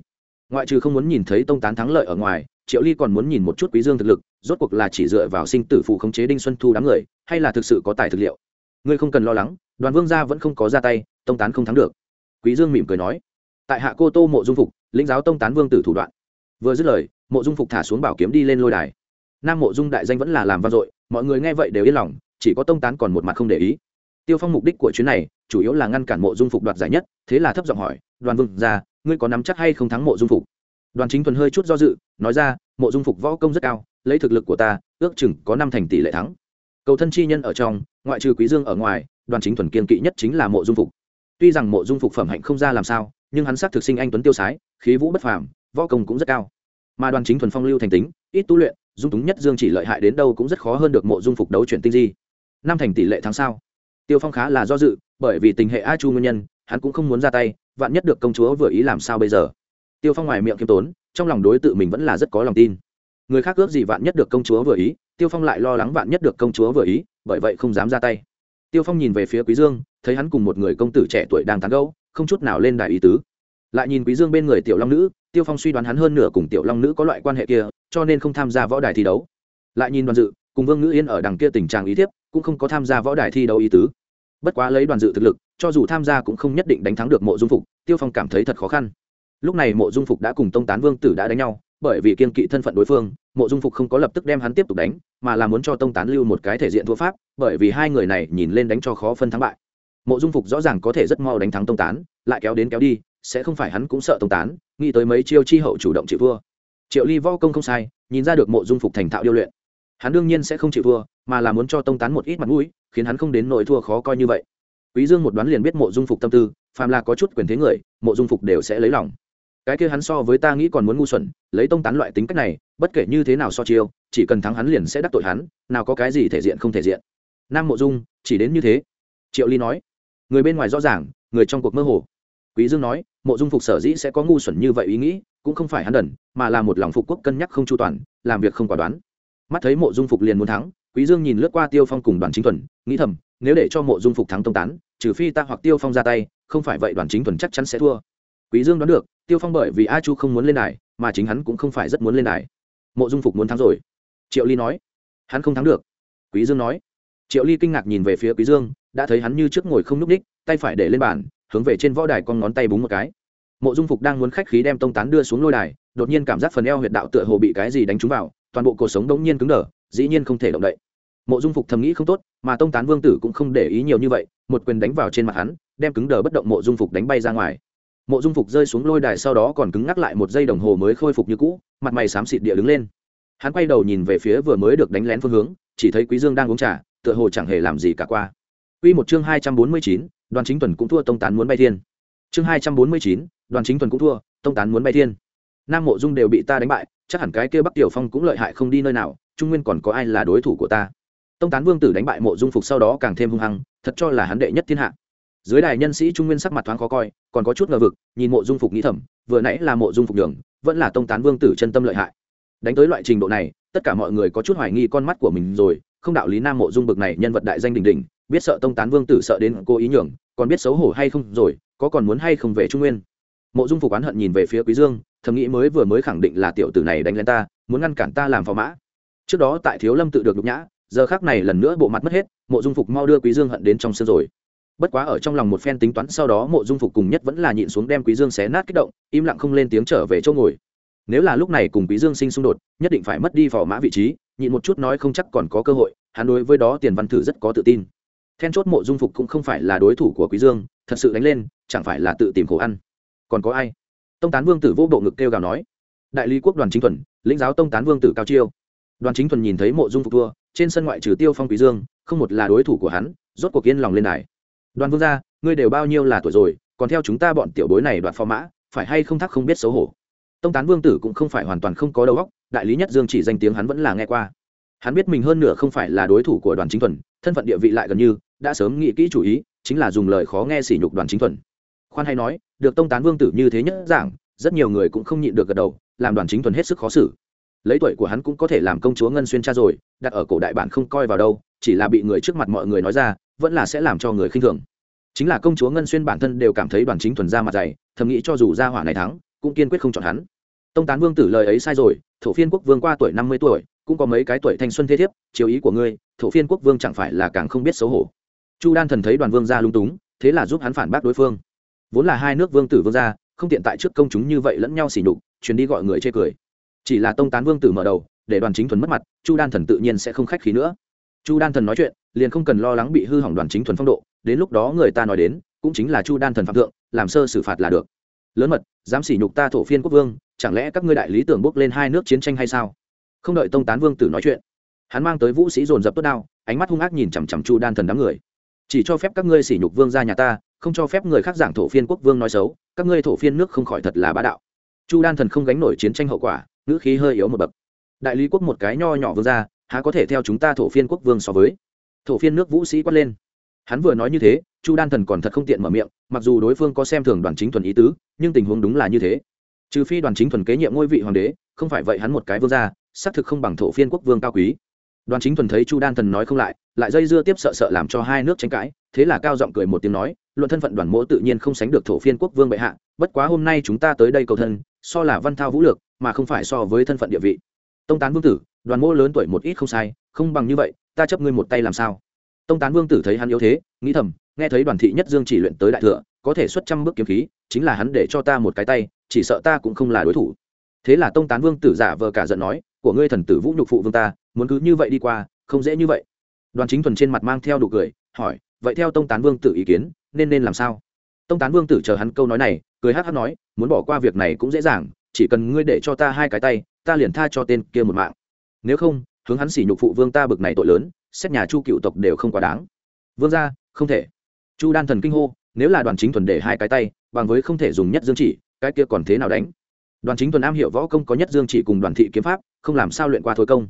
Ngoại trừ không muốn nhìn thấy tông tán thắng lợi ở ngoài, triệu ly còn muốn nhìn một chút quý dương thực lực, rốt cuộc là chỉ dựa vào sinh tử phụ khống chế đinh xuân thu đám người, hay là thực sự có tài thực liệu. Ngươi không cần lo lắng, đoàn vương gia vẫn không có ra tay, tông tán không thắng được. Quý dương mỉm cười nói, tại hạ cô tô mộ dung phục, lĩnh giáo tông tán vương tử thủ đoạn. Vừa dứt lời mộ dung phục thả xuống bảo kiếm đi lên lôi đài. Nam mộ dung đại danh vẫn là làm vang dội, mọi người nghe vậy đều yên lòng, chỉ có tông tán còn một mặt không để ý. Tiêu phong mục đích của chuyến này, chủ yếu là ngăn cản mộ dung phục đoạt giải nhất, thế là thấp giọng hỏi, đoàn vương ra ngươi có nắm chắc hay không thắng mộ dung phục? Đoàn chính thuần hơi chút do dự, nói ra, mộ dung phục võ công rất cao, lấy thực lực của ta, ước chừng có năm thành tỷ lệ thắng. Cầu thân chi nhân ở trong, ngoại trừ quý dương ở ngoài, đoàn chính thuần kiên kỵ nhất chính là mộ dung phục. Tuy rằng mộ dung phục phẩm hạnh không ra làm sao, nhưng hắn xác thực sinh anh tuấn tiêu sái, khí vũ bất phàm, võ công cũng rất cao mà đoàn chính thuần phong lưu thành tính, ít tu luyện, dung túng nhất dương chỉ lợi hại đến đâu cũng rất khó hơn được mộ dung phục đấu chuyển tinh di. Năm thành tỷ lệ thắng sao? Tiêu phong khá là do dự, bởi vì tình hệ a chu nguyên nhân, hắn cũng không muốn ra tay, vạn nhất được công chúa vừa ý làm sao bây giờ? Tiêu phong ngoài miệng kiêm tốn, trong lòng đối tự mình vẫn là rất có lòng tin. Người khác ước gì vạn nhất được công chúa vừa ý, tiêu phong lại lo lắng vạn nhất được công chúa vừa ý, bởi vậy không dám ra tay. Tiêu phong nhìn về phía quý dương, thấy hắn cùng một người công tử trẻ tuổi đang tán gẫu, không chút nào lên đài ý tứ lại nhìn quý dương bên người tiểu long nữ, tiêu phong suy đoán hắn hơn nửa cùng tiểu long nữ có loại quan hệ kia, cho nên không tham gia võ đài thi đấu. Lại nhìn đoàn dự, cùng vương ngữ yên ở đằng kia tình trạng ý thiếp, cũng không có tham gia võ đài thi đấu ý tứ. Bất quá lấy đoàn dự thực lực, cho dù tham gia cũng không nhất định đánh thắng được mộ dung phục, tiêu phong cảm thấy thật khó khăn. Lúc này mộ dung phục đã cùng tông tán vương tử đã đánh nhau, bởi vì kiên kỵ thân phận đối phương, mộ dung phục không có lập tức đem hắn tiếp tục đánh, mà là muốn cho tông tán lưu một cái thể diện thua pháp, bởi vì hai người này nhìn lên đánh cho khó phân thắng bại. Mộ dung phục rõ ràng có thể rất mau đánh thắng tông tán, lại kéo đến kéo đi sẽ không phải hắn cũng sợ tông tán, nghĩ tới mấy chiêu chi hậu chủ động chịu thua. Triệu ly võ công không sai, nhìn ra được mộ dung phục thành thạo điêu luyện. Hắn đương nhiên sẽ không chịu thua, mà là muốn cho tông tán một ít mặt mũi, khiến hắn không đến nỗi thua khó coi như vậy. Quý dương một đoán liền biết mộ dung phục tâm tư, phàm là có chút quyền thế người, mộ dung phục đều sẽ lấy lòng. Cái kia hắn so với ta nghĩ còn muốn ngu xuẩn, lấy tông tán loại tính cách này, bất kể như thế nào so chiêu, chỉ cần thắng hắn liền sẽ đắc tội hắn, nào có cái gì thể diện không thể diện. Nam mộ dung, chỉ đến như thế. Triệu ly nói. Người bên ngoài rõ ràng, người trong cuộc mơ hồ quý dương nói, mộ dung phục sở dĩ sẽ có ngu xuẩn như vậy ý nghĩ, cũng không phải hắn đần, mà là một lòng phục quốc cân nhắc không chu toàn, làm việc không quả đoán. Mắt thấy mộ dung phục liền muốn thắng, quý dương nhìn lướt qua tiêu phong cùng đoàn chính thuần, nghĩ thầm, nếu để cho mộ dung phục thắng tông tán, trừ phi ta hoặc tiêu phong ra tay, không phải vậy đoàn chính thuần chắc chắn sẽ thua. Quý dương đoán được, tiêu phong bởi vì a chu không muốn lên đài, mà chính hắn cũng không phải rất muốn lên đài. Mộ dung phục muốn thắng rồi. Triệu ly nói, hắn không thắng được. Quý dương nói. Triệu ly kinh ngạc nhìn về phía quý dương, đã thấy hắn như trước ngồi không n ú c ních tay phải để lên bàn hướng về trên võ đài con ngón tay búng một cái. Mộ dung phục đang muốn khách khí đem tông tán đưa xuống lôi đài đột nhiên cảm giác phần eo huyệt đạo tựa hồ bị cái gì đánh trúng vào toàn bộ cuộc sống đống nhiên cứng đờ dĩ nhiên không thể động đậy. Mộ dung phục thầm nghĩ không tốt mà tông tán vương tử cũng không để ý nhiều như vậy một quyền đánh vào trên mặt hắn đem cứng đờ bất động mộ dung phục đánh bay ra ngoài. Mộ dung phục rơi xuống lôi đài sau đó còn cứng ngắc lại một giây đồng hồ mới khôi phục như cũ mặt mày xám xịt địa đứng lên. Hắn quay đầu nhìn về phía vừa mới được đánh lén phương hướng chỉ thấy quý dương đang uống trà tựa hồ chẳng hề làm gì cả qua. Quy một chương 249, Đoàn Chính Tuần cũng thua Tông Tán muốn bay thiên. Chương hai trăm bốn mươi chín, Đoàn Chính Tuần cũng thua, Tông Tán muốn bay thiên. Nam Mộ Dung đều bị ta đánh bại, chắc hẳn cái kia Bắc Tiểu Phong cũng lợi hại không đi nơi nào, Trung Nguyên còn có ai là đối thủ của ta. Tông Tán Vương tử đánh bại Mộ Dung phục sau đó càng thêm hung hăng, thật cho là hắn đệ nhất thiên hạ dưới đài nhân sĩ trung nguyên sắc mặt thoáng khó coi còn có chút ngờ vực nhìn mộ dung phục nghĩ thầm vừa nãy là mộ dung phục đường vẫn là tông tán vương tử chân tâm lợi hại đánh tới loại trình độ này tất cả mọi người có chút hoài nghi con mắt của mình rồi không đạo lý nam mộ dung bực này nhân vật đại danh đình đình biết sợ tông tán vương tử sợ đến cô ý nhường, còn biết xấu hổ hay không rồi, có còn muốn hay không về trung nguyên? Mộ dung phục oán hận nhìn về phía quý dương, thầm nghĩ mới vừa mới khẳng định là tiểu tử này đánh lên ta, muốn ngăn cản ta làm phò mã. Trước đó tại thiếu lâm tự được nhục nhã, giờ khác này lần nữa bộ mặt mất hết, mộ dung phục mau đưa quý dương hận đến trong sân rồi. Bất quá ở trong lòng một phen tính toán, sau đó mộ dung phục cùng nhất vẫn là nhịn xuống đem quý dương xé nát kích động, im lặng không lên tiếng trở về chỗ ngồi. Nếu là lúc này cùng quý dương sinh xung đột, nhất định phải mất đi phò mã vị trí, nhịn một chút nói không chắc còn có cơ hội, hắn đối với đó tiền văn thử rất có tự tin then chốt mộ dung phục cũng không phải là đối thủ của quý dương, thật sự đánh lên, chẳng phải là tự tìm khổ ăn. Còn có ai? Tông tán vương tử vô bộ ngực kêu gào nói. Đại lý quốc đoàn chính thuần, lĩnh giáo tông tán vương tử cao chiêu. Đoàn chính thuần nhìn thấy mộ dung phục thua, trên sân ngoại trừ tiêu phong quý dương, không một là đối thủ của hắn, rốt cuộc yên lòng lên đài. Đoàn vương gia, ngươi đều bao nhiêu là tuổi rồi, còn theo chúng ta bọn tiểu bối này đoạt phò mã, phải hay không thắc không biết xấu hổ? Tông tán vương tử cũng không phải hoàn toàn không có đầu óc, đại lý nhất dương chỉ danh tiếng hắn vẫn là nghe qua hắn biết mình hơn nửa không phải là đối thủ của đoàn chính thuần, thân phận địa vị lại gần như, đã sớm nghĩ kỹ chủ ý, chính là dùng lời khó nghe sỉ nhục đoàn chính thuần. Khoan hay nói, được tông tán vương tử như thế nhất giảng, rất nhiều người cũng không nhịn được gật đầu, làm đoàn chính thuần hết sức khó xử. Lấy tuổi của hắn cũng có thể làm công chúa ngân xuyên cha rồi, đặt ở cổ đại bản không coi vào đâu, chỉ là bị người trước mặt mọi người nói ra, vẫn là sẽ làm cho người khinh thường. Chính là công chúa ngân xuyên bản thân đều cảm thấy đoàn chính thuần ra mặt dày, thầm nghĩ cho dù ra hỏa này thắng, cũng kiên quyết không chọn hắn. Tông tán vương tử lời ấy sai rồi, thổ phiên quốc vương qua tuổi năm mươi tuổi cũng có mấy cái tuổi thanh xuân thế thiếp chiếu ý của ngươi, thổ phiên quốc vương chẳng phải là càng không biết xấu hổ. Chu đan thần thấy đoàn vương gia lung túng, thế là giúp hắn phản bác đối phương. Vốn là hai nước vương tử vương gia, không tiện tại trước công chúng như vậy lẫn nhau xỉ nhục chuyến đi gọi người chê cười. Chỉ là tông tán vương tử mở đầu, để đoàn chính thuần mất mặt, chu đan thần tự nhiên sẽ không khách khí nữa. Chu đan thần nói chuyện, liền không cần lo lắng bị hư hỏng đoàn chính thuần phong độ, đến lúc đó người ta nói đến, cũng chính là chu đan thần phạm thượng, làm sơ xử phạt là được. Lớn mật, dám sỉ nhục ta thổ phiên quốc vương, chẳng lẽ các ngươi đại lý tưởng bước lên hai nước chiến tranh hay sao? Không đợi tông tán vương tử nói chuyện, hắn mang tới vũ sĩ dồn dập tốt đao, ánh mắt hung ác nhìn chằm chằm chu đan thần đám người. Chỉ cho phép các ngươi sỉ nhục vương ra nhà ta, không cho phép người khác giảng thổ phiên quốc vương nói xấu, các ngươi thổ phiên nước không khỏi thật là bá đạo. Chu đan thần không gánh nổi chiến tranh hậu quả, ngữ khí hơi yếu một bậc. Đại lý quốc một cái nho nhỏ vương ra há có thể theo chúng ta thổ phiên quốc vương so với? Thổ phiên nước vũ sĩ quát lên. Hắn vừa nói như thế, chu đan thần còn thật không tiện mở miệng, mặc dù đối phương có xem thường đoàn chính thuần ý tứ, nhưng tình huống đúng là như thế. Trừ phi đoàn chính thuần kế nhiệm ngôi vị hoàng đế, không phải vậy hắn một cái vương gia xác thực không bằng thổ phiên quốc vương cao quý. Đoàn chính thuần thấy chu đan thần nói không lại lại dây dưa tiếp sợ sợ làm cho hai nước tranh cãi, thế là cao giọng cười một tiếng nói, luận thân phận đoàn mỗ tự nhiên không sánh được thổ phiên quốc vương bệ hạ, bất quá hôm nay chúng ta tới đây cầu thân, so là văn thao vũ lược, mà không phải so với thân phận địa vị. Tông tán vương tử, đoàn mỗ lớn tuổi một ít không sai, không bằng như vậy, ta chấp ngươi một tay làm sao? Tông tán vương tử thấy hắn yếu thế, nghĩ thầm, nghe thấy đoàn thị nhất dương chỉ luyện tới đại thừa, có thể xuất trăm bước kiếm khí, chính là hắn để cho ta một cái tay, chỉ sợ ta cũng không là đối thủ. Thế là tông tán vương tử giả vờ cả giận nói của ngươi thần tử vũ nhục phụ vương ta, muốn cứ như vậy đi qua, không dễ như vậy. Đoàn chính thuần trên mặt mang theo đủ cười, hỏi, vậy theo tông tán vương tử ý kiến, nên nên làm sao? Tông tán vương tử chờ hắn câu nói này, cười hát hát nói, muốn bỏ qua việc này cũng dễ dàng, chỉ cần ngươi để cho ta hai cái tay, ta liền tha cho tên kia một mạng. Nếu không, hướng hắn xỉ nhục phụ vương ta bực này tội lớn, xét nhà chu cựu tộc đều không quá đáng. Vương ra không thể. Chu đan thần kinh hô, nếu là đoàn chính thuần để hai cái tay, bằng với không thể dùng nhất dương chỉ, cái kia còn thế nào đánh? Đoàn chính thuần am hiểu võ công có nhất dương chỉ cùng đoàn thị kiếm pháp, không làm sao luyện qua thôi công.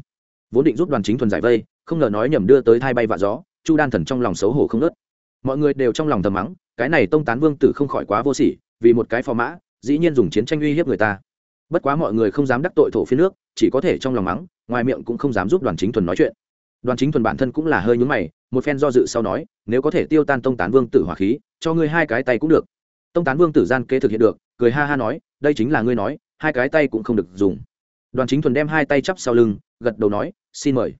Vốn định giúp đoàn chính thuần giải vây, không ngờ nói nhầm đưa tới thai bay vạ gió, chu đan thần trong lòng xấu hổ không nớt mọi người đều trong lòng thầm mắng, cái này tông tán vương tử không khỏi quá vô sỉ, vì một cái phò mã, dĩ nhiên dùng chiến tranh uy hiếp người ta. Bất quá mọi người không dám đắc tội thổ phía nước, chỉ có thể trong lòng mắng, ngoài miệng cũng không dám giúp đoàn chính thuần nói chuyện. Đoàn chính thuần bản thân cũng là hơi nhún mày, một phen do dự sau nói, nếu có thể tiêu tan tông tán vương tử hỏa khí, cho ngươi hai cái tay cũng được. Tông tán vương tử gian kế thực hiện được, cười ha ha nói đây chính là ngươi nói, hai cái tay cũng không được dùng. Đoàn chính thuần đem hai tay chắp sau lưng, gật đầu nói, xin mời.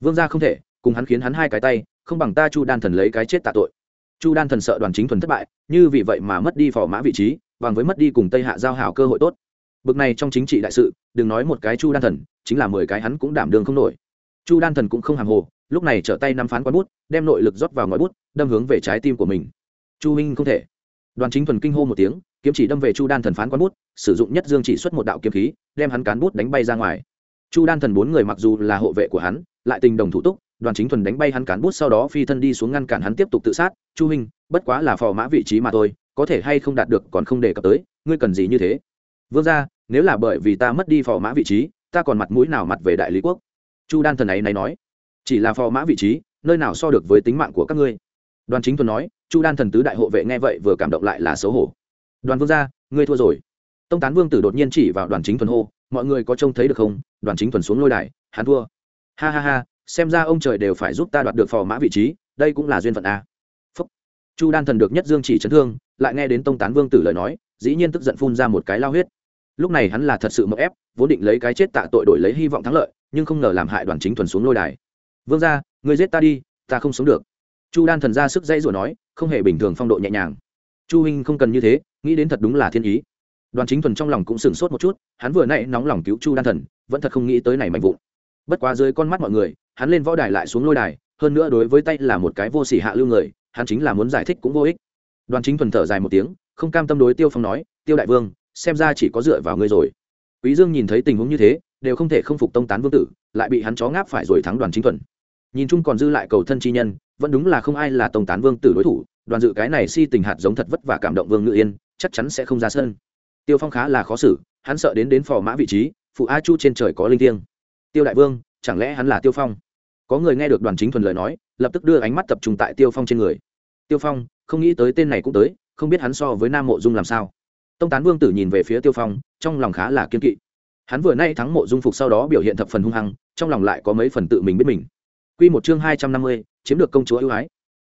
Vương gia không thể, cùng hắn khiến hắn hai cái tay, không bằng ta chu đan thần lấy cái chết tạ tội. Chu đan thần sợ đoàn chính thuần thất bại, như vì vậy mà mất đi phò mã vị trí, bằng với mất đi cùng tây hạ giao hảo cơ hội tốt. Bực này trong chính trị đại sự, đừng nói một cái chu đan thần, chính là mười cái hắn cũng đảm đường không nổi. Chu đan thần cũng không hàng hồ, lúc này trở tay nắm phán quán bút, đem nội lực rót vào ngòi bút, đâm hướng về trái tim của mình. Chu minh không thể đoàn chính thuần kinh hô một tiếng, kiếm chỉ đâm về chu đan thần phán quán bút, sử dụng nhất dương chỉ xuất một đạo kiếm khí, đem hắn cán bút đánh bay ra ngoài. Chu đan thần bốn người mặc dù là hộ vệ của hắn, lại tình đồng thủ túc, đoàn chính thuần đánh bay hắn cán bút sau đó phi thân đi xuống ngăn cản hắn tiếp tục tự sát. Chu huynh, bất quá là phò mã vị trí mà thôi, có thể hay không đạt được còn không đề cập tới, ngươi cần gì như thế? Vương ra nếu là bởi vì ta mất đi phò mã vị trí, ta còn mặt mũi nào mặt về đại lý quốc? Chu đan thần ấy này nói. Chỉ là phò mã vị trí, nơi nào so được với tính mạng của các ngươi? Đoàn chính thuần nói chu đan thần tứ đại hộ vệ nghe vậy vừa cảm động lại là xấu hổ. Đoàn vương gia, ngươi thua rồi. Tông tán vương tử đột nhiên chỉ vào đoàn chính thuần hô, mọi người có trông thấy được không? Đoàn chính thuần xuống lôi đài, hắn thua. Ha ha ha, xem ra ông trời đều phải giúp ta đoạt được phò mã vị trí, đây cũng là duyên phận a. Phúc. Chu đan thần được nhất dương chỉ chấn thương, lại nghe đến tông tán vương tử lời nói, dĩ nhiên tức giận phun ra một cái lao huyết. Lúc này hắn là thật sự mậu ép, vốn định lấy cái chết tạ tội đổi lấy hy vọng thắng lợi, nhưng không ngờ làm hại đoàn chính thuần xuống lôi đài. Vương ra người giết ta đi, ta không sống được chu đan thần ra sức dãy rủa nói, không hề bình thường phong độ nhẹ nhàng. Chu huynh không cần như thế, nghĩ đến thật đúng là thiên ý. Đoàn chính thuần trong lòng cũng sửng sốt một chút, hắn vừa nãy nóng lòng cứu chu đan thần, vẫn thật không nghĩ tới này mạnh vụn. Bất quá dưới con mắt mọi người, hắn lên võ đài lại xuống lôi đài, hơn nữa đối với tay là một cái vô sỉ hạ lưu người, hắn chính là muốn giải thích cũng vô ích. Đoàn chính thuần thở dài một tiếng, không cam tâm đối tiêu phong nói, tiêu đại vương, xem ra chỉ có dựa vào ngươi rồi. Quý dương nhìn thấy tình huống như thế, đều không thể không phục tông tán vương tử, lại bị hắn chó ngáp phải rồi thắng đoàn chính thuần. Nhìn chung còn dư lại cầu thân chi nhân vẫn đúng là không ai là tông tán vương tử đối thủ, đoàn dự cái này si tình hạt giống thật vất vả cảm động vương ngự yên, chắc chắn sẽ không ra sân. Tiêu phong khá là khó xử, hắn sợ đến đến phò mã vị trí, phụ a chu trên trời có linh thiêng. Tiêu đại vương, chẳng lẽ hắn là tiêu phong? Có người nghe được đoàn chính thuần lời nói, lập tức đưa ánh mắt tập trung tại tiêu phong trên người. Tiêu phong, không nghĩ tới tên này cũng tới, không biết hắn so với nam mộ dung làm sao. Tông tán vương tử nhìn về phía tiêu phong, trong lòng khá là kiên kỵ. Hắn vừa nay thắng mộ dung phục sau đó biểu hiện thập phần hung hăng, trong lòng lại có mấy phần tự mình biết mình. Quy một chương hai trăm năm mươi, chiếm được công chúa ưu ái.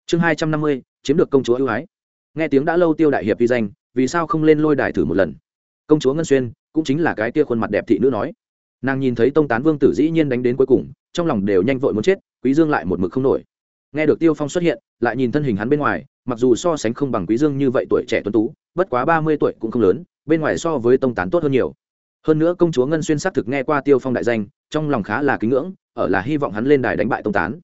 Chương hai trăm năm mươi, chiếm được công chúa ưu ái. Nghe tiếng đã lâu tiêu đại hiệp vi danh, vì sao không lên lôi đài thử một lần? Công chúa ngân xuyên, cũng chính là cái kia khuôn mặt đẹp thị nữ nói. Nàng nhìn thấy tông tán vương tử dĩ nhiên đánh đến cuối cùng, trong lòng đều nhanh vội muốn chết, quý dương lại một mực không nổi. Nghe được tiêu phong xuất hiện, lại nhìn thân hình hắn bên ngoài, mặc dù so sánh không bằng quý dương như vậy tuổi trẻ tuấn tú, bất quá ba mươi tuổi cũng không lớn, bên ngoài so với tông tán tốt hơn nhiều hơn nữa công chúa ngân xuyên xác thực nghe qua tiêu phong đại danh, trong lòng khá là kính ngưỡng, ở là hy vọng hắn lên đài đánh bại tông tán.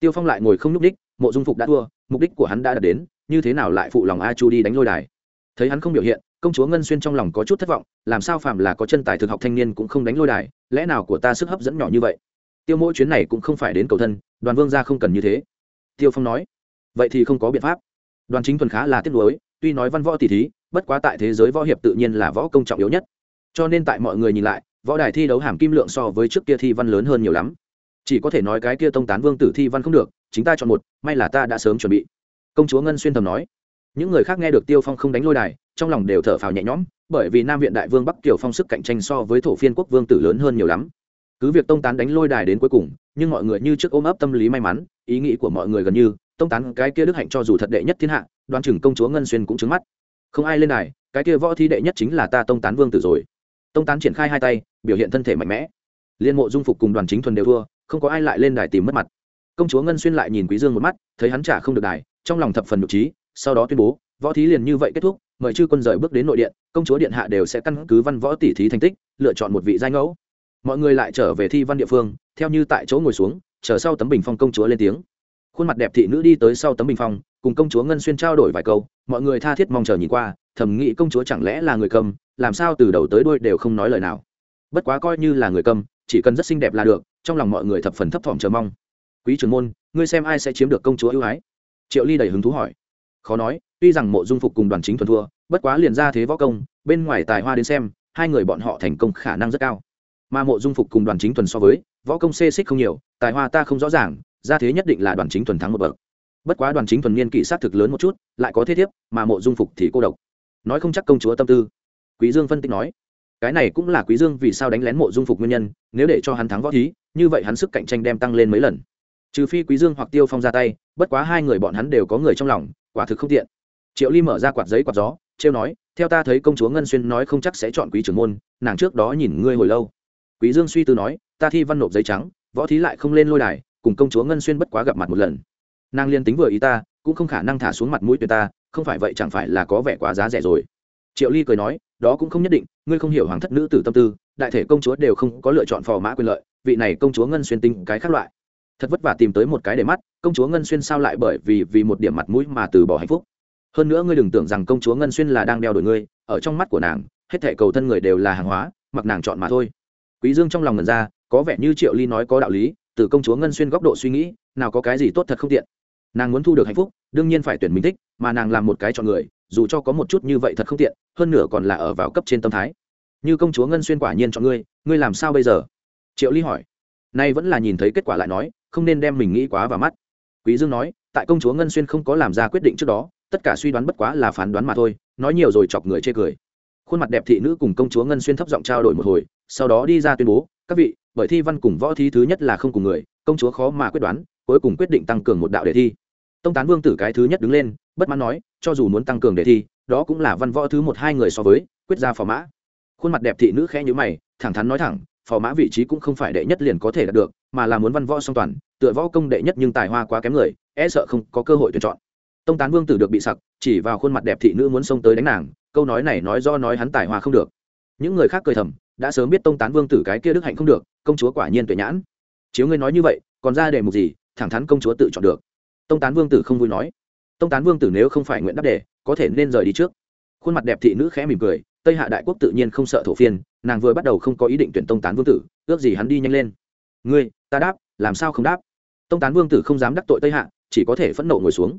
Tiêu phong lại ngồi không nhúc đích mộ dung phục đã thua, mục đích của hắn đã đạt đến, như thế nào lại phụ lòng a chu đi đánh lôi đài. Thấy hắn không biểu hiện, công chúa ngân xuyên trong lòng có chút thất vọng, làm sao phạm là có chân tài thực học thanh niên cũng không đánh lôi đài, lẽ nào của ta sức hấp dẫn nhỏ như vậy? Tiêu mỗi chuyến này cũng không phải đến cầu thân, đoàn vương gia không cần như thế. Tiêu phong nói, vậy thì không có biện pháp. Đoàn chính thuần khá là tiếc nuối, tuy nói văn võ tỷ thí, bất quá tại thế giới võ hiệp tự nhiên là võ công trọng yếu nhất cho nên tại mọi người nhìn lại, võ đài thi đấu hàm kim lượng so với trước kia thi văn lớn hơn nhiều lắm. Chỉ có thể nói cái kia tông tán vương tử thi văn không được, chính ta chọn một, may là ta đã sớm chuẩn bị. Công chúa ngân xuyên thầm nói. Những người khác nghe được tiêu phong không đánh lôi đài, trong lòng đều thở phào nhẹ nhõm, bởi vì nam viện đại vương bắc kiều phong sức cạnh tranh so với thổ phiên quốc vương tử lớn hơn nhiều lắm. Cứ việc tông tán đánh lôi đài đến cuối cùng, nhưng mọi người như trước ôm ấp tâm lý may mắn, ý nghĩ của mọi người gần như, tông tán cái kia đức hạnh cho dù thật đệ nhất thiên hạ đoan chừng công chúa ngân xuyên cũng trứng mắt. Không ai lên đài, cái kia võ thi đệ nhất chính là ta tông tán vương tử rồi tông tán triển khai hai tay, biểu hiện thân thể mạnh mẽ. Liên mộ dung phục cùng đoàn chính thuần đều thua, không có ai lại lên đài tìm mất mặt. Công chúa ngân xuyên lại nhìn quý dương một mắt, thấy hắn trả không được đài, trong lòng thập phần nhục trí, sau đó tuyên bố, võ thí liền như vậy kết thúc, mời chư quân rời bước đến nội điện, công chúa điện hạ đều sẽ căn cứ văn võ tỷ thí thành tích, lựa chọn một vị giai ngẫu. Mọi người lại trở về thi văn địa phương, theo như tại chỗ ngồi xuống, chờ sau tấm bình phong công chúa lên tiếng. Khuôn mặt đẹp thị nữ đi tới sau tấm bình phong, cùng công chúa ngân xuyên trao đổi vài câu, mọi người tha thiết mong chờ nhìn qua, thầm nghĩ công chúa chẳng lẽ là người cầm làm sao từ đầu tới đuôi đều không nói lời nào. Bất quá coi như là người cầm, chỉ cần rất xinh đẹp là được, trong lòng mọi người thập phần thấp thỏm chờ mong. Quý trưởng môn, ngươi xem ai sẽ chiếm được công chúa ưu ái? Triệu ly đầy hứng thú hỏi. Khó nói, tuy rằng mộ dung phục cùng đoàn chính thuần thua, bất quá liền ra thế võ công, bên ngoài tài hoa đến xem, hai người bọn họ thành công khả năng rất cao. Mà mộ dung phục cùng đoàn chính thuần so với, võ công xê xích không nhiều, tài hoa ta không rõ ràng, ra thế nhất định là đoàn chính thuần thắng một bậc. Bất quá đoàn chính thuần niên kỷ sát thực lớn một chút, lại có thế thiếp, mà mộ dung phục thì cô độc. Nói không chắc công chúa tâm tư quý dương phân tích nói, cái này cũng là quý dương vì sao đánh lén mộ dung phục nguyên nhân, nếu để cho hắn thắng võ thí, như vậy hắn sức cạnh tranh đem tăng lên mấy lần. Trừ phi quý dương hoặc tiêu phong ra tay, bất quá hai người bọn hắn đều có người trong lòng, quả thực không tiện. Triệu ly mở ra quạt giấy quạt gió, trêu nói, theo ta thấy công chúa ngân xuyên nói không chắc sẽ chọn quý trưởng môn, nàng trước đó nhìn ngươi hồi lâu. Quý dương suy tư nói, ta thi văn nộp giấy trắng, võ thí lại không lên lôi đài, cùng công chúa ngân xuyên bất quá gặp mặt một lần. Nàng liên tính vừa ý ta, cũng không khả năng thả xuống mặt mũi tuyệt ta, không phải vậy chẳng phải là có vẻ quá giá rẻ rồi triệu ly cười nói, đó cũng không nhất định, ngươi không hiểu hoàng thất nữ tử tâm tư, đại thể công chúa đều không có lựa chọn phò mã quyền lợi, vị này công chúa ngân xuyên tinh cái khác loại. Thật vất vả tìm tới một cái để mắt, công chúa ngân xuyên sao lại bởi vì vì một điểm mặt mũi mà từ bỏ hạnh phúc? Hơn nữa ngươi đừng tưởng rằng công chúa ngân xuyên là đang đeo đuổi ngươi, ở trong mắt của nàng, hết thể cầu thân người đều là hàng hóa, mặc nàng chọn mà thôi. Quý dương trong lòng ngần ra, có vẻ như triệu ly nói có đạo lý, từ công chúa ngân xuyên góc độ suy nghĩ, nào có cái gì tốt thật không tiện. Nàng muốn thu được hạnh phúc, đương nhiên phải tuyển mình thích, mà nàng làm một cái chọn người dù cho có một chút như vậy thật không tiện, hơn nửa còn là ở vào cấp trên tâm thái. Như công chúa ngân xuyên quả nhiên chọn ngươi ngươi làm sao bây giờ? Triệu ly hỏi. Nay vẫn là nhìn thấy kết quả lại nói, không nên đem mình nghĩ quá vào mắt. Quý dương nói, tại công chúa ngân xuyên không có làm ra quyết định trước đó, tất cả suy đoán bất quá là phán đoán mà thôi, nói nhiều rồi chọc người chê cười. Khuôn mặt đẹp thị nữ cùng công chúa ngân xuyên thấp giọng trao đổi một hồi, sau đó đi ra tuyên bố, các vị, bởi thi văn cùng võ thi thứ nhất là không cùng người, công chúa khó mà quyết đoán, cuối cùng quyết định tăng cường một đạo đề thi. Tông tán vương tử cái thứ nhất đứng lên, bất mãn nói cho dù muốn tăng cường đề thi, đó cũng là văn võ thứ một hai người so với, quyết ra phò mã. Khuôn mặt đẹp thị nữ khẽ nhữ mày, thẳng thắn nói thẳng, phò mã vị trí cũng không phải đệ nhất liền có thể đạt được, mà là muốn văn võ song toàn, tựa võ công đệ nhất nhưng tài hoa quá kém người e sợ không có cơ hội tuyển chọn. Tông tán vương tử được bị sặc, chỉ vào khuôn mặt đẹp thị nữ muốn xông tới đánh nàng, câu nói này nói do nói hắn tài hoa không được. Những người khác cười thầm, đã sớm biết tông tán vương tử cái kia đức hạnh không được, công chúa quả nhiên tuệ nhãn. Chiếu ngươi nói như vậy, còn ra đề mục gì, thẳng thắn công chúa tự chọn được. Tông tán vương tử không vui nói tông tán vương tử nếu không phải nguyện đáp đề, có thể nên rời đi trước. Khuôn mặt đẹp thị nữ khẽ mỉm cười, tây hạ đại quốc tự nhiên không sợ thổ phiên, nàng vừa bắt đầu không có ý định tuyển tông tán vương tử, ước gì hắn đi nhanh lên. Ngươi, ta đáp, làm sao không đáp? Tông tán vương tử không dám đắc tội tây hạ, chỉ có thể phẫn nộ ngồi xuống.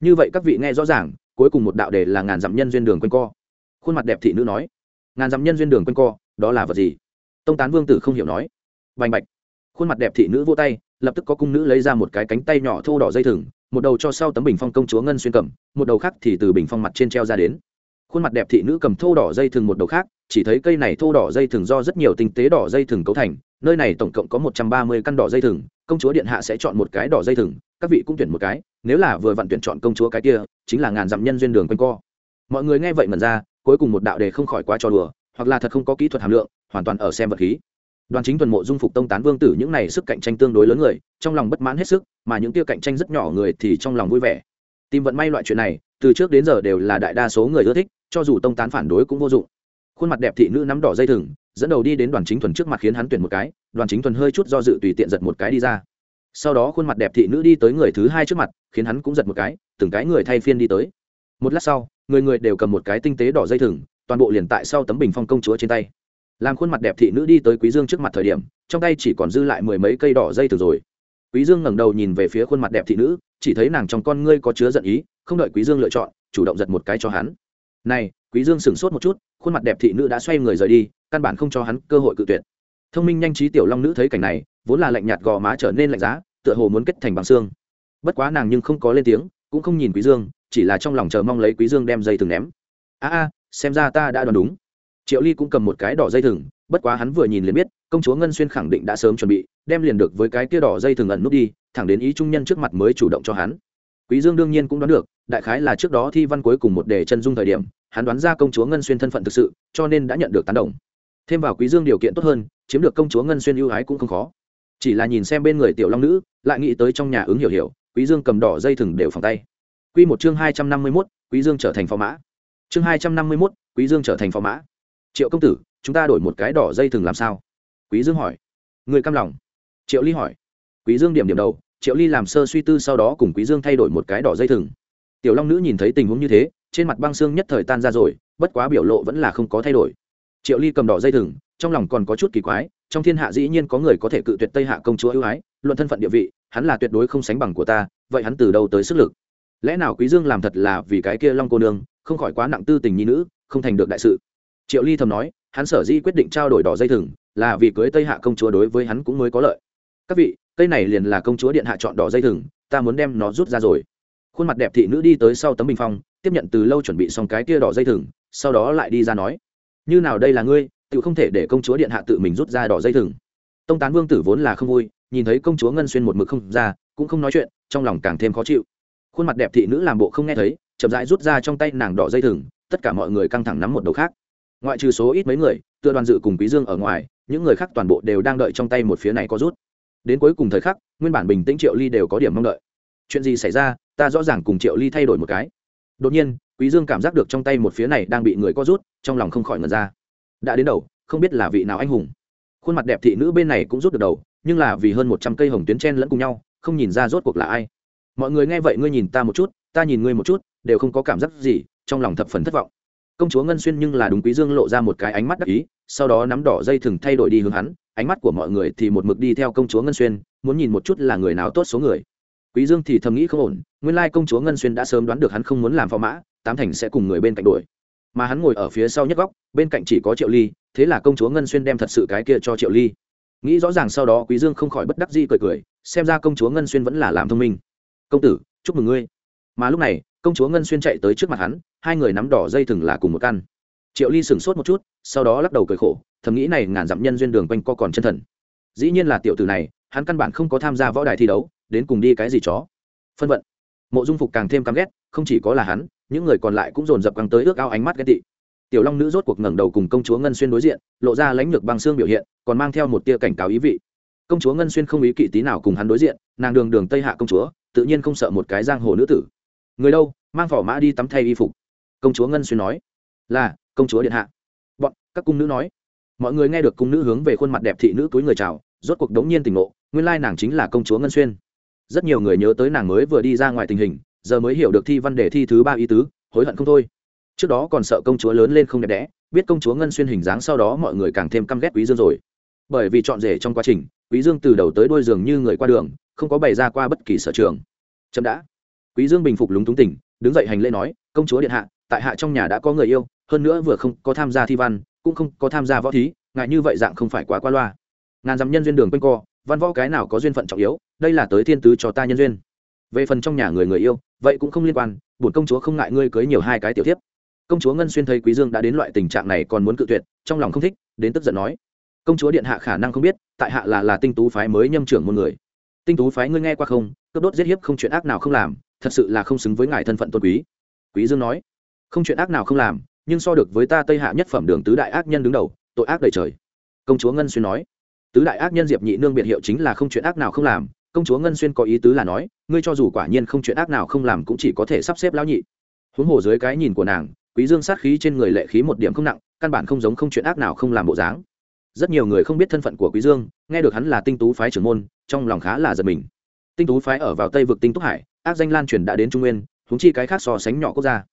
Như vậy các vị nghe rõ ràng, cuối cùng một đạo đề là ngàn dặm nhân duyên đường quanh co. Khuôn mặt đẹp thị nữ nói, ngàn dặm nhân duyên đường quanh co, đó là vật gì? Tông tán vương tử không hiểu nói vành bạch. Khuôn mặt đẹp thị nữ vô tay, lập tức có cung nữ lấy ra một cái cánh tay nhỏ thô đỏ dây thừng một đầu cho sau tấm bình phong công chúa ngân xuyên cầm, một đầu khác thì từ bình phong mặt trên treo ra đến. Khuôn mặt đẹp thị nữ cầm thô đỏ dây thừng một đầu khác, chỉ thấy cây này thô đỏ dây thừng do rất nhiều tinh tế đỏ dây thừng cấu thành, nơi này tổng cộng có một trăm ba mươi căn đỏ dây thừng, công chúa điện hạ sẽ chọn một cái đỏ dây thừng, các vị cũng tuyển một cái, nếu là vừa vặn tuyển chọn công chúa cái kia, chính là ngàn dặm nhân duyên đường quanh co. Mọi người nghe vậy mần ra, cuối cùng một đạo đề không khỏi quá trò đùa, hoặc là thật không có kỹ thuật hàm lượng, hoàn toàn ở xem vật khí đoàn chính tuần mộ dung phục tông tán vương tử những này sức cạnh tranh tương đối lớn người, trong lòng bất mãn hết sức, mà những tiêu cạnh tranh rất nhỏ người thì trong lòng vui vẻ. Tìm vận may loại chuyện này, từ trước đến giờ đều là đại đa số người ưa thích, cho dù tông tán phản đối cũng vô dụng. Khuôn mặt đẹp thị nữ nắm đỏ dây thừng, dẫn đầu đi đến đoàn chính thuần trước mặt khiến hắn tuyển một cái, đoàn chính thuần hơi chút do dự tùy tiện giật một cái đi ra. Sau đó khuôn mặt đẹp thị nữ đi tới người thứ hai trước mặt, khiến hắn cũng giật một cái, từng cái người thay phiên đi tới. Một lát sau, người người đều cầm một cái tinh tế đỏ dây thừng, toàn bộ liền tại sau tấm bình phong công chúa trên tay làm khuôn mặt đẹp thị nữ đi tới quý dương trước mặt thời điểm, trong tay chỉ còn dư lại mười mấy cây đỏ dây thường rồi. Quý dương ngẩng đầu nhìn về phía khuôn mặt đẹp thị nữ, chỉ thấy nàng trong con ngươi có chứa giận ý, không đợi quý dương lựa chọn, chủ động giật một cái cho hắn. Này, quý dương sửng sốt một chút, khuôn mặt đẹp thị nữ đã xoay người rời đi, căn bản không cho hắn cơ hội cự tuyệt. Thông minh nhanh trí tiểu long nữ thấy cảnh này, vốn là lạnh nhạt gò má trở nên lạnh giá, tựa hồ muốn kết thành bằng xương. Bất quá nàng nhưng không có lên tiếng, cũng không nhìn quý dương, chỉ là trong lòng chờ mong lấy quý dương đem dây thừng ném. A a, xem ra ta đã đoán đúng triệu ly cũng cầm một cái đỏ dây thừng bất quá hắn vừa nhìn liền biết công chúa ngân xuyên khẳng định đã sớm chuẩn bị đem liền được với cái kia đỏ dây thừng ẩn nút đi thẳng đến ý trung nhân trước mặt mới chủ động cho hắn. Quý dương đương nhiên cũng đoán được đại khái là trước đó thi văn cuối cùng một đề chân dung thời điểm hắn đoán ra công chúa ngân xuyên thân phận thực sự cho nên đã nhận được tán đồng. Thêm vào quý dương điều kiện tốt hơn chiếm được công chúa ngân xuyên ưu ái cũng không khó. Chỉ là nhìn xem bên người tiểu long nữ lại nghĩ tới trong nhà ứng hiểu hiểu quý dương cầm đỏ dây thừng đều phòng tay. Quy một chương hai trăm năm mươi 251, quý dương trở thành phò mã. Chương hai trăm năm mươi 251, quý dương trở thành phò mã triệu công tử, chúng ta đổi một cái đỏ dây thừng làm sao? Quý dương hỏi. Người cam lòng. Triệu ly hỏi. Quý dương điểm điểm đầu, triệu ly làm sơ suy tư sau đó cùng quý dương thay đổi một cái đỏ dây thừng. Tiểu long nữ nhìn thấy tình huống như thế, trên mặt băng xương nhất thời tan ra rồi, bất quá biểu lộ vẫn là không có thay đổi. Triệu ly cầm đỏ dây thừng, trong lòng còn có chút kỳ quái, trong thiên hạ dĩ nhiên có người có thể cự tuyệt tây hạ công chúa ưu ái, luận thân phận địa vị, hắn là tuyệt đối không sánh bằng của ta, vậy hắn từ đâu tới sức lực? Lẽ nào quý dương làm thật là vì cái kia long cô nương, không khỏi quá nặng tư tình nhi nữ, không thành được đại sự? Triệu ly thầm nói, hắn sở di quyết định trao đổi đỏ dây thừng là vì cưới tây hạ công chúa đối với hắn cũng mới có lợi. Các vị, cây này liền là công chúa điện hạ chọn đỏ dây thừng, ta muốn đem nó rút ra rồi. Khuôn mặt đẹp thị nữ đi tới sau tấm bình phong, tiếp nhận từ lâu chuẩn bị xong cái kia đỏ dây thừng, sau đó lại đi ra nói, như nào đây là ngươi, tự không thể để công chúa điện hạ tự mình rút ra đỏ dây thừng. Tông tán vương tử vốn là không vui, nhìn thấy công chúa ngân xuyên một mực không ra, cũng không nói chuyện, trong lòng càng thêm khó chịu. Khuôn mặt đẹp thị nữ làm bộ không nghe thấy, chậm rãi rút ra trong tay nàng đỏ dây thừng, tất cả mọi người căng thẳng nắm một đầu khác ngoại trừ số ít mấy người, tựa đoàn dự cùng quý dương ở ngoài, những người khác toàn bộ đều đang đợi trong tay một phía này có rút. Đến cuối cùng thời khắc, nguyên bản bình tĩnh triệu ly đều có điểm mong đợi. Chuyện gì xảy ra, ta rõ ràng cùng triệu ly thay đổi một cái. Đột nhiên, quý dương cảm giác được trong tay một phía này đang bị người có rút, trong lòng không khỏi ngẩn ra. Đã đến đầu, không biết là vị nào anh hùng. Khuôn mặt đẹp thị nữ bên này cũng rút được đầu, nhưng là vì hơn một trăm cây hồng tuyến chen lẫn cùng nhau, không nhìn ra rốt cuộc là ai. Mọi người nghe vậy ngươi nhìn ta một chút, ta nhìn ngươi một chút, đều không có cảm giác gì, trong lòng thập phần thất vọng công chúa ngân xuyên nhưng là đúng quý dương lộ ra một cái ánh mắt đắc ý, sau đó nắm đỏ dây thừng thay đổi đi hướng hắn, ánh mắt của mọi người thì một mực đi theo công chúa ngân xuyên, muốn nhìn một chút là người nào tốt số người. Quý dương thì thầm nghĩ không ổn, nguyên lai công chúa ngân xuyên đã sớm đoán được hắn không muốn làm phò mã, tám thành sẽ cùng người bên cạnh đuổi. Mà hắn ngồi ở phía sau nhất góc, bên cạnh chỉ có triệu ly, thế là công chúa ngân xuyên đem thật sự cái kia cho triệu ly. Nghĩ rõ ràng sau đó quý dương không khỏi bất đắc dĩ cười cười, xem ra công chúa ngân xuyên vẫn là làm thông minh. Công tử, chúc mừng ngươi mà lúc này, công chúa ngân xuyên chạy tới trước mặt hắn, hai người nắm đỏ dây thừng là cùng một căn. Triệu ly sửng sốt một chút, sau đó lắc đầu cười khổ, thầm nghĩ này ngàn dặm nhân duyên đường quanh co còn chân thần. Dĩ nhiên là tiểu tử này, hắn căn bản không có tham gia võ đài thi đấu, đến cùng đi cái gì chó. Phân vận. Mộ dung phục càng thêm căm ghét, không chỉ có là hắn, những người còn lại cũng dồn dập căng tới ước ao ánh mắt ghét tị. Tiểu long nữ rốt cuộc ngẩng đầu cùng công chúa ngân xuyên đối diện, lộ ra lãnh lược băng xương biểu hiện, còn mang theo một tia cảnh cáo ý vị. Công chúa ngân xuyên không ý kỵ tí nào cùng hắn đối diện, nàng đường đường tây hạ công chúa, tự nhiên không sợ một cái giang hồ nữ tử người đâu? Mang phỏ mã đi tắm thay y phục. Công chúa ngân xuyên nói. Là, công chúa điện hạ. Bọn, các cung nữ nói. Mọi người nghe được cung nữ hướng về khuôn mặt đẹp thị nữ túi người chào, rốt cuộc đống nhiên tình ngộ, nguyên lai nàng chính là công chúa ngân xuyên. Rất nhiều người nhớ tới nàng mới vừa đi ra ngoài tình hình, giờ mới hiểu được thi văn đề thi thứ ba ý tứ, hối hận không thôi. Trước đó còn sợ công chúa lớn lên không đẹp đẽ, biết công chúa ngân xuyên hình dáng sau đó mọi người càng thêm căm ghét quý dương rồi. Bởi vì chọn rể trong quá trình, quý dương từ đầu tới đuôi giường như người qua đường, không có bày ra qua bất kỳ sở trường. Chậm đã quý dương bình phục lúng túng tỉnh, đứng dậy hành lễ nói, công chúa điện hạ, tại hạ trong nhà đã có người yêu, hơn nữa vừa không có tham gia thi văn, cũng không có tham gia võ thí, ngại như vậy dạng không phải quá qua loa. Ngàn dặm nhân duyên đường quanh co, văn võ cái nào có duyên phận trọng yếu, đây là tới thiên tứ cho ta nhân duyên. Về phần trong nhà người người yêu, vậy cũng không liên quan, bổn công chúa không ngại ngươi cưới nhiều hai cái tiểu tiếp công chúa ngân xuyên thấy quý dương đã đến loại tình trạng này còn muốn cự tuyệt, trong lòng không thích, đến tức giận nói, công chúa điện hạ khả năng không biết, tại hạ là là tinh tú phái mới nhâm trưởng môn người. Tinh tú phái ngươi nghe qua không? Cướp đốt giết hiếp không chuyện ác nào không làm thật sự là không xứng với ngài thân phận tôn quý. Quý dương nói, không chuyện ác nào không làm, nhưng so được với ta tây hạ nhất phẩm đường tứ đại ác nhân đứng đầu, tội ác đầy trời. Công chúa ngân xuyên nói, tứ đại ác nhân diệp nhị nương biệt hiệu chính là không chuyện ác nào không làm. Công chúa ngân xuyên có ý tứ là nói, ngươi cho dù quả nhiên không chuyện ác nào không làm cũng chỉ có thể sắp xếp lão nhị. Huống hồ dưới cái nhìn của nàng, quý dương sát khí trên người lệ khí một điểm không nặng, căn bản không giống không chuyện ác nào không làm bộ dáng. Rất nhiều người không biết thân phận của quý dương, nghe được hắn là tinh tú phái trưởng môn, trong lòng khá là giật mình. Tinh tú phái ở vào tây vực tinh túc hải ác danh lan truyền đã đến trung nguyên, huống chi cái khác so sánh nhỏ quốc gia.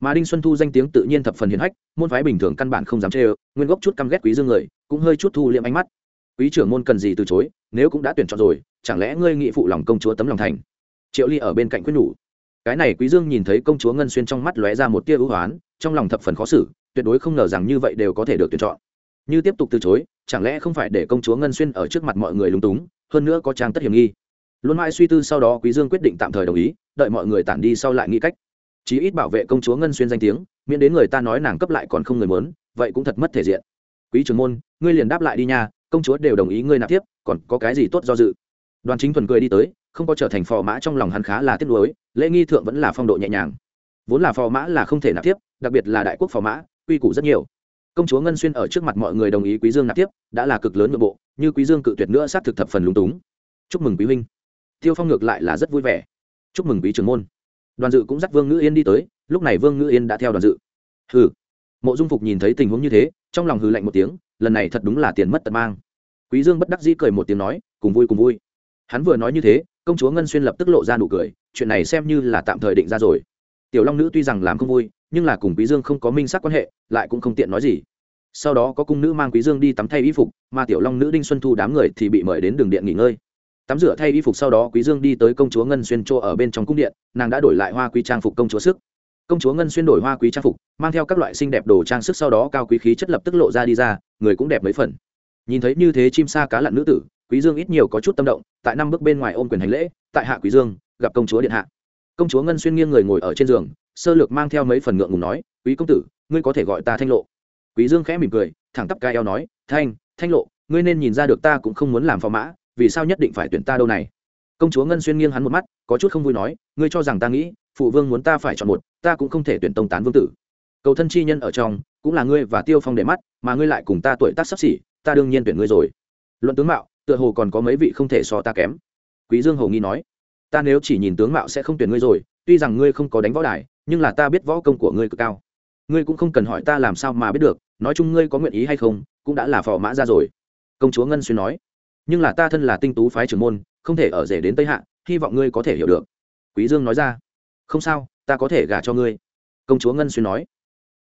Mà đinh xuân thu danh tiếng tự nhiên thập phần hiền hách, môn phái bình thường căn bản không dám chê ơ, nguyên gốc chút căm ghét quý dương người, cũng hơi chút thu liệm ánh mắt. Quý trưởng môn cần gì từ chối, nếu cũng đã tuyển chọn rồi, chẳng lẽ ngươi nghị phụ lòng công chúa tấm lòng thành? Triệu ly ở bên cạnh quyết nhủ. Cái này quý dương nhìn thấy công chúa ngân xuyên trong mắt lóe ra một tia ưu hoán, trong lòng thập phần khó xử, tuyệt đối không ngờ rằng như vậy đều có thể được tuyển chọn. Như tiếp tục từ chối, chẳng lẽ không phải để công chúa ngân xuyên ở trước mặt mọi người lúng túng, hơn nữa có trang tất hiểm nghi? Luôn mãi suy tư sau đó quý dương quyết định tạm thời đồng ý, đợi mọi người tản đi sau lại nghĩ cách. Chí ít bảo vệ công chúa ngân xuyên danh tiếng, miễn đến người ta nói nàng cấp lại còn không người muốn, vậy cũng thật mất thể diện. Quý trưởng môn, ngươi liền đáp lại đi nha, công chúa đều đồng ý ngươi nạp tiếp, còn có cái gì tốt do dự? Đoàn chính thuần cười đi tới, không có trở thành phò mã trong lòng hắn khá là tiếc nuối, lễ nghi thượng vẫn là phong độ nhẹ nhàng. Vốn là phò mã là không thể nạp tiếp, đặc biệt là đại quốc phò mã, quy củ rất nhiều. Công chúa ngân xuyên ở trước mặt mọi người đồng ý quý dương nạp tiếp, đã là cực lớn nội bộ, như quý dương cự tuyệt nữa sát thực thập phần lúng túng. Chúc mừng quý huynh tiêu phong ngược lại là rất vui vẻ. Chúc mừng quý trưởng môn. Đoàn dự cũng dắt vương ngữ yên đi tới, lúc này vương ngữ yên đã theo đoàn dự. Hừ. Mộ dung phục nhìn thấy tình huống như thế, trong lòng hừ lạnh một tiếng, lần này thật đúng là tiền mất tật mang. Quý dương bất đắc dĩ cười một tiếng nói, cùng vui cùng vui. Hắn vừa nói như thế, công chúa ngân xuyên lập tức lộ ra nụ cười, chuyện này xem như là tạm thời định ra rồi. Tiểu long nữ tuy rằng làm không vui, nhưng là cùng quý dương không có minh xác quan hệ, lại cũng không tiện nói gì. Sau đó có cung nữ mang quý dương đi tắm thay y phục, mà tiểu long nữ đinh xuân thu đám người thì bị mời đến đường điện nghỉ ngơi tắm rửa thay y phục sau đó quý dương đi tới công chúa ngân xuyên chỗ ở bên trong cung điện, nàng đã đổi lại hoa quý trang phục công chúa sức công chúa ngân xuyên đổi hoa quý trang phục, mang theo các loại xinh đẹp đồ trang sức sau đó cao quý khí chất lập tức lộ ra đi ra, người cũng đẹp mấy phần. Nhìn thấy như thế chim sa cá lặn nữ tử, quý dương ít nhiều có chút tâm động, tại năm bước bên ngoài ôm quyền hành lễ, tại hạ quý dương, gặp công chúa điện hạ. Công chúa ngân xuyên nghiêng người ngồi ở trên giường, sơ lược mang theo mấy phần ngượng ngùng nói, quý công tử, ngươi có thể gọi ta thanh lộ. Quý dương khẽ mỉm cười, thẳng tắp cai eo nói, thanh thanh lộ, ngươi nên nhìn ra được ta cũng không muốn làm phò mã vì sao nhất định phải tuyển ta đâu này? Công chúa ngân xuyên nghiêng hắn một mắt, có chút không vui nói, ngươi cho rằng ta nghĩ, phụ vương muốn ta phải chọn một, ta cũng không thể tuyển tông tán vương tử. Cầu thân chi nhân ở trong, cũng là ngươi và tiêu phong để mắt, mà ngươi lại cùng ta tuổi tác sắp xỉ, ta đương nhiên tuyển ngươi rồi. Luận tướng mạo, tựa hồ còn có mấy vị không thể so ta kém. Quý dương hồ nghi nói, ta nếu chỉ nhìn tướng mạo sẽ không tuyển ngươi rồi, tuy rằng ngươi không có đánh võ đài, nhưng là ta biết võ công của ngươi cực cao. Ngươi cũng không cần hỏi ta làm sao mà biết được, nói chung ngươi có nguyện ý hay không, cũng đã là phò mã ra rồi. Công chúa ngân xuyên nói nhưng là ta thân là tinh tú phái trưởng môn, không thể ở rể đến tây hạ, hy vọng ngươi có thể hiểu được. Quý dương nói ra. Không sao, ta có thể gả cho ngươi. Công chúa ngân xuyên nói.